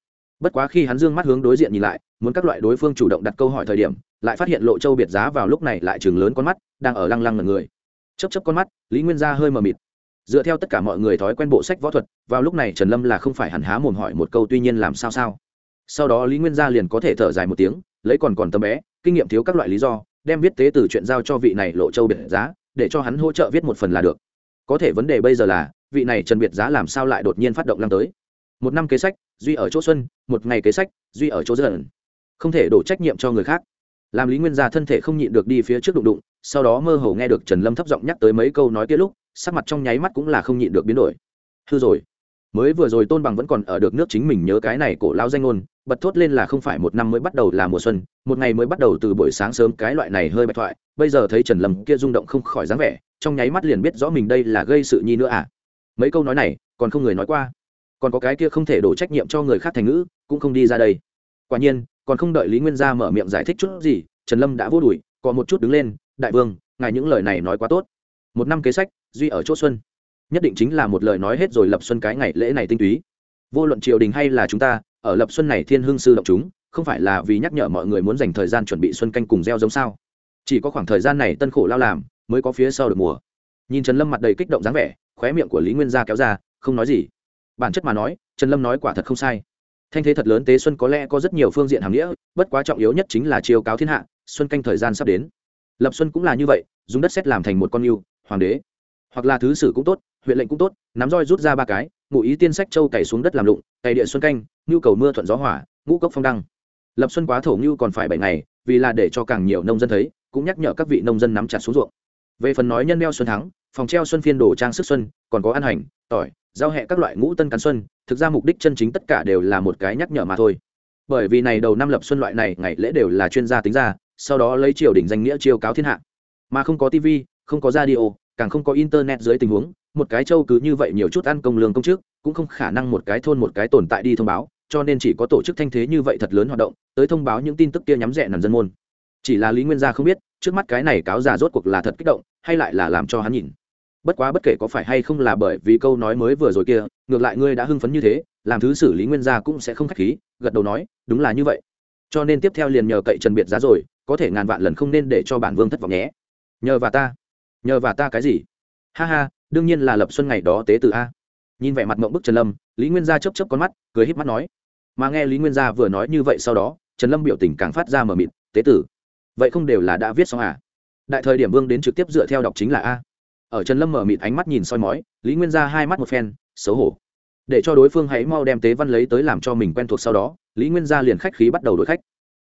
Bất quá khi hắn dương mắt hướng đối diện nhìn lại, muốn các loại đối phương chủ động đặt câu hỏi thời điểm, lại phát hiện lộ châu biệt giá vào lúc này lại chừng lớn con mắt, đang ở lăng lăng ngần người. Chấp chấp con mắt, lý nguyên gia hơi mờ mịt. Dựa theo tất cả mọi người thói quen bộ sách võ thuật, vào lúc này trần lâm là không phải hẳn há mồm hỏi một câu tuy nhiên làm sao sao. Sau đó lý nguyên gia liền có thể thở dài một tiếng, lấy còn còn tấm bé, kinh nghiệm thiếu các loại lý do, đem viết tế từ chuyện giao cho vị này lộ châu biệt giá, để cho hắn hỗ trợ viết một phần là được. Có thể vấn đề bây giờ là, vị này trần biệt giá làm sao lại đột nhiên phát động lăng tới? Một năm kế sách, duy ở chỗ xuân, một ngày kế sách, duy ở chỗ dần. Không thể đổ trách nhiệm cho người khác. Làm lý nguyên gia thân thể không nhịn được đi phía trước đụng đụng, sau đó mơ hồ nghe được trần lâm thấp giọng nhắc tới mấy câu nói kia lúc, sắc mặt trong nháy mắt cũng là không nhịn được biến đổi. Hư rồi. Mới vừa rồi tôn bằng vẫn còn ở được nước chính mình nhớ cái này cổ lao danh ngôn, bật thốt lên là không phải một năm mới bắt đầu là mùa xuân, một ngày mới bắt đầu từ buổi sáng sớm cái loại này hơi bạch thoại, bây giờ thấy trần lâm kia rung động không khỏi dáng vẻ, trong nháy mắt liền biết rõ mình đây là gây sự nhi nữa à. Mấy câu nói này, còn không người nói qua còn có cái kia không thể đổ trách nhiệm cho người khác thành ngữ, cũng không đi ra đây. Quả nhiên, còn không đợi lý nguyên gia mở miệng giải thích chút gì, trần lâm đã vô đùi còn một chút đứng lên, đại vương, ngài những lời này nói quá tốt. Một năm kế sách, duy ở chỗ xuân. Nhất định chính là một lời nói hết rồi lập xuân cái ngày lễ này tinh túy. Vô luận triều đình hay là chúng ta, ở lập xuân này thiên hương sư động chúng, không phải là vì nhắc nhở mọi người muốn dành thời gian chuẩn bị xuân canh cùng gieo giống sao? Chỉ có khoảng thời gian này tân khổ lao làm, mới có phía sau được mùa. Nhìn trần lâm mặt đầy kích động dáng vẻ, khóe miệng của lý nguyên gia kéo ra, không nói gì bản chất mà nói, trần lâm nói quả thật không sai. Thanh thế thật lớn tế xuân có lẽ có rất nhiều phương diện hàm nghĩa, bất quá trọng yếu nhất chính là chiêu cáo thiên hạ, xuân canh thời gian sắp đến. Lập xuân cũng là như vậy, dùng đất xét làm thành một con yêu, hoàng đế. Hoặc là thứ sử cũng tốt, huyện lệnh cũng tốt, nắm roi rút ra ba cái, ngụ ý tiên sách châu cày xuống đất làm lụng, cày địa xuân canh, nhu cầu mưa thuận gió hỏa ngũ cốc phong đăng. Lập xuân quá thổ ngưu còn phải bảy ngày, vì là để cho càng nhiều nông dân thấy, cũng nhắc nhở các vị nông dân nắm chặt xuống ruộng. Về phần nói nhân đeo xuân thắng, phòng treo xuân phiên đồ trang sức xuân, còn có ăn hành, tỏi giao hẹ các loại ngũ tân cắn xuân, thực ra mục đích chân chính tất cả đều là một cái nhắc nhở mà thôi. Bởi vì này đầu năm lập xuân loại này, ngày lễ đều là chuyên gia tính ra, sau đó lấy triều đình danh nghĩa chiêu cáo thiên hạ. Mà không có tv không có radio, càng không có internet dưới tình huống, một cái châu cứ như vậy nhiều chút ăn công lương công chức, cũng không khả năng một cái thôn một cái tồn tại đi thông báo, cho nên chỉ có tổ chức thanh thế như vậy thật lớn hoạt động, tới thông báo những tin tức kia nhắm rẻ nằm dân môn. Chỉ là lý nguyên gia không biết, trước mắt cái này cáo già rốt cuộc là thật kích động, hay lại là làm cho hắn nhìn bất quá bất kể có phải hay không là bởi vì câu nói mới vừa rồi kia, ngược lại ngươi đã hưng phấn như thế, làm thứ xử lý nguyên gia cũng sẽ không k h á c h khí, gật đầu nói, đúng là như vậy. Cho nên tiếp theo liền nhờ cậy trần biệt giá rồi, có thể ngàn vạn lần không nên để cho bản vương thất vọng nhé. Nhờ và ta. Nhờ và ta cái gì? Ha ha, đương nhiên là lập xuân ngày đó tế từ a. Nhìn vẻ mặt mộng bức trần lâm, lý nguyên gia chấp chấp con mắt, cười híp mắt nói. Mà nghe lý nguyên gia vừa nói như vậy sau đó, trần lâm biểu tình càng phát ra mờ mịt, tế tử, vậy không đều là đã viết xong à? Đại thời điểm vương đến trực tiếp dựa theo đọc chính là a ở trần lâm mở mịt ánh mắt nhìn soi mói, lý nguyên ra hai mắt một phen, xấu hổ. Để cho đối phương hãy mau đem tế văn lấy tới làm cho mình quen thuộc sau đó, lý nguyên gia liền khách khí bắt đầu đổi khách.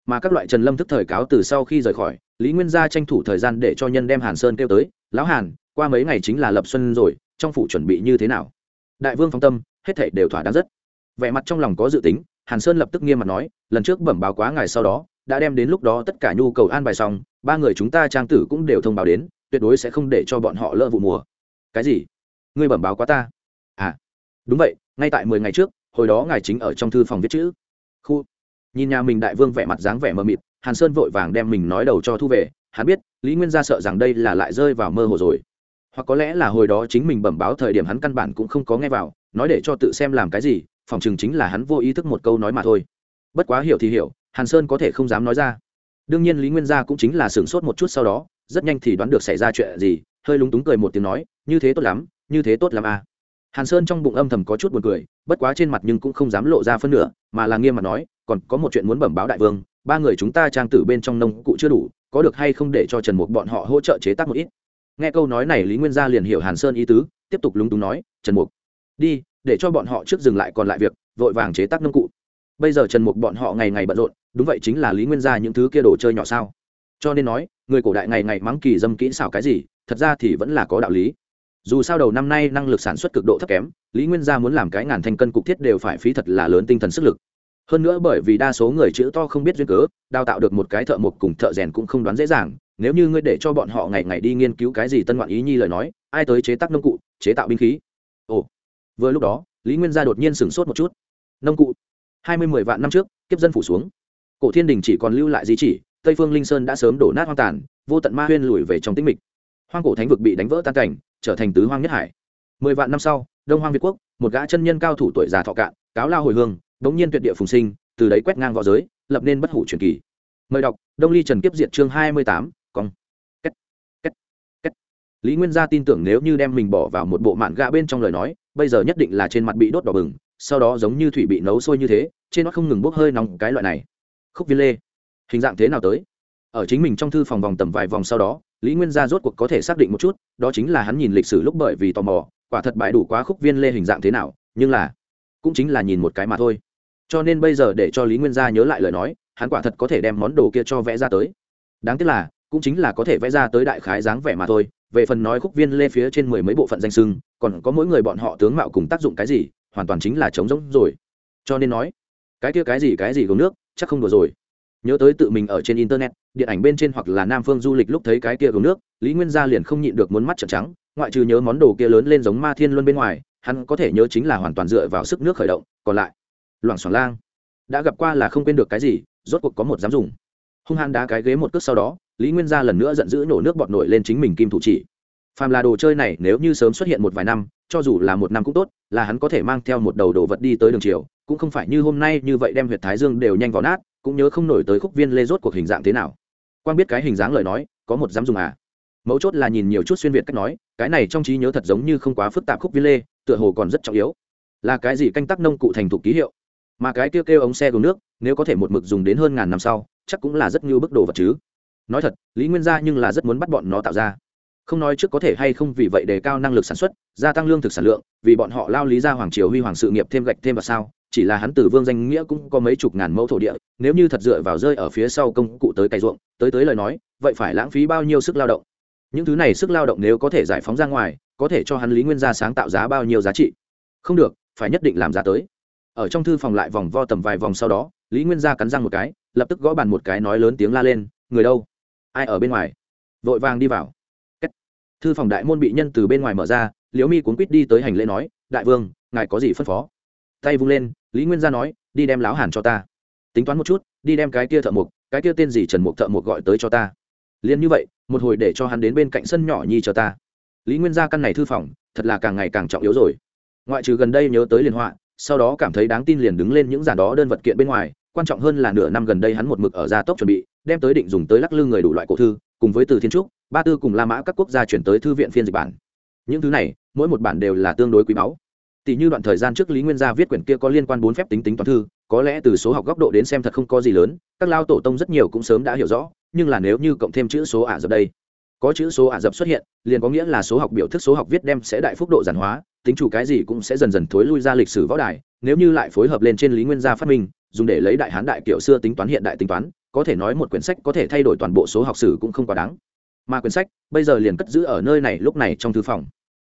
Mà các loại trần lâm thức thời cáo từ sau khi rời khỏi, lý nguyên gia tranh thủ thời gian để cho nhân đem hàn sơn kêu tới, lão hàn, qua mấy ngày chính là lập xuân rồi, trong phủ chuẩn bị như thế nào? Đại vương phong tâm, hết thảy đều thỏa đáng rất. Vẻ mặt trong lòng có dự tính, hàn sơn lập tức nghiêm mặt nói, lần trước bẩm báo quá ngày sau đó, đã đem đến lúc đó tất cả nhu cầu an bài xong, ba người chúng ta trang tử cũng đều thông báo đến tuyệt đối sẽ không để cho bọn họ lỡ vụ mùa. Cái gì? Ngươi bẩm báo quá ta. À đúng vậy, ngay tại mười ngày trước, hồi đó ngài chính ở trong thư phòng viết chữ. Khu. Nhìn nhà mình đại vương vẻ mặt dáng vẻ mờ mịt, hàn sơn vội vàng đem mình nói đầu cho thu về. Hắn biết, lý nguyên gia sợ rằng đây là lại rơi vào mơ hồ rồi. Hoặc có lẽ là hồi đó chính mình bẩm báo thời điểm hắn căn bản cũng không có nghe vào, nói để cho tự xem làm cái gì, phòng chừng chính là hắn vô ý thức một câu nói mà thôi. Bất quá hiểu thì hiểu, hàn sơn có thể không dám nói ra. Đương nhiên lý nguyên gia cũng chính là sửng sốt một chút sau đó rất nhanh thì đoán được xảy ra chuyện gì, hơi lúng túng cười một tiếng nói, như thế tốt lắm, như thế tốt lắm à. hàn sơn trong bụng âm thầm có chút buồn cười, bất quá trên mặt nhưng cũng không dám lộ ra phân nửa, mà là nghiêm mặt nói, còn có một chuyện muốn bẩm báo đại vương, ba người chúng ta trang tử bên trong nông cụ chưa đủ, có được hay không để cho trần mục bọn họ hỗ trợ chế tác một ít? Nghe câu nói này lý nguyên gia liền hiểu hàn sơn ý tứ, tiếp tục lúng túng nói, trần mục, đi, để cho bọn họ trước dừng lại còn lại việc, vội vàng chế tác nông cụ. Bây giờ trần mục bọn họ ngày ngày bận rộn, đúng vậy chính là lý nguyên gia những thứ kia đồ chơi nhỏ sao? Cho nên nói, người cổ đại ngày ngày mắng kỳ dâm kỹ xảo cái gì, thật ra thì vẫn là có đạo lý. Dù sao đầu năm nay năng lực sản xuất cực độ thấp kém, lý nguyên gia muốn làm cái ngàn thanh cân cục thiết đều phải phí thật là lớn tinh thần sức lực. Hơn nữa bởi vì đa số người chữ to không biết duyên cớ, đào tạo được một cái thợ mộc cùng thợ rèn cũng không đoán dễ dàng, nếu như ngươi để cho bọn họ ngày ngày đi nghiên cứu cái gì tân ngoạn ý nhi lời nói, ai tới chế tác nông cụ, chế tạo binh khí? Ồ, vừa lúc đó, lý nguyên gia đột nhiên sửng sốt một chút. Nông cụ? Hai mươi mười vạn năm trước, kiếp dân phủ xuống. Cổ thiên đình chỉ còn lưu lại di chỉ tây phương linh sơn đã sớm đổ nát hoang tàn, vô tận ma huyên lùi về trong tĩnh mịch hoang cổ thánh vực bị đánh vỡ tan cảnh, trở thành tứ hoang nhất hải mười vạn năm sau, đông hoang việt quốc, một gã chân nhân cao thủ tuổi già thọ cạn, cáo lao hồi hương bỗng nhiên tuyệt địa phùng sinh, từ đấy quét ngang v õ giới, lập nên bất hủ truyền kỳ mời đọc, đông ly trần kiếp diệt chương hai mươi tám, cong Kết. Kết. Kết. lý nguyên gia tin tưởng nếu như đem mình bỏ vào một bộ mạn gạ bên trong lời nói, bây giờ nhất định là trên mặt bị đốt đỏ bừng, sau đó giống như thủy bị nấu sôi như thế, trên nó không ngừng bốc hơi nóng cái loại này khúc viên lê hình dạng thế nào tới? Ở chính mình trong thư phòng vòng tầm vài vòng sau đó, lý nguyên gia rốt cuộc có thể xác định một chút, đó chính là hắn nhìn lịch sử lúc bởi vì tò mò, quả thật bại đủ quá khúc viên lê hình dạng thế nào, nhưng là, cũng chính là nhìn một cái mà thôi. Cho nên bây giờ để cho lý nguyên gia nhớ lại lời nói, hắn quả thật có thể đem món đồ kia cho vẽ ra tới. Đáng tiếc là, cũng chính là có thể vẽ ra tới đại khái dáng vẻ mà thôi. Về phần nói khúc viên lê phía trên mười mấy bộ phận danh sưng, còn có mỗi người bọn họ tướng mạo cùng tác dụng cái gì, hoàn toàn chính là trống rỗng rồi. Cho nên nói, cái kia cái gì cái gì gồm nước, chắc không đùa rồi nhớ tới tự mình ở trên internet, điện ảnh bên trên hoặc là nam phương du lịch lúc thấy cái kia gồm nước, lý nguyên gia liền không nhịn được muốn mắt trợn trắng, ngoại trừ nhớ món đồ kia lớn lên giống ma thiên luân bên ngoài, hắn có thể nhớ chính là hoàn toàn dựa vào sức nước khởi động, còn lại, loảng xoảng lang. Đã gặp qua là không quên được cái gì, rốt cuộc có một dám dùng. Hung hăng đá cái ghế một cước sau đó, lý nguyên gia lần nữa giận dữ nổ nước bọt nổi lên chính mình kim thủ chỉ. Phàm là đồ chơi này nếu như sớm xuất hiện một vài năm, cho dù là một năm cũng tốt, là hắn có thể mang theo một đầu đồ vật đi tới đường chiều, cũng không phải như hôm nay như vậy đem huyệt thái dương đều nhanh vào nát cũng nhớ không nổi tới khúc viên lê rốt cuộc hình dạng thế nào. Quang biết cái hình dáng lời nói, có một dám dùng à? Mấu chốt là nhìn nhiều chút xuyên việt cách nói, cái này trong trí nhớ thật giống như không quá phức tạp khúc viên lê, tựa hồ còn rất trọng yếu. Là cái gì canh tác nông cụ thành thục ký hiệu? Mà cái kêu kêu ống xe gồm nước, nếu có thể một mực dùng đến hơn ngàn năm sau, chắc cũng là rất như bức đồ vật chứ. Nói thật, lý nguyên gia nhưng là rất muốn bắt bọn nó tạo ra không nói trước có thể hay không vì vậy đề cao năng lực sản xuất, gia tăng lương thực sản lượng, vì bọn họ lao lý ra hoàng triều huy hoàng sự nghiệp thêm gạch thêm vào sao, chỉ là hắn từ vương danh nghĩa cũng có mấy chục ngàn mẫu thổ địa, nếu như thật dựa vào rơi ở phía sau công cụ tới cày ruộng, tới tới lời nói, vậy phải lãng phí bao nhiêu sức lao động? Những thứ này sức lao động nếu có thể giải phóng ra ngoài, có thể cho hắn lý nguyên gia sáng tạo giá bao nhiêu giá trị? Không được, phải nhất định làm giá tới. Ở trong thư phòng lại vòng vo tầm vài vòng sau đó, lý nguyên gia cắn răng một cái, lập tức gõ bàn một cái nói lớn tiếng la lên, người đâu? Ai ở bên ngoài? Vội vàng đi vào thư phòng đại môn bị nhân từ bên ngoài mở ra, liễu mi cuốn quýt đi tới hành lễ nói, đại vương, ngài có gì phân phó? Tay vung lên, lý nguyên gia nói, đi đem láo hàn cho ta. Tính toán một chút, đi đem cái kia thợ mục cái kia tên gì trần mục thợ mục gọi tới cho ta. Liền như vậy, một hồi để cho hắn đến bên cạnh sân nhỏ nhi cho ta. Lý nguyên gia căn này thư phòng, thật là càng ngày càng trọng yếu rồi. Ngoại trừ gần đây nhớ tới liên họa, sau đó cảm thấy đáng tin liền đứng lên những giản đó đơn vật kiện bên ngoài, quan trọng hơn là nửa năm gần đây hắn một mực ở gia tốc chuẩn bị, đem tới định dùng tới lắc lư người đủ loại cổ thư, cùng với từ thiên trúc ba tư cùng la mã các quốc gia chuyển tới thư viện phiên dịch bản. Những thứ này, mỗi một bản đều là tương đối quý báu. Tỷ như đoạn thời gian trước lý nguyên gia viết quyển kia có liên quan bốn phép tính tính toán thư, có lẽ từ số học góc độ đến xem thật không có gì lớn, các lao tổ tông rất nhiều cũng sớm đã hiểu rõ, nhưng là nếu như cộng thêm chữ số ả rập đây, có chữ số ả rập xuất hiện, liền có nghĩa là số học biểu thức số học viết đem sẽ đại phúc độ giản hóa, tính chủ cái gì cũng sẽ dần dần thối lui ra lịch sử võ đài, nếu như lại phối hợp lên trên lý nguyên gia phát minh, dùng để lấy đại hán đại kiểu xưa tính toán hiện đại tính toán, có thể nói một quyển sách có thể thay đổi toàn bộ số học sử cũng không quá đáng mà quyển sách bây giờ liền cất giữ ở nơi này lúc này trong thư phòng.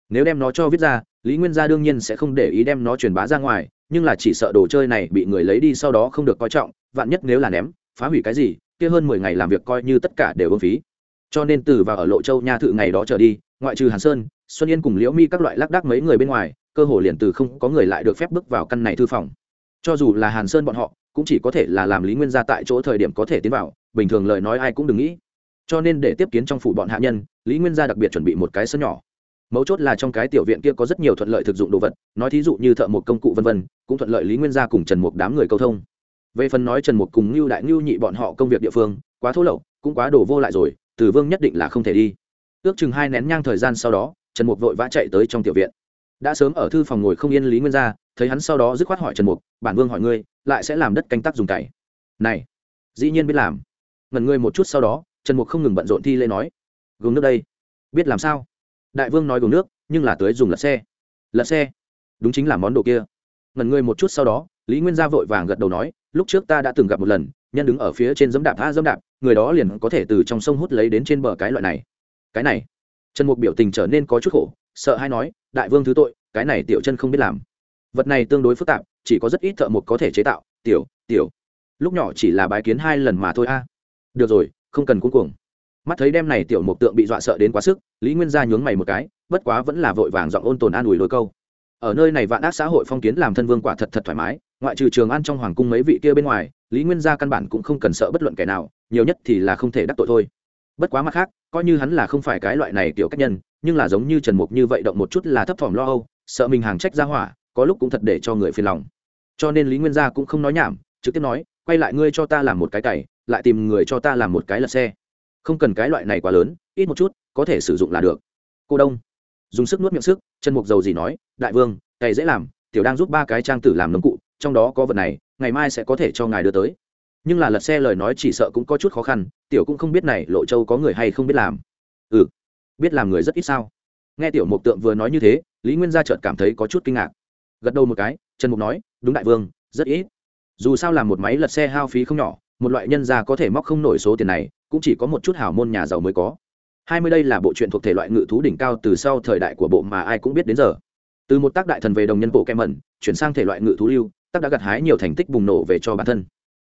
Nếu đem nó cho viết ra, lý nguyên gia đương nhiên sẽ không để ý đem nó truyền bá ra ngoài, nhưng là chỉ sợ đồ chơi này bị người lấy đi sau đó không được coi trọng, vạn nhất nếu là ném, phá hủy cái gì, kia hơn mười ngày làm việc coi như tất cả đều ưng phí. Cho nên từ và ở lộ châu nha thự ngày đó trở đi, ngoại trừ hàn sơn, xuân yên cùng liễu mi các loại lác đác mấy người bên ngoài, cơ hồ liền từ không có người lại được phép bước vào căn này thư phòng. Cho dù là hàn sơn bọn họ, cũng chỉ có thể là làm lý nguyên gia tại chỗ thời điểm có thể tiến vào, bình thường lời nói ai cũng đừng nghĩ cho nên để tiếp kiến trong phủ bọn hạ nhân, lý nguyên gia đặc biệt chuẩn bị một cái sân nhỏ. Mấu chốt là trong cái tiểu viện kia có rất nhiều thuận lợi thực dụng đồ vật, nói thí dụ như thợ một công cụ vân vân, cũng thuận lợi lý nguyên gia cùng trần mục đám người câu thông. Về phần nói trần mục cùng ngưu đại ngưu nhị bọn họ công việc địa phương, quá thô lậu, cũng quá đổ vô lại rồi, từ vương nhất định là không thể đi. Ước chừng hai nén nhang thời gian sau đó, trần mục vội vã chạy tới trong tiểu viện. Đã sớm ở thư phòng ngồi không yên lý nguyên gia, thấy hắn sau đó dứt khoát hỏi trần mục, bản vương hỏi ngươi, lại sẽ làm đất canh tác dùng cày? Này, dĩ nhiên biết làm. Ngần ngươi một chút sau đó trần mục không ngừng bận rộn thi lê nói gồm nước đây. Biết làm sao? Đại vương nói gồm nước, nhưng là tới dùng lật xe. Lật xe? Đúng chính là món đồ kia. Ngần ngươi một chút sau đó, lý nguyên gia vội vàng gật đầu nói, lúc trước ta đã từng gặp một lần, nhân đứng ở phía trên dẫm đạp tha dẫm đạp, người đó liền có thể từ trong sông hút lấy đến trên bờ cái loại này. Cái này? Trần mục biểu tình trở nên có chút khổ, sợ hay nói, đại vương thứ tội, cái này tiểu chân không biết làm. Vật này tương đối phức tạp, chỉ có rất ít thợ mộc có thể chế tạo. Tiểu tiểu. Lúc nhỏ chỉ là bái kiến hai lần mà thôi a. Được rồi không cần cuống cuồng. Mắt thấy đem này tiểu mục tượng bị dọa sợ đến quá sức, lý nguyên gia nhướng mày một cái, bất quá vẫn là vội vàng dọn ôn tồn an ủi đôi câu. Ở nơi này vạn ác xã hội phong kiến làm thân vương quả thật thật thoải mái, ngoại trừ trường an trong hoàng cung mấy vị kia bên ngoài, lý nguyên gia căn bản cũng không cần sợ bất luận kẻ nào, nhiều nhất thì là không thể đắc tội thôi. Bất quá mặt khác, coi như hắn là không phải cái loại này kiểu cách nhân, nhưng là giống như trần mục như vậy động một chút là thấp thỏm lo âu, sợ mình hàng trách ra hỏa, có lúc cũng thật để cho người phiền lòng. Cho nên lý nguyên gia cũng không nói nhảm, trực tiếp nói quay lại ngươi cho ta làm một cái cày, lại tìm người cho ta làm một cái lật xe. Không cần cái loại này quá lớn, ít một chút, có thể sử dụng là được. Cô đông. Dùng sức nuốt miệng sức chân mục dầu gì nói, đại vương, cày dễ làm, tiểu đang giúp ba cái trang tử làm nấm cụ, trong đó có vật này, ngày mai sẽ có thể cho ngài đưa tới. Nhưng là lật xe lời nói chỉ sợ cũng có chút khó khăn, tiểu cũng không biết này lộ châu có người hay không biết làm. Ừ biết làm người rất ít sao? Nghe tiểu mục tượng vừa nói như thế, lý nguyên gia chợt cảm thấy có chút kinh ngạc. Gật đầu một cái, trần mục nói, đúng đại vương, rất ít dù sao làm một máy lật xe hao phí không nhỏ, một loại nhân gia có thể móc không nổi số tiền này, cũng chỉ có một chút hảo môn nhà giàu mới có. Hai mươi đây là bộ truyện thuộc thể loại ngự thú đỉnh cao từ sau thời đại của bộ mà ai cũng biết đến giờ. Từ một tác đại thần về đồng nhân bộ kem mẩn chuyển sang thể loại ngự thú lưu, tác đã gặt hái nhiều thành tích bùng nổ về cho bản thân.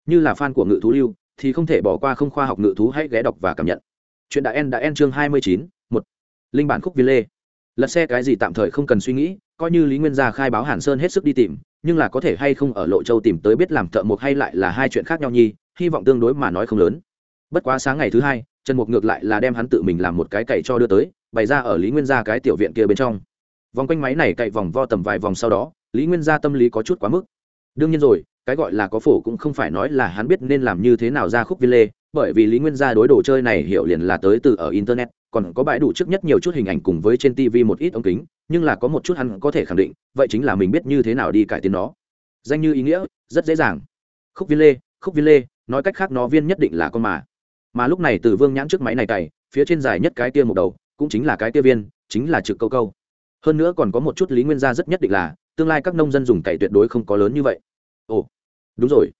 Như là fan của ngự thú lưu, thì không thể bỏ qua không khoa học ngự thú hãy ghé đọc và cảm nhận. Chuyện đã en đã en chương hai mươi chín, một. Linh bản khúc viên lê lật xe cái gì tạm thời không cần suy nghĩ, coi như lý nguyên gia khai báo hàn sơn hết sức đi tìm nhưng là có thể hay không ở lộ châu tìm tới biết làm thợ mộc hay lại là hai chuyện khác nhau nhi, hy vọng tương đối mà nói không lớn. Bất quá sáng ngày thứ hai, trần mục ngược lại là đem hắn tự mình làm một cái cậy cho đưa tới, bày ra ở lý nguyên gia cái tiểu viện kia bên trong. Vòng quanh máy này cậy vòng vo tầm vài vòng sau đó, lý nguyên gia tâm lý có chút quá mức. Đương nhiên rồi, cái gọi là có phổ cũng không phải nói là hắn biết nên làm như thế nào ra khúc viên lê bởi vì lý nguyên gia đối đồ chơi này hiểu liền là tới từ ở internet còn có bãi đủ trước nhất nhiều chút hình ảnh cùng với trên tv một ít ống kính, nhưng là có một chút hắn có thể khẳng định, vậy chính là mình biết như thế nào đi cải tiến nó. Danh như ý nghĩa, rất dễ dàng. Khúc viên lê, khúc viên lê, nói cách khác nó viên nhất định là con mà. Mà lúc này từ vương nhãn trước máy này cày, phía trên dài nhất cái tia một đầu, cũng chính là cái tia viên, chính là trực câu câu. Hơn nữa còn có một chút lý nguyên gia rất nhất định là, tương lai các nông dân dùng cày tuyệt đối không có lớn như vậy. Ồ, đúng rồi.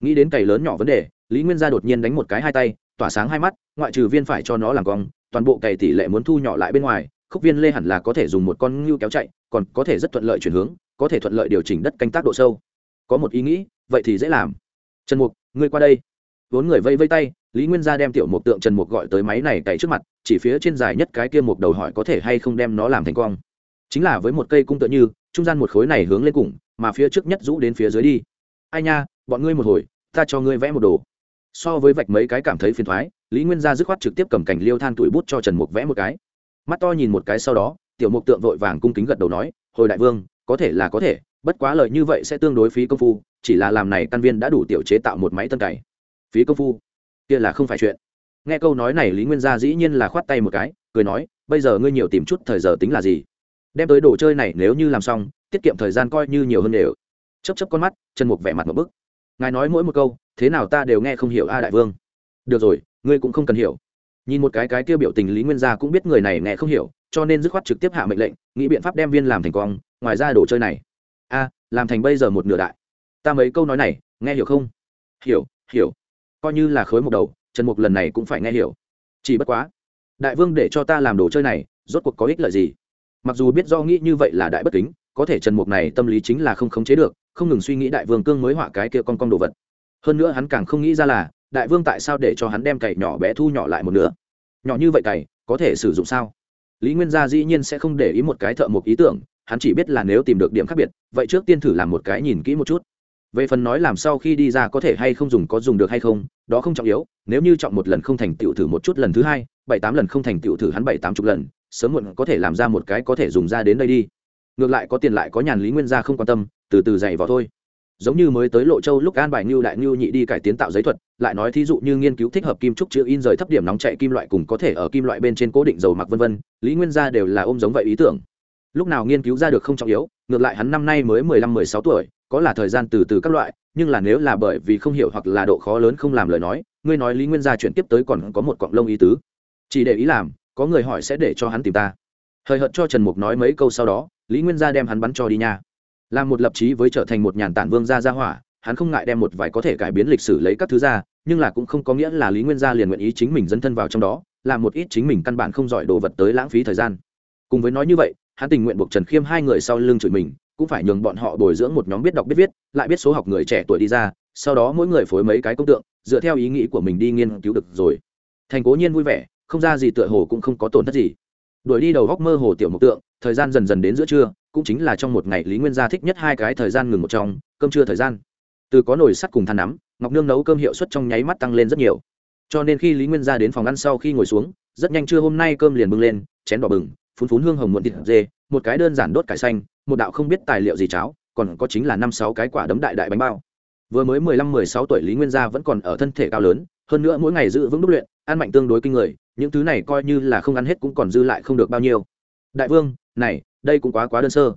Nghĩ đến cày lớn nhỏ vấn đề, lý nguyên gia đột nhiên đánh một cái hai tay, tỏa sáng hai mắt, ngoại trừ viên phải cho nó làm cong toàn bộ cày tỷ lệ muốn thu nhỏ lại bên ngoài, khúc viên lê hẳn là có thể dùng một con ngưu kéo chạy, còn có thể rất thuận lợi chuyển hướng, có thể thuận lợi điều chỉnh đất canh tác độ sâu. Có một ý nghĩ, vậy thì dễ làm. Trần mục, ngươi qua đây. Vốn người vây vây tay, lý nguyên gia đem tiểu mục tượng trần mục gọi tới máy này cày trước mặt, chỉ phía trên dài nhất cái kia mục đầu hỏi có thể hay không đem nó làm thành cong. Chính là với một cây cung tựa như, trung gian một khối này hướng lên cùng, mà phía trước nhất rũ đến phía dưới đi. Ai nha, bọn ngươi một hồi, ta cho ngươi vẽ một đồ so với vạch mấy cái cảm thấy phiền thoái, lý nguyên gia dứt khoát trực tiếp cầm cảnh liêu than tuổi bút cho trần mục vẽ một cái. Mắt to nhìn một cái sau đó, tiểu mục tượng vội vàng cung kính gật đầu nói, hồi đại vương, có thể là có thể, bất quá lợi như vậy sẽ tương đối phí công phu, chỉ là làm này căn viên đã đủ tiểu chế tạo một máy tân cày. Phí công phu? Kia là không phải chuyện. Nghe câu nói này, lý nguyên gia dĩ nhiên là khoát tay một cái, cười nói, bây giờ ngươi nhiều tìm chút thời giờ tính là gì? Đem tới đồ chơi này nếu như làm xong, tiết kiệm thời gian coi như nhiều hơn đều. Chấp chấp con mắt chân mục vẻ mặt một bức. Ngài nói mỗi một câu thế nào ta đều nghe không hiểu a đại vương. Được rồi, ngươi cũng không cần hiểu. Nhìn một cái cái kia biểu tình lý nguyên gia cũng biết người này nghe không hiểu, cho nên dứt khoát trực tiếp hạ mệnh lệnh, nghĩ biện pháp đem viên làm thành cong, ngoài ra đồ chơi này. A, làm thành bây giờ một nửa đại. Ta mấy câu nói này, nghe hiểu không? Hiểu hiểu. Coi như là khối một đầu, trần mục lần này cũng phải nghe hiểu. Chỉ bất quá, đại vương để cho ta làm đồ chơi này, rốt cuộc có ích lợi gì? Mặc dù biết do nghĩ như vậy là đại bất kính, có thể trần mục này tâm lý chính là không khống chế được, không ngừng suy nghĩ đại vương cương mới họa cái kia con con đồ vật hơn nữa hắn càng không nghĩ ra là, đại vương tại sao để cho hắn đem cày nhỏ bé thu nhỏ lại một nửa? Nhỏ như vậy cày, có thể sử dụng sao? Lý nguyên gia dĩ nhiên sẽ không để ý một cái thợ mộc ý tưởng, hắn chỉ biết là nếu tìm được điểm khác biệt, vậy trước tiên thử làm một cái nhìn kỹ một chút. Về phần nói làm sau khi đi ra có thể hay không dùng, có dùng được hay không, đó không trọng yếu, nếu như chọn một lần không thành tựu thử một chút lần thứ hai, bảy tám lần không thành tựu thử hắn bảy tám chục lần, sớm muộn có thể làm ra một cái có thể dùng ra đến đây đi. Ngược lại có tiền lại có nhàn lý nguyên gia không quan tâm, từ từ dạy vào thôi giống như mới tới lộ châu lúc an bài ngưu đại ngưu nhị đi cải tiến tạo giấy thuật, lại nói thí dụ như nghiên cứu thích hợp kim trúc chữ in rời thấp điểm nóng chạy kim loại cùng có thể ở kim loại bên trên cố định dầu mặc vân vân, lý nguyên gia đều là ôm giống vậy ý tưởng. Lúc nào nghiên cứu ra được không trọng yếu, ngược lại hắn năm nay mới mười lăm, mười sáu tuổi, có là thời gian từ từ các loại, nhưng là nếu là bởi vì không hiểu hoặc là độ khó lớn không làm lời nói, ngươi nói lý nguyên gia chuyển tiếp tới còn có một cọng lông ý tứ. Chỉ để ý làm, có người hỏi sẽ để cho hắn tìm ta. Hời hợt cho trần mục nói mấy câu sau đó, lý nguyên gia đem hắn bắn cho đi nha làm một lập trí với trở thành một nhàn tản vương gia gia hỏa, hắn không ngại đem một vài có thể cải biến lịch sử lấy các thứ ra, nhưng là cũng không có nghĩa là lý nguyên gia liền nguyện ý chính mình dấn thân vào trong đó làm một ít chính mình căn bản không giỏi đồ vật tới lãng phí thời gian. Cùng với nói như vậy, hắn tình nguyện buộc trần khiêm hai người sau lưng chửi mình, cũng phải nhường bọn họ bồi dưỡng một nhóm biết đọc biết viết, lại biết số học người trẻ tuổi đi ra, sau đó mỗi người phối mấy cái công tượng, dựa theo ý nghĩ của mình đi nghiên cứu được rồi. Thành cố nhiên vui vẻ, không ra gì tựa hồ cũng không có tổn thất gì. Đuổi đi đầu góc mơ hồ tiểu mộc tượng, thời gian dần dần đến giữa trưa cũng chính là trong một ngày lý nguyên gia thích nhất hai cái thời gian ngừng một trong, cơm trưa thời gian. Từ có nồi sắt cùng than nắm, ngọc nương nấu cơm hiệu suất trong nháy mắt tăng lên rất nhiều. Cho nên khi lý nguyên Gia đến phòng ăn sau khi ngồi xuống, rất nhanh trưa hôm nay cơm liền bưng lên, chén đỏ bừng, phun phun hương hồng muộn thịt dê, một cái đơn giản đốt cải xanh, một đạo không biết tài liệu gì cháo, còn có chính là năm sáu cái quả đấm đại đại bánh bao. Vừa mới mười lăm, mười sáu tuổi lý nguyên gia vẫn còn ở thân thể cao lớn, hơn nữa mỗi ngày giữ vững đúc luyện, ăn mạnh tương đối kinh người, những thứ này coi như là không ăn hết cũng còn dư lại không được bao nhiêu. Đại vương, này đây cũng quá quá đơn sơ.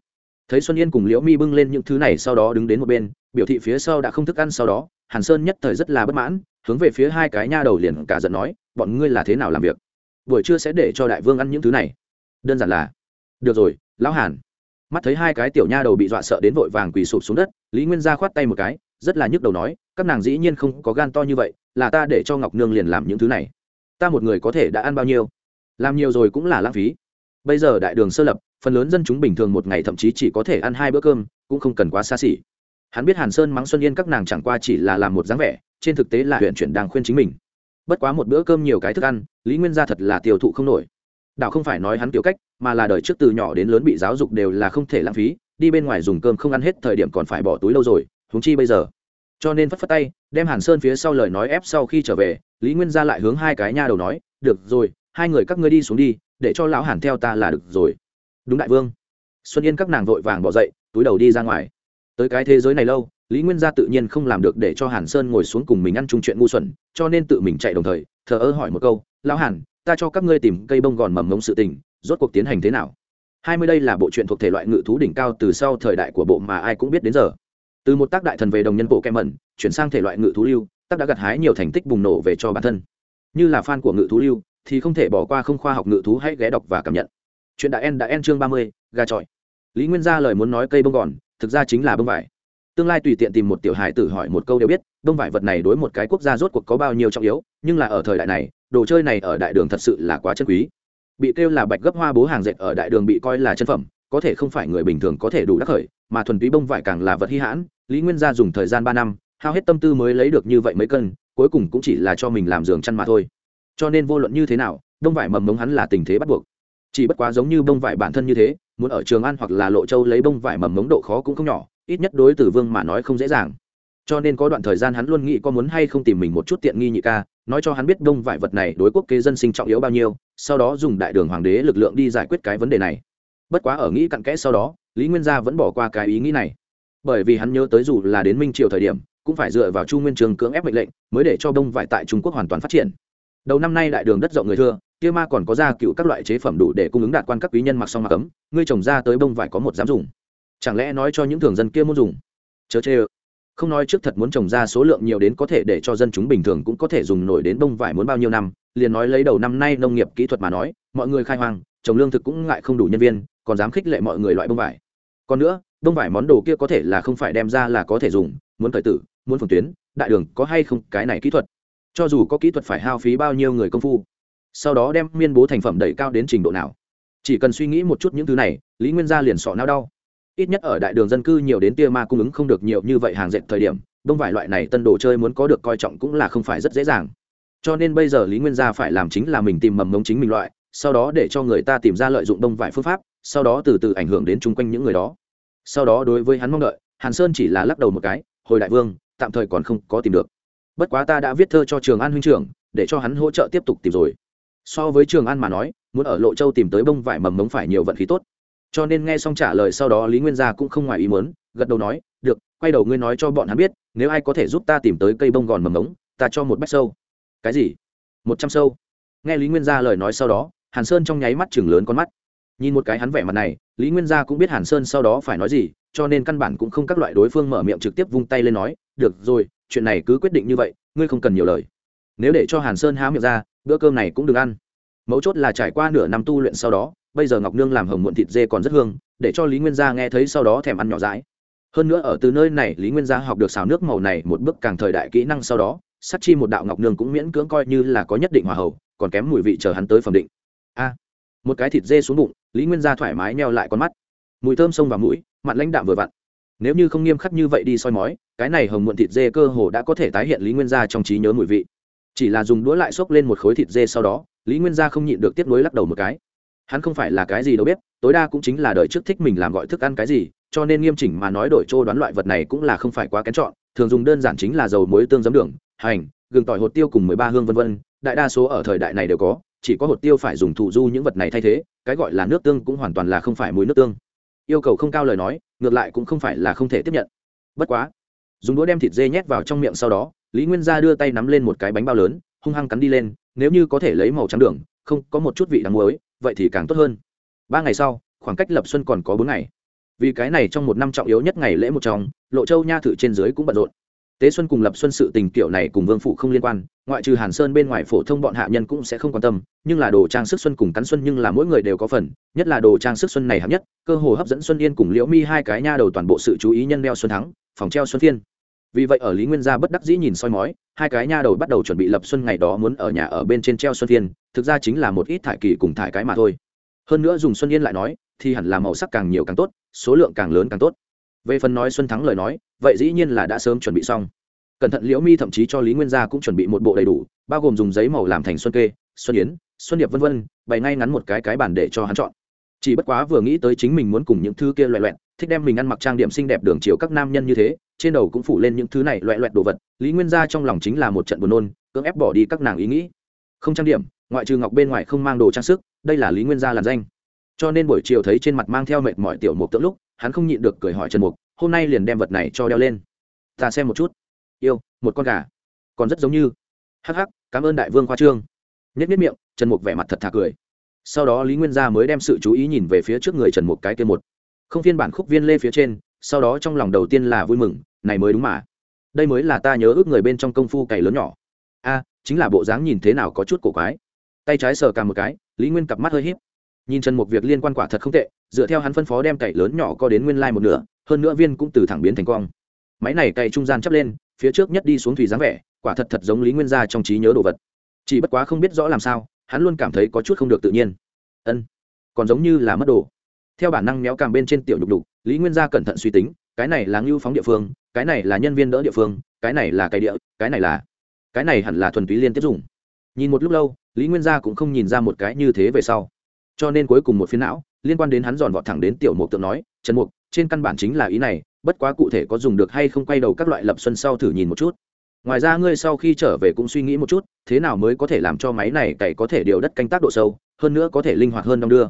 Thấy xuân yên cùng liễu mi bưng lên những thứ này sau đó đứng đến một bên, biểu thị phía sau đã không thức ăn sau đó, hàn sơn nhất thời rất là bất mãn, hướng về phía hai cái nha đầu liền cả giận nói, bọn ngươi là thế nào làm việc? Buổi trưa sẽ để cho đại vương ăn những thứ này. Đơn giản là, được rồi, lão hàn. Mắt thấy hai cái tiểu nha đầu bị dọa sợ đến vội vàng quỳ sụp xuống đất, lý nguyên gia khoát tay một cái, rất là nhức đầu nói, các nàng dĩ nhiên không có gan to như vậy, là ta để cho ngọc nương liền làm những thứ này. Ta một người có thể đã ăn bao nhiêu? Làm nhiều rồi cũng là lãng phí bây giờ đại đường sơ lập, phần lớn dân chúng bình thường một ngày thậm chí chỉ có thể ăn hai bữa cơm, cũng không cần quá xa xỉ. Hắn biết hàn sơn mắng xuân yên các nàng chẳng qua chỉ là làm một dáng vẻ, trên thực tế là huyện chuyển đang khuyên chính mình. Bất quá một bữa cơm nhiều cái thức ăn, lý nguyên gia thật là tiêu thụ không nổi. Đạo không phải nói hắn kiểu cách, mà là đời trước từ nhỏ đến lớn bị giáo dục đều là không thể lãng phí, đi bên ngoài dùng cơm không ăn hết thời điểm còn phải bỏ túi lâu rồi húng chi bây giờ. Cho nên phất phất tay, đem hàn sơn phía sau lời nói ép sau khi trở về, lý nguyên gia lại hướng hai cái nha đầu nói, được rồi, hai người các ngươi đi xuống đi để cho lão hàn theo ta là được rồi. Đúng đại vương. Xuân yên các nàng vội vàng bỏ dậy, túi đầu đi ra ngoài. Tới cái thế giới này lâu, lý nguyên gia tự nhiên không làm được để cho hàn sơn ngồi xuống cùng mình ăn chung chuyện ngu xuẩn, cho nên tự mình chạy đồng thời, thờ ơ hỏi một câu, lão hàn, ta cho các ngươi tìm cây bông gòn mầm mống sự tình, rốt cuộc tiến hành thế nào? Hai mươi đây là bộ truyện thuộc thể loại ngự thú đỉnh cao từ sau thời đại của bộ mà ai cũng biết đến giờ. Từ một tác đại thần về đồng nhân bộ kem mẩn, chuyển sang thể loại ngự thú lưu, tác đã gặt hái nhiều thành tích bùng nổ về cho bản thân. Như là fan của ngự thú lưu thì không thể bỏ qua không khoa học ngự thú hãy ghé đọc và cảm nhận. Chuyện đã en đã en chương ba mươi, gà trọi. Lý nguyên gia lời muốn nói cây bông gòn, thực ra chính là bông vải. Tương lai tùy tiện tìm một tiểu hài tử hỏi một câu đều biết, bông vải vật này đối một cái quốc gia rốt cuộc có bao nhiêu trọng yếu, nhưng là ở thời đại này, đồ chơi này ở đại đường thật sự là quá chân quý. Bị kêu là bạch gấp hoa bố hàng dệt ở đại đường bị coi là chân phẩm, có thể không phải người bình thường có thể đủ đắc khởi, mà thuần túy bông vải càng là vật hy hãn, lý nguyên gia dùng thời gian ba năm, hao hết tâm tư mới lấy được như vậy mấy cân, cuối cùng cũng chỉ là cho mình làm giường chăn mà thôi cho nên vô luận như thế nào, đông vải mầm mống hắn là tình thế bắt buộc. Chỉ bất quá giống như bông vải bản thân như thế, muốn ở trường An hoặc là lộ châu lấy bông vải mầm mống độ khó cũng không nhỏ, ít nhất đối tử vương mà nói không dễ dàng. Cho nên có đoạn thời gian hắn luôn nghĩ có muốn hay không tìm mình một chút tiện nghi nhị ca, nói cho hắn biết đông vải vật này đối quốc kế dân sinh trọng yếu bao nhiêu, sau đó dùng đại đường hoàng đế lực lượng đi giải quyết cái vấn đề này. Bất quá ở nghĩ cặn kẽ sau đó, lý nguyên gia vẫn bỏ qua cái ý nghĩ này. Bởi vì hắn nhớ tới dù là đến minh triều thời điểm, cũng phải dựa vào chu nguyên trường cưỡng ép mệnh lệnh, mới để cho đông vải tại trung quốc hoàn toàn phát triển đầu năm nay đại đường đất rộng người thưa, kia ma còn có ra cựu các loại chế phẩm đủ để cung ứng đạt quan các quý nhân mặc xong mặc cấm ngươi trồng ra tới bông vải có một dám dùng. Chẳng lẽ nói cho những thường dân kia muốn dùng? Chớ chê ơ. Không nói trước thật muốn trồng ra số lượng nhiều đến có thể để cho dân chúng bình thường cũng có thể dùng nổi đến bông vải muốn bao nhiêu năm, liền nói lấy đầu năm nay nông nghiệp kỹ thuật mà nói, mọi người khai hoang, trồng lương thực cũng ngại không đủ nhân viên, còn dám khích lệ mọi người loại bông vải. Còn nữa, bông vải món đồ kia có thể là không phải đem ra là có thể dùng, muốn thời tử, muốn phường tuyến, đại đường có hay không cái này kỹ thuật? Cho dù có kỹ thuật phải hao phí bao nhiêu người công phu, sau đó đem miên bố thành phẩm đẩy cao đến trình độ nào. Chỉ cần suy nghĩ một chút những thứ này, lý nguyên gia liền sọ nao đau. Ít nhất ở đại đường dân cư nhiều đến tia ma cung ứng không được nhiều như vậy hàng dệt thời điểm, đông vải loại này tân đồ chơi muốn có được coi trọng cũng là không phải rất dễ dàng. Cho nên bây giờ lý nguyên gia phải làm chính là mình tìm mầm mống chính mình loại, sau đó để cho người ta tìm ra lợi dụng đông vải phương pháp, sau đó từ từ ảnh hưởng đến chung quanh những người đó. Sau đó đối với hắn mong đợi, hàn sơn chỉ là lắc đầu một cái, hồi đại vương, tạm thời còn không có tìm được bất quá ta đã viết thơ cho trường an huynh trưởng, để cho hắn hỗ trợ tiếp tục tìm rồi. So với trường an mà nói, muốn ở lộ châu tìm tới bông vải mầm mống phải nhiều vận khí tốt. Cho nên nghe xong trả lời sau đó lý nguyên gia cũng không ngoài ý mớn gật đầu nói, được, quay đầu ngươi nói cho bọn hắn biết, nếu ai có thể giúp ta tìm tới cây bông gòn mầm mống, ta cho một bách sâu. Cái gì? Một trăm sâu. Nghe lý nguyên gia lời nói sau đó, hàn sơn trong nháy mắt chừng lớn con mắt. Nhìn một cái hắn vẻ mặt này, lý nguyên gia cũng biết hàn sơn sau đó phải nói gì cho nên căn bản cũng không các loại đối phương mở miệng trực tiếp vung tay lên nói, được rồi, chuyện này cứ quyết định như vậy, ngươi không cần nhiều lời. Nếu để cho hàn sơn há miệng ra, bữa cơm này cũng đừng ăn. Mấu chốt là trải qua nửa năm tu luyện sau đó, bây giờ ngọc nương làm hồng muộn thịt dê còn rất hương, để cho lý nguyên gia nghe thấy sau đó thèm ăn nhỏ rãi hơn nữa ở từ nơi này, lý nguyên gia học được xào nước màu này một bước càng thời đại kỹ năng sau đó sắc chi một đạo ngọc nương cũng miễn cưỡng coi như là có nhất định hòa hậu, còn kém mùi vị chờ hắn tới phẩm định. A, một cái thịt dê xuống bụng, lý nguyên gia thoải mái neo lại con mắt mùi thơm sông vào mũi, mặn lãnh đạm vừa vặn. Nếu như không nghiêm khắc như vậy đi soi mói, cái này hồng muộn thịt dê cơ hồ đã có thể tái hiện lý nguyên gia trong trí nhớ mùi vị. Chỉ là dùng đũa lại xốc lên một khối thịt dê sau đó, lý nguyên gia không nhịn được tiếp nối lắc đầu một cái. Hắn không phải là cái gì đâu biết, tối đa cũng chính là đợi trước thích mình làm gọi thức ăn cái gì, cho nên nghiêm chỉnh mà nói đổi trô đoán loại vật này cũng là không phải quá kén chọn, thường dùng đơn giản chính là dầu muối tương giấm đường, hành, gừng tỏi hột tiêu cùng mười ba hương vân vân, đại đa số ở thời đại này đều có, chỉ có hột tiêu phải dùng thụ du những vật này thay thế, cái gọi là nước tương cũng hoàn toàn là không phải muối nước tương yêu cầu không cao lời nói, ngược lại cũng không phải là không thể tiếp nhận. Bất quá, dùng đũa đem thịt dê nhét vào trong miệng sau đó, lý nguyên gia đưa tay nắm lên một cái bánh bao lớn, hung hăng cắn đi lên, nếu như có thể lấy màu trắng đường, không, có một chút vị đắng muối, vậy thì càng tốt hơn. Ba ngày sau, khoảng cách lập xuân còn có bốn ngày. Vì cái này trong một năm trọng yếu nhất ngày lễ một trong, lộ châu nha thử trên dưới cũng bận rộn. Tế xuân cùng lập xuân sự tình kiểu này cùng vương phụ không liên quan ngoại trừ hàn sơn bên ngoài phổ thông bọn hạ nhân cũng sẽ không quan tâm, nhưng là đồ trang sức xuân cùng cắn xuân nhưng là mỗi người đều có phần, nhất là đồ trang sức xuân này hạng nhất, cơ hồ hấp dẫn xuân yên cùng liễu mi hai cái nha đầu toàn bộ sự chú ý nhân đeo xuân thắng, phòng treo xuân Thiên vì vậy ở lý nguyên gia bất đắc dĩ nhìn soi mói, hai cái nha đầu bắt đầu chuẩn bị lập xuân ngày đó muốn ở nhà ở bên trên treo xuân Thiên thực ra chính là một ít thải kỳ cùng thải cái mà thôi. Hơn nữa dùng xuân yên lại nói, thì hẳn là màu sắc càng nhiều càng tốt, số lượng càng lớn càng tốt. Về phần nói xuân thắng lời nói, vậy dĩ nhiên là đã sớm chuẩn bị xong cẩn thận liễu mi thậm chí cho lý nguyên gia cũng chuẩn bị một bộ đầy đủ, bao gồm dùng giấy màu làm thành xuân kê, xuân yến, xuân điệp v v bày ngay ngắn một cái cái bản để cho hắn chọn. Chỉ bất quá vừa nghĩ tới chính mình muốn cùng những thứ kia loẹ loẹt, thích đem mình ăn mặc trang điểm xinh đẹp đường chiều các nam nhân như thế, trên đầu cũng phủ lên những thứ này loẹ loẹt đồ vật, lý nguyên gia trong lòng chính là một trận buồn nôn, cưỡng ép bỏ đi các nàng ý nghĩ. Không trang điểm, ngoại trừ ngọc bên ngoài không mang đồ trang sức, đây là lý nguyên gia làn danh. Cho nên buổi chiều thấy trên mặt mang theo mệt mỏi tiểu mục tượng lúc, hắn không nhịn được cười hỏi trần mục, hôm nay liền đem vật này cho đeo lên. Ta xem một chút yêu, một con gà. Còn rất giống như. Hắc hắc, cảm ơn đại vương khoa trương. Nhất nhất miệng, trần mục vẻ mặt thật thà cười. Sau đó lý nguyên gia mới đem sự chú ý nhìn về phía trước người trần mục cái kia một. Không phiên bản khúc viên lê phía trên, sau đó trong lòng đầu tiên là vui mừng, này mới đúng mà. Đây mới là ta nhớ ước người bên trong công phu cày lớn nhỏ. A, chính là bộ dáng nhìn thế nào có chút cổ quái. Tay trái sờ cả một cái, lý nguyên cặp mắt hơi h nhìn trần một việc liên quan quả thật không tệ, dựa theo hắn phân phó đem cày lớn nhỏ co đến nguyên lai một nửa, hơn nữa viên cũng từ thẳng biến thành cong. Máy này cày trung gian chắp lên phía trước nhất đi xuống thủy dáng vẻ, quả thật thật giống lý nguyên gia trong trí nhớ đồ vật. Chỉ bất quá không biết rõ làm sao, hắn luôn cảm thấy có chút không được tự nhiên. Ân, còn giống như là mất đồ. Theo bản năng méo cằm bên trên tiểu nhục đục lý nguyên gia cẩn thận suy tính, cái này là ngưu phóng địa phương, cái này là nhân viên đỡ địa phương, cái này là cái địa, cái này là, cái này hẳn là thuần túy liên tiếp dùng. Nhìn một lúc lâu, lý nguyên gia cũng không nhìn ra một cái như thế về sau. Cho nên cuối cùng một phiến não, liên quan đến hắn dọn vọt thẳng đến tiểu mục tượng nói, trần mục, trên căn bản chính là ý này bất quá cụ thể có dùng được hay không quay đầu các loại lập xuân sau thử nhìn một chút. Ngoài ra ngươi sau khi trở về cũng suy nghĩ một chút, thế nào mới có thể làm cho máy này cày có thể điều đất canh tác độ sâu, hơn nữa có thể linh hoạt hơn đong đưa.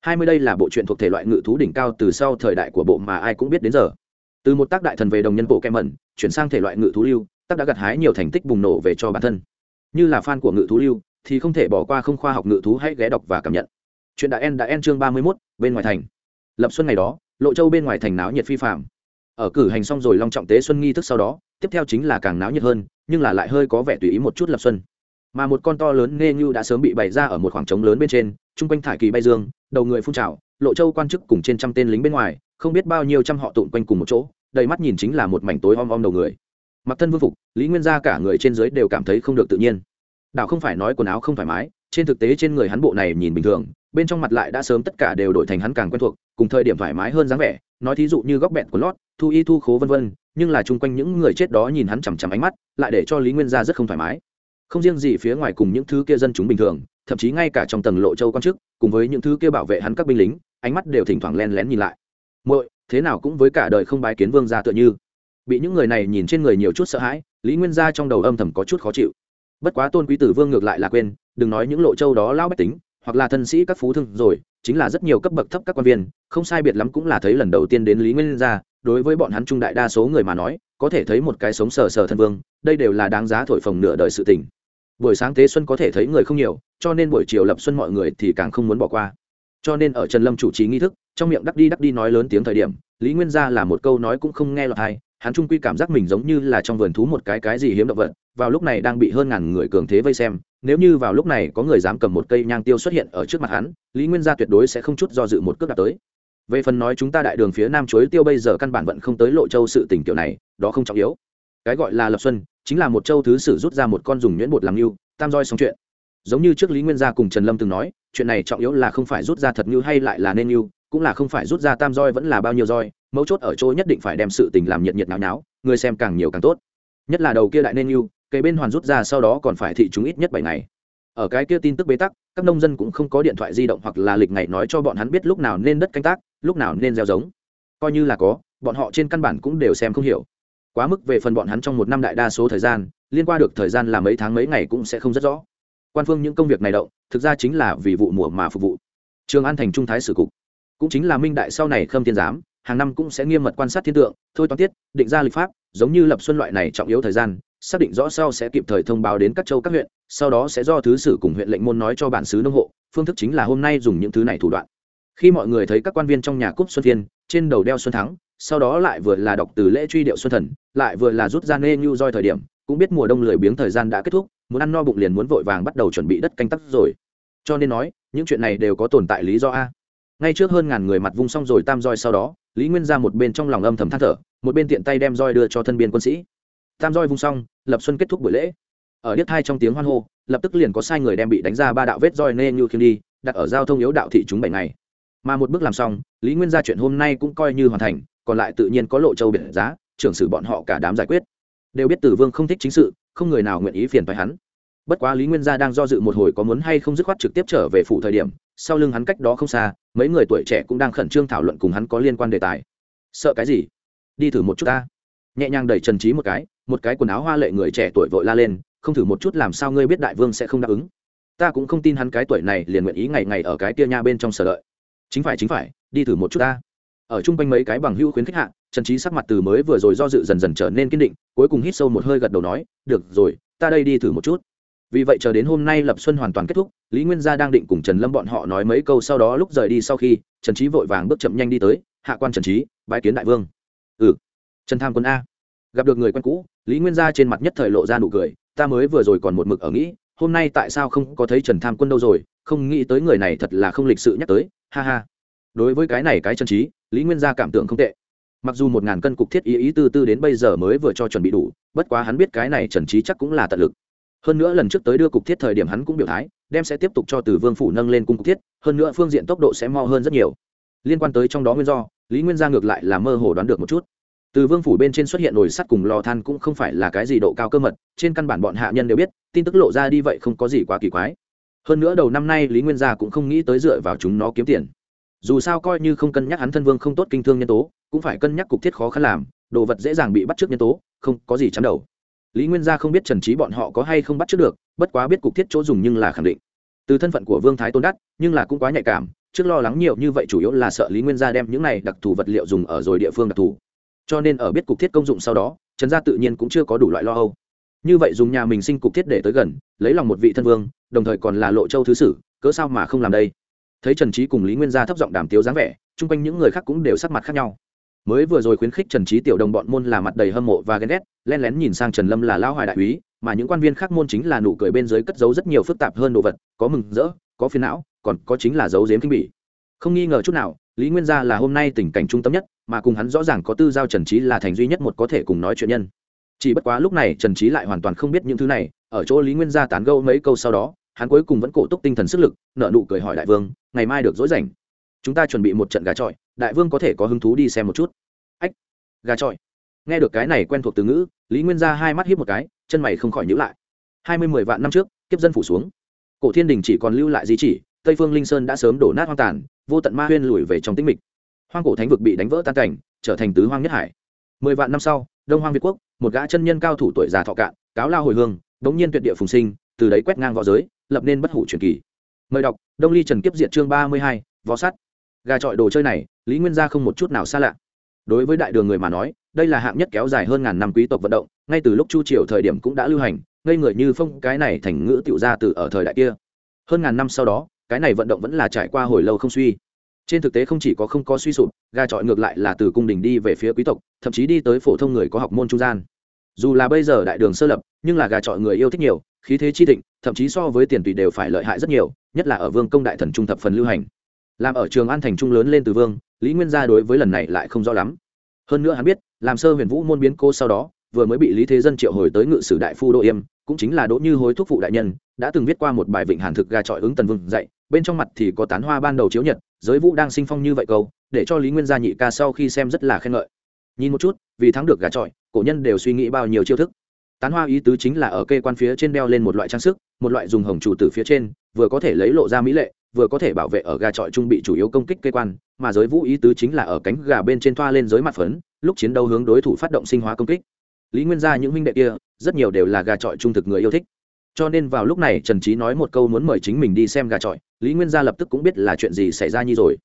Hai mươi đây là bộ truyện thuộc thể loại ngự thú đỉnh cao từ sau thời đại của bộ mà ai cũng biết đến giờ. Từ một tác đại thần về đồng nhân bộ kem mẩn, chuyển sang thể loại ngự thú lưu, tác đã gặt hái nhiều thành tích bùng nổ về cho bản thân. Như là fan của ngự thú lưu, thì không thể bỏ qua không khoa học ngự thú hãy ghé đọc và cảm nhận. Chuyện đã en đã en chương ba mươi mốt, bên ngoài thành. Lập xuân ngày đó, lộ châu bên ngoài thành náo nhiệt phi phạm ở cử hành xong rồi long trọng tế xuân nghi thức sau đó, tiếp theo chính là càng náo nhiệt hơn, nhưng là lại hơi có vẻ tùy ý một chút lập xuân. Mà một con to lớn nê như đã sớm bị bày ra ở một khoảng trống lớn bên trên, chung quanh thải kỳ bay dương, đầu người phun trào, lộ châu quan chức cùng trên trăm tên lính bên ngoài, không biết bao nhiêu trăm họ tụng quanh cùng một chỗ, đầy mắt nhìn chính là một mảnh tối om om đầu người. Mặc thân vương phục, lý nguyên gia cả người trên dưới đều cảm thấy không được tự nhiên. Đạo không phải nói quần áo không thoải mái, trên thực tế trên người hắn bộ này nhìn bình thường, bên trong mặt lại đã sớm tất cả đều đổi thành hắn càng quen thuộc, cùng thời điểm thoải mái hơn dáng vẻ, nói thí dụ như góc bẹn của lót thu y thu khố vân vân, nhưng là chung quanh những người chết đó nhìn hắn chằm chằm ánh mắt, lại để cho lý nguyên gia rất không thoải mái. Không riêng gì phía ngoài cùng những thứ kia dân chúng bình thường, thậm chí ngay cả trong tầng lộ châu quan chức, cùng với những thứ kia bảo vệ hắn các binh lính, ánh mắt đều thỉnh thoảng len lén nhìn lại. Muội, thế nào cũng với cả đời không bái kiến vương gia tựa như. Bị những người này nhìn trên người nhiều chút sợ hãi, lý nguyên gia trong đầu âm thầm có chút khó chịu. Bất quá tôn quý tử vương ngược lại là quên, đừng nói những lộ châu đó lão bách tính, hoặc là thân sĩ các phú thương rồi, chính là rất nhiều cấp bậc thấp các quan viên, không sai biệt lắm cũng là thấy lần đầu tiên đến lý nguyên gia đối với bọn hắn trung đại đa số người mà nói, có thể thấy một cái sống sờ sờ thân vương, đây đều là đáng giá thổi phồng nửa đời sự tình. Buổi sáng tế xuân có thể thấy người không nhiều, cho nên buổi chiều lập xuân mọi người thì càng không muốn bỏ qua. Cho nên ở trần lâm chủ trì nghi thức, trong miệng đắc đi đắc đi nói lớn tiếng thời điểm, lý nguyên gia là một câu nói cũng không nghe lọt hay hắn trung quy cảm giác mình giống như là trong vườn thú một cái cái gì hiếm động vật, vào lúc này đang bị hơn ngàn người cường thế vây xem, nếu như vào lúc này có người dám cầm một cây nhang tiêu xuất hiện ở trước mặt hắn, lý nguyên gia tuyệt đối sẽ không chút do dự một cước đạt tới về phần nói chúng ta đại đường phía nam chuối tiêu bây giờ căn bản vẫn không tới lộ châu sự tình kiểu này, đó không trọng yếu. Cái gọi là lập xuân, chính là một châu thứ sử rút ra một con dùng nhuyễn bột làm yêu tam roi xong chuyện. Giống như trước lý nguyên gia cùng trần lâm từng nói, chuyện này trọng yếu là không phải rút ra thật như hay lại là nên mưu cũng là không phải rút ra tam roi vẫn là bao nhiêu roi, mấu chốt ở chỗ nhất định phải đem sự tình làm nhiệt nhiệt náo náo, người xem càng nhiều càng tốt. Nhất là đầu kia đại nên mưu cây bên hoàn rút ra sau đó còn phải thị chúng ít nhất bảy ngày ở cái kia tin tức bế tắc, các nông dân cũng không có điện thoại di động hoặc là lịch ngày nói cho bọn hắn biết lúc nào nên đất canh tác, lúc nào nên gieo giống. Coi như là có, bọn họ trên căn bản cũng đều xem không hiểu. Quá mức về phần bọn hắn trong một năm đại đa số thời gian, liên quan được thời gian là mấy tháng mấy ngày cũng sẽ không rất rõ. Quan phương những công việc này động, thực ra chính là vì vụ mùa mà phục vụ. Trường an thành trung thái sử cục, cũng chính là minh đại sau này khâm thiên giám, hàng năm cũng sẽ nghiêm mật quan sát thiên tượng, thôi toán tiết, định ra lịch pháp, giống như lập xuân loại này trọng yếu thời gian xác định rõ sau sẽ kịp thời thông báo đến các châu các huyện, sau đó sẽ do thứ sử cùng huyện lệnh môn nói cho bản xứ nông hộ, phương thức chính là hôm nay dùng những thứ này thủ đoạn. Khi mọi người thấy các quan viên trong nhà cúp xuân thiên, trên đầu đeo xuân thắng, sau đó lại vừa là đọc từ lễ truy điệu xuân thần, lại vừa là rút ra nê như roi thời điểm, cũng biết mùa đông lười biếng thời gian đã kết thúc, muốn ăn no bụng liền muốn vội vàng bắt đầu chuẩn bị đất canh tắc rồi. Cho nên nói, những chuyện này đều có tồn tại lý do a. Ngay trước hơn ngàn người mặt vung xong rồi tam roi sau đó, lý nguyên ra một bên trong lòng âm thầm than thở, một bên tiện tay đem roi đưa cho thân biên quân sĩ tam roi vung xong, lập xuân kết thúc buổi lễ. Ở điếc thai trong tiếng hoan hô, lập tức liền có sai người đem bị đánh ra ba đạo vết roi nê như khiêm đi, đặt ở giao thông yếu đạo thị chúng bảy ngày. Mà một bước làm xong, lý nguyên ra chuyện hôm nay cũng coi như hoàn thành, còn lại tự nhiên có lộ châu biển giá, trưởng sử bọn họ cả đám giải quyết. Đều biết tử vương không thích chính sự, không người nào nguyện ý phiền phải hắn. Bất quá lý nguyên gia đang do dự một hồi có muốn hay không dứt khoát trực tiếp trở về phủ thời điểm, sau lưng hắn cách đó không xa, mấy người tuổi trẻ cũng đang khẩn trương thảo luận cùng hắn có liên quan đề tài. Sợ cái gì? Đi thử một chút ta. Nhẹ nhàng đẩy trần trí một cái một cái quần áo hoa lệ người trẻ tuổi vội la lên, không thử một chút làm sao ngươi biết đại vương sẽ không đáp ứng? Ta cũng không tin hắn cái tuổi này liền nguyện ý ngày ngày ở cái tia nha bên trong sở đợi. Chính phải chính phải, đi thử một chút ta. Ở chung quanh mấy cái bằng hữu khuyến khích hạ, trần trí sắc mặt từ mới vừa rồi do dự dần dần trở nên kiên định, cuối cùng hít sâu một hơi gật đầu nói, được rồi, ta đây đi thử một chút. Vì vậy chờ đến hôm nay lập xuân hoàn toàn kết thúc, lý nguyên gia đang định cùng trần lâm bọn họ nói mấy câu sau đó lúc rời đi sau khi, trần trí vội vàng bước chậm nhanh đi tới, hạ quan trần trí bãi kiến đại vương. Ừ. Trần tham quân a gặp được người quen cũ, lý nguyên gia trên mặt nhất thời lộ ra nụ cười, ta mới vừa rồi còn một mực ở nghĩ, hôm nay tại sao không có thấy trần tham quân đâu rồi, không nghĩ tới người này thật là không lịch sự nhắc tới, ha ha. Đối với cái này cái chân trí, lý nguyên gia cảm tưởng không tệ. Mặc dù một ngàn cân cục thiết ý ý tư tư đến bây giờ mới vừa cho chuẩn bị đủ, bất quá hắn biết cái này trần trí chắc cũng là tận lực. Hơn nữa lần trước tới đưa cục thiết thời điểm hắn cũng biểu thái, đem sẽ tiếp tục cho từ vương phủ nâng lên cung cục thiết, hơn nữa phương diện tốc độ sẽ mo hơn rất nhiều. Liên quan tới trong đó nguyên do, lý nguyên gia ngược lại là mơ hồ đoán được một chút từ vương phủ bên trên xuất hiện nồi sắt cùng lò than cũng không phải là cái gì độ cao cơ mật, trên căn bản bọn hạ nhân đều biết, tin tức lộ ra đi vậy không có gì quá kỳ quái. Hơn nữa đầu năm nay lý nguyên gia cũng không nghĩ tới dựa vào chúng nó kiếm tiền. Dù sao coi như không cân nhắc hắn thân vương không tốt kinh thương nhân tố, cũng phải cân nhắc cục thiết khó khăn làm, đồ vật dễ dàng bị bắt trước nhân tố, không có gì chắn đầu. Lý nguyên gia không biết trần trí bọn họ có hay không bắt trước được, bất quá biết cục thiết chỗ dùng nhưng là khẳng định. Từ thân phận của vương thái tôn đắt nhưng là cũng quá nhạy cảm, trước lo lắng nhiều như vậy chủ yếu là sợ lý nguyên gia đem những này đặc thù vật liệu dùng ở rồi địa phương đặc thù cho nên ở biết cục thiết công dụng sau đó, trần gia tự nhiên cũng chưa có đủ loại lo âu. Như vậy dùng nhà mình sinh cục thiết để tới gần, lấy lòng một vị thân vương, đồng thời còn là lộ châu thứ sử, cớ sao mà không làm đây? Thấy trần trí cùng lý nguyên gia thấp giọng đàm tiếu dáng vẻ, chung quanh những người khác cũng đều sắc mặt khác nhau. Mới vừa rồi khuyến khích trần trí tiểu đồng bọn môn là mặt đầy hâm mộ và ghen ghét, len lén nhìn sang trần lâm là lao hoài đại úy, mà những quan viên khác môn chính là nụ cười bên dưới cất giấu rất nhiều phức tạp hơn đồ vật, có mừng rỡ, có phiền não, còn có chính là dấu dếm kinh bỉ. Không nghi ngờ chút nào lý nguyên gia là hôm nay tình cảnh trung tâm nhất, mà cùng hắn rõ ràng có tư giao trần trí là thành duy nhất một có thể cùng nói chuyện nhân. Chỉ bất quá lúc này trần trí lại hoàn toàn không biết những thứ này, ở chỗ lý nguyên gia tán gâu mấy câu sau đó, hắn cuối cùng vẫn cổ túc tinh thần sức lực nợ nụ cười hỏi đại vương, ngày mai được dối rảnh chúng ta chuẩn bị một trận gà trọi, đại vương có thể có hứng thú đi xem một chút. Ách, gà trọi. Nghe được cái này quen thuộc từ ngữ, lý nguyên Gia hai mắt hiếp một cái, chân mày không khỏi nhữ lại. Hai mươi mười vạn năm trước, kiếp dân phủ xuống. Cổ thiên đình chỉ còn lưu lại di chỉ, tây phương linh sơn đã sớm đổ nát hoang tàn vô tận ma huyên lùi về trong tĩnh mịch. Hoang cổ thánh vực bị đánh vỡ tan cảnh, trở thành tứ hoang nhất hải. Mười vạn năm sau, đông hoang việt quốc, một gã chân nhân cao thủ tuổi già thọ cạn, cáo lao hồi hương đ nhiên tuyệt địa phùng sinh, từ đấy quét ngang v õ giới, lập nên bất hủ truyền kỳ. Mời đọc, đông ly trần kiếp diện chương ba mươi hai, võ sắt gà trọi đồ chơi này, lý nguyên gia không một chút nào xa lạ. Đối với đại đường người mà nói, đây là hạng nhất kéo dài hơn ngàn năm quý tộc vận động, ngay từ lúc chu triều thời điểm cũng đã lưu hành, ngây người như phong cái này thành ngữ tiểu ra từ ở thời đại kia. Hơn ngàn năm sau đó cái này vận động vẫn là trải qua hồi lâu không suy. Trên thực tế không chỉ có không có suy sụp, gà trọi ngược lại là từ cung đình đi về phía quý tộc, thậm chí đi tới phổ thông người có học môn trung gian. Dù là bây giờ đại đường sơ lập, nhưng là gà trọi người yêu thích nhiều, khí thế chi thịnh, thậm chí so với tiền tùy đều phải lợi hại rất nhiều, nhất là ở vương công đại thần trung thập phần lưu hành. Làm ở trường an thành trung lớn lên từ vương, lý nguyên gia đối với lần này lại không rõ lắm. Hơn nữa hắn biết, làm sơ huyền vũ môn biến cô sau đó vừa mới bị lý thế dân triệu hồi tới ngự sử đại phu đỗ yêm, cũng chính là đỗ như hối thúc phụ đại nhân, đã từng viết qua một bài vịnh hàn thực gà trọi ứng tần vương dạy, bên trong mặt thì có tán hoa ban đầu chiếu nhật, giới vũ đang sinh phong như vậy câu, để cho lý nguyên gia nhị ca sau khi xem rất là khen ngợi. Nhìn một chút, vì thắng được gà trọi, cổ nhân đều suy nghĩ bao nhiêu chiêu thức. Tán hoa ý tứ chính là ở cây quan phía trên đeo lên một loại trang sức, một loại dùng hồng chủ từ phía trên, vừa có thể lấy lộ ra mỹ lệ, vừa có thể bảo vệ ở gà trọi trung bị chủ yếu công kích cây quan, mà giới vũ ý tứ chính là ở cánh gà bên trên thoa lên giới mặt phấn, lúc chiến đấu hướng đối thủ phát động sinh hóa công kích lý nguyên gia những huynh đệ kia, rất nhiều đều là gà trọi trung thực người yêu thích. Cho nên vào lúc này trần trí nói một câu muốn mời chính mình đi xem gà trọi, lý nguyên gia lập tức cũng biết là chuyện gì xảy ra như rồi.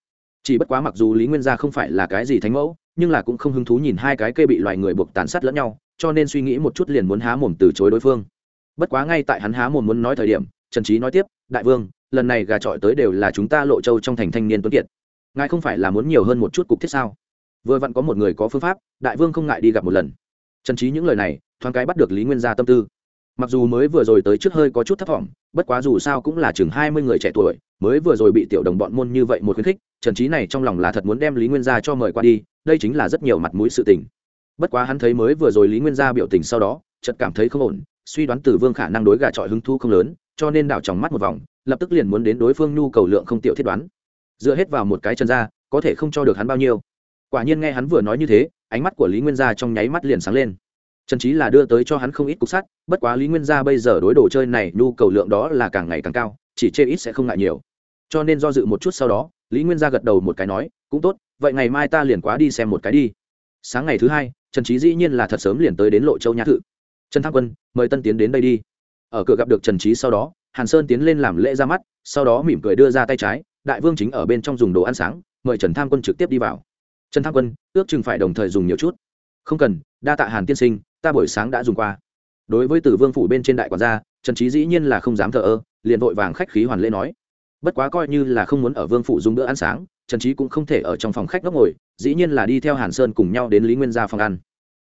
Chỉ bất quá mặc dù lý nguyên gia không phải là cái gì thánh mẫu, nhưng là cũng không hứng thú nhìn hai cái cây bị loài người buộc tàn sát lẫn nhau, cho nên suy nghĩ một chút liền muốn há mồm từ chối đối phương. Bất quá ngay tại hắn há mồm muốn nói thời điểm, trần trí nói tiếp, đại vương, lần này gà trọi tới đều là chúng ta lộ châu trong thành thanh niên tuấn kiệt. Ngài không phải là muốn nhiều hơn một chút cục thiết sao? Vừa vặn có một người có phương pháp, đại vương không ngại đi gặp một lần trần trí những lời này, thoáng cái bắt được lý nguyên gia tâm tư. Mặc dù mới vừa rồi tới trước hơi có chút thấp t bất quá dù sao cũng là chừng hai mươi người trẻ tuổi, mới vừa rồi bị tiểu đồng bọn môn như vậy một khuyến khích, trần trí này trong lòng là thật muốn đem lý nguyên gia cho mời qua đi, đây chính là rất nhiều mặt mũi sự tình. Bất quá hắn thấy mới vừa rồi lý nguyên gia biểu tình sau đó, chợt cảm thấy không ổn, suy đoán từ vương khả năng đối gà trọi hứng thu không lớn, cho nên đảo tròng mắt một vòng, lập tức liền muốn đến đối phương nhu cầu lượng không tiểu thiết đoán. Dựa hết vào một cái chân ra, có thể không cho được hắn bao nhiêu. Quả nhiên nghe hắn vừa nói như thế ánh mắt của lý nguyên gia trong nháy mắt liền sáng lên. Trần trí là đưa tới cho hắn không ít cục sắt, bất quá lý nguyên gia bây giờ đối đồ chơi này nhu cầu lượng đó là càng ngày càng cao, chỉ chê ít sẽ không ngại nhiều. Cho nên do dự một chút sau đó, lý nguyên gia gật đầu một cái nói, cũng tốt, vậy ngày mai ta liền quá đi xem một cái đi. Sáng ngày thứ hai, trần trí dĩ nhiên là thật sớm liền tới đến lộ châu nhã thự. Trần thăng quân, mời tân tiến đến đây đi. Ở cửa gặp được trần trí sau đó, hàn sơn tiến lên làm lễ ra mắt, sau đó mỉm cười đưa ra tay trái, đại vương chính ở bên trong dùng đồ ăn sáng, mời trần tham quân trực tiếp đi vào trần Thăng quân, ước chừng phải đồng thời dùng nhiều chút. Không cần, đa tạ hàn tiên sinh, ta buổi sáng đã dùng qua. Đối với tử vương phủ bên trên đại quản gia, trần trí dĩ nhiên là không dám thờ ơ, liền vội vàng khách khí hoàn lễ nói. Bất quá coi như là không muốn ở vương phủ dùng bữa ăn sáng, trần trí cũng không thể ở trong phòng khách ngốc ngồi, dĩ nhiên là đi theo hàn sơn cùng nhau đến lý nguyên gia phòng ăn.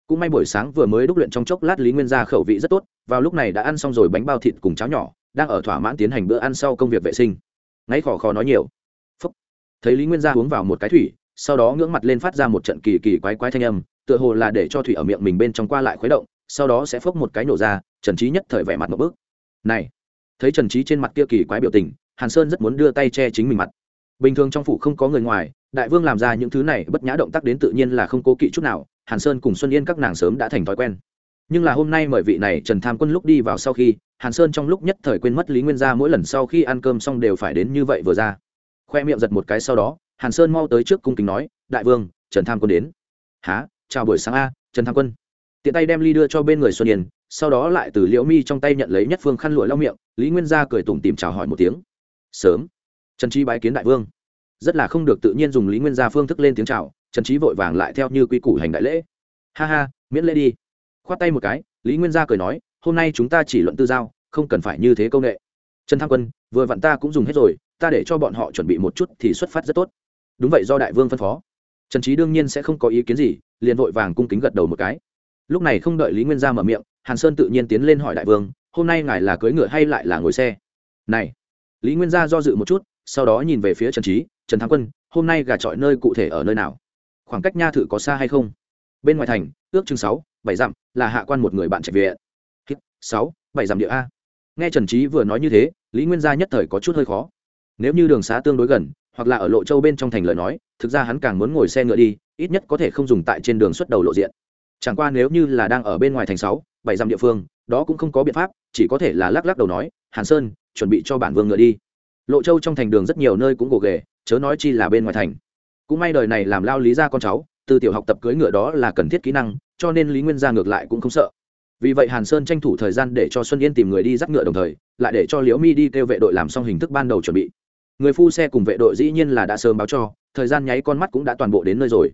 Cũng may buổi sáng vừa mới đúc luyện trong chốc lát lý nguyên gia khẩu vị rất tốt, vào lúc này đã ăn xong rồi bánh bao thịt cùng cháo nhỏ, đang ở thỏa mãn tiến hành bữa ăn sau công việc vệ sinh. Ngáy khò khò nói nhiều. Phúc. thấy lý nguyên gia uống vào một cái thủy sau đó ngưỡng mặt lên phát ra một trận kỳ kỳ quái quái thanh âm, tựa hồ là để cho thủy ở miệng mình bên trong qua lại khuấy động, sau đó sẽ phốc một cái nổ ra, trần trí nhất thời vẻ mặt một bước. Này, thấy trần trí trên mặt kia kỳ quái biểu tình, hàn sơn rất muốn đưa tay che chính mình mặt. Bình thường trong phủ không có người ngoài, đại vương làm ra những thứ này bất nhã động tác đến tự nhiên là không cố kỵ chút nào, hàn sơn cùng xuân yên các nàng sớm đã thành thói quen. Nhưng là hôm nay mời vị này trần tham quân lúc đi vào sau khi, hàn sơn trong lúc nhất thời quên mất lý nguyên gia mỗi lần sau khi ăn cơm xong đều phải đến như vậy vừa ra. Khoe miệng giật một cái sau đó hàn sơn mau tới trước cung kính nói, đại vương, trần tham quân đến. Há chào buổi sáng a, trần tham quân. Tiện tay đem ly đưa cho bên người xuân yên, sau đó lại từ liễu mi trong tay nhận lấy nhất phương khăn lụa lau miệng, lý nguyên gia cười tủm tìm chào hỏi một tiếng. Sớm. Trần trí bái kiến đại vương. Rất là không được tự nhiên dùng lý nguyên gia phương thức lên tiếng chào, trần trí vội vàng lại theo như quy củ hành đại lễ. Ha ha, miễn lễ đi. Khoát tay một cái, lý nguyên gia cười nói, hôm nay chúng ta chỉ luận tư giao, không cần phải như thế công nghệ trần tham quân, vừa vặn ta cũng dùng hết rồi, ta để cho bọn họ chuẩn bị một chút thì xuất phát rất tốt đúng vậy do đại vương phân phó. Trần trí đương nhiên sẽ không có ý kiến gì, liền vội vàng cung kính gật đầu một cái. Lúc này không đợi lý nguyên gia mở miệng, hàn sơn tự nhiên tiến lên hỏi đại vương, hôm nay ngài là cưỡi ngựa hay lại là ngồi xe? Này. Lý nguyên gia do dự một chút, sau đó nhìn về phía trần trí trần thắng quân, hôm nay gà trọi nơi cụ thể ở nơi nào? Khoảng cách nha thự có xa hay không? Bên ngoài thành, ước chừng sáu, bảy dặm, là hạ quan một người bạn trạch viện sáu, bảy dặm địa a. Nghe trần trí vừa nói như thế, lý nguyên gia nhất thời có chút hơi khó. Nếu như đường xá tương đối gần hoặc là ở lộ châu bên trong thành lời nói, thực ra hắn càng muốn ngồi xe ngựa đi, ít nhất có thể không dùng tại trên đường xuất đầu lộ diện. Chẳng qua nếu như là đang ở bên ngoài thành sáu, bảy dặm địa phương, đó cũng không có biện pháp, chỉ có thể là lắc lắc đầu nói, hàn sơn, chuẩn bị cho bản vương ngựa đi. Lộ châu trong thành đường rất nhiều nơi cũng gồ ghề, chớ nói chi là bên ngoài thành. Cũng may đời này làm lao lý ra con cháu, từ tiểu học tập cưỡi ngựa đó là cần thiết kỹ năng, cho nên lý nguyên ra ngược lại cũng không sợ. Vì vậy hàn sơn tranh thủ thời gian để cho xuân yên tìm người đi dắt ngựa đồng thời, lại để cho liễu mi đi kêu vệ đội làm xong hình thức ban đầu chuẩn bị người phu xe cùng vệ đội dĩ nhiên là đã sớm báo cho, thời gian nháy con mắt cũng đã toàn bộ đến nơi rồi.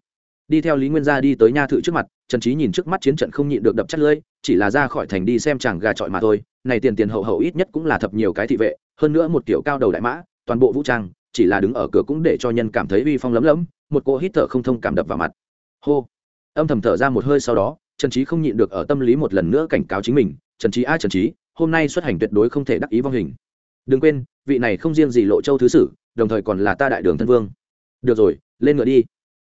Đi theo lý nguyên gia đi tới nha thự trước mặt, trần trí nhìn trước mắt chiến trận không nhịn được đập chất lưỡi, chỉ là ra khỏi thành đi xem chàng gà trọi mà thôi. Này tiền tiền hậu hậu ít nhất cũng là thập nhiều cái thị vệ, hơn nữa một kiểu cao đầu đại mã, toàn bộ vũ trang, chỉ là đứng ở cửa cũng để cho nhân cảm thấy uy phong lấm lấm, một cô hít thở không thông cảm đập vào mặt. Hô. Âm thầm thở ra một hơi sau đó, trần trí không nhịn được ở tâm lý một lần nữa cảnh cáo chính mình, trần trí a, trần trí hôm nay xuất hành tuyệt đối không thể đắc ý vong hình đừng quên, vị này không riêng gì lộ châu thứ sử, đồng thời còn là ta đại đường thân vương. Được rồi, lên ngựa đi.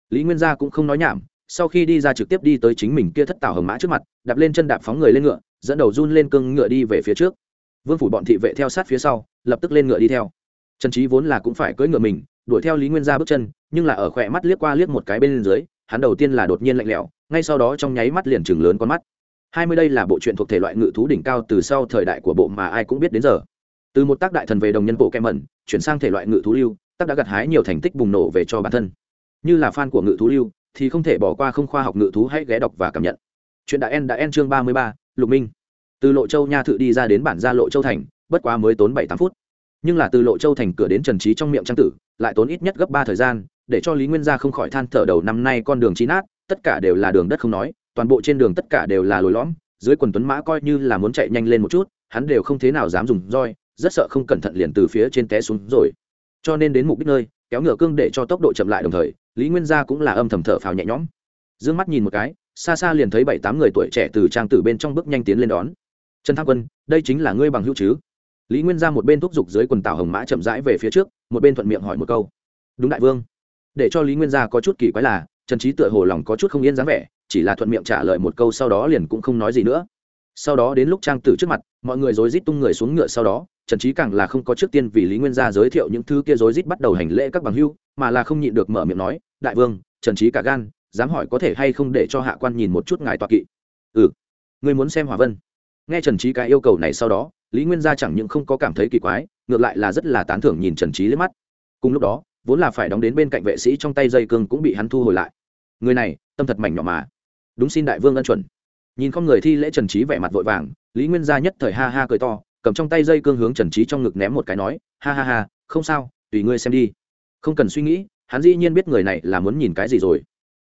Lý nguyên gia cũng không nói nhảm, sau khi đi ra trực tiếp đi tới chính mình kia thất tảo hồng mã trước mặt, đạp lên chân đạp phóng người lên ngựa, dẫn đầu run lên cưng ngựa đi về phía trước. Vương phủ bọn thị vệ theo sát phía sau, lập tức lên ngựa đi theo. Trần trí vốn là cũng phải cưỡi ngựa mình, đuổi theo lý nguyên gia bước chân, nhưng là ở khỏe mắt liếc qua liếc một cái bên dưới, hắn đầu tiên là đột nhiên lạnh lẽo, ngay sau đó trong nháy mắt liền chừng lớn con mắt. Hai mươi đây là bộ truyện thuộc thể loại ngự thú đỉnh cao từ sau thời đại của bộ mà ai cũng biết đến giờ từ một tác đại thần về đồng nhân bộ kem mẩn chuyển sang thể loại ngự thú lưu, tác đã gặt hái nhiều thành tích bùng nổ về cho bản thân. Như là fan của ngự thú lưu, thì không thể bỏ qua không khoa học ngự thú hãy ghé đọc và cảm nhận. Chuyện đã en đã en chương ba mươi ba, lục minh. Từ lộ châu nha thự đi ra đến bản gia lộ châu thành, bất quá mới tốn bảy tám phút. Nhưng là từ lộ châu thành cửa đến trần trí trong miệng trang tử, lại tốn ít nhất gấp ba thời gian, để cho lý nguyên gia không khỏi than thở đầu năm nay con đường trí nát, tất cả đều là đường đất không nói, toàn bộ trên đường tất cả đều là lồi lõm, dưới quần tuấn mã coi như là muốn chạy nhanh lên một chút, hắn đều không thế nào dám dùng roi rất sợ không cẩn thận liền từ phía trên té xuống rồi. Cho nên đến mục đích nơi, kéo ngựa cương để cho tốc độ chậm lại đồng thời, lý nguyên gia cũng là âm thầm thở phào nhẹ nhõm. D ư ơ n g mắt nhìn một cái, xa xa liền thấy bảy tám người tuổi trẻ từ trang tử bên trong bước nhanh tiến lên đón. Trần tham quân, đây chính là ngươi bằng hữu chứ? Lý nguyên ra một bên thúc giục dưới quần tàu hồng mã chậm rãi về phía trước, một bên thuận miệng hỏi một câu. Đúng đại vương. Để cho lý nguyên gia có chút kỳ quái là, trần trí tựa hồ lòng có chút không yên dáng vẻ, chỉ là thuận miệng trả lời một câu sau đó liền cũng không nói gì nữa. Sau đó đến lúc trang tử trước mặt, mọi người rối rít tung người xuống ngựa sau đó trần trí càng là không có trước tiên vì lý nguyên gia giới thiệu những thứ kia rối rít bắt đầu hành lễ các bằng hưu, mà là không nhịn được mở miệng nói, đại vương, trần trí cả gan, dám hỏi có thể hay không để cho hạ quan nhìn một chút ngài tọa kỵ? Ừ người muốn xem hòa vân. Nghe trần trí cái yêu cầu này sau đó, lý nguyên gia chẳng những không có cảm thấy kỳ quái, ngược lại là rất là tán thưởng nhìn trần trí lên mắt. Cùng lúc đó, vốn là phải đóng đến bên cạnh vệ sĩ trong tay dây cương cũng bị hắn thu hồi lại. Người này, tâm thật mảnh nhỏ mà. Đúng xin đại vương ân chuẩn. Nhìn con người thi lễ trần trí vẻ mặt vội vàng, lý nguyên gia nhất thời ha ha cười to cầm trong tay dây cương hướng trần trí trong ngực ném một cái nói, ha ha ha, không sao, tùy ngươi xem đi. Không cần suy nghĩ, hắn dĩ nhiên biết người này là muốn nhìn cái gì rồi.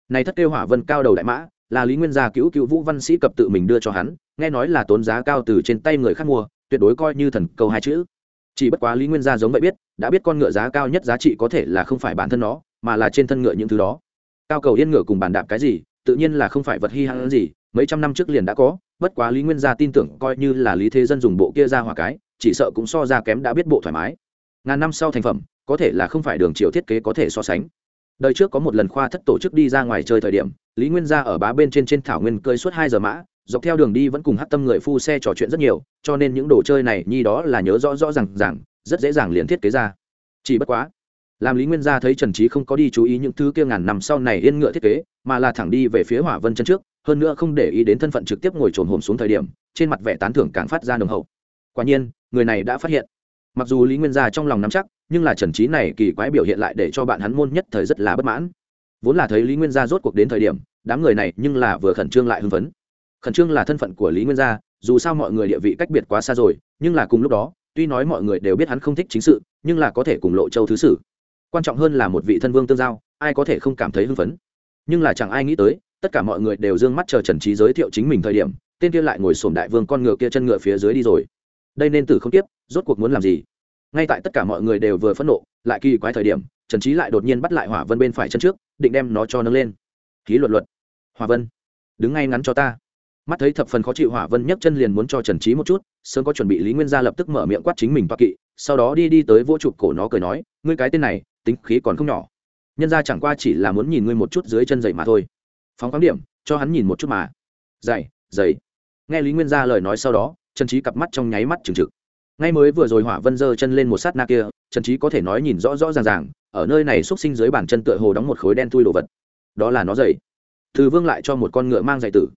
Này thất kêu hỏa vân cao đầu đại mã, là lý nguyên gia cứu cứu vũ văn sĩ cập tự mình đưa cho hắn, nghe nói là tốn giá cao từ trên tay người khác mua, tuyệt đối coi như thần câu hai chữ. Chỉ bất quá lý nguyên gia giống vậy biết, đã biết con ngựa giá cao nhất giá trị có thể là không phải bản thân nó, mà là trên thân ngựa những thứ đó. Cao cầu yên ngựa cùng bàn đạp cái gì, tự nhiên là không phải vật hy hãn gì, mấy trăm năm trước liền đã có bất quá lý nguyên gia tin tưởng coi như là lý thế dân dùng bộ kia ra hòa cái, chỉ sợ cũng so ra kém đã biết bộ thoải mái. Ngàn năm sau thành phẩm, có thể là không phải đường chiều thiết kế có thể so sánh. Đời trước có một lần khoa thất tổ chức đi ra ngoài chơi thời điểm, lý nguyên gia ở bá bên trên trên thảo nguyên cơi suốt hai giờ mã, dọc theo đường đi vẫn cùng hát tâm người phu xe trò chuyện rất nhiều, cho nên những đồ chơi này nhi đó là nhớ rõ rõ r à n g rằng rất dễ dàng liền thiết kế ra. Chỉ bất quá, làm lý nguyên gia thấy trần trí không có đi chú ý những thứ kia ngàn năm sau này yên ngựa thiết kế, mà là thẳng đi về phía hỏa vân chân trước hơn nữa không để ý đến thân phận trực tiếp ngồi trồn hồn xuống thời điểm, trên mặt vẻ tán thưởng càng phát ra nồng hậu. Quả nhiên, người này đã phát hiện. Mặc dù lý nguyên gia trong lòng nắm chắc, nhưng là trần trí này kỳ quái biểu hiện lại để cho bạn hắn môn nhất thời rất là bất mãn. Vốn là thấy lý nguyên gia rốt cuộc đến thời điểm, đám người này nhưng là vừa khẩn trương lại hưng phấn. Khẩn trương là thân phận của lý nguyên gia, dù sao mọi người địa vị cách biệt quá xa rồi, nhưng là cùng lúc đó, tuy nói mọi người đều biết hắn không thích chính sự, nhưng là có thể cùng lộ châu thứ sử quan trọng hơn là một vị thân vương tương giao, ai có thể không cảm thấy hưng phấn. Nhưng là chẳng ai nghĩ tới tất cả mọi người đều d ư ơ n g mắt chờ trần trí giới thiệu chính mình thời điểm, tên kia lại ngồi sổm đại vương con ngựa kia chân ngựa phía dưới đi rồi. Đây nên tử không tiếp, rốt cuộc muốn làm gì? Ngay tại tất cả mọi người đều vừa phẫn nộ, lại kỳ quái thời điểm, trần trí lại đột nhiên bắt lại hỏa vân bên phải chân trước, định đem nó cho nâng lên. Ký luật luật. Hòa vân, đứng ngay ngắn cho ta. Mắt thấy thập phần khó chịu hỏa vân nhấc chân liền muốn cho trần trí một chút, sớm có chuẩn bị lý nguyên gia lập tức mở miệng quát chính mình toa kỵ, sau đó đi đi tới vỗ chụp cổ nó cười nói, ngươi cái tên này, tính khí còn không nhỏ. Nhân ra chẳng qua chỉ là muốn nhìn ngươi một chút dưới chân dậy mà thôi phóng khoáng điểm, cho hắn nhìn một chút mà. Dày dày. Nghe lý nguyên gia lời nói sau đó, trần trí cặp mắt trong nháy mắt trừng trực. Ngay mới vừa rồi hỏa vân giơ chân lên một sát na kia, trần trí có thể nói nhìn rõ rõ ràng ràng, ở nơi này xúc sinh dưới bàn chân tựa hồ đóng một khối đen thui đồ vật. Đó là nó dày. Thư vương lại cho một con ngựa mang dạy tử.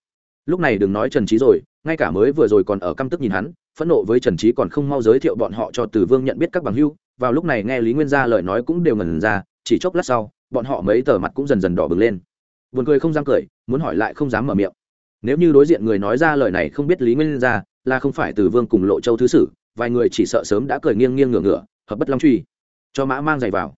Lúc này đừng nói trần trí rồi, ngay cả mới vừa rồi còn ở căm tức nhìn hắn, phẫn nộ với trần trí còn không mau giới thiệu bọn họ cho từ vương nhận biết các bằng hưu vào lúc này nghe lý nguyên gia lời nói cũng đều ngần ra, chỉ chốc lát sau, bọn họ mấy tờ mặt cũng dần dần đỏ bừng lên buồn cười không dám cười, muốn hỏi lại không dám mở miệng. Nếu như đối diện người nói ra lời này không biết lý nguyên gia là không phải từ vương cùng lộ châu thứ sử, vài người chỉ sợ sớm đã cười nghiêng nghiêng ngửa ngửa, hợp bất long truy. Cho mã mang giày vào.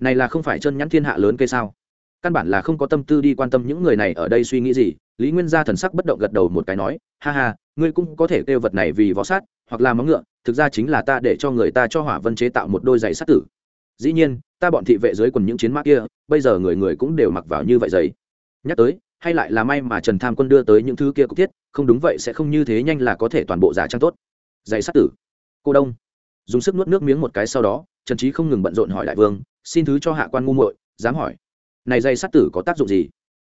Này là không phải chân nhắn thiên hạ lớn cây sao? Căn bản là không có tâm tư đi quan tâm những người này ở đây suy nghĩ gì, lý nguyên gia thần sắc bất động gật đầu một cái nói, ha ha, ngươi cũng có thể kêu vật này vì võ sát, hoặc là móng ngựa, thực ra chính là ta để cho người ta cho hỏa vân chế tạo một đôi giày sát tử. Dĩ nhiên, ta bọn thị vệ dưới quần những chiến mã kia, bây giờ người người cũng đều mặc vào như vậy giày nhắc tới, hay lại là may mà trần tham quân đưa tới những thứ kia cục thiết, không đúng vậy sẽ không như thế nhanh là có thể toàn bộ giả trang tốt. Dạy sát tử. Cô đông. Dùng sức nuốt nước miếng một cái sau đó, trần trí không ngừng bận rộn hỏi đại vương, xin thứ cho hạ quan ngu muội, dám hỏi. Này dây sát tử có tác dụng gì?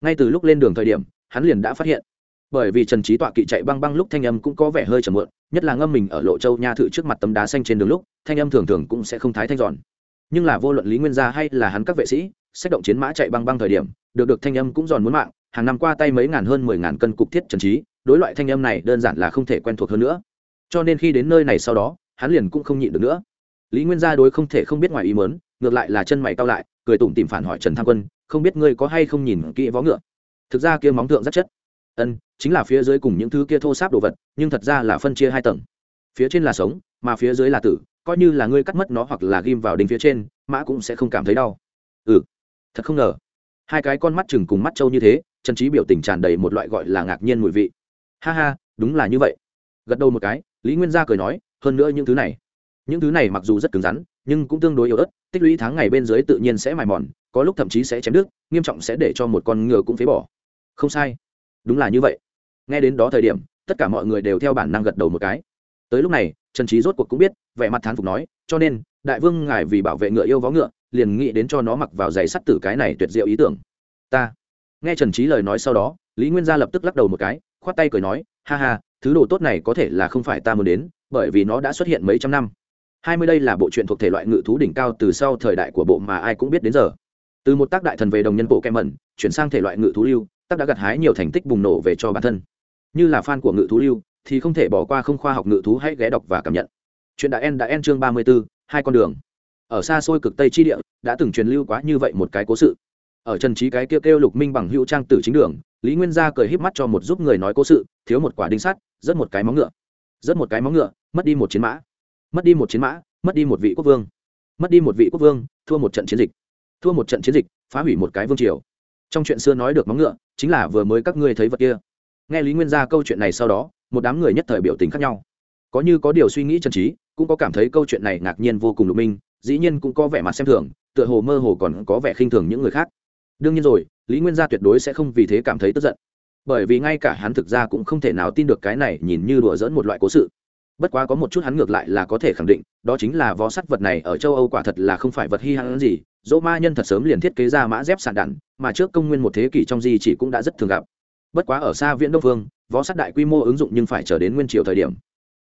Ngay từ lúc lên đường thời điểm, hắn liền đã phát hiện. Bởi vì trần trí tọa kỵ chạy băng băng lúc thanh âm cũng có vẻ hơi trầm muộn, nhất là ngâm mình ở lộ châu nha thự trước mặt tấm đá xanh trên đường lúc, thanh âm thường thường cũng sẽ không thái thanh giòn. Nhưng là vô luận lý nguyên gia hay là hắn các vệ sĩ sách động chiến mã chạy băng băng thời điểm, được được thanh âm cũng giòn muốn mạng, hàng năm qua tay mấy ngàn hơn mười ngàn cân cục thiết trần trí, đối loại thanh âm này đơn giản là không thể quen thuộc hơn nữa. Cho nên khi đến nơi này sau đó, hắn liền cũng không nhịn được nữa. Lý nguyên gia đối không thể không biết ngoài ý mớn ngược lại là chân mày cao lại, cười tủm tìm phản hỏi trần tham quân, không biết ngươi có hay không nhìn kỹ vó ngựa? Thực ra kia móng thượng rất chất. Ân, chính là phía dưới cùng những thứ kia thô sáp đồ vật, nhưng thật ra là phân chia hai tầng. Phía trên là sống, mà phía dưới là tử, coi như là ngươi cắt mất nó hoặc là ghim vào đinh phía trên, mã cũng sẽ không cảm thấy đau. Ừ thật không ngờ. Hai cái con mắt chừng cùng mắt trâu như thế trần trí biểu tình tràn đầy một loại gọi là ngạc nhiên mùi vị. Ha ha, đúng là như vậy. Gật đầu một cái, lý nguyên gia cười nói, hơn nữa những thứ này. Những thứ này mặc dù rất cứng rắn, nhưng cũng tương đối yếu ớt, tích lũy tháng ngày bên dưới tự nhiên sẽ mài mòn, có lúc thậm chí sẽ chém đứt, nghiêm trọng sẽ để cho một con ngựa cũng phế bỏ. Không sai. Đúng là như vậy. Nghe đến đó thời điểm, tất cả mọi người đều theo bản năng gật đầu một cái. Tới lúc này, trần trí rốt cuộc cũng biết, vẻ mặt thán phục nói, cho nên, đại vương ngài vì bảo vệ ngựa yêu vó ngựa liền nghĩ đến cho nó mặc vào giày sắt tử cái này tuyệt diệu ý tưởng. Ta. Nghe trần trí lời nói sau đó, lý nguyên gia lập tức lắc đầu một cái, khoát tay cười nói, ha ha, thứ đồ tốt này có thể là không phải ta muốn đến, bởi vì nó đã xuất hiện mấy trăm năm. Hai mươi đây là bộ truyện thuộc thể loại ngự thú đỉnh cao từ sau thời đại của bộ mà ai cũng biết đến giờ. Từ một tác đại thần về đồng nhân bộ kem mẩn, chuyển sang thể loại ngự thú lưu, tác đã gặt hái nhiều thành tích bùng nổ về cho bản thân. Như là fan của ngự thú lưu, thì không thể bỏ qua không khoa học ngự thú hãy ghé đọc và cảm nhận. Chuyện đã en đã en chương ba mươi b ố hai con đường ở xa xôi cực tây chi địa, đã từng truyền lưu quá như vậy một cái cố sự. Ở trần trí cái kêu kêu lục minh bằng hữu trang tử chính đường, lý nguyên gia cười híp mắt cho một giúp người nói cố sự, thiếu một quả đinh sắt rất một cái móng ngựa. Rất một cái móng ngựa, mất đi một chiến mã. Mất đi một chiến mã, mất đi một vị quốc vương. Mất đi một vị quốc vương, thua một trận chiến dịch. Thua một trận chiến dịch, phá hủy một cái vương triều. Trong chuyện xưa nói được móng ngựa, chính là vừa mới các ngươi thấy vật kia. Nghe lý nguyên gia câu chuyện này sau đó, một đám người nhất thời biểu tình khác nhau. Có như có điều suy nghĩ trần trí cũng có cảm thấy câu chuyện này ngạc nhiên vô cùng lục minh dĩ nhiên cũng có vẻ mặt xem thường, tựa hồ mơ hồ còn có vẻ khinh thường những người khác. Đương nhiên rồi, lý nguyên gia tuyệt đối sẽ không vì thế cảm thấy tức giận. Bởi vì ngay cả hắn thực ra cũng không thể nào tin được cái này nhìn như đùa dỡn một loại cố sự. Bất quá có một chút hắn ngược lại là có thể khẳng định, đó chính là vó sắt vật này ở châu âu quả thật là không phải vật hy hãn gì, dỗ ma nhân thật sớm liền thiết kế ra mã dép sàn đạn, mà trước công nguyên một thế kỷ trong di chỉ cũng đã rất thường gặp. Bất quá ở xa viễn đông phương vó sắt đại quy mô ứng dụng nhưng phải chờ đến nguyên triều thời điểm.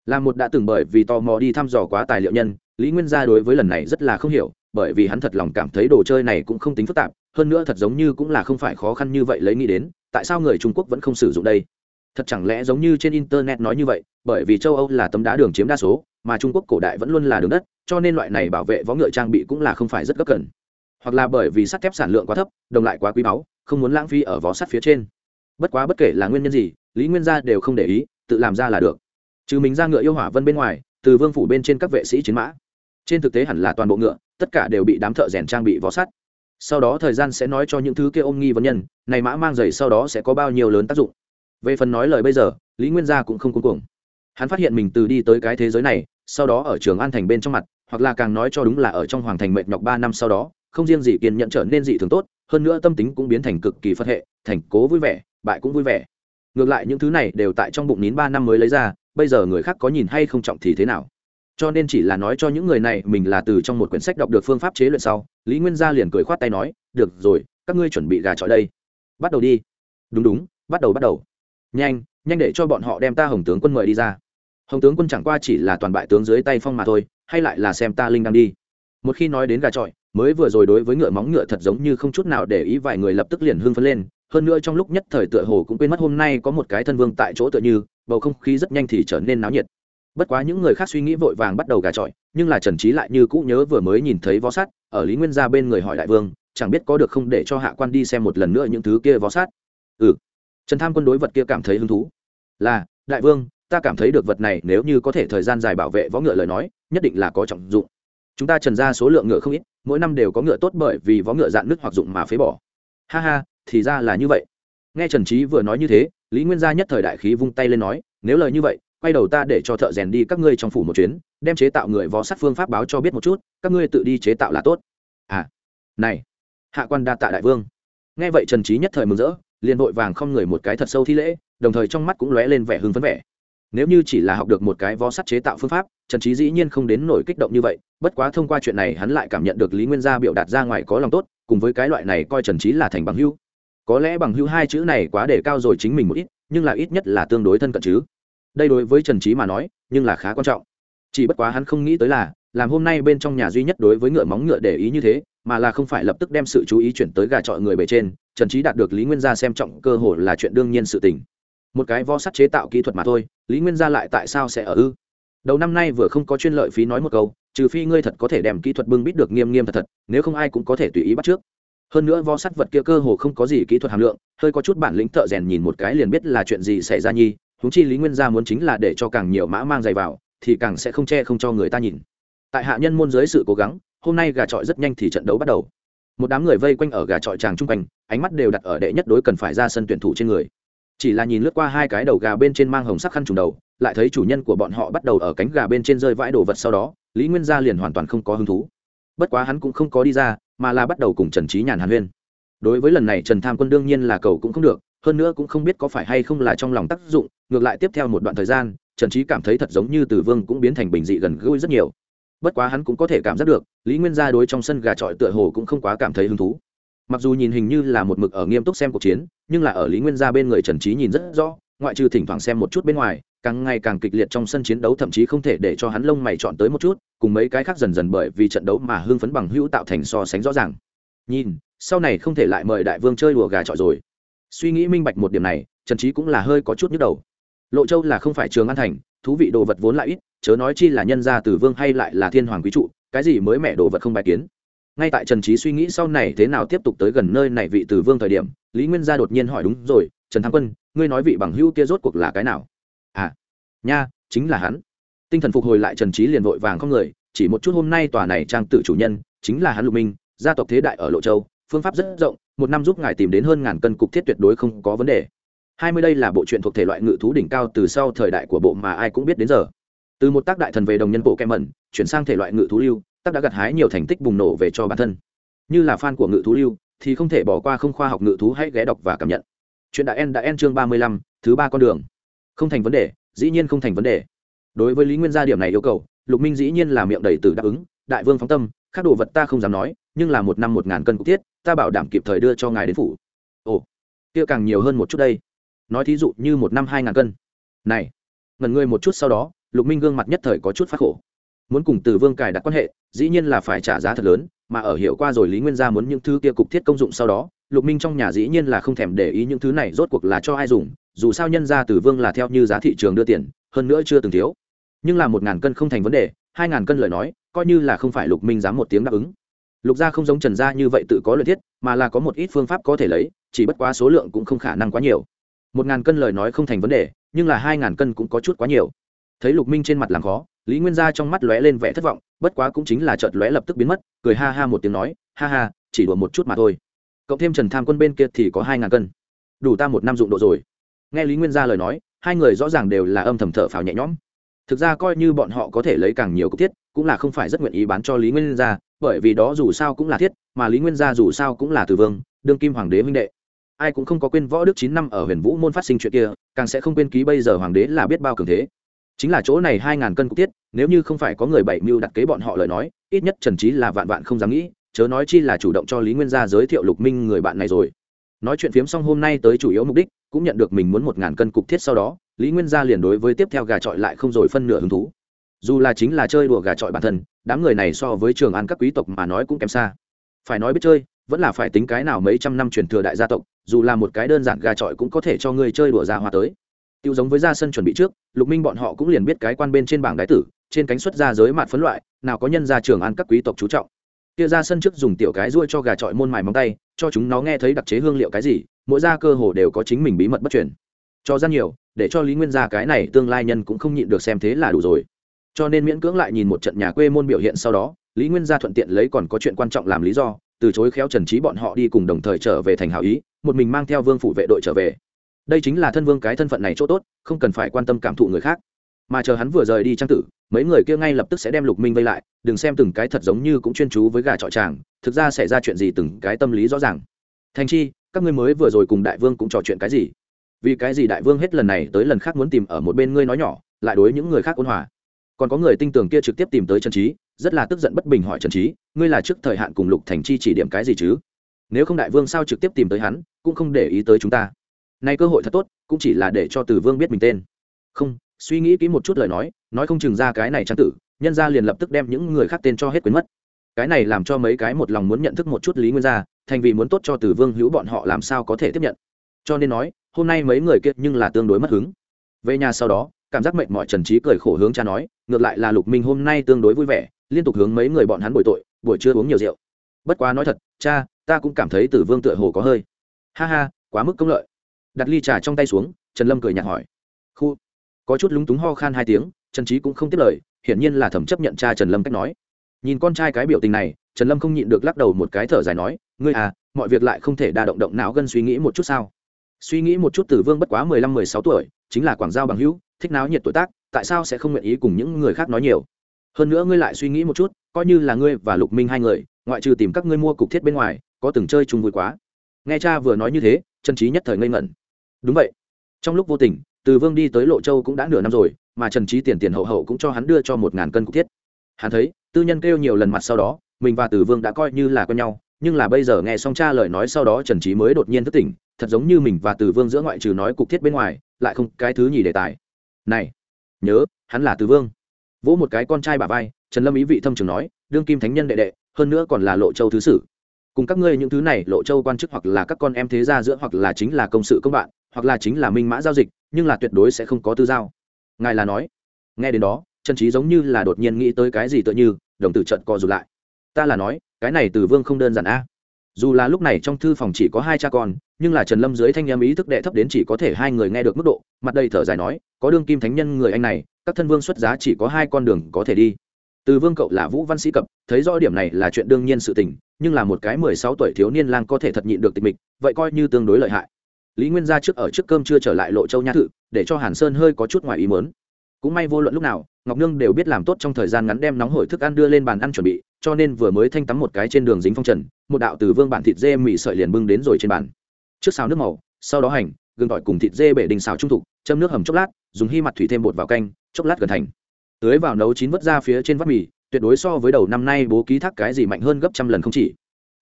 Là một đã từng bởi vì tò mò đi thăm dò quá tài liệu nhân lý nguyên gia đối với lần này rất là không hiểu, bởi vì hắn thật lòng cảm thấy đồ chơi này cũng không tính phức tạp, hơn nữa thật giống như cũng là không phải khó khăn như vậy lấy nghĩ đến, tại sao người trung quốc vẫn không sử dụng đây? Thật chẳng lẽ giống như trên internet nói như vậy, bởi vì châu âu là tấm đá đường chiếm đa số, mà trung quốc cổ đại vẫn luôn là đường đất, cho nên loại này bảo vệ võ ngựa trang bị cũng là không phải rất gấp cần hoặc là bởi vì sắt thép sản lượng quá thấp, đồng lại quá quý báu, không muốn lãng phí ở vó sắt phía trên. Bất quá bất kể là nguyên nhân gì, lý nguyên gia đều không để ý, tự làm ra là được. Trừ mình ra ngựa yêu hỏa vân bên ngoài, từ vương phủ bên trên các vệ sĩ chiến mã trên thực tế hẳn là toàn bộ ngựa, tất cả đều bị đám thợ rèn trang bị vó sắt. Sau đó thời gian sẽ nói cho những thứ kia ôm nghi vấn nhân, này mã mang giày sau đó sẽ có bao nhiêu lớn tác dụng. Về phần nói lời bây giờ, lý nguyên gia cũng không cuối cùng hắn phát hiện mình từ đi tới cái thế giới này, sau đó ở trường an thành bên trong mặt, hoặc là càng nói cho đúng là ở trong hoàng thành mệt nhọc ba năm sau đó, không riêng gì kiên nhận trở nên dị thường tốt, hơn nữa tâm tính cũng biến thành cực kỳ phật hệ, thành cố vui vẻ, bại cũng vui vẻ. Ngược lại những thứ này đều tại trong bụng nín ba năm mới lấy ra, bây giờ người khác có nhìn hay không trọng thì thế nào? Cho nên chỉ là nói cho những người này mình là từ trong một quyển sách đọc được phương pháp chế luyện sau, lý nguyên gia liền cười khoát tay nói, được rồi, các ngươi chuẩn bị gà trọi đây. Bắt đầu đi. Đúng đúng, bắt đầu bắt đầu. Nhanh nhanh để cho bọn họ đem ta hồng tướng quân mời đi ra. Hồng tướng quân chẳng qua chỉ là toàn bại tướng dưới tay phong mà thôi, hay lại là xem ta linh đang đi. Một khi nói đến gà trọi, mới vừa rồi đối với ngựa móng ngựa thật giống như không chút nào để ý vài người lập tức liền hưng phấn lên. Hơn nữa trong lúc nhất thời tựa hồ cũng quên mất hôm nay có một cái thân vương tại chỗ tựa như, bầu không khí rất nhanh thì trở nên náo nhiệt bất quá những người khác suy nghĩ vội vàng bắt đầu gà trọi, nhưng là trần trí lại như cũ nhớ vừa mới nhìn thấy vó sát ở lý nguyên gia bên người hỏi đại vương, chẳng biết có được không để cho hạ quan đi xem một lần nữa những thứ kia vó sát ừ. Trần tham quân đối vật kia cảm thấy hứng thú. Là, đại vương, ta cảm thấy được vật này nếu như có thể thời gian dài bảo vệ võ ngựa lời nói, nhất định là có trọng dụng. Chúng ta trần ra số lượng ngựa không ít, mỗi năm đều có ngựa tốt bởi vì võ ngựa dạn nước hoặc dụng mà phế bỏ. Ha ha, thì ra là như vậy. Nghe trần trí vừa nói như thế, lý nguyên gia nhất thời đại khí vung tay lên nói, nếu lời như vậy quay đầu ta để cho thợ rèn đi các ngươi trong phủ một chuyến, đem chế tạo người vó sắt phương pháp báo cho biết một chút, các ngươi tự đi chế tạo là tốt. À này, hạ quan đa tạ đại vương. Nghe vậy trần trí nhất thời mừng rỡ, liền vội vàng không người một cái thật sâu thi lễ, đồng thời trong mắt cũng lóe lên vẻ hưng phấn vẻ. Nếu như chỉ là học được một cái vó sắt chế tạo phương pháp, trần trí dĩ nhiên không đến nổi kích động như vậy, bất quá thông qua chuyện này hắn lại cảm nhận được lý nguyên gia biểu đạt ra ngoài có lòng tốt, cùng với cái loại này coi trần trí là thành bằng hưu có lẽ bằng hưu hai chữ này quá để cao rồi chính mình một ít, nhưng là ít nhất là tương đối thân cận chứ đây đối với trần trí mà nói, nhưng là khá quan trọng. Chỉ bất quá hắn không nghĩ tới là, làm hôm nay bên trong nhà duy nhất đối với ngựa móng ngựa để ý như thế, mà là không phải lập tức đem sự chú ý chuyển tới gà trọi người bề trên, trần trí đạt được lý nguyên gia xem trọng cơ hội là chuyện đương nhiên sự tình. Một cái vo sắt chế tạo kỹ thuật mà thôi, lý nguyên gia lại tại sao sẽ ở ư? Đầu năm nay vừa không có chuyên lợi phí nói một câu, trừ phi ngươi thật có thể đem kỹ thuật bưng bít được nghiêm nghiêm thật thật, nếu không ai cũng có thể tùy ý bắt trước. Hơn nữa vo sắt vật kia cơ hồ không có gì kỹ thuật hàm lượng, hơi có chút bản lĩnh thợ rèn nhìn một cái liền biết là chuyện gì xảy ra nhi húng chi lý nguyên gia muốn chính là để cho càng nhiều mã mang giày vào, thì càng sẽ không che không cho người ta nhìn. Tại hạ nhân môn dưới sự cố gắng, hôm nay gà trọi rất nhanh thì trận đấu bắt đầu. Một đám người vây quanh ở gà trọi tràng chung quanh, ánh mắt đều đặt ở đệ nhất đối cần phải ra sân tuyển thủ trên người. Chỉ là nhìn lướt qua hai cái đầu gà bên trên mang hồng sắc khăn trùng đầu, lại thấy chủ nhân của bọn họ bắt đầu ở cánh gà bên trên rơi vãi đồ vật sau đó, lý nguyên gia liền hoàn toàn không có hứng thú. Bất quá hắn cũng không có đi ra, mà là bắt đầu cùng trần trí nhàn hàn huyên. Đối với lần này trần tham quân đương nhiên là cầu cũng không được hơn nữa cũng không biết có phải hay không là trong lòng tác dụng, ngược lại tiếp theo một đoạn thời gian, trần trí cảm thấy thật giống như từ vương cũng biến thành bình dị gần gũi rất nhiều. Bất quá hắn cũng có thể cảm giác được, lý nguyên gia đối trong sân gà trọi tựa hồ cũng không quá cảm thấy hứng thú. Mặc dù nhìn hình như là một mực ở nghiêm túc xem cuộc chiến, nhưng là ở lý nguyên gia bên người trần trí nhìn rất rõ, ngoại trừ thỉnh thoảng xem một chút bên ngoài, càng ngày càng kịch liệt trong sân chiến đấu thậm chí không thể để cho hắn lông mày chọn tới một chút, cùng mấy cái khác dần dần bởi vì trận đấu mà hưng phấn bằng hữu tạo thành so sánh rõ ràng. Nhìn, sau này không thể lại mời đại vương chơi đùa gà trọi rồi suy nghĩ minh bạch một điểm này, trần trí cũng là hơi có chút nhức đầu. Lộ châu là không phải trường an thành, thú vị đồ vật vốn lại ít, chớ nói chi là nhân gia tử vương hay lại là thiên hoàng quý trụ, cái gì mới mẹ đồ vật không bài kiến. Ngay tại trần trí suy nghĩ sau này thế nào tiếp tục tới gần nơi này vị tử vương thời điểm, lý nguyên gia đột nhiên hỏi đúng rồi, trần thắng quân, ngươi nói vị bằng hữu kia rốt cuộc là cái nào? À nha, chính là hắn. Tinh thần phục hồi lại trần trí liền vội vàng không người, chỉ một chút hôm nay tòa này trang tự chủ nhân, chính là hắn lục minh, gia tộc thế đại ở lộ châu phương pháp rất rộng, một năm giúp ngài tìm đến hơn ngàn cân cục thiết tuyệt đối không có vấn đề. Hai mươi đây là bộ truyện thuộc thể loại ngự thú đỉnh cao từ sau thời đại của bộ mà ai cũng biết đến giờ. Từ một tác đại thần về đồng nhân bộ kem mẩn, chuyển sang thể loại ngự thú lưu, tác đã gặt hái nhiều thành tích bùng nổ về cho bản thân. Như là fan của ngự thú lưu, thì không thể bỏ qua không khoa học ngự thú hãy ghé đọc và cảm nhận. Chuyện đã en đã en chương ba mươi lăm, thứ ba con đường. Không thành vấn đề, dĩ nhiên không thành vấn đề. Đối với lý nguyên gia điểm này yêu cầu, lục minh dĩ nhiên là miệng đầy tử đáp ứng, đại vương phóng tâm các đồ vật ta không dám nói, nhưng là một năm một ngàn cân cục thiết ta bảo đảm kịp thời đưa cho ngài đến phủ. Ồ, kia càng nhiều hơn một chút đây. Nói thí dụ như một năm hai ngàn cân. Này ngần ngươi một chút sau đó, lục minh gương mặt nhất thời có chút phát khổ. Muốn cùng từ vương cài đặt quan hệ, dĩ nhiên là phải trả giá thật lớn, mà ở hiệu qua rồi lý nguyên gia muốn những thứ kia cục thiết công dụng sau đó, lục minh trong nhà dĩ nhiên là không thèm để ý những thứ này rốt cuộc là cho ai dùng, dù sao nhân ra từ vương là theo như giá thị trường đưa tiền, hơn nữa chưa từng thiếu. Nhưng là một ngàn cân không thành vấn đề, hai ngàn cân lời nói, coi như là không phải lục minh dám một tiếng đáp ứng lục gia không giống trần gia như vậy tự có luyện thiết, mà là có một ít phương pháp có thể lấy, chỉ bất quá số lượng cũng không khả năng quá nhiều. Một ngàn cân lời nói không thành vấn đề, nhưng là hai ngàn cân cũng có chút quá nhiều. Thấy lục minh trên mặt làm khó, lý nguyên gia trong mắt lóe lên vẻ thất vọng, bất quá cũng chính là chợt lóe lập tức biến mất, cười ha ha một tiếng nói, ha ha, chỉ đùa một chút mà thôi. Cộng thêm trần tham quân bên kia thì có hai ngàn cân. Đủ ta một năm dụng độ rồi. Nghe lý nguyên gia lời nói, hai người rõ ràng đều là âm thầm thở phào nhẹ nhõm. Thực ra coi như bọn họ có thể lấy càng nhiều cục thiết cũng là không phải rất nguyện ý bán cho lý nguyên gia, bởi vì đó dù sao cũng là thiết, mà lý nguyên gia dù sao cũng là từ vương, đương kim hoàng đế minh đệ. Ai cũng không có quên võ đức chín năm ở huyền vũ môn phát sinh chuyện kia, càng sẽ không quên ký bây giờ hoàng đế là biết bao cường thế. Chính là chỗ này hai ngàn cân cục tiết nếu như không phải có người bảy mưu đặt kế bọn họ lời nói, ít nhất trần trí là vạn vạn không dám nghĩ, chớ nói chi là chủ động cho lý nguyên gia giới thiệu lục minh người bạn này rồi. Nói chuyện phiếm xong hôm nay tới chủ yếu mục đích, cũng nhận được mình muốn một ngàn cân cục thiết sau đó, lý nguyên gia liền đối với tiếp theo gà trọi lại không rồi phân nửa hứng thú dù là chính là chơi đùa gà trọi bản thân, đám người này so với trường ăn các quý tộc mà nói cũng kém xa. Phải nói biết chơi, vẫn là phải tính cái nào mấy trăm năm truyền thừa đại gia tộc, dù là một cái đơn giản gà trọi cũng có thể cho người chơi đùa ra hoa tới. Tiêu giống với ra sân chuẩn bị trước, lục minh bọn họ cũng liền biết cái quan bên trên bảng đái tử, trên cánh xuất ra giới mạt phấn loại, nào có nhân ra trường ăn các quý tộc chú trọng. Kia ra sân trước dùng tiểu cái ruôi cho gà trọi môn mài móng tay, cho chúng nó nghe thấy đặc chế hương liệu cái gì, mỗi gia cơ hồ đều có chính mình bí mật bất truyền. Cho ra nhiều, để cho lý nguyên gia cái này tương lai nhân cũng không nhịn được xem thế là đủ rồi cho nên miễn cưỡng lại nhìn một trận nhà quê môn biểu hiện sau đó, lý nguyên gia thuận tiện lấy còn có chuyện quan trọng làm lý do, từ chối khéo trần trí bọn họ đi cùng đồng thời trở về thành hào ý, một mình mang theo vương phủ vệ đội trở về. Đây chính là thân vương cái thân phận này chỗ tốt, không cần phải quan tâm cảm thụ người khác. Mà chờ hắn vừa rời đi trang tử, mấy người kia ngay lập tức sẽ đem lục minh vây lại, đừng xem từng cái thật giống như cũng chuyên chú với gà trọi tràng, thực ra xảy ra chuyện gì từng cái tâm lý rõ ràng. Thành chi, các ngươi mới vừa rồi cùng đại vương cũng trò chuyện cái gì? Vì cái gì đại vương hết lần này tới lần khác muốn tìm ở một bên ngươi nói nhỏ, lại đối những người khác ôn hòa? Còn có người tinh tường kia trực tiếp tìm tới trần trí rất là tức giận bất bình hỏi trần trí ngươi là trước thời hạn cùng lục thành chi chỉ điểm cái gì chứ? Nếu không đại vương sao trực tiếp tìm tới hắn, cũng không để ý tới chúng ta. Nay cơ hội thật tốt, cũng chỉ là để cho từ vương biết mình tên. Không, suy nghĩ kỹ một chút lời nói nói không chừng ra cái này trang tử, nhân ra liền lập tức đem những người khác tên cho hết quyến mất. Cái này làm cho mấy cái một lòng muốn nhận thức một chút lý nguyên gia, thành vì muốn tốt cho từ vương hữu bọn họ làm sao có thể tiếp nhận. Cho nên nói, hôm nay mấy người kia nhưng là tương đối mất hứng. Về nhà sau đó cảm giác mệt mọi trần trí cười khổ hướng cha nói, ngược lại là lục minh hôm nay tương đối vui vẻ, liên tục hướng mấy người bọn hắn bồi tội, buổi trưa uống nhiều rượu. Bất quá nói thật, cha, ta cũng cảm thấy tử vương tựa hồ có hơi. Ha ha, quá mức công lợi. Đặt ly trà trong tay xuống, trần lâm cười nhạt hỏi. Khu. Có chút lúng túng ho khan hai tiếng, trần trí cũng không tiếp lời, hiển nhiên là thẩm chấp nhận cha trần lâm cách nói. Nhìn con trai cái biểu tình này, trần lâm không nhịn được lắc đầu một cái thở dài nói, ngươi à mọi việc lại không thể đa động động não gân suy nghĩ một chút sao? Suy nghĩ một chút tử vương bất quá mười lăm, mười sáu tuổi, chính là quảng giao bằng hữu thích náo nhiệt tuổi tác, tại sao sẽ không nguyện ý cùng những người khác nói nhiều? Hơn nữa ngươi lại suy nghĩ một chút, coi như là ngươi và lục minh hai người, ngoại trừ tìm các ngươi mua cục thiết bên ngoài, có từng chơi chung vui quá. Nghe cha vừa nói như thế trần trí nhất thời ngây ngẩn. Đúng vậy. Trong lúc vô tình, từ vương đi tới lộ châu cũng đã nửa năm rồi, mà trần trí tiền tiền hậu hậu cũng cho hắn đưa cho một ngàn cân cục thiết. Hắn thấy, tư nhân kêu nhiều lần mặt sau đó, mình và từ vương đã coi như là quen nhau, nhưng là bây giờ nghe xong cha lời nói sau đó trần trí mới đột nhiên thức tỉnh, thật giống như mình và từ vương giữa ngoại trừ nói cục thiết bên ngoài, lại không cái thứ nhì đề tài này, nhớ, hắn là từ vương. Vỗ một cái con trai bà vai, trần lâm ý vị thâm trường nói, đương kim thánh nhân đệ đệ, hơn nữa còn là lộ châu thứ sử. Cùng các ngươi những thứ này, lộ châu quan chức hoặc là các con em thế gia giữa hoặc là chính là công sự công bạn, hoặc là chính là minh mã giao dịch, nhưng là tuyệt đối sẽ không có tư giao. Ngài là nói. Nghe đến đó, trần trí giống như là đột nhiên nghĩ tới cái gì tựa như, đồng tử trận co rụt lại. Ta là nói, cái này từ vương không đơn giản a. Dù là lúc này trong thư phòng chỉ có hai cha con, nhưng là trần lâm dưới thanh em ý thức đệ thấp đến chỉ có thể hai người nghe được mức độ mặt đầy thở dài nói, có đương kim thánh nhân người anh này, các thân vương xuất giá chỉ có hai con đường có thể đi. Từ vương cậu là vũ văn sĩ cập, thấy rõ điểm này là chuyện đương nhiên sự tình, nhưng là một cái mười sáu tuổi thiếu niên lang có thể thật nhịn được tịch mịch, vậy coi như tương đối lợi hại. Lý nguyên gia trước ở trước cơm chưa trở lại lộ châu nha thự, để cho hàn sơn hơi có chút ngoài ý mớn cũng may vô luận lúc nào, ngọc nương đều biết làm tốt trong thời gian ngắn đem nóng hổi thức ăn đưa lên bàn ăn chuẩn bị, cho nên vừa mới thanh tắm một cái trên đường dính phong trần, một đạo từ vương bản thịt dê mì sợi liền bưng đến rồi trên bàn. Trước xào nước màu, sau đó hành gừng tỏi cùng thịt dê bể đình xào trung thục, châm nước hầm chốc lát, dùng hy mặt thủy thêm bột vào canh, chốc lát gần thành. Tưới vào nấu chín vớt ra phía trên vắt mì, tuyệt đối so với đầu năm nay bố ký thác cái gì mạnh hơn gấp trăm lần không chỉ.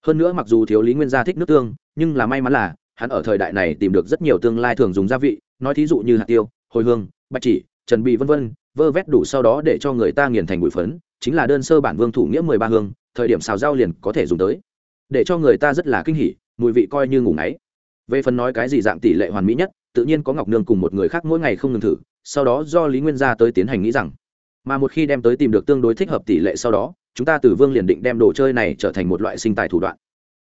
Hơn nữa mặc dù thiếu lý nguyên gia thích nước tương, nhưng là may mắn là, hắn ở thời đại này tìm được rất nhiều tương lai thường dùng gia vị, nói thí dụ như hạt tiêu, hồi hương, bạch chỉ, trần bị vân vân, vơ vét đủ sau đó để cho người ta nghiền thành bụi phấn, chính là đơn sơ bản vương thủ nghĩa mười ba hương, thời điểm xào rau liền có thể dùng tới. Để cho người ta rất là kinh hỉ, mùi vị coi như ngủ ngáy về phần nói cái gì dạng tỷ lệ hoàn mỹ nhất, tự nhiên có ngọc nương cùng một người khác mỗi ngày không ngừng thử, sau đó do lý nguyên gia tới tiến hành nghĩ rằng, mà một khi đem tới tìm được tương đối thích hợp tỷ lệ sau đó, chúng ta từ vương liền định đem đồ chơi này trở thành một loại sinh tài thủ đoạn.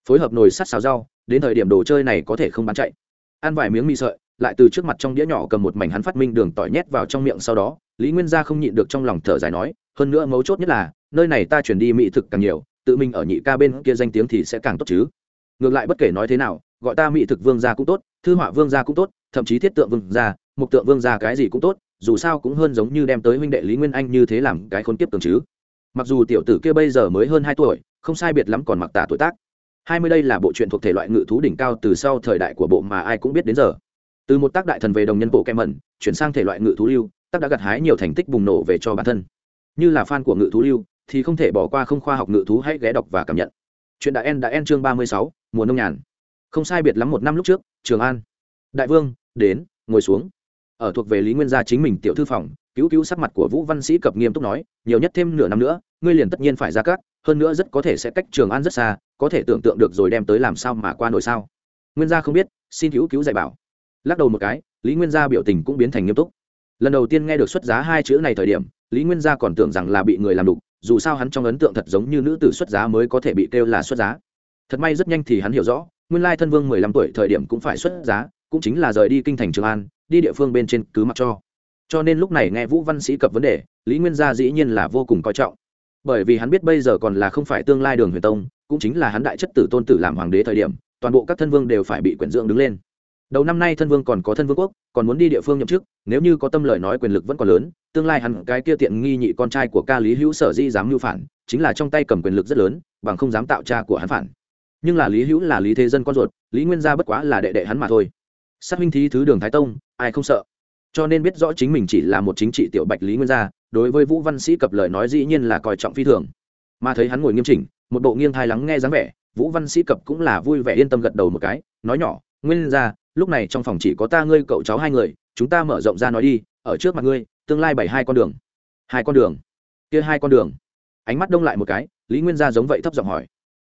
Phối hợp nồi sắt xào rau, đến thời điểm đồ chơi này có thể không bán chạy. Ăn vài miếng mì sợi, lại từ trước mặt trong đĩa nhỏ cầm một mảnh hắn phát minh đường tỏi nhét vào trong miệng sau đó, lý nguyên gia không nhịn được trong lòng thở dài nói, hơn nữa mấu chốt nhất là, nơi này ta chuyển đi mỹ thực càng nhiều, tự mình ở nhị ca bên kia danh tiếng thì sẽ càng tốt chứ. Ngược lại bất kể nói thế nào gọi ta mỹ thực vương gia cũng tốt, thư họa vương gia cũng tốt, thậm chí thiết tượng vương gia, mục tượng vương gia cái gì cũng tốt, dù sao cũng hơn giống như đem tới huynh đệ lý nguyên anh như thế làm cái khốn kiếp tường chứ. Mặc dù tiểu tử kia bây giờ mới hơn hai tuổi, không sai biệt lắm còn mặc tả tuổi tác. Hai mươi đây là bộ truyện thuộc thể loại ngự thú đỉnh cao từ sau thời đại của bộ mà ai cũng biết đến giờ. Từ một tác đại thần về đồng nhân bộ kem mẩn, chuyển sang thể loại ngự thú lưu, tác đã gặt hái nhiều thành tích bùng nổ về cho bản thân. Như là fan của ngự thú lưu, thì không thể bỏ qua không khoa học ngự thú hãy ghé đọc và cảm nhận. Chuyện đã en đã en chương ba mươi sáu, mùa nông nhàn không sai biệt lắm một năm lúc trước, trường an. Đại vương, đến, ngồi xuống. Ở thuộc về lý nguyên gia chính mình tiểu thư phòng, cứu cứu sắc mặt của vũ văn sĩ cập nghiêm túc nói, nhiều nhất thêm nửa năm nữa, ngươi liền tất nhiên phải ra cát hơn nữa rất có thể sẽ cách trường an rất xa, có thể tưởng tượng được rồi đem tới làm sao mà qua nổi sao. Nguyên gia không biết, xin cứu cứu dạy bảo. Lắc đầu một cái, lý nguyên gia biểu tình cũng biến thành nghiêm túc. Lần đầu tiên nghe được xuất giá hai chữ này thời điểm, lý nguyên gia còn tưởng rằng là bị người làm đục, dù sao hắn trong ấn tượng thật giống như nữ tử xuất giá mới có thể bị kêu là xuất giá. Thật may rất nhanh thì hắn hiểu rõ nguyên lai thân vương mười lăm tuổi thời điểm cũng phải xuất giá, cũng chính là rời đi kinh thành trường an, đi địa phương bên trên cứ mặc cho. Cho nên lúc này nghe vũ văn sĩ cập vấn đề, lý nguyên gia dĩ nhiên là vô cùng coi trọng. Bởi vì hắn biết bây giờ còn là không phải tương lai đường huyền tông, cũng chính là hắn đại chất tử tôn tử làm hoàng đế thời điểm, toàn bộ các thân vương đều phải bị quyển dưỡng đứng lên. Đầu năm nay thân vương còn có thân vương quốc, còn muốn đi địa phương nhậm chức, nếu như có tâm lời nói quyền lực vẫn còn lớn, tương lai hắn cái kia tiện nghi nhị con trai của ca lý hữu sở di dám mưu phản, chính là trong tay cầm quyền lực rất lớn, bằng không dám tạo cha của hắn phản nhưng là lý hữu là lý thế dân con ruột, lý nguyên gia bất quá là đệ đệ hắn mà thôi. Sát minh thí thứ đường thái tông, ai không sợ? Cho nên biết rõ chính mình chỉ là một chính trị tiểu bạch lý nguyên gia, đối với vũ văn sĩ cập lời nói dĩ nhiên là coi trọng phi thường. Mà thấy hắn ngồi nghiêm chỉnh, một bộ nghiêng thai lắng nghe dáng vẻ, vũ văn sĩ cập cũng là vui vẻ yên tâm gật đầu một cái, nói nhỏ, nguyên ra lúc này trong phòng chỉ có ta ngươi cậu cháu hai người, chúng ta mở rộng ra nói đi, ở trước mặt ngươi, tương lai bảy hai con đường. Hai con đường? Kia hai con đường? Ánh mắt đông lại một cái, lý nguyên gia giống vậy thấp giọng hỏi.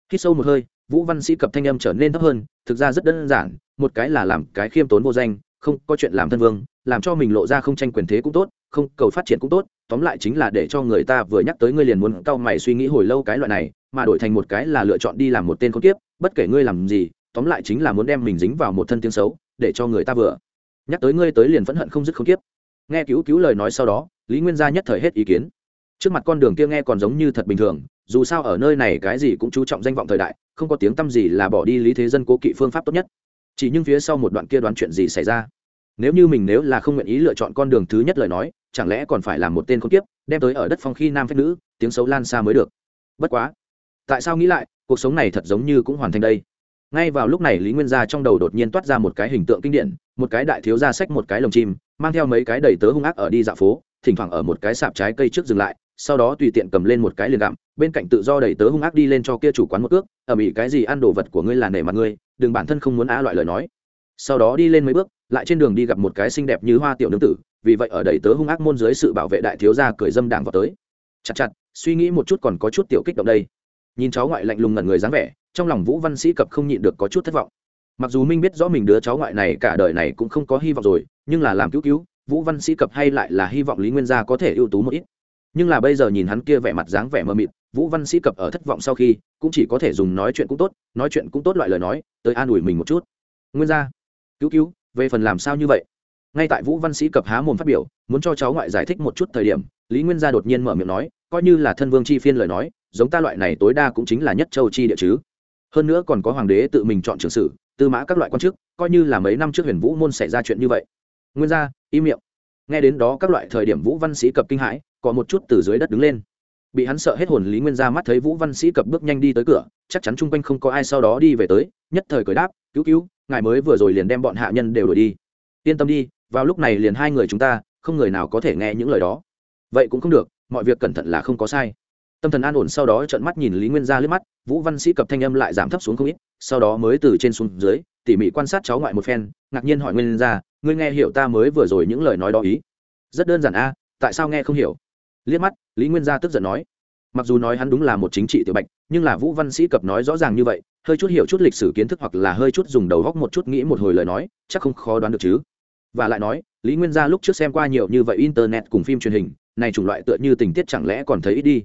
Khi sâu một hơi vũ văn sĩ cập thanh âm trở nên thấp hơn, thực ra rất đơn giản, một cái là làm cái khiêm tốn vô danh, không có chuyện làm thân vương, làm cho mình lộ ra không tranh quyền thế cũng tốt, không cầu phát triển cũng tốt, tóm lại chính là để cho người ta vừa nhắc tới ngươi liền muốn cau mày suy nghĩ hồi lâu cái loại này, mà đổi thành một cái là lựa chọn đi làm một tên con kiếp, bất kể ngươi làm gì, tóm lại chính là muốn đem mình dính vào một thân tiếng xấu, để cho người ta vừa nhắc tới ngươi tới liền phẫn hận không dứt không tiếp nghe cứu cứu lời nói sau đó, lý nguyên gia nhất thời hết ý kiến. Trước mặt con đường kia nghe còn giống như thật bình thường, dù sao ở nơi này cái gì cũng chú trọng danh vọng thời đại không có tiếng t â m gì là bỏ đi lý thế dân cố kỵ phương pháp tốt nhất. Chỉ nhưng phía sau một đoạn kia đoán chuyện gì xảy ra? Nếu như mình nếu là không nguyện ý lựa chọn con đường thứ nhất lời nói, chẳng lẽ còn phải là một tên không tiếp đem tới ở đất phong khi nam phép nữ, tiếng xấu lan xa mới được. Bất quá, tại sao nghĩ lại, cuộc sống này thật giống như cũng hoàn thành đây. Ngay vào lúc này lý nguyên gia trong đầu đột nhiên toát ra một cái hình tượng kinh điển, một cái đại thiếu gia sách một cái lồng chim, mang theo mấy cái đầy tớ hung ác ở đi dạo phố, thỉnh thoảng ở một cái sạp trái cây trước dừng lại sau đó tùy tiện cầm lên một cái liền gặm, bên cạnh tự do đầy tớ hung ác đi lên cho kia chủ quán một ước ở mỹ cái gì ăn đồ vật của ngươi là nể mặt ngươi, đừng bản thân không muốn á loại lời nói. Sau đó đi lên mấy bước, lại trên đường đi gặp một cái xinh đẹp như hoa tiểu nương tử, vì vậy ở đầy tớ hung ác môn dưới sự bảo vệ đại thiếu gia cười dâm đảng vào tới. Chặt chặt, suy nghĩ một chút còn có chút tiểu kích động đây. Nhìn cháu ngoại lạnh lùng ngẩn người dáng vẻ, trong lòng vũ văn sĩ cập không nhịn được có chút thất vọng. Mặc dù minh biết rõ mình đứa cháu ngoại này cả đời này cũng không có hy vọng rồi, nhưng là làm cứu cứu, vũ văn sĩ cập hay lại là hy vọng lý nguyên gia có thể ưu tú một ít nhưng là bây giờ nhìn hắn kia vẻ mặt dáng vẻ mơ mịt, vũ văn sĩ cập ở thất vọng sau khi, cũng chỉ có thể dùng nói chuyện cũng tốt, nói chuyện cũng tốt loại lời nói, tới an ủi mình một chút. Nguyên gia, cứu cứu, về phần làm sao như vậy? Ngay tại vũ văn sĩ cập há mồm phát biểu, muốn cho cháu ngoại giải thích một chút thời điểm, lý nguyên gia đột nhiên mở miệng nói, coi như là thân vương chi phiên lời nói, giống ta loại này tối đa cũng chính là nhất châu chi địa chứ. Hơn nữa còn có hoàng đế tự mình chọn trường sử, tư mã các loại quan chức, coi như là mấy năm trước huyền vũ môn xảy ra chuyện như vậy. Nguyên gia, im miệng. Nghe đến đó các loại thời điểm vũ văn sĩ cập kinh hãi có một chút từ dưới đất đứng lên. Bị hắn sợ hết hồn lý nguyên gia mắt thấy vũ văn sĩ cập bước nhanh đi tới cửa, chắc chắn chung quanh không có ai sau đó đi về tới, nhất thời cười đáp, cứu cứu, ngài mới vừa rồi liền đem bọn hạ nhân đều đuổi đi. Yên tâm đi, vào lúc này liền hai người chúng ta, không người nào có thể nghe những lời đó. Vậy cũng không được, mọi việc cẩn thận là không có sai. Tâm thần an ổn sau đó trợn mắt nhìn lý nguyên gia liếc mắt, vũ văn sĩ cập thanh âm lại giảm thấp xuống không ít, sau đó mới từ trên xuống dưới, tỉ mỉ quan sát cháu ngoại một phen, ngạc nhiên hỏi nguyên gia ngươi nghe hiểu ta mới vừa rồi những lời nói đó ý? Rất đơn giản a, tại sao nghe không hiểu? Liếc mắt, lý nguyên gia tức giận nói. Mặc dù nói hắn đúng là một chính trị tiểu bạch, nhưng là vũ văn sĩ cập nói rõ ràng như vậy, hơi chút hiểu chút lịch sử kiến thức hoặc là hơi chút dùng đầu góc một chút nghĩ một hồi lời nói, chắc không khó đoán được chứ. Và lại nói, lý nguyên gia lúc trước xem qua nhiều như vậy internet cùng phim truyền hình, này chủng loại tựa như tình tiết chẳng lẽ còn thấy ít đi.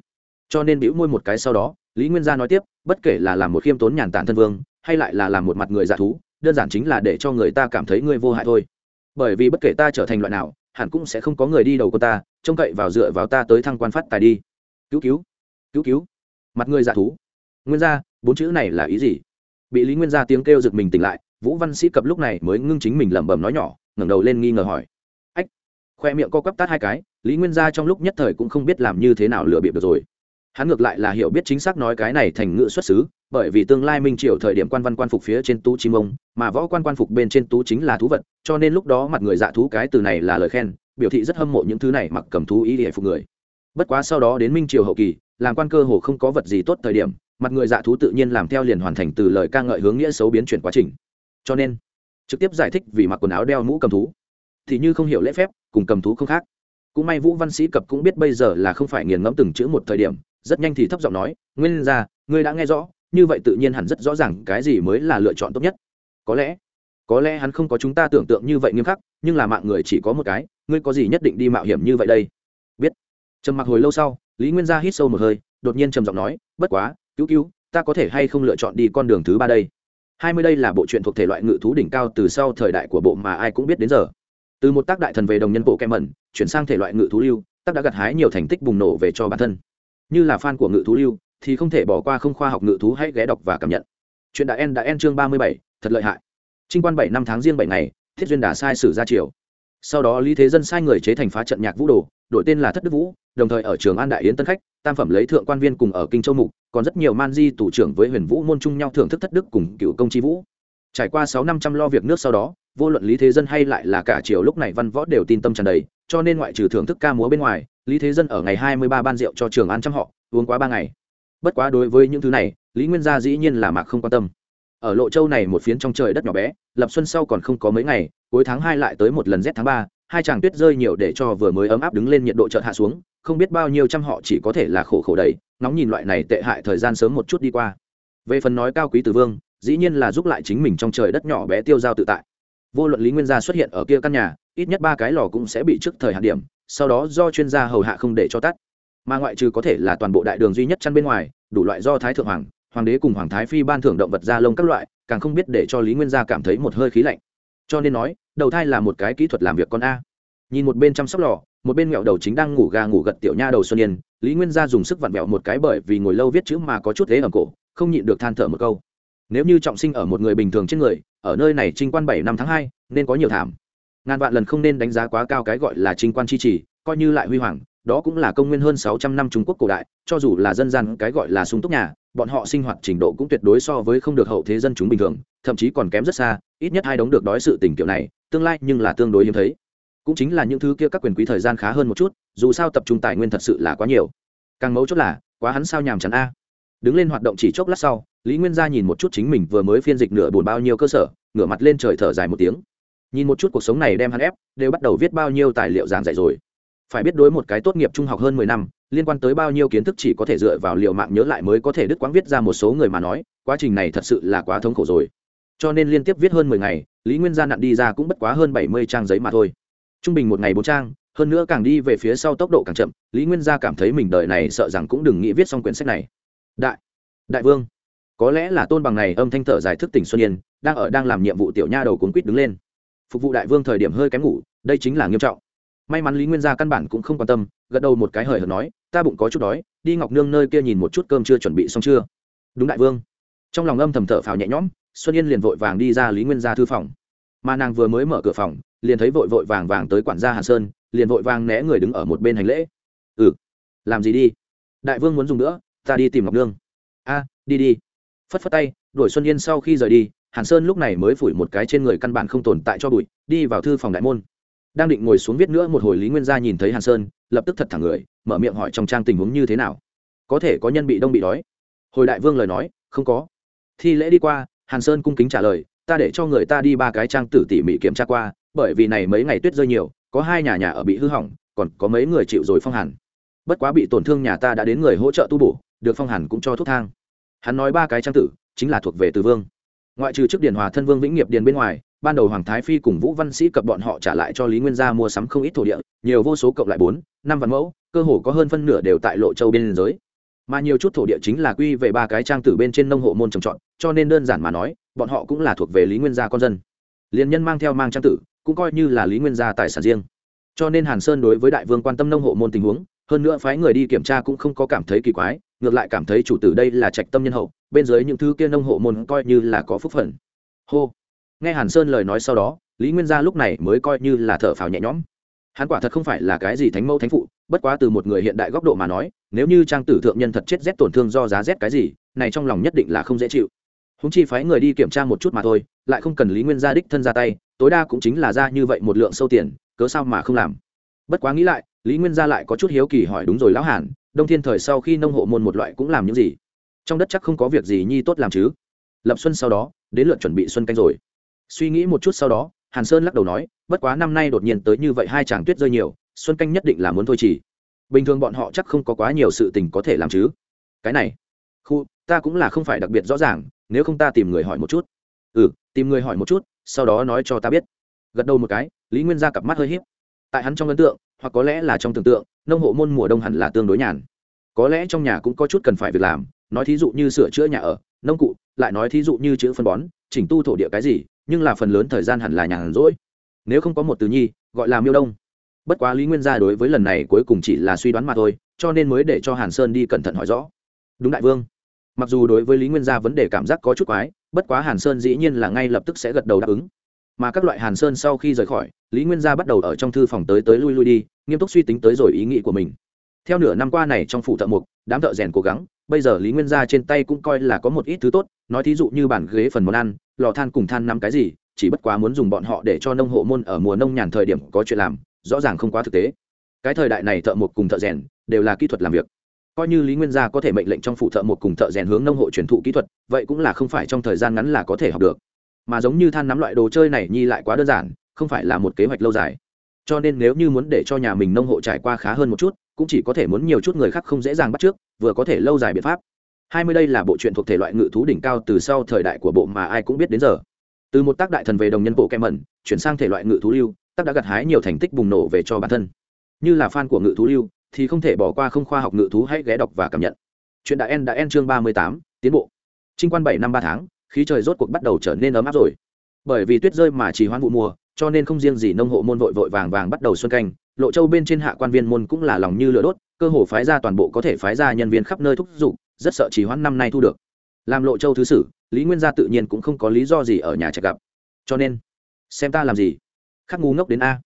Cho nên bĩu môi một cái sau đó, lý nguyên gia nói tiếp, bất kể là làm một khiêm tốn nhàn tản thân vương, hay lại là làm một mặt người giả thú, đơn giản chính là để cho người ta cảm thấy ngươi vô hại thôi. Bởi vì bất kể ta trở thành loại nào hẳn cũng sẽ không có người đi đầu cô ta, trông cậy vào dựa vào ta tới thăng quan phát tài đi. Cứu cứu cứu cứu. Mặt người dạ thú. Nguyên gia, bốn chữ này là ý gì? Bị lý nguyên gia tiếng kêu giật mình tỉnh lại, vũ văn sĩ cập lúc này mới ngưng chính mình lẩm bẩm nói nhỏ, ngẩng đầu lên nghi ngờ hỏi. Ách, khoe miệng co quắp tát hai cái, lý nguyên gia trong lúc nhất thời cũng không biết làm như thế nào lừa bịp được rồi hắn ngược lại là hiểu biết chính xác nói cái này thành ngữ xuất xứ, bởi vì tương lai minh triều thời điểm quan văn quan phục phía trên tú chim ông, mà võ quan quan phục bên trên tú chính là thú vật, cho nên lúc đó mặt người dạ thú cái từ này là lời khen, biểu thị rất hâm mộ những thứ này mặc cầm thú ý để phục người. Bất quá sau đó đến minh triều hậu kỳ, làm quan cơ hồ không có vật gì tốt thời điểm, mặt người dạ thú tự nhiên làm theo liền hoàn thành từ lời ca ngợi hướng nghĩa xấu biến chuyển quá trình. Cho nên, trực tiếp giải thích vì mặc quần áo đeo mũ cầm thú. Thì như không hiểu lễ phép, cùng cầm thú không khác. Cũng may vũ văn sĩ cập cũng biết bây giờ là không phải nghiền ngẫm từng chữ một thời điểm rất nhanh thì thấp giọng nói, nguyên ra ngươi đã nghe rõ, như vậy tự nhiên hẳn rất rõ ràng cái gì mới là lựa chọn tốt nhất. Có lẽ có lẽ hắn không có chúng ta tưởng tượng như vậy nghiêm khắc, nhưng là mạng người chỉ có một cái, ngươi có gì nhất định đi mạo hiểm như vậy đây? Biết. Trầm mặc hồi lâu sau, lý nguyên gia hít sâu một hơi, đột nhiên trầm giọng nói, bất quá, cứu cứu, ta có thể hay không lựa chọn đi con đường thứ ba đây? Hai mươi đây là bộ truyện thuộc thể loại ngự thú đỉnh cao từ sau thời đại của bộ mà ai cũng biết đến giờ. Từ một tác đại thần về đồng nhân bộ kem mẩn chuyển sang thể loại ngự thú lưu, tác đã gặt hái nhiều thành tích bùng nổ về cho bản thân như là fan của ngự thú lưu, thì không thể bỏ qua không khoa học ngự thú hãy ghé đọc và cảm nhận. Chuyện đã en đã en chương ba mươi bảy, thật lợi hại. Trinh quan bảy năm tháng riêng bảy ngày, thiết duyên đà sai sử ra triều. Sau đó lý thế dân sai người chế thành phá trận nhạc vũ đồ, đổi tên là thất đức vũ, đồng thời ở trường an đại yến tân khách, tam phẩm lấy thượng quan viên cùng ở kinh châu mục, còn rất nhiều man di tủ trưởng với huyền vũ môn chung nhau thưởng thức thất đức cùng cựu công chi vũ. Trải qua sáu năm trăm lo việc nước sau đó, vô luận lý thế dân hay lại là cả triều lúc này văn võ đều tin tâm tràn đầy, cho nên ngoại trừ thưởng thức ca múa bên ngoài lý thế dân ở ngày hai mươi ba ban rượu cho trường an trăm họ, uống quá ba ngày. Bất quá đối với những thứ này, lý nguyên gia dĩ nhiên là mạc không quan tâm. Ở lộ châu này một phiến trong trời đất nhỏ bé, lập xuân sau còn không có mấy ngày, cuối tháng hai lại tới một lần rét tháng ba, hai chàng tuyết rơi nhiều để cho vừa mới ấm áp đứng lên nhiệt độ chợt hạ xuống, không biết bao nhiêu trăm họ chỉ có thể là khổ khổ đầy nóng nhìn loại này tệ hại thời gian sớm một chút đi qua. Về phần nói cao quý từ vương, dĩ nhiên là giúp lại chính mình trong trời đất nhỏ bé tiêu dao tự tại. Vô luận lý nguyên gia xuất hiện ở kia căn nhà, ít nhất ba cái lò cũng sẽ bị trước thời hạn điểm sau đó do chuyên gia hầu hạ không để cho tắt. Mà ngoại trừ có thể là toàn bộ đại đường duy nhất chăn bên ngoài, đủ loại do thái thượng hoàng hoàng đế cùng hoàng thái phi ban thưởng động vật da lông các loại, càng không biết để cho lý nguyên gia cảm thấy một hơi khí lạnh. Cho nên nói, đầu thai là một cái kỹ thuật làm việc con a. Nhìn một bên chăm sóc lò, một bên mẹo đầu chính đang ngủ gà ngủ gật tiểu nha đầu xuân yên, lý nguyên gia dùng sức vặn vẹo một cái bởi vì ngồi lâu viết chữ mà có chút thế ở cổ, không nhịn được than thở một câu. Nếu như trọng sinh ở một người bình thường trên người, ở nơi này trinh quan bảy năm tháng hai, nên có nhiều thảm ngàn vạn lần không nên đánh giá quá cao cái gọi là trinh quan chi trì, coi như lại huy hoàng, đó cũng là công nguyên hơn sáu trăm năm trung quốc cổ đại, cho dù là dân gian cái gọi là sung túc nhà, bọn họ sinh hoạt trình độ cũng tuyệt đối so với không được hậu thế dân chúng bình thường, thậm chí còn kém rất xa, ít nhất hai đống được đói sự tình kiểu này, tương lai nhưng là tương đối hiếm thấy. Cũng chính là những thứ kia các quyền quý thời gian khá hơn một chút, dù sao tập trung tài nguyên thật sự là quá nhiều. Càng mấu chốt là, quá hắn sao nhàm chán a. Đứng lên hoạt động chỉ chốc lát sau, lý nguyên gia nhìn một chút chính mình vừa mới phiên dịch nửa buồn bao nhiêu cơ sở, ngửa mặt lên trời thở dài một tiếng nhìn một chút cuộc sống này đem hắn ép, đều bắt đầu viết bao nhiêu tài liệu giảng dạy rồi. Phải biết đối một cái tốt nghiệp trung học hơn mười năm, liên quan tới bao nhiêu kiến thức chỉ có thể dựa vào liệu mạng nhớ lại mới có thể đứt quãng viết ra một số người mà nói, quá trình này thật sự là quá thống khổ rồi. Cho nên liên tiếp viết hơn mười ngày, lý nguyên gia nặn đi ra cũng bất quá hơn bảy mươi trang giấy mà thôi. Trung bình một ngày bốn trang, hơn nữa càng đi về phía sau tốc độ càng chậm, lý nguyên gia cảm thấy mình đời này sợ rằng cũng đừng nghĩ viết xong quyển sách này. Đại đại vương, có lẽ là tôn bằng này âm thanh thở giải thức tỉnh xuân yên, đang ở đang làm nhiệm vụ tiểu nha đầu cuốn quýt đứng lên phục vụ đại vương thời điểm hơi kém ngủ, đây chính là nghiêm trọng. May mắn lý nguyên gia căn bản cũng không quan tâm, gật đầu một cái hời hợt nói, ta bụng có chút đói, đi ngọc nương nơi kia nhìn một chút cơm chưa chuẩn bị xong chưa? Đúng đại vương. Trong lòng âm thầm thở phào nhẹ nhõm, xuân yên liền vội vàng đi ra lý nguyên gia thư phòng. Mà nàng vừa mới mở cửa phòng, liền thấy vội vội vàng vàng tới quản gia hàn sơn, liền vội vàng né người đứng ở một bên hành lễ. Ừ làm gì đi? Đại vương muốn dùng nữa, ta đi tìm ngọc nương. A, đi đi. Phất phất tay, đuổi xuân yên sau khi rời đi hàn sơn lúc này mới phủi một cái trên người căn bản không tồn tại cho bụi, đi vào thư phòng đại môn. Đang định ngồi xuống viết nữa một hồi lý nguyên gia nhìn thấy hàn sơn, lập tức thật thẳng người, mở miệng hỏi trong trang tình huống như thế nào. Có thể có nhân bị đông bị đói. Hồi đại vương lời nói, không có. Thi lễ đi qua, hàn sơn cung kính trả lời, ta để cho người ta đi ba cái trang tử tỉ mỉ kiểm tra qua, bởi vì này mấy ngày tuyết rơi nhiều, có hai nhà nhà ở bị hư hỏng, còn có mấy người chịu rồi phong hàn. Bất quá bị tổn thương nhà ta đã đến người hỗ trợ tu bổ, được phong hàn cũng cho thuốc thang. Hắn nói ba cái trang tử, chính là thuộc về từ vương ngoại trừ trước điền hòa thân vương vĩnh nghiệp điền bên ngoài, ban đầu hoàng thái phi cùng vũ văn sĩ cập bọn họ trả lại cho lý nguyên gia mua sắm không ít thổ địa, nhiều vô số cộng lại bốn, năm vạn mẫu, cơ hồ có hơn phân nửa đều tại lộ châu biên giới. Mà nhiều chút thổ địa chính là quy về ba cái trang tử bên trên nông hộ môn trồng trọt, cho nên đơn giản mà nói, bọn họ cũng là thuộc về lý nguyên gia con dân. Liên nhân mang theo mang trang tử, cũng coi như là lý nguyên gia tài sản riêng. Cho nên hàn sơn đối với đại vương quan tâm nông hộ môn tình huống, hơn nữa phái người đi kiểm tra cũng không có cảm thấy kỳ quái ngược lại cảm thấy chủ tử đây là trạch tâm nhân hậu, bên dưới những thứ kia nông hộ môn coi như là có phúc phần. Hô. Nghe hàn sơn lời nói sau đó, lý nguyên gia lúc này mới coi như là thở phào nhẹ nhõm. Hắn quả thật không phải là cái gì thánh mẫu thánh phụ, bất quá từ một người hiện đại góc độ mà nói, nếu như trang tử thượng nhân thật chết rét tổn thương do giá rét cái gì, này trong lòng nhất định là không dễ chịu. Húng chi phái người đi kiểm tra một chút mà thôi, lại không cần lý nguyên gia đích thân ra tay, tối đa cũng chính là ra như vậy một lượng sâu tiền, cớ sao mà không làm. Bất quá nghĩ lại, lý nguyên gia lại có chút hiếu kỳ hỏi đúng rồi lão hàn đông thiên thời sau khi nông hộ môn một loại cũng làm những gì? Trong đất chắc không có việc gì nhi tốt làm chứ. Lập xuân sau đó, đến lượt chuẩn bị xuân canh rồi. Suy nghĩ một chút sau đó, hàn sơn lắc đầu nói, bất quá năm nay đột nhiên tới như vậy hai chàng tuyết rơi nhiều, xuân canh nhất định là muốn thôi chỉ. Bình thường bọn họ chắc không có quá nhiều sự tình có thể làm chứ. Cái này, khu, ta cũng là không phải đặc biệt rõ ràng, nếu không ta tìm người hỏi một chút. Ừ tìm người hỏi một chút, sau đó nói cho ta biết. Gật đầu một cái, lý nguyên ra cặp mắt hơi h í p tại hắn trong ấn tượng hoặc có lẽ là trong tưởng tượng, nông hộ môn mùa đông hẳn là tương đối nhàn. Có lẽ trong nhà cũng có chút cần phải việc làm, nói thí dụ như sửa chữa nhà ở, nông cụ, lại nói thí dụ như chữ phân bón, chỉnh tu thổ địa cái gì, nhưng là phần lớn thời gian hẳn là nhàn rỗi. Nếu không có một từ nhi, gọi là miêu đông. Bất quá lý nguyên gia đối với lần này cuối cùng chỉ là suy đoán mà thôi, cho nên mới để cho hàn sơn đi cẩn thận hỏi rõ. Đúng đại vương. Mặc dù đối với lý nguyên gia vấn đề cảm giác có chút quái, bất quá hàn sơn dĩ nhiên là ngay lập tức sẽ gật đầu đáp ứng mà các loại hàn sơn sau khi rời khỏi, lý nguyên gia bắt đầu ở trong thư phòng tới tới lui lui đi, nghiêm túc suy tính tới rồi ý nghĩ của mình. Theo nửa năm qua này trong phủ thợ mục đám thợ rèn cố gắng, bây giờ lý nguyên gia trên tay cũng coi là có một ít thứ tốt, nói thí dụ như bản ghế phần món ăn, lò than cùng than năm cái gì, chỉ bất quá muốn dùng bọn họ để cho nông hộ môn ở mùa nông nhàn thời điểm có chuyện làm, rõ ràng không quá thực tế. Cái thời đại này thợ mộc cùng thợ rèn đều là kỹ thuật làm việc. Coi như lý nguyên gia có thể mệnh lệnh trong phụ thợ một cùng thợ rèn hướng nông hộ truyền thụ kỹ thuật, vậy cũng là không phải trong thời gian ngắn là có thể học được mà giống như than nắm loại đồ chơi này nhi lại quá đơn giản, không phải là một kế hoạch lâu dài. Cho nên nếu như muốn để cho nhà mình nông hộ trải qua khá hơn một chút, cũng chỉ có thể muốn nhiều chút người khác không dễ dàng bắt trước, vừa có thể lâu dài biện pháp. Hai mươi đây là bộ truyện thuộc thể loại ngự thú đỉnh cao từ sau thời đại của bộ mà ai cũng biết đến giờ. Từ một tác đại thần về đồng nhân bộ kem mẩn, chuyển sang thể loại ngự thú lưu, tác đã gặt hái nhiều thành tích bùng nổ về cho bản thân. Như là fan của ngự thú lưu, thì không thể bỏ qua không khoa học ngự thú hãy ghé đọc và cảm nhận. Chuyện đã en đã en chương ba mươi tám, tiến bộ. Trinh quan bảy năm ba tháng khí trời rốt cuộc bắt đầu trở nên ấm áp rồi. Bởi vì tuyết rơi mà chỉ hoãn vụ mùa, cho nên không riêng gì nông hộ môn vội vội vàng vàng bắt đầu xuân canh, lộ châu bên trên hạ quan viên môn cũng là lòng như lửa đốt, cơ hồ phái ra toàn bộ có thể phái ra nhân viên khắp nơi thúc giục, rất sợ chỉ hoãn năm nay thu được. Làm lộ châu thứ sử, lý nguyên gia tự nhiên cũng không có lý do gì ở nhà chờ gặp. Cho nên, xem ta làm gì? Khắc ngu ngốc đến a.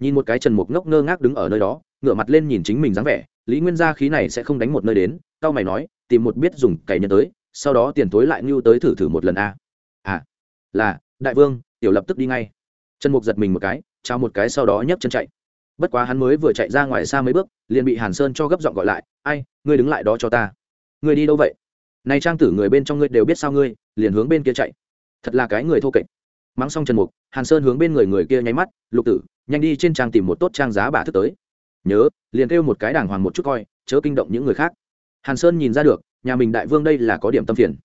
Nhìn một cái trần mục ngốc ngơ ngác đứng ở nơi đó, ngửa mặt lên nhìn chính mình dáng vẻ, lý nguyên gia khí này sẽ không đánh một nơi đến tao mày nói, tìm một biết dùng cày nhân tới sau đó tiền tối lại ngưu tới thử thử một lần a. À là, đại vương, tiểu lập tức đi ngay. Trần mục giật mình một cái trao một cái sau đó nhấc chân chạy. Bất quá hắn mới vừa chạy ra ngoài xa mấy bước, liền bị hàn sơn cho gấp giọng gọi lại, ai, ngươi đứng lại đó cho ta. Ngươi đi đâu vậy? Này trang tử người bên trong ngươi đều biết sao ngươi, liền hướng bên kia chạy. Thật là cái người thô kệch. Mắng xong trần mục, hàn sơn hướng bên người người kia nháy mắt, lục tử, nhanh đi trên trang tìm một tốt trang giá bà thức tới. Nhớ, liền kêu một cái đàng hoàng một chút coi, chớ kinh động những người khác. Hàn sơn nhìn ra được nhà mình đại vương đây là có điểm tâm phiền.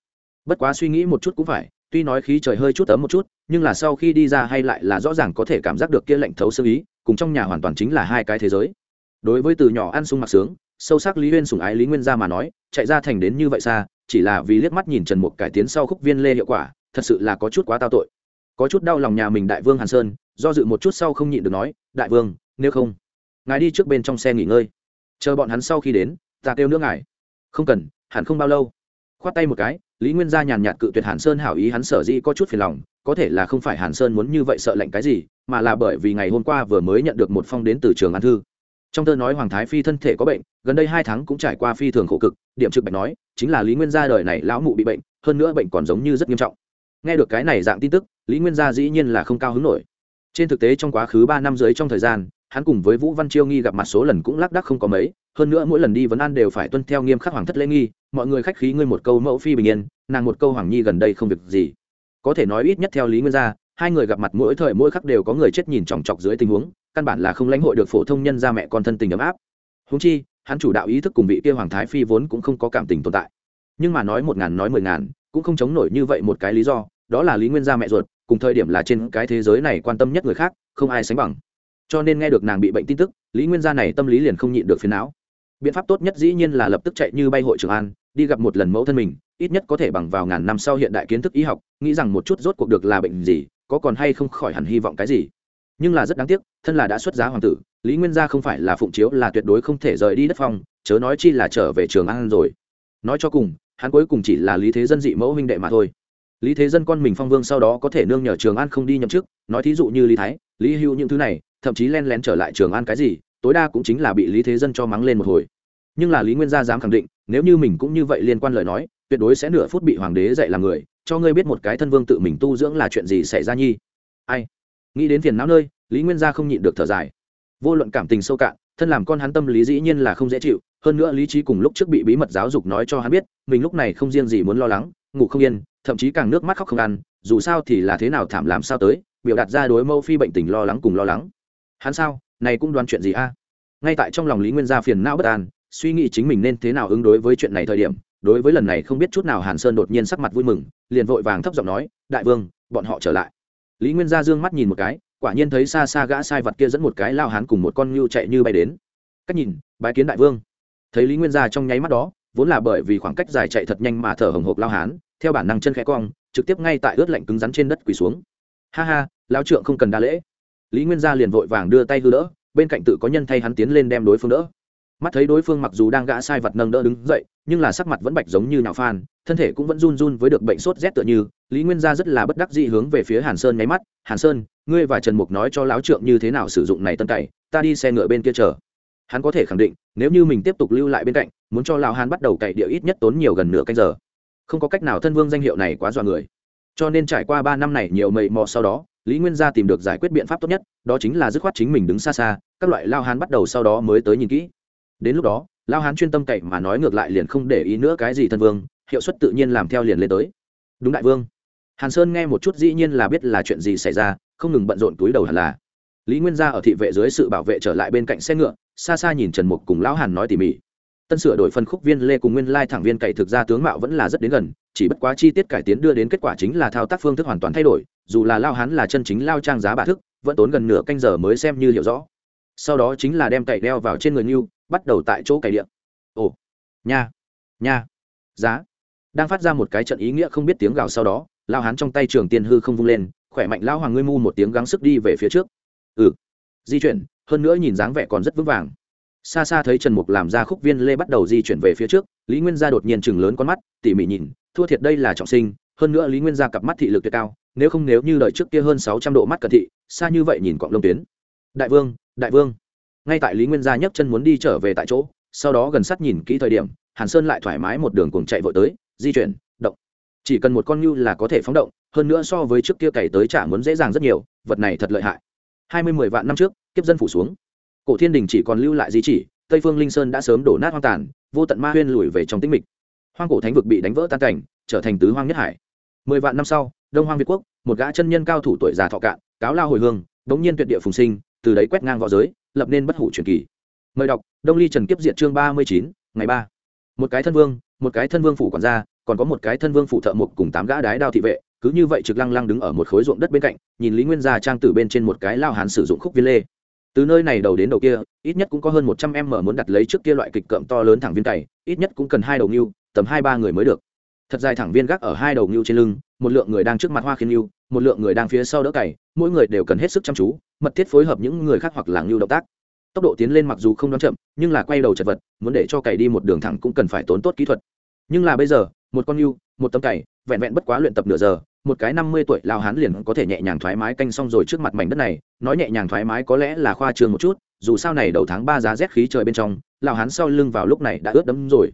Bất quá suy nghĩ một chút cũng phải, tuy nói khí trời hơi chút ấm một chút, nhưng là sau khi đi ra hay lại là rõ ràng có thể cảm giác được kia lệnh thấu sơ ý, cùng trong nhà hoàn toàn chính là hai cái thế giới. Đối với từ nhỏ ăn sung mặc sướng, sâu sắc lý huyên sùng ái lý nguyên gia mà nói, chạy ra thành đến như vậy xa, chỉ là vì liếc mắt nhìn trần mục cải tiến sau khúc viên lê hiệu quả, thật sự là có chút quá tao tội. Có chút đau lòng nhà mình đại vương hàn sơn, do dự một chút sau không nhịn được nói, đại vương, nếu không, ngài đi trước bên trong xe nghỉ ngơi. Chờ bọn hắn sau khi đến, ta kêu nước ngài. Không cần hẳn không bao lâu. Khoát tay một cái, lý nguyên gia nhàn nhạt cự tuyệt hàn sơn hảo ý hắn sở dĩ có chút phiền lòng, có thể là không phải hàn sơn muốn như vậy sợ lệnh cái gì, mà là bởi vì ngày hôm qua vừa mới nhận được một phong đến từ trường an thư. Trong thơ nói hoàng thái phi thân thể có bệnh, gần đây hai tháng cũng trải qua phi thường khổ cực, điểm trực bạch nói, chính là lý nguyên gia đời này lão mụ bị bệnh, hơn nữa bệnh còn giống như rất nghiêm trọng. Nghe được cái này dạng tin tức, lý nguyên gia dĩ nhiên là không cao hứng nổi. Trên thực tế trong quá khứ ba năm dưới trong thời gian hắn cùng với vũ văn chiêu nghi gặp mặt số lần cũng lác đác không có mấy, hơn nữa mỗi lần đi vấn an đều phải tuân theo nghiêm khắc hoàng thất lễ nghi, mọi người khách khí ngươi một câu mẫu phi bình yên, nàng một câu hoàng nhi gần đây không việc gì. Có thể nói ít nhất theo lý nguyên gia, hai người gặp mặt mỗi thời mỗi khắc đều có người chết nhìn chòng chọc dưới tình huống, căn bản là không lãnh hội được phổ thông nhân ra mẹ con thân tình ấm áp. Húng chi, hắn chủ đạo ý thức cùng vị kia hoàng thái phi vốn cũng không có cảm tình tồn tại. Nhưng mà nói một ngàn nói mười ngàn, cũng không chống nổi như vậy một cái lý do, đó là lý nguyên gia mẹ ruột, cùng thời điểm là trên cái thế giới này quan tâm nhất người khác, không ai sánh bằng cho nên nghe được nàng bị bệnh tin tức, lý nguyên gia này tâm lý liền không nhịn được phiền não. Biện pháp tốt nhất dĩ nhiên là lập tức chạy như bay hội trường an, đi gặp một lần mẫu thân mình, ít nhất có thể bằng vào ngàn năm sau hiện đại kiến thức y học, nghĩ rằng một chút rốt cuộc được là bệnh gì, có còn hay không khỏi hẳn hy vọng cái gì. Nhưng là rất đáng tiếc, thân là đã xuất giá hoàng tử, lý nguyên gia không phải là phụng chiếu là tuyệt đối không thể rời đi đất phong, chớ nói chi là trở về trường an rồi. Nói cho cùng, hắn cuối cùng chỉ là lý thế dân dị mẫu huynh đệ mà thôi. Lý thế dân con mình phong vương sau đó có thể nương nhờ trường an không đi nhậm chức, nói thí dụ như lý thái, lý hưu những thứ này thậm chí len lén trở lại trường an cái gì, tối đa cũng chính là bị lý thế dân cho mắng lên một hồi. Nhưng là lý nguyên gia dám khẳng định, nếu như mình cũng như vậy liên quan lời nói, tuyệt đối sẽ nửa phút bị hoàng đế dạy làm người, cho ngươi biết một cái thân vương tự mình tu dưỡng là chuyện gì xảy ra nhi. Ai? Nghĩ đến phiền não nơi, lý nguyên gia không nhịn được thở dài. Vô luận cảm tình sâu cạn, thân làm con hắn tâm lý dĩ nhiên là không dễ chịu, hơn nữa lý trí cùng lúc trước bị bí mật giáo dục nói cho hắn biết, mình lúc này không riêng gì muốn lo lắng, ngủ không yên, thậm chí càng nước mắt khóc không ăn, dù sao thì là thế nào thảm làm sao tới, biểu đạt ra đối mâu phi bệnh tình lo lắng cùng lo lắng hắn sao, này cũng đoán chuyện gì a? Ngay tại trong lòng lý nguyên gia phiền não bất an, suy nghĩ chính mình nên thế nào ứng đối với chuyện này thời điểm, đối với lần này không biết chút nào hàn sơn đột nhiên sắc mặt vui mừng, liền vội vàng thấp giọng nói, đại vương, bọn họ trở lại. Lý nguyên gia dương mắt nhìn một cái, quả nhiên thấy xa xa gã sai vật kia dẫn một cái lao hán cùng một con ngưu chạy như bay đến. Cách nhìn, bái kiến đại vương. Thấy lý nguyên gia trong nháy mắt đó, vốn là bởi vì khoảng cách dài chạy thật nhanh mà thở hồng hộc lao hán, theo bản năng chân khẽ cong, trực tiếp ngay tại ướt lạnh cứng rắn trên đất quỳ xuống. Ha ha lao trượng không cần đa lễ lý nguyên gia liền vội vàng đưa tay hư đỡ, bên cạnh tự có nhân thay hắn tiến lên đem đối phương đỡ. Mắt thấy đối phương mặc dù đang gã sai vật nâng đỡ đứng dậy, nhưng là sắc mặt vẫn bạch giống như nhạo phan, thân thể cũng vẫn run run với được bệnh sốt rét tựa như, lý nguyên gia rất là bất đắc dĩ hướng về phía hàn sơn nháy mắt, hàn sơn, ngươi và trần mục nói cho láo trượng như thế nào sử dụng này tân cày ta đi xe ngựa bên kia chờ. Hắn có thể khẳng định, nếu như mình tiếp tục lưu lại bên cạnh, muốn cho lão hán bắt đầu cày địa ít nhất tốn nhiều gần nửa canh giờ. Không có cách nào thân vương danh hiệu này quá dọa người. Cho nên trải qua ba năm này nhiều mầy mò sau đó lý nguyên gia tìm được giải quyết biện pháp tốt nhất, đó chính là dứt khoát chính mình đứng xa xa, các loại lao hán bắt đầu sau đó mới tới nhìn kỹ. Đến lúc đó, lao hán chuyên tâm cậy mà nói ngược lại liền không để ý nữa cái gì thân vương, hiệu suất tự nhiên làm theo liền lên tới. Đúng đại vương. Hàn sơn nghe một chút dĩ nhiên là biết là chuyện gì xảy ra, không ngừng bận rộn túi đầu hẳn là. Lý nguyên gia ở thị vệ dưới sự bảo vệ trở lại bên cạnh xe ngựa, xa xa nhìn trần mục cùng lão hàn nói tỉ mỉ. Tân sửa đổi phân khúc viên lê cùng nguyên lai thẳng viên cậy thực ra tướng mạo vẫn là rất đến gần, chỉ bất quá chi tiết cải tiến đưa đến kết quả chính là thao tác phương thức hoàn toàn thay đổi dù là lao hán là chân chính lao trang giá bà thức, vẫn tốn gần nửa canh giờ mới xem như hiểu rõ. Sau đó chính là đem cậy đeo vào trên người như bắt đầu tại chỗ cày điện. Ồ, nha nha, giá. Đang phát ra một cái trận ý nghĩa không biết tiếng gào sau đó, lao hán trong tay trường tiên hư không vung lên, khỏe mạnh lao hoàng ngươi mu một tiếng gắng sức đi về phía trước. Ừ di chuyển, hơn nữa nhìn dáng vẻ còn rất vững vàng. Xa xa thấy trần mục làm ra khúc viên lê bắt đầu di chuyển về phía trước, lý nguyên gia đột nhiên chừng lớn con mắt, tỉ mỉ nhìn, thua thiệt đây là trọng sinh, hơn nữa lý nguyên gia cặp mắt thị lực tuyệt cao nếu không nếu như đợi trước kia hơn sáu trăm độ mắt cận thị, xa như vậy nhìn cọng lông tuyến. Đại vương đại vương. Ngay tại lý nguyên gia nhấc chân muốn đi trở về tại chỗ, sau đó gần sát nhìn kỹ thời điểm, hàn sơn lại thoải mái một đường cùng chạy vội tới, di chuyển, động. Chỉ cần một con ngưu là có thể phóng động, hơn nữa so với trước kia cày tới chả muốn dễ dàng rất nhiều, vật này thật lợi hại. Hai mươi mười vạn năm trước, kiếp dân phủ xuống. Cổ thiên đình chỉ còn lưu lại di chỉ, tây phương linh sơn đã sớm đổ nát hoang tàn, vô tận ma huyên lùi về trong tĩnh mịch. Hoang cổ thánh vực bị đánh vỡ tan cảnh, trở thành tứ hoang nhất hải. Mười vạn năm sau đông hoang việt quốc, một gã chân nhân cao thủ tuổi già thọ cạn, cáo lao hồi hương bỗng nhiên tuyệt địa phùng sinh, từ đấy quét ngang v õ giới, lập nên bất hủ truyền kỳ. Mời đọc, đông ly trần kiếp diện chương ba mươi chín, ngày ba. Một cái thân vương, một cái thân vương phủ quản gia, còn có một cái thân vương phủ thợ mộc cùng tám gã đái đao thị vệ, cứ như vậy trực lăng lăng đứng ở một khối ruộng đất bên cạnh, nhìn lý nguyên gia trang từ bên trên một cái lao hán sử dụng khúc viên lê. Từ nơi này đầu đến đầu kia, ít nhất cũng có hơn một trăm em mở muốn đặt lấy trước kia loại kịch cợm to lớn thẳng viên cày, ít nhất cũng cần hai đầu ngưu, tầm hai ba người mới được. Thật dài thẳng viên gác ở hai đầu ngưu trên lưng một lượng người đang trước mặt hoa khiên lưu, một lượng người đang phía sau đỡ cày, mỗi người đều cần hết sức chăm chú, mật thiết phối hợp những người khác hoặc là ngưu động tác. Tốc độ tiến lên mặc dù không đoán chậm, nhưng là quay đầu chật vật, muốn để cho cày đi một đường thẳng cũng cần phải tốn tốt kỹ thuật. Nhưng là bây giờ, một con ngưu một tấm cày, vẹn vẹn bất quá luyện tập nửa giờ, một cái năm mươi tuổi lao hán liền có thể nhẹ nhàng thoải mái canh xong rồi trước mặt mảnh đất này. Nói nhẹ nhàng thoải mái có lẽ là khoa trường một chút, dù sao này đầu tháng ba giá rét khí trời bên trong lao hán sau lưng vào lúc này đã ướt đẫm rồi.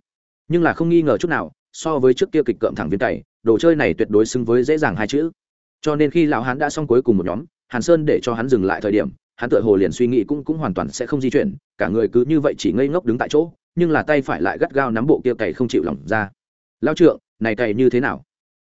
Nhưng là không nghi ngờ chút nào, so với trước kia kịch cợm thẳng viên cày đồ chơi này tuyệt đối xứng với dễ dàng hai chữ. Cho nên khi lão hán đã xong cuối cùng một nhóm, hàn sơn để cho hắn dừng lại thời điểm, hắn tựa hồ liền suy nghĩ cũng cũng hoàn toàn sẽ không di chuyển, cả người cứ như vậy chỉ ngây ngốc đứng tại chỗ, nhưng là tay phải lại gắt gao nắm bộ kia cày không chịu lỏng ra. Lao trượng, này cày như thế nào?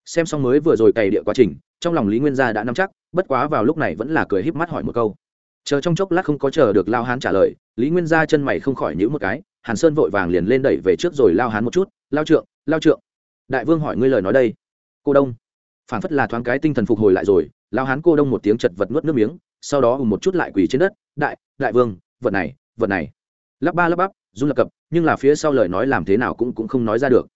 Xem xong mới vừa rồi cày địa quá trình, trong lòng lý nguyên gia đã nắm chắc, bất quá vào lúc này vẫn là cười híp mắt hỏi một câu. Chờ trong chốc lát không có chờ được lao hán trả lời, lý nguyên gia chân mày không khỏi nhữ một cái, hàn sơn vội vàng liền lên đẩy về trước rồi lao hán một chút lao trượng lao trượng. Đại vương hỏi ngươi lời nói đây cô đông. Phản phất là thoáng cái tinh thần phục hồi lại rồi lao hán cô đông một tiếng chật vật nuốt nước miếng, sau đó một chút lại quỳ trên đất, đại đại vương, vật này vật này. Lắp ba lắp bắp, run lập cập, nhưng là phía sau lời nói làm thế nào cũng cũng không nói ra được.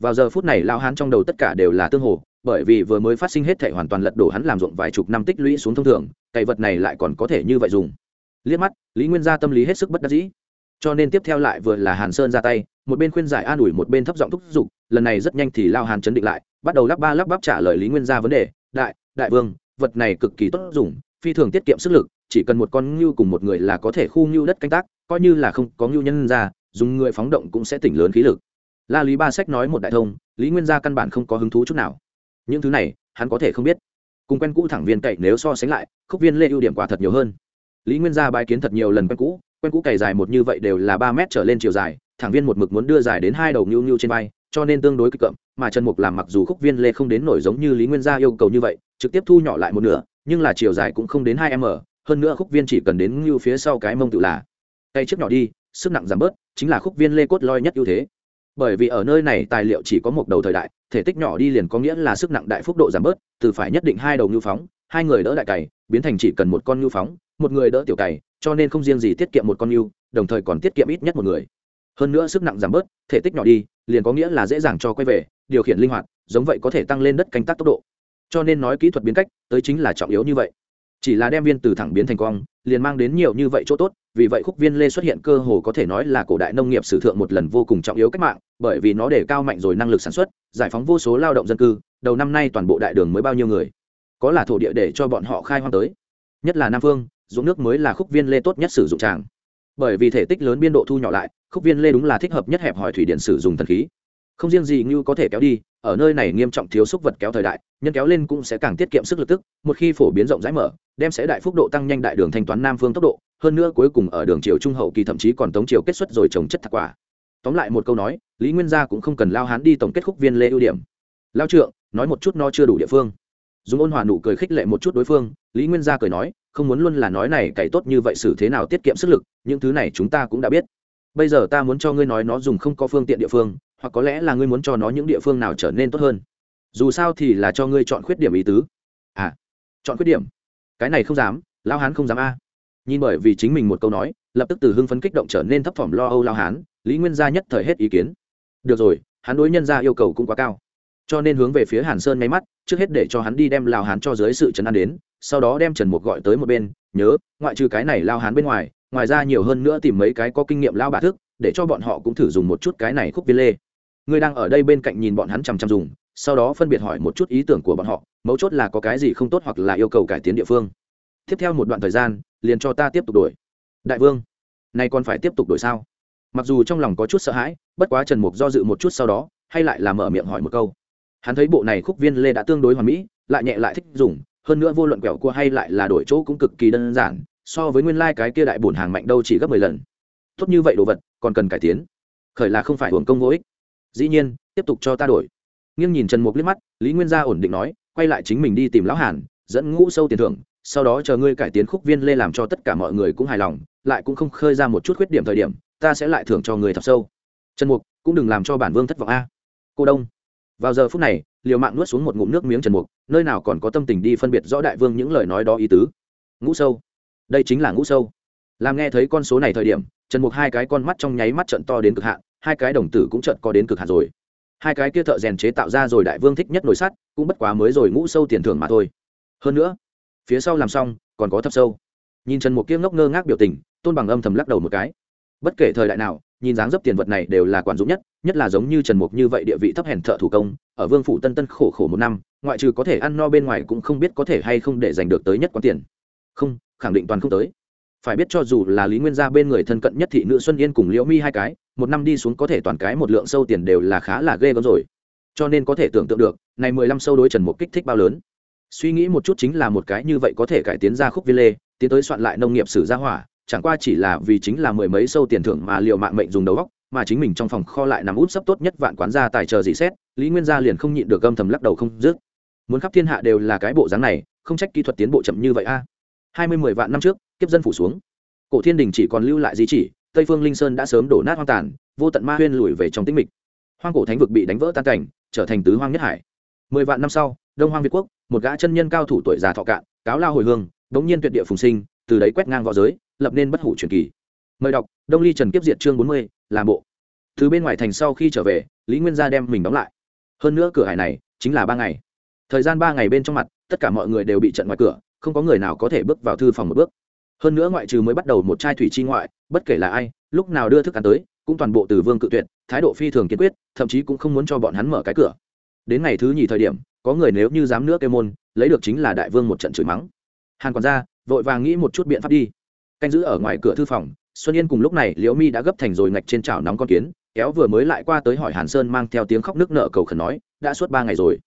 Vào giờ phút này lao hán trong đầu tất cả đều là tương hồ, bởi vì vừa mới phát sinh hết thể hoàn toàn lật đổ hắn làm ruộng vài chục năm tích lũy xuống thông thường cày vật này lại còn có thể như vậy dùng. Liếc mắt, lý nguyên gia tâm lý hết sức bất đắc dĩ. Cho nên tiếp theo lại vừa là hàn sơn ra tay, một bên khuyên giải an ủi, một bên thấp giọng thúc giục, lần này rất nhanh thì lao hàn chấn định lại bắt đầu lắp ba lắp bắp trả lời lý nguyên gia vấn đề, đại đại vương, vật này cực kỳ tốt dùng, phi thường tiết kiệm sức lực, chỉ cần một con ngưu cùng một người là có thể khu ngưu đất canh tác, coi như là không có ngưu nhân ra, dùng người phóng động cũng sẽ tỉnh lớn khí lực. La lý ba sách nói một đại thông, lý nguyên gia căn bản không có hứng thú chút nào. Những thứ này, hắn có thể không biết. Cùng quen cũ thẳng viên cậy nếu so sánh lại, khúc viên lê ưu điểm quả thật nhiều hơn. Lý nguyên gia bài kiến thật nhiều lần quen cũ quen cũ cày dài một như vậy đều là ba mét trở lên chiều dài, thẳng viên một mực muốn đưa dài đến hai đầu ngưu ngưu trên vai cho nên tương đối kịch cậm, mà trần mục làm mặc dù khúc viên lê không đến nổi giống như lý nguyên gia yêu cầu như vậy, trực tiếp thu nhỏ lại một nửa, nhưng là chiều dài cũng không đến hai m, hơn nữa khúc viên chỉ cần đến ngưu phía sau cái mông tự là, tay trước nhỏ đi, sức nặng giảm bớt, chính là khúc viên lê cốt loi nhất ưu thế. Bởi vì ở nơi này tài liệu chỉ có một đầu thời đại, thể tích nhỏ đi liền có nghĩa là sức nặng đại phúc độ giảm bớt, từ phải nhất định hai đầu ngưu phóng, hai người đỡ đại cày, biến thành chỉ cần một con ngưu phóng, một người đỡ tiểu cày, cho nên không riêng gì tiết kiệm một con ngưu đồng thời còn tiết kiệm ít nhất một người hơn nữa sức nặng giảm bớt, thể tích nhỏ đi, liền có nghĩa là dễ dàng cho quay về, điều khiển linh hoạt, giống vậy có thể tăng lên đất canh tác tốc độ. Cho nên nói kỹ thuật biến cách, tới chính là trọng yếu như vậy. Chỉ là đem viên từ thẳng biến thành cong, liền mang đến nhiều như vậy chỗ tốt, vì vậy khúc viên lê xuất hiện cơ hồ có thể nói là cổ đại nông nghiệp sử thượng một lần vô cùng trọng yếu cách mạng, bởi vì nó để cao mạnh rồi năng lực sản xuất, giải phóng vô số lao động dân cư, đầu năm nay toàn bộ đại đường mới bao nhiêu người. Có là thổ địa để cho bọn họ khai hoang tới. Nhất là nam phương dụng nước mới là khúc viên lê tốt nhất sử dụng tràng bởi vì thể tích lớn biên độ thu nhỏ lại, khúc viên lê đúng là thích hợp nhất hẹp hỏi thủy điện sử dụng thần khí. Không riêng gì như có thể kéo đi, ở nơi này nghiêm trọng thiếu xúc vật kéo thời đại, nhân kéo lên cũng sẽ càng tiết kiệm sức lực tức, một khi phổ biến rộng rãi mở, đem sẽ đại phúc độ tăng nhanh đại đường thanh toán nam phương tốc độ, hơn nữa cuối cùng ở đường triều trung hậu kỳ thậm chí còn tống triều kết xuất rồi trồng chất thạc quả. Tóm lại một câu nói, lý nguyên gia cũng không cần lao hán đi tổng kết khúc viên lê ưu điểm. Lao trượng, nói một chút no chưa đủ địa phương. Dùng ôn hòa nụ cười khích lệ một chút đối phương, lý nguyên gia cười nói không muốn luôn là nói này cày tốt như vậy xử thế nào tiết kiệm sức lực, những thứ này chúng ta cũng đã biết. Bây giờ ta muốn cho ngươi nói nó dùng không có phương tiện địa phương, hoặc có lẽ là ngươi muốn cho nó những địa phương nào trở nên tốt hơn. Dù sao thì là cho ngươi chọn khuyết điểm ý tứ. À chọn khuyết điểm? Cái này không dám lao hán không dám a. Nhìn bởi vì chính mình một câu nói, lập tức từ hưng phấn kích động trở nên thấp thỏm lo âu lao hán, lý nguyên gia nhất thời hết ý kiến. Được rồi, hắn đối nhân gia yêu cầu cũng quá cao. Cho nên hướng về phía hàn sơn nháy mắt trước hết để cho hắn đi đem lao hán cho dưới sự chấn an đến, sau đó đem trần mục gọi tới một bên, nhớ, ngoại trừ cái này lao hán bên ngoài ngoài ra nhiều hơn nữa tìm mấy cái có kinh nghiệm lao bà thức, để cho bọn họ cũng thử dùng một chút cái này khúc viên lê. Ngươi đang ở đây bên cạnh nhìn bọn hắn chằm chằm dùng, sau đó phân biệt hỏi một chút ý tưởng của bọn họ, mấu chốt là có cái gì không tốt hoặc là yêu cầu cải tiến địa phương. Tiếp theo một đoạn thời gian, liền cho ta tiếp tục đổi. Đại vương, nay còn phải tiếp tục đổi sao? Mặc dù trong lòng có chút sợ hãi, bất quá trần mục do dự một chút sau đó, hay lại là mở miệng hỏi một câu hắn thấy bộ này khúc viên lê đã tương đối hoàn mỹ, lại nhẹ lại thích dùng, hơn nữa vô luận quẹo cua hay lại là đổi chỗ cũng cực kỳ đơn giản, so với nguyên lai、like、cái kia đại bổn hàng mạnh đâu chỉ gấp mười lần. Tốt như vậy đồ vật, còn cần cải tiến. Khởi là không phải hưởng công vô ích. Dĩ nhiên, tiếp tục cho ta đổi. Nghiêng nhìn trần mục liếc mắt, lý nguyên gia ổn định nói, quay lại chính mình đi tìm lão hàn, dẫn ngũ sâu tiền thưởng, sau đó chờ ngươi cải tiến khúc viên lê làm cho tất cả mọi người cũng hài lòng, lại cũng không khơi ra một chút khuyết điểm thời điểm, ta sẽ lại thưởng cho người thập sâu. Trần mục, cũng đừng làm cho bản vương thất vọng a. Cô đông vào giờ phút này, liều mạng nuốt xuống một ngụm nước miếng trần mục, nơi nào còn có tâm tình đi phân biệt rõ đại vương những lời nói đó ý tứ. Ngũ sâu. Đây chính là ngũ sâu. Làm nghe thấy con số này thời điểm, trần mục hai cái con mắt trong nháy mắt trận to đến cực hạn, hai cái đồng tử cũng trận co đến cực hạn rồi. Hai cái kia thợ rèn chế tạo ra rồi đại vương thích nhất nồi sắt, cũng bất quá mới rồi ngũ sâu tiền thưởng mà thôi. Hơn nữa, phía sau làm xong, còn có thấp sâu. Nhìn trần mục kia ngốc ngơ ngác biểu tình, tôn bằng âm thầm lắc đầu một cái. Bất kể thời đại nào nhìn dáng dấp tiền vật này đều là quản dụng nhất nhất là giống như trần mục như vậy địa vị thấp hèn thợ thủ công, ở vương phủ tân tân khổ khổ một năm, ngoại trừ có thể ăn no bên ngoài cũng không biết có thể hay không để giành được tới nhất quán tiền. Không, khẳng định toàn không tới. Phải biết cho dù là lý nguyên gia bên người thân cận nhất thị nữ xuân yên cùng liễu mi hai cái, một năm đi xuống có thể toàn cái một lượng sâu tiền đều là khá là ghê gớm rồi. Cho nên có thể tưởng tượng được, này mười lăm sâu đối trần mục kích thích bao lớn. Suy nghĩ một chút chính là một cái như vậy có thể cải tiến ra khúc viên lê tiến tới soạn lại nông nghiệp sử gia hỏa chẳng qua chỉ là vì chính là mười mấy sâu tiền thưởng mà liệu mạng mệnh dùng đầu góc mà chính mình trong phòng kho lại nằm út sấp tốt nhất vạn quán gia tài chờ dị xét, lý nguyên gia liền không nhịn được gâm thầm lắc đầu không dứt. Muốn khắp thiên hạ đều là cái bộ dáng này, không trách kỹ thuật tiến bộ chậm như vậy a. Hai mươi mười vạn năm trước, kiếp dân phủ xuống. Cổ thiên đình chỉ còn lưu lại di chỉ, tây phương linh sơn đã sớm đổ nát hoang tàn, vô tận ma huyên lùi về trong tĩnh mịch. Hoang cổ thánh vực bị đánh vỡ tan cảnh, trở thành tứ hoang nhất hải. Mười vạn năm sau, đông hoang việt quốc, một gã chân nhân cao thủ tuổi già thọ cạn, cáo lao hồi hương, đống nhiên tuyệt địa phùng sinh, từ đấy quét ngang v õ giới lập nên bất hủ truyền kỳ. Mời đọc, đông ly trần kiếp diệt chương bốn mươi, làm bộ. Từ bên ngoài thành sau khi trở về, lý nguyên gia đem mình đóng lại. Hơn nữa cửa hải này chính là ba ngày. Thời gian ba ngày bên trong mặt, tất cả mọi người đều bị trận ngoài cửa, không có người nào có thể bước vào thư phòng một bước. Hơn nữa ngoại trừ mới bắt đầu một chai thủy chi ngoại, bất kể là ai, lúc nào đưa thức ăn tới, cũng toàn bộ từ vương cự tuyệt, thái độ phi thường kiên quyết, thậm chí cũng không muốn cho bọn hắn mở cái cửa. Đến ngày thứ nhì thời điểm, có người nếu như dám nữa kêu môn, lấy được chính là đại vương một trận chửi mắng. Hàn quản gia, vội vàng nghĩ một chút biện pháp đi canh giữ ở ngoài cửa thư phòng, xuân yên cùng lúc này, liễu mi đã gấp thành rồi ngạch trên chảo nóng con kiến, kéo vừa mới lại qua tới hỏi hàn sơn mang theo tiếng khóc nước nợ cầu khẩn nói, đã suốt ba ngày rồi.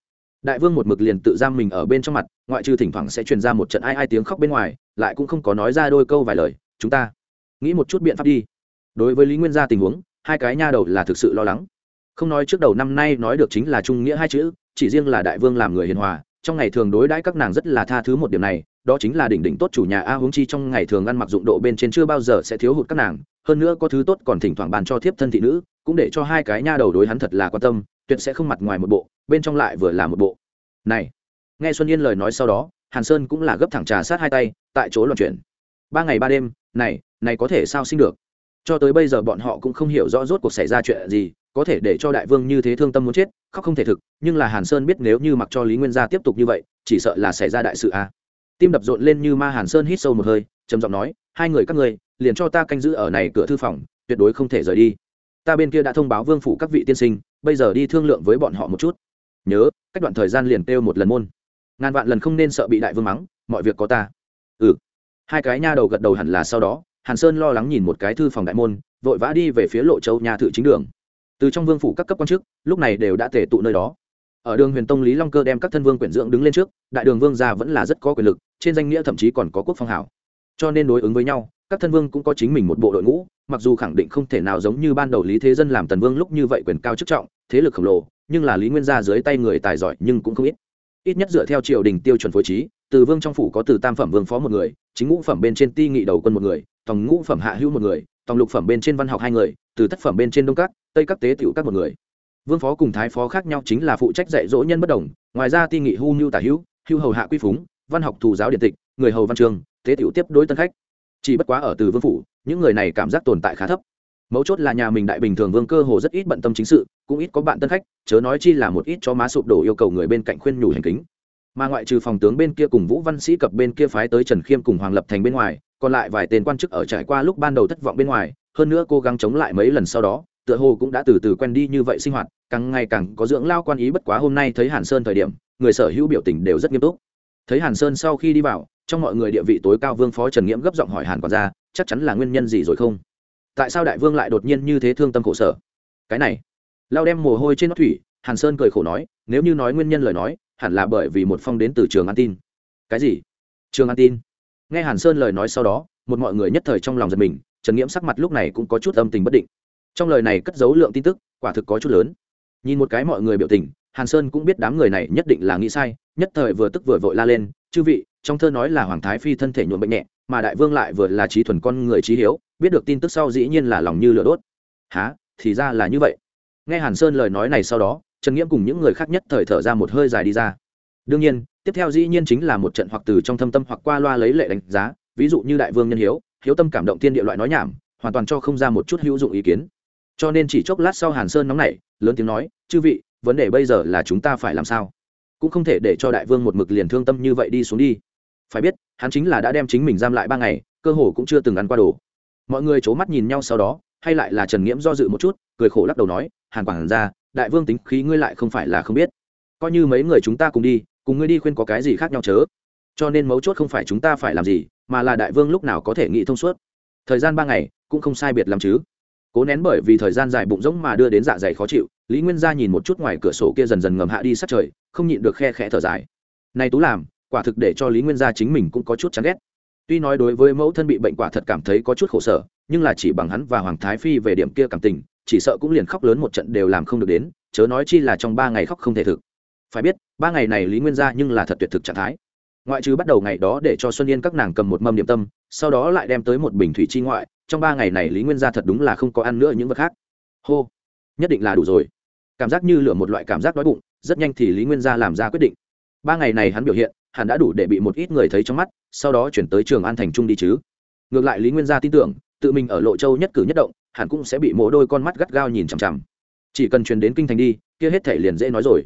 Đại vương một mực liền tự giam mình ở bên trong mặt, ngoại trừ thỉnh thoảng sẽ truyền ra một trận ai ai tiếng khóc bên ngoài, lại cũng không có nói ra đôi câu vài lời. Chúng ta, nghĩ một chút biện pháp đi. Đối với lý nguyên gia tình huống, hai cái nha đầu là thực sự lo lắng. Không nói trước đầu năm nay nói được chính là trung nghĩa hai chữ, chỉ riêng là đại vương làm người hiền hòa trong ngày thường đối đãi các nàng rất là tha thứ một điểm này, đó chính là đỉnh đỉnh tốt chủ nhà a huống chi trong ngày thường ăn mặc dụng độ bên trên chưa bao giờ sẽ thiếu hụt các nàng. Hơn nữa có thứ tốt còn thỉnh thoảng bàn cho thiếp thân thị nữ, cũng để cho hai cái nha đầu đối hắn thật là quan tâm, tuyệt sẽ không mặt ngoài một bộ, bên trong lại vừa là một bộ. Này, nghe xuân yên lời nói sau đó, hàn sơn cũng là gấp thẳng trà sát hai tay, tại chỗ loạn chuyển ba ngày ba đêm, này này có thể sao sinh được? Cho tới bây giờ bọn họ cũng không hiểu rõ rốt cuộc xảy ra chuyện gì có thể để cho đại vương như thế thương tâm muốn chết khóc không thể thực nhưng là hàn sơn biết nếu như mặc cho lý nguyên gia tiếp tục như vậy chỉ sợ là xảy ra đại sự a tim đập rộn lên như ma hàn sơn hít sâu một hơi trầm giọng nói hai người các ngươi, liền cho ta canh giữ ở này cửa thư phòng tuyệt đối không thể rời đi. Ta bên kia đã thông báo vương phủ các vị tiên sinh bây giờ đi thương lượng với bọn họ một chút. Nhớ cách đoạn thời gian liền kêu một lần môn. Ngàn vạn lần không nên sợ bị đại vương mắng mọi việc có ta. Ừ. Hai cái nha đầu gật đầu hẳn là sau đó hàn sơn lo lắng nhìn một cái thư phòng đại môn vội vã đi về phía lộ châu nhà thự chính đường từ trong vương phủ các cấp quan chức, lúc này đều đã tề tụ nơi đó. Ở đường huyền tông lý long cơ đem các thân vương quyển dưỡng đứng lên trước, đại đường vương gia vẫn là rất có quyền lực, trên danh nghĩa thậm chí còn có quốc phong hảo. Cho nên đối ứng với nhau, các thân vương cũng có chính mình một bộ đội ngũ, mặc dù khẳng định không thể nào giống như ban đầu lý thế dân làm tần vương lúc như vậy quyền cao chức trọng, thế lực khổng lồ, nhưng là lý nguyên gia dưới tay người tài giỏi nhưng cũng không ít. Ít nhất dựa theo triều đình tiêu chuẩn phối trí, từ vương trong phủ có từ tam phẩm vương phó một người, chính ngũ phẩm bên trên ti nghị đầu quân một người, tòng ngũ phẩm hạ hữu một người tòng lục phẩm bên trên văn học hai người, từ thất phẩm bên trên đông các, tây các tế tiểu các một người. Vương phó cùng thái phó khác nhau chính là phụ trách dạy dỗ nhân bất đồng, ngoài ra ti nghị hưu nhu tả hữu hưu hầu hạ quy phúng, văn học thù giáo điện tịch, người hầu văn trường, tế tiểu tiếp đối tân khách. Chỉ bất quá ở từ vương phủ, những người này cảm giác tồn tại khá thấp. Mấu chốt là nhà mình đại bình thường vương cơ hồ rất ít bận tâm chính sự, cũng ít có bạn tân khách, chớ nói chi là một ít cho má sụp đổ yêu cầu người bên cạnh khuyên nhủ hành kính. Mà ngoại trừ phòng tướng bên kia cùng vũ văn sĩ cập bên kia phái tới trần khiêm cùng hoàng lập thành bên ngoài còn lại vài tên quan chức ở trải qua lúc ban đầu thất vọng bên ngoài, hơn nữa cố gắng chống lại mấy lần sau đó, tựa hồ cũng đã từ từ quen đi như vậy sinh hoạt, càng ngày càng có dưỡng lao quan ý bất quá hôm nay thấy hàn sơn thời điểm, người sở hữu biểu tình đều rất nghiêm túc. Thấy hàn sơn sau khi đi vào, trong mọi người địa vị tối cao vương phó trần nghiễm gấp giọng hỏi hàn quản gia, chắc chắn là nguyên nhân gì rồi không? Tại sao đại vương lại đột nhiên như thế thương tâm khổ sở? Cái này. Lao đem mồ hôi trên nót thủy, hàn sơn cười khổ nói, nếu như nói nguyên nhân lời nói, hẳn là bởi vì một phong đến từ trường an tin. Cái gì? Trường an tin nghe hàn sơn lời nói sau đó, một mọi người nhất thời trong lòng giật mình, trần nghiễm sắc mặt lúc này cũng có chút âm tình bất định. Trong lời này cất dấu lượng tin tức, quả thực có chút lớn. Nhìn một cái mọi người biểu tình, hàn sơn cũng biết đám người này nhất định là nghĩ sai, nhất thời vừa tức vừa vội la lên, chư vị, trong thơ nói là hoàng thái phi thân thể nhuộm bệnh nhẹ, mà đại vương lại vừa là trí thuần con người trí hiếu, biết được tin tức sau dĩ nhiên là lòng như lửa đốt. Há thì ra là như vậy. Nghe hàn sơn lời nói này sau đó, trần nghiễm cùng những người khác nhất thời thở ra một hơi dài đi ra đương nhiên, tiếp theo dĩ nhiên chính là một trận hoặc từ trong thâm tâm hoặc qua loa lấy lệ đánh giá, ví dụ như đại vương nhân hiếu hiếu tâm cảm động thiên địa loại nói nhảm, hoàn toàn cho không ra một chút hữu dụng ý kiến. Cho nên chỉ chốc lát sau hàn sơn nóng nảy, lớn tiếng nói, chư vị, vấn đề bây giờ là chúng ta phải làm sao? Cũng không thể để cho đại vương một mực liền thương tâm như vậy đi xuống đi. Phải biết, hắn chính là đã đem chính mình giam lại ba ngày, cơ hồ cũng chưa từng ăn qua đồ. Mọi người c h ố mắt nhìn nhau sau đó, hay lại là trần nghiễm do dự một chút, cười khổ lắc đầu nói, hàn quảng ra đại vương tính khí ngươi lại không phải là không biết. Coi như mấy người chúng ta cùng đi cùng ngươi đi khuyên có cái gì khác nhau chớ. Cho nên mấu chốt không phải chúng ta phải làm gì, mà là đại vương lúc nào có thể nghĩ thông suốt. Thời gian ba ngày, cũng không sai biệt lắm chứ. Cố nén bởi vì thời gian dài bụng rỗng mà đưa đến dạ dày khó chịu, lý nguyên gia nhìn một chút ngoài cửa sổ kia dần dần ngầm hạ đi sát trời, không nhịn được khe khẽ thở dài. Này tú làm, quả thực để cho lý nguyên gia chính mình cũng có chút chán ghét. Tuy nói đối với mẫu thân bị bệnh quả thật cảm thấy có chút khổ sở, nhưng là chỉ bằng hắn và hoàng thái phi về điểm kia cảm tình, chỉ sợ cũng liền khóc lớn một trận đều làm không được đến, chớ nói chi là trong ba ngày khóc không thể thực phải biết, ba ngày này lý nguyên gia nhưng là thật tuyệt thực trạng thái. Ngoại trừ bắt đầu ngày đó để cho xuân yên các nàng cầm một mâm niệm tâm, sau đó lại đem tới một bình thủy chi ngoại, trong ba ngày này lý nguyên gia thật đúng là không có ăn nữa những vật khác. Hô, nhất định là đủ rồi. Cảm giác như lửa một loại cảm giác đói bụng, rất nhanh thì lý nguyên gia làm ra quyết định. Ba ngày này hắn biểu hiện hắn đã đủ để bị một ít người thấy trong mắt, sau đó chuyển tới trường an thành trung đi chứ. Ngược lại lý nguyên gia tin tưởng, tự mình ở lộ châu nhất cử nhất động, hẳn cũng sẽ bị mỗi đôi con mắt gắt gao nhìn chằm chằm. Chỉ cần truyền đến kinh thành đi, kia hết thể liền dễ nói rồi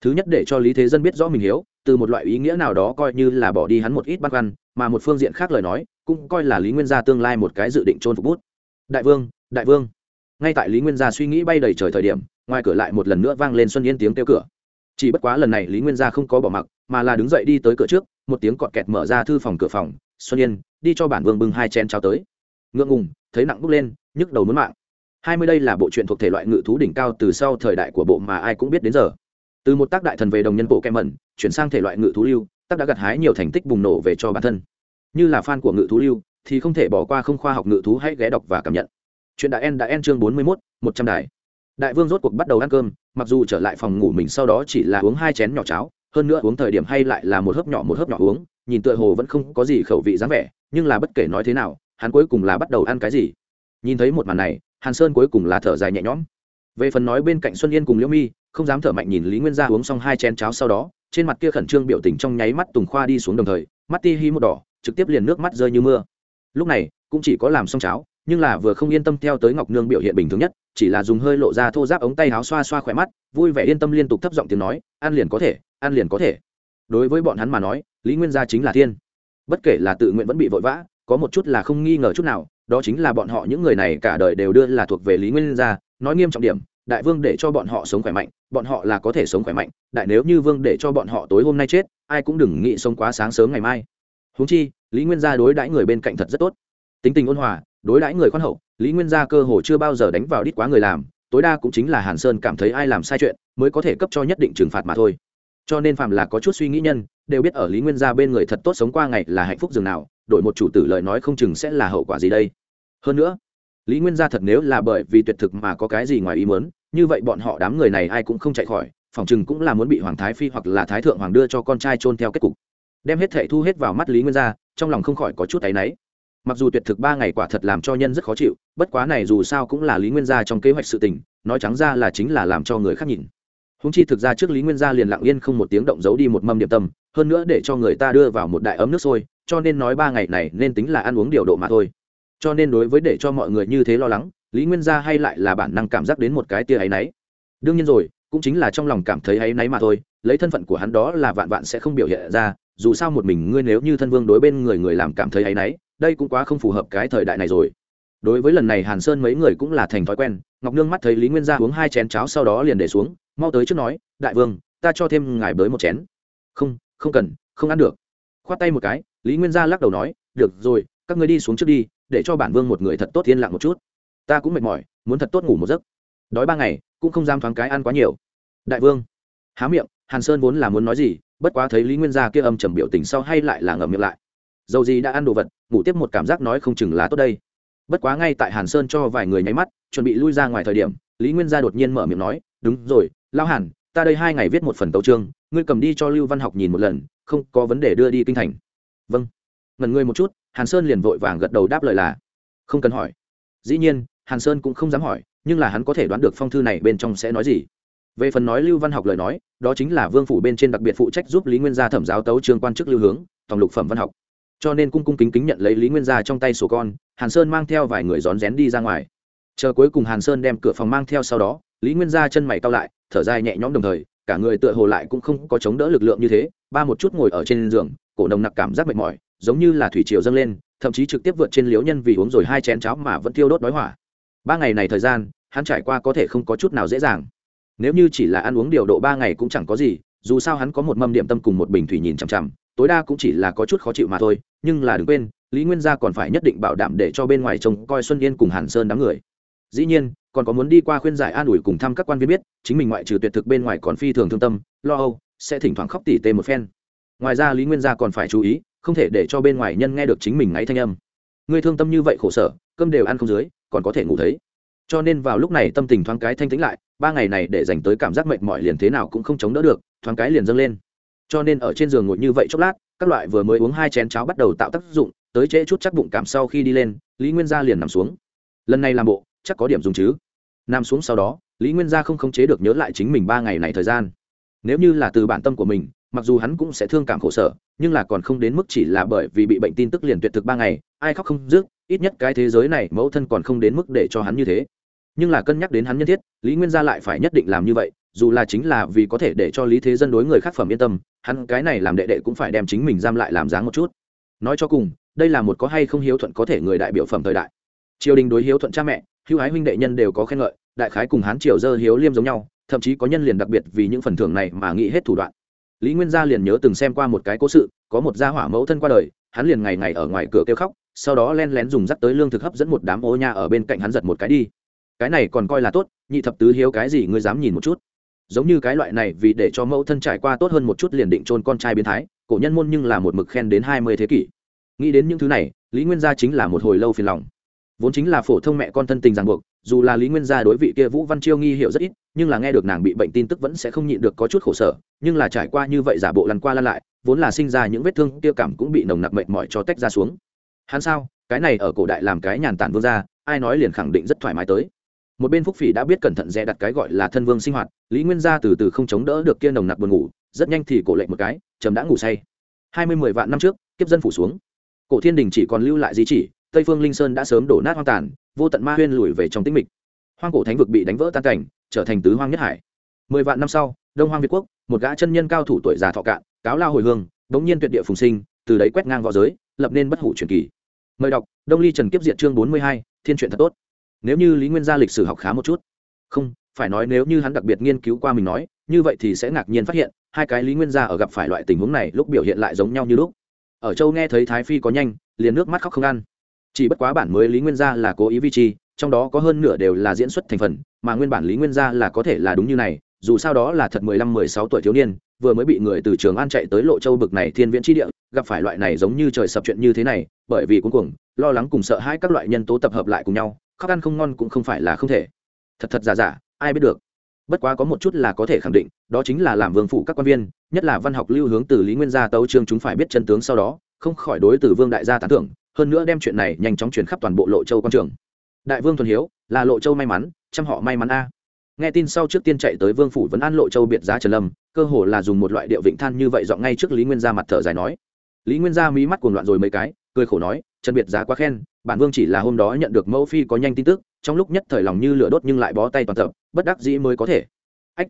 thứ nhất để cho lý thế dân biết rõ mình hiếu, từ một loại ý nghĩa nào đó coi như là bỏ đi hắn một ít băn khoăn, mà một phương diện khác lời nói, cũng coi là lý nguyên gia tương lai một cái dự định trôn phục bút. Đại vương đại vương. Ngay tại lý nguyên gia suy nghĩ bay đầy trời thời điểm, ngoài cửa lại một lần nữa vang lên xuân yên tiếng kêu cửa. Chỉ bất quá lần này lý nguyên gia không có bỏ mặc, mà là đứng dậy đi tới cửa trước, một tiếng cọt kẹt mở ra thư phòng cửa phòng, xuân yên, đi cho bản vương bưng hai chén cháo tới. Ngượng ngùng, thấy nặng bốc lên, nhức đầu muốn mạng. Hai mươi đây là bộ truyện thuộc thể loại ngự thú đỉnh cao từ sau thời đại của bộ mà ai cũng biết đến giờ từ một tác đại thần về đồng nhân bộ kem mẩn, chuyển sang thể loại ngự thú lưu, tác đã gặt hái nhiều thành tích bùng nổ về cho bản thân. Như là fan của ngự thú lưu, thì không thể bỏ qua không khoa học ngự thú hãy ghé đọc và cảm nhận. Chuyện đại en đã en chương bốn mươi mốt, một trăm đài. Đại vương rốt cuộc bắt đầu ăn cơm, mặc dù trở lại phòng ngủ mình sau đó chỉ là uống hai chén nhỏ cháo, hơn nữa uống thời điểm hay lại là một hớp nhỏ một hớp nhỏ uống, nhìn tựa hồ vẫn không có gì khẩu vị dáng vẻ, nhưng là bất kể nói thế nào, hắn cuối cùng là bắt đầu ăn cái gì? Nhìn thấy một màn này, hàn sơn cuối cùng là thở dài nhẹ nhõm. Về phần nói bên cạnh xuân yên cùng liễu mi không dám thở mạnh nhìn lý nguyên gia uống xong hai chén cháo sau đó, trên mặt kia khẩn trương biểu tình trong nháy mắt tùng khoa đi xuống đồng thời, mắt ti hi một đỏ, trực tiếp liền nước mắt rơi như mưa. Lúc này, cũng chỉ có làm xong cháo, nhưng là vừa không yên tâm theo tới ngọc nương biểu hiện bình thường nhất, chỉ là dùng hơi lộ ra thô giáp ống tay áo xoa xoa khỏe mắt, vui vẻ yên tâm liên tục thấp giọng tiếng nói, ăn liền có thể, ăn liền có thể. Đối với bọn hắn mà nói, lý nguyên gia chính là thiên. Bất kể là tự nguyện vẫn bị vội vã, có một chút là không nghi ngờ chút nào, đó chính là bọn họ những người này cả đời đều đưa là thuộc về lý nguyên gia, nói nghiêm trọng điểm đại vương để cho bọn họ sống khỏe mạnh, bọn họ là có thể sống khỏe mạnh, đại nếu như vương để cho bọn họ tối hôm nay chết, ai cũng đừng nghĩ sống quá sáng sớm ngày mai. Huống chi, lý nguyên gia đối đãi người bên cạnh thật rất tốt. Tính tình ôn hòa, đối đãi người khoan hậu, lý nguyên gia cơ hồ chưa bao giờ đánh vào đít quá người làm, tối đa cũng chính là hàn sơn cảm thấy ai làm sai chuyện, mới có thể cấp cho nhất định trừng phạt mà thôi. Cho nên phạm là có chút suy nghĩ nhân, đều biết ở lý nguyên gia bên người thật tốt sống qua ngày là hạnh phúc dường nào, đổi một chủ tử lời nói không chừng sẽ là hậu quả gì đây. Hơn nữa lý nguyên gia thật nếu là bởi vì tuyệt thực mà có cái gì ngoài ý muốn, như vậy bọn họ đám người này ai cũng không chạy khỏi, phòng chừng cũng là muốn bị hoàng thái phi hoặc là thái thượng hoàng đưa cho con trai trôn theo kết cục. Đem hết thệ thu hết vào mắt lý nguyên gia, trong lòng không khỏi có chút áy náy. Mặc dù tuyệt thực ba ngày quả thật làm cho nhân rất khó chịu, bất quá này dù sao cũng là lý nguyên gia trong kế hoạch sự tình, nói trắng ra là chính là làm cho người khác nhìn. Húng chi thực ra trước lý nguyên gia liền lặng yên không một tiếng động giấu đi một mâm điểm tâm, hơn nữa để cho người ta đưa vào một đại ấm nước sôi, cho nên nói ba ngày này nên tính là ăn uống điều độ mà thôi cho nên đối với để cho mọi người như thế lo lắng, lý nguyên gia hay lại là bản năng cảm giác đến một cái tia áy náy. Đương nhiên rồi, cũng chính là trong lòng cảm thấy áy náy mà thôi, lấy thân phận của hắn đó là vạn vạn sẽ không biểu hiện ra, dù sao một mình ngươi nếu như thân vương đối bên người người làm cảm thấy áy náy, đây cũng quá không phù hợp cái thời đại này rồi. Đối với lần này hàn sơn mấy người cũng là thành thói quen, ngọc nương mắt thấy lý nguyên gia uống hai chén cháo sau đó liền để xuống, mau tới trước nói, đại vương, ta cho thêm ngài bới một chén. Không không cần, không ăn được. Khoát tay một cái, lý nguyên gia lắc đầu nói, được rồi, các ngươi đi xuống trước đi để cho bản vương một người thật tốt yên lặng một chút. Ta cũng mệt mỏi, muốn thật tốt ngủ một giấc. Đói ba ngày, cũng không dám thoáng cái ăn quá nhiều. Đại vương. Há miệng, hàn sơn vốn là muốn nói gì, bất quá thấy lý nguyên gia kia âm trầm biểu tình sau hay lại là ngậm miệng lại. Dầu gì đã ăn đồ vật, ngủ tiếp một cảm giác nói không chừng là tốt đây. Bất quá ngay tại hàn sơn cho vài người nháy mắt, chuẩn bị lui ra ngoài thời điểm, lý nguyên gia đột nhiên mở miệng nói, đúng rồi lao hàn, ta đây hai ngày viết một phần tấu trương ngươi cầm đi cho lưu văn học nhìn một lần, không có vấn đề đưa đi kinh thành. Vâng. Ngần ngươi một chút hàn sơn liền vội vàng gật đầu đáp lời là, không cần hỏi. Dĩ nhiên, hàn sơn cũng không dám hỏi, nhưng là hắn có thể đoán được phong thư này bên trong sẽ nói gì. Về phần nói lưu văn học lời nói, đó chính là vương phủ bên trên đặc biệt phụ trách giúp lý nguyên gia thẩm giáo tấu trường quan chức lưu hướng tổng lục phẩm văn học. Cho nên cung cung kính kính nhận lấy lý nguyên gia trong tay sổ con, hàn sơn mang theo vài người rón rén đi ra ngoài. Chờ cuối cùng hàn sơn đem cửa phòng mang theo sau đó, lý nguyên gia chân mày cao lại, thở dài nhẹ nhõm đồng thời, cả người tựa hồ lại cũng không có chống đỡ lực lượng như thế, ba một chút ngồi ở trên giường, cổ nồng nặc cảm giác mệt mỏi giống như là thủy triều dâng lên, thậm chí trực tiếp vượt trên liếu nhân vì uống rồi hai chén cháo mà vẫn tiêu đốt đói hỏa. Ba ngày này thời gian, hắn trải qua có thể không có chút nào dễ dàng. Nếu như chỉ là ăn uống điều độ ba ngày cũng chẳng có gì, dù sao hắn có một mâm điểm tâm cùng một bình thủy nhìn chằm chằm, tối đa cũng chỉ là có chút khó chịu mà thôi, nhưng là đừng quên, lý nguyên gia còn phải nhất định bảo đảm để cho bên ngoài trông coi xuân yên cùng hàn sơn đám người. Dĩ nhiên, còn có muốn đi qua khuyên giải an ủi cùng thăm các quan viên biết, chính mình ngoại trừ tuyệt thực bên ngoài còn phi thường thương tâm, lo âu, sẽ thỉnh thoảng khóc tỉ tê một phen. Ngoài ra lý nguyên gia còn phải chú ý không thể để cho bên ngoài nhân nghe được chính mình ngáy thanh âm. Ngươi thương tâm như vậy khổ sở, cơm đều ăn không dưới, còn có thể ngủ thấy. Cho nên vào lúc này tâm tình thoáng cái thanh tĩnh lại, ba ngày này để dành tới cảm giác mệt mỏi liền thế nào cũng không chống đỡ được, thoáng cái liền dâng lên. Cho nên ở trên giường ngồi như vậy chốc lát, các loại vừa mới uống hai chén cháo bắt đầu tạo tác dụng, tới trễ chút chắc bụng cảm sau khi đi lên, lý nguyên gia liền nằm xuống. Lần này làm bộ, chắc có điểm dùng chứ. Nằm xuống sau đó, lý nguyên gia không khống chế được nhớ lại chính mình ba ngày này thời gian. Nếu như là từ bản tâm của mình, mặc dù hắn cũng sẽ thương cảm khổ sở nhưng là còn không đến mức chỉ là bởi vì bị bệnh tin tức liền tuyệt thực ba ngày, ai khóc không dứt, ít nhất cái thế giới này mẫu thân còn không đến mức để cho hắn như thế. Nhưng là cân nhắc đến hắn nhân thiết, lý nguyên gia lại phải nhất định làm như vậy, dù là chính là vì có thể để cho lý thế dân đối người khác phẩm yên tâm, hắn cái này làm đệ đệ cũng phải đem chính mình giam lại làm dáng một chút. Nói cho cùng, đây là một có hay không hiếu thuận có thể người đại biểu phẩm thời đại. Triều đình đối hiếu thuận cha mẹ, hữu ái huynh đệ nhân đều có khen ngợi, đại khái cùng hán triều dơ hiếu liêm giống nhau, thậm chí có nhân liền đặc biệt vì những phần thưởng này mà nghĩ hết thủ đoạn lý nguyên gia liền nhớ từng xem qua một cái cố sự, có một gia hỏa mẫu thân qua đời, hắn liền ngày ngày ở ngoài cửa kêu khóc, sau đó len lén dùng dắt tới lương thực hấp dẫn một đám ô nha ở bên cạnh hắn giật một cái đi. Cái này còn coi là tốt, nhị thập tứ hiếu cái gì ngươi dám nhìn một chút. Giống như cái loại này vì để cho mẫu thân trải qua tốt hơn một chút liền định trôn con trai biến thái, cổ nhân môn nhưng là một mực khen đến hai mươi thế kỷ. Nghĩ đến những thứ này, lý nguyên gia chính là một hồi lâu phiền lòng vốn chính là phổ thông mẹ con thân tình ràng buộc, dù là lý nguyên gia đối vị kia vũ văn chiêu nghi hiệu rất ít, nhưng là nghe được nàng bị bệnh tin tức vẫn sẽ không nhịn được có chút khổ sở, nhưng là trải qua như vậy giả bộ lăn qua lăn lại, vốn là sinh ra những vết thương kia cảm cũng bị nồng nặc mệt mỏi cho tách ra xuống. Hắn sao? Cái này ở cổ đại làm cái nhàn tản vương gia, ai nói liền khẳng định rất thoải mái tới. Một bên phúc phỉ đã biết cẩn thận dè đặt cái gọi là thân vương sinh hoạt, lý nguyên gia từ từ không chống đỡ được kia nồng nặc buồn ngủ, rất nhanh thì cổ lệnh một cái, chấm đã ngủ say. Hai mươi mười vạn năm trước, kiếp dân phủ xuống. Cổ thiên đình chỉ còn lưu lại di chỉ tây phương linh sơn đã sớm đổ nát hoang tàn, vô tận ma huyên lùi về trong tĩnh mịch. Hoang cổ thánh vực bị đánh vỡ tan cảnh, trở thành tứ hoang nhất hải. Mười vạn năm sau, đông hoang việt quốc, một gã chân nhân cao thủ tuổi già thọ cạn, cáo lao hồi hương, bỗng nhiên tuyệt địa phùng sinh, từ đấy quét ngang v õ giới, lập nên bất hủ truyền kỳ. Mời đọc, đông ly trần kiếp Diện chương bốn mươi hai, thiên truyện thật tốt. Nếu như lý nguyên gia lịch sử học khá một chút. Không, phải nói nếu như hắn đặc biệt nghiên cứu qua mình nói, như vậy thì sẽ ngạc nhiên phát hiện, hai cái lý nguyên gia ở gặp phải loại tình huống này lúc biểu hiện lại giống nhau như lúc. Ở châu nghe thấy thái phi có nhanh, liền nước mắt khóc không ăn chỉ bất quá bản mới lý nguyên gia là cố ý vi chi, trong đó có hơn nửa đều là diễn xuất thành phần, mà nguyên bản lý nguyên gia là có thể là đúng như này, dù sao đó là thật mười lăm, mười sáu tuổi thiếu niên, vừa mới bị người từ trường an chạy tới lộ châu bực này thiên viễn tri địa, gặp phải loại này giống như trời sập chuyện như thế này, bởi vì cuối cùng lo lắng cùng sợ hãi các loại nhân tố tập hợp lại cùng nhau, khóc ăn không ngon cũng không phải là không thể. Thật thật giả giả, ai biết được. Bất quá có một chút là có thể khẳng định, đó chính là làm vương phủ các quan viên, nhất là văn học lưu hướng từ lý nguyên gia tấu trương chúng phải biết chân tướng sau đó, không khỏi đối từ vương đại gia tán thưởng hơn nữa đem chuyện này nhanh chóng truyền khắp toàn bộ lộ châu quan trường. Đại vương thuần hiếu, là lộ châu may mắn, chăm họ may mắn a. Nghe tin sau trước tiên chạy tới vương phủ vẫn an lộ châu biệt giá trần lâm, cơ hồ là dùng một loại điệu vịnh than như vậy dọn ngay trước lý nguyên gia mặt thở dài nói. Lý nguyên gia mí mắt cuồng loạn rồi mấy cái, cười khổ nói, trần biệt giá quá khen, bản vương chỉ là hôm đó nhận được mẫu phi có nhanh tin tức, trong lúc nhất thời lòng như lửa đốt nhưng lại bó tay toàn tập, bất đắc dĩ mới có thể. Ách,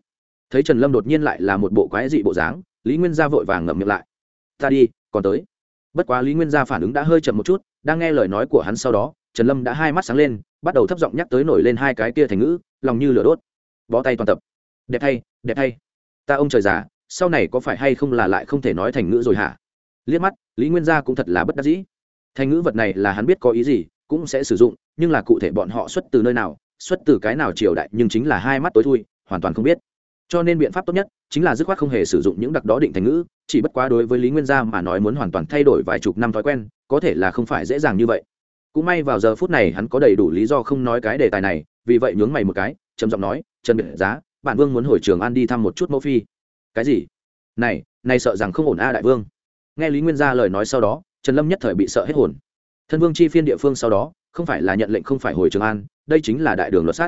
thấy trần lâm đột nhiên lại là một bộ quái dị bộ dáng, lý nguyên gia vội vàng ngậm miệng lại. Ta đi, còn tới bất quá lý nguyên gia phản ứng đã hơi chậm một chút, đang nghe lời nói của hắn sau đó, trần lâm đã hai mắt sáng lên, bắt đầu thấp giọng nhắc tới nổi lên hai cái kia thành ngữ, lòng như lửa đốt. Bó tay toàn tập. Đẹp thay đẹp thay ta ông trời già, sau này có phải hay không là lại không thể nói thành ngữ rồi hả? Liếc mắt, lý nguyên gia cũng thật là bất đắc dĩ. Thành ngữ vật này là hắn biết có ý gì, cũng sẽ sử dụng, nhưng là cụ thể bọn họ xuất từ nơi nào, xuất từ cái nào triều đại, nhưng chính là hai mắt tối thui, hoàn toàn không biết cho nên biện pháp tốt nhất chính là dứt khoát không hề sử dụng những đặc đó định thành ngữ, chỉ bất quá đối với lý nguyên gia mà nói muốn hoàn toàn thay đổi vài chục năm thói quen, có thể là không phải dễ dàng như vậy. Cũng may vào giờ phút này hắn có đầy đủ lý do không nói cái đề tài này, vì vậy nhướng mày một cái, trầm giọng nói, trần biệt giá bản vương muốn hồi trường an đi thăm một chút mẫu phi. Cái gì? Này này sợ rằng không ổn a đại vương. Nghe lý nguyên gia lời nói sau đó, trần lâm nhất thời bị sợ hết hồn. Thân vương chi phiên địa phương sau đó, không phải là nhận lệnh không phải hồi trường an, đây chính là đại đường luật sát.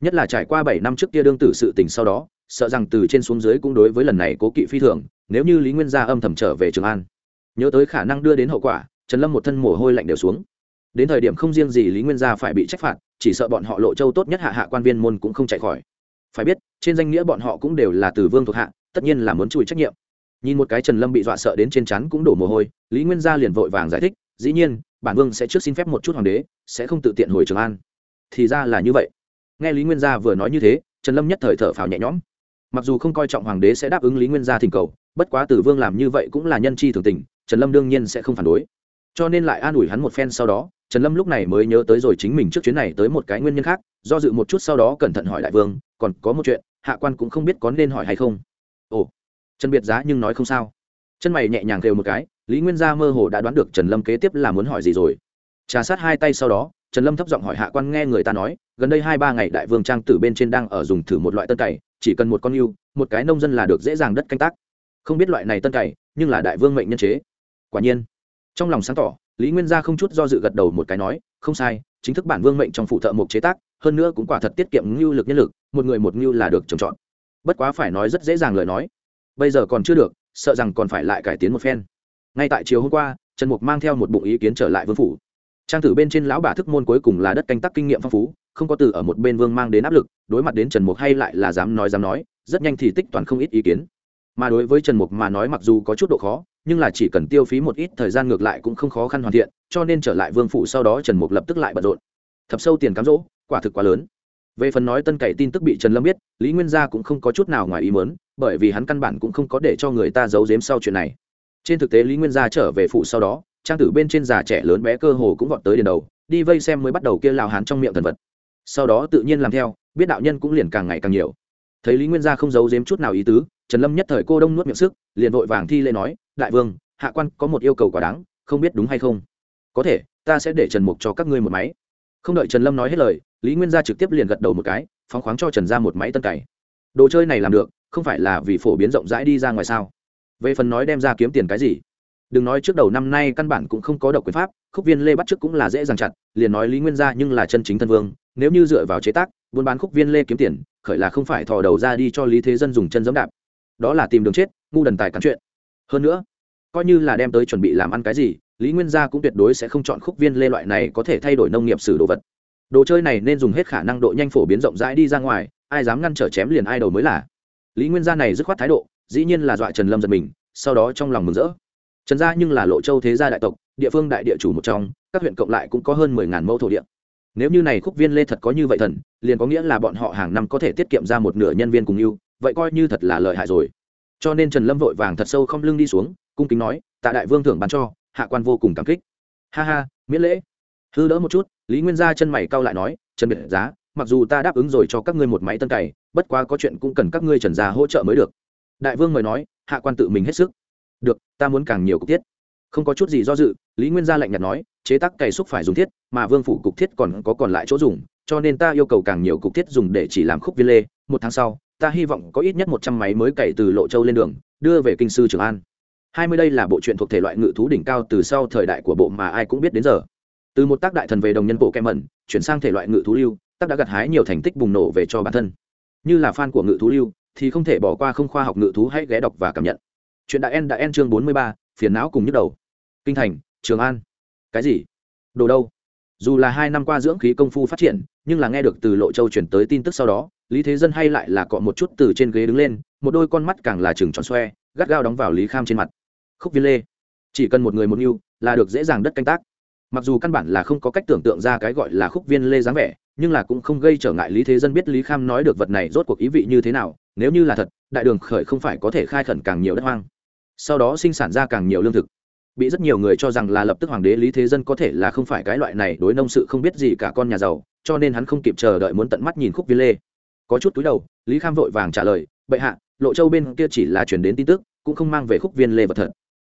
Nhất là trải qua bảy năm trước kia đương tử sự tình sau đó sợ rằng từ trên xuống dưới cũng đối với lần này cố kỵ phi thường, nếu như lý nguyên gia âm thầm trở về trường an. Nhớ tới khả năng đưa đến hậu quả, trần lâm một thân mồ hôi lạnh đều xuống. Đến thời điểm không riêng gì lý nguyên gia phải bị trách phạt, chỉ sợ bọn họ lộ châu tốt nhất hạ hạ quan viên môn cũng không chạy khỏi. Phải biết, trên danh nghĩa bọn họ cũng đều là từ vương thuộc hạ, tất nhiên là muốn chùi trách nhiệm. Nhìn một cái trần lâm bị dọa sợ đến trên chắn cũng đổ mồ hôi, lý nguyên gia liền vội vàng giải thích, dĩ nhiên, bản vương sẽ trước xin phép một chút hoàng đế, sẽ không tự tiện hồi trường an. Thì ra là như vậy. Nghe lý nguyên gia vừa nói như thế, trần lâm nhất thời thở phào nhẹ nhõm mặc dù không coi trọng hoàng đế sẽ đáp ứng lý nguyên gia thỉnh cầu, bất quá tử vương làm như vậy cũng là nhân chi thường tình, trần lâm đương nhiên sẽ không phản đối. Cho nên lại an ủi hắn một phen sau đó, trần lâm lúc này mới nhớ tới rồi chính mình trước chuyến này tới một cái nguyên nhân khác, do dự một chút sau đó cẩn thận hỏi đại vương, còn có một chuyện, hạ quan cũng không biết có nên hỏi hay không. Ồ, trần biệt giá nhưng nói không sao. Chân mày nhẹ nhàng kêu một cái, lý nguyên gia mơ hồ đã đoán được trần lâm kế tiếp là muốn hỏi gì rồi. Trà sát hai tay sau đó trần lâm thấp giọng hỏi hạ quan nghe người ta nói, gần đây hai ba ngày đại vương trang tử bên trên đang ở dùng thử một loại tân cày, chỉ cần một con yêu, một cái nông dân là được dễ dàng đất canh tác. Không biết loại này tân cày, nhưng là đại vương mệnh nhân chế. Quả nhiên, trong lòng sáng tỏ, lý nguyên gia không chút do dự gật đầu một cái nói, không sai, chính thức bản vương mệnh trong phụ thợ mộc chế tác, hơn nữa cũng quả thật tiết kiệm ngưu lực nhân lực, một người một ngưu là được trồng trọt. Bất quá phải nói rất dễ dàng lời nói. Bây giờ còn chưa được, sợ rằng còn phải lại cải tiến một phen. Ngay tại chiều hôm qua, trần mục mang theo một bụng ý kiến trở lại vương phủ trang tử bên trên lão bà thức môn cuối cùng là đất canh tác kinh nghiệm phong phú, không có từ ở một bên vương mang đến áp lực, đối mặt đến trần mục hay lại là dám nói dám nói, rất nhanh thì tích toàn không ít ý kiến. Mà đối với trần mục mà nói mặc dù có chút độ khó, nhưng là chỉ cần tiêu phí một ít thời gian ngược lại cũng không khó khăn hoàn thiện, cho nên trở lại vương phủ sau đó trần mục lập tức lại bận rộn. Thập sâu tiền cám dỗ, quả thực quá lớn. Về phần nói tân cậy tin tức bị trần lâm biết, lý nguyên gia cũng không có chút nào ngoài ý mớn bởi vì hắn căn bản cũng không có để cho người ta giấu giếm sau chuyện này. Trên thực tế lý nguyên gia trở về phủ sau đó trang tử bên trên già trẻ lớn bé cơ hồ cũng vọt tới đền đầu, đi vây xem mới bắt đầu kia lao hán trong miệng thần vật. Sau đó tự nhiên làm theo, biết đạo nhân cũng liền càng ngày càng nhiều. Thấy lý nguyên gia không giấu giếm chút nào ý tứ, trần lâm nhất thời cô đông nuốt miệng sức, liền vội vàng thi lễ nói, đại vương, hạ quan có một yêu cầu quả đáng, không biết đúng hay không? Có thể, ta sẽ để trần mục cho các ngươi một máy. Không đợi trần lâm nói hết lời, lý nguyên gia trực tiếp liền gật đầu một cái, phóng khoáng cho trần ra một máy tân cày. Đồ chơi này làm được, không phải là vì phổ biến rộng rãi đi ra ngoài sao? Về phần nói đem ra kiếm tiền cái gì đừng nói trước đầu năm nay căn bản cũng không có độc quyền pháp, khúc viên lê bắt trước cũng là dễ dàng chặt, liền nói lý nguyên gia nhưng là chân chính thân vương, nếu như dựa vào chế tác, buôn bán khúc viên lê kiếm tiền, khởi là không phải thò đầu ra đi cho lý thế dân dùng chân giẫm đạp. Đó là tìm đường chết, ngu đần tài cắn chuyện. Hơn nữa, coi như là đem tới chuẩn bị làm ăn cái gì, lý nguyên gia cũng tuyệt đối sẽ không chọn khúc viên lê loại này có thể thay đổi nông nghiệp sử đồ vật. Đồ chơi này nên dùng hết khả năng độ nhanh phổ biến rộng rãi đi ra ngoài, ai dám ngăn trở chém liền ai đầu mới là. Lý nguyên gia này dứt khoát thái độ, dĩ nhiên là dọa trần lâm giật mình, sau đó trong lòng mừng rỡ trần gia nhưng là lộ châu thế gia đại tộc, địa phương đại địa chủ một trong, các huyện cộng lại cũng có hơn mười ngàn mẫu thổ địa. Nếu như này khúc viên lê thật có như vậy thần, liền có nghĩa là bọn họ hàng năm có thể tiết kiệm ra một nửa nhân viên cùng yêu vậy coi như thật là lợi hại rồi. Cho nên trần lâm vội vàng thật sâu không lưng đi xuống, cung kính nói, tạ đại vương thưởng bán cho, hạ quan vô cùng cảm kích. Ha ha, miễn lễ. Hư đỡ một chút, lý nguyên gia chân mày cau lại nói, trần biệt giá, mặc dù ta đáp ứng rồi cho các ngươi một máy tân cày, bất quá có chuyện cũng cần các ngươi trần gia hỗ trợ mới được. Đại vương mời nói, hạ quan tự mình hết sức được, ta muốn càng nhiều cục tiết không có chút gì do dự, lý nguyên gia lạnh nhạt nói, chế tác cày xúc phải dùng thiết, mà vương phủ cục thiết còn có còn lại chỗ dùng, cho nên ta yêu cầu càng nhiều cục thiết dùng để chỉ làm khúc viên lê. Một tháng sau, ta hy vọng có ít nhất một trăm máy mới cày từ lộ châu lên đường, đưa về kinh sư trường an. Hai mươi đây là bộ truyện thuộc thể loại ngự thú đỉnh cao từ sau thời đại của bộ mà ai cũng biết đến giờ. Từ một tác đại thần về đồng nhân bộ kem mẩn, chuyển sang thể loại ngự thú lưu, tác đã gặt hái nhiều thành tích bùng nổ về cho bản thân. Như là fan của ngự thú lưu, thì không thể bỏ qua không khoa học ngự thú hãy ghé đọc và cảm nhận chuyện đại en đã en chương bốn mươi ba, phiền não cùng nhức đầu. Kinh thành, trường an. Cái gì? Đồ đâu? Dù là hai năm qua dưỡng khí công phu phát triển, nhưng là nghe được từ lộ châu chuyển tới tin tức sau đó, lý thế dân hay lại là cọ một chút từ trên ghế đứng lên, một đôi con mắt càng là chừng tròn xoe, gắt gao đóng vào lý kham trên mặt. Khúc viên lê. Chỉ cần một người một mưu là được dễ dàng đất canh tác. Mặc dù căn bản là không có cách tưởng tượng ra cái gọi là khúc viên lê dáng vẻ, nhưng là cũng không gây trở ngại lý thế dân biết lý kham nói được vật này rốt cuộc ý vị như thế nào, nếu như là thật, đại đường khởi không phải có thể khai khẩn càng nhiều đất hoang sau đó sinh sản ra càng nhiều lương thực. Bị rất nhiều người cho rằng là lập tức hoàng đế lý thế dân có thể là không phải cái loại này đối nông sự không biết gì cả con nhà giàu, cho nên hắn không kịp chờ đợi muốn tận mắt nhìn khúc viên lê. Có chút túi đầu, lý kham vội vàng trả lời, bệ hạ, lộ châu bên kia chỉ là chuyển đến tin tức, cũng không mang về khúc viên lê vật thật.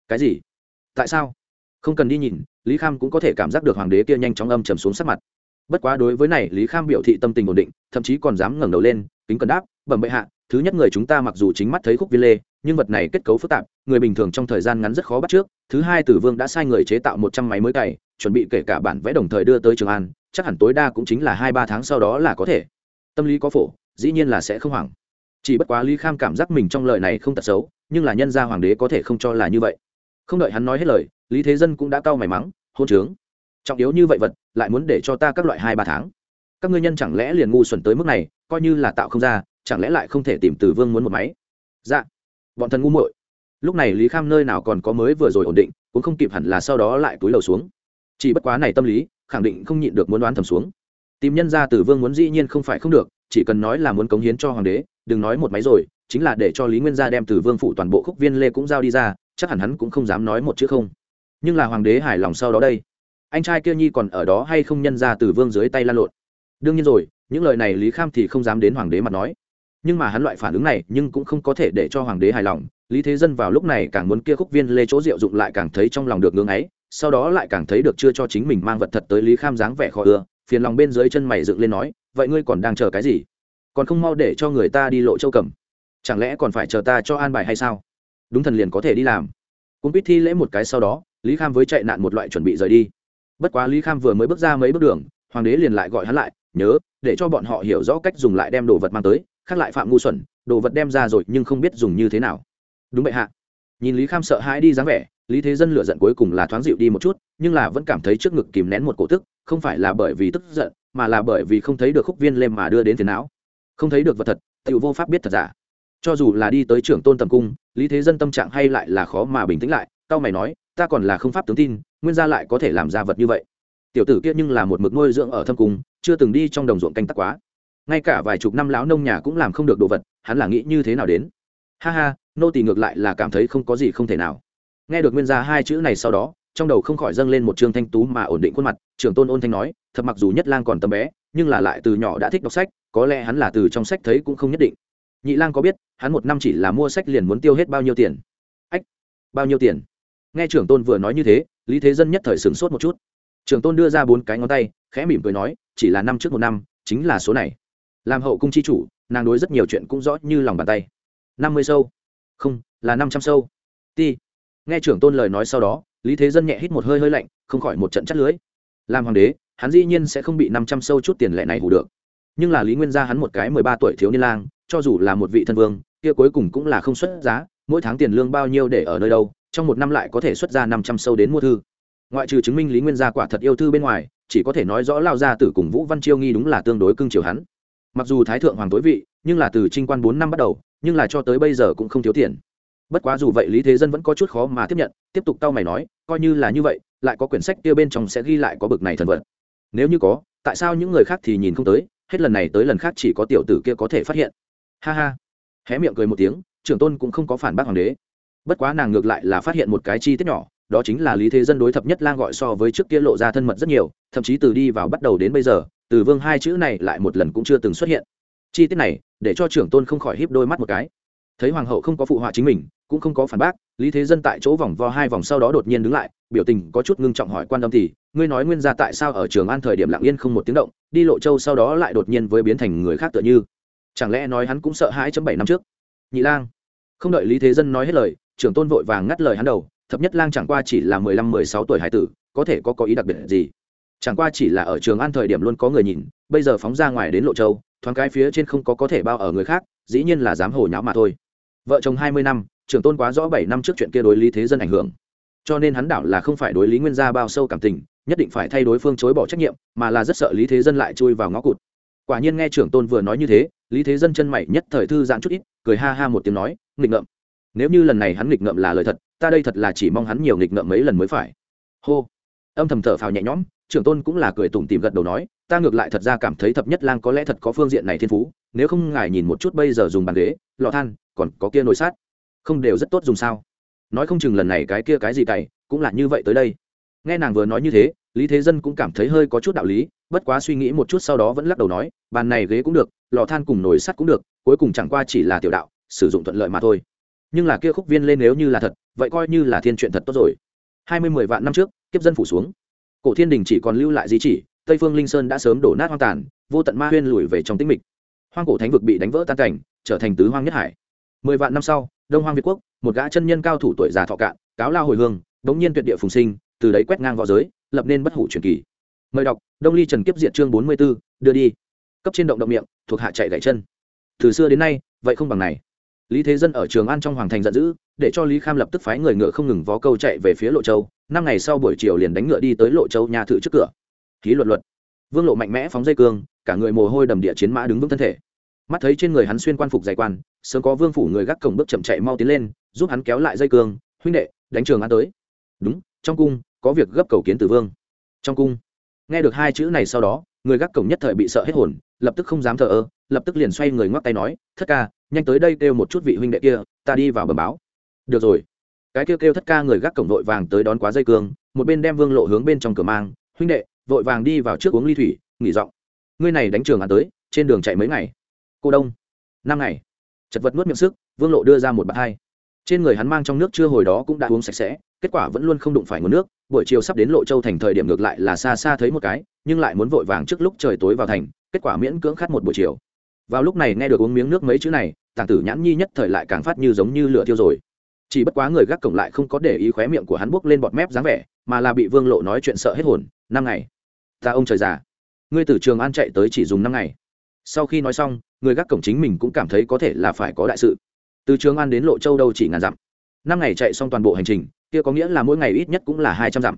Cái gì? Tại sao? Không cần đi nhìn, lý kham cũng có thể cảm giác được hoàng đế kia nhanh chóng âm trầm xuống sắc mặt. Bất quá đối với này, lý kham biểu thị tâm tình ổn định, thậm chí còn dám ngẩng đầu lên, kính cần đáp, bẩm bệ hạ, thứ nhất người chúng ta mặc dù chính mắt thấy khúc viên lê nhưng vật này kết cấu phức tạp, người bình thường trong thời gian ngắn rất khó bắt trước. Thứ hai, tử vương đã sai người chế tạo một trăm máy mới cày, chuẩn bị kể cả bản vẽ đồng thời đưa tới trường an, chắc hẳn tối đa cũng chính là hai ba tháng sau đó là có thể. Tâm lý có phổ, dĩ nhiên là sẽ không hoảng. Chỉ bất quá lý kham cảm giác mình trong lời này không tật xấu, nhưng là nhân gia hoàng đế có thể không cho là như vậy. Không đợi hắn nói hết lời, lý thế dân cũng đã cau mày mắng, hôn trướng. Trọng yếu như vậy vật, lại muốn để cho ta các loại hai ba tháng. Các ngươi nhân chẳng lẽ liền ngu xuẩn tới mức này, coi như là tạo không ra, chẳng lẽ lại không thể tìm từ vương muốn một máy? Dạ bọn thần ngu muội. Lúc này lý kham nơi nào còn có mới vừa rồi ổn định, cũng không kịp hẳn là sau đó lại túi lầu xuống. Chỉ bất quá này tâm lý, khẳng định không nhịn được muốn đoán thầm xuống. Tìm nhân ra tử vương muốn dĩ nhiên không phải không được, chỉ cần nói là muốn cống hiến cho hoàng đế, đừng nói một máy rồi, chính là để cho lý nguyên gia đem Tử vương phụ toàn bộ khúc viên lê cũng giao đi ra, chắc hẳn hắn cũng không dám nói một chữ không. Nhưng là hoàng đế hài lòng sau đó đây. Anh trai kia nhi còn ở đó hay không nhân ra tử vương dưới tay lan lộn? Đương nhiên rồi, những lời này lý kham thì không dám đến hoàng đế mặt nói nhưng mà hắn loại phản ứng này nhưng cũng không có thể để cho hoàng đế hài lòng. Lý thế dân vào lúc này càng muốn kia khúc viên lê chỗ diệu dụng lại càng thấy trong lòng được ngưng ấy, sau đó lại càng thấy được chưa cho chính mình mang vật thật tới lý kham dáng vẻ khó ưa, phiền lòng bên dưới chân mày dựng lên nói, vậy ngươi còn đang chờ cái gì? Còn không mau để cho người ta đi lộ châu cầm. Chẳng lẽ còn phải chờ ta cho an bài hay sao? Đúng thần liền có thể đi làm. Cũng biết thi lễ một cái sau đó, lý kham với chạy nạn một loại chuẩn bị rời đi. Bất quá lý kham vừa mới bước ra mấy bước đường, hoàng đế liền lại gọi hắn lại, nhớ, để cho bọn họ hiểu rõ cách dùng lại đem đồ vật mang tới khác lại phạm ngu xuẩn, đồ vật đem ra rồi nhưng không biết dùng như thế nào. Đúng vậy hạ. Nhìn lý kham sợ hãi đi dáng vẻ, lý thế dân lựa giận cuối cùng là thoáng dịu đi một chút, nhưng là vẫn cảm thấy trước ngực kìm nén một cổ tức, không phải là bởi vì tức giận, mà là bởi vì không thấy được khúc viên lên mà đưa đến tiền não. Không thấy được vật thật tự vô pháp biết thật giả. Cho dù là đi tới trưởng tôn tầm cung, lý thế dân tâm trạng hay lại là khó mà bình tĩnh lại tao mày nói, ta còn là không pháp tướng tin, nguyên gia lại có thể làm ra vật như vậy. Tiểu tử kia nhưng là một mực nuôi dưỡng ở thâm cung, chưa từng đi trong đồng ruộng canh tắc quá ngay cả vài chục năm lão nông nhà cũng làm không được đồ vật, hắn là nghĩ như thế nào đến? Ha ha, nô tỳ ngược lại là cảm thấy không có gì không thể nào. Nghe được nguyên gia hai chữ này sau đó, trong đầu không khỏi dâng lên một trương thanh tú mà ổn định khuôn mặt, trưởng tôn ôn thanh nói, thật mặc dù nhất lang còn tầm bé, nhưng là lại từ nhỏ đã thích đọc sách, có lẽ hắn là từ trong sách thấy cũng không nhất định. Nhị lang có biết, hắn một năm chỉ là mua sách liền muốn tiêu hết bao nhiêu tiền? Ách, bao nhiêu tiền? Nghe trưởng tôn vừa nói như thế, lý thế dân nhất thời sửng sốt một chút. Trưởng tôn đưa ra bốn cái ngón tay, khẽ mỉm cười nói, chỉ là năm trước một năm, chính là số này làm hậu cung chi chủ, nàng đối rất nhiều chuyện cũng rõ như lòng bàn tay. Năm mươi sâu. Không, là năm trăm sâu. Ti. Nghe trưởng tôn lời nói sau đó, lý thế dân nhẹ hít một hơi hơi lạnh, không khỏi một trận chắt lưới. Làm hoàng đế, hắn dĩ nhiên sẽ không bị năm trăm sâu chút tiền lệ này hủ được. Nhưng là lý nguyên gia hắn một cái mười ba tuổi thiếu niên lang, cho dù là một vị thân vương, kia cuối cùng cũng là không xuất giá, mỗi tháng tiền lương bao nhiêu để ở nơi đâu, trong một năm lại có thể xuất ra năm trăm sâu đến mua thư. Ngoại trừ chứng minh lý nguyên gia quả thật yêu thư bên ngoài, chỉ có thể nói rõ lao gia tử cùng vũ văn chiêu nghi đúng là tương đối cưng chiều hắn mặc dù thái thượng hoàng tối vị, nhưng là từ trinh quan bốn năm bắt đầu, nhưng là cho tới bây giờ cũng không thiếu tiền. Bất quá dù vậy lý thế dân vẫn có chút khó mà tiếp nhận, tiếp tục tao mày nói, coi như là như vậy, lại có quyển sách kia bên trong sẽ ghi lại có bực này thần vật. Nếu như có, tại sao những người khác thì nhìn không tới, hết lần này tới lần khác chỉ có tiểu tử kia có thể phát hiện. Ha ha. Hé miệng cười một tiếng, trưởng tôn cũng không có phản bác hoàng đế. Bất quá nàng ngược lại là phát hiện một cái chi tiết nhỏ, đó chính là lý thế dân đối thập nhất lang gọi so với trước kia lộ ra thân mật rất nhiều, thậm chí từ đi vào bắt đầu đến bây giờ từ vương hai chữ này lại một lần cũng chưa từng xuất hiện. Chi tiết này, để cho trưởng tôn không khỏi híp đôi mắt một cái. Thấy hoàng hậu không có phụ họa chính mình, cũng không có phản bác, lý thế dân tại chỗ vòng vo hai vòng sau đó đột nhiên đứng lại, biểu tình có chút ngưng trọng hỏi quan tâm thì, ngươi nói nguyên ra tại sao ở trường an thời điểm lặng yên không một tiếng động, đi lộ châu sau đó lại đột nhiên với biến thành người khác tựa như? Chẳng lẽ nói hắn cũng sợ hãi chấm bảy năm trước? Nhị lang. Không đợi lý thế dân nói hết lời, trưởng tôn vội vàng ngắt lời hắn đầu, thập nhất lang chẳng qua chỉ là mười lăm, mười sáu tuổi hải tử, có thể có có ý đặc biệt gì? Chẳng qua chỉ là ở trường an thời điểm luôn có người nhìn, bây giờ phóng ra ngoài đến lộ châu, thoáng cái phía trên không có có thể bao ở người khác, dĩ nhiên là dám hồ nháo mà thôi. Vợ chồng hai mươi năm, trưởng tôn quá rõ bảy năm trước chuyện kia đối lý thế dân ảnh hưởng. Cho nên hắn đảo là không phải đối lý nguyên gia bao sâu cảm tình, nhất định phải thay đối phương chối bỏ trách nhiệm, mà là rất sợ lý thế dân lại chui vào ngõ cụt. Quả nhiên nghe trưởng tôn vừa nói như thế, lý thế dân chân mày nhất thời thư giãn chút ít, cười ha ha một tiếng nói, nghịch ngợm. Nếu như lần này hắn nghịch ngợm là lời thật, ta đây thật là chỉ mong hắn nhiều nghịch ngợm mấy lần mới phải. Hô. Âm thầm thở phào nhẹ nhõm trưởng tôn cũng là cười tủm tìm gật đầu nói, ta ngược lại thật ra cảm thấy thập nhất lang có lẽ thật có phương diện này thiên phú, nếu không ngài nhìn một chút bây giờ dùng bàn ghế, lọ than, còn có kia nồi sát không đều rất tốt dùng sao? Nói không chừng lần này cái kia cái gì cày, cũng là như vậy tới đây. Nghe nàng vừa nói như thế, lý thế dân cũng cảm thấy hơi có chút đạo lý, bất quá suy nghĩ một chút sau đó vẫn lắc đầu nói, bàn này ghế cũng được lò than cùng nồi sắt cũng được, cuối cùng chẳng qua chỉ là tiểu đạo, sử dụng thuận lợi mà thôi. Nhưng là kia khúc viên lên nếu như là thật, vậy coi như là thiên chuyện thật tốt rồi. Hai mươi mười vạn năm trước, kiếp dân phủ xuống cổ thiên đình chỉ còn lưu lại di chỉ, tây phương linh sơn đã sớm đổ nát hoang tàn, vô tận ma huyên lùi về trong tĩnh mịch. Hoang cổ thánh vực bị đánh vỡ tan cảnh, trở thành tứ hoang nhất hải. Mười vạn năm sau, đông hoang việt quốc, một gã chân nhân cao thủ tuổi già thọ cạn, cáo lao hồi hương, đống nhiên tuyệt địa phùng sinh, từ đấy quét ngang v õ giới, lập nên bất hủ truyền kỳ. Mời đọc, đông ly trần kiếp diện chương bốn mươi b ố đưa đi. Cấp trên động động miệng, thuộc hạ chạy gãy chân. Từ xưa đến nay, vậy không bằng này. Lý thế dân ở trường an trong hoàng thành giận dữ, để cho lý kham lập tức phái người ngựa không ngừng vó câu chạy về phía lộ châu năm ngày sau buổi chiều liền đánh ngựa đi tới lộ châu nhà thự trước cửa. Ký luật luật. Vương lộ mạnh mẽ phóng dây cương, cả người mồ hôi đầm địa chiến mã đứng vững thân thể. Mắt thấy trên người hắn xuyên quan phục dày quan, sớm có vương phủ người gác cổng bước chậm chạy mau tiến lên, giúp hắn kéo lại dây cương, huynh đệ, đánh trường an tới. Đúng, trong cung, có việc gấp cầu kiến tử vương. Trong cung? Nghe được hai chữ này sau đó, người gác cổng nhất thời bị sợ hết hồn, lập tức không dám thờ ơ, lập tức liền xoay người ngoắc tay nói, thất ca, nhanh tới đây kêu một chút vị huynh đệ kia, ta đi vào bờ báo. Được rồi cái kêu kêu thất ca người gác cổng vội vàng tới đón quá dây cương, một bên đem vương lộ hướng bên trong cửa mang, huynh đệ, vội vàng đi vào trước uống ly thủy, nghỉ giọng. Ngươi này đánh trường ăn tới, trên đường chạy mấy ngày? Cô đông. Năm ngày. Chật vật nuốt miệng sức, vương lộ đưa ra một bạt hai. Trên người hắn mang trong nước chưa hồi đó cũng đã uống sạch sẽ, kết quả vẫn luôn không đụng phải nguồn nước. Buổi chiều sắp đến lộ châu thành thời điểm ngược lại là xa xa thấy một cái, nhưng lại muốn vội vàng trước lúc trời tối vào thành, kết quả miễn cưỡng khát một buổi chiều. Vào lúc này nghe được uống miếng nước mấy chữ này, tàng tử nhãn nhi nhất thời lại càng phát như giống như lửa tiêu rồi chỉ bất quá người gác cổng lại không có để ý khóe miệng của hắn buốc lên bọt mép dáng vẻ, mà là bị vương lộ nói chuyện sợ hết hồn, năm ngày. Ta ông trời già. Ngươi từ trường an chạy tới chỉ dùng năm ngày. Sau khi nói xong, người gác cổng chính mình cũng cảm thấy có thể là phải có đại sự. Từ trường an đến lộ châu đâu chỉ ngàn dặm. Năm ngày chạy xong toàn bộ hành trình, kia có nghĩa là mỗi ngày ít nhất cũng là hai trăm dặm.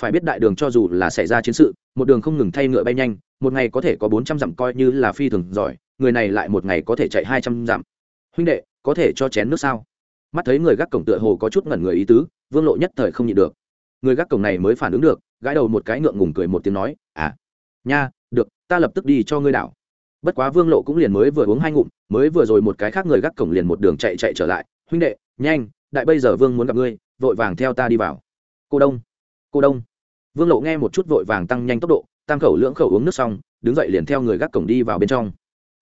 Phải biết đại đường cho dù là xảy ra chiến sự, một đường không ngừng thay ngựa bay nhanh, một ngày có thể có bốn trăm dặm coi như là phi thường giỏi, người này lại một ngày có thể chạy hai trăm dặm. Huynh đệ, có thể cho chén nước sao? Mắt thấy người gác cổng tựa hồ có chút ngẩn người ý tứ, vương lộ nhất thời không nhịn được. Người gác cổng này mới phản ứng được, gãi đầu một cái ngượng ngùng cười một tiếng nói à nha, được, ta lập tức đi cho ngươi đảo. Bất quá vương lộ cũng liền mới vừa uống hai ngụm, mới vừa rồi một cái khác người gác cổng liền một đường chạy chạy trở lại, huynh đệ, nhanh, đại bây giờ vương muốn gặp ngươi, vội vàng theo ta đi vào. Cô đông cô đông. Vương lộ nghe một chút vội vàng tăng nhanh tốc độ, tam khẩu lưỡng khẩu uống nước xong, đứng dậy liền theo người gác cổng đi vào bên trong.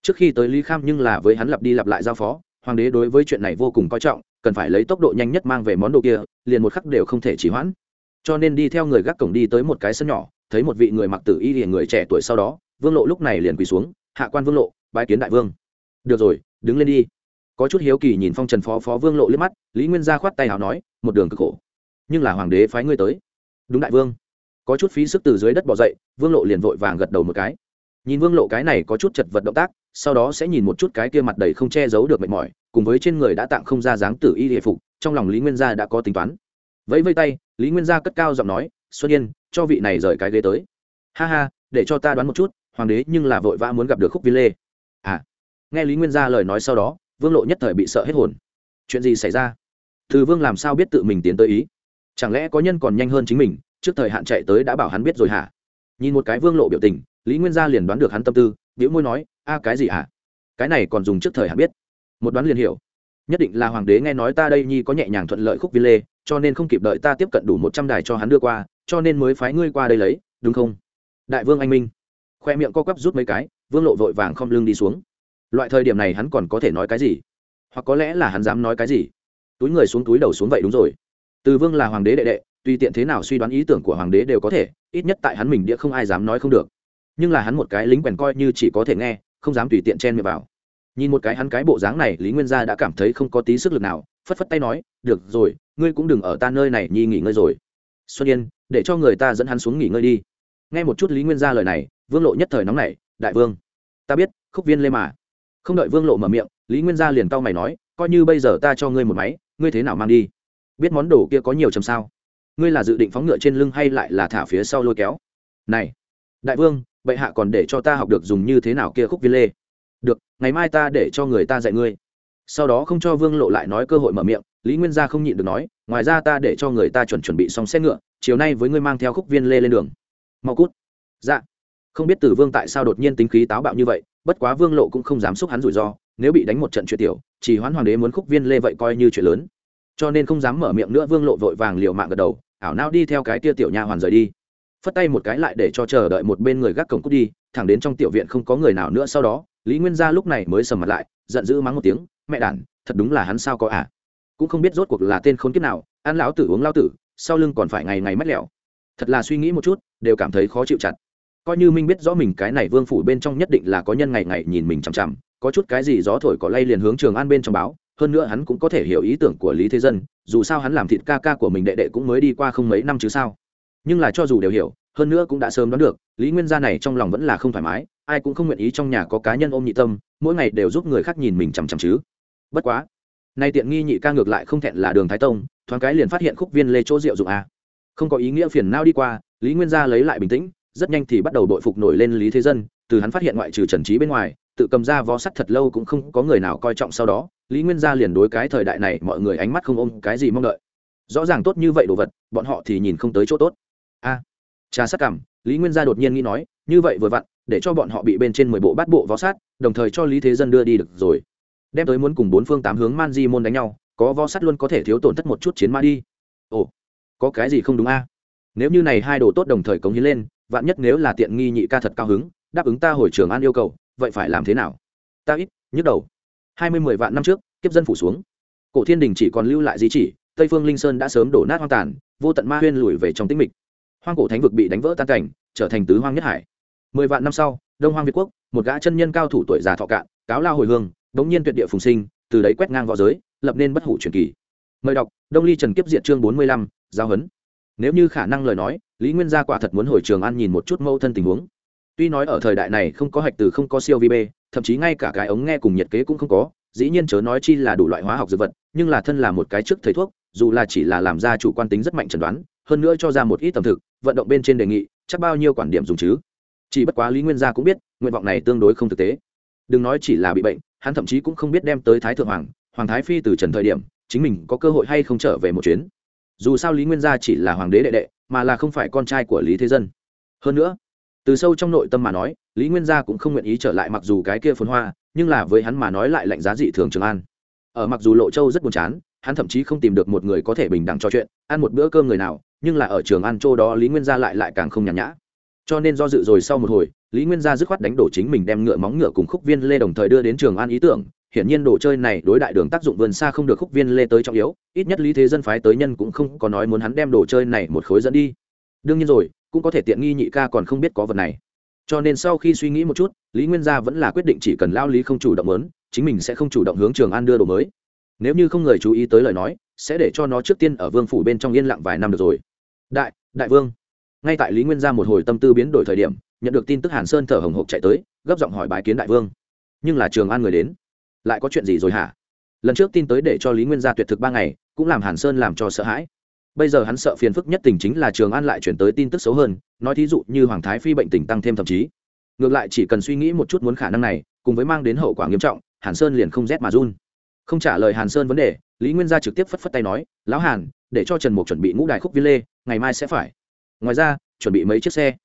Trước khi tới lý kham nhưng là với hắn lặp đi lặp lại giao phó, hoàng đế đối với chuyện này vô cùng coi trọng cần phải lấy tốc độ nhanh nhất mang về món đồ kia, liền một khắc đều không thể chỉ hoãn. Cho nên đi theo người gác cổng đi tới một cái sân nhỏ, thấy một vị người mặc tử y liền người trẻ tuổi sau đó, vương lộ lúc này liền quỳ xuống, hạ quan vương lộ, bái kiến đại vương. Được rồi, đứng lên đi. Có chút hiếu kỳ nhìn phong trần phó phó vương lộ liếc mắt, lý nguyên gia khoát tay hào nói, một đường cực khổ, nhưng là hoàng đế phái ngươi tới. Đúng đại vương. Có chút phí sức từ dưới đất bỏ dậy, vương lộ liền vội vàng gật đầu một cái nhìn vương lộ cái này có chút chật vật động tác, sau đó sẽ nhìn một chút cái kia mặt đầy không che giấu được mệt mỏi, cùng với trên người đã tặng không ra dáng tử y hệ phục, trong lòng lý nguyên gia đã có tính toán. Vẫy vây tay, lý nguyên gia cất cao giọng nói, xuân yên, cho vị này rời cái ghế tới. Ha ha, để cho ta đoán một chút, hoàng đế nhưng là vội vã muốn gặp được khúc vi lê. À. Nghe lý nguyên gia lời nói sau đó, vương lộ nhất thời bị sợ hết hồn. Chuyện gì xảy ra? Thư vương làm sao biết tự mình tiến tới ý? Chẳng lẽ có nhân còn nhanh hơn chính mình, trước thời hạn chạy tới đã bảo hắn biết rồi hả? Nhìn một cái vương lộ biểu tình lý nguyên gia liền đoán được hắn tâm tư biểu môi nói, a, cái gì à? cái này còn dùng trước thời hạn biết. Một đoán liền hiểu. Nhất định là hoàng đế nghe nói ta đây nhi có nhẹ nhàng thuận lợi khúc vi lê, cho nên không kịp đợi ta tiếp cận đủ một trăm đài cho hắn đưa qua, cho nên mới phái ngươi qua đây lấy, đúng không? Đại vương anh minh. Khoe miệng co quắp rút mấy cái, vương lộ vội vàng không lưng đi xuống. Loại thời điểm này hắn còn có thể nói cái gì? Hoặc có lẽ là hắn dám nói cái gì? Túi người xuống túi đầu xuống vậy đúng rồi. Từ vương là hoàng đế đệ đệ, tùy tiện thế nào suy đoán ý tưởng của hoàng đế đều có thể, ít nhất tại hắn mình đĩa không ai dám nói không được nhưng là hắn một cái lính quèn coi như chỉ có thể nghe, không dám tùy tiện chen miệng vào. Nhìn một cái hắn cái bộ dáng này, lý nguyên gia đã cảm thấy không có tí sức lực nào, phất phất tay nói, được rồi, ngươi cũng đừng ở ta nơi này nhi nghỉ ngơi rồi. Xuân yên, để cho người ta dẫn hắn xuống nghỉ ngơi đi. Nghe một chút lý nguyên gia lời này, vương lộ nhất thời nóng này đại vương, ta biết, khúc viên lê mà. Không đợi vương lộ mở miệng, lý nguyên gia liền cau mày nói, coi như bây giờ ta cho ngươi một máy, ngươi thế nào mang đi? Biết món đồ kia có nhiều chầm sao? Ngươi là dự định phóng ngựa trên lưng hay lại là thả phía sau lôi kéo? Này, đại vương bệ hạ còn để cho ta học được dùng như thế nào kia khúc viên lê. Được, ngày mai ta để cho người ta dạy ngươi. Sau đó không cho vương lộ lại nói cơ hội mở miệng, lý nguyên gia không nhịn được nói, ngoài ra ta để cho người ta chuẩn chuẩn bị xong xe ngựa, chiều nay với ngươi mang theo khúc viên lê lên đường. Mau cút. Dạ. Không biết tử vương tại sao đột nhiên tính khí táo bạo như vậy, bất quá vương lộ cũng không dám xúc hắn rủi ro, nếu bị đánh một trận chuyện tiểu, chỉ hoãn hoàng đế muốn khúc viên lê vậy coi như chuyện lớn. Cho nên không dám mở miệng nữa, vương lộ vội vàng liều mạng gật đầu, ảo nao đi theo cái tia tiểu nha hoàn rời đi phất tay một cái lại để cho chờ đợi một bên người gác cổng cút đi, thẳng đến trong tiểu viện không có người nào nữa sau đó, lý nguyên gia lúc này mới sầm mặt lại, giận dữ mắng một tiếng, mẹ đản, thật đúng là hắn sao có à. cũng không biết rốt cuộc là tên khốn kiếp nào, ăn lão tử uống lao tử, sau lưng còn phải ngày ngày mất lẹo. Thật là suy nghĩ một chút, đều cảm thấy khó chịu chặt. Coi như minh biết rõ mình cái này vương phủ bên trong nhất định là có nhân ngày ngày nhìn mình chằm chằm, có chút cái gì gió thổi có lay liền hướng trường an bên trong báo, hơn nữa hắn cũng có thể hiểu ý tưởng của lý thế dân, dù sao hắn làm thịt ca ca của mình đệ đệ cũng mới đi qua không mấy năm chứ sao? Nhưng là cho dù đều hiểu, hơn nữa cũng đã sớm đoán được, lý nguyên gia này trong lòng vẫn là không thoải mái, ai cũng không nguyện ý trong nhà có cá nhân ôm nhị tâm, mỗi ngày đều giúp người khác nhìn mình chằm chằm chứ. Bất quá, nay tiện nghi nhị ca ngược lại không thẹn là đường thái tông, thoáng cái liền phát hiện khúc viên lê chỗ rượu dụng a. Không có ý nghĩa phiền nao đi qua, lý nguyên gia lấy lại bình tĩnh, rất nhanh thì bắt đầu đội phục nổi lên lý thế dân, từ hắn phát hiện ngoại trừ trần trí bên ngoài, tự cầm ra vó sắt thật lâu cũng không có người nào coi trọng sau đó, lý nguyên gia liền đối cái thời đại này mọi người ánh mắt không ôm cái gì mong đợi. Rõ ràng tốt như vậy đồ vật, bọn họ thì nhìn không tới chỗ tốt a. Trà sắc cảm, lý nguyên gia đột nhiên nghĩ nói, như vậy vừa vặn, để cho bọn họ bị bên trên mười bộ bát bộ vó sát, đồng thời cho lý thế dân đưa đi được rồi. Đem tới muốn cùng bốn phương tám hướng man di môn đánh nhau, có vó sát luôn có thể thiếu tổn thất một chút chiến ma đi. Ồ, có cái gì không đúng a? Nếu như này hai đồ tốt đồng thời cống hiến lên, vạn nhất nếu là tiện nghi nhị ca thật cao hứng, đáp ứng ta hồi trường an yêu cầu, vậy phải làm thế nào? Ta ít, nhức đầu. Hai mươi mười vạn năm trước, kiếp dân phủ xuống. Cổ thiên đình chỉ còn lưu lại di chỉ, tây phương linh sơn đã sớm đổ nát hoang tàn, vô tận ma huyên lùi về trong tĩnh mịch hoang cổ thánh vực bị đánh vỡ tan cảnh trở thành tứ hoang nhất hải. Mười vạn năm sau đông hoang việt quốc một gã chân nhân cao thủ tuổi già thọ cạn cáo lao hồi hương bỗng nhiên tuyệt địa phùng sinh từ đấy quét ngang v õ giới lập nên bất hủ truyền kỳ. Mời đọc đông ly trần kiếp diện chương bốn mươi lăm giao hấn. Nếu như khả năng lời nói lý nguyên gia quả thật muốn hồi trường ăn nhìn một chút mâu thân tình huống. Tuy nói ở thời đại này không có hạch từ không có siêu vi bê, thậm chí ngay cả cái ống nghe cùng nhiệt kế cũng không có dĩ nhiên chớ nói chi là đủ loại hóa học dược vật nhưng là thân là một cái trước thầy thuốc dù là chỉ là làm ra chủ quan tính rất mạnh chẩn đoán hơn nữa cho ra một ít tầm thực vận động bên trên đề nghị, chắc bao nhiêu quản điểm dùng chứ? Chỉ bất quá lý nguyên gia cũng biết, nguyện vọng này tương đối không thực tế. Đừng nói chỉ là bị bệnh, hắn thậm chí cũng không biết đem tới thái thượng hoàng hoàng thái phi từ trần thời điểm, chính mình có cơ hội hay không trở về một chuyến. Dù sao lý nguyên gia chỉ là hoàng đế đệ đệ, mà là không phải con trai của lý thế dân. Hơn nữa, từ sâu trong nội tâm mà nói, lý nguyên gia cũng không nguyện ý trở lại mặc dù cái kia phồn hoa, nhưng là với hắn mà nói lại lạnh giá dị thường trường an. Ở mặc dù lộ châu rất buồn chán, hắn thậm chí không tìm được một người có thể bình đẳng trò chuyện, ăn một bữa cơm người nào nhưng là ở trường ăn châu đó lý nguyên gia lại lại càng không nhàn nhã. Cho nên do dự rồi sau một hồi, lý nguyên gia dứt khoát đánh đổ chính mình đem ngựa móng ngựa cùng khúc viên lê đồng thời đưa đến trường an ý tưởng. Hiển nhiên đồ chơi này đối đại đường tác dụng vườn xa không được khúc viên lê tới trọng yếu, ít nhất lý thế dân phái tới nhân cũng không có nói muốn hắn đem đồ chơi này một khối dẫn đi. Đương nhiên rồi, cũng có thể tiện nghi nhị ca còn không biết có vật này. Cho nên sau khi suy nghĩ một chút, lý nguyên gia vẫn là quyết định chỉ cần lao lý không chủ động lớn chính mình sẽ không chủ động hướng trường an đưa đồ mới. Nếu như không người chú ý tới lời nói, sẽ để cho nó trước tiên ở vương phủ bên trong yên lặng vài năm được rồi đại đại vương. Ngay tại lý nguyên gia một hồi tâm tư biến đổi thời điểm, nhận được tin tức hàn sơn thở hồng hộc chạy tới, gấp giọng hỏi bái kiến đại vương. Nhưng là trường an người đến. Lại có chuyện gì rồi hả? Lần trước tin tới để cho lý nguyên gia tuyệt thực ba ngày, cũng làm hàn sơn làm cho sợ hãi. Bây giờ hắn sợ phiền phức nhất tình chính là trường an lại chuyển tới tin tức xấu hơn, nói thí dụ như hoàng thái phi bệnh tình tăng thêm thậm chí. Ngược lại chỉ cần suy nghĩ một chút muốn khả năng này, cùng với mang đến hậu quả nghiêm trọng, hàn sơn liền không rét mà run. Không trả lời hàn sơn vấn đề, lý nguyên gia trực tiếp phất phất tay nói, lão hàn, để cho trần mục chuẩn bị ngũ đài khúc viên lê ngày mai sẽ phải. Ngoài ra, chuẩn bị mấy chiếc xe.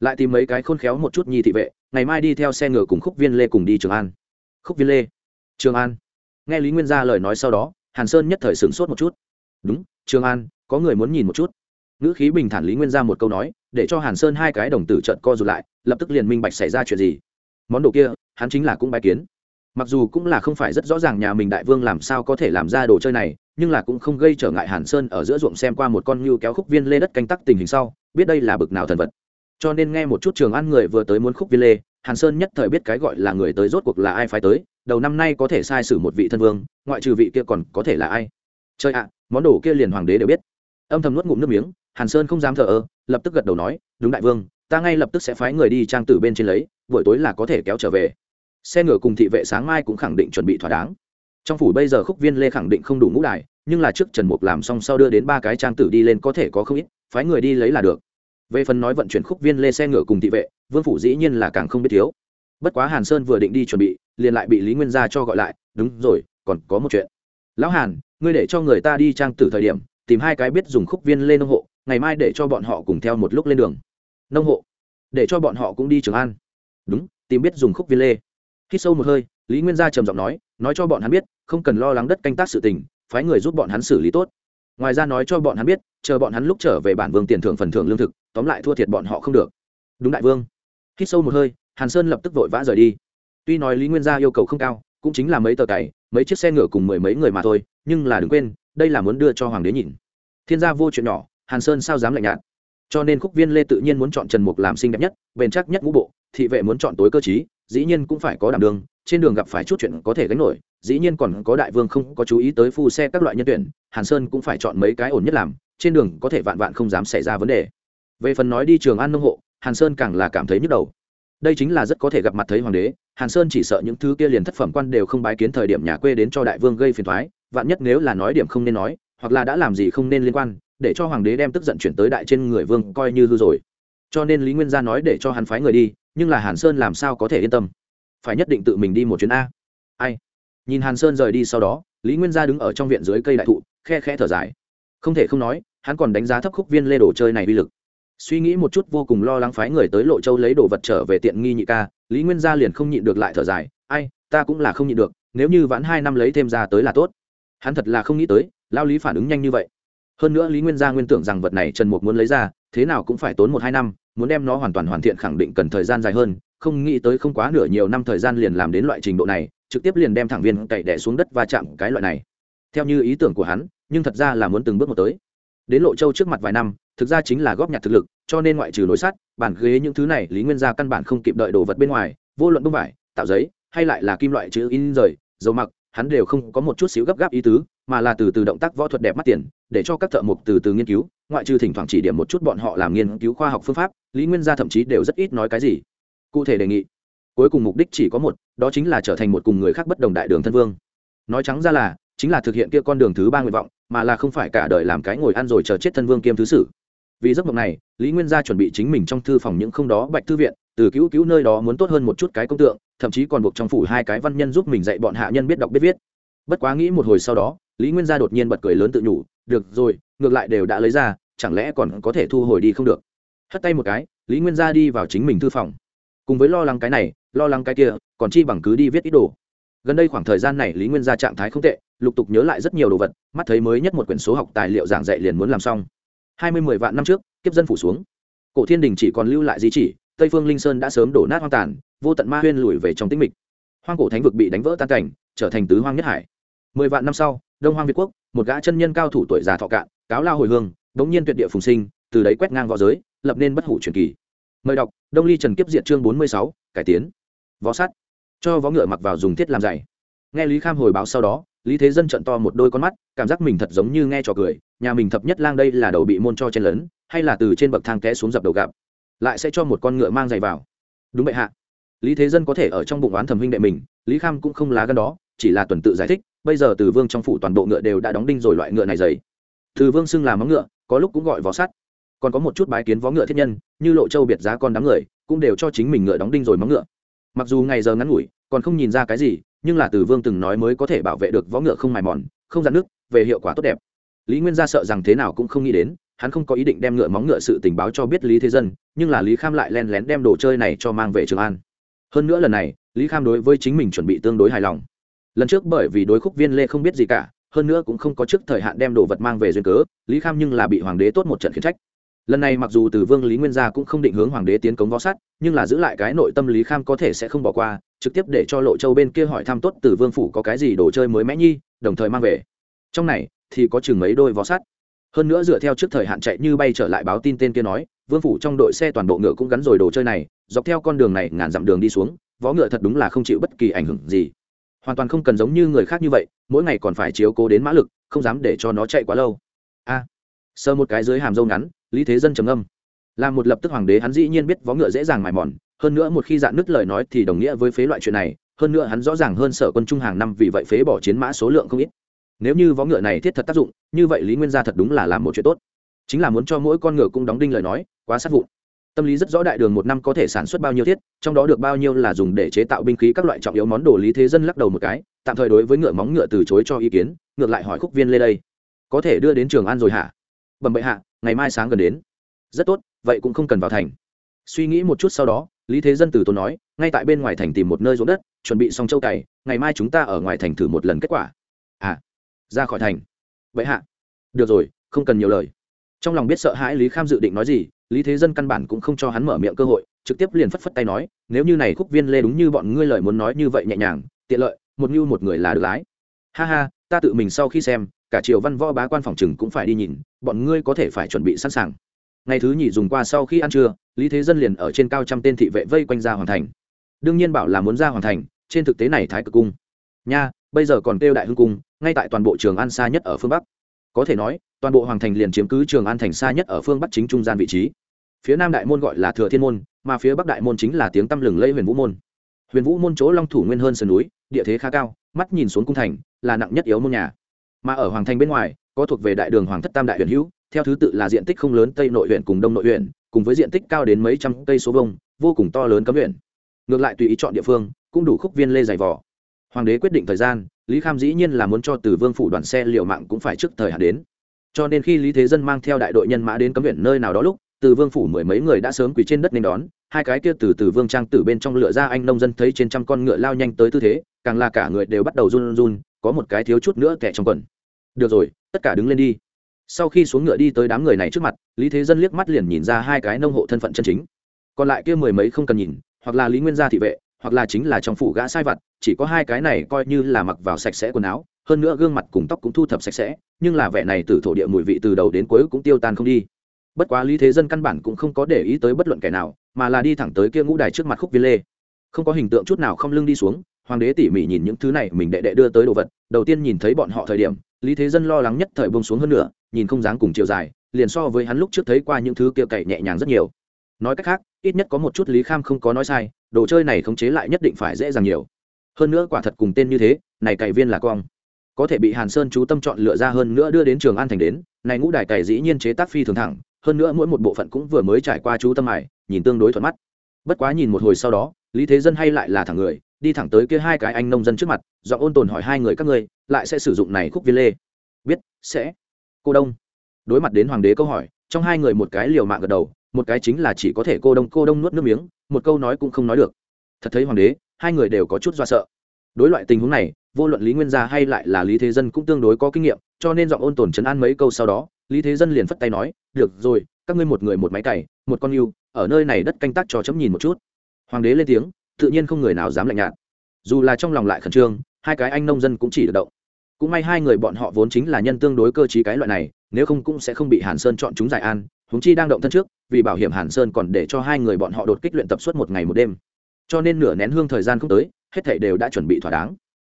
Lại tìm mấy cái khôn khéo một chút nhi thị vệ, ngày mai đi theo xe ngựa cùng khúc viên lê cùng đi trường an. Khúc viên lê, trường an. Nghe lý nguyên gia lời nói sau đó, hàn sơn nhất thời sửng sốt một chút. Đúng, trường an, có người muốn nhìn một chút. Ngữ khí bình thản lý nguyên ra một câu nói, để cho hàn sơn hai cái đồng tử trận co rụt lại, lập tức liền minh bạch xảy ra chuyện gì. Món đồ kia, hắn chính là cũng bái kiến. Mặc dù cũng là không phải rất rõ ràng nhà mình đại vương làm sao có thể làm ra đồ chơi này nhưng là cũng không gây trở ngại hàn sơn ở giữa ruộng xem qua một con ngưu kéo khúc viên lê đất canh tắc tình hình sau, biết đây là bực nào thần vật. Cho nên nghe một chút trường ăn người vừa tới muốn khúc viên lê, hàn sơn nhất thời biết cái gọi là người tới rốt cuộc là ai phải tới, đầu năm nay có thể sai sử một vị thân vương, ngoại trừ vị kia còn có thể là ai. Chơi ạ, món đồ kia liền hoàng đế đều biết. Âm thầm nuốt ngụm nước miếng, hàn sơn không dám thờ ơ, lập tức gật đầu nói, đúng đại vương, ta ngay lập tức sẽ phái người đi trang tử bên trên lấy, buổi tối là có thể kéo trở về. Xe ngựa cùng thị vệ sáng mai cũng khẳng định chuẩn bị thỏa đáng trong phủ bây giờ khúc viên lê khẳng định không đủ ngũ đài, nhưng là trước trần mục làm xong sau đưa đến ba cái trang tử đi lên có thể có không ít, phái người đi lấy là được. Về phần nói vận chuyển khúc viên lê xe ngựa cùng thị vệ, vương phủ dĩ nhiên là càng không biết thiếu. Bất quá hàn sơn vừa định đi chuẩn bị, liền lại bị lý nguyên gia cho gọi lại, đúng rồi, còn có một chuyện. Lão hàn, ngươi để cho người ta đi trang tử thời điểm, tìm hai cái biết dùng khúc viên lê nông hộ, ngày mai để cho bọn họ cùng theo một lúc lên đường. Nông hộ? Để cho bọn họ cũng đi trường an. Đúng, tìm biết dùng khúc viên lê. Khi sâu một hơi, lý nguyên gia trầm giọng nói nói cho bọn hắn biết không cần lo lắng đất canh tác sự tình phái người giúp bọn hắn xử lý tốt. Ngoài ra nói cho bọn hắn biết chờ bọn hắn lúc trở về bản vương tiền thưởng phần thưởng lương thực tóm lại thua thiệt bọn họ không được. Đúng đại vương. Hít sâu một hơi hàn sơn lập tức vội vã rời đi. Tuy nói lý nguyên gia yêu cầu không cao cũng chính là mấy tờ cày mấy chiếc xe ngựa cùng mười mấy người mà thôi nhưng là đừng quên đây là muốn đưa cho hoàng đế nhìn. Thiên gia vô chuyện nhỏ hàn sơn sao dám lạnh nhạt? Cho nên khúc viên lê tự nhiên muốn chọn trần mục làm xinh đẹp nhất bền chắc nhất ngũ bộ thị vệ muốn chọn tối cơ trí, dĩ nhiên cũng phải có đảm đường trên đường gặp phải chút chuyện có thể gánh nổi, dĩ nhiên còn có đại vương không có chú ý tới phu xe các loại nhân tuyển, hàn sơn cũng phải chọn mấy cái ổn nhất làm, trên đường có thể vạn vạn không dám xảy ra vấn đề. Về phần nói đi trường an nông hộ, hàn sơn càng là cảm thấy nhức đầu. Đây chính là rất có thể gặp mặt thấy hoàng đế, hàn sơn chỉ sợ những thứ kia liền thất phẩm quan đều không bái kiến thời điểm nhà quê đến cho đại vương gây phiền thoái vạn nhất nếu là nói điểm không nên nói, hoặc là đã làm gì không nên liên quan, để cho hoàng đế đem tức giận chuyển tới đại trên người vương coi như hư rồi. Cho nên lý nguyên gia nói để cho hắn phái người đi, nhưng là hàn sơn làm sao có thể yên tâm phải nhất định tự mình đi một chuyến a. Ai? Nhìn hàn sơn rời đi sau đó, lý nguyên gia đứng ở trong viện dưới cây đại thụ, khe khẽ thở dài. Không thể không nói, hắn còn đánh giá thấp khúc viên lê đồ chơi này uy lực. Suy nghĩ một chút vô cùng lo lắng phái người tới lộ châu lấy đồ vật trở về tiện nghi nhị ca, lý nguyên gia liền không nhịn được lại thở dài. Ai, ta cũng là không nhịn được, nếu như vãn hai năm lấy thêm ra tới là tốt. Hắn thật là không nghĩ tới, lao lý phản ứng nhanh như vậy. Hơn nữa lý nguyên gia nguyên tưởng rằng vật này trần mục muốn lấy ra, thế nào cũng phải tốn một hai năm, muốn đem nó hoàn toàn hoàn thiện khẳng định cần thời gian dài hơn không nghĩ tới không quá nửa nhiều năm thời gian liền làm đến loại trình độ này, trực tiếp liền đem thẳng viên cậy đẻ xuống đất và chạm cái loại này. Theo như ý tưởng của hắn, nhưng thật ra là muốn từng bước một tới. Đến lộ châu trước mặt vài năm, thực ra chính là góp nhặt thực lực, cho nên ngoại trừ nối sắt, bản ghế những thứ này, lý nguyên gia căn bản không kịp đợi đồ vật bên ngoài, vô luận bông vải, tạo giấy, hay lại là kim loại chữ in rời, dầu mặc, hắn đều không có một chút xíu gấp gáp ý tứ, mà là từ từ động tác võ thuật đẹp mắt tiền, để cho các thợ mộc từ từ nghiên cứu, ngoại trừ thỉnh thoảng chỉ điểm một chút bọn họ làm nghiên cứu khoa học phương pháp, lý nguyên gia thậm chí đều rất ít nói cái gì cụ thể đề nghị. Cuối cùng mục đích chỉ có một, đó chính là trở thành một cùng người khác bất đồng đại đường thân vương. Nói trắng ra là, chính là thực hiện kia con đường thứ ba nguyện vọng, mà là không phải cả đời làm cái ngồi ăn rồi chờ chết thân vương kiêm thứ sử. Vì giấc mộng này, lý nguyên gia chuẩn bị chính mình trong thư phòng những không đó bạch thư viện, từ cứu cứu nơi đó muốn tốt hơn một chút cái công tượng, thậm chí còn buộc trong phủ hai cái văn nhân giúp mình dạy bọn hạ nhân biết đọc biết viết. Bất quá nghĩ một hồi sau đó, lý nguyên gia đột nhiên bật cười lớn tự nhủ, được rồi, ngược lại đều đã lấy ra, chẳng lẽ còn có thể thu hồi đi không được? Hất tay một cái, lý nguyên gia đi vào chính mình thư phòng cùng với lo lắng cái này, lo lắng cái kia, còn chi bằng cứ đi viết ít đồ. Gần đây khoảng thời gian này lý nguyên gia trạng thái không tệ, lục tục nhớ lại rất nhiều đồ vật, mắt thấy mới nhất một quyển số học tài liệu giảng dạy liền muốn làm xong. Hai mươi mười vạn năm trước, kiếp dân phủ xuống. Cổ thiên đình chỉ còn lưu lại di chỉ, tây phương linh sơn đã sớm đổ nát hoang tàn, vô tận ma huyên lùi về trong tĩnh mịch. Hoang cổ thánh vực bị đánh vỡ tan cảnh, trở thành tứ hoang nhất hải. Mười vạn năm sau, đông hoang việt quốc, một gã chân nhân cao thủ tuổi già thọ cạn, cáo lao hồi hương, đống nhiên tuyệt địa phùng sinh, từ đấy quét ngang võ giới, lập nên bất hủ truyền kỳ mời đọc, đông ly trần kiếp diện chương bốn mươi sáu, cải tiến. Võ sắt. Cho võ ngựa mặc vào dùng thiết làm dày nghe lý kham hồi báo sau đó, lý thế dân trận to một đôi con mắt, cảm giác mình thật giống như nghe trò cười, nhà mình thập nhất lang đây là đầu bị môn cho chen lớn hay là từ trên bậc thang té xuống dập đầu gặp. Lại sẽ cho một con ngựa mang giày vào. Đúng vậy hạ. Lý thế dân có thể ở trong bụng oán thẩm huynh đệ mình, lý kham cũng không lá gân đó, chỉ là tuần tự giải thích, bây giờ từ vương trong phủ toàn bộ ngựa đều đã đóng đinh rồi loại ngựa này dày. từ vương xưng làm móng ngựa, có lúc cũng gọi vó sắt còn có một chút bái kiến vó ngựa thiết nhân, như lộ châu biệt giá con đám người, cũng đều cho chính mình ngựa đóng đinh rồi móng ngựa. Mặc dù ngày giờ ngắn ngủi, còn không nhìn ra cái gì, nhưng là từ vương từng nói mới có thể bảo vệ được võ ngựa không mài mòn, không dạn nước, về hiệu quả tốt đẹp. Lý nguyên gia sợ rằng thế nào cũng không nghĩ đến, hắn không có ý định đem ngựa móng ngựa sự tình báo cho biết lý thế dân, nhưng là lý kham lại len lén đem đồ chơi này cho mang về trường an. Hơn nữa lần này, lý kham đối với chính mình chuẩn bị tương đối hài lòng. Lần trước bởi vì đối khúc viên lê không biết gì cả, hơn nữa cũng không có trước thời hạn đem đồ vật mang về duyên cớ, lý kham nhưng là bị hoàng đế tốt một trận khiển trách lần này mặc dù từ vương lý nguyên gia cũng không định hướng hoàng đế tiến cống võ sát nhưng là giữ lại cái nội tâm lý kham có thể sẽ không bỏ qua trực tiếp để cho lộ châu bên kia hỏi thăm tốt từ vương phủ có cái gì đồ chơi mới mẽ nhi đồng thời mang về. Trong này thì có chừng mấy đôi võ sát. Hơn nữa dựa theo trước thời hạn chạy như bay trở lại báo tin tên kia nói vương phủ trong đội xe toàn bộ ngựa cũng gắn rồi đồ chơi này dọc theo con đường này ngàn dặm đường đi xuống võ ngựa thật đúng là không chịu bất kỳ ảnh hưởng gì. Hoàn toàn không cần giống như người khác như vậy mỗi ngày còn phải chiếu cố đến mã lực không dám để cho nó chạy quá lâu. A. à, sơ một cái dưới hàm dâu ngắn, lý thế dân trầm âm là một lập tức hoàng đế hắn dĩ nhiên biết võ ngựa dễ dàng mài mòn, hơn nữa một khi dạn nứt lời nói thì đồng nghĩa với phế loại chuyện này, hơn nữa hắn rõ ràng hơn sở quân trung hàng năm vì vậy phế bỏ chiến mã số lượng không ít. Nếu như võ ngựa này thiết thật tác dụng, như vậy lý nguyên gia thật đúng là làm một chuyện tốt. Chính là muốn cho mỗi con ngựa cũng đóng đinh lời nói, quá sát vụn. Tâm lý rất rõ đại đường một năm có thể sản xuất bao nhiêu thiết, trong đó được bao nhiêu là dùng để chế tạo binh khí các loại trọng yếu món đồ lý thế dân lắc đầu một cái, tạm thời đối với ngựa móng ngựa từ chối cho ý kiến, ngược lại hỏi khúc viên lê đây. Có thể đưa đến trường an rồi hả? Bẩm bệ hạ, ngày mai sáng gần đến. Rất tốt, vậy cũng không cần vào thành. Suy nghĩ một chút sau đó, lý thế dân từ tốn nói, ngay tại bên ngoài thành tìm một nơi ruộng đất, chuẩn bị xong châu cày, ngày mai chúng ta ở ngoài thành thử một lần kết quả. À ra khỏi thành. Vậy hạ. Được rồi, không cần nhiều lời. Trong lòng biết sợ hãi lý kham dự định nói gì, lý thế dân căn bản cũng không cho hắn mở miệng cơ hội, trực tiếp liền phất phất tay nói, nếu như này khúc viên lê đúng như bọn ngươi lời muốn nói như vậy nhẹ nhàng, tiện lợi, một như một người là được lái. Ha ha, ta tự mình sau khi xem cả triều văn võ bá quan phòng chừng cũng phải đi nhìn, bọn ngươi có thể phải chuẩn bị sẵn sàng. Ngày thứ nhì dùng qua sau khi ăn trưa, lý thế dân liền ở trên cao trăm tên thị vệ vây quanh ra hoàn thành. Đương nhiên bảo là muốn ra hoàn thành, trên thực tế này thái cực cung. Nha, bây giờ còn kêu đại hưng cung, ngay tại toàn bộ trường an xa nhất ở phương bắc. Có thể nói, toàn bộ hoàng thành liền chiếm cứ trường an thành xa nhất ở phương bắc chính trung gian vị trí. Phía nam đại môn gọi là thừa thiên môn, mà phía bắc đại môn chính là tiếng tăm lừng lây huyền vũ môn. Huyền vũ môn chỗ long thủ nguyên hơn sườn núi, địa thế khá cao, mắt nhìn xuống cung thành, là nặng nhất yếu môn nhà mà ở hoàng thành bên ngoài, có thuộc về đại đường hoàng thất tam đại huyền hữu, theo thứ tự là diện tích không lớn tây nội huyện cùng đông nội huyện cùng với diện tích cao đến mấy trăm cây số vông vô cùng to lớn cấm huyện ngược lại tùy ý chọn địa phương, cũng đủ khúc viên lê dày vỏ hoàng đế quyết định thời gian, lý kham dĩ nhiên là muốn cho từ vương phủ đoàn xe liệu mạng cũng phải trước thời hạn đến. Cho nên khi lý thế dân mang theo đại đội nhân mã đến cấm huyện nơi nào đó lúc, từ vương phủ mười mấy người đã sớm quỳ trên đất nên đón, hai cái kia từ từ vương trang từ bên trong lửa ra anh nông dân thấy trên trăm con ngựa lao nhanh tới tư thế, càng là cả người đều bắt đầu run run có một cái thiếu chút nữa kẻ trong quần. Được rồi, tất cả đứng lên đi. Sau khi xuống ngựa đi tới đám người này trước mặt, lý thế dân liếc mắt liền nhìn ra hai cái nông hộ thân phận chân chính. Còn lại kia mười mấy không cần nhìn, hoặc là lý nguyên gia thị vệ, hoặc là chính là trong phủ gã sai vặt, chỉ có hai cái này coi như là mặc vào sạch sẽ quần áo, hơn nữa gương mặt cùng tóc cũng thu thập sạch sẽ, nhưng là vẻ này từ thổ địa mùi vị từ đầu đến cuối cũng tiêu tan không đi. Bất quá lý thế dân căn bản cũng không có để ý tới bất luận kẻ nào, mà là đi thẳng tới kia ngũ đài trước mặt khúc viên lê. Không có hình tượng chút nào không lưng đi xuống hoàng đế tỉ mỉ nhìn những thứ này, mình đệ đệ đưa tới đồ vật, đầu tiên nhìn thấy bọn họ thời điểm, lý thế dân lo lắng nhất thời bông xuống hơn nữa nhìn không dáng cùng chiều dài, liền so với hắn lúc trước thấy qua những thứ kia cậy nhẹ nhàng rất nhiều. Nói cách khác, ít nhất có một chút lý kham không có nói sai, đồ chơi này khống chế lại nhất định phải dễ dàng nhiều. Hơn nữa quả thật cùng tên như thế, này cày viên là cong. Có thể bị hàn sơn chú tâm chọn lựa ra hơn nữa đưa đến trường an thành đến, này ngũ đài cày dĩ nhiên chế tác phi thường thẳng, hơn nữa mỗi một bộ phận cũng vừa mới trải qua chú tâm ải nhìn tương đối thuận mắt. Bất quá nhìn một hồi sau đó, lý thế dân hay lại là thẳng người đi thẳng tới kia hai cái anh nông dân trước mặt do ôn tồn hỏi hai người các ngươi, lại sẽ sử dụng này khúc viên lê? Biết, sẽ. Cô đông. Đối mặt đến hoàng đế câu hỏi, trong hai người một cái liều mạng gật đầu, một cái chính là chỉ có thể cô đông cô đông nuốt nước miếng, một câu nói cũng không nói được. Thật thấy hoàng đế, hai người đều có chút do sợ. Đối loại tình huống này, vô luận lý nguyên gia hay lại là lý thế dân cũng tương đối có kinh nghiệm, cho nên giọng ôn tồn chấn an mấy câu sau đó, lý thế dân liền phất tay nói, được rồi, các ngươi một người một máy cày, một con yêu, ở nơi này đất canh tác cho chấm nhìn một chút. Hoàng đế lên tiếng tự nhiên không người nào dám lạnh nhạt. Dù là trong lòng lại khẩn trương, hai cái anh nông dân cũng chỉ được động. Cũng may hai người bọn họ vốn chính là nhân tương đối cơ t cái loại này, nếu không cũng sẽ không bị hàn sơn chọn chúng giải an húng chi đang động thân trước, vì bảo hiểm hàn sơn còn để cho hai người bọn họ đột kích luyện tập suốt một ngày một đêm. Cho nên nửa nén hương thời gian không tới, hết thảy đều đã chuẩn bị thỏa đáng.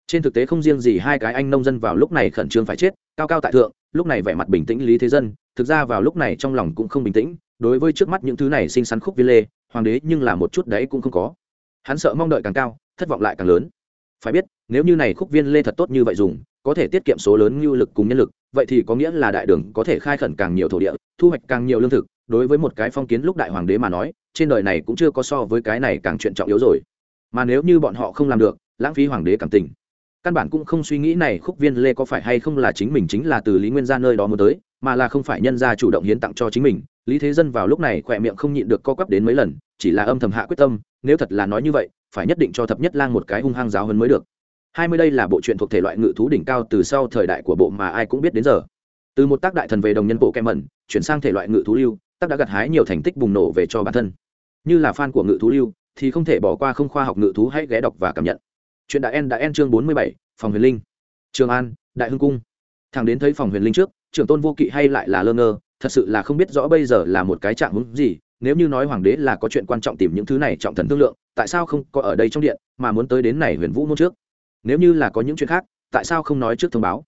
Trên thực tế không riêng gì hai cái anh nông dân vào lúc này khẩn trương phải chết, cao cao tại thượng, lúc này vẻ mặt bình tĩnh lý thế dân, thực ra vào lúc này trong lòng cũng không bình tĩnh, đối với trước mắt những thứ này xinh xắn khúc viên lê, hoàng đế nhưng là một chút đấy cũng không có hắn sợ mong đợi càng cao, thất vọng lại càng lớn. Phải biết, nếu như này khúc viên lê thật tốt như vậy dùng, có thể tiết kiệm số lớn nhu lực cùng nhân lực, vậy thì có nghĩa là đại đường có thể khai khẩn càng nhiều thổ địa, thu hoạch càng nhiều lương thực. Đối với một cái phong kiến lúc đại hoàng đế mà nói, trên đời này cũng chưa có so với cái này càng chuyện trọng yếu rồi. Mà nếu như bọn họ không làm được, lãng phí hoàng đế cảm tình. Căn bản cũng không suy nghĩ này khúc viên lê có phải hay không là chính mình chính là từ lý nguyên gia nơi đó muốn tới, mà là không phải nhân gia chủ động hiến tặng cho chính mình lý thế dân vào lúc này khỏe miệng không nhịn được co quắp đến mấy lần, chỉ là âm thầm hạ quyết tâm, nếu thật là nói như vậy, phải nhất định cho thập nhất lang một cái hung hăng giáo hơn mới được. Hai mươi đây là bộ truyện thuộc thể loại ngự thú đỉnh cao từ sau thời đại của bộ mà ai cũng biết đến giờ. Từ một tác đại thần về đồng nhân bộ kem mẩn, chuyển sang thể loại ngự thú lưu, tác đã gặt hái nhiều thành tích bùng nổ về cho bản thân. Như là fan của ngự thú lưu, thì không thể bỏ qua không khoa học ngự thú hãy ghé đọc và cảm nhận. Chuyện đại en đã en chương bốn mươi bảy, phòng huyền linh. Trường an, đại hưng cung. Thằng đến thấy phòng huyền linh trước, trưởng tôn vô kỵ hay lại là lơ ngơ thật sự là không biết rõ bây giờ là một cái trạng hứng gì, nếu như nói hoàng đế là có chuyện quan trọng tìm những thứ này trọng thần thương lượng, tại sao không có ở đây trong điện, mà muốn tới đến này huyền vũ môn trước? Nếu như là có những chuyện khác, tại sao không nói trước thông báo?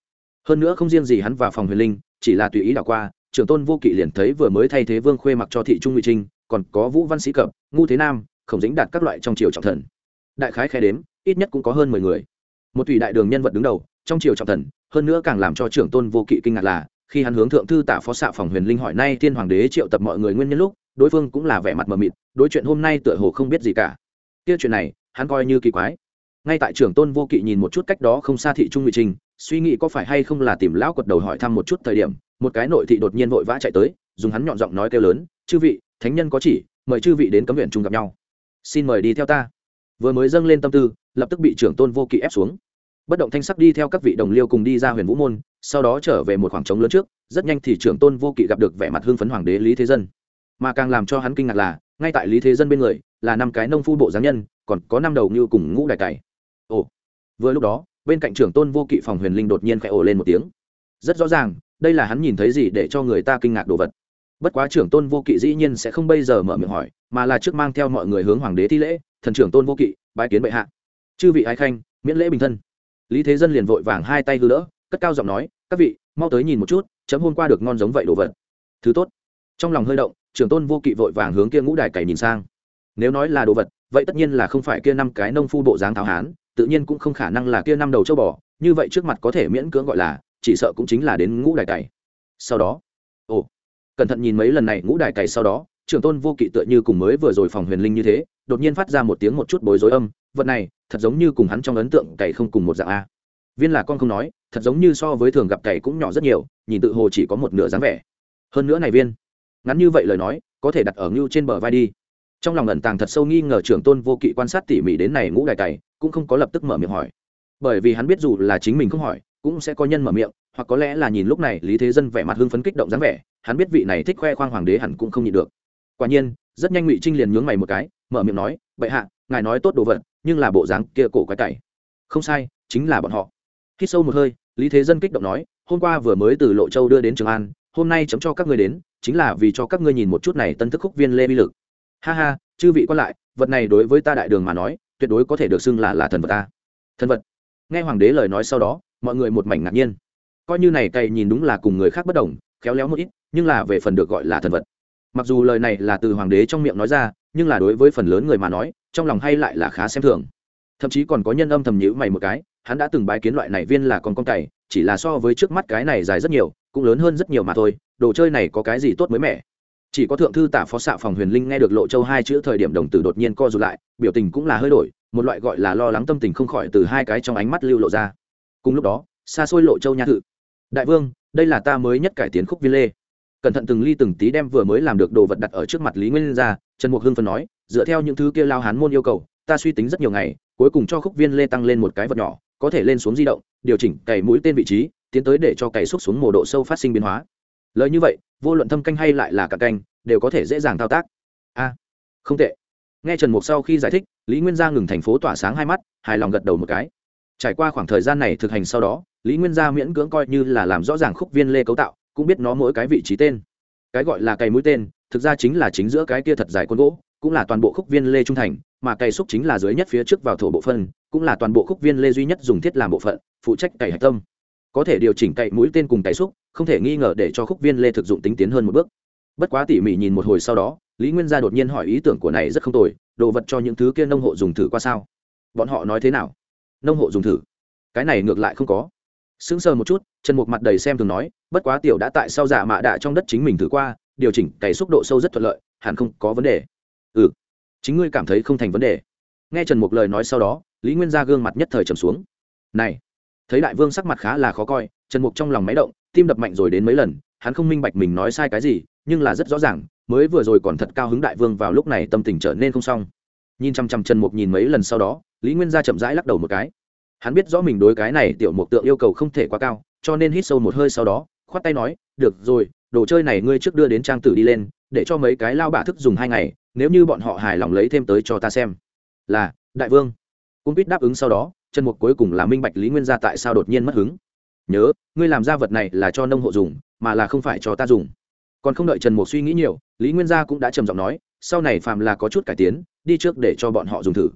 Hơn nữa không riêng gì hắn vào phòng huyền linh, chỉ là tùy ý đảo qua, trưởng tôn vô kỵ liền thấy vừa mới thay thế vương khuê mặc cho thị trung ngụy trinh, còn có vũ văn sĩ cập, ngu thế nam, khổng dính đạt các loại trong triều trọng thần. Đại khái khai đếm, ít nhất cũng có hơn mười người. Một thủy đại đường nhân vật đứng đầu, trong triều trọng thần, hơn nữa càng làm cho trưởng tôn vô kỵ kinh ngạc là khi hắn hướng thượng thư tả phó xạ phòng huyền linh hỏi nay thiên hoàng đế triệu tập mọi người nguyên nhân lúc, đối phương cũng là vẻ mặt mờ mịt, đối chuyện hôm nay tựa hồ không biết gì cả. Kia chuyện này, hắn coi như kỳ quái. Ngay tại trưởng tôn vô kỵ nhìn một chút cách đó không xa thị trung ngụy trình, suy nghĩ có phải hay không là tìm lão quật đầu hỏi thăm một chút thời điểm, một cái nội thị đột nhiên vội vã chạy tới, dùng hắn nhọn giọng nói kêu lớn, chư vị, thánh nhân có chỉ, mời chư vị đến cấm viện chung gặp nhau. Xin mời đi theo ta. Vừa mới dâng lên tâm tư, lập tức bị trưởng tôn vô kỵ ép xuống bất động thanh sắc đi theo các vị đồng liêu cùng đi ra huyền vũ môn, sau đó trở về một khoảng trống lớn trước, rất nhanh thì trưởng tôn vô kỵ gặp được vẻ mặt hưng phấn hoàng đế lý thế dân. Mà càng làm cho hắn kinh ngạc là, ngay tại lý thế dân bên người, là năm cái nông phu bộ giáng nhân, còn có năm đầu như cùng ngũ đại cày ồ, vừa lúc đó, bên cạnh trưởng tôn vô kỵ phòng huyền linh đột nhiên khẽ ồ lên một tiếng. Rất rõ ràng, đây là hắn nhìn thấy gì để cho người ta kinh ngạc đồ vật. Bất quá trưởng tôn vô kỵ dĩ nhiên sẽ không bây giờ mở miệng hỏi, mà là trước mang theo mọi người hướng hoàng đế thi lễ, thần trưởng tôn vô kỵ, bái kiến bệ hạ. Chư vị ái khanh, miễn lễ bình thân lý thế dân liền vội vàng hai tay hư đỡ cất cao giọng nói, các vị, mau tới nhìn một chút, chấm hôm qua được ngon giống vậy đồ vật. Thứ tốt. Trong lòng hơi động, trưởng tôn vô kỵ vội vàng hướng kia ngũ đài cày nhìn sang. Nếu nói là đồ vật, vậy tất nhiên là không phải kia năm cái nông phu bộ dáng tháo hán, tự nhiên cũng không khả năng là kia năm đầu châu bò, như vậy trước mặt có thể miễn cưỡng gọi là, chỉ sợ cũng chính là đến ngũ đài cày. Sau đó, ồ, cẩn thận nhìn mấy lần này ngũ đài cày sau đó, trưởng tôn vô kỵ tựa như cùng mới vừa rồi phòng huyền linh như thế, đột nhiên phát ra một tiếng một chút bối rối âm, vật này thật giống như cùng hắn trong ấn tượng cày không cùng một dạng a. Viên là con không nói, thật giống như so với thường gặp cày cũng nhỏ rất nhiều, nhìn tự hồ chỉ có một nửa dáng vẻ. Hơn nữa này viên, ngắn như vậy lời nói, có thể đặt ở ngưu trên bờ vai đi. Trong lòng ẩn tàng thật sâu nghi ngờ trưởng tôn vô kỵ quan sát tỉ mỉ đến này ngũ đài cày, cũng không có lập tức mở miệng hỏi. Bởi vì hắn biết dù là chính mình không hỏi, cũng sẽ có nhân mở miệng, hoặc có lẽ là nhìn lúc này lý thế dân vẻ mặt hưng phấn kích động dáng vẻ, hắn biết vị này thích khoe khoang hoàng đế hẳn cũng không nhịn được. Quả nhiên, rất nhanh ngụy trinh liền nhướng mày một cái, mở miệng nói, bệ hạ ngài nói tốt đồ vật, nhưng là bộ dáng kia cổ quái cày. Không sai, chính là bọn họ. Khi sâu một hơi, lý thế dân kích động nói, hôm qua vừa mới từ lộ châu đưa đến trường an, hôm nay chấm cho các ngươi đến, chính là vì cho các ngươi nhìn một chút này tân thức khúc viên lê vi lực. Ha ha, chư vị quan lại, vật này đối với ta đại đường mà nói, tuyệt đối có thể được xưng là là thần vật ta. Thần vật. Nghe hoàng đế lời nói sau đó, mọi người một mảnh ngạc nhiên. Coi như này cày nhìn đúng là cùng người khác bất đồng, khéo léo một ít, nhưng là về phần được gọi là thần vật mặc dù lời này là từ hoàng đế trong miệng nói ra, nhưng là đối với phần lớn người mà nói, trong lòng hay lại là khá xem thường. Thậm chí còn có nhân âm thầm nhữ mày một cái, hắn đã từng bái kiến loại này viên là con con cày, chỉ là so với trước mắt cái này dài rất nhiều, cũng lớn hơn rất nhiều mà thôi, đồ chơi này có cái gì tốt mới mẻ? Chỉ có thượng thư tả phó xạ phòng huyền linh nghe được lộ châu hai chữ thời điểm đồng tử đột nhiên co rụt lại, biểu tình cũng là hơi đổi, một loại gọi là lo lắng tâm tình không khỏi từ hai cái trong ánh mắt lưu lộ ra. Cùng lúc đó, xa xôi lộ châu nha thự. Đại vương, đây là ta mới nhất cải tiến khúc viên lê cẩn thận từng ly từng tí đem vừa mới làm được đồ vật đặt ở trước mặt lý nguyên ra, trần mục hưng phần nói, dựa theo những thứ kia lao hán môn yêu cầu, ta suy tính rất nhiều ngày, cuối cùng cho khúc viên lê tăng lên một cái vật nhỏ, có thể lên xuống di động, điều chỉnh cày mũi tên vị trí, tiến tới để cho cày xúc xuống mồ độ sâu phát sinh biến hóa. Lời như vậy, vô luận thâm canh hay lại là cả canh, đều có thể dễ dàng thao tác. A, không tệ. Nghe trần mục sau khi giải thích, lý nguyên gia ngừng thành phố tỏa sáng hai mắt, hài lòng gật đầu một cái. Trải qua khoảng thời gian này thực hành sau đó, lý nguyên gia miễn cưỡng coi như là làm rõ ràng khúc viên lê cấu tạo cũng biết nó mỗi cái vị trí tên. Cái gọi là cày mũi tên, thực ra chính là chính giữa cái kia thật dài côn gỗ, cũng là toàn bộ khúc viên lê trung thành, mà cày xúc chính là dưới nhất phía trước vào thổ bộ phân, cũng là toàn bộ khúc viên lê duy nhất dùng thiết làm bộ phận, phụ trách cày hạch tâm. Có thể điều chỉnh cậy mũi tên cùng cày xúc, không thể nghi ngờ để cho khúc viên lê thực dụng tính tiến hơn một bước. Bất quá tỉ mỉ nhìn một hồi sau đó, lý nguyên gia đột nhiên hỏi ý tưởng của này rất không tồi, đồ vật cho những thứ kia nông hộ dùng thử qua sao? Bọn họ nói thế nào? Nông hộ dùng thử? Cái này ngược lại không có sững sờ một chút, trần mục mặt đầy xem thường nói, bất quá tiểu đã tại sao giả mạ đạ trong đất chính mình thử qua, điều chỉnh cày xúc độ sâu rất thuận lợi, hẳn không có vấn đề. Ừ chính ngươi cảm thấy không thành vấn đề. Nghe trần mục lời nói sau đó, lý nguyên gia gương mặt nhất thời trầm xuống. Này, thấy đại vương sắc mặt khá là khó coi, trần mục trong lòng máy động, tim đập mạnh rồi đến mấy lần, hắn không minh bạch mình nói sai cái gì, nhưng là rất rõ ràng, mới vừa rồi còn thật cao hứng đại vương vào lúc này tâm tình trở nên không xong. Nhìn chăm chăm trần mục nhìn mấy lần sau đó, lý nguyên gia chậm rãi lắc đầu một cái hắn biết rõ mình đối cái này tiểu mục tượng yêu cầu không thể quá cao, cho nên hít sâu một hơi sau đó, khoát tay nói, được rồi, đồ chơi này ngươi trước đưa đến trang tử đi lên, để cho mấy cái lao bả thức dùng hai ngày, nếu như bọn họ hài lòng lấy thêm tới cho ta xem. Là, đại vương. Cung quýt đáp ứng sau đó, chân mục cuối cùng là minh bạch lý nguyên gia tại sao đột nhiên mất hứng. Nhớ, ngươi làm ra vật này là cho nông hộ dùng, mà là không phải cho ta dùng. Còn không đợi trần mục suy nghĩ nhiều, lý nguyên gia cũng đã trầm giọng nói, sau này phàm là có chút cải tiến, đi trước để cho bọn họ dùng thử.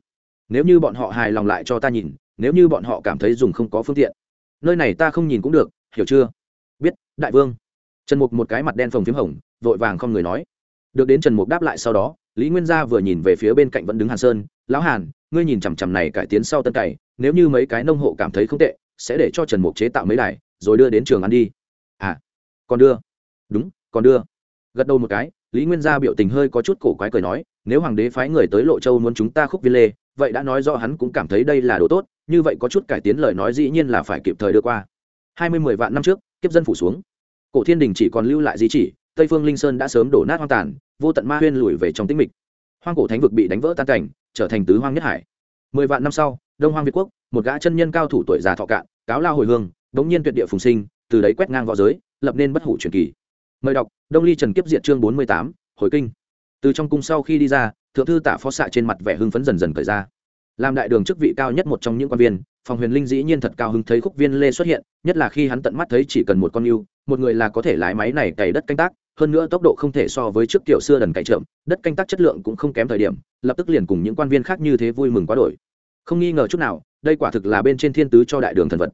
Nếu như bọn họ hài lòng lại cho ta nhìn nếu như bọn họ cảm thấy dùng không có phương tiện. Nơi này ta không nhìn cũng được, hiểu chưa? Biết, đại vương. Trần mục một cái mặt đen phồng p h í m hồng, vội vàng không người nói. Được đến trần mục đáp lại sau đó, lý nguyên gia vừa nhìn về phía bên cạnh vẫn đứng hàn sơn, lão hàn, ngươi nhìn chằm chằm này cải tiến sau tân cày, nếu như mấy cái nông hộ cảm thấy không tệ, sẽ để cho trần mục chế tạo mấy đài, rồi đưa đến trường ăn đi. À còn đưa? Đúng, còn đưa. Gật đầu một cái, lý nguyên gia biểu tình hơi có chút cổ quái cười nói, nếu hoàng đế phái người tới lộ châu muốn chúng ta khúc viên lê, vậy đã nói rõ hắn cũng cảm thấy đây là đồ tốt như vậy có chút cải tiến lời nói dĩ nhiên là phải kịp thời đưa qua. Hai mươi mười vạn năm trước, kiếp dân phủ xuống. Cổ thiên đình chỉ còn lưu lại di chỉ, tây phương linh sơn đã sớm đổ nát hoang tàn, vô tận ma huyên lùi về trong tĩnh mịch. Hoang cổ thánh vực bị đánh vỡ tan cảnh, trở thành tứ hoang nhất hải. Mười vạn năm sau, đông hoang việt quốc, một gã chân nhân cao thủ tuổi già thọ cạn, cáo lao hồi hương, đống nhiên tuyệt địa phùng sinh, từ đấy quét ngang v õ giới, lập nên bất hủ truyền kỳ. Mời đọc, đông ly trần kiếp diện chương bốn mươi tám, hồi kinh. Từ trong cung sau khi đi ra, thượng thư tả phó xạ trên mặt vẻ hưng phấn dần dần cởi ra làm đại đường chức vị cao nhất một trong những quan viên, phòng huyền linh dĩ nhiên thật cao hứng thấy khúc viên lê xuất hiện, nhất là khi hắn tận mắt thấy chỉ cần một con yêu, một người là có thể lái máy này cày đất canh tác, hơn nữa tốc độ không thể so với trước kiểu xưa đần cày trộm đất canh tác chất lượng cũng không kém thời điểm, lập tức liền cùng những quan viên khác như thế vui mừng quá đổi. Không nghi ngờ chút nào, đây quả thực là bên trên thiên tứ cho đại đường thần vật.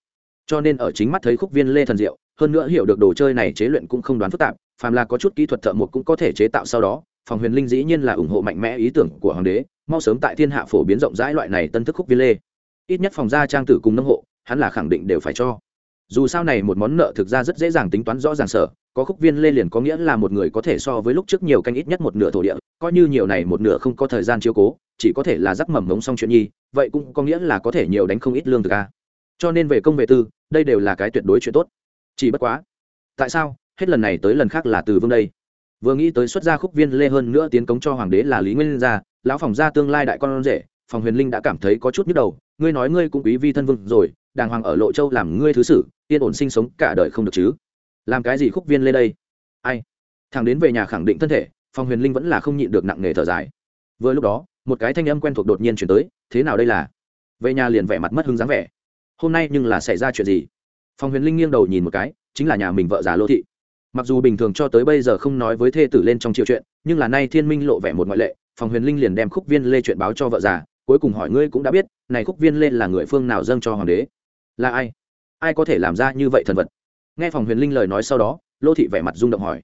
Cho nên ở chính mắt thấy khúc viên lê thần diệu, hơn nữa hiểu được đồ chơi này chế luyện cũng không đoán phức tạp, phàm là có chút kỹ thuật thợ một cũng có thể chế tạo sau đó, phòng huyền linh dĩ nhiên là ủng hộ mạnh mẽ ý tưởng của hoàng đế mau sớm tại thiên hạ phổ biến rộng rãi loại này tân thức khúc viên lê. Ít nhất phòng gia trang tử cùng nông hộ, hắn là khẳng định đều phải cho. Dù sao này một món nợ thực ra rất dễ dàng tính toán rõ ràng sở, có khúc viên lê liền có nghĩa là một người có thể so với lúc trước nhiều canh ít nhất một nửa thổ địa, coi như nhiều này một nửa không có thời gian chiếu cố, chỉ có thể là rắc mầm ngống xong chuyện nhi, vậy cũng có nghĩa là có thể nhiều đánh không ít lương thực a cho nên về công về tư, đây đều là cái tuyệt đối chuyện tốt. Chỉ bất quá, tại sao, hết lần này tới lần khác là từ vương đây? Vừa nghĩ tới xuất gia khúc viên lê hơn nữa tiến cống cho hoàng đế là lý nguyên gia, lão phòng gia tương lai đại con rể, phòng huyền linh đã cảm thấy có chút nhức đầu, ngươi nói ngươi cũng quý vi thân vương rồi, đàng hoàng ở lộ châu làm ngươi thứ sử, yên ổn sinh sống cả đời không được chứ. Làm cái gì khúc viên lê đây? Ai? Thằng đến về nhà khẳng định thân thể, phòng huyền linh vẫn là không nhịn được nặng nề thở dài. Vừa lúc đó, một cái thanh âm quen thuộc đột nhiên chuyển tới, thế nào đây là? Về nhà liền vẻ mặt mất hứng dáng vẻ. Hôm nay nhưng là xảy ra chuyện gì? Phòng huyền linh nghiêng đầu nhìn một cái, chính là nhà mình vợ già lô thị mặc dù bình thường cho tới bây giờ không nói với thê tử lên trong triệu chuyện, nhưng là nay thiên minh lộ vẻ một ngoại lệ, phòng huyền linh liền đem khúc viên lê chuyện báo cho vợ già, cuối cùng hỏi ngươi cũng đã biết, này khúc viên lê là người phương nào dâng cho hoàng đế? Là ai? Ai có thể làm ra như vậy thần vật? Nghe phòng huyền linh lời nói sau đó, lô thị vẻ mặt rung động hỏi.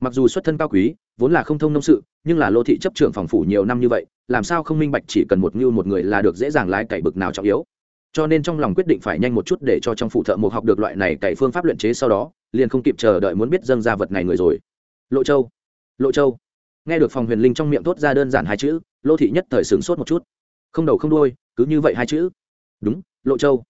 Mặc dù xuất thân cao quý, vốn là không thông nông sự, nhưng là lô thị chấp trưởng phòng phủ nhiều năm như vậy, làm sao không minh bạch chỉ cần một ngưu một người là được dễ dàng lái cày bực nào trọng yếu? Cho nên trong lòng quyết định phải nhanh một chút để cho trong phụ thợ một học được loại này cậy phương pháp luyện chế sau đó, liền không kịp chờ đợi muốn biết dâng ra vật này người rồi. Lộ châu lộ châu. Nghe được phòng huyền linh trong miệng thốt ra đơn giản hai chữ, lô thị nhất thời sửng sốt một chút. Không đầu không đuôi, cứ như vậy hai chữ. Đúng, lộ châu.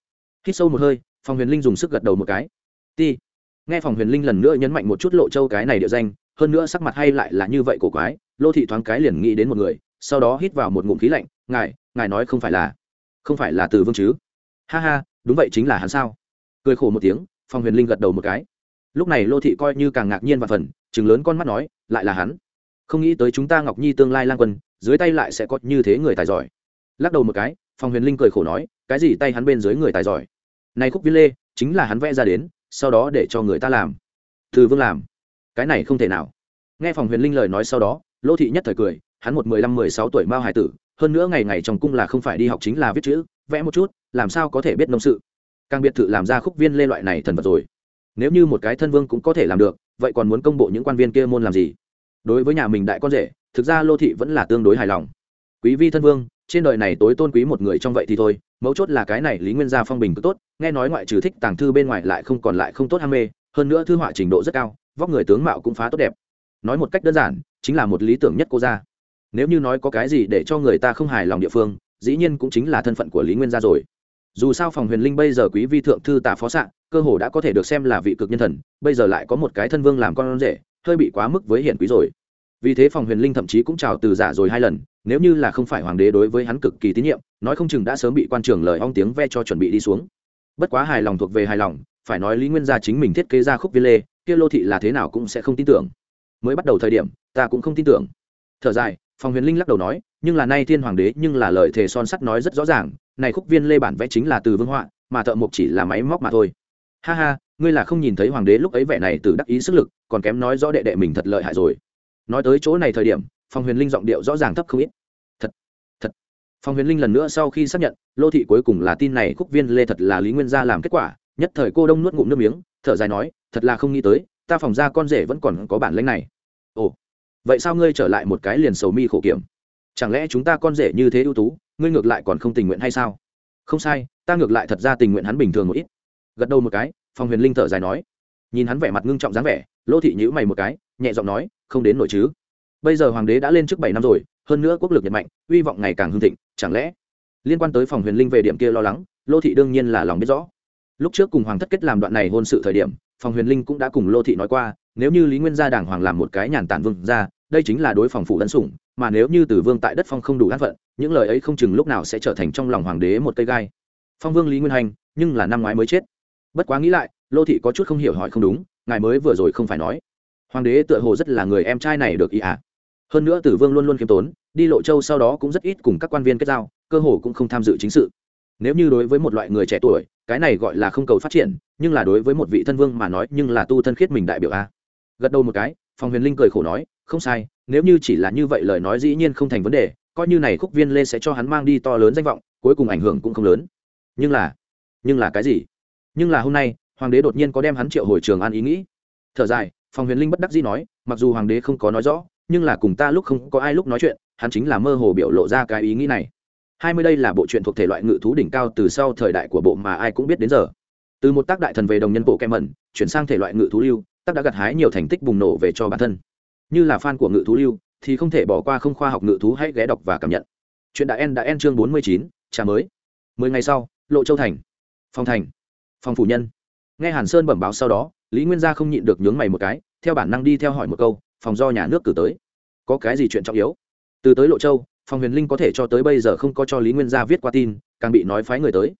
Hít sâu một hơi, phòng huyền linh dùng sức gật đầu một cái. Ti. Nghe phòng huyền linh lần nữa nhấn mạnh một chút lộ châu cái này địa danh, hơn nữa sắc mặt hay lại là như vậy cổ quái, lô thị thoáng cái liền nghĩ đến một người, sau đó hít vào một ngụm khí lạnh, ngài ngài nói không phải là, không phải là từ vương chứ? Ha ha, đúng vậy chính là hắn sao? Cười khổ một tiếng phòng huyền linh gật đầu một cái. Lúc này lô thị coi như càng ngạc nhiên và phần chừng lớn con mắt nói, lại là hắn. Không nghĩ tới chúng ta ngọc nhi tương lai lang quân, dưới tay lại sẽ có như thế người tài giỏi. Lắc đầu một cái phòng huyền linh cười khổ nói, cái gì tay hắn bên dưới người tài giỏi? Này khúc viên lê, chính là hắn vẽ ra đến, sau đó để cho người ta làm. Từ vương làm. Cái này không thể nào. Nghe phòng huyền linh lời nói sau đó, lô thị nhất thời cười, hắn một mười lăm, mười sáu tuổi mao hải tử, hơn nữa ngày ngày trong cung là không phải đi học chính là viết chữ vẽ một chút, làm sao có thể biết nông sự? Càng biệt thự làm ra khúc viên lê loại này thần vật rồi. Nếu như một cái thân vương cũng có thể làm được, vậy còn muốn công bộ những quan viên kia môn làm gì? Đối với nhà mình đại con rể, thực ra lô thị vẫn là tương đối hài lòng. Quý vi thân vương, trên đời này tối tôn quý một người trong vậy thì thôi, mấu chốt là cái này lý nguyên gia phong bình cứ tốt, nghe nói ngoại trừ thích tàng thư bên ngoài lại không còn lại không tốt ham mê, hơn nữa thư họa trình độ rất cao, vóc người tướng mạo cũng phá tốt đẹp. Nói một cách đơn giản, chính là một lý tưởng nhất cô gia. Nếu như nói có cái gì để cho người ta không hài lòng địa phương dĩ nhiên cũng chính là thân phận của lý nguyên gia rồi. Dù sao phòng huyền linh bây giờ quý vi thượng thư tạ phó xạ, cơ hồ đã có thể được xem là vị cực nhân thần, bây giờ lại có một cái thân vương làm con rể, hơi bị quá mức với hiển quý rồi. Vì thế phòng huyền linh thậm chí cũng chào từ giả rồi hai lần, nếu như là không phải hoàng đế đối với hắn cực kỳ tín nhiệm, nói không chừng đã sớm bị quan trường lời ong tiếng ve cho chuẩn bị đi xuống. Bất quá hài lòng thuộc về hài lòng, phải nói lý nguyên gia chính mình thiết kế ra khúc viên lê, kia lô thị là thế nào cũng sẽ không tin tưởng. Mới bắt đầu thời điểm, ta cũng không tin tưởng. Thở dài, phòng huyền linh lắc đầu nói nhưng là nay thiên hoàng đế nhưng là lời thề son sắt nói rất rõ ràng, này khúc viên lê bản vẽ chính là từ vương họa, mà thợ mộc chỉ là máy móc mà thôi. Ha ha, ngươi là không nhìn thấy hoàng đế lúc ấy vẻ này từ đắc ý sức lực, còn kém nói rõ đệ đệ mình thật lợi hại rồi. Nói tới chỗ này thời điểm, phong huyền linh giọng điệu rõ ràng thấp không ít. Thật thật. Phong huyền linh lần nữa sau khi xác nhận, lô thị cuối cùng là tin này khúc viên lê thật là lý nguyên gia làm kết quả, nhất thời cô đông nuốt ngụm nước miếng, thở dài nói, thật là không nghĩ tới, ta phòng ra con rể vẫn còn có bản lĩnh này. Ồ, vậy sao ngươi trở lại một cái liền sầu mi khổ kiểm? Chẳng lẽ chúng ta con rể như thế ưu tú, ngươi ngược lại còn không tình nguyện hay sao? Không sai, ta ngược lại thật ra tình nguyện hắn bình thường một ít. Gật đầu một cái phòng huyền linh thở dài nói. Nhìn hắn vẻ mặt ngưng trọng dáng vẻ lô thị nhữ mày một cái, nhẹ giọng nói, không đến nổi chứ. Bây giờ hoàng đế đã lên trước bảy năm rồi, hơn nữa quốc lực nhật mạnh uy vọng ngày càng hưng thịnh, chẳng lẽ? Liên quan tới phòng huyền linh về điểm kia lo lắng lô thị đương nhiên là lòng biết rõ. Lúc trước cùng hoàng thất kết làm đoạn này hôn sự thời điểm phòng huyền linh cũng đã cùng lô thị nói qua, nếu như lý nguyên gia đảng hoàng làm một cái nhàn tản vương ra đây chính là đối phòng phủ lân sủng mà nếu như tử vương tại đất phong không đủ an phận, những lời ấy không chừng lúc nào sẽ trở thành trong lòng hoàng đế một cây gai. Phong vương lý nguyên hành, nhưng là năm ngoái mới chết. Bất quá nghĩ lại, lô thị có chút không hiểu hỏi không đúng, ngài mới vừa rồi không phải nói. Hoàng đế tựa hồ rất là người em trai này được ý à? Hơn nữa tử vương luôn luôn khiêm tốn, đi lộ châu sau đó cũng rất ít cùng các quan viên kết giao, cơ hồ cũng không tham dự chính sự. Nếu như đối với một loại người trẻ tuổi, cái này gọi là không cầu phát triển, nhưng là đối với một vị thân vương mà nói nhưng là tu thân khiết mình đại biểu a gật đầu một cái phòng huyền linh cười khổ nói, không sai nếu như chỉ là như vậy lời nói dĩ nhiên không thành vấn đề, coi như này khúc viên lê sẽ cho hắn mang đi to lớn danh vọng, cuối cùng ảnh hưởng cũng không lớn. Nhưng là nhưng là cái gì? Nhưng là hôm nay, hoàng đế đột nhiên có đem hắn triệu hồi trường an ý nghĩ. Thở dài phòng huyền linh bất đắc dĩ nói, mặc dù hoàng đế không có nói rõ, nhưng là cùng ta lúc không có ai lúc nói chuyện, hắn chính là mơ hồ biểu lộ ra cái ý nghĩ này. Hai mươi đây là bộ truyện thuộc thể loại ngự thú đỉnh cao từ sau thời đại của bộ mà ai cũng biết đến giờ. Từ một tác đại thần về đồng nhân bộ kem mẩn chuyển sang thể loại ngự thú lưu, tác đã gặt hái nhiều thành tích bùng nổ về cho bản thân như là fan của ngự thú lưu, thì không thể bỏ qua không khoa học ngự thú hãy ghé đọc và cảm nhận. Chuyện đã en đã en chương bốn mươi chín, trà mới. Mười ngày sau, lộ châu thành. Phong thành. Phong phủ nhân. Nghe hàn sơn bẩm báo sau đó, lý nguyên gia không nhịn được nhướng mày một cái, theo bản năng đi theo hỏi một câu, phòng do nhà nước cử tới. Có cái gì chuyện trọng yếu? Từ tới lộ châu phòng huyền linh có thể cho tới bây giờ không có cho lý nguyên gia viết qua tin, càng bị nói phái người tới.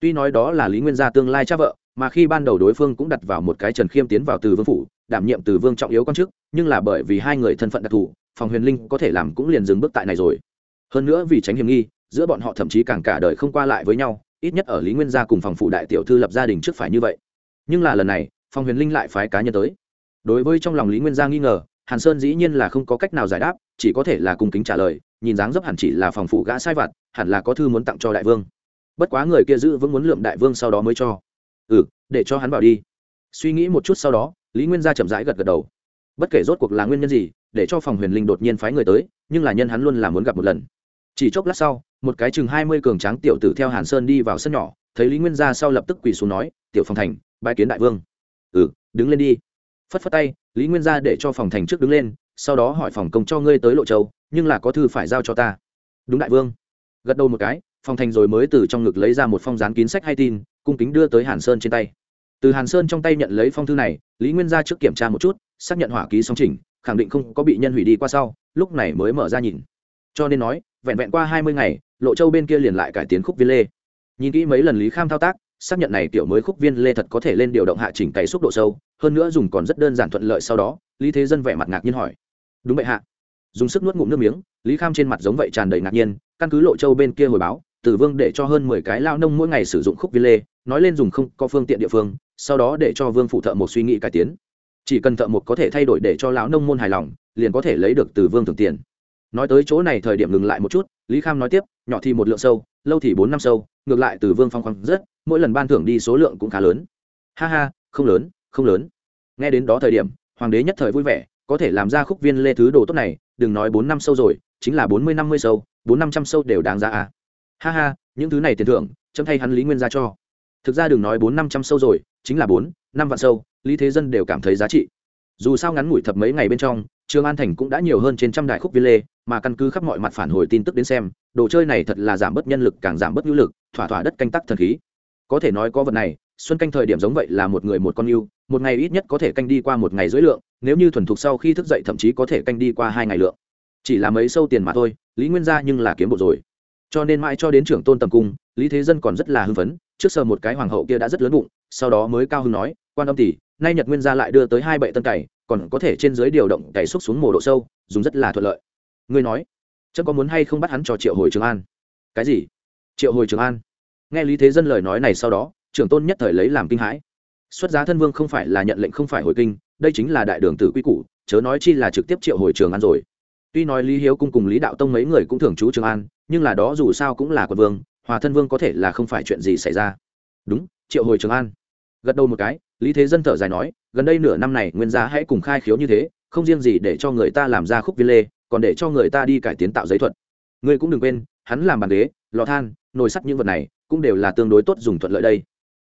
Tuy nói đó là lý nguyên gia tương lai cha vợ, mà khi ban đầu đối phương cũng đặt vào một cái trần khiêm tiến vào từ vương phủ, đảm nhiệm từ vương trọng yếu quan chức nhưng là bởi vì hai người thân phận đặc thù, phòng huyền linh có thể làm cũng liền dừng bước tại này rồi. Hơn nữa vì tránh hiểm nghi, giữa bọn họ thậm chí càng cả đời không qua lại với nhau, ít nhất ở lý nguyên gia cùng phòng phụ đại tiểu thư lập gia đình trước phải như vậy. Nhưng là lần này, phòng huyền linh lại phái cá nhân tới. Đối với trong lòng lý nguyên gia nghi ngờ, hàn sơn dĩ nhiên là không có cách nào giải đáp, chỉ có thể là cung kính trả lời, nhìn dáng dấp hẳn chỉ là phòng phụ gã sai vặt, hẳn là có thư muốn tặng cho đại vương. Bất quá người kia giữ vững muốn lượm đại vương sau đó mới cho. Ừ để cho hắn vào đi. Suy nghĩ một chút sau đó, lý nguyên gia chậm rãi gật gật đầu bất kể rốt cuộc là nguyên nhân gì, để cho phòng huyền linh đột nhiên phái người tới, nhưng là nhân hắn luôn là muốn gặp một lần. Chỉ chốc lát sau, một cái chừng hai mươi cường tráng tiểu tử theo hàn sơn đi vào sân nhỏ, thấy lý nguyên gia sau lập tức quỳ xuống nói, tiểu phòng thành bãi kiến đại vương. Ừ đứng lên đi. Phất phất tay, lý nguyên gia để cho phòng thành trước đứng lên, sau đó hỏi phòng công cho ngươi tới lộ châu, nhưng là có thư phải giao cho ta. Đúng đại vương. Gật đầu một cái, phòng thành rồi mới từ trong ngực lấy ra một phong dán kín sách hay tin, cung kính đưa tới hàn sơn trên tay. Từ hàn sơn trong tay nhận lấy phong thư này, lý nguyên gia trước kiểm tra một chút xác nhận hỏa ký song trình, khẳng định không có bị nhân hủy đi qua sau, lúc này mới mở ra nhìn. Cho nên nói, vẹn vẹn qua hai mươi ngày, lộ châu bên kia liền lại cải tiến khúc viên lê. Nhìn kỹ mấy lần lý kham thao tác, xác nhận này kiểu mới khúc viên lê thật có thể lên điều động hạ chỉnh cày xúc độ sâu, hơn nữa dùng còn rất đơn giản thuận lợi sau đó, lý thế dân vẻ mặt ngạc nhiên hỏi. Đúng vậy hạ. Dùng sức nuốt ngụm nước miếng, lý kham trên mặt giống vậy tràn đầy ngạc nhiên, căn cứ lộ châu bên kia hồi báo, tử vương để cho hơn mười cái lao nông mỗi ngày sử dụng khúc viên lê, nói lên dùng không có phương tiện địa phương, sau đó để cho vương phụ thợ một suy nghĩ cải tiến chỉ cần thợ một có thể thay đổi để cho lão nông môn hài lòng, liền có thể lấy được từ vương thường tiền. Nói tới chỗ này thời điểm ngừng lại một chút, lý kham nói tiếp, nhỏ thì một lượng sâu, lâu thì bốn năm sâu, ngược lại từ vương phong khoáng rất, mỗi lần ban thưởng đi số lượng cũng khá lớn. Ha ha, không lớn không lớn. Nghe đến đó thời điểm, hoàng đế nhất thời vui vẻ, có thể làm ra khúc viên lê thứ đồ tốt này, đừng nói bốn năm sâu rồi, chính là bốn mươi năm mươi sâu, bốn năm trăm sâu đều đáng ra à. Ha ha, những thứ này tiền thưởng, chấm thay hắn lý nguyên ra cho. Thực ra đừng nói bốn năm trăm sâu rồi, chính là bốn, năm vạn sâu lý thế dân đều cảm thấy giá trị. Dù sao ngắn ngủi thập mấy ngày bên trong trường an thành cũng đã nhiều hơn trên trăm đại khúc viên lê mà căn cứ khắp mọi mặt phản hồi tin tức đến xem, đồ chơi này thật là giảm bớt nhân lực càng giảm bớt hữu lực, thỏa thỏa đất canh tắc thần khí. Có thể nói có vật này, xuân canh thời điểm giống vậy là một người một con yêu, một ngày ít nhất có thể canh đi qua một ngày dưới lượng, nếu như thuần thục sau khi thức dậy thậm chí có thể canh đi qua hai ngày lượng. Chỉ là mấy sâu tiền mà thôi, lý nguyên gia nhưng là kiếm bộ rồi. Cho nên mãi cho đến trưởng tôn tầm cung, lý thế dân còn rất là hưng phấn, trước sờ một cái hoàng hậu kia đã rất lớn bụng, sau đó mới cao hưng nói, quan âm tỷ nay nhật nguyên gia lại đưa tới hai bệ tân cày, còn có thể trên dưới điều động cày xúc xuống mồ độ sâu, dùng rất là thuận lợi. Ngươi nói, chớ có muốn hay không bắt hắn cho triệu hồi trường an? Cái gì? Triệu hồi trường an? Nghe lý thế dân lời nói này sau đó, trưởng tôn nhất thời lấy làm kinh hãi. Xuất giá thân vương không phải là nhận lệnh không phải hồi kinh, đây chính là đại đường tử quy củ, chớ nói chi là trực tiếp triệu hồi trường an rồi. Tuy nói lý hiếu cung cùng lý đạo tông mấy người cũng thường trú trường an, nhưng là đó dù sao cũng là quận vương, hòa thân vương có thể là không phải chuyện gì xảy ra. Đúng, triệu hồi trường an. Gật đầu một cái lý thế dân thở dài nói, gần đây nửa năm này, nguyên gia hãy cùng khai khiếu như thế, không riêng gì để cho người ta làm ra khúc viên lê, còn để cho người ta đi cải tiến tạo giấy thuật. Ngươi cũng đừng quên, hắn làm bàn ghế, lò than, nồi sắt những vật này, cũng đều là tương đối tốt dùng thuận lợi đây.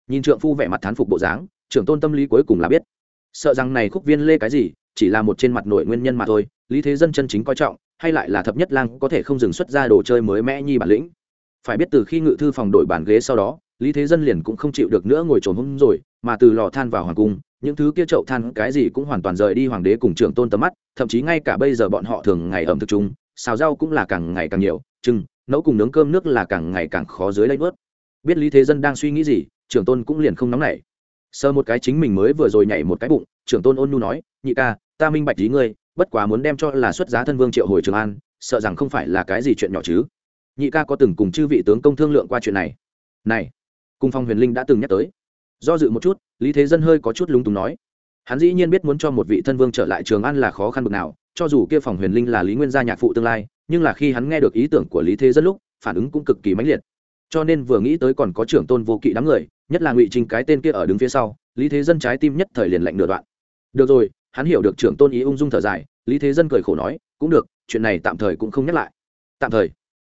Nhìn trượng phu vẻ mặt thán phục bộ dáng, trưởng tôn tâm lý cuối cùng là biết. Sợ rằng này khúc viên lê cái gì, chỉ là một trên mặt nội nguyên nhân mà thôi, lý thế dân chân chính coi trọng, hay lại là thập nhất lang có thể không dừng xuất ra đồ chơi mới mẽ nhi bản lĩnh. Phải biết từ khi ngự thư phòng đổi bàn ghế sau đó, lý thế dân liền cũng không chịu được nữa ngồi trồn hôm rồi mà từ lò than vào hoàng cung, những thứ kia chậu than, cái gì cũng hoàn toàn rời đi hoàng đế cùng trưởng tôn tầm mắt, thậm chí ngay cả bây giờ bọn họ thường ngày ẩm thực chung, xào rau cũng là càng ngày càng nhiều chừng nấu cùng nướng cơm nước là càng ngày càng khó dưới lấy bớt biết lý thế dân đang suy nghĩ gì, trưởng tôn cũng liền không nóng nảy. Sơ một cái chính mình mới vừa rồi nhảy một cái bụng, trưởng tôn ôn nhu nói, nhị ca, ta minh bạch ý ngươi, bất quá muốn đem cho là xuất giá thân vương triệu hồi trường an, sợ rằng không phải là cái gì chuyện nhỏ chứ. Nhị ca có từng cùng chư vị tướng công thương lượng qua chuyện này. Này cung phong huyền linh đã từng nhắc tới do dự một chút, lý thế dân hơi có chút lúng túng nói. Hắn dĩ nhiên biết muốn cho một vị thân vương trở lại trường an là khó khăn bực nào, cho dù kia phòng huyền linh là lý nguyên gia nhạc phụ tương lai, nhưng là khi hắn nghe được ý tưởng của lý thế dân lúc, phản ứng cũng cực kỳ mãnh liệt. Cho nên vừa nghĩ tới còn có trưởng tôn vô kỵ đám người, nhất là ngụy trình cái tên kia ở đứng phía sau, lý thế dân trái tim nhất thời liền lạnh nửa đoạn. Được rồi, hắn hiểu được trưởng tôn ý ung dung thở dài, lý thế dân cười khổ nói, cũng được, chuyện này tạm thời cũng không nhắc lại. Tạm thời.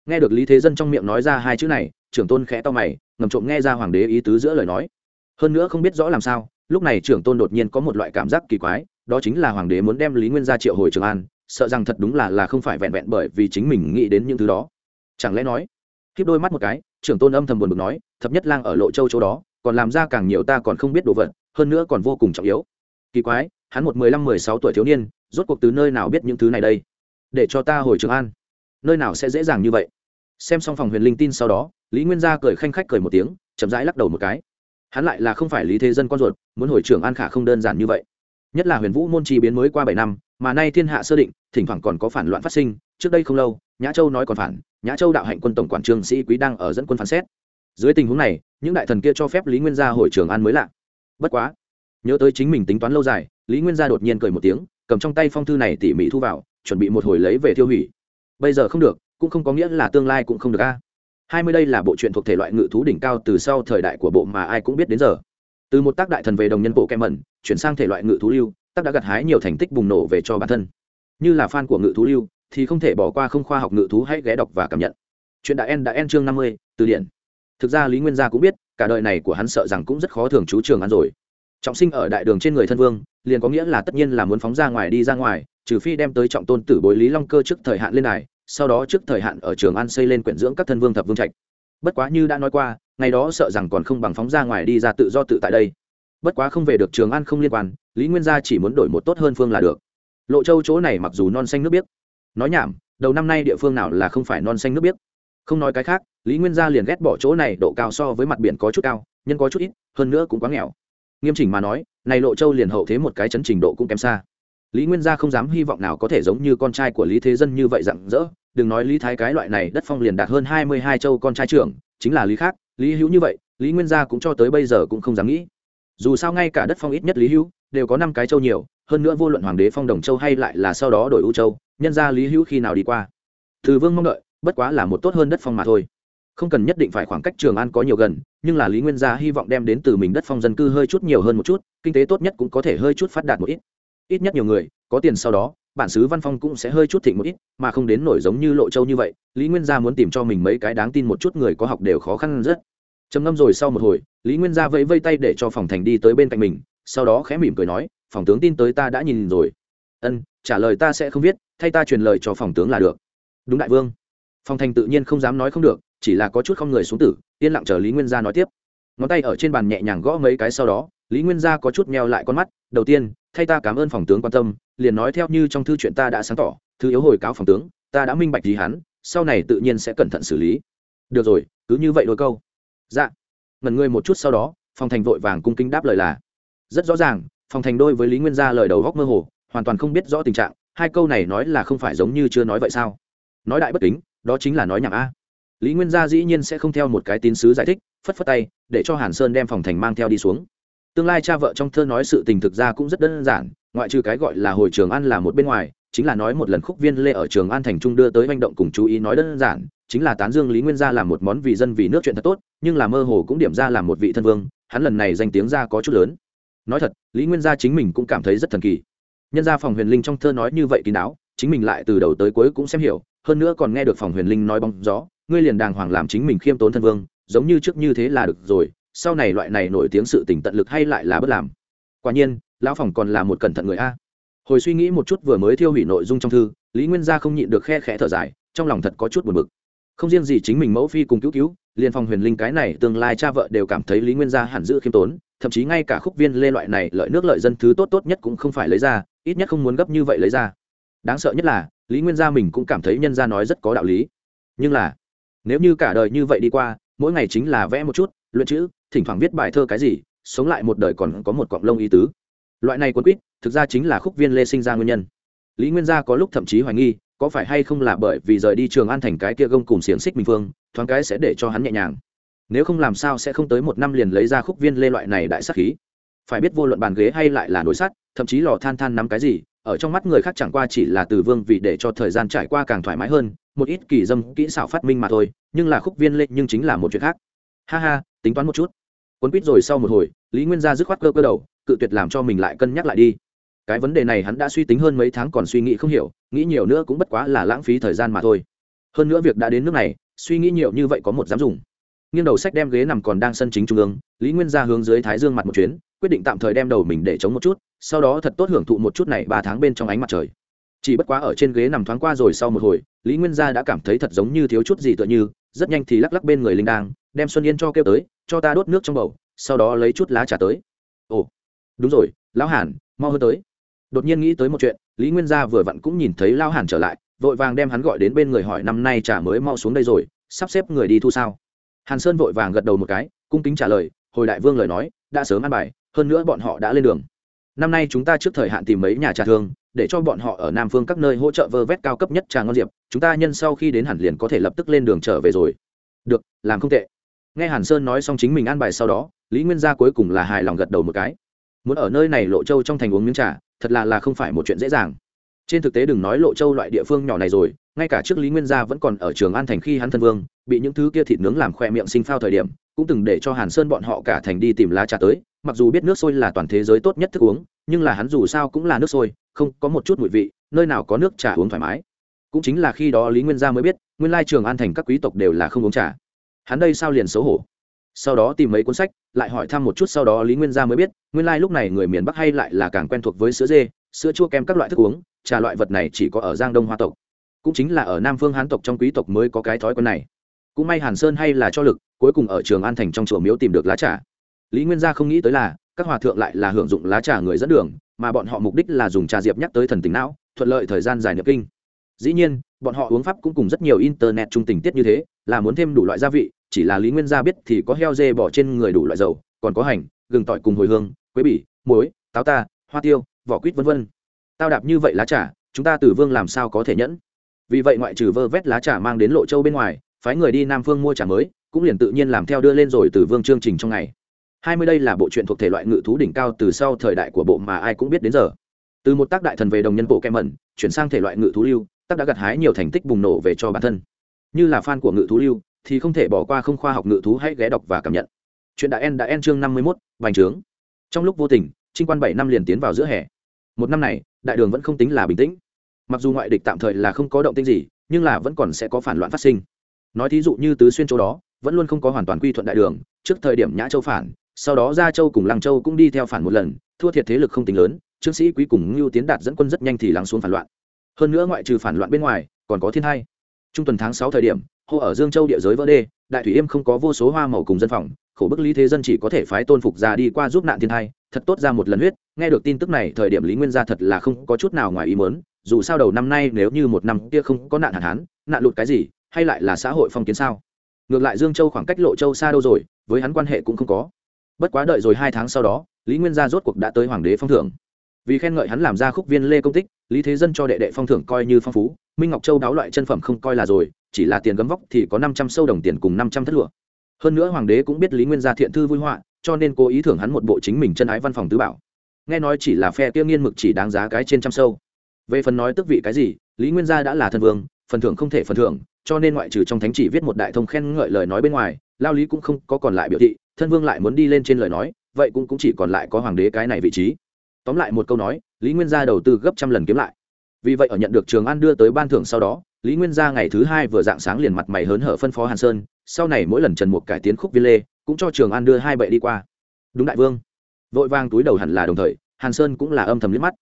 Nghe được lý thế dân trong miệng nói ra hai chữ này, trưởng tôn khẽ to mày, ngầm trộm nghe ra hoàng đế ý tứ giữa lời nói hơn nữa không biết rõ làm sao, lúc này trưởng tôn đột nhiên có một loại cảm giác kỳ quái, đó chính là hoàng đế muốn đem lý nguyên ra triệu hồi trường an, sợ rằng thật đúng là là không phải vẹn vẹn bởi vì chính mình nghĩ đến những thứ đó. Chẳng lẽ nói, khiếp đôi mắt một cái, trưởng tôn âm thầm buồn bực nói, thập nhất lang ở lộ châu chỗ đó, còn làm ra càng nhiều ta còn không biết đồ vật, hơn nữa còn vô cùng trọng yếu. Kỳ quái, hắn một mười lăm, mười sáu tuổi thiếu niên, rốt cuộc từ nơi nào biết những thứ này đây? Để cho ta hồi trường an. Nơi nào sẽ dễ dàng như vậy? Xem xong phòng huyền linh tin sau đó, lý nguyên gia cười khanh khách cười một tiếng, chậm rãi lắc đầu một cái hắn lại là không phải lý thế dân con ruột, muốn hồi trưởng an khả không đơn giản như vậy. Nhất là huyền vũ môn chi biến mới qua bảy năm, mà nay thiên hạ sơ định, thỉnh thoảng còn có phản loạn phát sinh, trước đây không lâu, nhã châu nói còn phản, nhã châu đạo hạnh quân tổng quản trương sĩ quý đang ở dẫn quân phán xét. Dưới tình huống này, những đại thần kia cho phép lý nguyên gia hồi trường an mới lạ. Bất quá, nhớ tới chính mình tính toán lâu dài, lý nguyên gia đột nhiên cười một tiếng, cầm trong tay phong thư này tỉ mỉ thu vào, chuẩn bị một hồi lấy về tiêu hủy. Bây giờ không được, cũng không có nghĩa là tương lai cũng không được a hai mươi đây là bộ truyện thuộc thể loại ngự thú đỉnh cao từ sau thời đại của bộ mà ai cũng biết đến giờ. Từ một tác đại thần về đồng nhân bộ kem mẩn chuyển sang thể loại ngự thú lưu, tác đã gặt hái nhiều thành tích bùng nổ về cho bản thân. Như là fan của ngự thú lưu, thì không thể bỏ qua không khoa học ngự thú hãy ghé đọc và cảm nhận. Chuyện đã en đã en chương năm mươi, từ điển. Thực ra lý nguyên gia cũng biết, cả đời này của hắn sợ rằng cũng rất khó thường chú trường ăn rồi. Trọng sinh ở đại đường trên người thân vương, liền có nghĩa là tất nhiên là muốn phóng ra ngoài đi ra ngoài, trừ phi đem tới trọng tôn tử bối lý long cơ trước thời hạn lên này sau đó trước thời hạn ở trường an xây lên quyển dưỡng các thân vương thập vương trạch. Bất quá như đã nói qua, ngày đó sợ rằng còn không bằng phóng ra ngoài đi ra tự do tự tại đây. Bất quá không về được trường an không liên quan, lý nguyên gia chỉ muốn đổi một tốt hơn phương là được. Lộ châu chỗ này mặc dù non xanh nước biếc, nói nhảm, đầu năm nay địa phương nào là không phải non xanh nước biếc. Không nói cái khác, lý nguyên gia liền ghét bỏ chỗ này độ cao so với mặt biển có chút cao, nhân có chút ít, hơn nữa cũng quá nghèo. Nghiêm chỉnh mà nói, này lộ châu liền hậu thế một cái chấn trình độ cũng kém xa lý nguyên gia không dám hy vọng nào có thể giống như con trai của lý thế dân như vậy rặng rỡ. Đừng nói lý thái cái loại này, đất phong liền đạt hơn hai mươi hai châu con trai trưởng, chính là lý khác, lý hữu như vậy, lý nguyên gia cũng cho tới bây giờ cũng không dám nghĩ. Dù sao ngay cả đất phong ít nhất lý hữu đều có năm cái châu nhiều, hơn nữa vô luận hoàng đế phong đồng châu hay lại là sau đó đổi ưu châu, nhân ra lý hữu khi nào đi qua. Từ vương mong đợi, bất quá là một tốt hơn đất phong mà thôi. Không cần nhất định phải khoảng cách trường an có nhiều gần, nhưng là lý nguyên gia hy vọng đem đến từ mình đất phong dân cư hơi chút nhiều hơn một chút, kinh tế tốt nhất cũng có thể hơi chút phát đạt một ít ít nhất nhiều người, có tiền sau đó, bản xứ văn phong cũng sẽ hơi chút thịnh một ít, mà không đến nổi giống như lộ châu như vậy, lý nguyên gia muốn tìm cho mình mấy cái đáng tin một chút người có học đều khó khăn rất. Trầm ngâm rồi sau một hồi, lý nguyên gia vẫy vây tay để cho phòng thành đi tới bên cạnh mình, sau đó khẽ mỉm cười nói, phòng tướng tin tới ta đã nhìn rồi. Ân, trả lời ta sẽ không viết, thay ta truyền lời cho phòng tướng là được. Đúng đại vương. Phòng thành tự nhiên không dám nói không được, chỉ là có chút không người xuống tử, yên lặng chờ lý nguyên gia nói tiếp. Ngón tay ở trên bàn nhẹ nhàng gõ mấy cái sau đó, lý nguyên gia có chút meo lại con mắt, đầu tiên thay ta cảm ơn phòng tướng quan tâm, liền nói theo như trong thư chuyện ta đã sáng tỏ thư yếu hồi cáo phòng tướng, ta đã minh bạch gì hắn, sau này tự nhiên sẽ cẩn thận xử lý. Được rồi, cứ như vậy đôi câu. Dạ. Ngần ngươi một chút sau đó, phòng thành vội vàng cung kính đáp lời là, rất rõ ràng, phòng thành đôi với lý nguyên gia lời đầu góc mơ hồ, hoàn toàn không biết rõ tình trạng, hai câu này nói là không phải giống như chưa nói vậy sao? Nói đại bất kính, đó chính là nói nhảm a. Lý nguyên gia dĩ nhiên sẽ không theo một cái tín sứ giải thích, phất phất tay, để cho hàn sơn đem phòng thành mang theo đi xuống tương lai cha vợ trong thơ nói sự tình thực ra cũng rất đơn giản, ngoại trừ cái gọi là hồi trường an là một bên ngoài, chính là nói một lần khúc viên lê ở trường an thành trung đưa tới manh động cùng chú ý nói đơn giản, chính là tán dương lý nguyên gia làm một món vì dân vì nước chuyện thật tốt, nhưng là mơ hồ cũng điểm ra làm một vị thân vương, hắn lần này danh tiếng ra có chút lớn. Nói thật, lý nguyên gia chính mình cũng cảm thấy rất thần kỳ. Nhân gia phòng huyền linh trong thơ nói như vậy kín đáo, chính mình lại từ đầu tới cuối cũng xem hiểu, hơn nữa còn nghe được phòng huyền linh nói bóng gió, ngươi liền đàng hoàng làm chính mình khiêm tốn thân vương, giống như trước như thế là được rồi sau này loại này nổi tiếng sự tỉnh tận lực hay lại là bất làm. Quả nhiên, lão phòng còn là một cẩn thận người a. Hồi suy nghĩ một chút vừa mới thiêu hủy nội dung trong thư, lý nguyên gia không nhịn được khe khẽ thở dài, trong lòng thật có chút buồn bực. Không riêng gì chính mình mẫu phi cùng cứu cứu liên phòng huyền linh cái này tương lai cha vợ đều cảm thấy lý nguyên gia hẳn giữ khiêm tốn, thậm chí ngay cả khúc viên lê loại này lợi nước lợi dân thứ tốt tốt nhất cũng không phải lấy ra, ít nhất không muốn gấp như vậy lấy ra. Đáng sợ nhất là, lý nguyên gia mình cũng cảm thấy nhân gia nói rất có đạo lý. Nhưng là, nếu như cả đời như vậy đi qua, mỗi ngày chính là vẽ một chút, luyện chữ thỉnh thoảng viết bài thơ cái gì, sống lại một đời còn có một cọng lông ý tứ. Loại này quân quýt, thực ra chính là khúc viên lê sinh ra nguyên nhân. Lý nguyên gia có lúc thậm chí hoài nghi, có phải hay không là bởi vì rời đi trường an thành cái kia gông cùng xiềng xích minh phương thoáng cái sẽ để cho hắn nhẹ nhàng. Nếu không làm sao sẽ không tới một năm liền lấy ra khúc viên lê loại này đại sắc khí. Phải biết vô luận bàn ghế hay lại là nồi sắt, thậm chí lò than than nắm cái gì, ở trong mắt người khác chẳng qua chỉ là từ vương vì để cho thời gian trải qua càng thoải mái hơn, một ít kỳ dâm kỹ xảo phát minh mà thôi, nhưng là khúc viên lê nhưng chính là một chuyện khác ha ha, tính toán một chút. Quấn quýt rồi sau một hồi, lý nguyên gia dứt khoát cơ cơ đầu, cự tuyệt làm cho mình lại cân nhắc lại đi. Cái vấn đề này hắn đã suy tính hơn mấy tháng còn suy nghĩ không hiểu, nghĩ nhiều nữa cũng bất quá là lãng phí thời gian mà thôi. Hơn nữa việc đã đến nước này, suy nghĩ nhiều như vậy có một dám dùng. Nghiêng đầu sách đem ghế nằm còn đang sân chính trung ương, lý nguyên ra hướng dưới thái dương mặt một chuyến, quyết định tạm thời đem đầu mình để chống một chút, sau đó thật tốt hưởng thụ một chút này ba tháng bên trong ánh mặt trời. Chỉ bất quá ở trên ghế nằm thoáng qua rồi sau một hồi, lý nguyên gia đã cảm thấy thật giống như thiếu chút gì tựa như, rất nhanh thì lắc lắc bên người linh đang đem xuân yên cho kêu tới, cho ta đốt nước trong bầu, sau đó lấy chút lá trà tới. Ồ, đúng rồi, lão hàn, mau hơn tới. Đột nhiên nghĩ tới một chuyện, lý nguyên gia vừa vặn cũng nhìn thấy lao hàn trở lại, vội vàng đem hắn gọi đến bên người hỏi, năm nay trà mới mau xuống đây rồi, sắp xếp người đi thu sao? Hàn sơn vội vàng gật đầu một cái, cung kính trả lời, hồi đại vương lời nói, đã sớm ăn bài, hơn nữa bọn họ đã lên đường. Năm nay chúng ta trước thời hạn tìm mấy nhà trà thương, để cho bọn họ ở nam phương các nơi hỗ trợ vơ vét cao cấp nhất trà ngon diệp, chúng ta nhân sau khi đến hẳn liền có thể lập tức lên đường trở về rồi. Được, làm không tệ nghe hàn sơn nói xong chính mình ăn bài sau đó, lý nguyên gia cuối cùng là hài lòng gật đầu một cái. Muốn ở nơi này lộ châu trong thành uống miếng trà, thật là là không phải một chuyện dễ dàng. Trên thực tế đừng nói lộ châu loại địa phương nhỏ này rồi, ngay cả trước lý nguyên gia vẫn còn ở trường an thành khi hắn thân vương, bị những thứ kia thịt nướng làm khoe miệng sinh phao thời điểm, cũng từng để cho hàn sơn bọn họ cả thành đi tìm lá trà tới, mặc dù biết nước sôi là toàn thế giới tốt nhất thức uống, nhưng là hắn dù sao cũng là nước sôi, không có một chút mùi vị, nơi nào có nước trà uống thoải mái. Cũng chính là khi đó lý nguyên gia mới biết, nguyên lai trường an thành các quý tộc đều là không uống trà hắn đây sao liền xấu hổ? Sau đó tìm mấy cuốn sách, lại hỏi thăm một chút, sau đó lý nguyên gia mới biết, nguyên lai、like、lúc này người miền bắc hay lại là càng quen thuộc với sữa dê, sữa chua kem các loại thức uống, trà loại vật này chỉ có ở giang đông hoa tộc. Cũng chính là ở nam phương hán tộc trong quý tộc mới có cái thói quen này. Cũng may hàn sơn hay là cho lực, cuối cùng ở trường an thành trong chùa miếu tìm được lá trà. Lý nguyên gia không nghĩ tới là, các hòa thượng lại là hưởng dụng lá trà người dẫn đường, mà bọn họ mục đích là dùng trà diệp nhắc tới thần tính não, thuận lợi thời gian dài nhập kinh. Dĩ nhiên, bọn họ uống pháp cũng cùng rất nhiều internet trung tình tiết như thế, là muốn thêm đủ loại gia vị chỉ là lý nguyên gia biết thì có heo dê bỏ trên người đủ loại dầu, còn có hành, gừng tỏi cùng hồi hương, quế bỉ, muối, táo ta, hoa tiêu, vỏ quýt v v tao đạp như vậy lá trà, chúng ta từ vương làm sao có thể nhẫn? Vì vậy ngoại trừ vơ vét lá trà mang đến lộ châu bên ngoài, phái người đi nam phương mua trà mới, cũng liền tự nhiên làm theo đưa lên rồi từ vương chương trình trong ngày. Hai mươi đây là bộ truyện thuộc thể loại ngự thú đỉnh cao từ sau thời đại của bộ mà ai cũng biết đến giờ. Từ một tác đại thần về đồng nhân bộ kem mẩn, chuyển sang thể loại ngự thú lưu, tác đã gặt hái nhiều thành tích bùng nổ về cho bản thân. Như là fan của ngự thú lưu thì không thể bỏ qua không khoa học ngự thú hãy ghé đọc và cảm nhận. Chuyện đã en đã en chương năm mươi mốt vành trướng. Trong lúc vô tình, trinh quan bảy năm liền tiến vào giữa hè. Một năm này, đại đường vẫn không tính là bình tĩnh. Mặc dù ngoại địch tạm thời là không có động tĩnh gì, nhưng là vẫn còn sẽ có phản loạn phát sinh. Nói thí dụ như tứ xuyên châu đó, vẫn luôn không có hoàn toàn quy thuận đại đường, trước thời điểm nhã châu phản, sau đó gia châu cùng lăng châu cũng đi theo phản một lần, thua thiệt thế lực không tính lớn, trương sĩ quý cùng ngưu tiến đạt dẫn quân rất nhanh thì lắng xuống phản loạn. Hơn nữa ngoại trừ phản loạn bên ngoài, còn có thiên hai. Trung tuần tháng sáu thời điểm hô ở dương châu địa giới vỡ đê, đại thủy yêm không có vô số hoa màu cùng dân phòng, khổ bức lý thế dân chỉ có thể phái tôn phục ra đi qua giúp nạn thiên thai, thật tốt ra một lần huyết. Nghe được tin tức này, thời điểm lý nguyên gia thật là không có chút nào ngoài ý mớn dù sao đầu năm nay nếu như một năm kia không có nạn hạn hán, nạn lụt cái gì, hay lại là xã hội phong kiến sao? Ngược lại dương châu khoảng cách lộ châu xa đâu rồi, với hắn quan hệ cũng không có. Bất quá đợi rồi hai tháng sau đó, lý nguyên gia rốt cuộc đã tới hoàng đế phong thưởng vì khen ngợi hắn làm ra khúc viên lê công tích, lý thế dân cho đệ đệ phong thưởng coi như phong phú, minh ngọc châu đáo loại chân phẩm không coi là rồi chỉ là tiền gấm vóc thì có năm trăm sâu đồng tiền cùng năm trăm thất lụa. Hơn nữa hoàng đế cũng biết lý nguyên gia thiện thư vui họa cho nên cố ý thưởng hắn một bộ chính mình chân ái văn phòng tứ bảo. Nghe nói chỉ là phe kia nghiên mực chỉ đáng giá cái trên trăm sâu. Về phần nói tức vị cái gì lý nguyên gia đã là thân vương phần thưởng không thể phần thưởng cho nên ngoại trừ trong thánh chỉ viết một đại thông khen ngợi lời nói bên ngoài lao lý cũng không có còn lại biểu thị thân vương lại muốn đi lên trên lời nói vậy cũng, cũng chỉ còn lại có hoàng đế cái này vị trí. Tóm lại một câu nói lý nguyên gia đầu tư gấp trăm lần kiếm lại. Vì vậy ở nhận được trường an đưa tới ban thưởng sau đó lý nguyên gia ngày thứ hai vừa dạng sáng liền mặt mày hớn hở phân phó hàn sơn, sau này mỗi lần trần mục cải tiến khúc viên lê cũng cho trường an đưa hai bệ đi qua. Đúng đại vương. Vội vang túi đầu hẳn là đồng thời, hàn sơn cũng là âm thầm liếc mắt.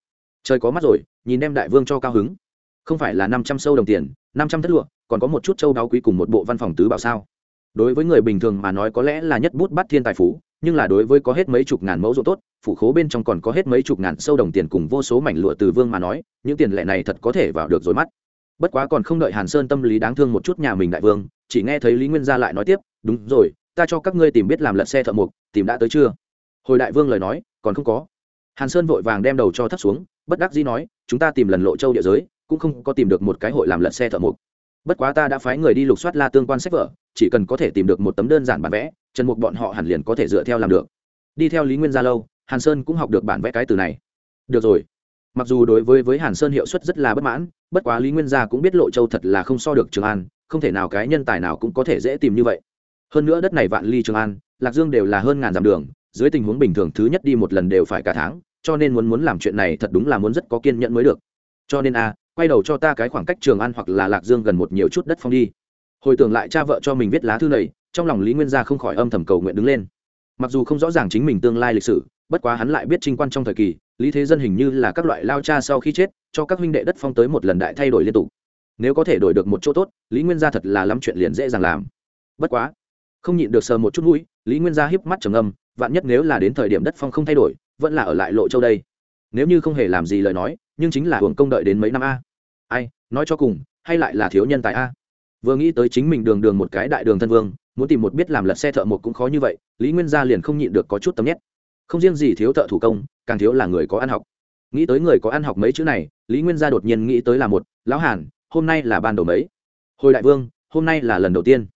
Trời có mắt rồi, nhìn đem đại vương cho cao hứng. Không phải là năm trăm sâu đồng tiền, năm trăm thất lụa, còn có một chút châu đáo quý cùng một bộ văn phòng tứ bảo sao? Đối với người bình thường mà nói có lẽ là nhất bút bắt thiên tài phú, nhưng là đối với có hết mấy chục ngàn mẫu ruộng tốt, phủ khố bên trong còn có hết mấy chục ngàn sâu đồng tiền cùng vô số mảnh lụa từ vương mà nói, những tiền lệ này thật có thể vào được rồi mắt bất quá còn không đợi hàn sơn tâm lý đáng thương một chút nhà mình đại vương, chỉ nghe thấy lý nguyên gia lại nói tiếp, đúng rồi, ta cho các ngươi tìm biết làm lật xe thợ mộc, tìm đã tới chưa? Hồi đại vương lời nói, còn không có. Hàn sơn vội vàng đem đầu cho thấp xuống, bất đắc dĩ nói, chúng ta tìm lần lộ châu địa giới, cũng không có tìm được một cái hội làm lật xe thợ mộc. Bất quá ta đã phái người đi lục soát la tương quan sách vở, chỉ cần có thể tìm được một tấm đơn giản bản vẽ, trần mục bọn họ hẳn liền có thể dựa theo làm được. Đi theo lý nguyên gia lâu, hàn sơn cũng học được bản vẽ cái từ này. Được rồi. Mặc dù đối với với hàn sơn hiệu suất rất là bất mãn bất quá lý nguyên gia cũng biết lộ châu thật là không so được trường an, không thể nào cái nhân tài nào cũng có thể dễ tìm như vậy. Hơn nữa đất này vạn ly trường an, lạc dương đều là hơn ngàn dặm đường, dưới tình huống bình thường thứ nhất đi một lần đều phải cả tháng, cho nên muốn muốn làm chuyện này thật đúng là muốn rất có kiên nhẫn mới được. Cho nên a, quay đầu cho ta cái khoảng cách trường an hoặc là lạc dương gần một nhiều chút đất phong đi. Hồi tưởng lại cha vợ cho mình viết lá thư này, trong lòng lý nguyên gia không khỏi âm thầm cầu nguyện đứng lên. Mặc dù không rõ ràng chính mình tương lai lịch sử, bất quá hắn lại biết trinh quan trong thời kỳ lý thế dân hình như là các loại lao cha sau khi chết, cho các huynh đệ đất phong tới một lần đại thay đổi liên tục. Nếu có thể đổi được một chỗ tốt, lý nguyên gia thật là lắm chuyện liền dễ dàng làm. Bất quá, không nhịn được sờ một chút mũi, lý nguyên gia hiếp mắt trầm âm vạn nhất nếu là đến thời điểm đất phong không thay đổi, vẫn là ở lại lộ châu đây. Nếu như không hề làm gì lời nói, nhưng chính là hưởng công đợi đến mấy năm a. Ai, nói cho cùng, hay lại là thiếu nhân tài a. Vừa nghĩ tới chính mình đường đường một cái đại đường thân vương, muốn tìm một biết làm lật xe thợ một cũng khó như vậy, lý nguyên gia liền không nhịn được có chút tấm nhét không riêng gì thiếu thợ thủ công, càng thiếu là người có ăn học. Nghĩ tới người có ăn học mấy chữ này, lý nguyên gia đột nhiên nghĩ tới là một, lão hàn, hôm nay là ban đầu mấy? Hồi đại vương, hôm nay là lần đầu tiên.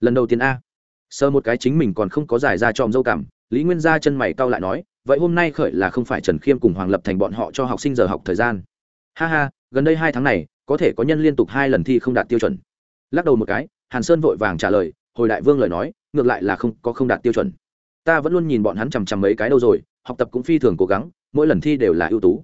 Lần đầu tiên a? Sơ một cái chính mình còn không có giải ra tròm dâu cảm, lý nguyên gia chân mày cau lại nói, vậy hôm nay khởi là không phải trần khiêm cùng hoàng lập thành bọn họ cho học sinh giờ học thời gian? Ha ha, gần đây hai tháng này, có thể có nhân liên tục hai lần thi không đạt tiêu chuẩn. Lắc đầu một cái, hàn sơn vội vàng trả lời, hồi đại vương lời nói, ngược lại là không, có không đạt tiêu chuẩn ta vẫn luôn nhìn bọn hắn chằm chằm mấy cái đâu rồi, học tập cũng phi thường cố gắng, mỗi lần thi đều là ưu tú.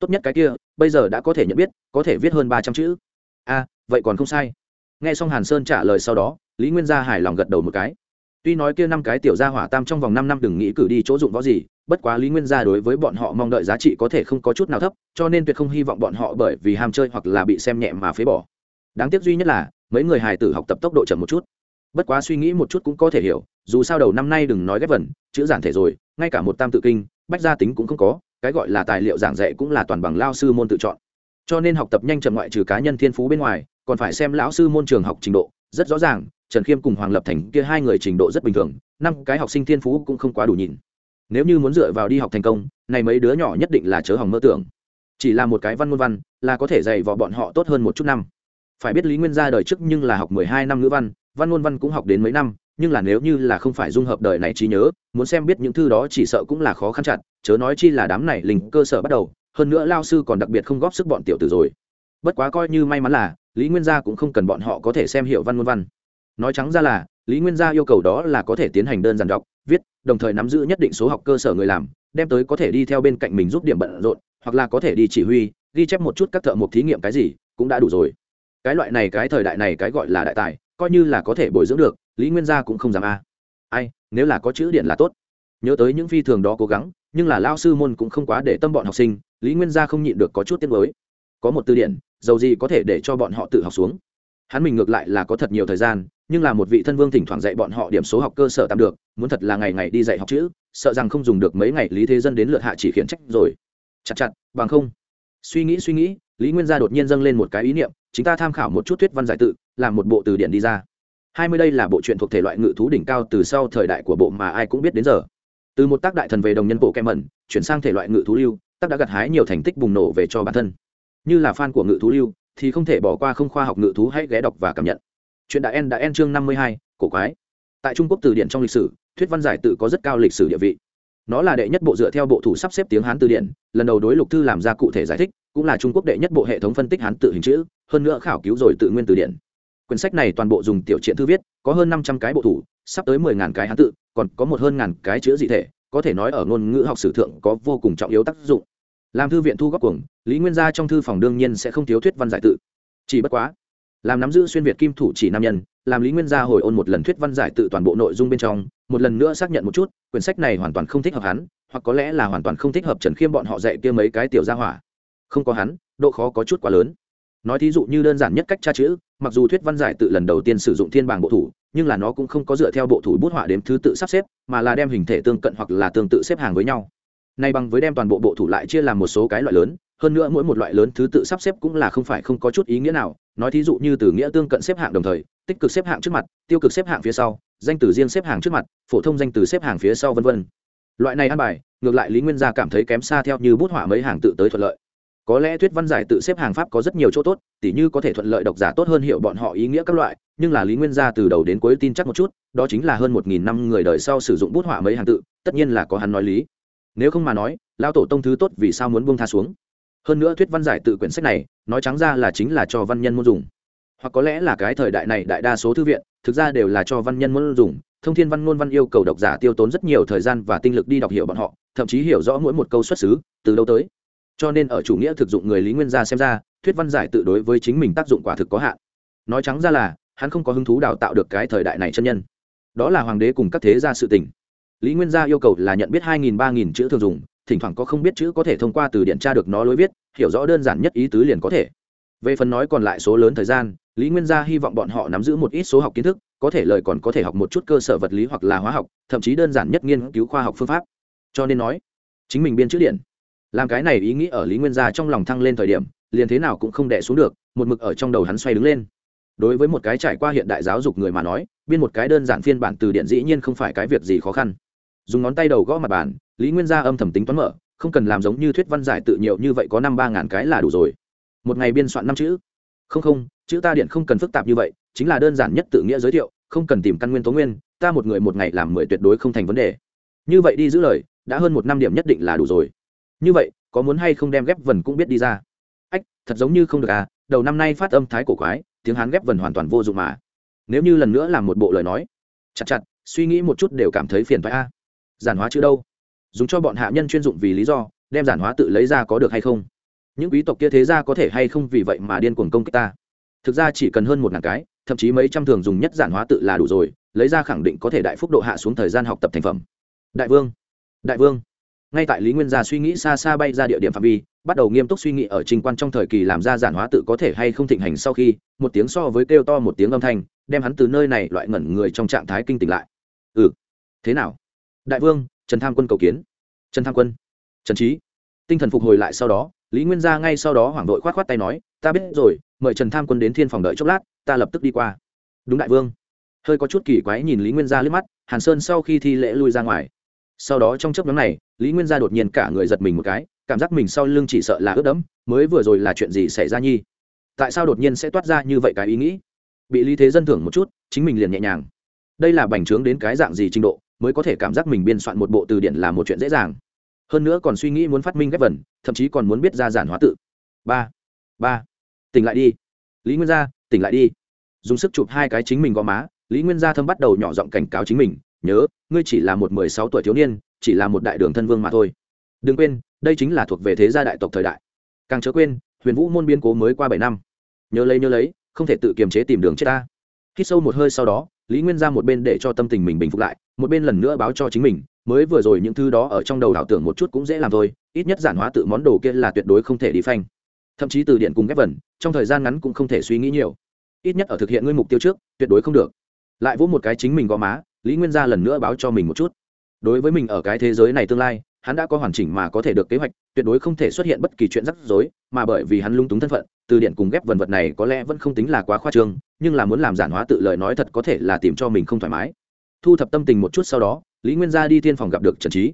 Tốt nhất cái kia, bây giờ đã có thể nhận biết, có thể viết hơn ba trăm chữ. A vậy còn không sai. Nghe xong hàn sơn trả lời sau đó, lý nguyên gia hài lòng gật đầu một cái. Tuy nói kia năm cái tiểu gia hỏa tam trong vòng năm năm đừng nghĩ cử đi chỗ dụng võ gì, bất quá lý nguyên gia đối với bọn họ mong đợi giá trị có thể không có chút nào thấp, cho nên tuyệt không hy vọng bọn họ bởi vì ham chơi hoặc là bị xem nhẹ mà phế bỏ. Đáng tiếc duy nhất là, mấy người hài tử học tập tốc độ chậm một chút bất quá suy nghĩ một chút cũng có thể hiểu, dù sao đầu năm nay đừng nói ghép vần, chữ giản thể rồi, ngay cả một tam tự kinh, bách gia tính cũng không có, cái gọi là tài liệu giảng dạy cũng là toàn bằng lao sư môn tự chọn. Cho nên học tập nhanh chậm ngoại trừ cá nhân thiên phú bên ngoài, còn phải xem lão sư môn trường học trình độ, rất rõ ràng, trần khiêm cùng hoàng lập thành kia hai người trình độ rất bình thường, năm cái học sinh thiên phú cũng không quá đủ nhìn. Nếu như muốn dựa vào đi học thành công, này mấy đứa nhỏ nhất định là chớ hỏng mơ tưởng. Chỉ là một cái văn môn văn, là có thể dạy vào bọn họ tốt hơn một chút năm. Phải biết lý nguyên ra đời trước nhưng là học mười hai năm ngữ văn văn ngôn văn cũng học đến mấy năm, nhưng là nếu như là không phải dung hợp đời này trí nhớ, muốn xem biết những thư đó chỉ sợ cũng là khó khăn chặt, chớ nói chi là đám này linh cơ sở bắt đầu, hơn nữa lao sư còn đặc biệt không góp sức bọn tiểu tử rồi. Bất quá coi như may mắn là, lý nguyên gia cũng không cần bọn họ có thể xem hiệu văn ngôn văn. Nói trắng ra là, lý nguyên gia yêu cầu đó là có thể tiến hành đơn giản đọc, viết, đồng thời nắm giữ nhất định số học cơ sở người làm, đem tới có thể đi theo bên cạnh mình giúp điểm bận rộn, hoặc là có thể đi chỉ huy, ghi chép một chút các thợ mộc thí nghiệm cái gì, cũng đã đủ rồi. Cái loại này, cái thời đại này cái gọi là đại tài coi như là có thể bồi dưỡng được, lý nguyên gia cũng không dám a. Ai, nếu là có chữ điện là tốt. Nhớ tới những phi thường đó cố gắng, nhưng là lao sư môn cũng không quá để tâm bọn học sinh, lý nguyên gia không nhịn được có chút tiết mới có một từ điển dầu gì có thể để cho bọn họ tự học xuống. Hắn mình ngược lại là có thật nhiều thời gian, nhưng là một vị thân vương thỉnh thoảng dạy bọn họ điểm số học cơ sở tạm được, muốn thật là ngày ngày đi dạy học chữ, sợ rằng không dùng được mấy ngày lý thế dân đến lượt hạ chỉ khiển trách rồi. Chặt chặt, bằng không. Suy nghĩ suy nghĩ lý nguyên gia đột nhiên dâng lên một cái ý niệm, chúng ta tham khảo một chút thuyết văn giải tự, làm một bộ từ điển đi ra. Hai mươi đây là bộ truyện thuộc thể loại ngự thú đỉnh cao từ sau thời đại của bộ mà ai cũng biết đến giờ. Từ một tác đại thần về đồng nhân bộ kem mẩn, chuyển sang thể loại ngự thú lưu, tác đã gặt hái nhiều thành tích bùng nổ về cho bản thân. Như là fan của ngự thú lưu, thì không thể bỏ qua không khoa học ngự thú hãy ghé đọc và cảm nhận. Chuyện đại en đã en chương năm mươi hai, cổ quái. Tại trung quốc từ điển trong lịch sử, thuyết văn giải tự có rất cao lịch sử địa vị. Nó là đệ nhất bộ dựa theo bộ thủ sắp xếp tiếng hán từ điển, lần đầu đối lục thư làm ra cụ thể giải thích cũng là trung quốc đệ nhất bộ hệ thống phân tích hán tự hình chữ, hơn nữa khảo cứu rồi tự nguyên từ điển. Quyển sách này toàn bộ dùng tiểu truyện thư viết, có hơn năm trăm cái bộ thủ, sắp tới mười ngàn cái hán tự, còn có một hơn ngàn cái chữ dị thể, có thể nói ở ngôn ngữ học sử thượng có vô cùng trọng yếu tác dụng. Làm thư viện thu góp cuồng, lý nguyên gia trong thư phòng đương nhiên sẽ không thiếu thuyết văn giải tự. Chỉ bất quá, làm nắm giữ xuyên việt kim thủ chỉ nam nhân, làm lý nguyên gia hồi ôn một lần thuyết văn giải tự toàn bộ nội dung bên trong, một lần nữa xác nhận một chút, quyển sách này hoàn toàn không thích hợp hắn, hoặc có lẽ là hoàn toàn không thích hợp trần khiêm bọn họ dạy kia mấy cái tiểu gia hỏa không có hắn, độ khó có chút quá lớn. Nói thí dụ như đơn giản nhất cách tra chữ, mặc dù thuyết văn giải tự lần đầu tiên sử dụng thiên bảng bộ thủ, nhưng là nó cũng không có dựa theo bộ thủ bút họa đếm thứ tự sắp xếp, mà là đem hình thể tương cận hoặc là tương tự xếp hàng với nhau. Nay bằng với đem toàn bộ bộ thủ lại chia làm một số cái loại lớn, hơn nữa mỗi một loại lớn thứ tự sắp xếp cũng là không phải không có chút ý nghĩa nào. Nói thí dụ như từ nghĩa tương cận xếp hạng đồng thời, tích cực xếp hạng trước mặt, tiêu cực xếp hạng phía sau, danh từ riêng xếp hàng trước mặt, phổ thông danh từ xếp hàng phía sau vân vân. Loại này ăn bài, ngược lại lý nguyên gia cảm thấy kém xa theo như bút họa mấy hàng tự tới thuận lợi có lẽ thuyết văn giải tự xếp hàng pháp có rất nhiều chỗ tốt, tỉ như có thể thuận lợi độc giả tốt hơn hiểu bọn họ ý nghĩa các loại, nhưng là lý nguyên gia từ đầu đến cuối tin chắc một chút, đó chính là hơn một nghìn năm người đời sau sử dụng bút họa mấy hàng tự, tất nhiên là có hắn nói lý. Nếu không mà nói lao tổ tông thứ tốt vì sao muốn buông tha xuống? Hơn nữa thuyết văn giải tự quyển sách này, nói trắng ra là chính là cho văn nhân muốn dùng. Hoặc có lẽ là cái thời đại này đại đa số thư viện, thực ra đều là cho văn nhân muốn dùng, thông thiên văn ngôn văn yêu cầu độc giả tiêu tốn rất nhiều thời gian và tinh lực đi đọc hiểu bọn họ, thậm chí hiểu rõ mỗi một câu xuất xứ, từ đâu tới cho nên ở chủ nghĩa thực dụng người lý nguyên gia xem ra, thuyết văn giải tự đối với chính mình tác dụng quả thực có hạn. Nói trắng ra là, hắn không có hứng thú đào tạo được cái thời đại này chân nhân. Đó là hoàng đế cùng các thế gia sự tình. Lý nguyên gia yêu cầu là nhận biết hai nghìn, ba nghìn chữ thường dùng, thỉnh thoảng có không biết chữ có thể thông qua từ điện tra được nó lối viết, hiểu rõ đơn giản nhất ý tứ liền có thể. Về phần nói còn lại số lớn thời gian, lý nguyên gia hy vọng bọn họ nắm giữ một ít số học kiến thức, có thể lời còn có thể học một chút cơ sở vật lý hoặc là hóa học, thậm chí đơn giản nhất nghiên cứu khoa học phương pháp. Cho nên nói, chính mình biên chữ điện làm cái này ý nghĩ ở lý nguyên gia trong lòng thăng lên thời điểm, liền thế nào cũng không đẻ xuống được, một mực ở trong đầu hắn xoay đứng lên. Đối với một cái trải qua hiện đại giáo dục người mà nói, biên một cái đơn giản phiên bản từ điện dĩ nhiên không phải cái việc gì khó khăn. Dùng ngón tay đầu gõ mặt bàn, lý nguyên gia âm thầm tính toán mở, không cần làm giống như thuyết văn giải tự nhiều như vậy có năm ba ngàn cái là đủ rồi. Một ngày biên soạn năm chữ. Không không, chữ ta điện không cần phức tạp như vậy, chính là đơn giản nhất tự nghĩa giới thiệu, không cần tìm căn nguyên tố nguyên, ta một người một ngày làm mười tuyệt đối không thành vấn đề. Như vậy đi giữ lời, đã hơn một năm điểm nhất định là đủ rồi như vậy, có muốn hay không đem ghép vần cũng biết đi ra. Ách, thật giống như không được à đầu năm nay phát âm thái cổ quái, tiếng hán ghép vần hoàn toàn vô dụng mà. Nếu như lần nữa làm một bộ lời nói, chặt chặt, suy nghĩ một chút đều cảm thấy phiền phái a. Giản hóa chữ đâu? Dùng cho bọn hạ nhân chuyên dụng vì lý do, đem giản hóa tự lấy ra có được hay không? Những quý tộc kia thế ra có thể hay không vì vậy mà điên cuồng công kích ta? Thực ra chỉ cần hơn một ngàn cái, thậm chí mấy trăm thường dùng nhất giản hóa tự là đủ rồi, lấy ra khẳng định có thể đại phúc độ hạ xuống thời gian học tập thành phẩm. Đại vương đại vương ngay tại lý nguyên gia suy nghĩ xa xa bay ra địa điểm phạm vi, bắt đầu nghiêm túc suy nghĩ ở trình quan trong thời kỳ làm ra giản hóa tự có thể hay không thịnh hành sau khi, một tiếng so với kêu to một tiếng âm thanh, đem hắn từ nơi này loại ngẩn người trong trạng thái kinh tỉnh lại. Ừ. Thế nào? Đại vương, trần tham quân cầu kiến. Trần tham quân. Trần trí tinh thần phục hồi lại sau đó, lý nguyên gia ngay sau đó hoảng đội k h o á t k h o á t tay nói, ta biết rồi, mời trần tham quân đến thiên phòng đợi chốc lát, ta lập tức đi qua. Đúng đại vương. Hơi có chút kỳ quái nhìn lý nguyên gia liếc mắt, hàn sơn sau khi thi lễ lui ra ngoài sau đó trong chớp nhóm này, lý nguyên gia đột nhiên cả người giật mình một cái, cảm giác mình sau lưng chỉ sợ là ướt đẫm, mới vừa rồi là chuyện gì xảy ra nhi? Tại sao đột nhiên sẽ toát ra như vậy cái ý nghĩ? Bị lý thế dân thưởng một chút, chính mình liền nhẹ nhàng. Đây là bành trướng đến cái dạng gì trình độ, mới có thể cảm giác mình biên soạn một bộ từ điển là một chuyện dễ dàng. Hơn nữa còn suy nghĩ muốn phát minh ghép vần, thậm chí còn muốn biết ra giản hóa tự. Ba ba, tỉnh lại đi. Lý nguyên gia, tỉnh lại đi. Dùng sức chụp hai cái chính mình gò má, lý nguyên gia thâm bắt đầu nhỏ giọng cảnh cáo chính mình nhớ, ngươi chỉ là một mười sáu tuổi thiếu niên, chỉ là một đại đường thân vương mà thôi. Đừng quên, đây chính là thuộc về thế gia đại tộc thời đại. Càng chớ quên, huyền vũ môn biên cố mới qua bảy năm. Nhớ lấy nhớ lấy, không thể tự kiềm chế tìm đường chết ta. Khi sâu một hơi sau đó, lý nguyên ra một bên để cho tâm tình mình bình phục lại, một bên lần nữa báo cho chính mình, mới vừa rồi những thứ đó ở trong đầu đảo tưởng một chút cũng dễ làm thôi, ít nhất giản hóa tự món đồ kia là tuyệt đối không thể đi phanh. Thậm chí từ điện cùng ghép vần, trong thời gian ngắn cũng không thể suy nghĩ nhiều. Ít nhất ở thực hiện ngươi mục tiêu trước, tuyệt đối không được. Lại vỗ một cái chính mình gõ má lý nguyên gia lần nữa báo cho mình một chút. Đối với mình ở cái thế giới này tương lai, hắn đã có hoàn chỉnh mà có thể được kế hoạch, tuyệt đối không thể xuất hiện bất kỳ chuyện rắc rối, mà bởi vì hắn lung túng thân phận, từ điện cùng ghép vần vật này có lẽ vẫn không tính là quá khoa trương, nhưng là muốn làm giản hóa tự lời nói thật có thể là tìm cho mình không thoải mái. Thu thập tâm tình một chút sau đó, lý nguyên gia đi tiên phòng gặp được trần trí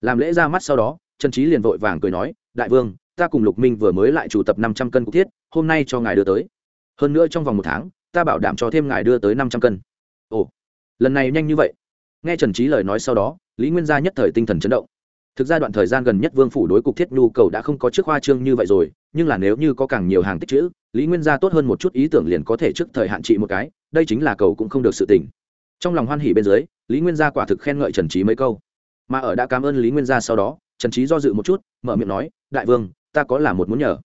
làm lễ ra mắt sau đó, trần trí liền vội vàng cười nói, đại vương, ta cùng lục minh vừa mới lại chủ tập năm trăm cân cục thiết, hôm nay cho ngài đưa tới. Hơn nữa trong vòng một tháng, ta bảo đảm cho thêm ngài đưa tới năm trăm cân. Ồ lần này nhanh như vậy. Nghe trần trí lời nói sau đó, lý nguyên gia nhất thời tinh thần chấn động. Thực ra đoạn thời gian gần nhất vương phủ đối cục thiết nhu cầu đã không có trước hoa trương như vậy rồi, nhưng là nếu như có càng nhiều hàng tích chữ, lý nguyên gia tốt hơn một chút ý tưởng liền có thể trước thời hạn trị một cái, đây chính là cầu cũng không được sự tỉnh trong lòng hoan hỉ bên dưới, lý nguyên gia quả thực khen ngợi trần trí mấy câu. Mà ở đã cảm ơn lý nguyên gia sau đó, trần trí do dự một chút, mở miệng nói, đại vương, ta có là một muốn nhờ.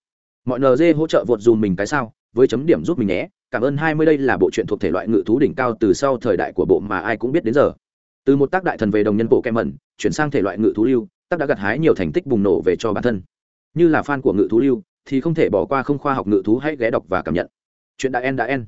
Mọi nd hỗ trợ vượt dùm mình cái sao, với chấm điểm giúp mình nhé cảm ơn hai mươi đây là bộ truyện thuộc thể loại ngự thú đỉnh cao từ sau thời đại của bộ mà ai cũng biết đến giờ. Từ một tác đại thần về đồng nhân bộ kem mẩn, chuyển sang thể loại ngự thú lưu, tác đã gặt hái nhiều thành tích bùng nổ về cho bản thân. Như là fan của ngự thú lưu, thì không thể bỏ qua không khoa học ngự thú hãy ghé đọc và cảm nhận. Chuyện đã en đã en.